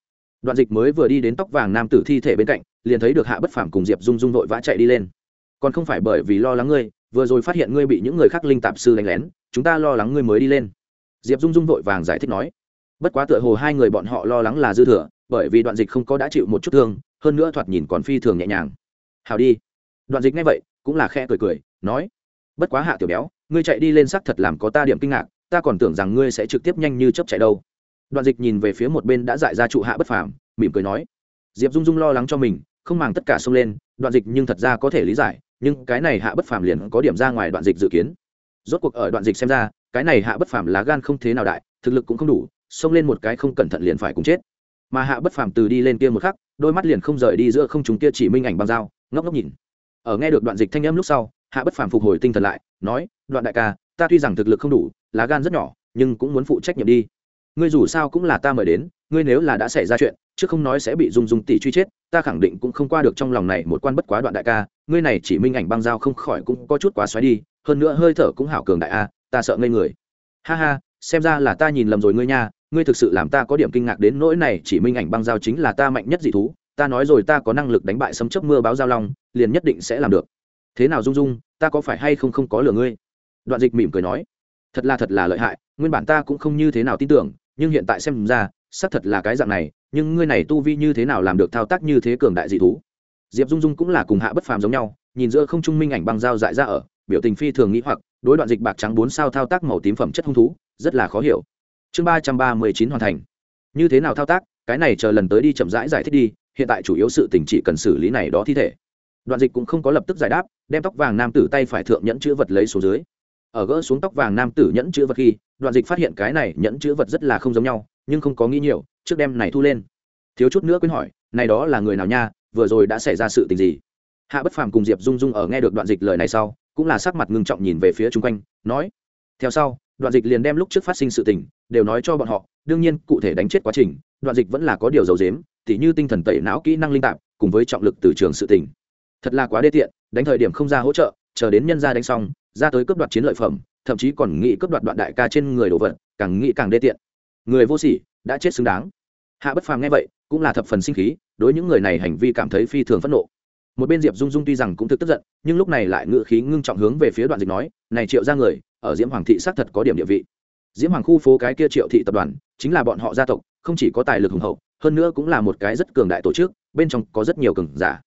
Speaker 1: Đoạn dịch mới vừa đi đến tóc vàng nam tử thi thể bên cạnh, liền thấy được hạ bất phàm cùng diệp dung dung vội vã chạy đi lên. Còn không phải bởi vì lo lắng ngươi, vừa rồi phát hiện ngươi bị những người khác linh tạp sư đánh lén, chúng ta lo lắng ngươi mới đi lên. Diệp dung dung vội vàng giải thích nói. Bất quá tựa hồ hai người bọn họ lo lắng là dư thừa, bởi vì đoạn dịch không có đã chịu một chút thương, hơn nữa thoạt nhìn còn phi thường nhẹ nhàng. Hào đi. Đoạn dịch ngay vậy, cũng là khe cười cười, nói. Bất quá hạ tiểu béo, ngươi chạy đi lên sắc thật làm có ta điểm kinh ngạc, ta còn tưởng rằng ngươi sẽ trực tiếp nhanh như chấp chạy đâu đoạn dịch nhìn về phía một bên đã dại ra trụ hạ bất phàm, mỉm cười nói, diệp dung dung lo lắng cho mình, không màng tất cả xông lên, đoạn dịch nhưng thật ra có thể lý giải, nhưng cái này hạ bất phàm liền có điểm ra ngoài đoạn dịch dự kiến. Rốt cuộc ở đoạn dịch xem ra, cái này hạ bất phàm lá gan không thế nào đại, thực lực cũng không đủ, xông lên một cái không cẩn thận liền phải cùng chết. Mà hạ bất phàm từ đi lên kia một khắc, đôi mắt liền không rời đi giữa không chúng kia chỉ minh ảnh băng dao, ngốc ngốc nhìn. Ở nghe được đoạn dịch thanh âm lúc sau, hạ bất phàm phục hồi tinh thần lại, nói, đoạn đại ca, ta tuy rằng thực lực không đủ, lá gan rất nhỏ, nhưng cũng muốn phụ trách nhiệm đi ngươi dù sao cũng là ta mời đến, ngươi nếu là đã xảy ra chuyện, chứ không nói sẽ bị dung dung tỷ truy chết, ta khẳng định cũng không qua được trong lòng này một quan bất quá đoạn đại ca, ngươi này chỉ minh ảnh băng dao không khỏi cũng có chút quá xoáy đi, hơn nữa hơi thở cũng hảo cường đại a, ta sợ ngây người. Ha ha, xem ra là ta nhìn lầm rồi ngươi nha, ngươi thực sự làm ta có điểm kinh ngạc đến nỗi này chỉ minh ảnh băng dao chính là ta mạnh nhất dị thú, ta nói rồi ta có năng lực đánh bại sấm chớp mưa báo giao long, liền nhất định sẽ làm được. Thế nào dung dung, ta có phải hay không không có lừa ngươi? Đoạn dịch mỉm cười nói. Thật là thật là lợi hại, nguyên bản ta cũng không như thế nào tin tưởng nhưng hiện tại xem ra, xác thật là cái dạng này, nhưng ngươi này tu vi như thế nào làm được thao tác như thế cường đại dị thú? Diệp dung dung cũng là cùng hạ bất phàm giống nhau, nhìn giữa không trung minh ảnh băng dao dại ra ở, biểu tình phi thường nghĩ hoặc, đối đoạn dịch bạc trắng bốn sao thao tác màu tím phẩm chất hung thú, rất là khó hiểu. Chương ba trăm ba mươi chín hoàn thành. Như thế nào thao tác, cái này chờ lần tới đi chậm rãi giải thích đi, hiện tại chủ yếu sự tình chỉ cần xử lý này đó thi thể. Đoạn dịch cũng không có lập tức giải đáp, đem tóc vàng nam tử tay phải thượng nhẫn chữ vật lấy số dưới ở gỡ xuống tóc vàng nam tử nhẫn chữ vật khi, đoạn dịch phát hiện cái này nhẫn chữ vật rất là không giống nhau, nhưng không có nghĩ nhiều, trước đem này thu lên. Thiếu chút nữa quên hỏi, này đó là người nào nha? Vừa rồi đã xảy ra sự tình gì? Hạ bất phàm cùng diệp dung dung ở nghe được đoạn dịch lời này sau, cũng là sắc mặt ngưng trọng nhìn về phía chung quanh, nói, theo sau, đoạn dịch liền đem lúc trước phát sinh sự tình, đều nói cho bọn họ, đương nhiên, cụ thể đánh chết quá trình, đoạn dịch vẫn là có điều dầu dếm tỉ như tinh thần tẩy não kỹ năng linh tạp, cùng với trọng lực từ trường sự tình. Thật là quá đê tiện, đánh thời điểm không ra hỗ trợ, chờ đến nhân gia đánh xong ra tới cướp đoạt chiến lợi phẩm, thậm chí còn nghĩ cướp đoạt đoạn đại ca trên người đồ vật, càng nghĩ càng đê tiện. Người vô sỉ, đã chết xứng đáng. Hạ bất phàm nghe vậy, cũng là thập phần sinh khí, đối những người này hành vi cảm thấy phi thường phẫn nộ. Một bên diệp dung dung tuy rằng cũng thực tức giận, nhưng lúc này lại ngự khí ngưng trọng hướng về phía đoạn dịch nói, này triệu ra người, ở diễm hoàng thị xác thật có điểm địa vị. Diễm hoàng khu phố cái kia triệu thị tập đoàn, chính là bọn họ gia tộc, không chỉ có tài lực hùng hậu, hơn nữa cũng là một cái rất cường đại tổ chức, bên trong có rất nhiều cường giả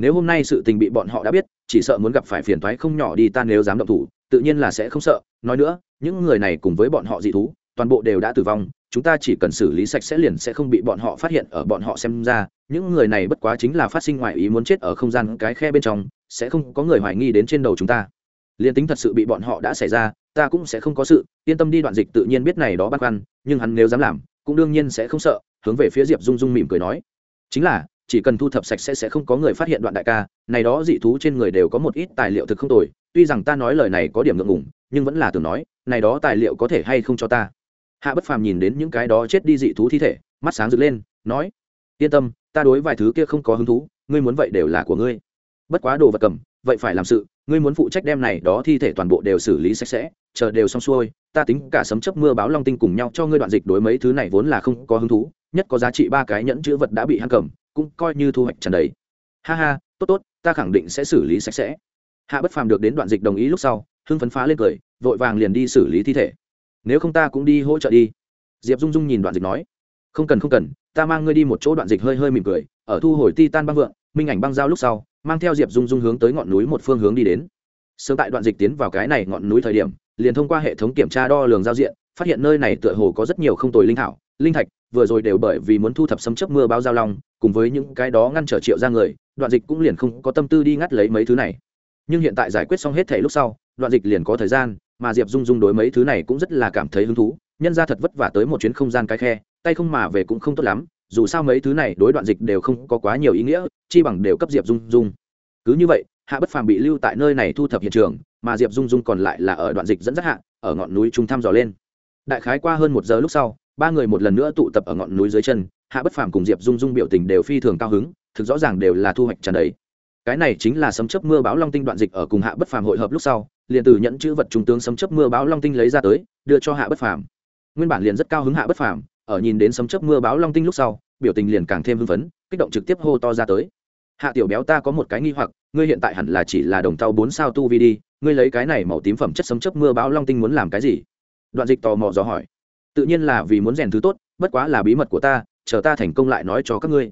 Speaker 1: nếu hôm nay sự tình bị bọn họ đã biết, chỉ sợ muốn gặp phải phiền toái không nhỏ đi ta nếu dám động thủ, tự nhiên là sẽ không sợ. Nói nữa, những người này cùng với bọn họ dị thú, toàn bộ đều đã tử vong, chúng ta chỉ cần xử lý sạch sẽ liền sẽ không bị bọn họ phát hiện ở bọn họ xem ra. Những người này bất quá chính là phát sinh ngoại ý muốn chết ở không gian cái khe bên trong, sẽ không có người hoài nghi đến trên đầu chúng ta. Liền tính thật sự bị bọn họ đã xảy ra, ta cũng sẽ không có sự, yên tâm đi đoạn dịch tự nhiên biết này đó băn khoăn, nhưng hắn nếu dám làm, cũng đương nhiên sẽ không sợ, hướng về phía diệp dung dung mỉm cười nói. Chính là chỉ cần thu thập sạch sẽ sẽ không có người phát hiện đoạn đại ca, này đó dị thú trên người đều có một ít tài liệu thực không tồi, tuy rằng ta nói lời này có điểm ngượng ngùng, nhưng vẫn là tưởng nói, này đó tài liệu có thể hay không cho ta. Hạ bất phàm nhìn đến những cái đó chết đi dị thú thi thể, mắt sáng rực lên, nói, yên tâm, ta đối vài thứ kia không có hứng thú, ngươi muốn vậy đều là của ngươi. Bất quá đồ vật cầm, vậy phải làm sự, ngươi muốn phụ trách đem này đó thi thể toàn bộ đều xử lý sạch sẽ, chờ đều xong xuôi, ta tính cả sấm chấp mưa báo long tinh cùng nhau cho ngươi đoạn dịch đối mấy thứ này vốn là không có hứng thú, nhất có giá trị ba cái nhẫn chữ vật đã bị hắn cầm cũng coi như thu hoạch trần đấy ha ha, tốt tốt, ta khẳng định sẽ xử lý sạch sẽ. Hạ bất phàm được đến đoạn dịch đồng ý lúc sau, hưng phấn phá lên cười, vội vàng liền đi xử lý thi thể. Nếu không ta cũng đi hỗ trợ đi. Diệp dung dung nhìn đoạn dịch nói, không cần không cần, ta mang ngươi đi một chỗ đoạn dịch hơi hơi mỉm cười, ở thu hồi ti tan băng vượng, minh ảnh băng giao lúc sau, mang theo diệp dung dung hướng tới ngọn núi một phương hướng đi đến. Sớm tại đoạn dịch tiến vào cái này ngọn núi thời điểm, liền thông qua hệ thống kiểm tra đo lường giao diện, phát hiện nơi này tựa hồ có rất nhiều không tồi linh thảo, linh thạch vừa rồi đều bởi vì muốn thu thập sấm chấp mưa báo giao long, cùng với những cái đó ngăn trở triệu ra người, đoạn dịch cũng liền không có tâm tư đi ngắt lấy mấy thứ này. Nhưng hiện tại giải quyết xong hết thể lúc sau, đoạn dịch liền có thời gian, mà diệp dung dung đối mấy thứ này cũng rất là cảm thấy hứng thú, nhân ra thật vất vả tới một chuyến không gian cái khe, tay không mà về cũng không tốt lắm, dù sao mấy thứ này đối đoạn dịch đều không có quá nhiều ý nghĩa, chi bằng đều cấp diệp dung dung. Cứ như vậy, hạ bất phàm bị lưu tại nơi này thu thập hiện trường, mà diệp dung dung còn lại là ở đoạn dịch dẫn dắt hạ, ở ngọn núi trung thăm dò lên. Đại khái qua hơn một giờ lúc sau ba người một lần nữa tụ tập ở ngọn núi dưới chân, hạ bất phàm cùng diệp dung dung biểu tình đều phi thường cao hứng, thực rõ ràng đều là thu hoạch tràn đầy cái này chính là sấm chấp mưa báo long tinh đoạn dịch ở cùng hạ bất phàm hội hợp lúc sau, liền từ nhẫn chữ vật trung tướng sấm chấp mưa báo long tinh lấy ra tới, đưa cho hạ bất phàm. Nguyên bản liền rất cao hứng hạ bất phàm, ở nhìn đến sấm chấp mưa báo long tinh lúc sau, biểu tình liền càng thêm hưng phấn, kích động trực tiếp hô to ra tới. Hạ tiểu béo ta có một cái nghi hoặc, ngươi hiện tại hẳn là chỉ là đồng thau bốn sao tu vi đi, ngươi lấy cái này màu tím phẩm chất sấm chấp mưa báo long tinh muốn làm cái gì? Đoạn dịch tò mò dò hỏi tự nhiên là vì muốn rèn thứ tốt, bất quá là bí mật của ta, chờ ta thành công lại nói cho các ngươi.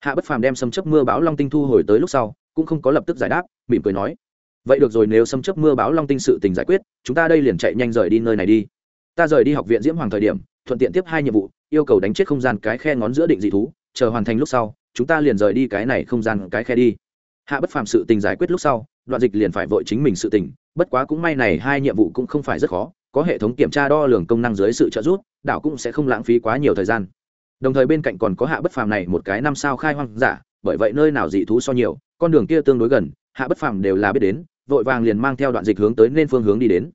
Speaker 1: Hạ bất phàm đem xâm chấp mưa báo long tinh thu hồi tới lúc sau, cũng không có lập tức giải đáp, mỉm cười nói, vậy được rồi, nếu xâm chấp mưa báo long tinh sự tình giải quyết, chúng ta đây liền chạy nhanh rời đi nơi này đi. Ta rời đi học viện diễm hoàng thời điểm, thuận tiện tiếp hai nhiệm vụ, yêu cầu đánh chết không gian cái khe ngón giữa định dị thú, chờ hoàn thành lúc sau, chúng ta liền rời đi cái này không gian cái khe đi. Hạ bất phàm sự tình giải quyết lúc sau, đoạn dịch liền phải vội chính mình sự tình, bất quá cũng may này hai nhiệm vụ cũng không phải rất khó có hệ thống kiểm tra đo lường công năng dưới sự trợ giúp, đảo cũng sẽ không lãng phí quá nhiều thời gian. Đồng thời bên cạnh còn có hạ bất phàm này một cái năm sao khai hoang giả, bởi vậy nơi nào dị thú so nhiều, con đường kia tương đối gần, hạ bất phàm đều là biết đến, vội vàng liền mang theo đoạn dịch hướng tới nên phương hướng đi đến.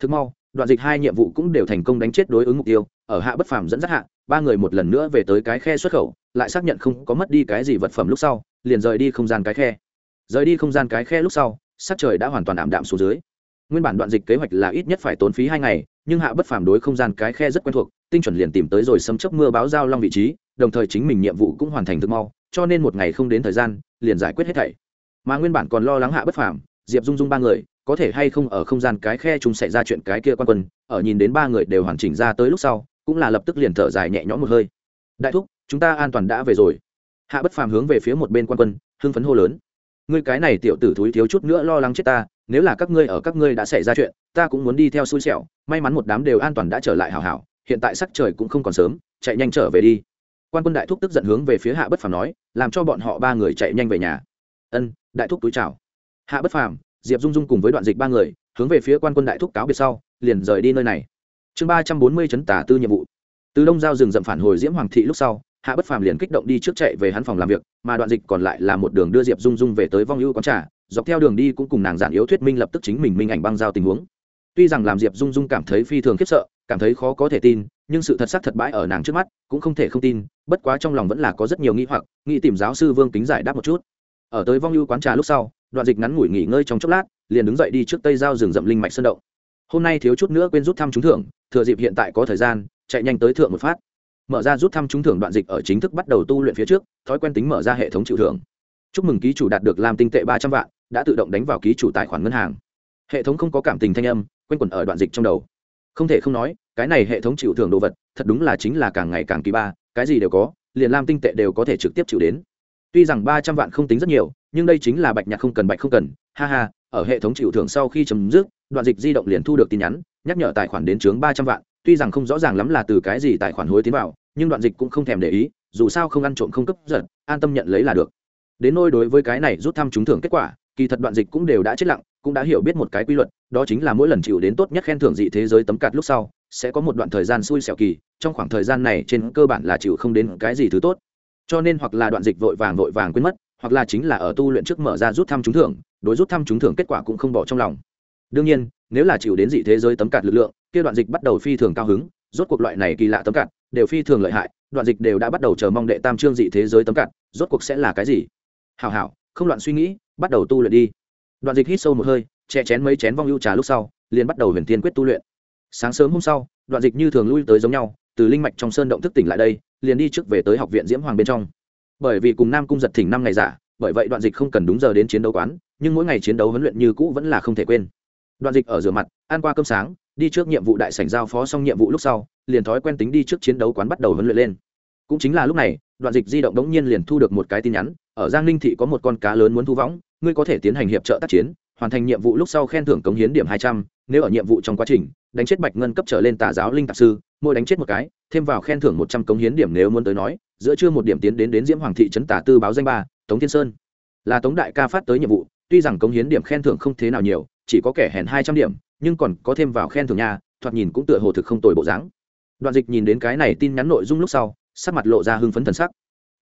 Speaker 1: Thực mau, đoạn dịch hai nhiệm vụ cũng đều thành công đánh chết đối ứng mục tiêu, ở hạ bất phàm dẫn dắt hạ, ba người một lần nữa về tới cái khe xuất khẩu, lại xác nhận không có mất đi cái gì vật phẩm lúc sau, liền rời đi không gian cái khe. Rời đi không gian cái khe lúc sau, sắc trời đã hoàn toàn ảm đạm xuống dưới nguyên bản đoạn dịch kế hoạch là ít nhất phải tốn phí hai ngày, nhưng hạ bất phàm đối không gian cái khe rất quen thuộc, tinh chuẩn liền tìm tới rồi sấm chấp mưa báo giao long vị trí, đồng thời chính mình nhiệm vụ cũng hoàn thành thực mau, cho nên một ngày không đến thời gian, liền giải quyết hết thảy. Mà nguyên bản còn lo lắng hạ bất phàm, diệp dung dung ba người, có thể hay không ở không gian cái khe chúng xảy ra chuyện cái kia quan quân, ở nhìn đến ba người đều hoàn chỉnh ra tới lúc sau, cũng là lập tức liền thở dài nhẹ nhõm một hơi. Đại thúc, chúng ta an toàn đã về rồi. Hạ bất phàm hướng về phía một bên quan quân, hưng phấn hô lớn. Ngươi cái này tiểu tử thúi thiếu chút nữa lo lắng chết ta nếu là các ngươi ở các ngươi đã xảy ra chuyện, ta cũng muốn đi theo xui xẻo, may mắn một đám đều an toàn đã trở lại hảo hảo hiện tại sắc trời cũng không còn sớm, chạy nhanh trở về đi. Quan quân đại thúc tức giận hướng về phía hạ bất phàm nói, làm cho bọn họ ba người chạy nhanh về nhà. Ân, đại thúc túi chào. Hạ bất phàm, diệp dung dung cùng với đoạn dịch ba người, hướng về phía quan quân đại thúc cáo biệt sau, liền rời đi nơi này. Chương ba trăm bốn mươi chấn tả tư nhiệm vụ. Từ đông giao rừng rậm phản hồi diễm hoàng thị lúc sau, hạ bất phàm liền kích động đi trước chạy về hắn phòng làm việc, mà đoạn dịch còn lại là một đường đưa diệp dung dung về tới vong ưu quán trà dọc theo đường đi cũng cùng nàng giản yếu thuyết minh lập tức chính mình minh ảnh băng giao tình huống. Tuy rằng làm diệp dung dung cảm thấy phi thường khiếp sợ, cảm thấy khó có thể tin, nhưng sự thật sắc thật bãi ở nàng trước mắt, cũng không thể không tin, bất quá trong lòng vẫn là có rất nhiều nghĩ hoặc, nghĩ tìm giáo sư vương kính giải đáp một chút. Ở tới vong ưu quán trà lúc sau, đoạn dịch ngắn ngủi nghỉ ngơi trong chốc lát, liền đứng dậy đi trước tây giao rừng rậm linh mạch sơn động. Hôm nay thiếu chút nữa quên rút thăm trúng thưởng, thừa dịp hiện tại có thời gian, chạy nhanh tới thượng một phát. Mở ra rút thăm trúng thưởng đoạn dịch ở chính thức bắt đầu tu luyện phía trước, thói quen tính mở ra hệ thống chịu thưởng. Chúc mừng ký chủ đạt được làm tinh tệ ba trăm vạn đã tự động đánh vào ký chủ tài khoản ngân hàng. Hệ thống không có cảm tình thanh âm q quẩn ở đoạn dịch trong đầu. Không thể không nói, cái này hệ thống chịu thưởng đồ vật, thật đúng là chính là càng ngày càng kỳ ba, cái gì đều có, liền lam tinh tệ đều có thể trực tiếp chịu đến. Tuy rằng ba trăm vạn không tính rất nhiều, nhưng đây chính là bạch nhạc không cần bạch không cần, ha ha, ở hệ thống chịu thưởng sau khi chấm dứt, đoạn dịch di động liền thu được tin nhắn, nhắc nhở tài khoản đến chướng ba trăm vạn, tuy rằng không rõ ràng lắm là từ cái gì tài khoản hối tiến vào, nhưng đoạn dịch cũng không thèm để ý, dù sao không ăn trộm không cấp giật, an tâm nhận lấy là được. Đến nôi đối với cái này rút thăm trúng thưởng kết quả kỳ thật đoạn dịch cũng đều đã chết lặng, cũng đã hiểu biết một cái quy luật, đó chính là mỗi lần chịu đến tốt nhất khen thưởng dị thế giới tấm cạt lúc sau, sẽ có một đoạn thời gian xui xẻo kỳ, trong khoảng thời gian này trên cơ bản là chịu không đến cái gì thứ tốt. Cho nên hoặc là đoạn dịch vội vàng vội vàng quên mất, hoặc là chính là ở tu luyện trước mở ra rút thăm trúng thưởng, đối rút thăm trúng thưởng kết quả cũng không bỏ trong lòng. Đương nhiên, nếu là chịu đến dị thế giới tấm cạt lực lượng, kia đoạn dịch bắt đầu phi thường cao hứng, rốt cuộc loại này kỳ lạ tấm cạt đều phi thường lợi hại, đoạn dịch đều đã bắt đầu chờ mong đệ tam trương dị thế giới tấm cạt, rốt cuộc sẽ là cái gì? Hào hào không loạn suy nghĩ, bắt đầu tu luyện đi. Đoạn dịch hít sâu một hơi, che chén mấy chén vong ưu trà lúc sau, liền bắt đầu huyền thiên quyết tu luyện. Sáng sớm hôm sau, đoạn dịch như thường lui tới giống nhau, từ linh mạch trong sơn động thức tỉnh lại đây, liền đi trước về tới học viện diễm hoàng bên trong. Bởi vì cùng nam cung giật thỉnh năm ngày giả, bởi vậy đoạn dịch không cần đúng giờ đến chiến đấu quán, nhưng mỗi ngày chiến đấu huấn luyện như cũ vẫn là không thể quên. Đoạn dịch ở rửa mặt, ăn qua cơm sáng, đi trước nhiệm vụ đại sảnh giao phó xong nhiệm vụ lúc sau, liền thói quen tính đi trước chiến đấu quán bắt đầu huấn luyện lên. Cũng chính là lúc này, đoạn dịch di động đống nhiên liền thu được một cái tin nhắn ở giang ninh thị có một con cá lớn muốn thu võng, ngươi có thể tiến hành hiệp trợ tác chiến, hoàn thành nhiệm vụ lúc sau khen thưởng cống hiến điểm hai trăm, nếu ở nhiệm vụ trong quá trình, đánh chết bạch ngân cấp trở lên tà giáo linh tạp sư, mỗi đánh chết một cái, thêm vào khen thưởng một trăm cống hiến điểm nếu muốn tới nói, giữa trưa một điểm tiến đến đến diễm hoàng thị trấn tả tư báo danh ba, tống thiên sơn. Là tống đại ca phát tới nhiệm vụ, tuy rằng cống hiến điểm khen thưởng không thế nào nhiều, chỉ có kẻ hèn hai trăm điểm, nhưng còn có thêm vào khen thưởng nhà, thoạt nhìn cũng tựa hồ thực không tồi bộ dáng. Đoạn dịch nhìn đến cái này tin nhắn nội dung lúc sau, sắc mặt lộ ra hưng phấn thần sắc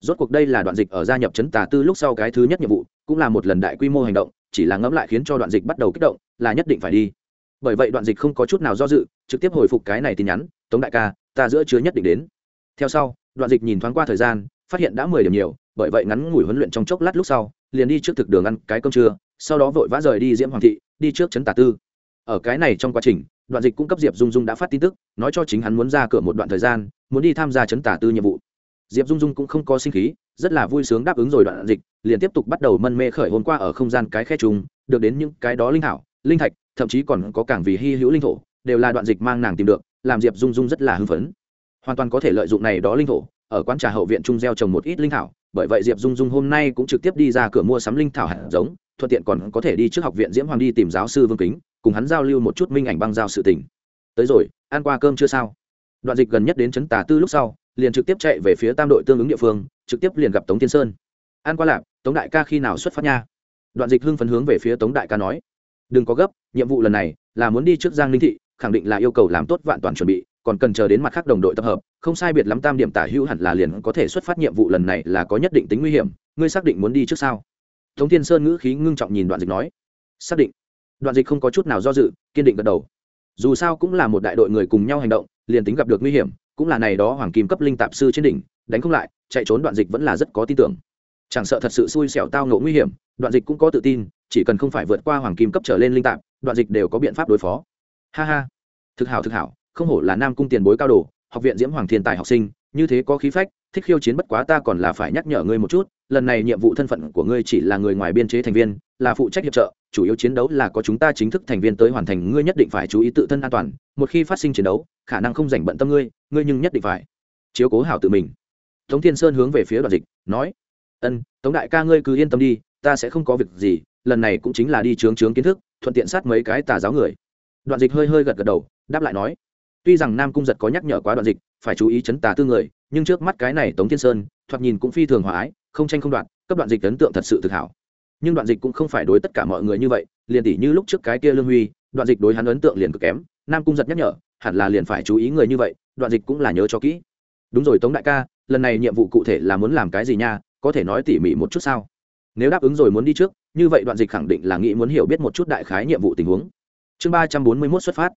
Speaker 1: rốt cuộc đây là đoạn dịch ở gia nhập trấn tà tư lúc sau cái thứ nhất nhiệm vụ, cũng là một lần đại quy mô hành động, chỉ là ngẫm lại khiến cho đoạn dịch bắt đầu kích động, là nhất định phải đi. Bởi vậy đoạn dịch không có chút nào do dự, trực tiếp hồi phục cái này tin nhắn, tống đại ca, ta giữa chứa nhất định đến. Theo sau, đoạn dịch nhìn thoáng qua thời gian, phát hiện đã mười điểm nhiều, bởi vậy ngắn ngủi huấn luyện trong chốc lát lúc sau, liền đi trước thực đường ăn cái cơm trưa, sau đó vội vã rời đi diễm hoàng thị, đi trước trấn tà tư. Ở cái này trong quá trình, đoạn dịch cung cấp diệp dung dung đã phát tin tức, nói cho chính hắn muốn ra cửa một đoạn thời gian, muốn đi tham gia chấn tả tư nhiệm vụ diệp dung dung cũng không có sinh khí, rất là vui sướng đáp ứng rồi đoạn dịch, liền tiếp tục bắt đầu mân mê khởi hôm qua ở không gian cái khe trùng, được đến những cái đó linh thảo, linh thạch, thậm chí còn có cảng vì hy hữu linh thổ, đều là đoạn dịch mang nàng tìm được, làm diệp dung dung rất là hưng phấn. Hoàn toàn có thể lợi dụng này đó linh thổ, ở quán trà hậu viện trung gieo trồng một ít linh thảo, bởi vậy diệp dung dung hôm nay cũng trực tiếp đi ra cửa mua sắm linh thảo hạt giống, thuận tiện còn có thể đi trước học viện diễm hoàng đi tìm giáo sư vương kính, cùng hắn giao lưu một chút minh ảnh băng giao sự tình. Tới rồi, ăn qua cơm chưa sao? Đoạn dịch gần nhất đến trấn tà tư lúc sau liền trực tiếp chạy về phía tam đội tương ứng địa phương, trực tiếp liền gặp tống tiên sơn. An qua lạp tống đại ca khi nào xuất phát nha? Đoạn dịch hưng phấn hướng về phía tống đại ca nói. Đừng có gấp, nhiệm vụ lần này là muốn đi trước giang linh thị, khẳng định là yêu cầu làm tốt vạn toàn chuẩn bị, còn cần chờ đến mặt khác đồng đội tập hợp, không sai biệt lắm tam điểm tả hữu hẳn là liền có thể xuất phát nhiệm vụ lần này là có nhất định tính nguy hiểm, ngươi xác định muốn đi trước sao? Tống tiên sơn ngữ khí ngưng trọng nhìn đoạn dịch nói. Xác định. Đoạn dịch không có chút nào do dự, kiên định gật đầu. Dù sao cũng là một đại đội người cùng nhau hành động, liền tính gặp được nguy hiểm cũng là này đó hoàng kim cấp linh tạp sư trên đỉnh, đánh không lại, chạy trốn đoạn dịch vẫn là rất có tin tưởng. Chẳng sợ thật sự xui xẻo tao ngộ nguy hiểm, đoạn dịch cũng có tự tin, chỉ cần không phải vượt qua hoàng kim cấp trở lên linh tạp, đoạn dịch đều có biện pháp đối phó. Ha ha. Thực hảo thực hảo, không hổ là nam cung tiền bối cao đồ, học viện diễm hoàng thiên tài học sinh, như thế có khí phách, thích khiêu chiến bất quá ta còn là phải nhắc nhở ngươi một chút, lần này nhiệm vụ thân phận của ngươi chỉ là người ngoài biên chế thành viên, là phụ trách hiệp trợ chủ yếu chiến đấu là có chúng ta chính thức thành viên tới hoàn thành, ngươi nhất định phải chú ý tự thân an toàn, một khi phát sinh chiến đấu, khả năng không dành bận tâm ngươi ngươi nhưng nhất định phải chiếu cố hảo tự mình. Tống thiên sơn hướng về phía đoàn dịch, nói, ân, tống đại ca ngươi cứ yên tâm đi, ta sẽ không có việc gì, lần này cũng chính là đi chướng chướng kiến thức, thuận tiện sát mấy cái tà giáo người. Đoạn dịch hơi hơi gật gật đầu, đáp lại nói, tuy rằng nam cung giật có nhắc nhở quá đoạn dịch, phải chú ý chấn tà tư người, nhưng trước mắt cái này tống thiên sơn, thoạt nhìn cũng phi thường hòa ái, không tranh không đoạn cấp đoạn dịch ấn tượng thật sự thực hảo nhưng đoạn dịch cũng không phải đối tất cả mọi người như vậy, liền tỷ như lúc trước cái kia lương huy, đoạn dịch đối hắn ấn tượng liền cực kém, nam cung giật nhắc nhở, hẳn là liền phải chú ý người như vậy, đoạn dịch cũng là nhớ cho kỹ. Đúng rồi tống đại ca, lần này nhiệm vụ cụ thể là muốn làm cái gì nha, có thể nói tỉ mỉ một chút sao? Nếu đáp ứng rồi muốn đi trước, như vậy đoạn dịch khẳng định là nghĩ muốn hiểu biết một chút đại khái nhiệm vụ tình huống. Chương ba trăm bốn mươi mốt xuất phát.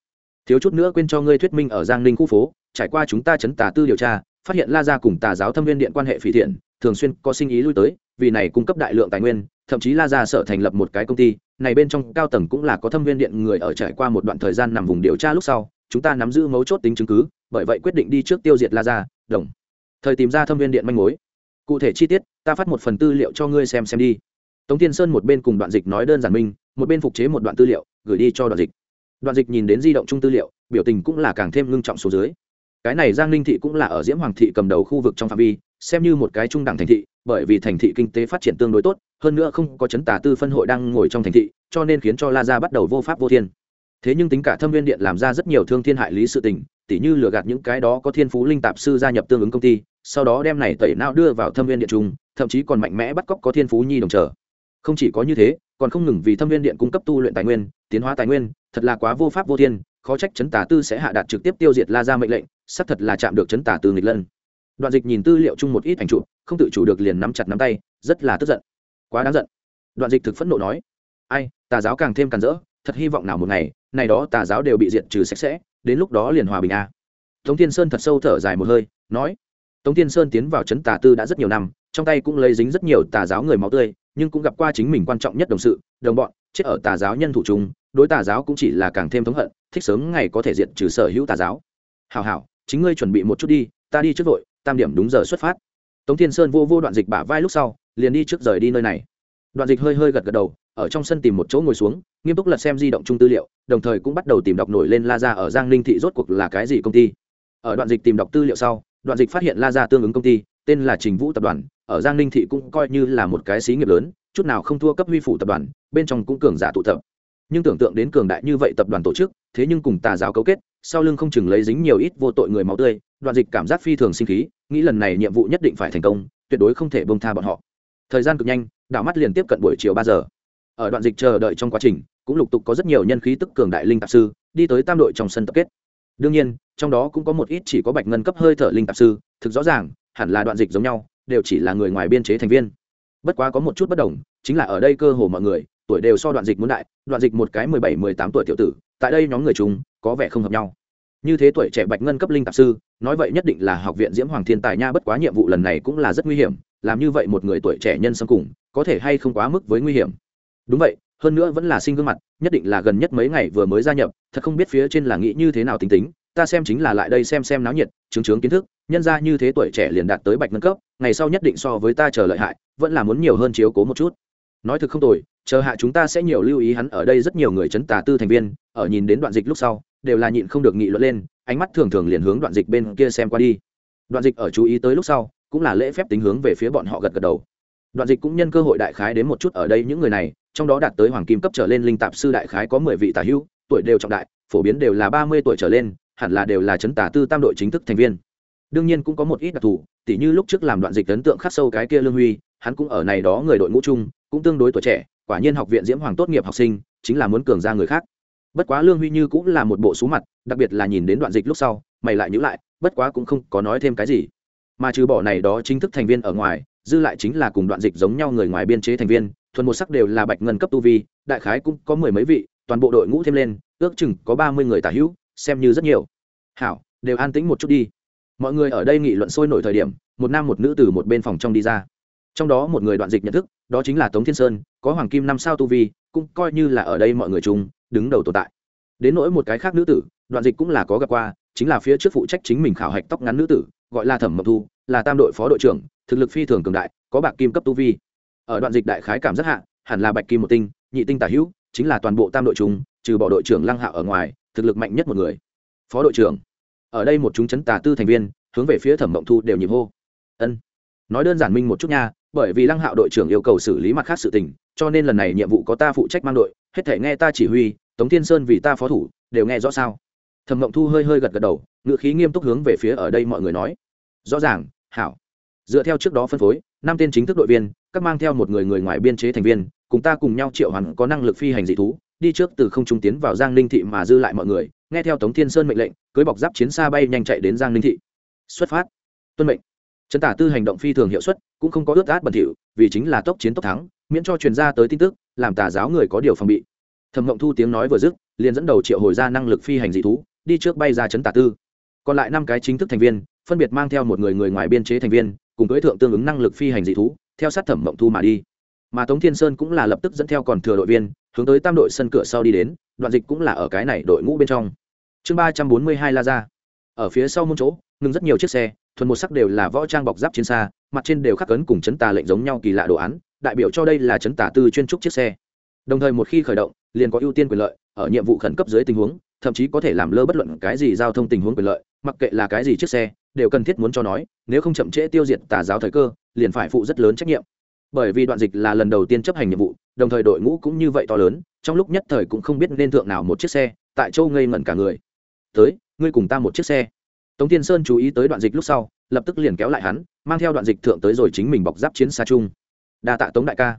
Speaker 1: Thiếu chút nữa quên cho ngươi thuyết minh ở giang ninh khu phố, trải qua chúng ta chấn tà tư điều tra, phát hiện la gia cùng tà giáo thâm viên điện quan hệ phỉ thiện, thường xuyên có sinh ý lui tới, vì này cung cấp đại lượng tài nguyên thậm chí la gia sở thành lập một cái công ty, này bên trong cao tầng cũng là có thâm viên điện người ở trải qua một đoạn thời gian nằm vùng điều tra lúc sau, chúng ta nắm giữ mấu chốt tính chứng cứ, bởi vậy quyết định đi trước tiêu diệt la gia đồng. Thời tìm ra thâm viên điện manh mối. Cụ thể chi tiết, ta phát một phần tư liệu cho ngươi xem xem đi. Tống tiên sơn một bên cùng đoạn dịch nói đơn giản minh, một bên phục chế một đoạn tư liệu, gửi đi cho đoạn dịch. Đoạn dịch nhìn đến di động chung tư liệu, biểu tình cũng là càng thêm ngưng trọng số dưới cái này giang ninh thị cũng là ở diễm hoàng thị cầm đầu khu vực trong phạm vi, xem như một cái trung đẳng thành thị, bởi vì thành thị kinh tế phát triển tương đối tốt, hơn nữa không có chấn tả tư phân hội đang ngồi trong thành thị, cho nên khiến cho la gia bắt đầu vô pháp vô thiên. Thế nhưng tính cả thâm viên điện làm ra rất nhiều thương thiên hại lý sự tình, tỉ như lừa gạt những cái đó có thiên phú linh tạp sư gia nhập tương ứng công ty, sau đó đem này tẩy não đưa vào thâm viên điện trung thậm chí còn mạnh mẽ bắt cóc có thiên phú nhi đồng trở. Không chỉ có như thế, còn không ngừng vì thâm viên điện cung cấp tu luyện tài nguyên, tiến hóa tài nguyên, thật là quá vô pháp vô thiên, khó trách chấn tả tư sẽ hạ đạt trực tiếp tiêu diệt la ra mệnh lệnh xác thật là chạm được chấn tả tư nghịch lân. Đoạn dịch nhìn tư liệu chung một ít ảnh chụp, không tự chủ được liền nắm chặt nắm tay, rất là tức giận. Quá đáng giận. Đoạn dịch thực phẫn nộ nói, ai, tà giáo càng thêm càn rỡ, thật hy vọng nào một ngày, này đó tà giáo đều bị diệt trừ sạch sẽ, đến lúc đó liền hòa bình a à. tống tiên sơn thật sâu thở dài một hơi, nói, tống tiên sơn tiến vào trấn tà tư đã rất nhiều năm, trong tay cũng lấy dính rất nhiều tà giáo người máu tươi, nhưng cũng gặp qua chính mình quan trọng nhất đồng sự, đồng bọn, chết ở tà giáo nhân thủ chúng đối tà giáo cũng chỉ là càng thêm thống hận, thích sớm ngày có thể diệt trừ sở hữu tà giáo. Hảo hảo chính ngươi chuẩn bị một chút đi, ta đi trước vội, tam điểm đúng giờ xuất phát. Tống thiên sơn vô vô đoạn dịch bả vai lúc sau, liền đi trước rời đi nơi này. Đoạn dịch hơi hơi gật gật đầu, ở trong sân tìm một chỗ ngồi xuống, nghiêm túc lật xem di động chung tư liệu, đồng thời cũng bắt đầu tìm đọc nổi lên la ra ở giang ninh thị rốt cuộc là cái gì công ty. Ở đoạn dịch tìm đọc tư liệu sau, đoạn dịch phát hiện la ra tương ứng công ty, tên là trình vũ tập đoàn, ở giang ninh thị cũng coi như là một cái xí nghiệp lớn, chút nào không thua cấp huy phủ tập đoàn, bên trong cũng cường giả tụ tập nhưng tưởng tượng đến cường đại như vậy tập đoàn tổ chức, thế nhưng cùng tà giáo cấu kết, sau lưng không chừng lấy dính nhiều ít vô tội người máu tươi, đoạn dịch cảm giác phi thường sinh khí, nghĩ lần này nhiệm vụ nhất định phải thành công, tuyệt đối không thể bông tha bọn họ. Thời gian cực nhanh, đảo mắt liền tiếp cận buổi chiều ba giờ. Ở đoạn dịch chờ đợi trong quá trình, cũng lục tục có rất nhiều nhân khí tức cường đại linh tạp sư, đi tới tam đội trong sân tập kết. Đương nhiên, trong đó cũng có một ít chỉ có bạch ngân cấp hơi thở linh tạp sư, thực rõ ràng, hẳn là đoạn dịch giống nhau, đều chỉ là người ngoài biên chế thành viên. Bất quá có một chút bất đồng, chính là ở đây cơ hồ mọi người tuổi đều so đoạn dịch muốn đại, đoạn dịch một cái mười bảy, mười tám tuổi tiểu tử, tại đây nhóm người chúng, có vẻ không hợp nhau. Như thế tuổi trẻ bạch ngân cấp linh tạp sư, nói vậy nhất định là học viện diễm hoàng thiên tài nha, bất quá nhiệm vụ lần này cũng là rất nguy hiểm, làm như vậy một người tuổi trẻ nhân xâm cùng, có thể hay không quá mức với nguy hiểm. Đúng vậy, hơn nữa vẫn là sinh gương mặt, nhất định là gần nhất mấy ngày vừa mới gia nhập, thật không biết phía trên là nghĩ như thế nào tính tính, ta xem chính là lại đây xem xem náo nhiệt, chứng chứng kiến thức, nhân ra như thế tuổi trẻ liền đạt tới bạch ngân cấp, ngày sau nhất định so với ta chờ lợi hại, vẫn là muốn nhiều hơn chiếu cố một chút nói thực không tồi, chờ hạ chúng ta sẽ nhiều lưu ý hắn ở đây rất nhiều người chấn tà tư thành viên, ở nhìn đến đoạn dịch lúc sau, đều là nhịn không được nghị luận lên, ánh mắt thường thường liền hướng đoạn dịch bên kia xem qua đi. Đoạn dịch ở chú ý tới lúc sau, cũng là lễ phép tính hướng về phía bọn họ gật gật đầu. Đoạn dịch cũng nhân cơ hội đại khái đến một chút ở đây những người này, trong đó đạt tới hoàng kim cấp trở lên linh tạp sư đại khái có mười vị tả hữu, tuổi đều trọng đại, phổ biến đều là ba mươi tuổi trở lên, hẳn là đều là chấn tả tư tam đội chính thức thành viên. Đương nhiên cũng có một ít đặc thù, tỉ như lúc trước làm đoạn dịch ấn tượng khắc sâu cái kia lương huy hắn cũng ở này đó người đội ngũ chung, cũng tương đối tuổi trẻ, quả nhiên học viện diễm hoàng tốt nghiệp học sinh, chính là muốn cường ra người khác. Bất quá lương huy như cũng là một bộ số mặt, đặc biệt là nhìn đến đoạn dịch lúc sau, mày lại nhữ lại, bất quá cũng không có nói thêm cái gì. Mà trừ bỏ này đó chính thức thành viên ở ngoài, dư lại chính là cùng đoạn dịch giống nhau người ngoài biên chế thành viên, thuần một sắc đều là bạch ngân cấp tu vi, đại khái cũng có mười mấy vị, toàn bộ đội ngũ thêm lên, ước chừng có ba mươi người tả hữu, xem như rất nhiều. Hảo, đều an tĩnh một chút đi. Mọi người ở đây nghị luận sôi nổi thời điểm, một nam một nữ từ một bên phòng trong đi ra trong đó một người đoạn dịch nhận thức, đó chính là tống thiên sơn, có hoàng kim năm sao tu vi, cũng coi như là ở đây mọi người chung, đứng đầu tồn tại. Đến nỗi một cái khác nữ tử, đoạn dịch cũng là có gặp qua, chính là phía trước phụ trách chính mình khảo hạch tóc ngắn nữ tử, gọi là thẩm mộc thu, là tam đội phó đội trưởng, thực lực phi thường cường đại, có bạc kim cấp tu vi. Ở đoạn dịch đại khái cảm rất hạ, hẳn là bạch kim một tinh, nhị tinh tả hữu, chính là toàn bộ tam đội chúng trừ bỏ đội trưởng lăng hạ ở ngoài, thực lực mạnh nhất một người. Phó đội trưởng. Ở đây một chúng chấn tà tư thành viên, hướng về phía thẩm mộng thu đều nhịp hô. Ân. Nói đơn giản minh một chút nha bởi vì lăng hạo đội trưởng yêu cầu xử lý mặt khác sự tình, cho nên lần này nhiệm vụ có ta phụ trách mang đội, hết thể nghe ta chỉ huy, tống thiên sơn vì ta phó thủ, đều nghe rõ sao? Thẩm mộng thu hơi hơi gật gật đầu ngựa khí nghiêm túc hướng về phía ở đây mọi người nói. Rõ ràng, hảo. Dựa theo trước đó phân phối, năm tên chính thức đội viên, các mang theo một người người ngoài biên chế thành viên, cùng ta cùng nhau triệu hoàn có năng lực phi hành dị thú, đi trước từ không trung tiến vào giang ninh thị mà dư lại mọi người, nghe theo tống thiên sơn mệnh lệnh, cưới bọc giáp chiến xa bay nhanh chạy đến giang ninh thị. Xuất phát. Tuân mệnh trấn tả tư hành động phi thường hiệu suất, cũng không có ướt át bẩn thỉu, vì chính là tốc chiến tốc thắng, miễn cho truyền ra tới tin tức, làm tà giáo người có điều phòng bị. Thẩm mộng thu tiếng nói vừa dứt, liền dẫn đầu triệu hồi ra năng lực phi hành dị thú, đi trước bay ra trấn tả tư. Còn lại năm cái chính thức thành viên, phân biệt mang theo một người người ngoài biên chế thành viên, cùng cưới thượng tương ứng năng lực phi hành dị thú, theo sát thẩm mộng thu mà đi. Mà tống thiên sơn cũng là lập tức dẫn theo còn thừa đội viên, hướng tới tam đội sân cửa sau đi đến, đoạn dịch cũng là ở cái này đội ngũ bên trong. Chương ba trăm bốn mươi hai la ra ở phía sau môn chỗ, ngừng rất nhiều chiếc xe thuần một sắc đều là võ trang bọc giáp chiến xa, mặt trên đều khắc cấn cùng chấn tà lệnh giống nhau kỳ lạ đồ án, đại biểu cho đây là chấn tà tư chuyên trúc chiếc xe. Đồng thời một khi khởi động, liền có ưu tiên quyền lợi, ở nhiệm vụ khẩn cấp dưới tình huống, thậm chí có thể làm lơ bất luận cái gì giao thông tình huống quyền lợi, mặc kệ là cái gì chiếc xe, đều cần thiết muốn cho nói, nếu không chậm trễ tiêu diệt tà giáo thời cơ, liền phải phụ rất lớn trách nhiệm. Bởi vì đoạn dịch là lần đầu tiên chấp hành nhiệm vụ, đồng thời đội ngũ cũng như vậy to lớn, trong lúc nhất thời cũng không biết nên thượng nào một chiếc xe, tại châu ngây ngẩn cả người. Tới, ngươi cùng ta một chiếc xe tống tiên sơn chú ý tới đoạn dịch lúc sau, lập tức liền kéo lại hắn, mang theo đoạn dịch thượng tới rồi chính mình bọc giáp chiến xa chung. Đa tạ tống đại ca.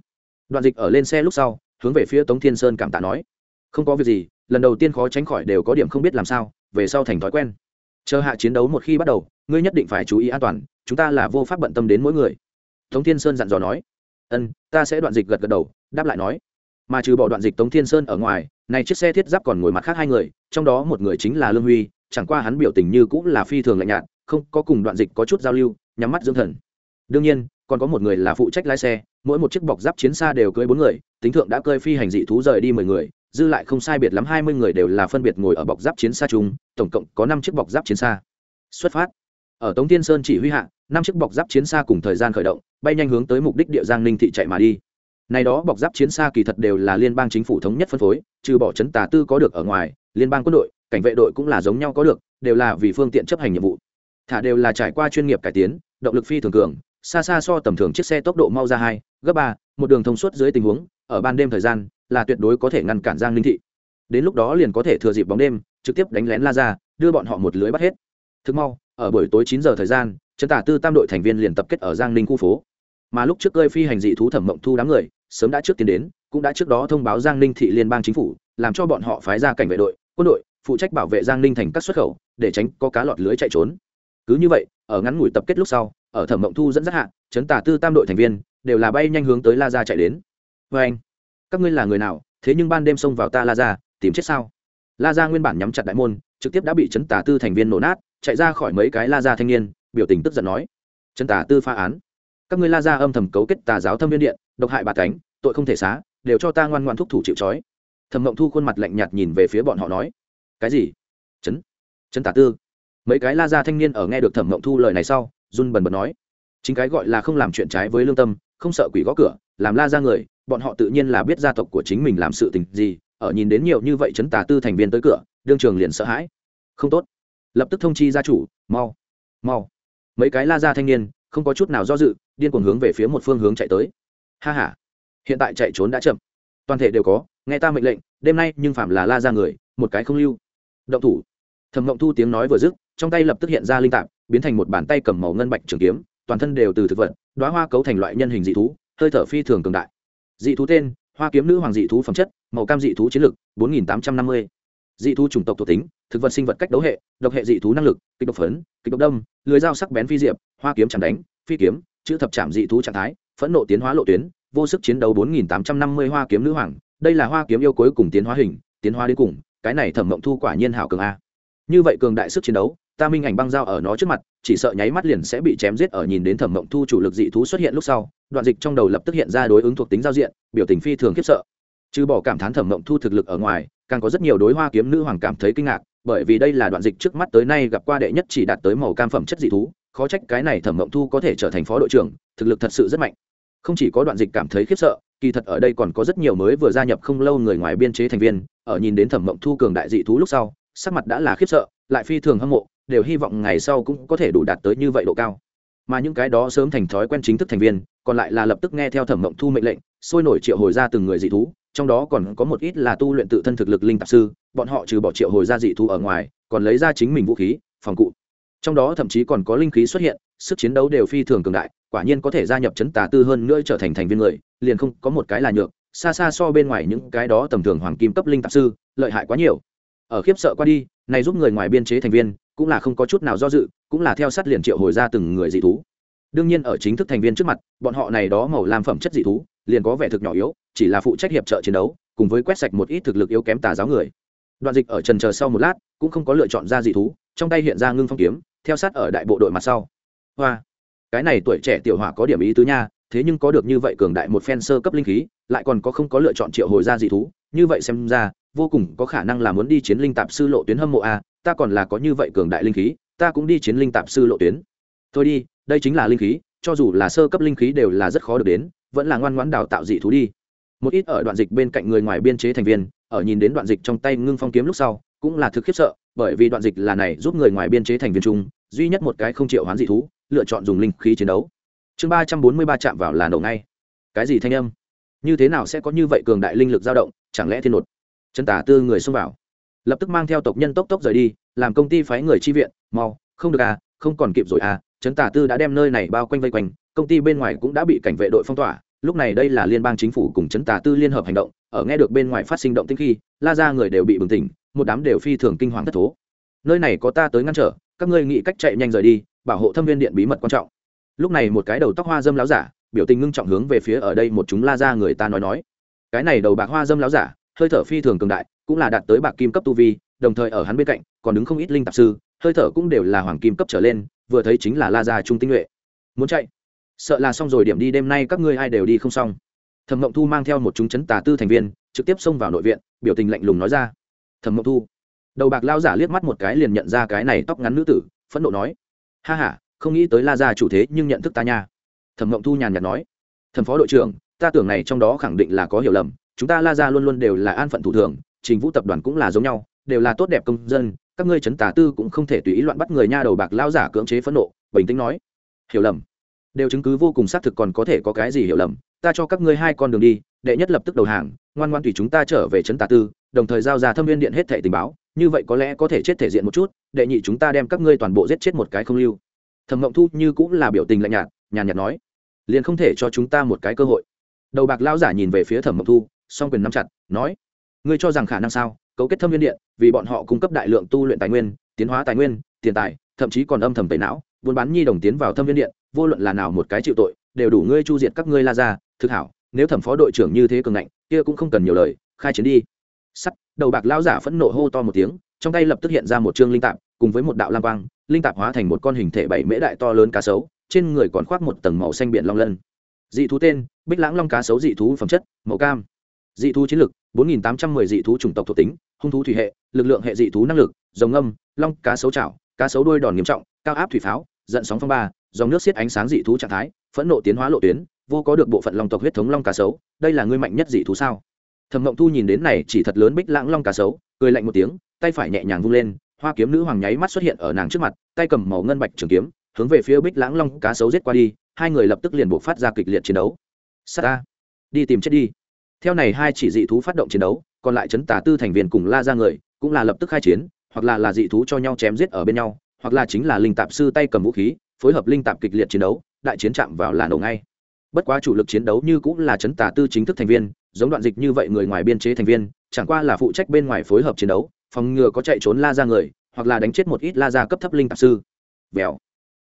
Speaker 1: Đoạn dịch ở lên xe lúc sau, hướng về phía tống thiên sơn cảm tạ nói. Không có việc gì, lần đầu tiên khó tránh khỏi đều có điểm không biết làm sao, về sau thành thói quen. Chờ hạ chiến đấu một khi bắt đầu, ngươi nhất định phải chú ý an toàn, chúng ta là vô pháp bận tâm đến mỗi người. Tống thiên sơn dặn dò nói. Ân, ta sẽ đoạn dịch gật gật đầu, đáp lại nói. Mà trừ bỏ đoạn dịch tống thiên sơn ở ngoài, này chiếc xe thiết giáp còn ngồi mặt khác hai người, trong đó một người chính là lương huy chẳng qua hắn biểu tình như cũng là phi thường lạnh nhạt, không có cùng đoạn dịch có chút giao lưu, nhắm mắt dưỡng thần. Đương nhiên, còn có một người là phụ trách lái xe, mỗi một chiếc bọc giáp chiến xa đều cưới bốn người, tính thượng đã cơi phi hành dị thú rời đi mười người, dư lại không sai biệt lắm hai mươi người đều là phân biệt ngồi ở bọc giáp chiến xa chung, tổng cộng có năm chiếc bọc giáp chiến xa. Xuất phát. Ở tống tiên sơn chỉ huy hạ, năm chiếc bọc giáp chiến xa cùng thời gian khởi động, bay nhanh hướng tới mục đích địa giang ninh thị chạy mà đi. Này đó bọc giáp chiến xa kỳ thật đều là liên bang chính phủ thống nhất phân phối, trừ bỏ chấn tà tư có được ở ngoài, liên bang quân đội cảnh vệ đội cũng là giống nhau có được, đều là vì phương tiện chấp hành nhiệm vụ. Thả đều là trải qua chuyên nghiệp cải tiến, động lực phi thường cường, xa xa so tầm thường chiếc xe tốc độ mau ra hai, gấp ba, một đường thông suốt dưới tình huống, ở ban đêm thời gian, là tuyệt đối có thể ngăn cản giang linh thị. Đến lúc đó liền có thể thừa dịp bóng đêm, trực tiếp đánh lén la ra đưa bọn họ một lưới bắt hết. Thực mau, ở buổi tối chín giờ thời gian, Trấn tả tư tam đội thành viên liền tập kết ở giang ninh khu phố. Mà lúc trước cơi phi hành dị thú thẩm mộng thu đám người, sớm đã trước tiến đến, cũng đã trước đó thông báo giang ninh thị liên bang chính phủ, làm cho bọn họ phái ra cảnh vệ đội, quân đội phụ trách bảo vệ giang ninh thành các xuất khẩu, để tránh có cá lọt lưới chạy trốn. Cứ như vậy, ở ngắn ngủi tập kết lúc sau, ở thẩm mộng thu dẫn dắt hạ chấn tả tư tam đội thành viên đều là bay nhanh hướng tới la ra chạy đến. Vê anh, các ngươi là người nào, thế nhưng ban đêm xông vào ta la ra tìm chết sao? La ra nguyên bản nhắm chặt đại môn, trực tiếp đã bị chấn tả tư thành viên nổ nát, chạy ra khỏi mấy cái la ra thanh niên, biểu tình tức giận nói. Chấn tả tư phá án. Các ngươi la ra âm thầm cấu kết tà giáo thâm viên điện, độc hại bà cánh, tội không thể xá, đều cho ta ngoan ngoan thúc thủ chịu trói. Thẩm mộng thu khuôn mặt lạnh nhạt nhìn về phía bọn họ nói cái gì? Chấn chấn tả tư. Mấy cái la ra thanh niên ở nghe được thẩm mộng thu lời này sau, run bần bật nói. Chính cái gọi là không làm chuyện trái với lương tâm, không sợ quỷ gõ cửa, làm la ra người, bọn họ tự nhiên là biết gia tộc của chính mình làm sự tình gì, ở nhìn đến nhiều như vậy chấn tà tư thành viên tới cửa, đương trường liền sợ hãi. Không tốt. Lập tức thông chi gia chủ, mau mau. Mấy cái la ra thanh niên, không có chút nào do dự, điên cuồng hướng về phía một phương hướng chạy tới. Ha ha. Hiện tại chạy trốn đã chậm. Toàn thể đều có, nghe ta mệnh lệnh, đêm nay nhưng phạm là la ra người, một cái không lưu động thủ. Thẩm mộng thu tiếng nói vừa dứt, trong tay lập tức hiện ra linh tạp, biến thành một bàn tay cầm màu ngân bạch trường kiếm, toàn thân đều từ thực vật đoá hoa cấu thành loại nhân hình dị thú, hơi thở phi thường cường đại. Dị thú tên, hoa kiếm nữ hoàng dị thú phẩm chất, màu cam dị thú chiến lực, bốn nghìn tám trăm năm mươi. Dị thú chủng tộc thuộc tính, thực vật sinh vật cách đấu hệ, độc hệ dị thú năng lực kịch độc phấn kịch độc đâm, lưới dao sắc bén phi diệp, hoa kiếm chẳng đánh, phi kiếm, chữ thập chạm dị thú trạng thái, phẫn nộ tiến hóa lộ tuyến, vô sức chiến đấu bốn nghìn tám trăm năm mươi hoa kiếm nữ hoàng. Đây là hoa kiếm yêu cuối cùng tiến hóa hình, tiến hóa đến cùng cái này thẩm mộng thu quả nhiên hảo cường a. Như vậy cường đại sức chiến đấu, ta minh ảnh băng dao ở nó trước mặt, chỉ sợ nháy mắt liền sẽ bị chém giết ở nhìn đến thẩm mộng thu chủ lực dị thú xuất hiện lúc sau, đoạn dịch trong đầu lập tức hiện ra đối ứng thuộc tính giao diện, biểu tình phi thường khiếp sợ. Trừ bỏ cảm thán thẩm mộng thu thực lực ở ngoài, càng có rất nhiều đối hoa kiếm nữ hoàng cảm thấy kinh ngạc, bởi vì đây là đoạn dịch trước mắt tới nay gặp qua đệ nhất chỉ đạt tới màu cam phẩm chất dị thú, khó trách cái này thẩm mộng thu có thể trở thành phó đội trưởng, thực lực thật sự rất mạnh. Không chỉ có đoạn dịch cảm thấy khiếp sợ kỳ thật ở đây còn có rất nhiều mới vừa gia nhập không lâu người ngoài biên chế thành viên, ở nhìn đến thẩm mộng thu cường đại dị thú lúc sau, sắc mặt đã là khiếp sợ, lại phi thường hâm mộ, đều hy vọng ngày sau cũng có thể đủ đạt tới như vậy độ cao. Mà những cái đó sớm thành thói quen chính thức thành viên, còn lại là lập tức nghe theo thẩm mộng thu mệnh lệnh, sôi nổi triệu hồi ra từng người dị thú, trong đó còn có một ít là tu luyện tự thân thực lực linh tạp sư, bọn họ trừ bỏ triệu hồi ra dị thú ở ngoài, còn lấy ra chính mình vũ khí, phòng cụ. Trong đó thậm chí còn có linh khí xuất hiện, sức chiến đấu đều phi thường cường đại quả nhiên có thể gia nhập chấn tà tư hơn nữa trở thành thành viên người, liền không có một cái là nhược, xa xa so bên ngoài những cái đó tầm thường hoàng kim cấp linh tạp sư, lợi hại quá nhiều. Ở khiếp sợ qua đi, này giúp người ngoài biên chế thành viên, cũng là không có chút nào do dự, cũng là theo sát liền triệu hồi ra từng người dị thú. Đương nhiên ở chính thức thành viên trước mặt, bọn họ này đó màu làm phẩm chất dị thú, liền có vẻ thực nhỏ yếu, chỉ là phụ trách hiệp trợ chiến đấu, cùng với quét sạch một ít thực lực yếu kém tà giáo người. Đoạn dịch ở trần chờ sau một lát, cũng không có lựa chọn ra dị thú, trong tay hiện ra ngưng phong kiếm, theo sát ở đại bộ đội mặt sau. Hoa! Cái này tuổi trẻ tiểu hỏa có điểm ý tứ nha, thế nhưng có được như vậy cường đại một phen sơ cấp linh khí, lại còn có không có lựa chọn triệu hồi ra dị thú, như vậy xem ra, vô cùng có khả năng là muốn đi chiến linh tạp sư lộ tuyến hâm mộ a, ta còn là có như vậy cường đại linh khí, ta cũng đi chiến linh tạp sư lộ tuyến. Thôi đi, đây chính là linh khí, cho dù là sơ cấp linh khí đều là rất khó được đến, vẫn là ngoan ngoãn đào tạo dị thú đi. Một ít ở đoạn dịch bên cạnh người ngoài biên chế thành viên, ở nhìn đến đoạn dịch trong tay ngưng phong kiếm lúc sau, cũng là thực khiếp sợ, bởi vì đoạn dịch là này giúp người ngoài biên chế thành viên chung, duy nhất một cái không triệu hoán dị thú lựa chọn dùng linh khí chiến đấu. Chương ba trăm bốn mươi ba chạm vào là nổ ngay. Cái gì thanh âm? Như thế nào sẽ có như vậy cường đại linh lực dao động? Chẳng lẽ thiên nột? Chân tả tư người xông vào. Lập tức mang theo tộc nhân tốc tốc rời đi, làm công ty phái người chi viện. Mau, không được à không còn kịp rồi à. Trấn tả tư đã đem nơi này bao quanh vây quanh, công ty bên ngoài cũng đã bị cảnh vệ đội phong tỏa. Lúc này đây là liên bang chính phủ cùng trấn tả tư liên hợp hành động. Ở nghe được bên ngoài phát sinh động tinh khi, la ra người đều bị bừng tỉnh, một đám đều phi thường kinh hoàng thất thố. Nơi này có ta tới ngăn trở, các ngươi nghĩ cách chạy nhanh rời đi bảo hộ thâm viên điện bí mật quan trọng. Lúc này một cái đầu tóc hoa dâm láo giả, biểu tình ngưng trọng hướng về phía ở đây một chúng la ra người ta nói nói. Cái này đầu bạc hoa dâm láo giả, hơi thở phi thường cường đại, cũng là đạt tới bạc kim cấp tu vi, đồng thời ở hắn bên cạnh, còn đứng không ít linh tạp sư, hơi thở cũng đều là hoàng kim cấp trở lên, vừa thấy chính là la gia trung tinh nhuệ. Muốn chạy? Sợ là xong rồi, điểm đi, đêm nay các ngươi ai đều đi không xong. Thẩm mộng thu mang theo một chúng chấn tà tư thành viên, trực tiếp xông vào nội viện, biểu tình lạnh lùng nói ra. Thẩm mộng thu. Đầu bạc lao giả liếc mắt một cái liền nhận ra cái này tóc ngắn nữ tử, phẫn nộ nói ha h a không nghĩ tới la gia chủ thế nhưng nhận thức ta nha. Thẩm mộng thu nhàn nhạt nói. Thẩm phó đội trưởng, ta tưởng này trong đó khẳng định là có hiểu lầm. Chúng ta la gia luôn luôn đều là an phận thủ thường, trình vũ tập đoàn cũng là giống nhau, đều là tốt đẹp công dân. Các ngươi Trấn tà tư cũng không thể tùy ý loạn bắt người nha đầu bạc lao giả cưỡng chế phẫn nộ, bình tĩnh nói. Hiểu lầm. Đều chứng cứ vô cùng xác thực còn có thể có cái gì hiểu lầm. Ta cho các ngươi hai con đường đi, đệ nhất lập tức đầu hàng, ngoan ngoan tùy chúng ta trở về trấn tà tư đồng thời giao ra thâm viên điện hết thẻ tình báo, như vậy có lẽ có thể chết thể diện một chút, đệ nhị chúng ta đem các ngươi toàn bộ giết chết một cái không lưu. Thẩm ngộng thu như cũng là biểu tình lạnh nhạt, nhàn nhạt nói, liền không thể cho chúng ta một cái cơ hội. Đầu bạc lao giả nhìn về phía thẩm ngộng thu, song quyền nắm chặt, nói, ngươi cho rằng khả năng sao? Cấu kết thâm viên điện, vì bọn họ cung cấp đại lượng tu luyện tài nguyên, tiến hóa tài nguyên, tiền tài, thậm chí còn âm thầm tẩy não, buôn bán nhi đồng tiến vào thâm viên điện, vô luận là nào một cái chịu tội, đều đủ ngươi chu diệt các ngươi la ra, thực hảo, nếu thẩm phó đội trưởng như thế cường ngạnh, kia cũng không cần nhiều lời, khai chiến đi sắt, đầu bạc lao giả phẫn nộ hô to một tiếng, trong tay lập tức hiện ra một chương linh tạp, cùng với một đạo lam quang, linh tạp hóa thành một con hình thể bảy mễ đại to lớn cá sấu, trên người còn khoác một tầng màu xanh biển long lân. Dị thú tên, bích lãng long cá sấu dị thú phẩm chất, màu cam. Dị thú chiến lực 4.810 dị thú chủng tộc thuộc tính, hung thú thủy hệ, lực lượng hệ dị thú năng lực dòng âm long, cá sấu chảo, cá sấu đuôi đòn nghiêm trọng, cao áp thủy pháo, giận sóng phong ba, dòng nước xiết ánh sáng dị thú trạng thái, phẫn nộ tiến hóa lộ tuyến, vô có được bộ phận long tộc huyết thống long cá sấu, đây là ngươi mạnh nhất dị thú sao? Thẩm mộng thu nhìn đến này chỉ thật lớn bích lãng long cá sấu, cười lạnh một tiếng, tay phải nhẹ nhàng vung lên, hoa kiếm nữ hoàng nháy mắt xuất hiện ở nàng trước mặt, tay cầm màu ngân bạch trường kiếm, hướng về phía bích lãng long cá sấu giết qua đi, hai người lập tức liền buộc phát ra kịch liệt chiến đấu. Sát ta. Đi tìm chết đi. Theo này hai chỉ dị thú phát động chiến đấu, còn lại chấn Tả tư thành viên cùng la ra người, cũng là lập tức khai chiến, hoặc là là dị thú cho nhau chém giết ở bên nhau, hoặc là chính là linh tạp sư tay cầm vũ khí, phối hợp linh tạp kịch liệt chiến đấu, đại chiến chạm vào là nổ ngay. Bất quá chủ lực chiến đấu như cũng là chấn tà tư chính thức thành viên giống đoạn dịch như vậy người ngoài biên chế thành viên, chẳng qua là phụ trách bên ngoài phối hợp chiến đấu, phòng ngừa có chạy trốn la ra người, hoặc là đánh chết một ít la ra cấp thấp linh tạp sư. Vèo.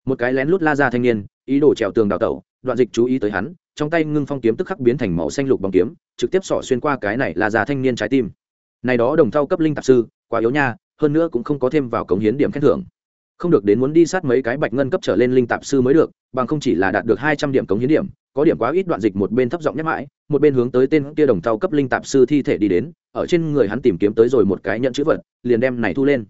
Speaker 1: Một cái lén lút la ra thanh niên, ý đồ trèo tường đào tẩu, đoạn dịch chú ý tới hắn, trong tay ngưng phong kiếm tức khắc biến thành màu xanh lục bằng kiếm, trực tiếp xỏ xuyên qua cái này là ra thanh niên trái tim. Này đó đồng thau cấp linh tạp sư, quá yếu nha, hơn nữa cũng không có thêm vào cống hiến điểm khen thưởng không được đến muốn đi sát mấy cái bạch ngân cấp trở lên linh tạp sư mới được, bằng không chỉ là đạt được hai trăm điểm cống hiến điểm, có điểm quá ít đoạn dịch một bên thấp giọng nhắc mãi, một bên hướng tới tên kia đồng thau cấp linh tạp sư thi thể đi đến, ở trên người hắn tìm kiếm tới rồi một cái nhận chữ vật, liền đem này thu lên.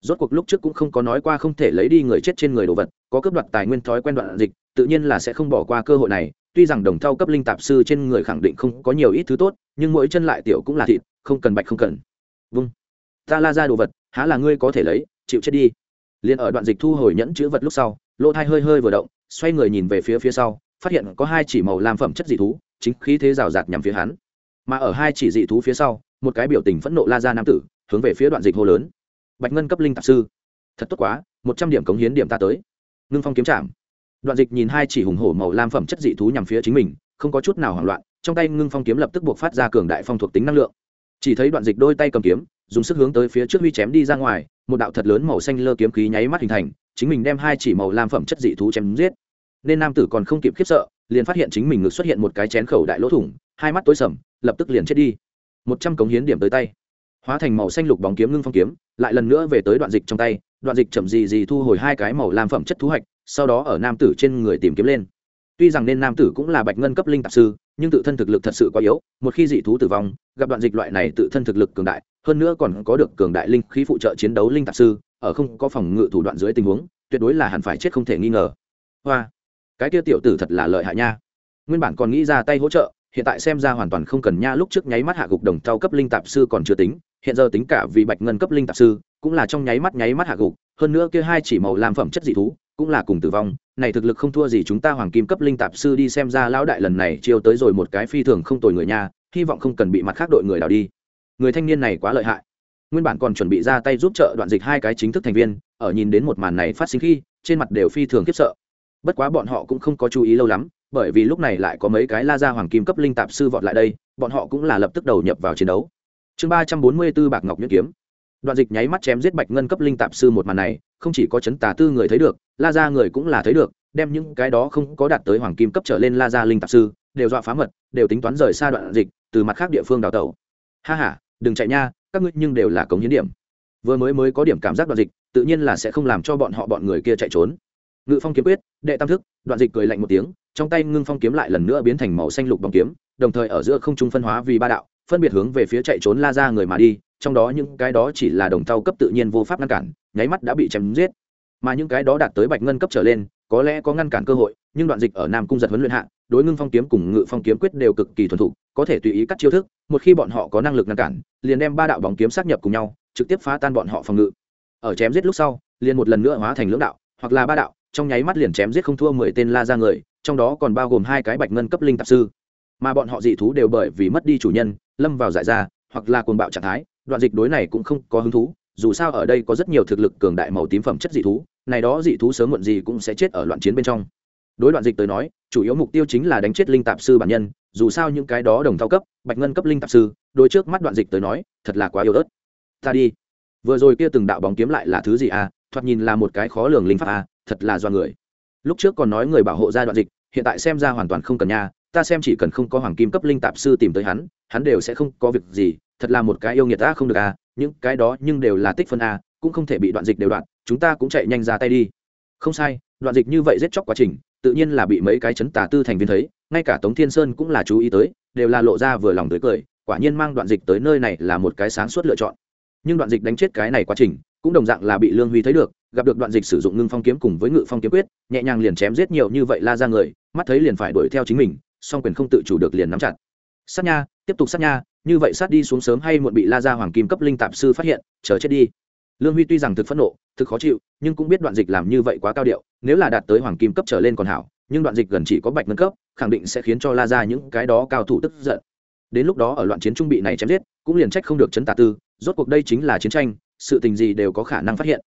Speaker 1: Rốt cuộc lúc trước cũng không có nói qua không thể lấy đi người chết trên người đồ vật, có cướp đoạt tài nguyên thói quen đoạn dịch, tự nhiên là sẽ không bỏ qua cơ hội này, tuy rằng đồng thau cấp linh tạp sư trên người khẳng định không có nhiều ít thứ tốt, nhưng mỗi chân lại tiểu cũng là thịt, không cần bạch không cần. Vung. Ta la ra đồ vật, há là ngươi có thể lấy, chịu chết đi liền ở đoạn dịch thu hồi nhẫn chữ vật lúc sau, lỗ thai hơi hơi vừa động, xoay người nhìn về phía phía sau, phát hiện có hai chỉ màu làm phẩm chất dị thú, chính khí thế rào rạt nhằm phía hắn. Mà ở hai chỉ dị thú phía sau, một cái biểu tình phẫn nộ la ra nam tử, hướng về phía đoạn dịch hô lớn. Bạch ngân cấp linh tạp sư, thật tốt quá, một trăm điểm cống hiến điểm ta tới. Ngưng phong kiếm trạm đoạn dịch nhìn hai chỉ hùng hổ màu lam phẩm chất dị thú nhằm phía chính mình, không có chút nào hoảng loạn, trong tay ngưng phong kiếm lập tức buộc phát ra cường đại phong thuộc tính năng lượng. Chỉ thấy đoạn dịch đôi tay cầm kiếm, dùng sức hướng tới phía trước huy chém đi ra ngoài một đạo thật lớn màu xanh lơ kiếm khí nháy mắt hình thành, chính mình đem hai chỉ màu lam phẩm chất dị thú chém giết. Nên nam tử còn không kịp khiếp sợ, liền phát hiện chính mình ngực xuất hiện một cái chén khẩu đại lỗ thủng, hai mắt tối sầm, lập tức liền chết đi. Một trăm cống hiến điểm tới tay. Hóa thành màu xanh lục bóng kiếm ngưng phong kiếm, lại lần nữa về tới đoạn dịch trong tay, đoạn dịch chậm gì gì thu hồi hai cái màu lam phẩm chất thú hạch, sau đó ở nam tử trên người tìm kiếm lên tuy rằng nên nam tử cũng là bạch ngân cấp linh tạp sư, nhưng tự thân thực lực thật sự quá yếu, một khi dị thú tử vong, gặp đoạn dịch loại này tự thân thực lực cường đại, hơn nữa còn có được cường đại linh khí phụ trợ chiến đấu linh tạp sư, ở không có phòng ngự thủ đoạn dưới tình huống, tuyệt đối là hẳn phải chết không thể nghi ngờ. Hoa, cái kia tiểu tử thật là lợi hại nha. Nguyên bản còn nghĩ ra tay hỗ trợ, hiện tại xem ra hoàn toàn không cần nha, lúc trước nháy mắt hạ gục đồng thau cấp linh tạp sư còn chưa tính, hiện giờ tính cả vì bạch ngân cấp linh tạp sư, cũng là trong nháy mắt nháy mắt hạ gục, hơn nữa kia hai chỉ màu làm phẩm chất dị thú, cũng là cùng tử vong này thực lực không thua gì chúng ta hoàng kim cấp linh tạp sư đi xem ra lão đại lần này chiêu tới rồi một cái phi thường không tồi người nha, hy vọng không cần bị mặt khác đội người đào đi. Người thanh niên này quá lợi hại. Nguyên bản còn chuẩn bị ra tay giúp trợ đoạn dịch hai cái chính thức thành viên, ở nhìn đến một màn này phát sinh khi, trên mặt đều phi thường khiếp sợ. Bất quá bọn họ cũng không có chú ý lâu lắm, bởi vì lúc này lại có mấy cái la ra hoàng kim cấp linh tạp sư vọt lại đây, bọn họ cũng là lập tức đầu nhập vào chiến đấu. Chương ba trăm bốn mươi b ố bạc ngọc nhuyễn kiếm đoạn dịch nháy mắt chém giết bạch ngân cấp linh tạp sư một màn này, không chỉ có chấn tà tư người thấy được, la ra người cũng là thấy được, đem những cái đó không có đạt tới hoàng kim cấp trở lên la ra linh tạp sư, đều dọa phá mật, đều tính toán rời xa đoạn dịch, từ mặt khác địa phương đào tẩu. Ha h a đừng chạy nha, các ngươi nhưng đều là cống hiến điểm. Vừa mới mới có điểm cảm giác đoạn dịch, tự nhiên là sẽ không làm cho bọn họ bọn người kia chạy trốn. Ngự phong kiếm quyết, đệ tam thức, đoạn dịch cười lạnh một tiếng, trong tay ngưng phong kiếm lại lần nữa biến thành màu xanh lục bằng kiếm, đồng thời ở giữa không trung phân hóa vì ba đạo, phân biệt hướng về phía chạy trốn la ra người mà đi trong đó những cái đó chỉ là đồng thau cấp tự nhiên vô pháp ngăn cản, nháy mắt đã bị chém giết. Mà những cái đó đạt tới bạch ngân cấp trở lên, có lẽ có ngăn cản cơ hội, nhưng đoạn dịch ở nam cung giật huấn luyện hạ, đối ngưng phong kiếm cùng ngự phong kiếm quyết đều cực kỳ thuần thục, có thể tùy ý cắt chiêu thức, một khi bọn họ có năng lực ngăn cản, liền đem ba đạo bóng kiếm sát nhập cùng nhau, trực tiếp phá tan bọn họ phòng ngự. Ở chém giết lúc sau, liền một lần nữa hóa thành lưỡng đạo, hoặc là ba đạo, trong nháy mắt liền chém giết không thua mười tên la ra người, trong đó còn bao gồm hai cái bạch ngân cấp linh tạp sư. Mà bọn họ dị thú đều bởi vì mất đi chủ nhân, lâm vào giải ra hoặc là cuồng bạo trạng thái đoạn dịch đối này cũng không có hứng thú, dù sao ở đây có rất nhiều thực lực cường đại màu tím phẩm chất dị thú, này đó dị thú sớm muộn gì cũng sẽ chết ở loạn chiến bên trong. Đối đoạn dịch tới nói, chủ yếu mục tiêu chính là đánh chết linh tạp sư bản nhân, dù sao những cái đó đồng thao cấp, bạch ngân cấp linh tạp sư đôi trước mắt đoạn dịch tới nói, thật là quá yếu ớt. Ta đi. Vừa rồi kia từng đạo bóng kiếm lại là thứ gì à? Thoạt nhìn là một cái khó lường linh pháp à thật là do người. Lúc trước còn nói người bảo hộ ra đoạn dịch, hiện tại xem ra hoàn toàn không cần nha, ta xem chỉ cần không có hoàng kim cấp linh tạp sư tìm tới hắn hắn đều sẽ không có việc gì thật là một cái yêu nghiệt ta không được à những cái đó nhưng đều là tích phân a cũng không thể bị đoạn dịch đều đoạn, chúng ta cũng chạy nhanh ra tay đi. Không sai, đoạn dịch như vậy giết chóc quá trình, tự nhiên là bị mấy cái chấn tà tư thành viên thấy, ngay cả tống thiên sơn cũng là chú ý tới, đều là lộ ra vừa lòng tới cười, quả nhiên mang đoạn dịch tới nơi này là một cái sáng suốt lựa chọn. Nhưng đoạn dịch đánh chết cái này quá trình, cũng đồng dạng là bị lương huy thấy được, gặp được đoạn dịch sử dụng ngưng phong kiếm cùng với ngự phong kiếm quyết, nhẹ nhàng liền chém giết nhiều như vậy la ra người, mắt thấy liền phải đuổi theo chính mình, song quyền không tự chủ được liền nắm chặt. Sát nha, tiếp tục sát nha như vậy sát đi xuống sớm hay muộn bị la ra hoàng kim cấp linh tạp sư phát hiện, chờ chết đi. Lương huy tuy rằng thực phẫn nộ, thực khó chịu, nhưng cũng biết đoạn dịch làm như vậy quá cao điệu, nếu là đạt tới hoàng kim cấp trở lên còn hảo, nhưng đoạn dịch gần chỉ có bạch ngân cấp, khẳng định sẽ khiến cho la ra những cái đó cao thủ tức giận. Đến lúc đó ở loạn chiến trung bị này chém giết, cũng liền trách không được chấn tà tư, rốt cuộc đây chính là chiến tranh, sự tình gì đều có khả năng phát hiện.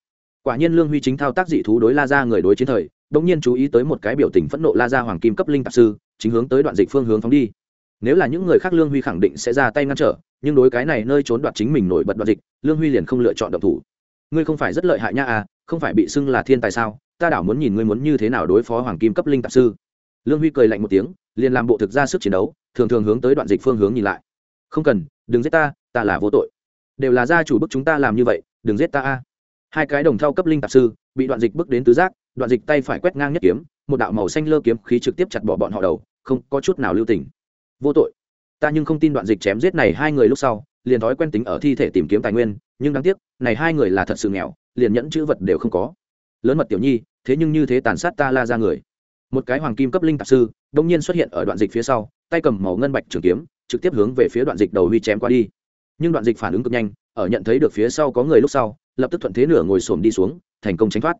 Speaker 1: Quả nhiên lương huy chính thao tác dị thú đối la ra người đối chiến thời đống nhiên chú ý tới một cái biểu tình phẫn nộ la ra hoàng kim cấp linh tạp sư, chính hướng tới đoạn dịch phương hướng phóng đi nếu là những người khác lương huy khẳng định sẽ ra tay ngăn trở, nhưng đối cái này nơi trốn đoạt chính mình nổi bật đoạt dịch, lương huy liền không lựa chọn động thủ. Ngươi không phải rất lợi hại nha à không phải bị xưng là thiên tài sao? Ta đảo muốn nhìn ngươi muốn như thế nào đối phó hoàng kim cấp linh tạp sư. Lương huy cười lạnh một tiếng, liền làm bộ thực ra sức chiến đấu, thường thường hướng tới đoạn dịch phương hướng nhìn lại. Không cần, đừng giết ta ta là vô tội. Đều là gia chủ bức chúng ta làm như vậy, đừng giết ta a. Hai cái đồng thau cấp linh tạp sư, bị đoạn dịch bức đến tứ giác, đoạn dịch tay phải quét ngang nhất kiếm, một đạo màu xanh lơ kiếm khí trực tiếp chặt bỏ bọn họ đầu, không có chút nào lưu tình vô tội. Ta nhưng không tin đoạn dịch chém giết này hai người lúc sau, liền thói quen tính ở thi thể tìm kiếm tài nguyên, nhưng đáng tiếc, này hai người là thật sự nghèo, liền nhẫn chữ vật đều không có. Lớn mật tiểu nhi, thế nhưng như thế tàn sát ta la ra người. Một cái hoàng kim cấp linh tạp sư đông nhiên xuất hiện ở đoạn dịch phía sau, tay cầm màu ngân bạch trường kiếm, trực tiếp hướng về phía đoạn dịch đầu huy chém qua đi. Nhưng đoạn dịch phản ứng cực nhanh, ở nhận thấy được phía sau có người lúc sau, lập tức thuận thế nửa ngồi xổm đi xuống, thành công tránh thoát.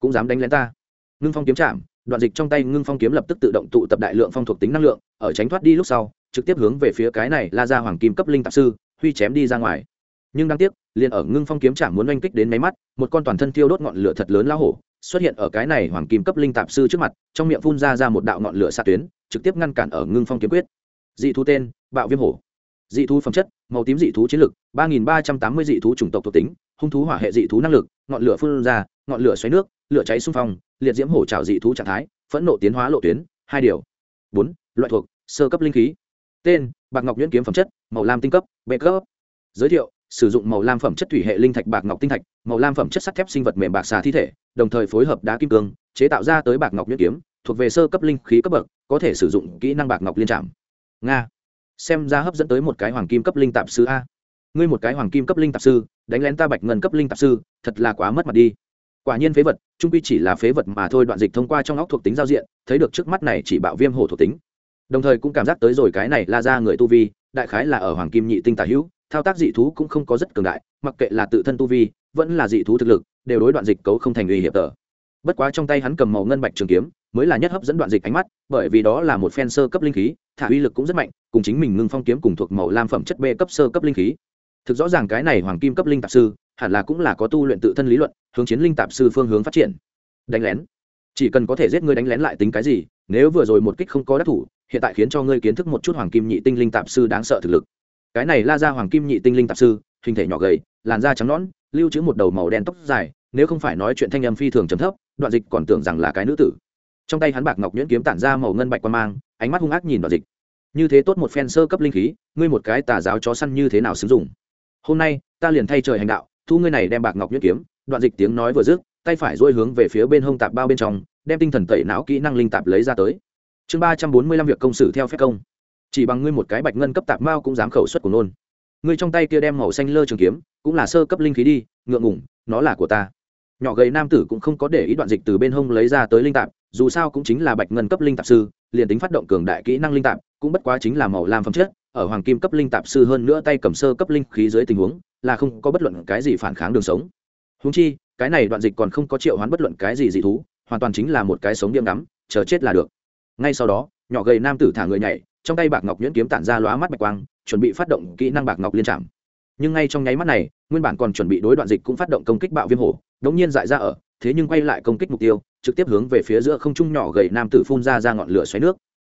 Speaker 1: Cũng dám đánh lén ta. Ngưng phong kiếm chạm đoạn dịch trong tay ngưng phong kiếm lập tức tự động tụ tập đại lượng phong thuộc tính năng lượng, ở tránh thoát đi lúc sau, trực tiếp hướng về phía cái này la ra hoàng kim cấp linh tạp sư, huy chém đi ra ngoài. Nhưng đáng tiếc, liền ở ngưng phong kiếm chạm muốn oanh kích đến máy mắt, một con toàn thân thiêu đốt ngọn lửa thật lớn lao hổ xuất hiện ở cái này hoàng kim cấp linh tạp sư trước mặt, trong miệng phun ra ra một đạo ngọn lửa xa tuyến, trực tiếp ngăn cản ở ngưng phong kiếm quyết. Dị thú tên, bạo viêm hổ. Dị thú phẩm chất, màu tím dị thú chiến lực, ba nghìn ba trăm tám mươi dị thú chủng tộc thuộc tính, hung thú hỏa hệ dị thú năng lực, ngọn lửa phun ra, ngọn lửa xoáy nước lửa cháy xung phong, liệt diễm hổ trào dị thú trạng thái, phẫn nộ tiến hóa lộ tuyến, hai điều. Bốn, loại thuộc, sơ cấp linh khí. Tên, bạc ngọc nhuyễn kiếm phẩm chất, màu lam tinh cấp b cấp. Giới thiệu, sử dụng màu lam phẩm chất thủy hệ linh thạch bạc ngọc tinh thạch, màu lam phẩm chất sắt thép sinh vật mềm bạc xà thi thể, đồng thời phối hợp đá kim cương, chế tạo ra tới bạc ngọc nhuyễn kiếm, thuộc về sơ cấp linh khí cấp bậc, có thể sử dụng kỹ năng bạc ngọc liên trạm. Nga. Xem ra hấp dẫn tới một cái hoàng kim cấp linh tạp sư a. Ngươi một cái hoàng kim cấp linh tạp sư, đánh lén ta bạch ngân cấp linh tạp sư, thật là quá mất mặt đi quả nhiên phế vật, trung quy chỉ là phế vật mà thôi, đoạn dịch thông qua trong óc thuộc tính giao diện, thấy được trước mắt này chỉ bạo viêm hổ thuộc tính. Đồng thời cũng cảm giác tới rồi cái này la ra người tu vi, đại khái là ở hoàng kim nhị tinh tả hữu, thao tác dị thú cũng không có rất cường đại, mặc kệ là tự thân tu vi, vẫn là dị thú thực lực, đều đối đoạn dịch cấu không thành uy hiểm tờ. Bất quá trong tay hắn cầm màu ngân bạch trường kiếm, mới là nhất hấp dẫn đoạn dịch ánh mắt, bởi vì đó là một phen sơ cấp linh khí, thả uy lực cũng rất mạnh, cùng chính mình ngưng phong kiếm cùng thuộc màu lam phẩm chất b cấp sơ cấp linh khí. Thực rõ ràng cái này hoàng kim cấp linh tạp sư hẳn là cũng là có tu luyện tự thân lý luận, hướng chiến linh tạp sư phương hướng phát triển. Đánh lén. Chỉ cần có thể giết ngươi đánh lén lại tính cái gì, nếu vừa rồi một kích không có đắc thủ, hiện tại khiến cho ngươi kiến thức một chút hoàng kim nhị tinh linh tạp sư đáng sợ thực lực. Cái này la ra hoàng kim nhị tinh linh tạp sư, hình thể nhỏ gầy, làn da trắng nõn, lưu trữ một đầu màu đen tóc dài, nếu không phải nói chuyện thanh âm phi thường chấm thấp, đoạn dịch còn tưởng rằng là cái nữ tử. Trong tay hắn bạc ngọc nhuyễn kiếm tản ra màu ngân bạch quan mang, ánh mắt hung ác nhìn đoạn dịch. Như thế tốt một phen sơ cấp linh khí, ngươi một cái tà giáo chó săn như thế nào sử dụng? Hôm nay, ta liền thay trời hành đạo thu ngươi này đem bạc ngọc nhuyễn kiếm, đoạn dịch tiếng nói vừa dứt, tay phải dôi hướng về phía bên hông tạp bao bên trong, đem tinh thần tẩy não kỹ năng linh tạp lấy ra tới. Chương ba trăm bốn mươi lăm việc công sử theo phép công. Chỉ bằng ngươi một cái bạch ngân cấp tạp mao cũng dám khẩu xuất của nôn. Ngươi trong tay kia đem màu xanh lơ trường kiếm, cũng là sơ cấp linh khí đi, ngượng ngủng nó là của ta. Nhỏ gầy nam tử cũng không có để ý đoạn dịch từ bên hông lấy ra tới linh tạp, dù sao cũng chính là bạch ngân cấp linh tạp sư, liền tính phát động cường đại kỹ năng linh tạp, cũng bất quá chính là màu lam phẩm chất ở hoàng kim cấp linh tạp sư hơn nữa tay cầm sơ cấp linh khí dưới tình huống, là không có bất luận cái gì phản kháng đường sống. Húng chi, cái này đoạn dịch còn không có triệu hoán bất luận cái gì dị thú, hoàn toàn chính là một cái sống điểm ngắm, chờ chết là được. Ngay sau đó, nhỏ gầy nam tử thả người nhảy, trong tay bạc ngọc nhuyễn kiếm tản ra lóa mắt bạch quang, chuẩn bị phát động kỹ năng bạc ngọc liên trạm nhưng ngay trong nháy mắt này, nguyên bản còn chuẩn bị đối đoạn dịch cũng phát động công kích bạo viêm hổ, đống nhiên dại ra ở, thế nhưng quay lại công kích mục tiêu, trực tiếp hướng về phía giữa không trung nhỏ gầy nam tử phun ra ra ngọn lửa xoáy nước.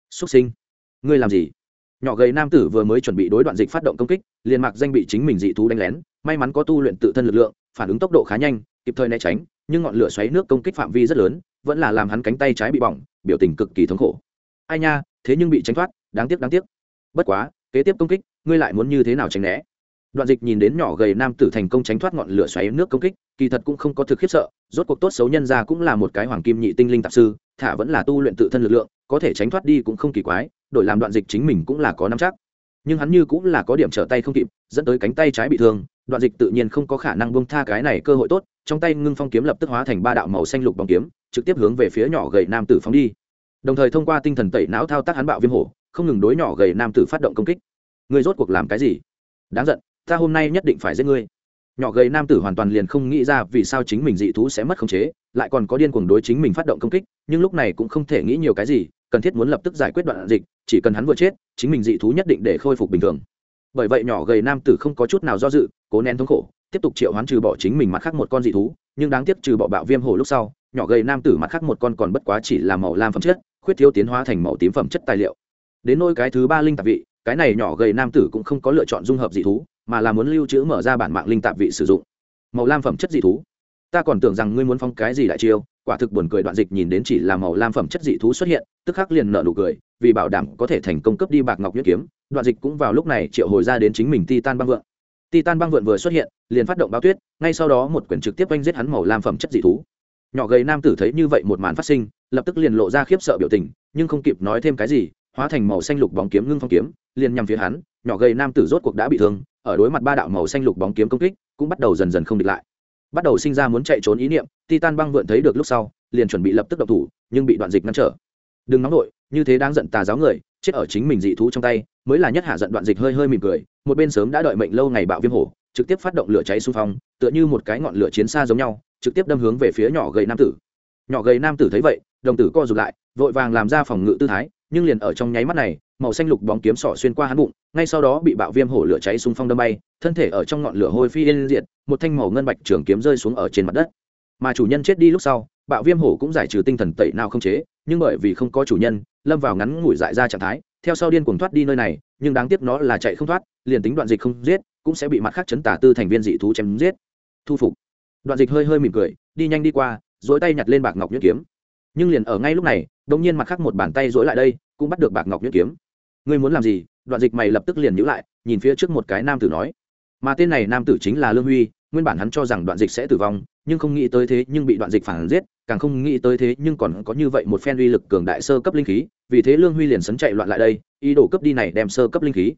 Speaker 1: Xuất sinh, ngươi làm gì? Nhỏ gầy nam tử vừa mới chuẩn bị đối đoạn dịch phát động công kích, liền mặc danh bị chính mình dị thú đánh lén, may mắn có tu luyện tự thân lực lượng, phản ứng tốc độ khá nhanh, kịp thời né tránh, nhưng ngọn lửa xoáy nước công kích phạm vi rất lớn, vẫn là làm hắn cánh tay trái bị bỏng, biểu tình cực kỳ thống khổ. Ai nha, thế nhưng bị tránh thoát, đáng tiếc đáng tiếc. Bất quá, kế tiếp công kích, ngươi lại muốn như thế nào tránh né? Đoạn dịch nhìn đến nhỏ gầy nam tử thành công tránh thoát ngọn lửa xoáy nước công kích, kỳ thật cũng không có thực khiếp sợ, rốt cuộc tốt xấu nhân ra cũng là một cái hoàng kim nhị tinh linh tạp sư, thả vẫn là tu luyện tự thân lực lượng, có thể tránh thoát đi cũng không kỳ quái, đổi làm đoạn dịch chính mình cũng là có nắm chắc. Nhưng hắn như cũng là có điểm trở tay không kịp, dẫn tới cánh tay trái bị thương, đoạn dịch tự nhiên không có khả năng bông tha cái này cơ hội tốt, trong tay ngưng phong kiếm lập tức hóa thành ba đạo màu xanh lục bóng kiếm, trực tiếp hướng về phía nhỏ gầy nam tử phóng đi. Đồng thời thông qua tinh thần tẩy não thao tác hắn bạo viêm hổ, không ngừng đối nhỏ gầy nam tử phát động công kích. Ngươi rốt cuộc làm cái gì? Đáng giận ta hôm nay nhất định phải giết ngươi. Nhỏ gầy nam tử hoàn toàn liền không nghĩ ra vì sao chính mình dị thú sẽ mất khống chế, lại còn có điên cuồng đối chính mình phát động công kích, nhưng lúc này cũng không thể nghĩ nhiều cái gì, cần thiết muốn lập tức giải quyết đoạn dịch, chỉ cần hắn vừa chết, chính mình dị thú nhất định để khôi phục bình thường. Bởi vậy nhỏ gầy nam tử không có chút nào do dự, cố nén thống khổ, tiếp tục triệu hoán trừ bỏ chính mình mặt khác một con dị thú, nhưng đáng tiếc trừ bỏ bạo viêm hồ lúc sau, nhỏ gầy nam tử mặt khác một con còn bất quá chỉ là màu lam phẩm chất, khuyết thiếu tiến hóa thành màu tím phẩm chất tài liệu. Đến nôi cái thứ ba linh tạp vị, cái này nhỏ gầy nam tử cũng không có lựa chọn dung hợp dị thú mà là muốn lưu trữ mở ra bản mạng linh tạp vị sử dụng. Màu lam phẩm chất dị thú. Ta còn tưởng rằng ngươi muốn phong cái gì đại chiêu quả thực buồn cười đoạn dịch nhìn đến chỉ là màu lam phẩm chất dị thú xuất hiện tức khắc liền nợ nụ cười vì bảo đảm có thể thành công cấp đi bạc ngọc nhuyễn kiếm đoạn dịch cũng vào lúc này triệu hồi ra đến chính mình titan băng vượng, titan băng vượng vừa xuất hiện liền phát động báo tuyết ngay sau đó một quyển trực tiếp oanh giết hắn màu lam phẩm chất dị thú. Nhỏ gầy nam tử thấy như vậy một màn phát sinh lập tức liền lộ ra khiếp sợ biểu tình nhưng không kịp nói thêm cái gì hóa thành màu xanh lục bóng kiếm ngưng phong kiếm liền nhằm phía hắn nhỏ gầy nam tử rốt cuộc đã bị thương ở đối mặt ba đạo màu xanh lục bóng kiếm công kích, cũng bắt đầu dần dần không địch lại. Bắt đầu sinh ra muốn chạy trốn ý niệm, titan băng vượn thấy được lúc sau, liền chuẩn bị lập tức động thủ, nhưng bị đoạn dịch ngăn trở. Đừng nóng nổi như thế đang giận tà giáo người, chết ở chính mình dị thú trong tay, mới là nhất hạ giận đoạn dịch hơi hơi mỉm cười, một bên sớm đã đợi mệnh lâu ngày bạo viêm hổ, trực tiếp phát động lửa cháy xung phong, tựa như một cái ngọn lửa chiến xa giống nhau, trực tiếp đâm hướng về phía nhỏ gầy nam tử. Nhỏ gầy nam tử thấy vậy, đồng tử co rụt lại, vội vàng làm ra phòng ngự tư thái, nhưng liền ở trong nháy mắt này màu xanh lục bóng kiếm sỏ xuyên qua hắn bụng, ngay sau đó bị bạo viêm hổ lửa cháy xung phong đâm bay, thân thể ở trong ngọn lửa hôi phi yên diệt, một thanh màu ngân bạch trường kiếm rơi xuống ở trên mặt đất. Mà chủ nhân chết đi lúc sau, bạo viêm hổ cũng giải trừ tinh thần tẩy nào không chế, nhưng bởi vì không có chủ nhân, lâm vào ngắn ngủi dại ra trạng thái, theo sau điên cuồng thoát đi nơi này, nhưng đáng tiếc nó là chạy không thoát, liền tính đoạn dịch không giết, cũng sẽ bị mặt khác chấn tả tư thành viên dị thú chém giết. Thu phục. Đoạn dịch hơi hơi mỉm cười, đi nhanh đi qua dối tay nhặt lên bạc ngọc nhuyễn kiếm. Nhưng liền ở ngay lúc này đ ỗ n g nhiên mặt khác một bàn tay dối lại đây, cũng bắt được bạc ngọc nhuyễn kiếm ngươi muốn làm gì? Đoạn dịch mày lập tức liền nhữ lại, nhìn phía trước một cái nam tử nói, mà tên này nam tử chính là lương huy, nguyên bản hắn cho rằng đoạn dịch sẽ tử vong, nhưng không nghĩ tới thế nhưng bị đoạn dịch phản giết, càng không nghĩ tới thế nhưng còn có như vậy một phen uy lực cường đại sơ cấp linh khí, vì thế lương huy liền sấn chạy loạn lại đây, ý đồ cấp đi này đem sơ cấp linh khí.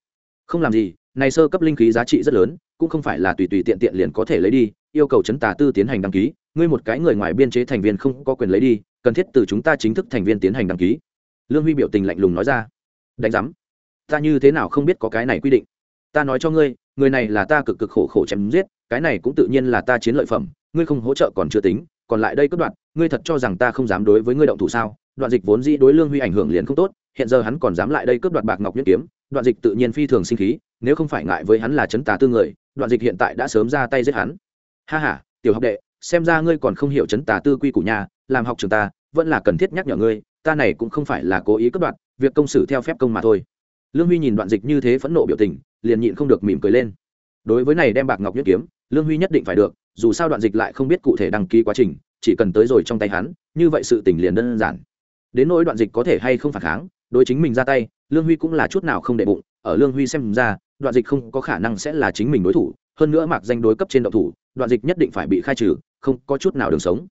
Speaker 1: Không làm gì, này sơ cấp linh khí giá trị rất lớn, cũng không phải là tùy tùy tiện tiện liền có thể lấy đi, yêu cầu chấn tà tư tiến hành đăng ký, ngươi một cái người ngoài biên chế thành viên không có quyền lấy đi, cần thiết từ chúng ta chính thức thành viên tiến hành đăng ký. Lương huy biểu tình lạnh lùng nói ra đánh giám. Ta như thế nào không biết có cái này quy định? Ta nói cho ngươi, người này là ta cực cực khổ khổ chém giết, cái này cũng tự nhiên là ta chiến lợi phẩm, ngươi không hỗ trợ còn chưa tính, còn lại đây cất đoạn ngươi thật cho rằng ta không dám đối với ngươi động thủ sao? Đoạn dịch vốn dĩ đối lương huy ảnh hưởng liền không tốt, hiện giờ hắn còn dám lại đây cướp đoạt bạc ngọc nhất kiếm, đoạn dịch tự nhiên phi thường sinh khí, nếu không phải ngại với hắn là chấn tà tư người, đoạn dịch hiện tại đã sớm ra tay giết hắn. Ha h a tiểu học đệ, xem ra ngươi còn không hiểu chấn tà tư quy của nhà, làm học trường ta, vẫn là cần thiết nhắc nhở ngươi, ta này cũng không phải là cố ý cướp đoạt việc công xử theo phép công mà thôi. Lương huy nhìn đoạn dịch như thế phẫn nộ biểu tình, liền nhịn không được mỉm cười lên. Đối với này đem bạc ngọc nhất kiếm, lương huy nhất định phải được, dù sao đoạn dịch lại không biết cụ thể đăng ký quá trình, chỉ cần tới rồi trong tay hắn, như vậy sự tình liền đơn giản. Đến nỗi đoạn dịch có thể hay không phản kháng, đối chính mình ra tay, lương huy cũng là chút nào không đệ bụng, ở lương huy xem ra, đoạn dịch không có khả năng sẽ là chính mình đối thủ, hơn nữa mặc danh đối cấp trên động thủ, đoạn dịch nhất định phải bị khai trừ, không có chút nào đường sống.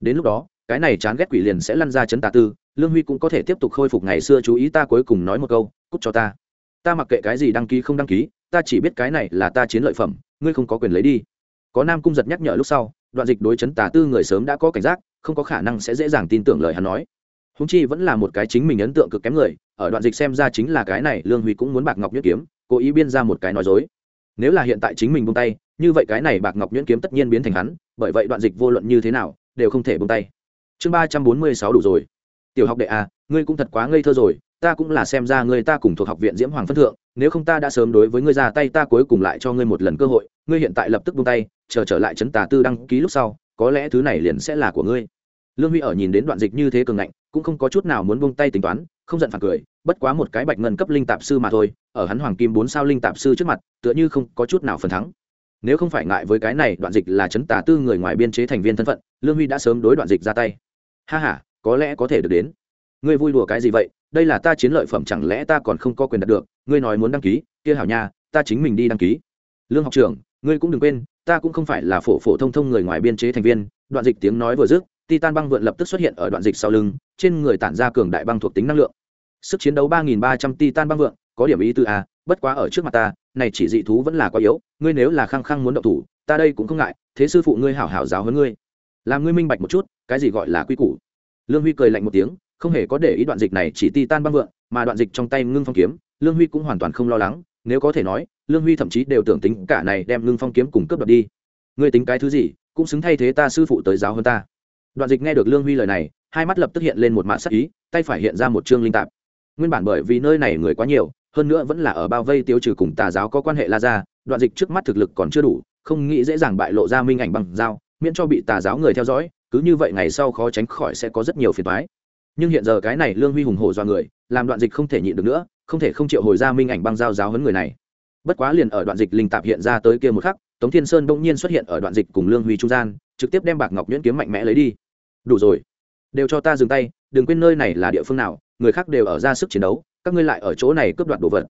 Speaker 1: Đến lúc đó, cái này chán ghét quỷ liền sẽ lăn ra chấn tà tư lương huy cũng có thể tiếp tục khôi phục ngày xưa chú ý ta cuối cùng nói một câu cúc cho ta. Ta mặc kệ cái gì đăng ký không đăng ký, ta chỉ biết cái này là ta chiến lợi phẩm, ngươi không có quyền lấy đi. Có nam cung giật nhắc nhở lúc sau, đoạn dịch đối chấn tà tư người sớm đã có cảnh giác, không có khả năng sẽ dễ dàng tin tưởng lời hắn nói. Húng chi vẫn là một cái chính mình ấn tượng cực kém người, ở đoạn dịch xem ra chính là cái này, lương huy cũng muốn bạc ngọc nhất kiếm, cố ý biên ra một cái nói dối. Nếu là hiện tại chính mình buông tay, như vậy cái này bạc ngọc nhuyễn kiếm tất nhiên biến thành hắn, bởi vậy đoạn dịch vô luận như thế nào, đều không thể bung tay. Chương ba trăm bốn mươi sáu đủ rồi tiểu học đệ à ngươi cũng thật quá ngây thơ rồi, ta cũng là xem ra ngươi ta cùng thuộc học viện diễm hoàng phân thượng, nếu không ta đã sớm đối với ngươi ra tay ta cuối cùng lại cho ngươi một lần cơ hội, ngươi hiện tại lập tức buông tay, chờ trở lại chấn tà tư đăng ký lúc sau, có lẽ thứ này liền sẽ là của ngươi. Lương huy ở nhìn đến đoạn dịch như thế cường ngạnh, cũng không có chút nào muốn buông tay tính toán, không giận phản cười, bất quá một cái bạch ngân cấp linh tạp sư mà thôi, ở hắn hoàng kim bốn sao linh tạp sư trước mặt, tựa như không có chút nào phần thắng. Nếu không phải ngại với cái này, đoạn dịch là chấn tà tư người ngoài biên chế thành viên thân phận, lương huy đã sớm đối đoạn dịch ra tay. Ha ha có lẽ có thể được đến. Ngươi vui đùa cái gì vậy? Đây là ta chiến lợi phẩm, chẳng lẽ ta còn không có quyền đạt được? Ngươi nói muốn đăng ký, kia hảo nha, ta chính mình đi đăng ký. Lương học trưởng, ngươi cũng đừng quên, ta cũng không phải là phổ phổ thông thông người ngoài biên chế thành viên. Đoạn dịch tiếng nói vừa dứt, titan băng vượn lập tức xuất hiện ở đoạn dịch sau lưng, trên người tản ra cường đại băng thuộc tính năng lượng. Sức chiến đấu ba nghìn ba trăm titan băng vượn, có điểm ý tư a, bất quá ở trước mặt ta, này chỉ dị thú vẫn là quá yếu, ngươi nếu là khăng khăng muốn động thủ, ta đây cũng không ngại, thế sư phụ ngươi hảo hảo giáo hơn ngươi. Làm ngươi minh bạch một chút, cái gì gọi là quy củ? Lương huy cười lạnh một tiếng, không hề có để ý đoạn dịch này chỉ ti tan băng vượng mà đoạn dịch trong tay ngưng phong kiếm, lương huy cũng hoàn toàn không lo lắng, nếu có thể nói, lương huy thậm chí đều tưởng tính cả này đem ngưng phong kiếm cùng cướp đoạt đi. Ngươi tính cái thứ gì, cũng xứng thay thế ta sư phụ tới giáo hơn ta. Đoạn dịch nghe được lương huy lời này, hai mắt lập tức hiện lên một mã sắc ý, tay phải hiện ra một chương linh tạp. Nguyên bản bởi vì nơi này người quá nhiều, hơn nữa vẫn là ở bao vây tiêu trừ cùng tà giáo có quan hệ la ra, đoạn dịch trước mắt thực lực còn chưa đủ, không nghĩ dễ dàng bại lộ ra minh ảnh bằng dao, miễn cho bị tà giáo người theo dõi cứ như vậy ngày sau khó tránh khỏi sẽ có rất nhiều phiền toái. Nhưng hiện giờ cái này lương huy hùng hổ do người, làm đoạn dịch không thể nhịn được nữa, không thể không triệu hồi ra minh ảnh băng giao giáo hấn người này. Bất quá liền ở đoạn dịch linh tạp hiện ra tới kia một khắc, tống thiên sơn bỗng nhiên xuất hiện ở đoạn dịch cùng lương huy trung gian, trực tiếp đem bạc ngọc nhuyễn kiếm mạnh mẽ lấy đi. Đủ rồi. Đều cho ta dừng tay, đừng quên nơi này là địa phương nào, người khác đều ở ra sức chiến đấu, các ngươi lại ở chỗ này cướp đoạt đồ vật.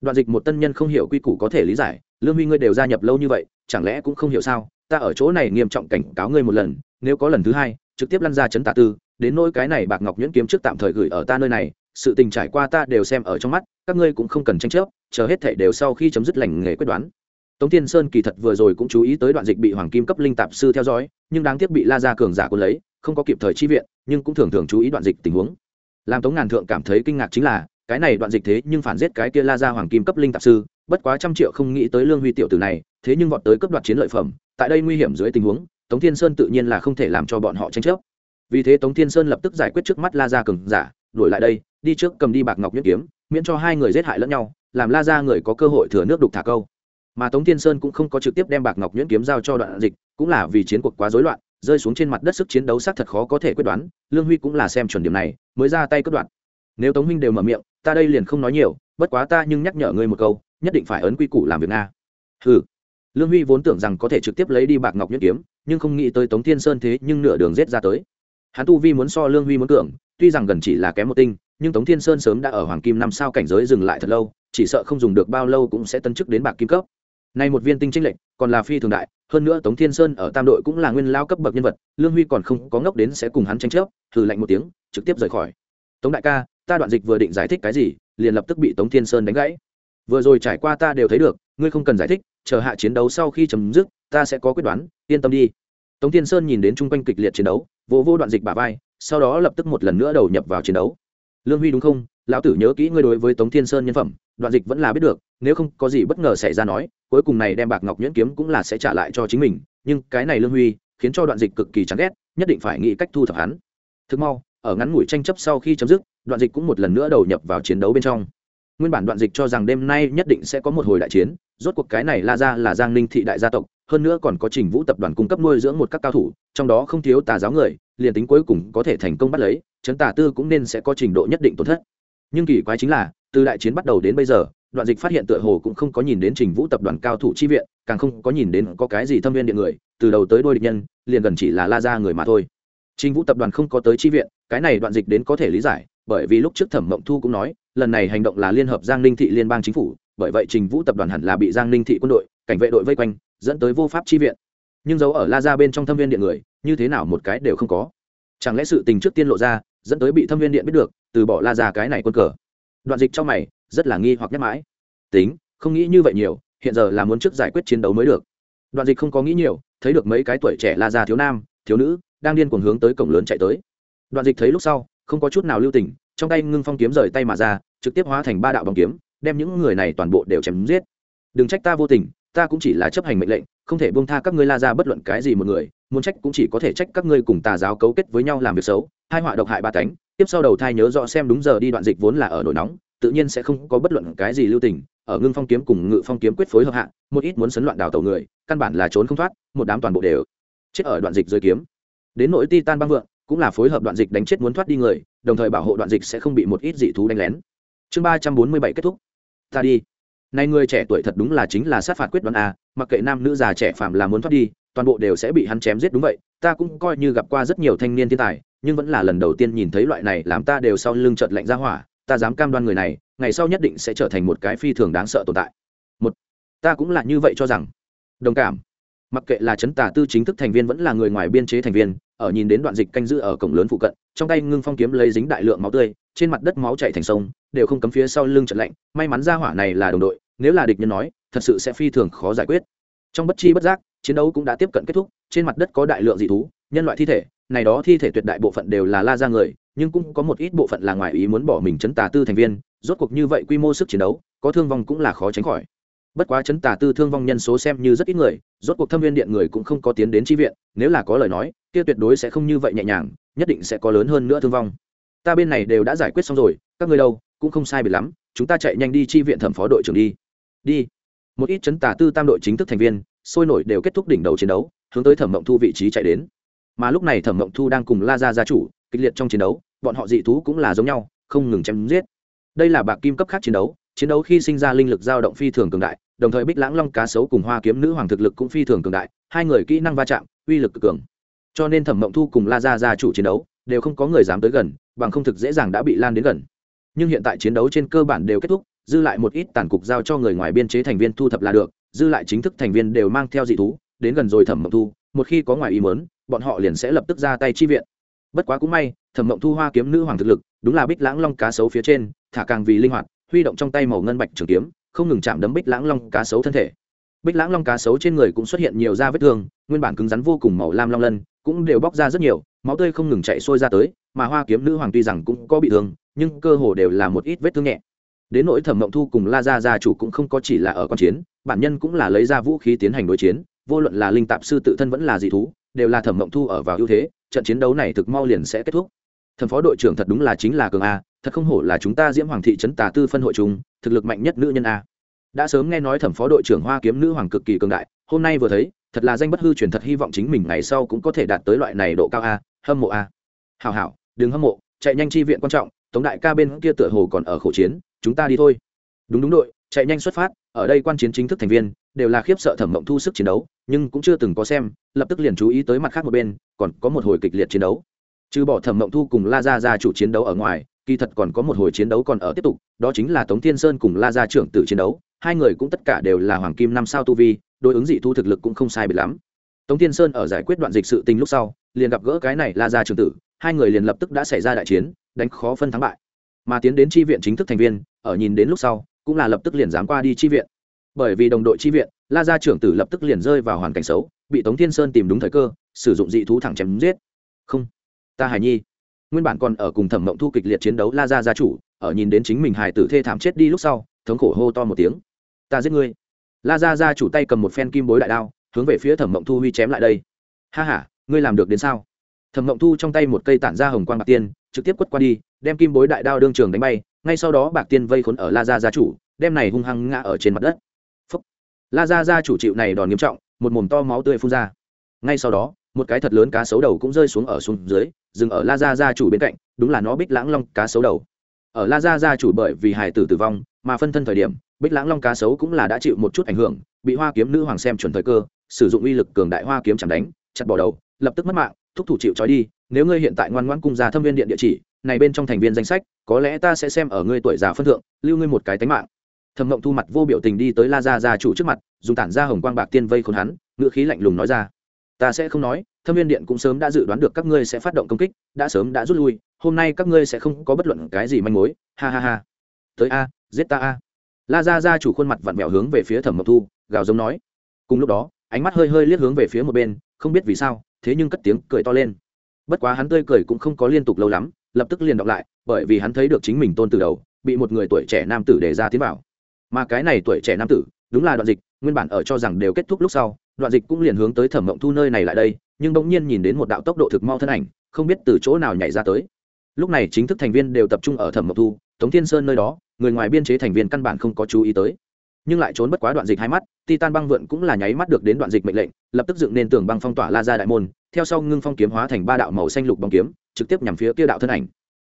Speaker 1: Đoạn dịch một tân nhân không hiểu quy củ có thể lý giải, lương huy ngươi đều gia nhập lâu như vậy, chẳng lẽ cũng không hiểu sao? Ta ở chỗ này nghiêm trọng cảnh cáo ngươi một lần nếu có lần thứ hai, trực tiếp lăn ra chấn tạ tư, đến nỗi cái này bạc ngọc nhuyễn kiếm trước tạm thời gửi ở ta nơi này, sự tình trải qua ta đều xem ở trong mắt, các ngươi cũng không cần tranh chấp, chờ hết thể đều sau khi chấm dứt lành nghề quyết đoán. Tống tiên sơn kỳ thật vừa rồi cũng chú ý tới đoạn dịch bị hoàng kim cấp linh tạp sư theo dõi, nhưng đáng tiếc bị la ra cường giả quân lấy, không có kịp thời chi viện, nhưng cũng thường thường chú ý đoạn dịch tình huống. Làm tống ngàn thượng cảm thấy kinh ngạc chính là, cái này đoạn dịch thế nhưng phản giết cái kia la ra hoàng kim cấp linh tạp sư, bất quá trăm triệu không nghĩ tới lương huy tiểu tử này, thế nhưng vọt tới cấp đoạt chiến lợi phẩm, tại đây nguy hiểm dưới tình huống tống thiên sơn tự nhiên là không thể làm cho bọn họ tranh chấp. Vì thế tống thiên sơn lập tức giải quyết trước mắt la Gia cường giả, đuổi lại đây, đi trước cầm đi bạc ngọc nhuyễn kiếm, miễn cho hai người giết hại lẫn nhau, làm la ra người có cơ hội thừa nước đục thả câu. Mà tống thiên sơn cũng không có trực tiếp đem bạc ngọc nhuyễn kiếm giao cho đoạn dịch, cũng là vì chiến cuộc quá rối loạn, rơi xuống trên mặt đất sức chiến đấu sát thật khó có thể quyết đoán, lương huy cũng là xem chuẩn điểm này, mới ra tay cất đoạn nếu tống huynh đều mở miệng, ta đây liền không nói nhiều, bất quá ta nhưng nhắc nhở ngươi một câu, nhất định phải ấn quy củ làm việc nga. Ừ lương huy vốn tưởng rằng có thể trực tiếp lấy đi bạc ngọc nhuyễn kiếm nhưng không nghĩ tới tống thiên sơn thế nhưng nửa đường rết ra tới. Hắn tu vi muốn so lương huy muốn cường, tuy rằng gần chỉ là kém một tinh, nhưng tống thiên sơn sớm đã ở hoàng kim năm sao cảnh giới dừng lại thật lâu, chỉ sợ không dùng được bao lâu cũng sẽ tân chức đến bạc kim cấp. Nay một viên tinh tranh lệnh còn là phi thường đại, hơn nữa tống thiên sơn ở tam đội cũng là nguyên lao cấp bậc nhân vật, lương huy còn không có ngốc đến sẽ cùng hắn tranh chấp, thử lạnh một tiếng, trực tiếp rời khỏi. Tống đại ca, ta đoạn dịch vừa định giải thích cái gì, liền lập tức bị tống thiên sơn đánh gãy. Vừa rồi trải qua ta đều thấy được, ngươi không cần giải thích, chờ hạ chiến đấu sau khi chấm dứt ta sẽ có quyết đoán, yên tâm đi. Tống thiên sơn nhìn đến chung quanh kịch liệt chiến đấu, vô vô đoạn dịch bả vai, sau đó lập tức một lần nữa đầu nhập vào chiến đấu. Lương huy đúng không? Lão tử nhớ kỹ ngươi đối với tống thiên sơn nhân phẩm, đoạn dịch vẫn là biết được, nếu không có gì bất ngờ xảy ra nói, cuối cùng này đem bạc ngọc nhuyễn kiếm cũng là sẽ trả lại cho chính mình, nhưng cái này lương huy khiến cho đoạn dịch cực kỳ chán ghét, nhất định phải nghĩ cách thu thập hắn. Thực mau, ở ngắn ngủi tranh chấp sau khi chấm dứt, đoạn dịch cũng một lần nữa đầu nhập vào chiến đấu bên trong. Nguyên bản đoạn dịch cho rằng đêm nay nhất định sẽ có một hồi đại chiến, rốt cuộc cái này la ra là giang ninh thị đại gia tộc hơn nữa còn có trình vũ tập đoàn cung cấp nuôi dưỡng một các cao thủ, trong đó không thiếu tà giáo người, liền tính cuối cùng có thể thành công bắt lấy chấn tà tư cũng nên sẽ có trình độ nhất định tổn thất. Nhưng kỳ quái chính là, từ đại chiến bắt đầu đến bây giờ, đoạn dịch phát hiện tựa hồ cũng không có nhìn đến trình vũ tập đoàn cao thủ chi viện, càng không có nhìn đến có cái gì thâm viên điện người, từ đầu tới đôi địch nhân, liền gần chỉ là la ra người mà thôi. Trình vũ tập đoàn không có tới chi viện, cái này đoạn dịch đến có thể lý giải, bởi vì lúc trước thẩm mộng thu cũng nói, lần này hành động là liên hợp giang ninh thị liên bang chính phủ, bởi vậy trình vũ tập đoàn hẳn là bị giang ninh thị quân đội, cảnh vệ đội vây quanh dẫn tới vô pháp chi viện. Nhưng dấu ở la ra bên trong thâm viên điện người, như thế nào một cái đều không có. Chẳng lẽ sự tình trước tiên lộ ra, dẫn tới bị thâm viên điện biết được, từ bỏ la ra cái này quân cờ. Đoạn dịch trong mày, rất là nghi hoặc nhắc mãi. Tính, không nghĩ như vậy nhiều, hiện giờ là muốn trước giải quyết chiến đấu mới được. Đoạn dịch không có nghĩ nhiều, thấy được mấy cái tuổi trẻ la ra thiếu nam, thiếu nữ, đang điên cuồng hướng tới cổng lớn chạy tới. Đoạn dịch thấy lúc sau, không có chút nào lưu tình, trong tay ngưng phong kiếm rời tay mà ra, trực tiếp hóa thành ba đạo bóng kiếm, đem những người này toàn bộ đều chém giết. Đừng trách ta vô tình ta cũng chỉ là chấp hành mệnh lệnh, không thể buông tha các ngươi la ra bất luận cái gì một người, muốn trách cũng chỉ có thể trách các ngươi cùng tà giáo cấu kết với nhau làm việc xấu, hai họa độc hại ba cánh, tiếp sau đầu thai nhớ rõ xem đúng giờ đi đoạn dịch vốn là ở nổi nóng, tự nhiên sẽ không có bất luận cái gì lưu tình, ở ngưng phong kiếm cùng ngự phong kiếm quyết phối hợp hạ, một ít muốn sấn loạn đào tàu người, căn bản là trốn không thoát, một đám toàn bộ đều chết ở đoạn dịch dưới kiếm. Đến nỗi ti tan băng vượng, cũng là phối hợp đoạn dịch đánh chết muốn thoát đi người, đồng thời bảo hộ đoạn dịch sẽ không bị một ít dị thú đánh lén. Chương ba trăm bốn mươi bảy kết thúc. Ta đi nay người trẻ tuổi thật đúng là chính là sát phạt quyết đoán a, mặc kệ nam nữ già trẻ phạm là muốn thoát đi, toàn bộ đều sẽ bị hắn chém giết đúng vậy. Ta cũng coi như gặp qua rất nhiều thanh niên thiên tài, nhưng vẫn là lần đầu tiên nhìn thấy loại này làm ta đều sau lưng trợt lạnh ra hỏa. Ta dám cam đoan người này, ngày sau nhất định sẽ trở thành một cái phi thường đáng sợ tồn tại. Một, ta cũng là như vậy cho rằng. Đồng cảm. Mặc kệ là chấn tà tư chính thức thành viên vẫn là người ngoài biên chế thành viên, ở nhìn đến đoạn dịch canh giữ ở cổng lớn phụ cận, trong tay ngưng phong kiếm lấy dính đại lượng máu tươi trên mặt đất máu chảy thành sông, đều không cấm phía sau lưng trận lạnh. May mắn ra hỏa này là đồng đội, nếu là địch nhân nói, thật sự sẽ phi thường khó giải quyết. Trong bất chi bất giác, chiến đấu cũng đã tiếp cận kết thúc, trên mặt đất có đại lượng dị thú, nhân loại thi thể, này đó thi thể tuyệt đại bộ phận đều là la ra người, nhưng cũng có một ít bộ phận là ngoài ý muốn bỏ mình chấn tà tư thành viên, rốt cuộc như vậy quy mô sức chiến đấu, có thương vong cũng là khó tránh khỏi. Bất quá chấn tà tư thương vong nhân số xem như rất ít người, rốt cuộc thâm viên điện người cũng không có tiến đến tri viện, nếu là có lời nói, kia tuyệt đối sẽ không như vậy nhẹ nhàng, nhất định sẽ có lớn hơn nữa thương vong ta bên này đều đã giải quyết xong rồi, các ngươi đâu, cũng không sai biệt lắm, chúng ta chạy nhanh đi chi viện thẩm phó đội trưởng đi. Đi. Một ít chấn tà tư tam đội chính thức thành viên, sôi nổi đều kết thúc đỉnh đầu chiến đấu, hướng tới thẩm mộng thu vị trí chạy đến. Mà lúc này thẩm mộng thu đang cùng la ra gia chủ, kịch liệt trong chiến đấu, bọn họ dị thú cũng là giống nhau, không ngừng chém giết. Đây là bạc kim cấp khác chiến đấu chiến đấu khi sinh ra linh lực dao động phi thường cường đại, đồng thời bích lãng long cá sấu cùng hoa kiếm nữ hoàng thực lực cũng phi thường cường đại, hai người kỹ năng va chạm, uy lực cực cường. Cho nên thẩm mộng thu cùng la ra gia chủ chiến đấu đều không có người dám tới gần, bằng không thực dễ dàng đã bị lan đến gần. Nhưng hiện tại chiến đấu trên cơ bản đều kết thúc, dư lại một ít tàn cục giao cho người ngoài biên chế thành viên thu thập là được, dư lại chính thức thành viên đều mang theo dị thú, đến gần rồi thẩm mộng thu, một khi có ngoài ý mớn bọn họ liền sẽ lập tức ra tay chi viện. Bất quá cũng may, thẩm mộng thu hoa kiếm nữ hoàng thực lực, đúng là bích lãng long cá sấu phía trên, thả càng vì linh hoạt, huy động trong tay màu ngân bạch trường kiếm, không ngừng chạm đấm bích lãng long cá sấu thân thể. Bích lãng long cá sấu trên người cũng xuất hiện nhiều da vết thương, nguyên bản cứng rắn vô cùng màu lam long lân, cũng đều bóc ra rất nhiều máu tươi không ngừng chạy sôi ra tới, mà hoa kiếm nữ hoàng tuy rằng cũng có bị thương, nhưng cơ hồ đều là một ít vết thương nhẹ. Đến nỗi thẩm mộng thu cùng la gia gia chủ cũng không có chỉ là ở con chiến, bản nhân cũng là lấy ra vũ khí tiến hành đối chiến, vô luận là linh tạp sư tự thân vẫn là dị thú, đều là thẩm mộng thu ở vào ưu thế, trận chiến đấu này thực mau liền sẽ kết thúc. Thẩm phó đội trưởng thật đúng là chính là cường a, thật không hổ là chúng ta diễm hoàng thị trấn tà tư phân hội chúng thực lực mạnh nhất nữ nhân a. Đã sớm nghe nói thẩm phó đội trưởng hoa kiếm nữ hoàng cực kỳ cường đại, hôm nay vừa thấy, thật là danh bất hư truyền thật hy vọng chính mình ngày sau cũng có thể đạt tới loại này độ cao a hâm mộ à. a hào hảo, đừng hâm mộ, chạy nhanh chi viện quan trọng, tống đại ca bên kia tựa hồ còn ở khổ chiến, chúng ta đi thôi. Đúng đúng đội, chạy nhanh xuất phát, ở đây quan chiến chính thức thành viên, đều là khiếp sợ thẩm mộng thu sức chiến đấu, nhưng cũng chưa từng có xem, lập tức liền chú ý tới mặt khác một bên, còn có một hồi kịch liệt chiến đấu. Trừ bỏ thẩm mộng thu cùng la gia gia chủ chiến đấu ở ngoài, kỳ thật còn có một hồi chiến đấu còn ở tiếp tục, đó chính là tống thiên sơn cùng la gia trưởng tử chiến đấu, hai người cũng tất cả đều là hoàng kim năm sao tu vi, đối ứng dị thu thực lực cũng không sai biệt lắm tống thiên sơn ở giải quyết đoạn dịch sự tình lúc sau, liền gặp gỡ cái này la gia trưởng tử, hai người liền lập tức đã xảy ra đại chiến, đánh khó phân thắng bại. Mà tiến đến tri viện chính thức thành viên, ở nhìn đến lúc sau, cũng là lập tức liền dám qua đi tri viện. Bởi vì đồng đội tri viện, la gia trưởng tử lập tức liền rơi vào hoàn cảnh xấu, bị tống thiên sơn tìm đúng thời cơ, sử dụng dị thú thẳng chém giết. Không, ta Hải nhi. Nguyên bản còn ở cùng thẩm mộng thu kịch liệt chiến đấu la gia gia chủ, ở nhìn đến chính mình hài tử thê thảm chết đi lúc sau, thống khổ hô to một tiếng. Ta giết ngươi. La gia gia chủ tay cầm một phen kim bối đại đao hướng về phía thẩm mộng thu huy chém lại đây ha h a ngươi làm được đến sao? thẩm mộng thu trong tay một cây tản ra hồng quang bạc tiên, trực tiếp quất qua đi, đem kim bối đại đao đương trường đánh bay, ngay sau đó bạc tiên vây khốn ở la gia gia chủ, đem này hung hăng ngã ở trên mặt đất. Phúc. la gia gia chủ chịu này đòn nghiêm trọng, một mồm to máu tươi phun ra. Ngay sau đó, một cái thật lớn cá sấu đầu cũng rơi xuống ở xuống dưới, dừng ở la gia gia chủ bên cạnh, đúng là nó bích lãng long cá sấu đầu. Ở la gia gia chủ bởi vì hải tử tử vong, mà phân thân thời điểm, bích lãng long cá sấu cũng là đã chịu một chút ảnh hưởng, bị hoa kiếm nữ hoàng xem chuẩn thời cơ sử dụng uy lực cường đại hoa kiếm chẳng đánh, chặt bỏ đầu, lập tức mất mạng, thúc thủ chịu trói đi, nếu ngươi hiện tại ngoan ngoãn cung ra thâm viên điện địa chỉ, này bên trong thành viên danh sách, có lẽ ta sẽ xem ở ngươi tuổi già phân thượng, lưu ngươi một cái tánh mạng. Thẩm mộng thu mặt vô biểu tình đi tới la gia gia chủ trước mặt, dùng tản ra hồng quang bạc tiên vây khốn hắn, ngữ khí lạnh lùng nói ra. Ta sẽ không nói, thâm viên điện cũng sớm đã dự đoán được các ngươi sẽ phát động công kích, đã sớm đã rút lui, hôm nay các ngươi sẽ không có bất luận cái gì manh mối, ha ha ha. Tới a, giết ta a. La gia gia chủ khuôn mặt vặn vẹo hướng về phía thẩm mộng thu, gào giống nói. Cùng lúc đó ánh mắt hơi hơi liếc hướng về phía một bên, không biết vì sao, thế nhưng cất tiếng cười to lên. Bất quá hắn tươi cười cũng không có liên tục lâu lắm, lập tức liền đọc lại, bởi vì hắn thấy được chính mình tôn từ đầu, bị một người tuổi trẻ nam tử đề ra tiến vào. Mà cái này tuổi trẻ nam tử, đúng là đoạn dịch, nguyên bản ở cho rằng đều kết thúc lúc sau, đoạn dịch cũng liền hướng tới thẩm mộng thu nơi này lại đây, nhưng bỗng nhiên nhìn đến một đạo tốc độ thực mau thân ảnh, không biết từ chỗ nào nhảy ra tới. Lúc này chính thức thành viên đều tập trung ở thẩm mộng thu, tống thiên sơn nơi đó, người ngoài biên chế thành viên căn bản không có chú ý tới nhưng lại trốn bất quá đoạn dịch hai mắt, titan băng vượn cũng là nháy mắt được đến đoạn dịch mệnh lệnh, lập tức dựng nên tường băng phong tỏa la ra đại môn, theo sau ngưng phong kiếm hóa thành ba đạo màu xanh lục bóng kiếm, trực tiếp nhằm phía kia đạo thân ảnh.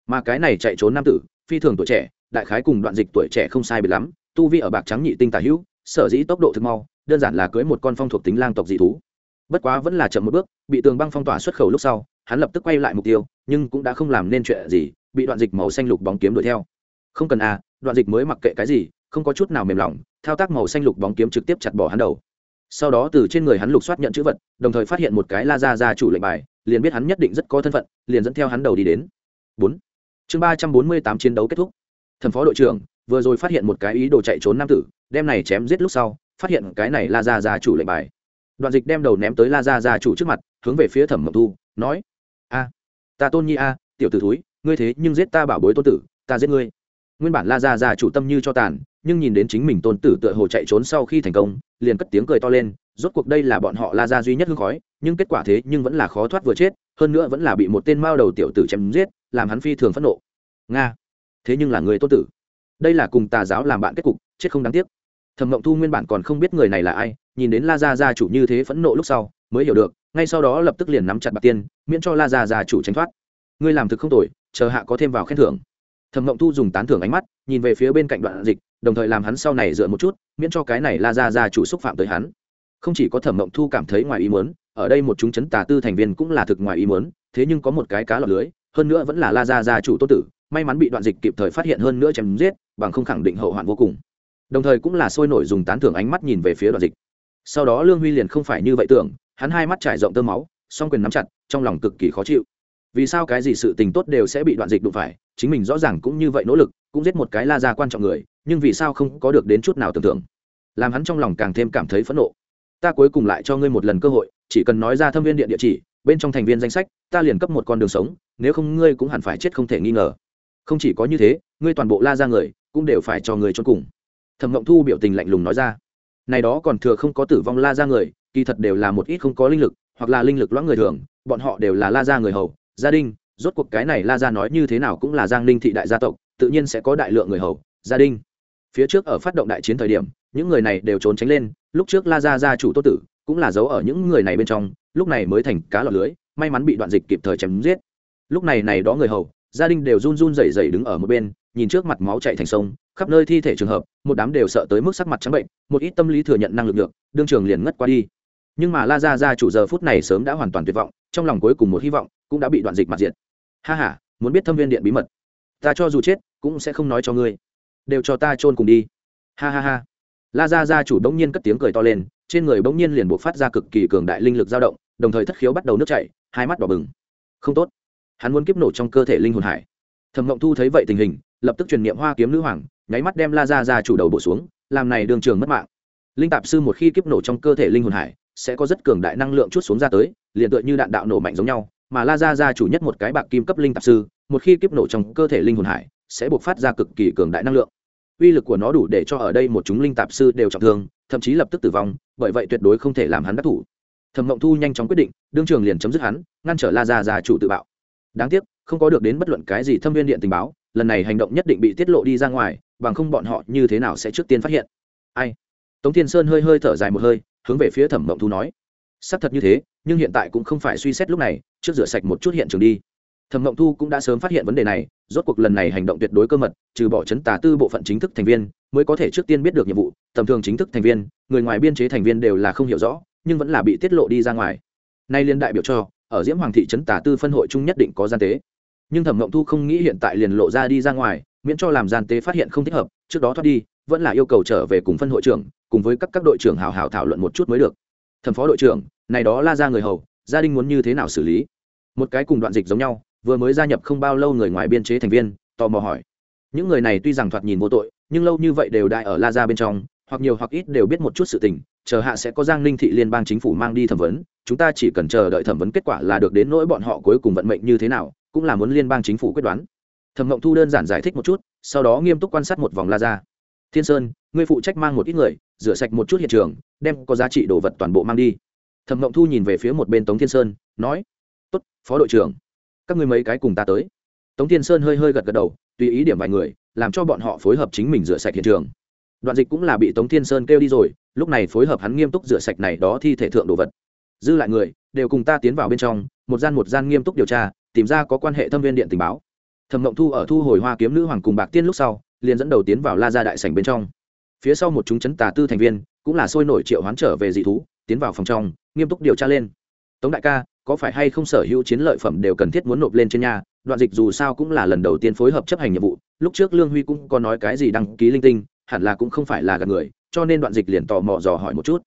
Speaker 1: Mà cái này chạy trốn nam tử, phi thường tuổi trẻ, đại khái cùng đoạn dịch tuổi trẻ không sai biệt lắm, tu vi ở bạc trắng nhị tinh tả hữu, sở dĩ tốc độ thực mau, đơn giản là cưới một con phong thuộc tính lang tộc dị thú. Bất quá vẫn là chậm một bước, bị tường băng phong tỏa xuất khẩu lúc sau, hắn lập tức quay lại mục tiêu, nhưng cũng đã không làm nên chuyện gì, bị đoạn dịch màu xanh lục bóng kiếm đuổi theo. Không cần à đoạn dịch mới mặc kệ cái gì không có chút nào mềm lỏng thao tác màu xanh lục bóng kiếm trực tiếp chặt bỏ hắn đầu. Sau đó từ trên người hắn lục soát nhận chữ vật, đồng thời phát hiện một cái la ra ra chủ lệnh bài, liền biết hắn nhất định rất có thân phận, liền dẫn theo hắn đầu đi đến. Bốn. Chương ba trăm bốn mươi tám chiến đấu kết thúc. Thần phó đội trưởng, vừa rồi phát hiện một cái ý đồ chạy trốn nam tử, đem này chém giết lúc sau, phát hiện cái này la ra ra chủ lệnh bài. Đoạn dịch đem đầu ném tới la ra ra chủ trước mặt, hướng về phía thẩm mộng thu, nói, a, ta tôn nhi a, tiểu tử thúi, ngươi thế nhưng giết ta bảo bối tôn tử, ta giết ngươi nguyên bản la ra ra chủ tâm như cho tàn nhưng nhìn đến chính mình tôn tử tựa hồ chạy trốn sau khi thành công liền cất tiếng cười to lên rốt cuộc đây là bọn họ la ra duy nhất hương khói nhưng kết quả thế nhưng vẫn là khó thoát vừa chết hơn nữa vẫn là bị một tên mao đầu tiểu tử chém giết làm hắn phi thường phẫn nộ. Nga thế nhưng là người tôn tử. Đây là cùng tà giáo làm bạn kết cục chết không đáng tiếc. Thẩm mộng thu nguyên bản còn không biết người này là ai nhìn đến la gia gia chủ như thế phẫn nộ lúc sau mới hiểu được ngay sau đó lập tức liền nắm chặt bạc tiên miễn cho la gia gia chủ tránh thoát. Ngươi làm thực không tội, chờ hạ có thêm vào khen thưởng thẩm mộng thu dùng tán thưởng ánh mắt, nhìn về phía bên cạnh đoạn dịch, đồng thời làm hắn sau này dựa một chút, miễn cho cái này la gia ra chủ xúc phạm tới hắn. Không chỉ có thẩm mộng thu cảm thấy ngoài ý muốn, ở đây một chúng chấn tà tư thành viên cũng là thực ngoài ý muốn, thế nhưng có một cái cá lọt lưới, hơn nữa vẫn là la gia ra chủ tô tử, may mắn bị đoạn dịch kịp thời phát hiện hơn nữa chém giết, bằng không khẳng định hậu hoạn vô cùng. Đồng thời cũng là sôi nổi dùng tán thưởng ánh mắt nhìn về phía đoạn dịch. Sau đó lương huy liền không phải như vậy tưởng, hắn hai mắt trải rộng tơ máu, song quyền nắm chặt, trong lòng cực kỳ khó chịu. Vì sao cái gì sự tình tốt đều sẽ bị đoạn dịch đụng phải chính mình rõ ràng cũng như vậy nỗ lực, cũng giết một cái la ra quan trọng người, nhưng vì sao không có được đến chút nào tưởng tượng? Làm hắn trong lòng càng thêm cảm thấy phẫn nộ. Ta cuối cùng lại cho ngươi một lần cơ hội, chỉ cần nói ra thâm viên điện địa chỉ, bên trong thành viên danh sách, ta liền cấp một con đường sống, nếu không ngươi cũng hẳn phải chết không thể nghi ngờ. Không chỉ có như thế, ngươi toàn bộ la ra người cũng đều phải cho người cho cùng. Thẩm ngộng thu biểu tình lạnh lùng nói ra. Này đó còn thừa không có tử vong la ra người, kỳ thật đều là một ít không có linh lực, hoặc là linh lực loãng người thường, bọn họ đều là la ra người hầu, gia đình rốt cuộc cái này la ra nói như thế nào cũng là giang ninh thị đại gia tộc, tự nhiên sẽ có đại lượng người hầu, gia đình. Phía trước ở phát động đại chiến thời điểm, những người này đều trốn tránh lên, lúc trước la ra gia chủ tô tử cũng là giấu ở những người này bên trong, lúc này mới thành cá lọt lưới, may mắn bị đoạn dịch kịp thời chém giết. Lúc này này đó người hầu, gia đình đều run run rẩy rẩy đứng ở một bên, nhìn trước mặt máu chảy thành sông, khắp nơi thi thể trường hợp, một đám đều sợ tới mức sắc mặt trắng bệnh, một ít tâm lý thừa nhận năng lực được, đương trường liền ngất qua đi. Nhưng mà la gia gia chủ giờ phút này sớm đã hoàn toàn tuyệt vọng, trong lòng cuối cùng một hy vọng cũng đã bị đoạn dịch mặt diệt ha ha, muốn biết thâm viên điện bí mật. Ta cho dù chết, cũng sẽ không nói cho ngươi. Đều cho ta chôn cùng đi. Ha ha ha. La gia gia chủ bỗng nhiên cất tiếng cười to lên, trên người bỗng nhiên liền buộc phát ra cực kỳ cường đại linh lực dao động, đồng thời thất khiếu bắt đầu nước chảy, hai mắt đỏ bừng. Không tốt. Hắn muốn kiếp nổ trong cơ thể linh hồn hải. Thẩm mộng thu thấy vậy tình hình, lập tức truyền niệm hoa kiếm nữ hoàng, nháy mắt đem la gia gia chủ đầu bổ xuống, làm này đường trường mất mạng. Linh tạp sư một khi kiếp nổ trong cơ thể linh hồn hải, sẽ có rất cường đại năng lượng chút xuống ra tới, liền tựa như đạn đạo nổ mạnh giống nhau mà la gia gia chủ nhất một cái bạc kim cấp linh tạp sư, một khi kiếp nổ trong cơ thể linh hồn hải, sẽ buộc phát ra cực kỳ cường đại năng lượng. Uy lực của nó đủ để cho ở đây một chúng linh tạp sư đều trọng thương, thậm chí lập tức tử vong, bởi vậy tuyệt đối không thể làm hắn đắc thủ. Thẩm mộng thu nhanh chóng quyết định, đương trường liền chấm dứt hắn, ngăn trở la gia gia chủ tự bạo. Đáng tiếc, không có được đến bất luận cái gì thâm viên điện tình báo, lần này hành động nhất định bị tiết lộ đi ra ngoài, bằng không bọn họ như thế nào sẽ trước tiên phát hiện. Ai? Tống thiên sơn hơi hơi thở dài một hơi, hướng về phía thẩm mộng thu nói. Xác thật như thế nhưng hiện tại cũng không phải suy xét lúc này, trước rửa sạch một chút hiện trường đi. Thẩm mộng thu cũng đã sớm phát hiện vấn đề này, rốt cuộc lần này hành động tuyệt đối cơ mật, trừ bỏ chấn tà tư bộ phận chính thức thành viên mới có thể trước tiên biết được nhiệm vụ, tầm thường chính thức thành viên, người ngoài biên chế thành viên đều là không hiểu rõ, nhưng vẫn là bị tiết lộ đi ra ngoài. Nay liên đại biểu cho, ở diễm hoàng thị trấn tà tư phân hội chung nhất định có gian tế. Nhưng thẩm mộng thu không nghĩ hiện tại liền lộ ra đi ra ngoài, miễn cho làm gian tế phát hiện không thích hợp, trước đó thoát đi, vẫn là yêu cầu trở về cùng phân hội trưởng, cùng với các các đội trưởng hào hào thảo luận một chút mới được. Thẩm phó đội trưởng này đó la ra người hầu, gia đình muốn như thế nào xử lý? Một cái cùng đoạn dịch giống nhau, vừa mới gia nhập không bao lâu người ngoài biên chế thành viên, tò mò hỏi. Những người này tuy rằng thoạt nhìn vô tội, nhưng lâu như vậy đều đại ở la ra bên trong, hoặc nhiều hoặc ít đều biết một chút sự tình, chờ hạ sẽ có giang ninh thị liên bang chính phủ mang đi thẩm vấn, chúng ta chỉ cần chờ đợi thẩm vấn kết quả là được đến nỗi bọn họ cuối cùng vận mệnh như thế nào, cũng là muốn liên bang chính phủ quyết đoán. Thẩm mộng thu đơn giản giải thích một chút, sau đó nghiêm túc quan sát một vòng la ra. Thiên sơn, ngươi phụ trách mang một ít người, rửa sạch một chút hiện trường, đem có giá trị đồ vật toàn bộ mang đi thẩm mộng thu nhìn về phía một bên tống thiên sơn, nói, tốt, phó đội trưởng, các ngươi mấy cái cùng ta tới. Tống thiên sơn hơi hơi gật gật đầu, tùy ý điểm vài người, làm cho bọn họ phối hợp chính mình rửa sạch hiện trường. Đoạn dịch cũng là bị tống thiên sơn kêu đi rồi, lúc này phối hợp hắn nghiêm túc rửa sạch này đó thi thể thượng đồ vật. Dư lại người, đều cùng ta tiến vào bên trong, một gian một gian nghiêm túc điều tra, tìm ra có quan hệ thâm viên điện tình báo. Thẩm mộng thu ở thu hồi hoa kiếm nữ hoàng cùng bạc tiên lúc sau, liền dẫn đầu tiến vào la ra đại sảnh bên trong. Phía sau một chúng chấn tà tư thành viên, cũng là sôi nổi triệu hoán trở về dị thú tiến vào phòng trong, nghiêm túc điều tra lên. Tống đại ca, có phải hay không sở hữu chiến lợi phẩm đều cần thiết muốn nộp lên trên nhà? Đoạn dịch dù sao cũng là lần đầu tiên phối hợp chấp hành nhiệm vụ, lúc trước lương huy cũng có nói cái gì đăng ký linh tinh, hẳn là cũng không phải là gạt người, cho nên đoạn dịch liền tò mò dò hỏi một chút.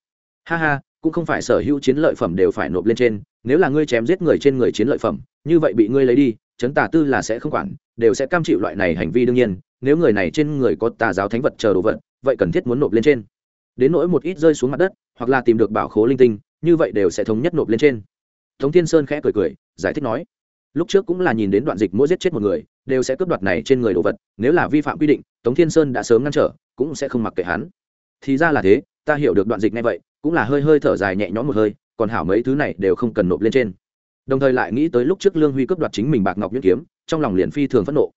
Speaker 1: Ha ha, cũng không phải sở hữu chiến lợi phẩm đều phải nộp lên trên, nếu là ngươi chém giết người trên người chiến lợi phẩm, như vậy bị ngươi lấy đi chấn tà tư là sẽ không quản, đều sẽ cam chịu loại này hành vi đương nhiên, nếu người này trên người có tà giáo thánh vật chờ đồ vật, vậy cần thiết muốn nộp lên trên đến nỗi một ít rơi xuống mặt đất, hoặc là tìm được bảo khố linh tinh, như vậy đều sẽ thống nhất nộp lên trên. Tống thiên sơn khẽ cười cười, giải thích nói, lúc trước cũng là nhìn đến đoạn dịch mỗi giết chết một người, đều sẽ cướp đoạt này trên người đồ vật, nếu là vi phạm quy định, tống thiên sơn đã sớm ngăn trở, cũng sẽ không mặc kệ hắn. Thì ra là thế, ta hiểu được đoạn dịch ngay vậy, cũng là hơi hơi thở dài nhẹ nhõm một hơi, còn hảo mấy thứ này đều không cần nộp lên trên. Đồng thời lại nghĩ tới lúc trước lương huy cướp đoạt chính mình bạc ngọc nhuyễn kiếm, trong lòng liền phi thường phẫn nộ.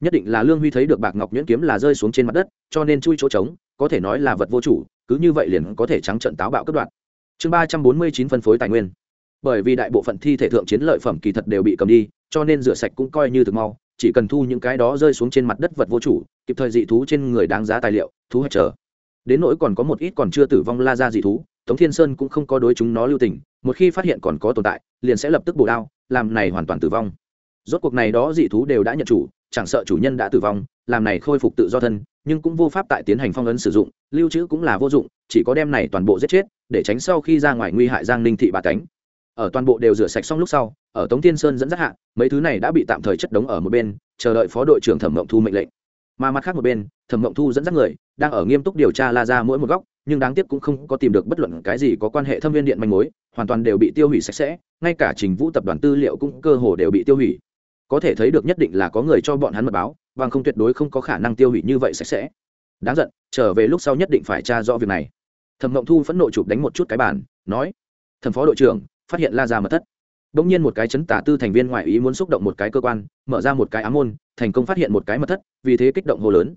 Speaker 1: Nhất định là lương huy thấy được bạc ngọc nhuyễn kiếm là rơi xuống trên mặt đất, cho nên chui chỗ trống, có thể nói là vật vô chủ cứ như vậy liền có thể trắng trận táo bạo cướp đoạt. Chương ba trăm bốn mươi chín phân phối tài nguyên. Bởi vì đại bộ phận thi thể thượng chiến lợi phẩm kỳ thật đều bị cầm đi, cho nên rửa sạch cũng coi như thực mau, chỉ cần thu những cái đó rơi xuống trên mặt đất vật vô chủ, kịp thời dị thú trên người đáng giá tài liệu, thú hạch trở. Đến nỗi còn có một ít còn chưa tử vong la ra dị thú, tống thiên sơn cũng không có đối chúng nó lưu tình, một khi phát hiện còn có tồn tại, liền sẽ lập tức bổ đao, làm này hoàn toàn tử vong. Rốt cuộc này đó dị thú đều đã nhận chủ chẳng sợ chủ nhân đã tử vong, làm này khôi phục tự do thân, nhưng cũng vô pháp tại tiến hành phong ấn sử dụng, lưu trữ cũng là vô dụng, chỉ có đem này toàn bộ giết chết, để tránh sau khi ra ngoài nguy hại giang ninh thị bà cánh. Ở toàn bộ đều rửa sạch xong lúc sau, ở tống thiên sơn dẫn dắt hạ, mấy thứ này đã bị tạm thời chất đống ở một bên, chờ đợi phó đội trưởng thẩm mộng thu mệnh lệnh. Mà mặt khác một bên, thẩm mộng thu dẫn dắt người, đang ở nghiêm túc điều tra la ra mỗi một góc, nhưng đáng tiếc cũng không có tìm được bất luận cái gì có quan hệ thâm viên điện manh mối, hoàn toàn đều bị tiêu hủy sạch sẽ, ngay cả trình vũ tập đoàn tư liệu cũng cơ hồ đều bị tiêu hủy có thể thấy được nhất định là có người cho bọn hắn mật báo và không tuyệt đối không có khả năng tiêu hủy như vậy sạch sẽ đáng giận trở về lúc sau nhất định phải tra rõ việc này thẩm mộng thu phẫn nộ chụp đánh một chút cái bản nói thẩm phó đội trưởng phát hiện la ra mật thất Đông nhiên một cái chấn tả tư thành viên ngoại ý muốn xúc động một cái cơ quan, mở ra một cái á môn, thành công phát hiện một cái mật thất, vì thế kích động hô lớn.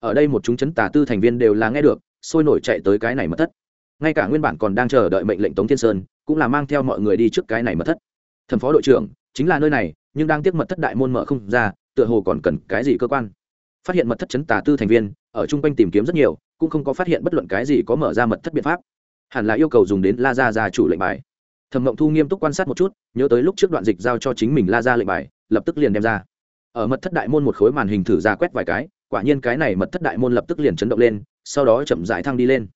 Speaker 1: Ở đây một chúng chấn tả tư thành viên đều là nghe được, sôi nổi chạy tới cái này mật thất. Ngay cả nguyên bản còn đang chờ đợi mệnh lệnh Tống Thiên Sơn, cũng là mang theo mọi người đi trước cái này mật thất. Thẩm phó đội trưởng, chính là nơi này, nhưng đang tiếc mật thất đại môn mở không ra, tựa hồ còn cần cái gì cơ quan. Phát hiện mật thất chấn tà tư thành viên, ở trung quanh tìm kiếm rất nhiều, cũng không có phát hiện bất luận cái gì có mở ra mật thất biện pháp. Hẳn là yêu cầu dùng đến La gia gia chủ lệnh bài thẩm mộng thu nghiêm túc quan sát một chút nhớ tới lúc trước đoạn dịch giao cho chính mình la ra lệnh bài lập tức liền đem ra ở mật thất đại môn một khối màn hình thử ra quét vài cái quả nhiên cái này mật thất đại môn lập tức liền chấn động lên sau đó chậm dại thăng đi lên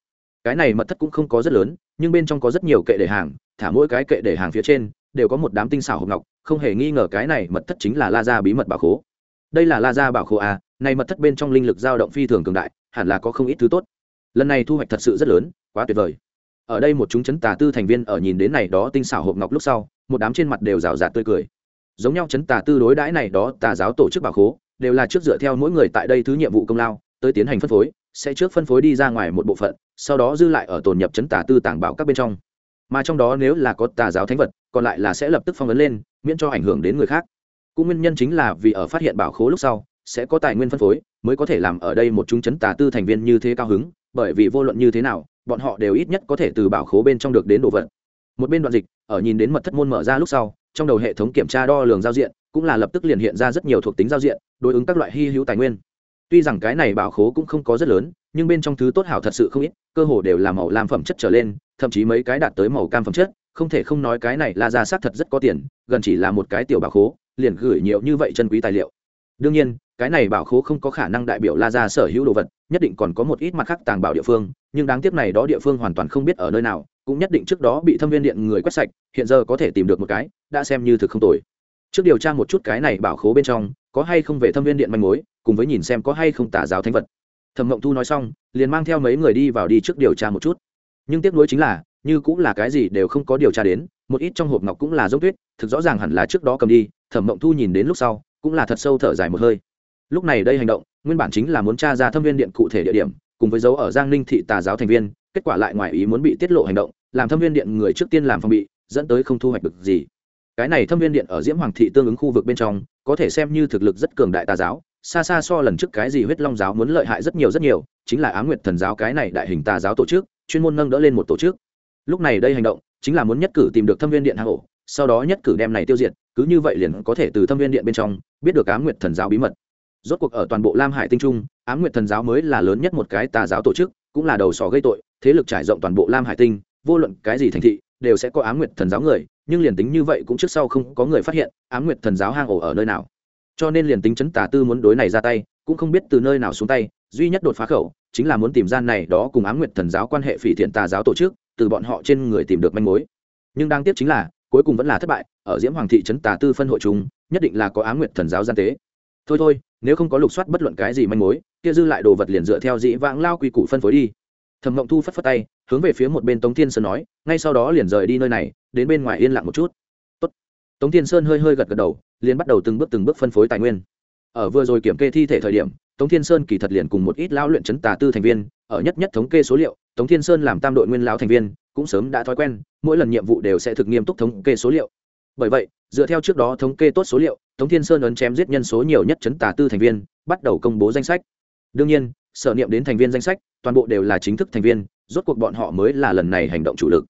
Speaker 1: cái này mật thất cũng không có rất lớn nhưng bên trong có rất nhiều kệ để hàng thả mỗi cái kệ để hàng phía trên đều có một đám tinh xảo hộp ngọc, không hề nghi ngờ cái này mật thất chính là la gia bí mật bảo khố. Đây là la gia bảo khố à? này mật thất bên trong linh lực dao động phi thường cường đại, hẳn là có không ít thứ tốt. Lần này thu hoạch thật sự rất lớn, quá tuyệt vời. Ở đây một chúng chấn tà tư thành viên ở nhìn đến này đó tinh xảo hộp ngọc lúc sau, một đám trên mặt đều rào rạt tươi cười. Giống nhau chấn tà tư đối đãi này đó tà giáo tổ chức bảo khố, đều là trước dựa theo mỗi người tại đây thứ nhiệm vụ công lao, tới tiến hành phân phối, sẽ trước phân phối đi ra ngoài một bộ phận, sau đó dư lại ở tồn nhập chấn tà tư tàng bảo các bên trong mà trong đó nếu là có tà giáo thánh vật, còn lại là sẽ lập tức phong ấn lên, miễn cho ảnh hưởng đến người khác. Cũng nguyên nhân chính là vì ở phát hiện bảo khố lúc sau, sẽ có tài nguyên phân phối, mới có thể làm ở đây một chúng chấn tà tư thành viên như thế cao hứng, bởi vì vô luận như thế nào, bọn họ đều ít nhất có thể từ bảo khố bên trong được đến đồ vật. Một bên đoạn dịch, ở nhìn đến mật thất môn mở ra lúc sau, trong đầu hệ thống kiểm tra đo lường giao diện, cũng là lập tức liền hiện ra rất nhiều thuộc tính giao diện, đối ứng các loại hy hữu tài nguyên. Tuy rằng cái này bảo khố cũng không có rất lớn nhưng bên trong thứ tốt hảo thật sự không ít, cơ hồ đều là màu lam phẩm chất trở lên, thậm chí mấy cái đạt tới màu cam phẩm chất, không thể không nói cái này là ra sát thật rất có tiền, gần chỉ là một cái tiểu bảo khố, liền gửi nhiều như vậy chân quý tài liệu. Đương nhiên, cái này bảo khố không có khả năng đại biểu la ra sở hữu đồ vật, nhất định còn có một ít mặt khác tàng bảo địa phương, nhưng đáng tiếc này đó địa phương hoàn toàn không biết ở nơi nào, cũng nhất định trước đó bị thâm viên điện người quét sạch, hiện giờ có thể tìm được một cái, đã xem như thực không tồi. Trước điều tra một chút cái này bảo khố bên trong, có hay không về thâm viên điện manh mối, cùng với nhìn xem có hay không tả giáo thánh vật thẩm mộng thu nói xong, liền mang theo mấy người đi vào đi trước điều tra một chút. Nhưng tiếc nuối chính là, như cũng là cái gì đều không có điều tra đến, một ít trong hộp ngọc cũng là giống tuyết, thực rõ ràng hẳn là trước đó cầm đi, thẩm mộng thu nhìn đến lúc sau, cũng là thật sâu thở dài một hơi. Lúc này đây hành động, nguyên bản chính là muốn tra ra thâm viên điện cụ thể địa điểm, cùng với dấu ở giang ninh thị tà giáo thành viên, kết quả lại ngoài ý muốn bị tiết lộ hành động, làm thâm viên điện người trước tiên làm phòng bị, dẫn tới không thu hoạch được gì. Cái này thâm viên điện ở diễm hoàng thị tương ứng khu vực bên trong, có thể xem như thực lực rất cường đại tà giáo xa xa so lần trước cái gì huyết long giáo muốn lợi hại rất nhiều rất nhiều, chính là á nguyệt thần giáo cái này đại hình tà giáo tổ chức, chuyên môn nâng đỡ lên một tổ chức. Lúc này đây hành động, chính là muốn nhất cử tìm được thâm viên điện hạ hổ, sau đó nhất cử đem này tiêu diệt, cứ như vậy liền có thể từ thâm viên điện bên trong biết được á nguyệt thần giáo bí mật. Rốt cuộc ở toàn bộ lam hải tinh trung, á nguyệt thần giáo mới là lớn nhất một cái tà giáo tổ chức, cũng là đầu sò gây tội, thế lực trải rộng toàn bộ lam hải tinh, vô luận cái gì thành thị, đều sẽ có á nguyệt thần giáo người, nhưng liền tính như vậy cũng trước sau không có người phát hiện á nguyệt thần giáo hang ổ ở nơi nào cho nên liền tính chấn tà tư muốn đối này ra tay, cũng không biết từ nơi nào xuống tay, duy nhất đột phá khẩu, chính là muốn tìm gian này đó cùng á nguyệt thần giáo quan hệ phỉ thiện tà giáo tổ chức, từ bọn họ trên người tìm được manh mối. Nhưng đáng tiếc chính là, cuối cùng vẫn là thất bại, ở diễm hoàng thị trấn tà tư phân hội chúng nhất định là có á nguyệt thần giáo gian tế. Thôi thôi, nếu không có lục soát bất luận cái gì manh mối, kia dư lại đồ vật liền dựa theo dĩ vãng lao quy củ phân phối đi. Thẩm mộng thu phất phất tay, hướng về phía một bên tống thiên sơn nói, ngay sau đó liền rời đi nơi này, đến bên ngoài yên lặng một chút tống thiên sơn hơi hơi gật gật đầu, liền bắt đầu từng bước từng bước phân phối tài nguyên. Ở vừa rồi kiểm kê thi thể thời điểm, tống thiên sơn kỳ thật liền cùng một ít lão luyện chấn tà tư thành viên, ở nhất nhất thống kê số liệu, tống thiên sơn làm tam đội nguyên lão thành viên, cũng sớm đã thói quen, mỗi lần nhiệm vụ đều sẽ thực nghiêm túc thống kê số liệu. Bởi vậy, dựa theo trước đó thống kê tốt số liệu, tống thiên sơn ấn chém giết nhân số nhiều nhất chấn tà tư thành viên, bắt đầu công bố danh sách. Đương nhiên, sở niệm đến thành viên danh sách, toàn bộ đều là chính thức thành viên, rốt cuộc bọn họ mới là lần này hành động chủ lực.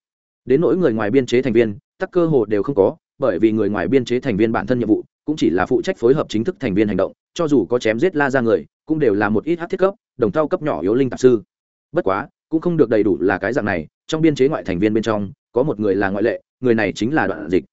Speaker 1: Đến nỗi người ngoài biên chế thành viên, tắc cơ hồ đều không có bởi vì người ngoài biên chế thành viên bản thân nhiệm vụ, cũng chỉ là phụ trách phối hợp chính thức thành viên hành động, cho dù có chém giết la ra người, cũng đều là một ít hát thiết cấp, đồng thau cấp nhỏ yếu linh tạp sư. Bất quá, cũng không được đầy đủ là cái dạng này, trong biên chế ngoại thành viên bên trong, có một người là ngoại lệ, người này chính là đoạn dịch.